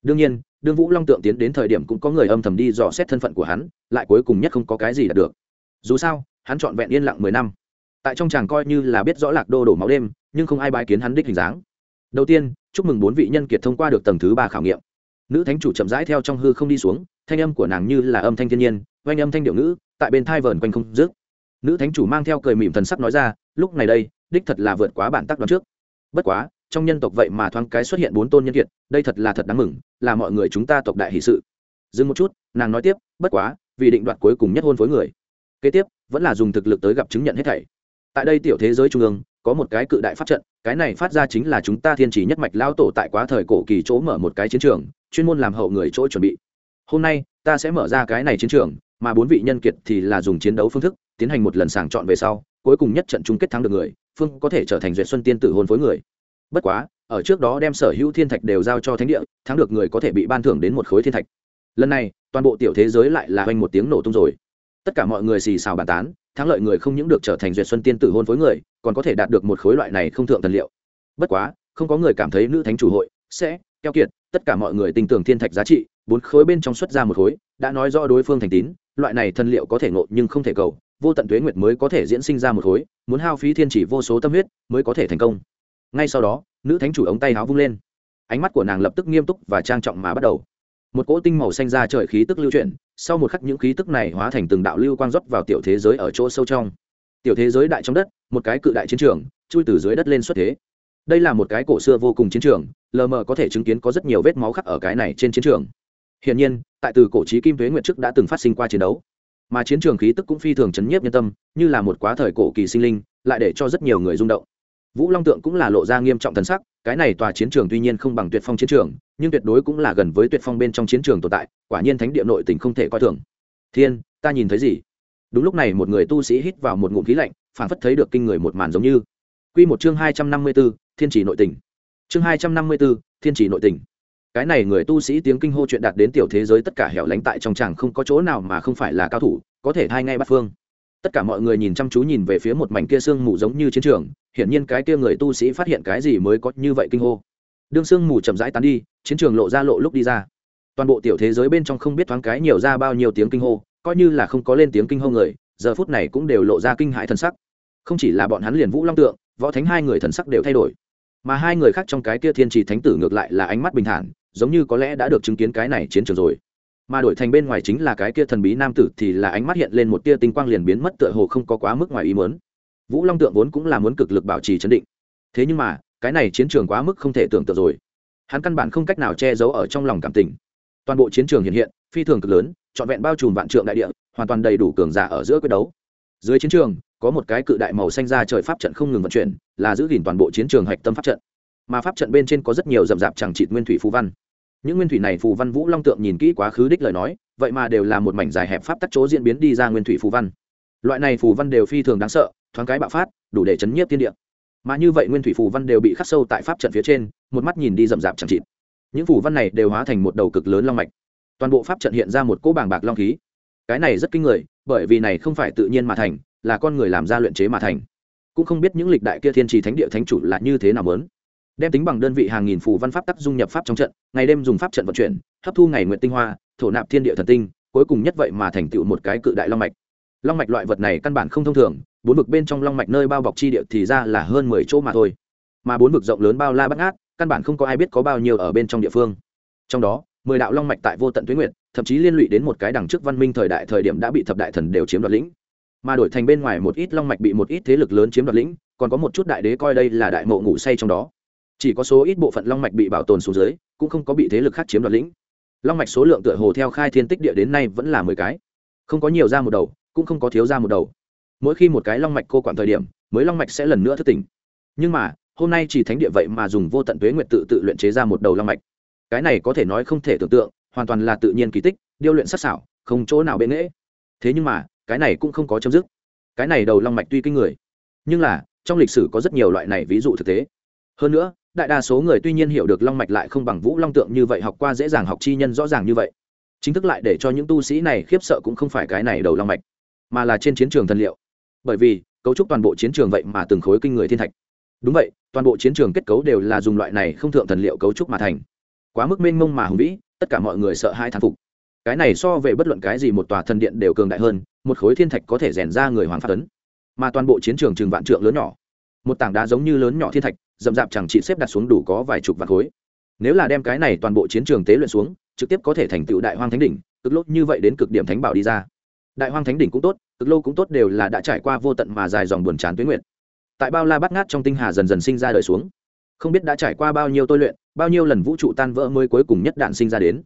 Đương nhiên, đương vũ long tượng tiến đến thời điểm cũng có người âm thầm đi dò xét thân phận của hắn, lại cuối cùng nhất không có cái gì đạt được. Dù sao, hắn trọn vẹn yên lặng mười năm. Tại trong chàng coi như là biết rõ lạc đô đổ máu đêm, nhưng không ai bái kiến hắn đích hình dáng. Đầu tiên, chúc mừng bốn vị nhân kiệt thông qua được tầng thứ ba khảo nghiệm. Nữ thánh chủ chậm rãi theo trong hư không đi xuống thanh âm của nàng như là âm thanh thiên nhiên, oanh âm thanh điệu ngữ, tại bên thai vờn quanh không dứt. Nữ thánh chủ mang theo cười mỉm thần sắc nói ra, lúc này đây, đích thật là vượt quá bản tắc đoán trước. Bất quá, trong nhân tộc vậy mà thoáng cái xuất hiện bốn tôn nhân kiệt, đây thật là thật đáng mừng, là mọi người chúng ta tộc đại hỷ sự. Dừng một chút, nàng nói tiếp, bất quá, vì định đoạt cuối cùng nhất hôn phối người. Kế tiếp, vẫn là dùng thực lực tới gặp chứng nhận hết thảy. Tại đây tiểu thế giới trung ương, có một cái cự đại pháp trận, cái này phát ra chính là chúng ta thiên chỉ nhất mạch lao tổ tại quá thời cổ kỳ chỗ mở một cái chiến trường, chuyên môn làm hậu người chỗ chuẩn bị hôm nay, ta sẽ mở ra cái này chiến trường, mà bốn vị nhân kiệt thì là dùng chiến đấu phương thức, tiến hành một lần sàng chọn về sau, cuối cùng nhất trận chung kết thắng được người, phương có thể trở thành duyệt xuân tiên tử hôn phối người. Bất quá, ở trước đó đem sở hữu thiên thạch đều giao cho thánh địa, thắng được người có thể bị ban thưởng đến một khối thiên thạch. Lần này, toàn bộ tiểu thế giới lại là hoành một tiếng nổ tung rồi. Tất cả mọi người xì xào bàn tán, thắng lợi người không những được trở thành duyệt xuân tiên tử hôn phối người, còn có thể đạt được một khối loại này không thượng tần liệu. Bất quá, không có người cảm thấy nữ thánh chủ hội sẽ keo kiệt tất cả mọi người tin tưởng thiên thạch giá trị, bốn khối bên trong xuất ra một khối, đã nói rõ đối phương thành tín, loại này thần liệu có thể ngộ nhưng không thể cầu, vô tận tuế nguyệt mới có thể diễn sinh ra một khối, muốn hao phí thiên chỉ vô số tâm huyết mới có thể thành công. Ngay sau đó, nữ thánh chủ ống tay áo vung lên. Ánh mắt của nàng lập tức nghiêm túc và trang trọng mà bắt đầu. Một cỗ tinh màu xanh ra trời khí tức lưu chuyển, sau một khắc những khí tức này hóa thành từng đạo lưu quang rót vào tiểu thế giới ở chỗ sâu trong. Tiểu thế giới đại trong đất, một cái cự đại chiến trường, chui từ dưới đất lên xuất thế đây là một cái cổ xưa vô cùng chiến trường, lờ mờ có thể chứng kiến có rất nhiều vết máu khắc ở cái này trên chiến trường. Hiển nhiên, tại từ cổ trí kim thuế nguyện trước đã từng phát sinh qua chiến đấu. Mà chiến trường khí tức cũng phi thường chấn nhiếp nhân tâm, như là một quá thời cổ kỳ sinh linh, lại để cho rất nhiều người rung động. Vũ long tượng cũng là lộ ra nghiêm trọng thần sắc, cái này tòa chiến trường tuy nhiên không bằng tuyệt phong chiến trường, nhưng tuyệt đối cũng là gần với tuyệt phong bên trong chiến trường tồn tại, quả nhiên thánh địa nội tình không thể coi thường. Thiên, ta nhìn thấy gì? Đúng lúc này một người tu sĩ hít vào một ngụm khí lạnh phản phất thấy được kinh người một màn giống như. Q một chương hai trăm năm mươi b ố thiên chỉ nội tình. Chương hai trăm năm mươi b ố thiên chỉ nội tình. Cái này người tu sĩ tiếng kinh hô chuyện đạt đến tiểu thế giới tất cả hẻo lánh tại trong chàng không có chỗ nào mà không phải là cao thủ, có thể thay ngay bắt phương. Tất cả mọi người nhìn chăm chú nhìn về phía một mảnh kia sương mù giống như chiến trường, hiển nhiên cái kia người tu sĩ phát hiện cái gì mới có như vậy kinh hô. Đương sương mù chậm rãi tán đi, chiến trường lộ ra lộ lúc đi ra. Toàn bộ tiểu thế giới bên trong không biết thoáng cái nhiều ra bao nhiêu tiếng kinh hô, coi như là không có lên tiếng kinh hô người, giờ phút này cũng đều lộ ra kinh hại thần sắc. Không chỉ là bọn hắn liền vũ long tượng võ thánh hai người thần sắc đều thay đổi. Mà hai người khác trong cái kia thiên trì thánh tử ngược lại là ánh mắt bình thản, giống như có lẽ đã được chứng kiến cái này chiến trường rồi. Mà đổi thành bên ngoài chính là cái kia thần bí nam tử thì là ánh mắt hiện lên một tia tinh quang liền biến mất tựa hồ không có quá mức ngoài ý muốn. Vũ long tượng vốn cũng là muốn cực lực bảo trì chấn định. Thế nhưng mà, cái này chiến trường quá mức không thể tưởng tượng rồi. Hắn căn bản không cách nào che giấu ở trong lòng cảm tình. Toàn bộ chiến trường hiện hiện, phi thường cực lớn, trọn vẹn bao trùm vạn trượng đại địa, hoàn toàn đầy đủ cường giả ở giữa quyết đấu. Dưới chiến trường có một cái cự đại màu xanh ra trời pháp trận không ngừng vận chuyển, là giữ gìn toàn bộ chiến trường hạch tâm pháp trận. Mà pháp trận bên trên có rất nhiều rậm rạp chẳng trịt nguyên thủy phù văn. Những nguyên thủy này phù văn vũ long tượng nhìn kỹ quá khứ đích lời nói, vậy mà đều là một mảnh dài hẹp pháp tắc chỗ diễn biến đi ra nguyên thủy phù văn. Loại này phù văn đều phi thường đáng sợ, thoáng cái bạo phát, đủ để chấn nhiếp tiên địa. Mà như vậy nguyên thủy phù văn đều bị khắc sâu tại pháp trận phía trên, một mắt nhìn đi rậm rạp chẳng trịt những phù văn này đều hóa thành một đầu cực lớn long mạch. Toàn bộ pháp trận hiện ra một cỗ bàng bạc long khí. Cái này rất kinh người, bởi vì này không phải tự nhiên mà thành là con người làm ra luyện chế mà thành. Cũng không biết những lịch đại kia thiên trì thánh địa thánh chủ là như thế nào lớn đem tính bằng đơn vị hàng nghìn phù văn pháp tắc dung nhập pháp trong trận, ngày đêm dùng pháp trận vận chuyển, hấp thu ngày nguyện tinh hoa, thổ nạp thiên địa thần tinh, cuối cùng nhất vậy mà thành tựu một cái cự đại long mạch. Long mạch loại vật này căn bản không thông thường, bốn vực bên trong long mạch nơi bao bọc chi địa thì ra là hơn mười chỗ mà thôi. Mà bốn vực rộng lớn bao la bắt ngát, căn bản không có ai biết có bao nhiêu ở bên trong địa phương. Trong đó, mười đạo long mạch tại vô tận tuyến nguyện thậm chí liên lụy đến một cái đằng trước văn minh thời đại thời điểm đã bị thập đại thần đều chiếm đoạt lĩnh mà đổi thành bên ngoài một ít long mạch bị một ít thế lực lớn chiếm đoạt lĩnh, còn có một chút đại đế coi đây là đại mộ ngủ say trong đó. Chỉ có số ít bộ phận long mạch bị bảo tồn xuống dưới, cũng không có bị thế lực khác chiếm đoạt lĩnh. Long mạch số lượng tựa hồ theo khai thiên tích địa đến nay vẫn là mười cái. Không có nhiều ra một đầu, cũng không có thiếu ra một đầu. Mỗi khi một cái long mạch cô quản thời điểm, mới long mạch sẽ lần nữa thức tỉnh. Nhưng mà, hôm nay chỉ thánh địa vậy mà dùng vô tận tuế nguyệt tự tự luyện chế ra một đầu long mạch. Cái này có thể nói không thể tưởng tượng, hoàn toàn là tự nhiên kỳ tích, điêu luyện sắc xảo không chỗ nào bệ nghễ. Thế nhưng mà cái này cũng không có chấm dứt. Cái này đầu long mạch tuy kinh người, nhưng là, trong lịch sử có rất nhiều loại này ví dụ thực tế. Hơn nữa, đại đa số người tuy nhiên hiểu được long mạch lại không bằng vũ long tượng như vậy, học qua dễ dàng, học chi nhân rõ ràng như vậy. Chính thức lại để cho những tu sĩ này khiếp sợ cũng không phải cái này đầu long mạch, mà là trên chiến trường thần liệu. Bởi vì, cấu trúc toàn bộ chiến trường vậy mà từng khối kinh người thiên thạch. Đúng vậy, toàn bộ chiến trường kết cấu đều là dùng loại này không thượng thần liệu cấu trúc mà thành. Quá mức mênh mông mà hùng vĩ, tất cả mọi người sợ hai thán phục cái này so về bất luận cái gì một tòa thần điện đều cường đại hơn, một khối thiên thạch có thể rèn ra người hoàng phát tấn. Mà toàn bộ chiến trường chừng vạn trượng lớn nhỏ. Một tảng đá giống như lớn nhỏ thiên thạch, rậm dạp chẳng chỉ xếp đặt xuống đủ có vài chục vạn khối. Nếu là đem cái này toàn bộ chiến trường tế luyện xuống, trực tiếp có thể thành tựu đại hoang thánh đỉnh, cực lốt như vậy đến cực điểm thánh bảo đi ra. Đại hoang thánh đỉnh cũng tốt, cực lô cũng tốt đều là đã trải qua vô tận mà dài dòng buồn chán tuyến nguyện tại bao la bát ngát trong tinh hà dần dần sinh ra đời xuống. Không biết đã trải qua bao nhiêu tôi luyện, bao nhiêu lần vũ trụ tan vỡ mới cuối cùng nhất đạn sinh ra đến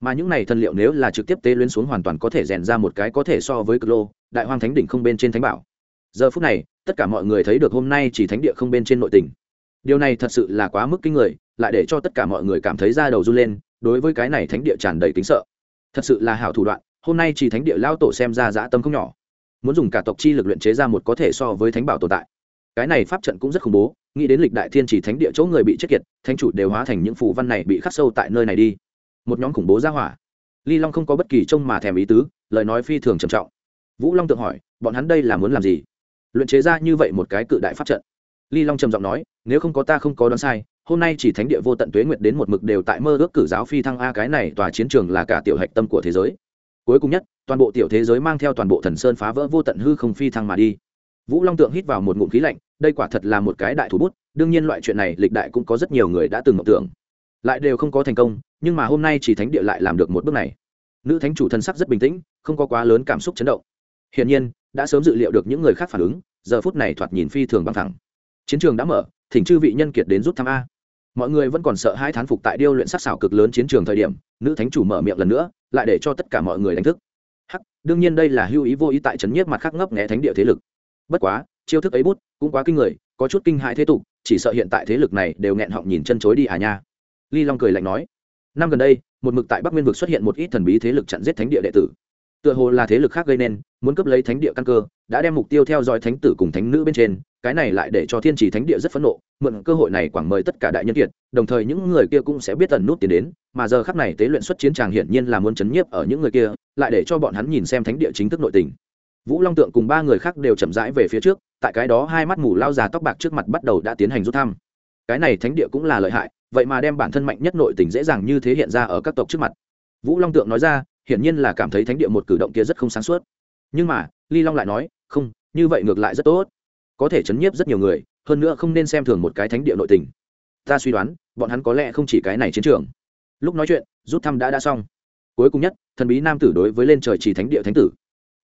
mà những này thân liệu nếu là trực tiếp tế luyến xuống hoàn toàn có thể rèn ra một cái có thể so với cực lô, đại hoang thánh đỉnh không bên trên thánh bảo. Giờ phút này, tất cả mọi người thấy được hôm nay chỉ thánh địa không bên trên nội tình. Điều này thật sự là quá mức kinh người, lại để cho tất cả mọi người cảm thấy da đầu run lên, đối với cái này thánh địa tràn đầy kính sợ. Thật sự là hảo thủ đoạn, hôm nay chỉ thánh địa lao tổ xem ra dã tâm không nhỏ. Muốn dùng cả tộc chi lực luyện chế ra một có thể so với thánh bảo tồn tại. Cái này pháp trận cũng rất khủng bố, nghĩ đến lịch đại thiên chỉ thánh địa chỗ người bị chết kiệt, thánh chủ đều hóa thành những phù văn này bị khắc sâu tại nơi này đi một nhóm khủng bố ra hỏa. Ly long không có bất kỳ trông mà thèm ý tứ, lời nói phi thường trầm trọng. Vũ long tự hỏi, bọn hắn đây là muốn làm gì? Luyện chế ra như vậy một cái cự đại pháp trận. Ly long trầm giọng nói, nếu không có ta không có đoán sai, hôm nay chỉ thánh địa vô tận tuế nguyệt đến một mực đều tại mơ ước cử giáo phi thăng a cái này tòa chiến trường là cả tiểu hạch tâm của thế giới. Cuối cùng nhất, toàn bộ tiểu thế giới mang theo toàn bộ thần sơn phá vỡ vô tận hư không phi thăng mà đi. Vũ long tượng hít vào một ngụm khí lạnh, đây quả thật là một cái đại thủ bút, đương nhiên loại chuyện này lịch đại cũng có rất nhiều người đã từng mộng tưởng lại đều không có thành công, nhưng mà hôm nay chỉ thánh địa lại làm được một bước này. Nữ thánh chủ thân sắc rất bình tĩnh, không có quá lớn cảm xúc chấn động. Hiển nhiên, đã sớm dự liệu được những người khác phản ứng, giờ phút này thoạt nhìn phi thường bằng thẳng. Chiến trường đã mở, thỉnh chư vị nhân kiệt đến rút thăm a. Mọi người vẫn còn sợ hai thán phục tại điêu luyện sắc xảo cực lớn chiến trường thời điểm, nữ thánh chủ mở miệng lần nữa, lại để cho tất cả mọi người đánh thức. Hắc, đương nhiên đây là hưu ý vô ý tại trấn nhiếp mặt khác ngấp nghé thánh địa thế lực. Bất quá, chiêu thức ấy bút cũng quá kinh người, có chút kinh hại thế tục, chỉ sợ hiện tại thế lực này đều nghẹn họng nhìn chân chối đi à nha ly long cười lạnh nói, năm gần đây, một mực tại bắc nguyên vực xuất hiện một ít thần bí thế lực chặn giết thánh địa đệ tử. Tựa hồ là thế lực khác gây nên, muốn cướp lấy thánh địa căn cơ, đã đem mục tiêu theo dõi thánh tử cùng thánh nữ bên trên, cái này lại để cho thiên trì thánh địa rất phẫn nộ, mượn cơ hội này quảng mời tất cả đại nhân kiệt, đồng thời những người kia cũng sẽ biết tần nút tiền đến, mà giờ khắc này tế luyện xuất chiến tràng hiển nhiên là muốn chấn nhiếp ở những người kia, lại để cho bọn hắn nhìn xem thánh địa chính thức nội tình. Vũ long tượng cùng ba người khác đều chậm rãi về phía trước, tại cái đó hai mắt mù lao già tóc bạc trước mặt bắt đầu đã tiến hành rút thăm. Cái này thánh địa cũng là lợi hại vậy mà đem bản thân mạnh nhất nội tình dễ dàng như thế hiện ra ở các tộc trước mặt. Vũ long tượng nói ra, hiển nhiên là cảm thấy thánh địa một cử động kia rất không sáng suốt. Nhưng mà, ly long lại nói, không, như vậy ngược lại rất tốt. Có thể chấn nhiếp rất nhiều người, hơn nữa không nên xem thường một cái thánh địa nội tình. Ta suy đoán, bọn hắn có lẽ không chỉ cái này chiến trường. Lúc nói chuyện, rút thăm đã đã xong. Cuối cùng nhất, thần bí nam tử đối với lên trời chỉ thánh địa thánh tử.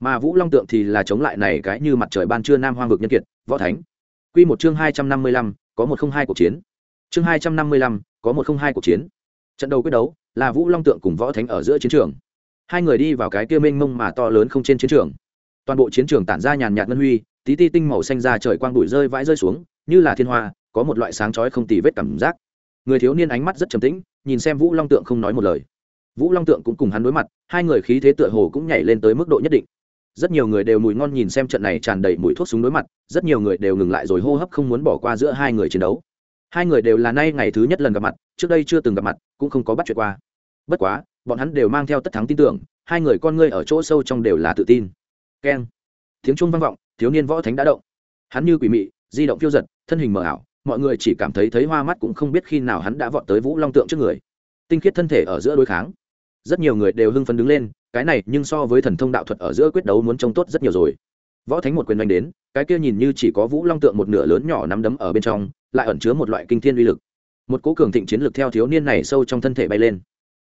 Mà vũ long tượng thì là chống lại này cái như mặt trời ban trưa nam hoang vực nhân kiệt, võ thánh. Q một chương hai trăm năm mươi lăm, có một không hai cuộc chiến chương hai trăm năm mươi lăm, có một không hai cuộc chiến. Trận đầu quyết đấu là vũ long tượng cùng võ thánh ở giữa chiến trường. Hai người đi vào cái kia mênh mông mà to lớn không trên chiến trường. Toàn bộ chiến trường tản ra nhàn nhạt ngân huy, tí ti tinh màu xanh ra trời quang bụi rơi vãi rơi xuống, như là thiên hoa, có một loại sáng chói không tì vết cảm giác. Người thiếu niên ánh mắt rất trầm tĩnh, nhìn xem vũ long tượng không nói một lời. Vũ long tượng cũng cùng hắn đối mặt, hai người khí thế tựa hồ cũng nhảy lên tới mức độ nhất định. Rất nhiều người đều mùi ngon nhìn xem trận này tràn đầy mùi thuốc súng đối mặt, rất nhiều người đều ngừng lại rồi hô hấp không muốn bỏ qua giữa hai người chiến đấu hai người đều là nay ngày thứ nhất lần gặp mặt, trước đây chưa từng gặp mặt, cũng không có bắt chuyện qua. Bất quá, bọn hắn đều mang theo tất thắng tin tưởng, hai người con ngươi ở chỗ sâu trong đều là tự tin. Keng. Tiếng trung vang vọng, thiếu niên võ thánh đã động. Hắn như quỷ mị, di động phiêu giật, thân hình mờ ảo, mọi người chỉ cảm thấy thấy hoa mắt cũng không biết khi nào hắn đã vọt tới vũ long tượng trước người. Tinh khiết thân thể ở giữa đối kháng. Rất nhiều người đều hưng phấn đứng lên, cái này nhưng so với thần thông đạo thuật ở giữa quyết đấu muốn trông tốt rất nhiều rồi. Võ thánh một quyền đánh đến, cái kia nhìn như chỉ có vũ long tượng một nửa lớn nhỏ nắm đấm ở bên trong lại ẩn chứa một loại kinh thiên uy lực. Một cố cường thịnh chiến lực theo thiếu niên này sâu trong thân thể bay lên.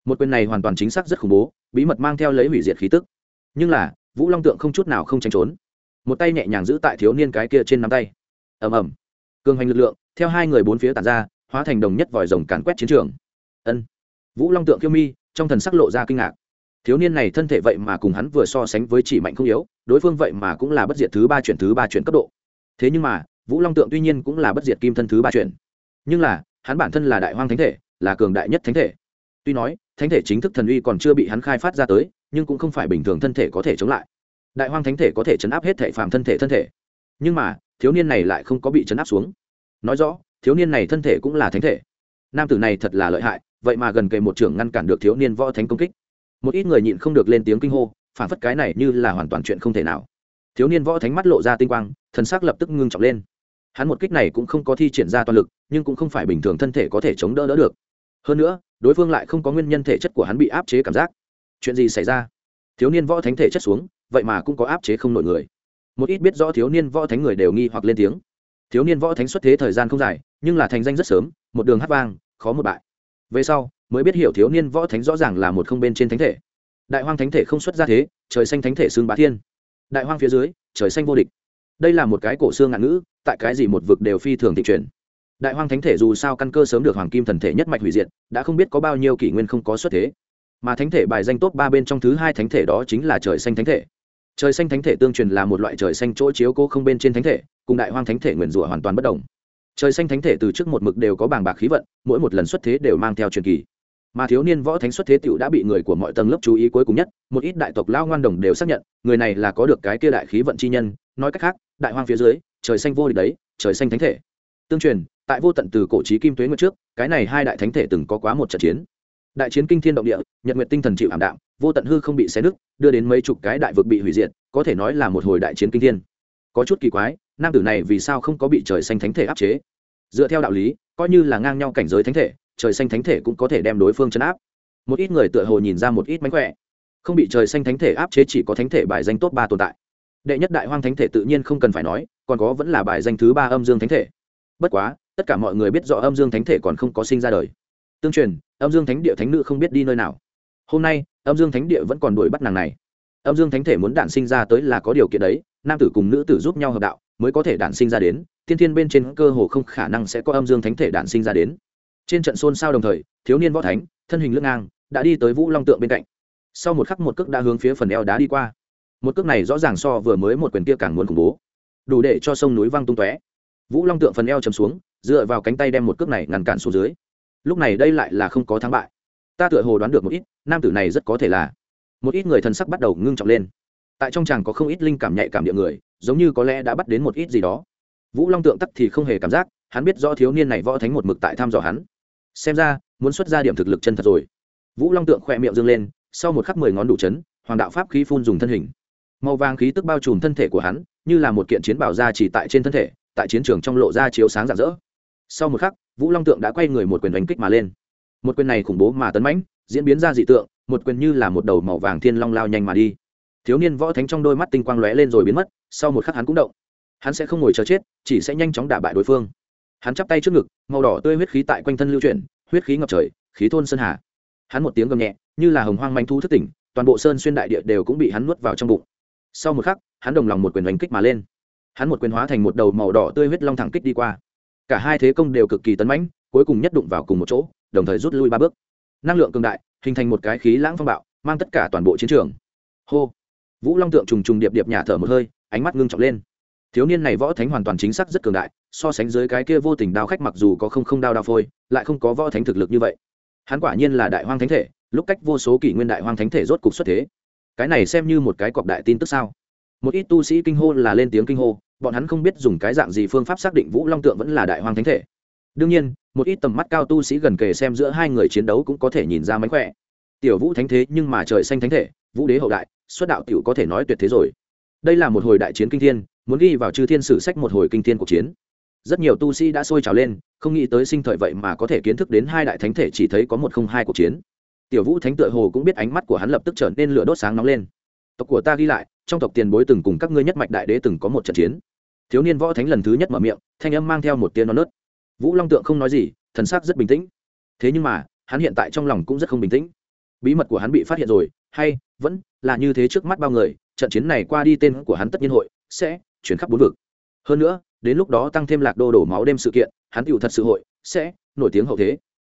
Một quyền này hoàn toàn chính xác rất khủng bố, bí mật mang theo lấy hủy diệt khí tức. Nhưng là, vũ long tượng không chút nào không tránh trốn. Một tay nhẹ nhàng giữ tại thiếu niên cái kia trên nắm tay. Ầm ầm. Cường hành lực lượng, theo hai người bốn phía tàn ra, hóa thành đồng nhất vòi rồng càn quét chiến trường. Ân. Vũ long tượng kiêu mi, trong thần sắc lộ ra kinh ngạc. Thiếu niên này thân thể vậy mà cùng hắn vừa so sánh với chỉ mạnh không yếu, đối phương vậy mà cũng là bất diệt thứ ba chuyển thứ ba chuyển cấp độ. Thế nhưng mà vũ long tượng tuy nhiên cũng là bất diệt kim thân thứ ba chuyển. Nhưng là, hắn bản thân là đại hoang thánh thể, là cường đại nhất thánh thể. Tuy nói, thánh thể chính thức thần uy còn chưa bị hắn khai phát ra tới, nhưng cũng không phải bình thường thân thể có thể chống lại. Đại hoang thánh thể có thể chấn áp hết thể phàm thân thể thân thể. Nhưng mà, thiếu niên này lại không có bị chấn áp xuống. Nói rõ, thiếu niên này thân thể cũng là thánh thể. Nam tử này thật là lợi hại, vậy mà gần kề một trưởng ngăn cản được thiếu niên võ thánh công kích. Một ít người nhịn không được lên tiếng kinh hô, phản phất cái này như là hoàn toàn chuyện không thể nào. Thiếu niên võ thánh mắt lộ ra tinh quang, thần sắc lập tức ngưng trọng lên hắn một kích này cũng không có thi triển ra toàn lực, nhưng cũng không phải bình thường thân thể có thể chống đỡ đỡ được. Hơn nữa, đối phương lại không có nguyên nhân thể chất của hắn bị áp chế cảm giác. Chuyện gì xảy ra? Thiếu niên võ thánh thể chất xuống, vậy mà cũng có áp chế không nổi người. Một ít biết rõ thiếu niên võ thánh người đều nghi hoặc lên tiếng. Thiếu niên võ thánh xuất thế thời gian không dài, nhưng là thành danh rất sớm, một đường hát vang, khó một bại. Về sau, mới biết hiểu thiếu niên võ thánh rõ ràng là một không bên trên thánh thể. Đại hoang thánh thể không xuất ra thế, trời xanh thánh thể xương bá thiên. Đại hoang phía dưới, trời xanh vô địch đây là một cái cổ xương ngạn ngữ, tại cái gì một vực đều phi thường thị truyền. Đại hoang thánh thể dù sao căn cơ sớm được hoàng kim thần thể nhất mạch hủy diệt, đã không biết có bao nhiêu kỷ nguyên không có xuất thế. Mà thánh thể bài danh tốt ba bên trong thứ hai thánh thể đó chính là trời xanh thánh thể. Trời xanh thánh thể tương truyền là một loại trời xanh chỗ chiếu cô không bên trên thánh thể, cùng đại hoang thánh thể nguyền rủa hoàn toàn bất đồng. Trời xanh thánh thể từ trước một mực đều có bàng bạc khí vận, mỗi một lần xuất thế đều mang theo truyền kỳ. Mà thiếu niên võ thánh xuất thế tựu đã bị người của mọi tầng lớp chú ý cuối cùng nhất, một ít đại tộc lao ngoan đồng đều xác nhận, người này là có được cái kia đại khí vận chi nhân nói cách khác, đại hoang phía dưới, trời xanh vô địch đấy, trời xanh thánh thể. Tương truyền, tại vô tận từ cổ trí kim tuế nguyệt trước, cái này hai đại thánh thể từng có quá một trận chiến. Đại chiến kinh thiên động địa, nhật nguyệt tinh thần chịu ảm đạm, vô tận hư không bị xé nứt, đưa đến mấy chục cái đại vực bị hủy diệt, có thể nói là một hồi đại chiến kinh thiên. Có chút kỳ quái, nam tử này vì sao không có bị trời xanh thánh thể áp chế? Dựa theo đạo lý, coi như là ngang nhau cảnh giới thánh thể, trời xanh thánh thể cũng có thể đem đối phương chấn áp. Một ít người tựa hồ nhìn ra một ít mánh khỏe. Không bị trời xanh thánh thể áp chế chỉ có thánh thể bài danh tốt ba tồn tại đệ nhất đại hoang thánh thể tự nhiên không cần phải nói, còn có vẫn là bài danh thứ ba âm dương thánh thể. Bất quá, tất cả mọi người biết rõ âm dương thánh thể còn không có sinh ra đời. Tương truyền, âm dương thánh địa thánh nữ không biết đi nơi nào. Hôm nay, âm dương thánh địa vẫn còn đuổi bắt nàng này. Âm dương thánh thể muốn đản sinh ra tới là có điều kiện đấy, nam tử cùng nữ tử giúp nhau hợp đạo, mới có thể đản sinh ra đến tiên thiên bên trên cơ hồ không khả năng sẽ có âm dương thánh thể đản sinh ra đến. Trên trận xôn xao đồng thời, thiếu niên võ thánh, thân hình lưng ngang, đã đi tới vũ long tượng bên cạnh. Sau một khắc một cước đã hướng phía phần eo đá đi qua một cước này rõ ràng so vừa mới một quyền kia càng muốn khủng bố. Đủ để cho sông núi văng tung tóe. Vũ long tượng phần eo chầm xuống, dựa vào cánh tay đem một cước này ngăn cản xuống dưới. Lúc này đây lại là không có thắng bại. Ta tựa hồ đoán được một ít, nam tử này rất có thể là một ít người thần sắc bắt đầu ngưng trọng lên. Tại trong chàng có không ít linh cảm nhạy cảm địa người, giống như có lẽ đã bắt đến một ít gì đó. Vũ long tượng tắc thì không hề cảm giác, hắn biết do thiếu niên này võ thánh một mực tại thăm dò hắn. Xem ra, muốn xuất ra điểm thực lực chân thật rồi. Vũ long tượng khỏe miệng dâng lên, sau một khắc mười ngón đủ chấn, hoàng đạo pháp khí phun dùng thân hình màu vàng khí tức bao trùm thân thể của hắn, như là một kiện chiến bảo ra chỉ tại trên thân thể, tại chiến trường trong lộ ra chiếu sáng rạng rỡ. Sau một khắc, vũ long tượng đã quay người một quyền đánh kích mà lên. Một quyền này khủng bố mà tấn mãnh, diễn biến ra dị tượng, một quyền như là một đầu màu vàng thiên long lao nhanh mà đi. Thiếu niên võ thánh trong đôi mắt tinh quang lóe lên rồi biến mất, sau một khắc hắn cũng động. Hắn sẽ không ngồi chờ chết, chỉ sẽ nhanh chóng đả bại đối phương. Hắn chắp tay trước ngực, màu đỏ tươi huyết khí tại quanh thân lưu chuyển, huyết khí ngập trời, khí thôn sơn hà. Hắn một tiếng gầm nhẹ, như là hồng hoang manh thu thất tỉnh, toàn bộ sơn xuyên đại địa đều cũng bị hắn nuốt vào trong bụng sau một khắc, hắn đồng lòng một quyền đánh kích mà lên. Hắn một quyền hóa thành một đầu màu đỏ tươi huyết long thẳng kích đi qua. Cả hai thế công đều cực kỳ tấn mãnh, cuối cùng nhất đụng vào cùng một chỗ, đồng thời rút lui ba bước. Năng lượng cường đại, hình thành một cái khí lãng phong bạo, mang tất cả toàn bộ chiến trường. Hô! Vũ long tượng trùng trùng điệp điệp nhả thở một hơi, ánh mắt ngưng trọng lên. Thiếu niên này võ thánh hoàn toàn chính xác rất cường đại, so sánh dưới cái kia vô tình đao khách mặc dù có không không đao đao phôi, lại không có võ thánh thực lực như vậy. Hắn quả nhiên là đại hoang thánh thể, lúc cách vô số kỷ nguyên đại hoang thánh thể rốt cục xuất thế cái này xem như một cái cọc đại tin tức sao? Một ít tu sĩ kinh hô là lên tiếng kinh hô, bọn hắn không biết dùng cái dạng gì phương pháp xác định vũ long tượng vẫn là đại hoang thánh thể. Đương nhiên, một ít tầm mắt cao tu sĩ gần kề xem giữa hai người chiến đấu cũng có thể nhìn ra mánh khỏe. Tiểu vũ thánh thế nhưng mà trời xanh thánh thể, vũ đế hậu đại, xuất đạo tiểu có thể nói tuyệt thế rồi. Đây là một hồi đại chiến kinh thiên, muốn ghi vào chư thiên sử sách một hồi kinh thiên cuộc chiến. Rất nhiều tu sĩ đã sôi trào lên, không nghĩ tới sinh thời vậy mà có thể kiến thức đến hai đại thánh thể chỉ thấy có một không hai cuộc chiến tiểu vũ thánh tựa hồ cũng biết ánh mắt của hắn lập tức trở nên lửa đốt sáng nóng lên. Tộc của ta ghi lại, trong tộc tiền bối từng cùng các ngươi nhất mạch đại đế từng có một trận chiến. Thiếu niên võ thánh lần thứ nhất mở miệng, thanh âm mang theo một tiếng non nớt. Vũ long tượng không nói gì, thần sắc rất bình tĩnh. Thế nhưng mà, hắn hiện tại trong lòng cũng rất không bình tĩnh. Bí mật của hắn bị phát hiện rồi, hay, vẫn là như thế trước mắt bao người, trận chiến này qua đi tên của hắn tất nhiên hội sẽ chuyển khắp bốn vực. Hơn nữa, đến lúc đó tăng thêm lạc đô đổ máu đêm sự kiện, hắn tựu thật sự hội sẽ nổi tiếng hậu thế.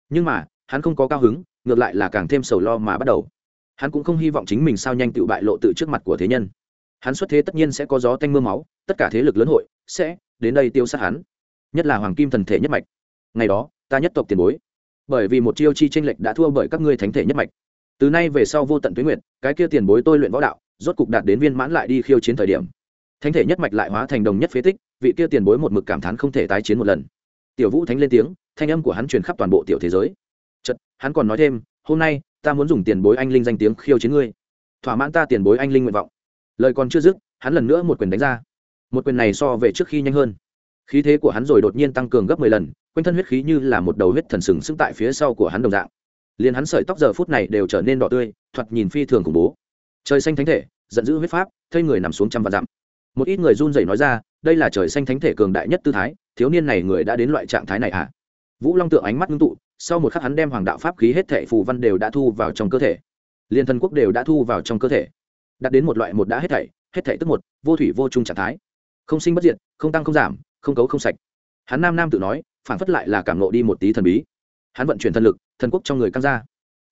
Nhưng mà hắn không có cao hứng, ngược lại là càng thêm sầu lo mà bắt đầu. Hắn cũng không hy vọng chính mình sao nhanh tự bại lộ tự trước mặt của thế nhân. Hắn xuất thế tất nhiên sẽ có gió tanh mưa máu, tất cả thế lực lớn hội sẽ đến đây tiêu sát hắn. Nhất là hoàng kim thần thể nhất mạch. Ngày đó, ta nhất tộc tiền bối. Bởi vì một chiêu chi tranh lệch đã thua bởi các ngươi thánh thể nhất mạch. Từ nay về sau vô tận tuyến nguyện cái kia tiền bối tôi luyện võ đạo, rốt cục đạt đến viên mãn lại đi khiêu chiến thời điểm. Thánh thể nhất mạch lại hóa thành đồng nhất phế tích, vị kia tiền bối một mực cảm thán không thể tái chiến một lần. Tiểu vũ thánh lên tiếng, thanh âm của hắn truyền khắp toàn bộ tiểu thế giới chật hắn còn nói thêm, hôm nay, ta muốn dùng tiền bối anh linh danh tiếng khiêu chiến ngươi. Thỏa mãn ta tiền bối anh linh nguyện vọng. Lời còn chưa dứt, hắn lần nữa một quyền đánh ra. Một quyền này so về trước khi nhanh hơn. Khí thế của hắn rồi đột nhiên tăng cường gấp mười lần, quanh thân huyết khí như là một đầu huyết thần sừng sững tại phía sau của hắn đồng dạng. Liền hắn sợi tóc giờ phút này đều trở nên đỏ tươi, thoạt nhìn phi thường khủng bố. Trời xanh thánh thể, giận dữ huyết pháp thây người nằm xuống trăm vạn dặm. Một ít người run rẩy nói ra, đây là trời xanh thánh thể cường đại nhất tư thái, thiếu niên này người đã đến loại trạng thái này à vũ long tượng ánh mắt ngưng tụ, sau một khắc hắn đem hoàng đạo pháp khí hết thể phù văn đều đã thu vào trong cơ thể. Liên Thần quốc đều đã thu vào trong cơ thể. Đạt đến một loại một đã hết thảy hết thảy tức một, vô thủy vô chung trạng thái. Không sinh bất diệt, không tăng không giảm, không cấu không sạch. Hắn nam nam tự nói, phản phất lại là cảm nộ đi một tí thần bí. Hắn vận chuyển thần lực, thần quốc trong người căng ra.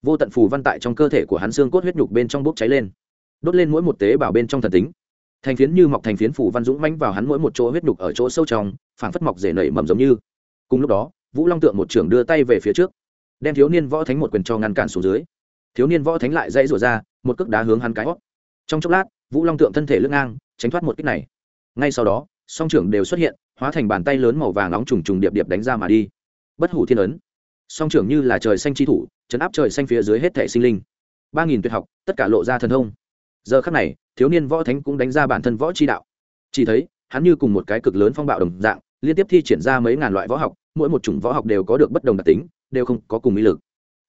Vô tận phù văn tại trong cơ thể của hắn xương cốt huyết nhục bên trong bốc cháy lên. Đốt lên mỗi một tế bào bên trong thần tính. Thành phiến như mọc thành phiến phù văn dũng mánh vào hắn mỗi một chỗ huyết nhục ở chỗ sâu trong, phản phất mọc rể nảy mầm giống như. Cùng lúc đó vũ long tượng một trưởng đưa tay về phía trước, đem thiếu niên võ thánh một quyền cho ngăn cản xuống dưới. Thiếu niên võ thánh lại dãy rủa ra, một cước đá hướng hắn cái hót. Trong chốc lát, vũ long tượng thân thể lưng ngang, tránh thoát một kích này. Ngay sau đó, song trưởng đều xuất hiện, hóa thành bàn tay lớn màu vàng nóng trùng trùng điệp điệp đánh ra mà đi. Bất hủ thiên ấn. Song trưởng như là trời xanh chi thủ, chấn áp trời xanh phía dưới hết thể sinh linh. Ba nghìn tuyệt học, tất cả lộ ra thần thông. Giờ khắc này, thiếu niên võ thánh cũng đánh ra bản thân võ chi đạo. Chỉ thấy, hắn như cùng một cái cực lớn phong bạo đồng dạng, liên tiếp thi triển ra mấy ngàn loại võ học mỗi một chủng võ học đều có được bất đồng đặc tính, đều không có cùng ý lực.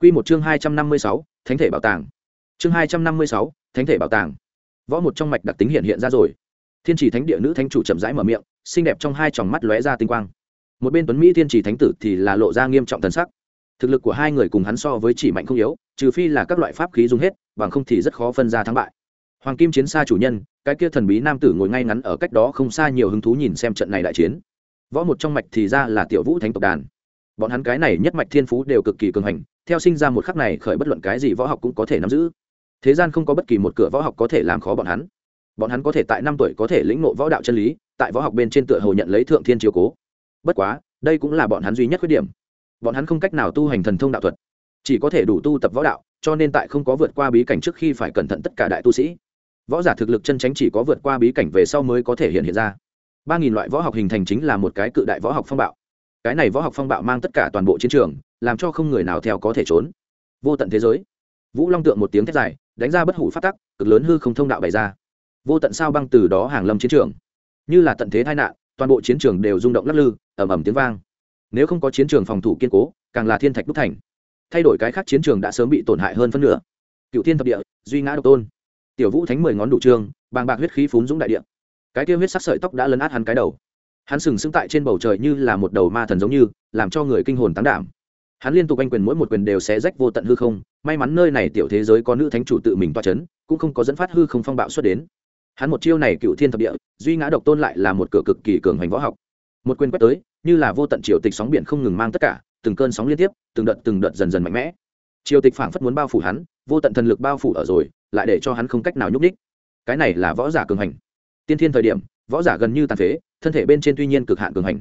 Quy một chương hai trăm năm mươi sáu, thánh thể bảo tàng. Chương hai trăm năm mươi sáu, thánh thể bảo tàng. Võ một trong mạch đặc tính hiện hiện ra rồi. Thiên chỉ thánh địa nữ thánh chủ chậm rãi mở miệng, xinh đẹp trong hai tròng mắt lóe ra tinh quang. Một bên tuấn mỹ thiên chỉ thánh tử thì là lộ ra nghiêm trọng thần sắc. Thực lực của hai người cùng hắn so với chỉ mạnh không yếu, trừ phi là các loại pháp khí dùng hết, bằng không thì rất khó phân ra thắng bại. Hoàng kim chiến xa chủ nhân, cái kia thần bí nam tử ngồi ngay ngắn ở cách đó không xa nhiều hứng thú nhìn xem trận này đại chiến võ một trong mạch thì ra là tiểu vũ thánh tộc đàn. Bọn hắn cái này nhất mạch thiên phú đều cực kỳ cường hành, theo sinh ra một khắc này khởi bất luận cái gì võ học cũng có thể nắm giữ. Thế gian không có bất kỳ một cửa võ học có thể làm khó bọn hắn. Bọn hắn có thể tại năm tuổi có thể lĩnh ngộ võ đạo chân lý, tại võ học bên trên tựa hồ nhận lấy thượng thiên chiều cố. Bất quá, đây cũng là bọn hắn duy nhất khuyết điểm. Bọn hắn không cách nào tu hành thần thông đạo thuật, chỉ có thể đủ tu tập võ đạo, cho nên tại không có vượt qua bí cảnh trước khi phải cẩn thận tất cả đại tu sĩ. Võ giả thực lực chân tránh chỉ có vượt qua bí cảnh về sau mới có thể hiện hiện ra ba nghìn loại võ học hình thành chính là một cái cự đại võ học phong bạo. Cái này võ học phong bạo mang tất cả toàn bộ chiến trường, làm cho không người nào theo có thể trốn. Vô tận thế giới. Vũ long tượng một tiếng thét dài, đánh ra bất hủ phát tắc, cực lớn hư không thông đạo bày ra. Vô tận sao băng từ đó hàng lâm chiến trường. Như là tận thế tai nạn, toàn bộ chiến trường đều rung động lắc lư, ầm ầm tiếng vang. Nếu không có chiến trường phòng thủ kiên cố, càng là thiên thạch đúc thành. Thay đổi cái khác chiến trường đã sớm bị tổn hại hơn phân nửa. Cựu thiên thập địa, duy ngã độc tôn. Tiểu vũ thánh mười ngón đủ trương bàng bạc huyết khí phún dũng đại địa cái kia huyết sắc sợi tóc đã lấn át hắn cái đầu. Hắn sừng sững tại trên bầu trời như là một đầu ma thần giống như, làm cho người kinh hồn tán đảm. Hắn liên tục anh quyền mỗi một quyền đều sẽ rách vô tận hư không, may mắn nơi này tiểu thế giới có nữ thánh chủ tự mình toa c h ấ n cũng không có dẫn phát hư không phong bạo xuất đến. Hắn một chiêu này cựu thiên thập địa, duy ngã độc tôn lại là một cửa cực kỳ cường hành võ học. Một quyền quét tới, như là vô tận triều tịch sóng biển không ngừng mang tất cả, từng cơn sóng liên tiếp, từng đợt từng đợt dần dần mạnh mẽ. Triều tịch phảng phất muốn bao phủ hắn, vô tận thần lực bao phủ ở rồi, lại để cho hắn không cách nào nhúc ních cái này là võ giả cường hành tiên thiên thời điểm, võ giả gần như tàn phế, thân thể bên trên tuy nhiên cực hạn cường hành.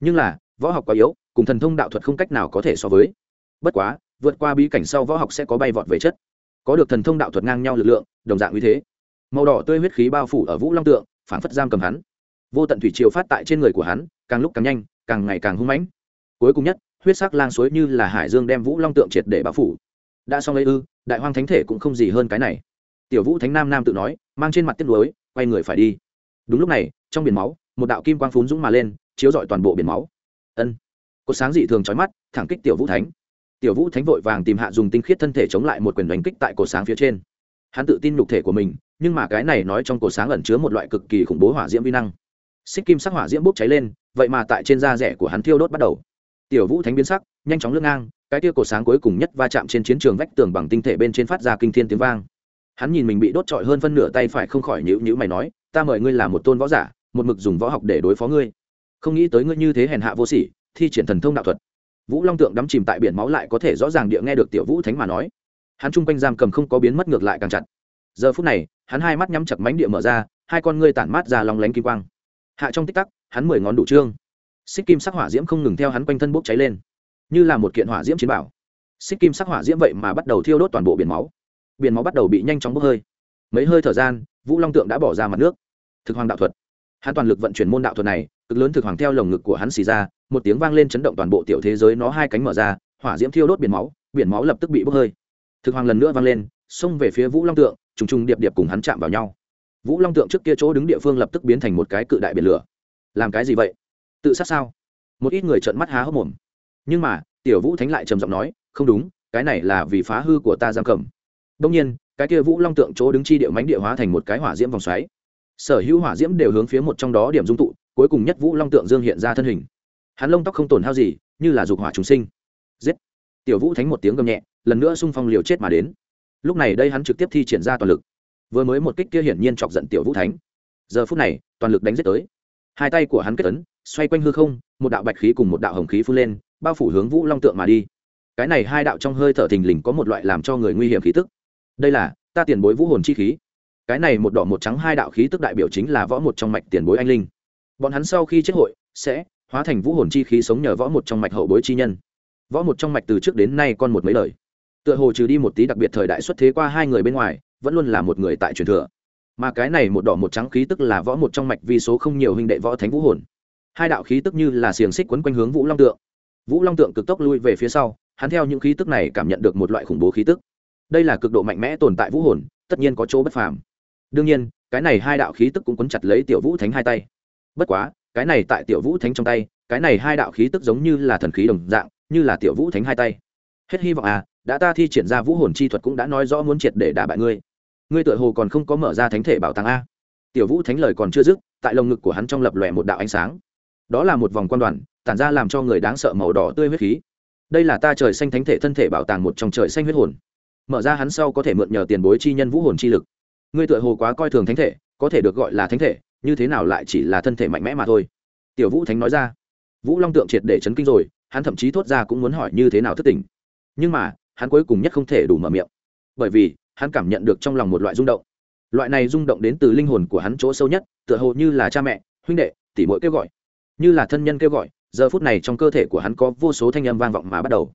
Nhưng là, võ học quá yếu, cùng thần thông đạo thuật không cách nào có thể so với. Bất quá, vượt qua bí cảnh sau võ học sẽ có bay vọt về chất. Có được thần thông đạo thuật ngang nhau lực lượng, đồng dạng uy thế. Màu đỏ tươi huyết khí bao phủ ở vũ long tượng phản phất giam cầm hắn. Vô tận thủy triều phát tại trên người của hắn, càng lúc càng nhanh, càng ngày càng hung mãnh. Cuối cùng nhất, huyết sắc lang suối như là hải dương đem vũ long tượng triệt để bao phủ. Đã xong lấy ư, đại hoang thánh thể cũng không gì hơn cái này. Tiểu vũ thánh nam nam tự nói, mang trên mặt tiếp nuối, quay người phải đi đúng lúc này, trong biển máu, một đạo kim quang phún dũng mà lên, chiếu rọi toàn bộ biển máu. Ân. Có sáng dị thường trói mắt, thẳng kích tiểu vũ thánh. Tiểu vũ thánh vội vàng tìm hạ dùng tinh khiết thân thể chống lại một quyền đánh kích tại cổ sáng phía trên. Hắn tự tin nhục thể của mình, nhưng mà cái này nói trong cổ sáng ẩn chứa một loại cực kỳ khủng bố hỏa diễm vi năng. Xích kim sắc hỏa diễm bốc cháy lên, vậy mà tại trên da rẻ của hắn thiêu đốt bắt đầu. Tiểu vũ thánh biến sắc, nhanh chóng lướt ngang, cái tia cổ sáng cuối cùng nhất va chạm trên chiến trường vách tường bằng tinh thể bên trên phát ra kinh thiên tiếng vang. Hắn nhìn mình bị đốt trọi hơn phân nửa tay phải không khỏi nhữ nhữ mày nói ta mời ngươi làm một tôn võ giả, một mực dùng võ học để đối phó ngươi. Không nghĩ tới ngươi như thế hèn hạ vô sỉ, thi triển thần thông đạo thuật. Vũ long tượng đắm chìm tại biển máu lại có thể rõ ràng địa nghe được tiểu vũ thánh mà nói. Hắn chung quanh giam cầm không có biến mất ngược lại càng chặt. Giờ phút này, hắn hai mắt nhắm chặt mánh địa mở ra, hai con ngươi tản mát ra lòng lánh kim quang. Hạ trong tích tắc, hắn mười ngón đủ trương. Xích kim sắc hỏa diễm không ngừng theo hắn quanh thân bốc cháy lên. Như là một kiện hỏa diễm chiến bảo. Xích kim sắc hỏa diễm vậy mà bắt đầu thiêu đốt toàn bộ biển máu. Biển máu bắt đầu bị nhanh chóng bốc hơi. Mấy hơi thở gian, vũ long tượng đã bỏ ra mặt nước thực hoàng đạo thuật. Hắn toàn lực vận chuyển môn đạo thuật này, cực lớn thực hoàng theo lồng ngực của hắn xì ra, một tiếng vang lên chấn động toàn bộ tiểu thế giới nó hai cánh mở ra, hỏa diễm thiêu đốt biển máu biển máu lập tức bị bốc hơi. Thực hoàng lần nữa vang lên, xông về phía vũ long tượng, trùng trùng điệp điệp cùng hắn chạm vào nhau. Vũ long tượng trước kia chỗ đứng địa phương lập tức biến thành một cái cự đại biển lửa. Làm cái gì vậy? Tự sát sao? Một ít người trợn mắt há hốc mồm. Nhưng mà, tiểu vũ thánh lại trầm giọng nói, không đúng, cái này là vì phá hư của ta giam cầm. Đông nhiên, cái kia vũ long tượng chỗ đứng chi địa mánh địa hóa thành một cái hỏa diễm vòng xoáy sở hữu hỏa diễm đều hướng phía một trong đó điểm dung tụ, cuối cùng nhất vũ long tượng dương hiện ra thân hình. Hắn lông tóc không tổn hao gì, như là dục hỏa chúng sinh. Giết! Tiểu vũ thánh một tiếng gầm nhẹ, lần nữa xung phong liều chết mà đến. Lúc này đây hắn trực tiếp thi triển ra toàn lực. Vừa mới một kích kia hiển nhiên chọc giận tiểu vũ thánh. Giờ phút này, toàn lực đánh giết tới. Hai tay của hắn kết ấn, xoay quanh hư không, một đạo bạch khí cùng một đạo hồng khí phun lên, bao phủ hướng vũ long tượng mà đi. Cái này hai đạo trong hơi thở thình lình có một loại làm cho người nguy hiểm khí tức. Đây là, ta tiền bối vũ hồn chi khí cái này một đỏ một trắng hai đạo khí tức đại biểu chính là võ một trong mạch tiền bối anh linh. Bọn hắn sau khi chết hội, sẽ hóa thành vũ hồn chi khí sống nhờ võ một trong mạch hậu bối chi nhân. Võ một trong mạch từ trước đến nay con một mấy lời tựa hồ trừ đi một tí đặc biệt thời đại xuất thế qua hai người bên ngoài, vẫn luôn là một người tại truyền thừa. Mà cái này một đỏ một trắng khí tức là võ một trong mạch vì số không nhiều huynh đệ võ thánh vũ hồn. Hai đạo khí tức như là xiềng xích quấn quanh hướng vũ long tượng. Vũ long tượng cực tốc lui về phía sau, hắn theo những khí tức này cảm nhận được một loại khủng bố khí tức. Đây là cực độ mạnh mẽ tồn tại vũ hồn, tất nhiên có chỗ bất phàm đương nhiên, cái này hai đạo khí tức cũng quấn chặt lấy tiểu vũ thánh hai tay. Bất quá, cái này tại tiểu vũ thánh trong tay, cái này hai đạo khí tức giống như là thần khí đồng dạng, như là tiểu vũ thánh hai tay. Hết hy vọng à đã ta thi triển ra vũ hồn chi thuật cũng đã nói rõ muốn triệt để đả bại ngươi. Ngươi tựa hồ còn không có mở ra thánh thể bảo tàng a. Tiểu vũ thánh lời còn chưa dứt, tại lồng ngực của hắn trong lập lòe một đạo ánh sáng. Đó là một vòng quan đoàn, tản ra làm cho người đáng sợ màu đỏ tươi huyết khí. Đây là ta trời xanh thánh thể thân thể bảo tàng một trong trời xanh huyết hồn. Mở ra hắn sau có thể mượn nhờ tiền bối chi nhân vũ hồn chi lực ngươi tựa hồ quá coi thường thánh thể, có thể được gọi là thánh thể, như thế nào lại chỉ là thân thể mạnh mẽ mà thôi? Tiểu vũ thánh nói ra. Vũ long tượng triệt để chấn kinh rồi, hắn thậm chí thốt ra cũng muốn hỏi như thế nào thất tình nhưng mà, hắn cuối cùng nhất không thể đủ mở miệng. Bởi vì, hắn cảm nhận được trong lòng một loại rung động. Loại này rung động đến từ linh hồn của hắn chỗ sâu nhất, tựa hồ như là cha mẹ, huynh đệ tỉ mỗi kêu gọi. Như là thân nhân kêu gọi, giờ phút này trong cơ thể của hắn có vô số thanh âm vang vọng mà bắt đầu.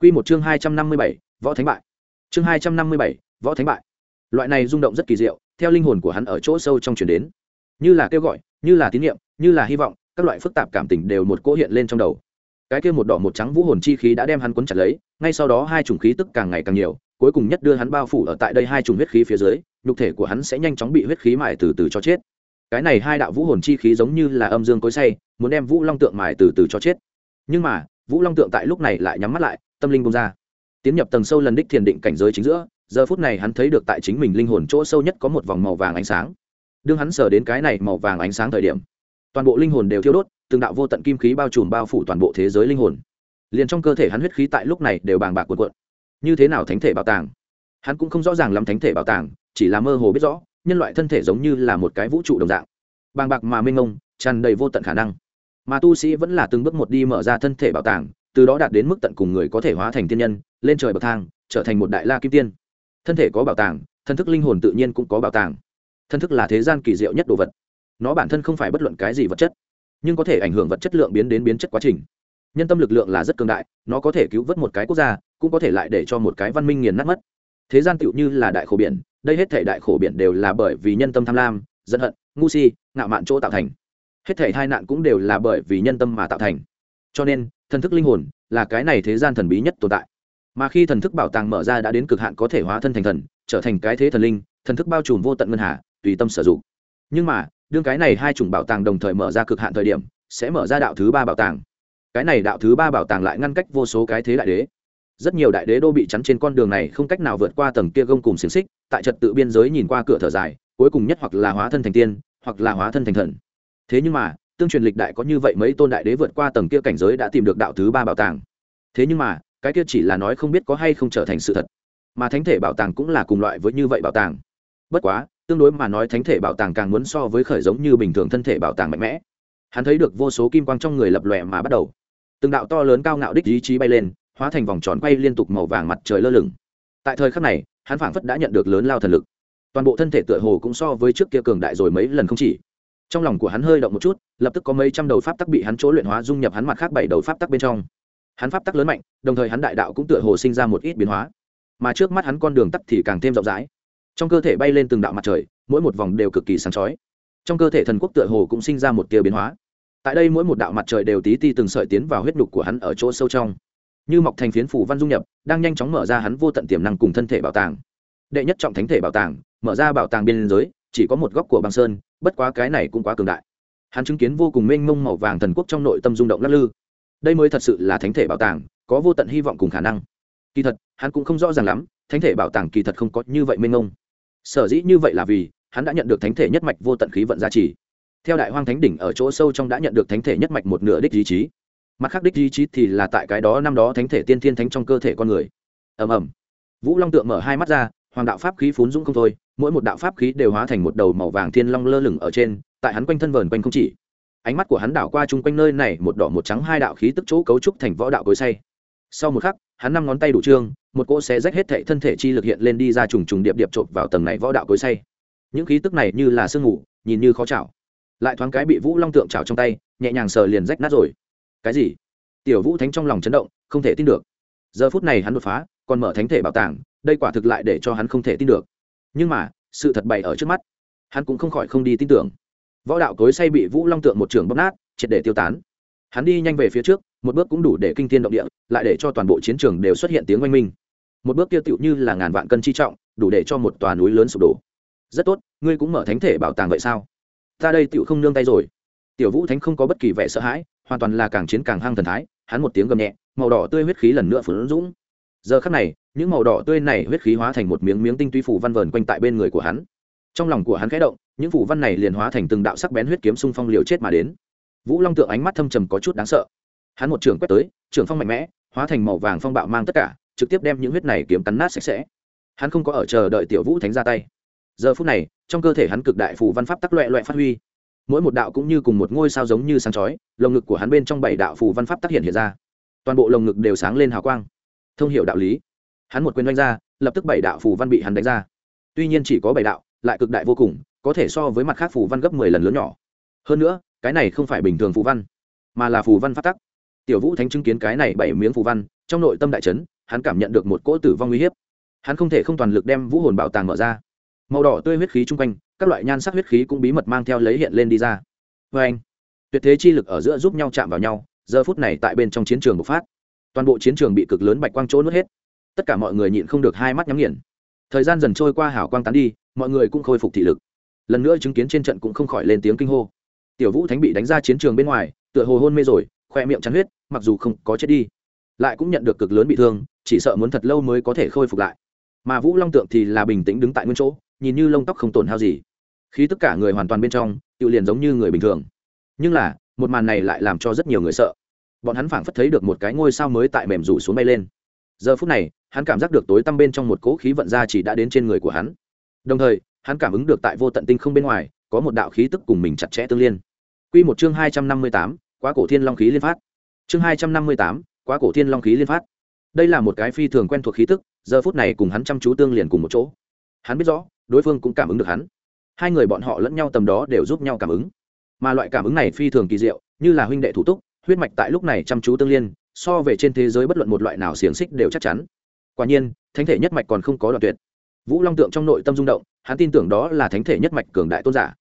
Q một chương hai trăm năm mươi bảy, võ thánh bại. Chương hai trăm năm mươi bảy, võ thánh bại loại này rung động rất kỳ diệu, theo linh hồn của hắn ở chỗ sâu trong chuyển đến. Như là kêu gọi, như là tín nhiệm, như là hy vọng, các loại phức tạp cảm tình đều một cỗ hiện lên trong đầu. Cái kia một đỏ một trắng vũ hồn chi khí đã đem hắn quấn chặt lấy, ngay sau đó hai chủng khí tức càng ngày càng nhiều, cuối cùng nhất đưa hắn bao phủ ở tại đây hai chủng huyết khí phía dưới, nhục thể của hắn sẽ nhanh chóng bị huyết khí mài từ từ cho chết. Cái này hai đạo vũ hồn chi khí giống như là âm dương cối say, muốn đem vũ long tượng mài từ từ cho chết. Nhưng mà, vũ long tượng tại lúc này lại nhắm mắt lại, tâm linh bông ra. Tiến nhập tầng sâu lần đích thiền định cảnh giới chính giữa giờ phút này hắn thấy được tại chính mình linh hồn chỗ sâu nhất có một vòng màu vàng ánh sáng. Đương hắn sờ đến cái này màu vàng ánh sáng thời điểm, toàn bộ linh hồn đều thiêu đốt, từng đạo vô tận kim khí bao trùm bao phủ toàn bộ thế giới linh hồn. Liền trong cơ thể hắn huyết khí tại lúc này đều bàng bạc cuộn cuộn. Như thế nào thánh thể bảo tàng? Hắn cũng không rõ ràng lắm thánh thể bảo tàng, chỉ là mơ hồ biết rõ, nhân loại thân thể giống như là một cái vũ trụ đồng dạng. Bàng bạc mà mênh mông, tràn đầy vô tận khả năng. Mà tu sĩ vẫn là từng bước một đi mở ra thân thể bảo tàng, từ đó đạt đến mức tận cùng người có thể hóa thành tiên nhân, lên trời bậc thang, trở thành một đại la kim tiên thân thể có bảo tàng, thân thức linh hồn tự nhiên cũng có bảo tàng. Thân thức là thế gian kỳ diệu nhất đồ vật. Nó bản thân không phải bất luận cái gì vật chất, nhưng có thể ảnh hưởng vật chất lượng biến đến biến chất quá trình. Nhân tâm lực lượng là rất cường đại, nó có thể cứu vớt một cái quốc gia, cũng có thể lại để cho một cái văn minh nghiền nát mất. Thế gian tựu như là đại khổ biển, đây hết thể đại khổ biển đều là bởi vì nhân tâm tham lam, giận hận, ngu si, ngạo mạn chỗ tạo thành. Hết thể hai nạn cũng đều là bởi vì nhân tâm mà tạo thành. Cho nên thần thức linh hồn là cái này thế gian thần bí nhất tồn tại mà khi thần thức bảo tàng mở ra đã đến cực hạn có thể hóa thân thành thần, trở thành cái thế thần linh, thần thức bao trùm vô tận ngân hà, tùy tâm sử dụng. Nhưng mà, đương cái này hai chủng bảo tàng đồng thời mở ra cực hạn thời điểm, sẽ mở ra đạo thứ ba bảo tàng. Cái này đạo thứ ba bảo tàng lại ngăn cách vô số cái thế đại đế. Rất nhiều đại đế đô bị chắn trên con đường này không cách nào vượt qua tầng kia gông cùng xiềng xích, tại trật tự biên giới nhìn qua cửa thở dài, cuối cùng nhất hoặc là hóa thân thành tiên, hoặc là hóa thân thành thần. Thế nhưng mà, tương truyền lịch đại có như vậy mấy tôn đại đế vượt qua tầng kia cảnh giới đã tìm được đạo thứ ba bảo tàng. Thế nhưng mà cái kia chỉ là nói không biết có hay không trở thành sự thật. Mà thánh thể bảo tàng cũng là cùng loại với như vậy bảo tàng. Bất quá, tương đối mà nói thánh thể bảo tàng càng muốn so với khởi giống như bình thường thân thể bảo tàng mạnh mẽ. Hắn thấy được vô số kim quang trong người lập lòe mà bắt đầu. Từng đạo to lớn cao ngạo đích ý chí bay lên, hóa thành vòng tròn quay liên tục màu vàng mặt trời lơ lửng. Tại thời khắc này, hắn phảng phất đã nhận được lớn lao thần lực. Toàn bộ thân thể tựa hồ cũng so với trước kia cường đại rồi mấy lần không chỉ. Trong lòng của hắn hơi động một chút, lập tức có mấy trăm đầu pháp tắc bị hắn chỗ luyện hóa dung nhập hắn mặt khác bảy đầu pháp tắc bên trong hắn pháp tắc lớn mạnh, đồng thời hắn đại đạo cũng tựa hồ sinh ra một ít biến hóa. Mà trước mắt hắn con đường tắt thì càng thêm rộng rãi. Trong cơ thể bay lên từng đạo mặt trời, mỗi một vòng đều cực kỳ sáng chói. Trong cơ thể thần quốc tựa hồ cũng sinh ra một tia biến hóa. Tại đây mỗi một đạo mặt trời đều tí ti từng sợi tiến vào huyết nhục của hắn ở chỗ sâu trong. Như mọc thành phiến phủ văn dung nhập, đang nhanh chóng mở ra hắn vô tận tiềm năng cùng thân thể bảo tàng. Đệ nhất trọng thánh thể bảo tàng, mở ra bảo tàng biên giới, chỉ có một góc của băng sơn, bất quá cái này cũng quá cường đại. Hắn chứng kiến vô cùng mênh mông màu vàng thần quốc trong nội tâm rung động lắc lư đây mới thật sự là thánh thể bảo tàng, có vô tận hy vọng cùng khả năng. Kỳ thật, hắn cũng không rõ ràng lắm, thánh thể bảo tàng kỳ thật không có như vậy mênh ông sở dĩ như vậy là vì, hắn đã nhận được thánh thể nhất mạch vô tận khí vận gia trì. Theo đại hoang thánh đỉnh ở chỗ sâu trong đã nhận được thánh thể nhất mạch một nửa đích ý chí. Mặt khác đích ý chí thì là tại cái đó năm đó thánh thể tiên thiên thánh trong cơ thể con người. Ầm ầm. Vũ long tượng mở hai mắt ra, hoàng đạo pháp khí phún dũng không thôi, mỗi một đạo pháp khí đều hóa thành một đầu màu vàng thiên long lơ lửng ở trên, tại hắn quanh thân vờn quanh không chỉ ánh mắt của hắn đảo qua chung quanh nơi này một đỏ một trắng hai đạo khí tức chỗ cấu trúc thành võ đạo cối say. Sau một khắc, hắn năm ngón tay đủ trương, một cỗ xé rách hết thệ thân thể chi lực hiện lên đi ra trùng trùng điệp điệp trộm vào tầng này võ đạo cối say. Những khí tức này như là sương ngủ nhìn như khó chảo. Lại thoáng cái bị vũ long tượng chảo trong tay, nhẹ nhàng sờ liền rách nát rồi. Cái gì? Tiểu vũ thánh trong lòng chấn động, không thể tin được. Giờ phút này hắn đột phá, còn mở thánh thể bảo tàng, đây quả thực lại để cho hắn không thể tin được. Nhưng mà, sự thật bày ở trước mắt, hắn cũng không khỏi không đi tin tưởng võ đạo cối say bị vũ long tượng một trường bóp nát, triệt để tiêu tán. Hắn đi nhanh về phía trước, một bước cũng đủ để kinh thiên động địa, lại để cho toàn bộ chiến trường đều xuất hiện tiếng oanh minh. Một bước kia tựu như là ngàn vạn cân chi trọng, đủ để cho một tòa núi lớn sụp đổ. Rất tốt, ngươi cũng mở thánh thể bảo tàng vậy sao? Ta đây tựu không nương tay rồi. Tiểu vũ thánh không có bất kỳ vẻ sợ hãi, hoàn toàn là càng chiến càng hăng thần thái, hắn một tiếng gầm nhẹ, màu đỏ tươi huyết khí lần nữa phấn dũng. Giờ khắc này, những màu đỏ tươi này huyết khí hóa thành một miếng miếng tinh túy phủ văn vờn quanh tại bên người của hắn trong lòng của hắn khẽ động, những phủ văn này liền hóa thành từng đạo sắc bén huyết kiếm xung phong liều chết mà đến. Vũ long tượng ánh mắt thâm trầm có chút đáng sợ. Hắn một trường quét tới trường phong mạnh mẽ, hóa thành màu vàng phong bạo mang tất cả, trực tiếp đem những huyết này kiếm cắn nát sạch sẽ. Hắn không có ở chờ đợi tiểu vũ thánh ra tay. Giờ phút này, trong cơ thể hắn cực đại phù văn pháp tắc loẹ loẹ phát huy. Mỗi một đạo cũng như cùng một ngôi sao giống như sáng chói, lồng ngực của hắn bên trong bảy đạo phù văn pháp tác hiện hiện ra. Toàn bộ lồng ngực đều sáng lên hào quang. Thông hiểu đạo lý. Hắn một quyền đánh ra, lập tức bảy đạo phù văn bị hắn đánh ra. Tuy nhiên chỉ có bảy đạo lại cực đại vô cùng, có thể so với mặt khác phù văn gấp mười lần lớn nhỏ. Hơn nữa, cái này không phải bình thường phù văn, mà là phù văn phát tắc. Tiểu vũ thánh chứng kiến cái này bảy miếng phù văn, trong nội tâm đại trấn hắn cảm nhận được một cỗ tử vong uy hiếp. Hắn không thể không toàn lực đem vũ hồn bảo tàng mở ra. Màu đỏ tươi huyết khí chung quanh, các loại nhan sắc huyết khí cũng bí mật mang theo lấy hiện lên đi ra. Vê anh, tuyệt thế chi lực ở giữa giúp nhau chạm vào nhau, giờ phút này tại bên trong chiến trường bộc phát. Toàn bộ chiến trường bị cực lớn bạch quang chỗ nuốt hết. Tất cả mọi người nhịn không được hai mắt nhắm nghiền. Thời gian dần trôi qua hảo quang tán đi mọi người cũng khôi phục thị lực. Lần nữa chứng kiến trên trận cũng không khỏi lên tiếng kinh hô. Tiểu vũ thánh bị đánh ra chiến trường bên ngoài, tựa hồ hôn mê rồi, khoe miệng chắn huyết, mặc dù không có chết đi, lại cũng nhận được cực lớn bị thương, chỉ sợ muốn thật lâu mới có thể khôi phục lại. Mà vũ long tượng thì là bình tĩnh đứng tại nguyên chỗ, nhìn như lông tóc không tổn hao gì. Khi tất cả người hoàn toàn bên trong tự liền giống như người bình thường. Nhưng là, một màn này lại làm cho rất nhiều người sợ. Bọn hắn phảng phất thấy được một cái ngôi sao mới tại mềm rủ xuống bay lên. Giờ phút này, hắn cảm giác được tối tăm bên trong một cỗ khí vận ra chỉ đã đến trên người của hắn đồng thời hắn cảm ứng được tại vô tận tinh không bên ngoài có một đạo khí tức cùng mình chặt chẽ tương liên Quy một chương hai trăm năm mươi tám, quá cổ thiên long khí liên phát. Chương hai trăm năm mươi tám, quá cổ thiên long khí liên phát. Đây là một cái phi thường quen thuộc khí tức, giờ phút này cùng hắn chăm chú tương liền cùng một chỗ. Hắn biết rõ, đối phương cũng cảm ứng được hắn. Hai người bọn họ lẫn nhau tầm đó đều giúp nhau cảm ứng. Mà loại cảm ứng này phi thường kỳ diệu, như là huynh đệ thủ túc, huyết mạch tại lúc này chăm chú tương liên, so về trên thế giới bất luận một loại nào xiềng xích đều chắc chắn. Quả nhiên, thánh thể nhất mạch còn không có đoạn tuyệt. Vũ Long tượng trong nội tâm rung động, hắn tin tưởng đó là thánh thể nhất mạch cường đại tôn giả.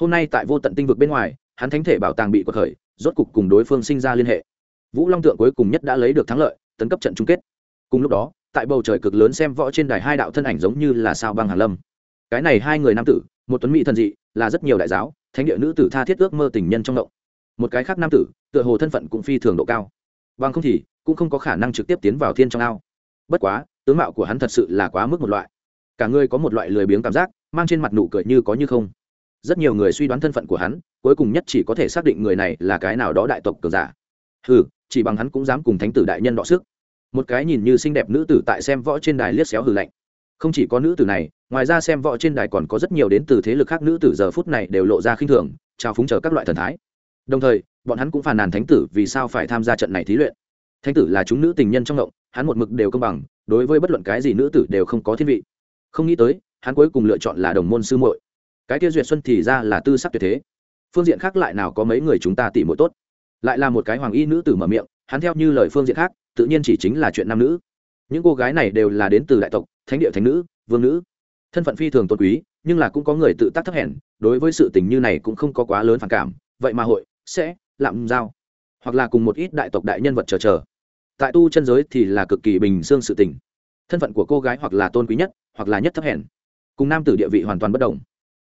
Hôm nay tại vô tận tinh vực bên ngoài, hắn thánh thể bảo tàng bị quật khởi rốt cục cùng đối phương sinh ra liên hệ. Vũ long tượng cuối cùng nhất đã lấy được thắng lợi tấn cấp trận chung kết. Cùng lúc đó tại bầu trời cực lớn xem võ trên đài hai đạo thân ảnh giống như là sao băng hàn lâm. Cái này hai người nam tử một tuấn mỹ thần dị là rất nhiều đại giáo thánh địa nữ tử tha thiết ước mơ tình nhân trong động. Một cái khác nam tử tựa hồ thân phận cũng phi thường độ cao. Bằng không thì cũng không có khả năng trực tiếp tiến vào thiên trong ao. Bất quá tướng mạo của hắn thật sự là quá mức một loại cả người có một loại lười biếng cảm giác, mang trên mặt nụ cười như có như không. Rất nhiều người suy đoán thân phận của hắn, cuối cùng nhất chỉ có thể xác định người này là cái nào đó đại tộc cường giả. Ừ chỉ bằng hắn cũng dám cùng thánh tử đại nhân đọ sức. Một cái nhìn như xinh đẹp nữ tử tại xem võ trên đài liếc xéo hừ lạnh. Không chỉ có nữ tử này, ngoài ra xem võ trên đài còn có rất nhiều đến từ thế lực khác nữ tử giờ phút này đều lộ ra khinh thường, trao phúng chờ các loại thần thái. Đồng thời, bọn hắn cũng phàn nàn thánh tử vì sao phải tham gia trận này thí luyện. Thánh tử là chúng nữ tình nhân trong động hắn một mực đều công bằng, đối với bất luận cái gì nữ tử đều không có thiên vị không nghĩ tới, hắn cuối cùng lựa chọn là đồng môn sư muội. Cái kia duyệt xuân thì ra là tư sắc tuyệt thế. Phương diện khác lại nào có mấy người chúng ta tỉ mỗi tốt? Lại là một cái hoàng y nữ tử mở miệng, hắn theo như lời phương diện khác, tự nhiên chỉ chính là chuyện nam nữ. Những cô gái này đều là đến từ đại tộc, thánh địa thánh nữ, vương nữ. Thân phận phi thường tôn quý, nhưng là cũng có người tự tác thấp hèn, đối với sự tình như này cũng không có quá lớn phản cảm, vậy mà hội, sẽ, lạm giao, hoặc là cùng một ít đại tộc đại nhân vật chờ chờ. Tại tu chân giới thì là cực kỳ bình xương sự tình thân phận của cô gái hoặc là tôn quý nhất, hoặc là nhất thấp hèn. Cùng nam tử địa vị hoàn toàn bất đồng.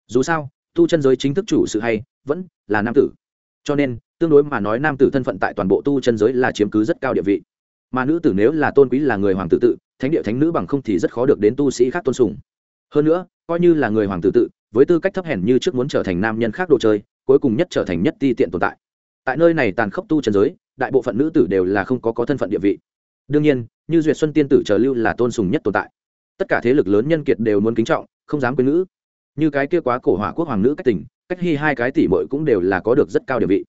Dù sao, tu chân giới chính thức chủ sự hay, vẫn là nam tử. Cho nên, tương đối mà nói nam tử thân phận tại toàn bộ tu chân giới là chiếm cứ rất cao địa vị. Mà nữ tử nếu là tôn quý là người hoàng tử tự, thánh địa thánh nữ bằng không thì rất khó được đến tu sĩ khác tôn sùng. Hơn nữa, coi như là người hoàng tử tự, với tư cách thấp hèn như trước muốn trở thành nam nhân khác đồ chơi, cuối cùng nhất trở thành nhất ti tiện tồn tại. Tại nơi này tàn khốc tu chân giới, đại bộ phận nữ tử đều là không có có thân phận địa vị đương nhiên, như duyệt xuân tiên tử chờ lưu là tôn sùng nhất tồn tại. Tất cả thế lực lớn nhân kiệt đều muốn kính trọng, không dám quên nữ như cái kia quá cổ hỏa quốc hoàng nữ cách tỉnh cách hy hai cái tỷ mội cũng đều là có được rất cao địa vị.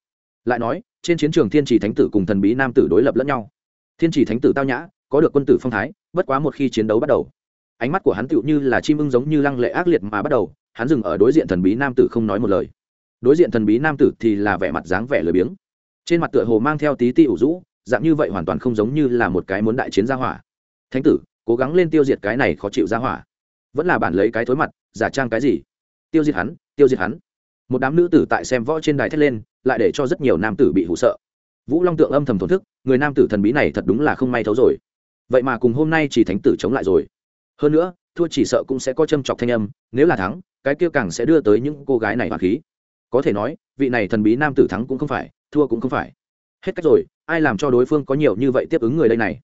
Lại nói, trên chiến trường thiên trì thánh tử cùng thần bí nam tử đối lập lẫn nhau. Thiên trì thánh tử tao nhã, có được quân tử phong thái, bất quá một khi chiến đấu bắt đầu, ánh mắt của hắn tựu như là chim ưng giống như lăng lệ ác liệt mà bắt đầu, hắn dừng ở đối diện thần bí nam tử không nói một lời. Đối diện thần bí nam tử thì là vẻ mặt dáng vẻ lười biếng. Trên mặt tựa hồ mang theo tí ti ủ rũ dạng như vậy hoàn toàn không giống như là một cái muốn đại chiến gia hỏa. Thánh tử, cố gắng lên tiêu diệt cái này khó chịu gia hỏa. Vẫn là bản lấy cái thối mặt, giả trang cái gì? Tiêu diệt hắn, tiêu diệt hắn. Một đám nữ tử tại xem võ trên đài thét lên, lại để cho rất nhiều nam tử bị hụ sợ. Vũ long tượng âm thầm thổn thức, người nam tử thần bí này thật đúng là không may thấu rồi. Vậy mà cùng hôm nay chỉ thánh tử chống lại rồi. Hơn nữa, thua chỉ sợ cũng sẽ có châm chọc thanh âm, nếu là thắng, cái kia càng sẽ đưa tới những cô gái này hoàng khí. Có thể nói, vị này thần bí nam tử thắng cũng không phải, thua cũng không phải hết cách rồi, ai làm cho đối phương có nhiều như vậy tiếp ứng người đây này?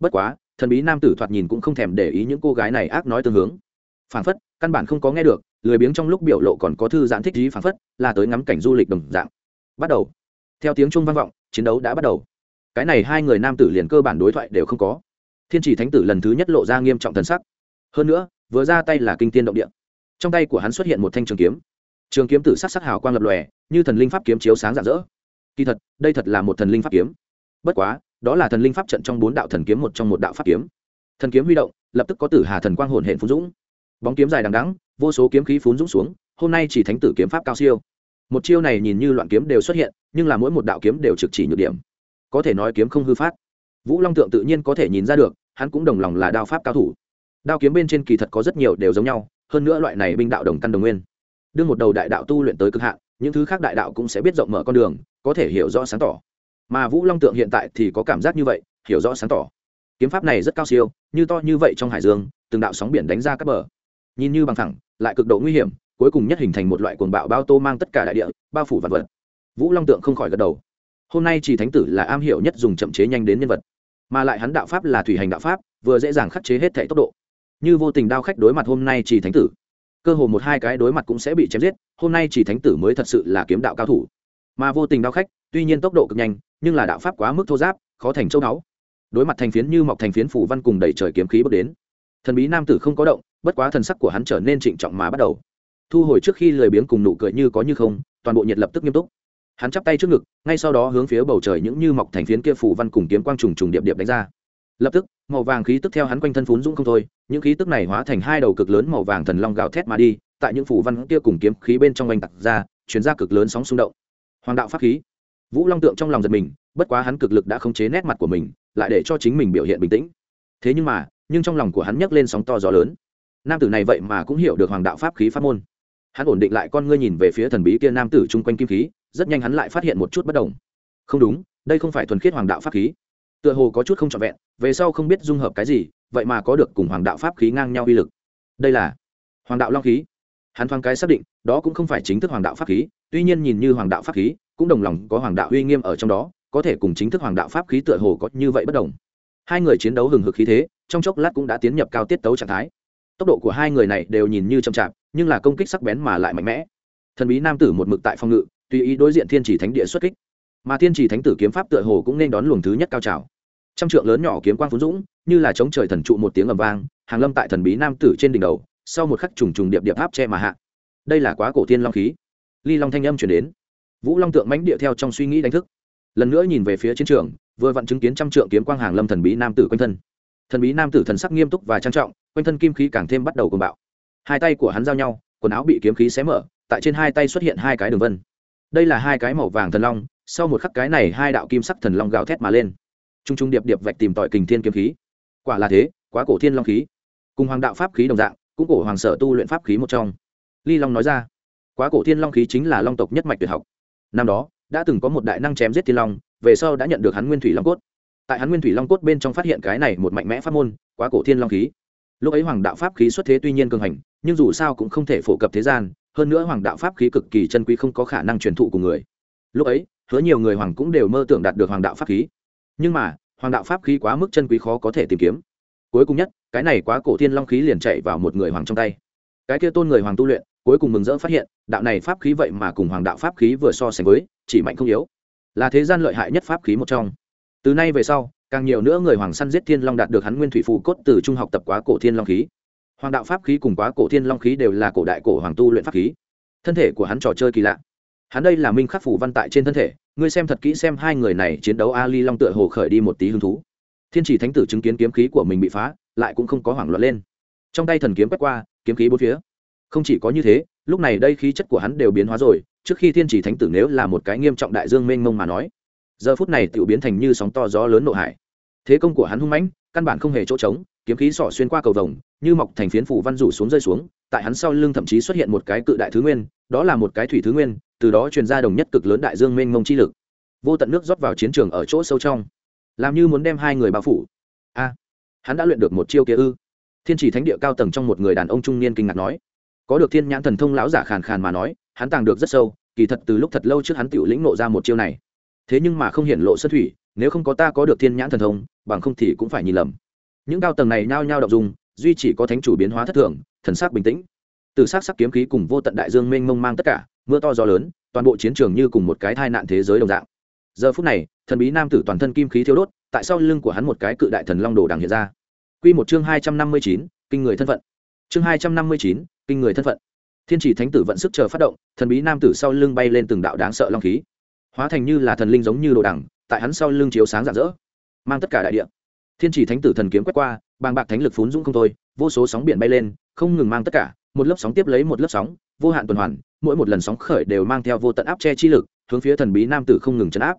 Bất quá, thần bí nam tử thoạt nhìn cũng không thèm để ý những cô gái này ác nói tương hướng. Phản phất, căn bản không có nghe được, lười biếng trong lúc biểu lộ còn có thư giãn thích trí phản phất, là tới ngắm cảnh du lịch đồng dạng. Bắt đầu. Theo tiếng trung vang vọng, chiến đấu đã bắt đầu. Cái này hai người nam tử liền cơ bản đối thoại đều không có. Thiên chỉ thánh tử lần thứ nhất lộ ra nghiêm trọng thần sắc. Hơn nữa, vừa ra tay là kinh tiên động địa. Trong tay của hắn xuất hiện một thanh trường kiếm. Trường kiếm tử sắc sắc hào quang lập lòe, như thần linh pháp kiếm chiếu sáng rạng rỡ kỳ thật, đây thật là một thần linh pháp kiếm. Bất quá, đó là thần linh pháp trận trong bốn đạo thần kiếm một trong một đạo pháp kiếm. Thần kiếm huy động, lập tức có tử hà thần quang hồn hển phun dũng. Bóng kiếm dài đằng đắng vô số kiếm khí phun dũng xuống, hôm nay chỉ thánh tử kiếm pháp cao siêu. Một chiêu này nhìn như loạn kiếm đều xuất hiện, nhưng là mỗi một đạo kiếm đều trực chỉ nhược điểm. Có thể nói kiếm không hư phát. Vũ long tượng tự nhiên có thể nhìn ra được, hắn cũng đồng lòng là đao pháp cao thủ. Đao kiếm bên trên kỳ thật có rất nhiều đều giống nhau, hơn nữa loại này binh đạo đồng căn đồng nguyên. Đương một đầu đại đạo tu luyện tới cực hạn những thứ khác đại đạo cũng sẽ biết rộng mở con đường, có thể hiểu rõ sáng tỏ. Mà vũ long tượng hiện tại thì có cảm giác như vậy, hiểu rõ sáng tỏ. Kiếm pháp này rất cao siêu, như to như vậy trong hải dương, từng đạo sóng biển đánh ra các bờ. Nhìn như bằng thẳng, lại cực độ nguy hiểm, cuối cùng nhất hình thành một loại cuồng bạo bao tô mang tất cả đại địa, bao phủ vật vật. Vũ long tượng không khỏi gật đầu. Hôm nay chỉ thánh tử là am hiểu nhất dùng chậm chế nhanh đến nhân vật, mà lại hắn đạo pháp là thủy hành đạo pháp, vừa dễ dàng khắc chế hết thể tốc độ. Như vô tình đao khách đối mặt hôm nay chỉ thánh tử cơ hồ một hai cái đối mặt cũng sẽ bị chém giết, hôm nay chỉ thánh tử mới thật sự là kiếm đạo cao thủ. Mà vô tình đao khách, tuy nhiên tốc độ cực nhanh, nhưng là đạo pháp quá mức thô giáp, khó thành châu đáo đối mặt thành phiến như mọc thành phiến phủ văn cùng đẩy trời kiếm khí bước đến, thần bí nam tử không có động, bất quá thần sắc của hắn trở nên trịnh trọng mà bắt đầu. Thu hồi trước khi lười biếng cùng nụ cười như có như không, toàn bộ nhiệt lập tức nghiêm túc. Hắn chắp tay trước ngực, ngay sau đó hướng phía bầu trời những như mọc thành phiến kia phủ văn cùng kiếm quang trùng trùng điệp điệp đánh ra lập tức, màu vàng khí tức theo hắn quanh thân phún dũng không thôi, những khí tức này hóa thành hai đầu cực lớn màu vàng thần long gào thét mà đi, tại những phủ văn kia cùng kiếm khí bên trong oanh tặc ra chuyển ra cực lớn sóng xung động. Hoàng đạo pháp khí. Vũ long tượng trong lòng giật mình, bất quá hắn cực lực đã khống chế nét mặt của mình, lại để cho chính mình biểu hiện bình tĩnh. Thế nhưng mà, nhưng trong lòng của hắn nhấc lên sóng to gió lớn. Nam tử này vậy mà cũng hiểu được hoàng đạo pháp khí pháp môn. Hắn ổn định lại con ngươi nhìn về phía thần bí kia nam tử chung quanh kim khí, rất nhanh hắn lại phát hiện một chút bất đồng. Không đúng, đây không phải thuần khiết hoàng đạo pháp khí tựa hồ có chút không trọn vẹn, về sau không biết dung hợp cái gì, vậy mà có được cùng hoàng đạo pháp khí ngang nhau uy lực. Đây là hoàng đạo long khí. Hắn thoáng cái xác định, đó cũng không phải chính thức hoàng đạo pháp khí, tuy nhiên nhìn như hoàng đạo pháp khí, cũng đồng lòng có hoàng đạo uy nghiêm ở trong đó, có thể cùng chính thức hoàng đạo pháp khí tựa hồ có như vậy bất đồng. Hai người chiến đấu hừng hực khí thế, trong chốc lát cũng đã tiến nhập cao tiết tấu trạng thái. Tốc độ của hai người này đều nhìn như chậm chạp, nhưng là công kích sắc bén mà lại mạnh mẽ. Thần bí nam tử một mực tại phòng ngự, tùy ý đối diện thiên chỉ thánh địa xuất kích mà thiên trì thánh tử kiếm pháp tựa hồ cũng nên đón luồng thứ nhất cao trào. Trăm trượng lớn nhỏ kiếm quang phú dũng, như là chống trời thần trụ một tiếng ầm vang, hàng lâm tại thần bí nam tử trên đỉnh đầu, sau một khắc trùng trùng điệp điệp áp che mà hạ. Đây là quá cổ thiên long khí. Ly long thanh âm chuyển đến. Vũ long tượng mãnh địa theo trong suy nghĩ đánh thức. Lần nữa nhìn về phía chiến trường, vừa vặn chứng kiến trăm trượng kiếm quang hàng lâm thần bí nam tử quanh thân. Thần bí nam tử thần sắc nghiêm túc và trang trọng, quanh thân kim khí càng thêm bắt đầu cuồng bạo. Hai tay của hắn giao nhau, quần áo bị kiếm khí xé mở, tại trên hai tay xuất hiện hai cái đường vân. Đây là hai cái màu vàng thần long sau một khắc cái này hai đạo kim sắc thần long gào thét mà lên. T r u n g t r u n g điệp điệp vạch tìm tỏi kình thiên kiếm khí. Quả là thế, quá cổ thiên long khí. Cùng hoàng đạo pháp khí đồng dạng, cũng cổ hoàng sở tu luyện pháp khí một trong. Ly long nói ra, quá cổ thiên long khí chính là long tộc nhất mạch tuyệt học. Năm đó, đã từng có một đại năng chém giết thiên long, về sau đã nhận được hắn nguyên thủy long cốt. Tại hắn nguyên thủy long cốt bên trong phát hiện cái này một mạnh mẽ pháp môn, quá cổ thiên long khí. Lúc ấy hoàng đạo pháp khí xuất thế tuy nhiên cường hành, nhưng dù sao cũng không thể phổ cập thế gian, hơn nữa hoàng đạo pháp khí cực kỳ chân quý không có khả năng truyền thụ của người. Lúc ấy hứa nhiều người hoàng cũng đều mơ tưởng đạt được hoàng đạo pháp khí. Nhưng mà, hoàng đạo pháp khí quá mức chân quý khó có thể tìm kiếm. Cuối cùng nhất, cái này quá cổ thiên long khí liền chạy vào một người hoàng trong tay. Cái kia tôn người hoàng tu luyện, cuối cùng mừng rỡ phát hiện, đạo này pháp khí vậy mà cùng hoàng đạo pháp khí vừa so sánh với, chỉ mạnh không yếu. Là thế gian lợi hại nhất pháp khí một trong. Từ nay về sau, càng nhiều nữa người hoàng săn giết thiên long đạt được hắn nguyên thủy phù cốt từ trung học tập quá cổ thiên long khí. Hoàng đạo pháp khí cùng quá cổ thiên long khí đều là cổ đại cổ hoàng tu luyện pháp khí. Thân thể của hắn trò chơi kỳ lạ hắn đây là minh khắc phủ văn tại trên thân thể, ngươi xem thật kỹ xem hai người này chiến đấu ali long tựa hồ khởi đi một tí hứng thú. Thiên chỉ thánh tử chứng kiến kiếm khí của mình bị phá, lại cũng không có hoảng loạn lên. Trong tay thần kiếm quét qua, kiếm khí bốn phía. Không chỉ có như thế, lúc này đây khí chất của hắn đều biến hóa rồi, trước khi thiên chỉ thánh tử nếu là một cái nghiêm trọng đại dương mênh mông mà nói, giờ phút này tự biến thành như sóng to gió lớn nộ hải. Thế công của hắn hung mãnh, căn bản không hề chỗ trống kiếm khí sỏ xuyên qua cầu vồng, như mọc thành phiến phủ văn rủ xuống rơi xuống, tại hắn sau lưng thậm chí xuất hiện một cái cự đại thứ nguyên, đó là một cái thủy thứ nguyên, từ đó truyền ra đồng nhất cực lớn đại dương mênh mông chi lực. Vô tận nước rót vào chiến trường ở chỗ sâu trong. Làm như muốn đem hai người bao phủ. A, hắn đã luyện được một chiêu kia ư? Thiên chỉ thánh địa cao tầng trong một người đàn ông trung niên kinh ngạc nói. Có được thiên nhãn thần thông lão giả khàn khàn mà nói, hắn tàng được rất sâu, kỳ thật từ lúc thật lâu trước hắn tự lĩnh nộ ra một chiêu này. Thế nhưng mà không hiện lộ xuất thủy, nếu không có ta có được thiên nhãn thần thông, bằng không thì cũng phải nhìn lầm những cao tầng này nhao nhao động dùng duy chỉ có thánh chủ biến hóa thất thường, thần sắc bình tĩnh. Từ sắc sắc kiếm khí cùng vô tận đại dương mênh mông mang tất cả, mưa to gió lớn, toàn bộ chiến trường như cùng một cái tai nạn thế giới đồng dạng. Giờ phút này, thần bí nam tử toàn thân kim khí thiếu đốt, tại sau lưng của hắn một cái cự đại thần long đồ đằng hiện ra. Quy một chương hai trăm năm mươi chín, kinh người thân phận. Chương hai trăm năm mươi chín, kinh người thân phận. Thiên chỉ thánh tử vận sức chờ phát động, thần bí nam tử sau lưng bay lên từng đạo đáng sợ long khí. Hóa thành như là thần linh giống như đồ đằng, tại hắn sau lưng chiếu sáng rạng rỡ, mang tất cả đại địa thiên chỉ thánh tử thần kiếm quét qua, bàng bạc thánh lực phún dũng không thôi, vô số sóng biển bay lên, không ngừng mang tất cả, một lớp sóng tiếp lấy một lớp sóng, vô hạn tuần hoàn, mỗi một lần sóng khởi đều mang theo vô tận áp che chi lực, hướng phía thần bí nam tử không ngừng chấn áp.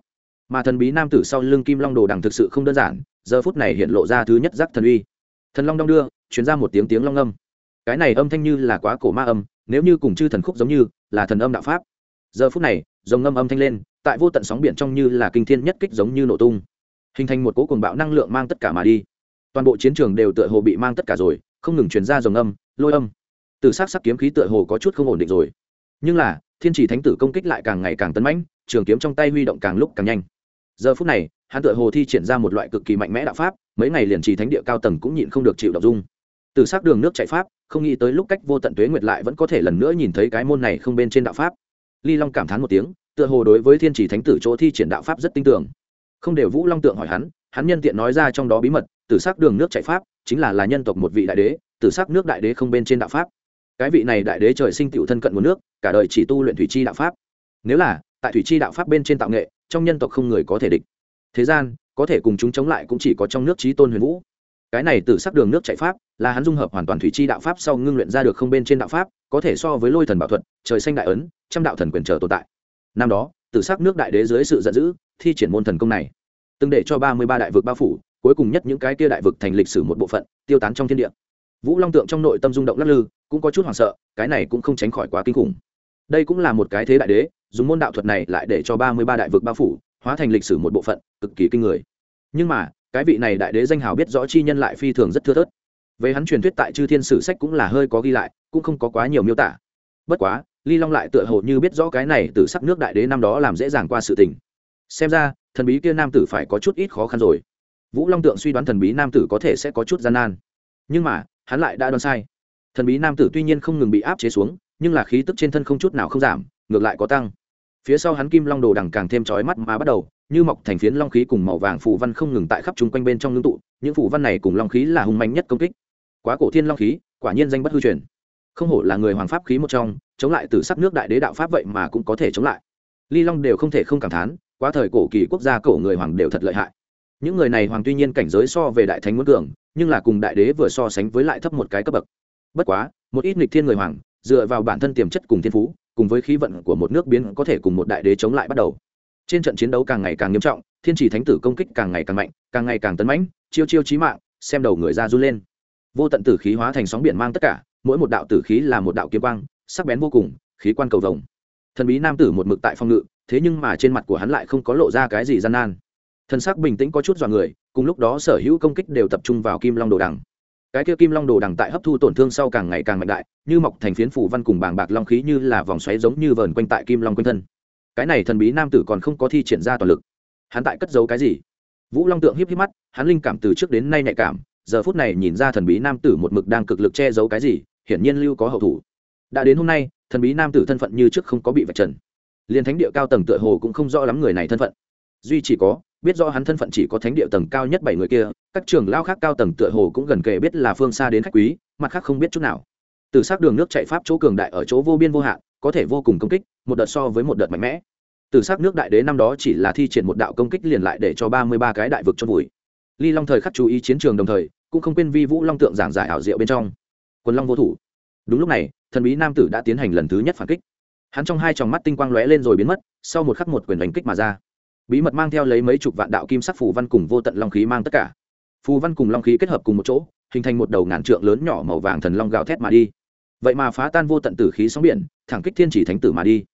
Mà thần bí nam tử sau lưng kim long đồ đằng thực sự không đơn giản, giờ phút này hiện lộ ra thứ nhất giác thần uy. Thần long đong đưa chuyển ra một tiếng tiếng long âm. Cái này âm thanh như là quá cổ ma âm, nếu như cùng chư thần khúc giống như, là thần âm đạo pháp. Giờ phút này, dòng ngâm âm thanh lên, tại vô tận sóng biển trong như là kinh thiên nhất kích giống như nổ tung hình thành một cỗ cuồng bạo năng lượng mang tất cả mà đi. Toàn bộ chiến trường đều tựa hồ bị mang tất cả rồi, không ngừng truyền ra dòng âm, lôi âm. Từ s á c sắc kiếm khí tựa hồ có chút không ổn định rồi. Nhưng là, thiên chỉ thánh tử công kích lại càng ngày càng tấn mãnh, trường kiếm trong tay huy động càng lúc càng nhanh. Giờ phút này, hắn tựa hồ thi triển ra một loại cực kỳ mạnh mẽ đạo pháp, mấy ngày liền trì thánh địa cao tầng cũng nhịn không được chịu đ dung. Từ s á c đường nước chạy pháp, không nghĩ tới lúc cách vô tận tuế nguyệt lại vẫn có thể lần nữa nhìn thấy cái môn này không bên trên đạo pháp. Ly long cảm thán một tiếng, tựa hồ đối với thiên chỉ thánh tử chỗ thi triển đạo pháp rất tin tưởng không đều vũ long tượng hỏi hắn hắn nhân tiện nói ra trong đó bí mật, tử sắc đường nước chạy pháp, chính là là nhân tộc một vị đại đế, tử sắc nước đại đế không bên trên đạo pháp. Cái vị này đại đế trời sinh tựu thân cận nguồn nước, cả đời chỉ tu luyện thủy chi đạo pháp. Nếu là, tại thủy chi đạo pháp bên trên tạo nghệ, trong nhân tộc không người có thể địch. Thế gian, có thể cùng chúng chống lại cũng chỉ có trong nước trí tôn huyền vũ. Cái này từ sắc đường nước chạy pháp, là hắn dung hợp hoàn toàn thủy chi đạo pháp sau ngưng luyện ra được không bên trên đạo pháp, có thể so với lôi thần bảo thuật, trời xanh đại ấn, trăm đạo thần quyền trở tồn tại. Năm đó từ sắc nước đại đế dưới sự giận dữ, thi triển môn thần công này. Từng để cho ba mươi ba đại vực bao phủ, cuối cùng nhất những cái kia đại vực thành lịch sử một bộ phận, tiêu tán trong thiên địa. Vũ long tượng trong nội tâm rung động lắc lư, cũng có chút hoảng sợ, cái này cũng không tránh khỏi quá kinh khủng. Đây cũng là một cái thế đại đế, dùng môn đạo thuật này lại để cho ba mươi ba đại vực bao phủ, hóa thành lịch sử một bộ phận, cực kỳ kinh người. Nhưng mà, cái vị này đại đế danh hào biết rõ chi nhân lại phi thường rất thưa thớt. Về hắn truyền thuyết tại chư thiên sử sách cũng là hơi có ghi lại, cũng không có quá nhiều miêu tả. Bất quá ly long lại tựa hồ như biết rõ cái này từ sắc nước đại đế năm đó làm dễ dàng qua sự tình. Xem ra, thần bí kia nam tử phải có chút ít khó khăn rồi. Vũ long tượng suy đoán thần bí nam tử có thể sẽ có chút gian nan. Nhưng mà, hắn lại đã đoán sai. Thần bí nam tử tuy nhiên không ngừng bị áp chế xuống, nhưng là khí tức trên thân không chút nào không giảm, ngược lại có tăng. Phía sau hắn kim long đồ đằng càng thêm trói mắt mà bắt đầu, như mọc thành phiến long khí cùng màu vàng phủ văn không ngừng tại khắp chung quanh bên trong ngưng tụ, những phủ văn này cùng long khí là hùng mạnh nhất công kích. Quá cổ thiên long khí, quả nhiên danh bất hư truyền không hổ là người hoàng pháp khí một trong, chống lại từ sắc nước đại đế đạo pháp vậy mà cũng có thể chống lại. Ly long đều không thể không cảm thán, quá thời cổ kỳ quốc gia cổ người hoàng đều thật lợi hại. Những người này hoàng tuy nhiên cảnh giới so về đại thánh muốn cường, nhưng là cùng đại đế vừa so sánh với lại thấp một cái cấp bậc. Bất quá, một ít nghịch thiên người hoàng, dựa vào bản thân tiềm chất cùng thiên phú, cùng với khí vận của một nước biến có thể cùng một đại đế chống lại bắt đầu. Trên trận chiến đấu càng ngày càng nghiêm trọng, thiên trì thánh tử công kích càng ngày càng mạnh, càng ngày càng tấn mãnh, chiêu chiêu chí mạng, xem đầu người ra run lên. Vô tận tử khí hóa thành sóng biển mang tất cả mỗi một đạo tử khí là một đạo kiếm quang, sắc bén vô cùng, khí quan cầu vồng. Thần bí nam tử một mực tại phòng ngự, thế nhưng mà trên mặt của hắn lại không có lộ ra cái gì gian nan. Thần sắc bình tĩnh có chút dọa người, cùng lúc đó sở hữu công kích đều tập trung vào kim long đồ đằng. Cái kia kim long đồ đằng tại hấp thu tổn thương sau càng ngày càng mạnh đại, như mọc thành phiến phủ văn cùng bàng bạc long khí như là vòng xoáy giống như vờn quanh tại kim long quanh thân. Cái này thần bí nam tử còn không có thi triển ra toàn lực. Hắn tại cất giấu cái gì? Vũ long tượng híp híp mắt, hắn linh cảm từ trước đến nay nhạy cảm, giờ phút này nhìn ra thần bí nam tử một mực đang cực lực che giấu cái gì hiển nhiên lưu có hậu thủ. Đã đến hôm nay, thần bí nam tử thân phận như trước không có bị vạch trần. Liên thánh địa cao tầng tựa hồ cũng không rõ lắm người này thân phận. Duy chỉ có, biết rõ hắn thân phận chỉ có thánh địa tầng cao nhất bảy người kia, các trường lao khác cao tầng tựa hồ cũng gần kề biết là phương xa đến khách quý, mặt khác không biết chút nào. Từ s đường nước chạy pháp chỗ cường đại ở chỗ vô biên vô hạn, có thể vô cùng công kích, một đợt so với một đợt mạnh mẽ. Từ s nước đại đế năm đó chỉ là thi triển một đạo công kích liền lại để cho ba mươi ba cái đại vực cho vùi. Ly long thời khắc chú ý chiến trường đồng thời, cũng không quên vi vũ long tượng giảng giải ảo diệu bên trong quân long vô thủ. Đúng lúc này, thần bí nam tử đã tiến hành lần thứ nhất phản kích. Hắn trong hai tròng mắt tinh quang lóe lên rồi biến mất, sau một khắc một quyền đánh kích mà ra. Bí mật mang theo lấy mấy chục vạn đạo kim sắc phù văn cùng vô tận long khí mang tất cả. Phù văn cùng long khí kết hợp cùng một chỗ, hình thành một đầu ngàn trượng lớn nhỏ màu vàng thần long gào thét mà đi. Vậy mà phá tan vô tận tử khí sóng biển, thẳng kích thiên chỉ thánh tử mà đi.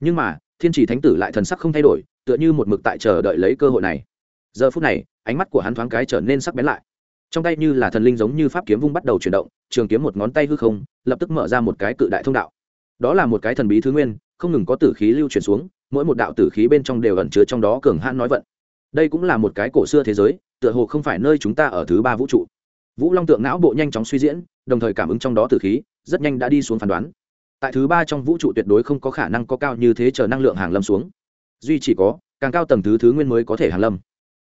Nhưng mà, thiên chỉ thánh tử lại thần sắc không thay đổi, tựa như một mực tại chờ đợi lấy cơ hội này. Giờ phút này, ánh mắt của hắn thoáng cái trở nên sắc bén lại trong tay như là thần linh giống như pháp kiếm vung bắt đầu chuyển động, trường kiếm một ngón tay hư không, lập tức mở ra một cái cự đại thông đạo. Đó là một cái thần bí thứ nguyên, không ngừng có tử khí lưu chuyển xuống, mỗi một đạo tử khí bên trong đều ẩn chứa trong đó cường hãn nói vận. Đây cũng là một cái cổ xưa thế giới, tựa hồ không phải nơi chúng ta ở thứ ba vũ trụ. Vũ long tượng não bộ nhanh chóng suy diễn, đồng thời cảm ứng trong đó tử khí, rất nhanh đã đi xuống phán đoán. Tại thứ ba trong vũ trụ tuyệt đối không có khả năng có cao như thế chờ năng lượng hàng lâm xuống. Duy chỉ có, càng cao tầng thứ thứ nguyên mới có thể hàng lâm.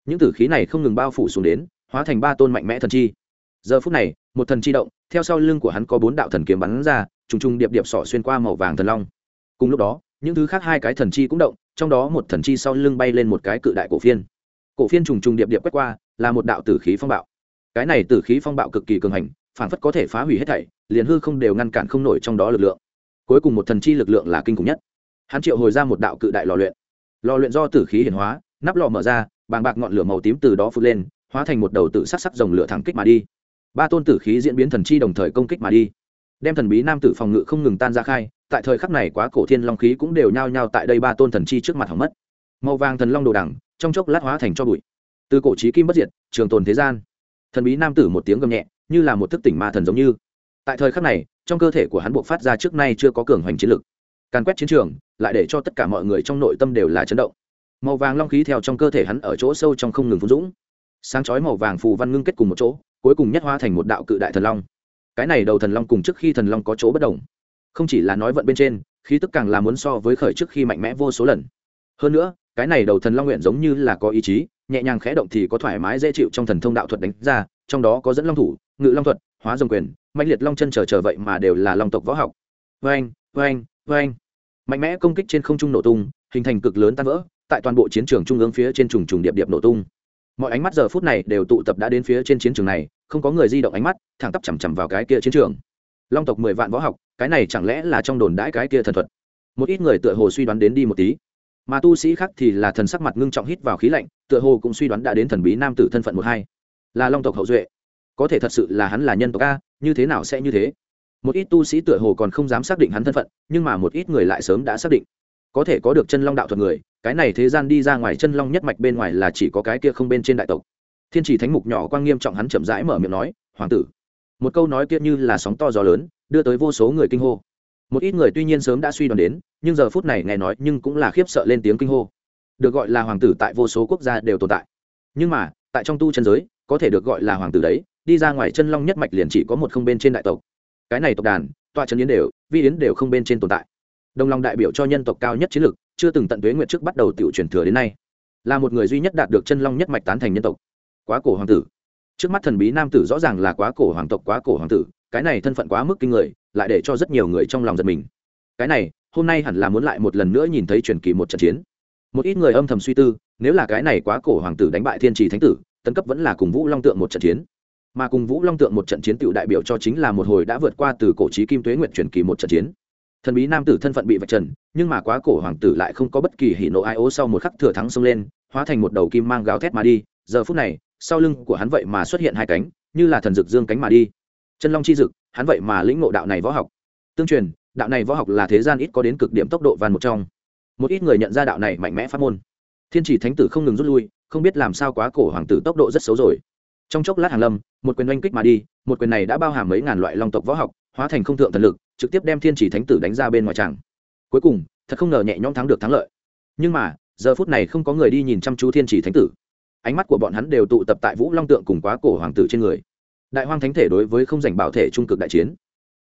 Những tử khí này không ngừng bao phủ xuống đến hóa thành ba tôn mạnh mẽ thần chi. Giờ phút này, một thần chi động, theo sau lưng của hắn có bốn đạo thần kiếm bắn ra, trùng trùng điệp điệp sỏ xuyên qua màu vàng thần long. Cùng lúc đó, những thứ khác hai cái thần chi cũng động, trong đó một thần chi sau lưng bay lên một cái cự đại cổ phiên. Cổ phiên trùng trùng điệp điệp quét qua, là một đạo tử khí phong bạo. Cái này tử khí phong bạo cực kỳ cường hành, phản phất có thể phá hủy hết thảy, liền hư không đều ngăn cản không nổi trong đó lực lượng. Cuối cùng một thần chi lực lượng là kinh khủng nhất. Hắn triệu hồi ra một đạo cự đại lò luyện. Lò luyện do tử khí hiển hóa, nắp lò mở ra, bàng bạc ngọn lửa màu tím từ đó phun lên hóa thành một đầu tự sắc sắc dòng lửa thẳng kích mà đi. Ba tôn tử khí diễn biến thần chi đồng thời công kích mà đi. Đem thần bí nam tử phòng ngự không ngừng tan ra khai, tại thời khắc này quá cổ thiên long khí cũng đều nhao nhao tại đây ba tôn thần chi trước mặt hỏng mất. Màu vàng thần long đồ đằng, trong chốc lát hóa thành cho bụi. Từ cổ trí kim bất diệt, trường tồn thế gian. Thần bí nam tử một tiếng gầm nhẹ, như là một thức tỉnh ma thần giống như. Tại thời khắc này, trong cơ thể của hắn buộc phát ra trước nay chưa có cường hoành chiến lực. Càn quét chiến trường, lại để cho tất cả mọi người trong nội tâm đều là chấn động. Màu vàng long khí theo trong cơ thể hắn ở chỗ sâu trong không ngừng phun dũng sáng chói màu vàng phù văn ngưng kết cùng một chỗ, cuối cùng nhất hóa thành một đạo cự đại thần long. Cái này đầu thần long cùng trước khi thần long có chỗ bất đồng. Không chỉ là nói vận bên trên, khí tức càng là muốn so với khởi trước khi mạnh mẽ vô số lần. Hơn nữa, cái này đầu thần long nguyện giống như là có ý chí, nhẹ nhàng khẽ động thì có thoải mái dễ chịu trong thần thông đạo thuật đánh ra, trong đó có dẫn long thủ, ngự long thuật, hóa dòng quyền mạnh liệt long chân chờ chờ vậy mà đều là long tộc võ học. Vang vang vang mạnh mẽ công kích trên không trung nổ tung, hình thành cực lớn tan vỡ, tại toàn bộ chiến trường trung ương phía trên trùng trùng điệp điệp nổ tung mọi ánh mắt giờ phút này đều tụ tập đã đến phía trên chiến trường này, không có người di động ánh mắt, thẳng tắp chằm chằm vào cái kia chiến trường. Long tộc mười vạn võ học, cái này chẳng lẽ là trong đồn đãi cái kia thần thuật? Một ít người tựa hồ suy đoán đến đi một tí. Mà tu sĩ khác thì là thần sắc mặt ngưng trọng hít vào khí lạnh, tựa hồ cũng suy đoán đã đến thần bí nam tử thân phận một hai. Là long tộc hậu duệ. Có thể thật sự là hắn là nhân tộc a, như thế nào sẽ như thế? Một ít tu sĩ tựa hồ còn không dám xác định hắn thân phận, nhưng mà một ít người lại sớm đã xác định có thể có được chân long đạo thuật người, cái này thế gian đi ra ngoài chân long nhất mạch bên ngoài là chỉ có cái kia không bên trên đại tộc. Thiên chỉ thánh mục nhỏ quang nghiêm trọng hắn chậm rãi mở miệng nói, hoàng tử. Một câu nói kia như là sóng to gió lớn, đưa tới vô số người kinh hô. Một ít người tuy nhiên sớm đã suy đoán đến, nhưng giờ phút này nghe nói nhưng cũng là khiếp sợ lên tiếng kinh hô. Được gọi là hoàng tử tại vô số quốc gia đều tồn tại. Nhưng mà, tại trong tu chân giới, có thể được gọi là hoàng tử đấy, đi ra ngoài chân long nhất mạch liền chỉ có một không bên trên đại tộc. Cái này tộc đàn, tọa chân yến đều, vi yến đều không bên trên tồn tại đồng lòng đại biểu cho nhân tộc cao nhất chiến lược, chưa từng tận tuế nguyệt trước bắt đầu tiểu truyền thừa đến nay. Là một người duy nhất đạt được chân long nhất mạch tán thành nhân tộc. Quá cổ hoàng tử. Trước mắt thần bí nam tử rõ ràng là quá cổ hoàng tộc, quá cổ hoàng tử. Cái này thân phận quá mức kinh người, lại để cho rất nhiều người trong lòng giật mình. Cái này, hôm nay hẳn là muốn lại một lần nữa nhìn thấy truyền kỳ một trận chiến. Một ít người âm thầm suy tư, nếu là cái này quá cổ hoàng tử đánh bại thiên trì thánh tử, tấn cấp vẫn là cùng vũ long tượng một trận chiến. Mà cùng vũ long tượng một trận chiến tựu đại biểu cho chính là một hồi đã vượt qua từ cổ trí kim tuế nguyện truyền kỳ một trận chiến thần bí nam tử thân phận bị vạch trần, nhưng mà quá cổ hoàng tử lại không có bất kỳ hỉ nộ ai ố sau một khắc thừa thắng xông lên, hóa thành một đầu kim mang gáo thét mà đi. Giờ phút này, sau lưng của hắn vậy mà xuất hiện hai cánh, như là thần dực dương cánh mà đi. Chân long chi dực hắn vậy mà lĩnh ngộ đạo này võ học. Tương truyền, đạo này võ học là thế gian ít có đến cực điểm tốc độ van một trong. Một ít người nhận ra đạo này mạnh mẽ phát môn. Thiên chỉ thánh tử không ngừng rút lui, không biết làm sao quá cổ hoàng tử tốc độ rất xấu rồi. Trong chốc lát hàng lâm, một quyền oanh kích mà đi, một quyền này đã bao hàm mấy ngàn loại long tộc võ học, hóa thành không thượng thần lực trực tiếp đem thiên chỉ thánh tử đánh ra bên ngoài tràng. Cuối cùng, thật không ngờ nhẹ nhõm thắng được thắng lợi. Nhưng mà, giờ phút này không có người đi nhìn chăm chú thiên chỉ thánh tử. Ánh mắt của bọn hắn đều tụ tập tại vũ long tượng cùng quá cổ hoàng tử trên người. Đại hoang thánh thể đối với không giành bảo thể trung cực đại chiến.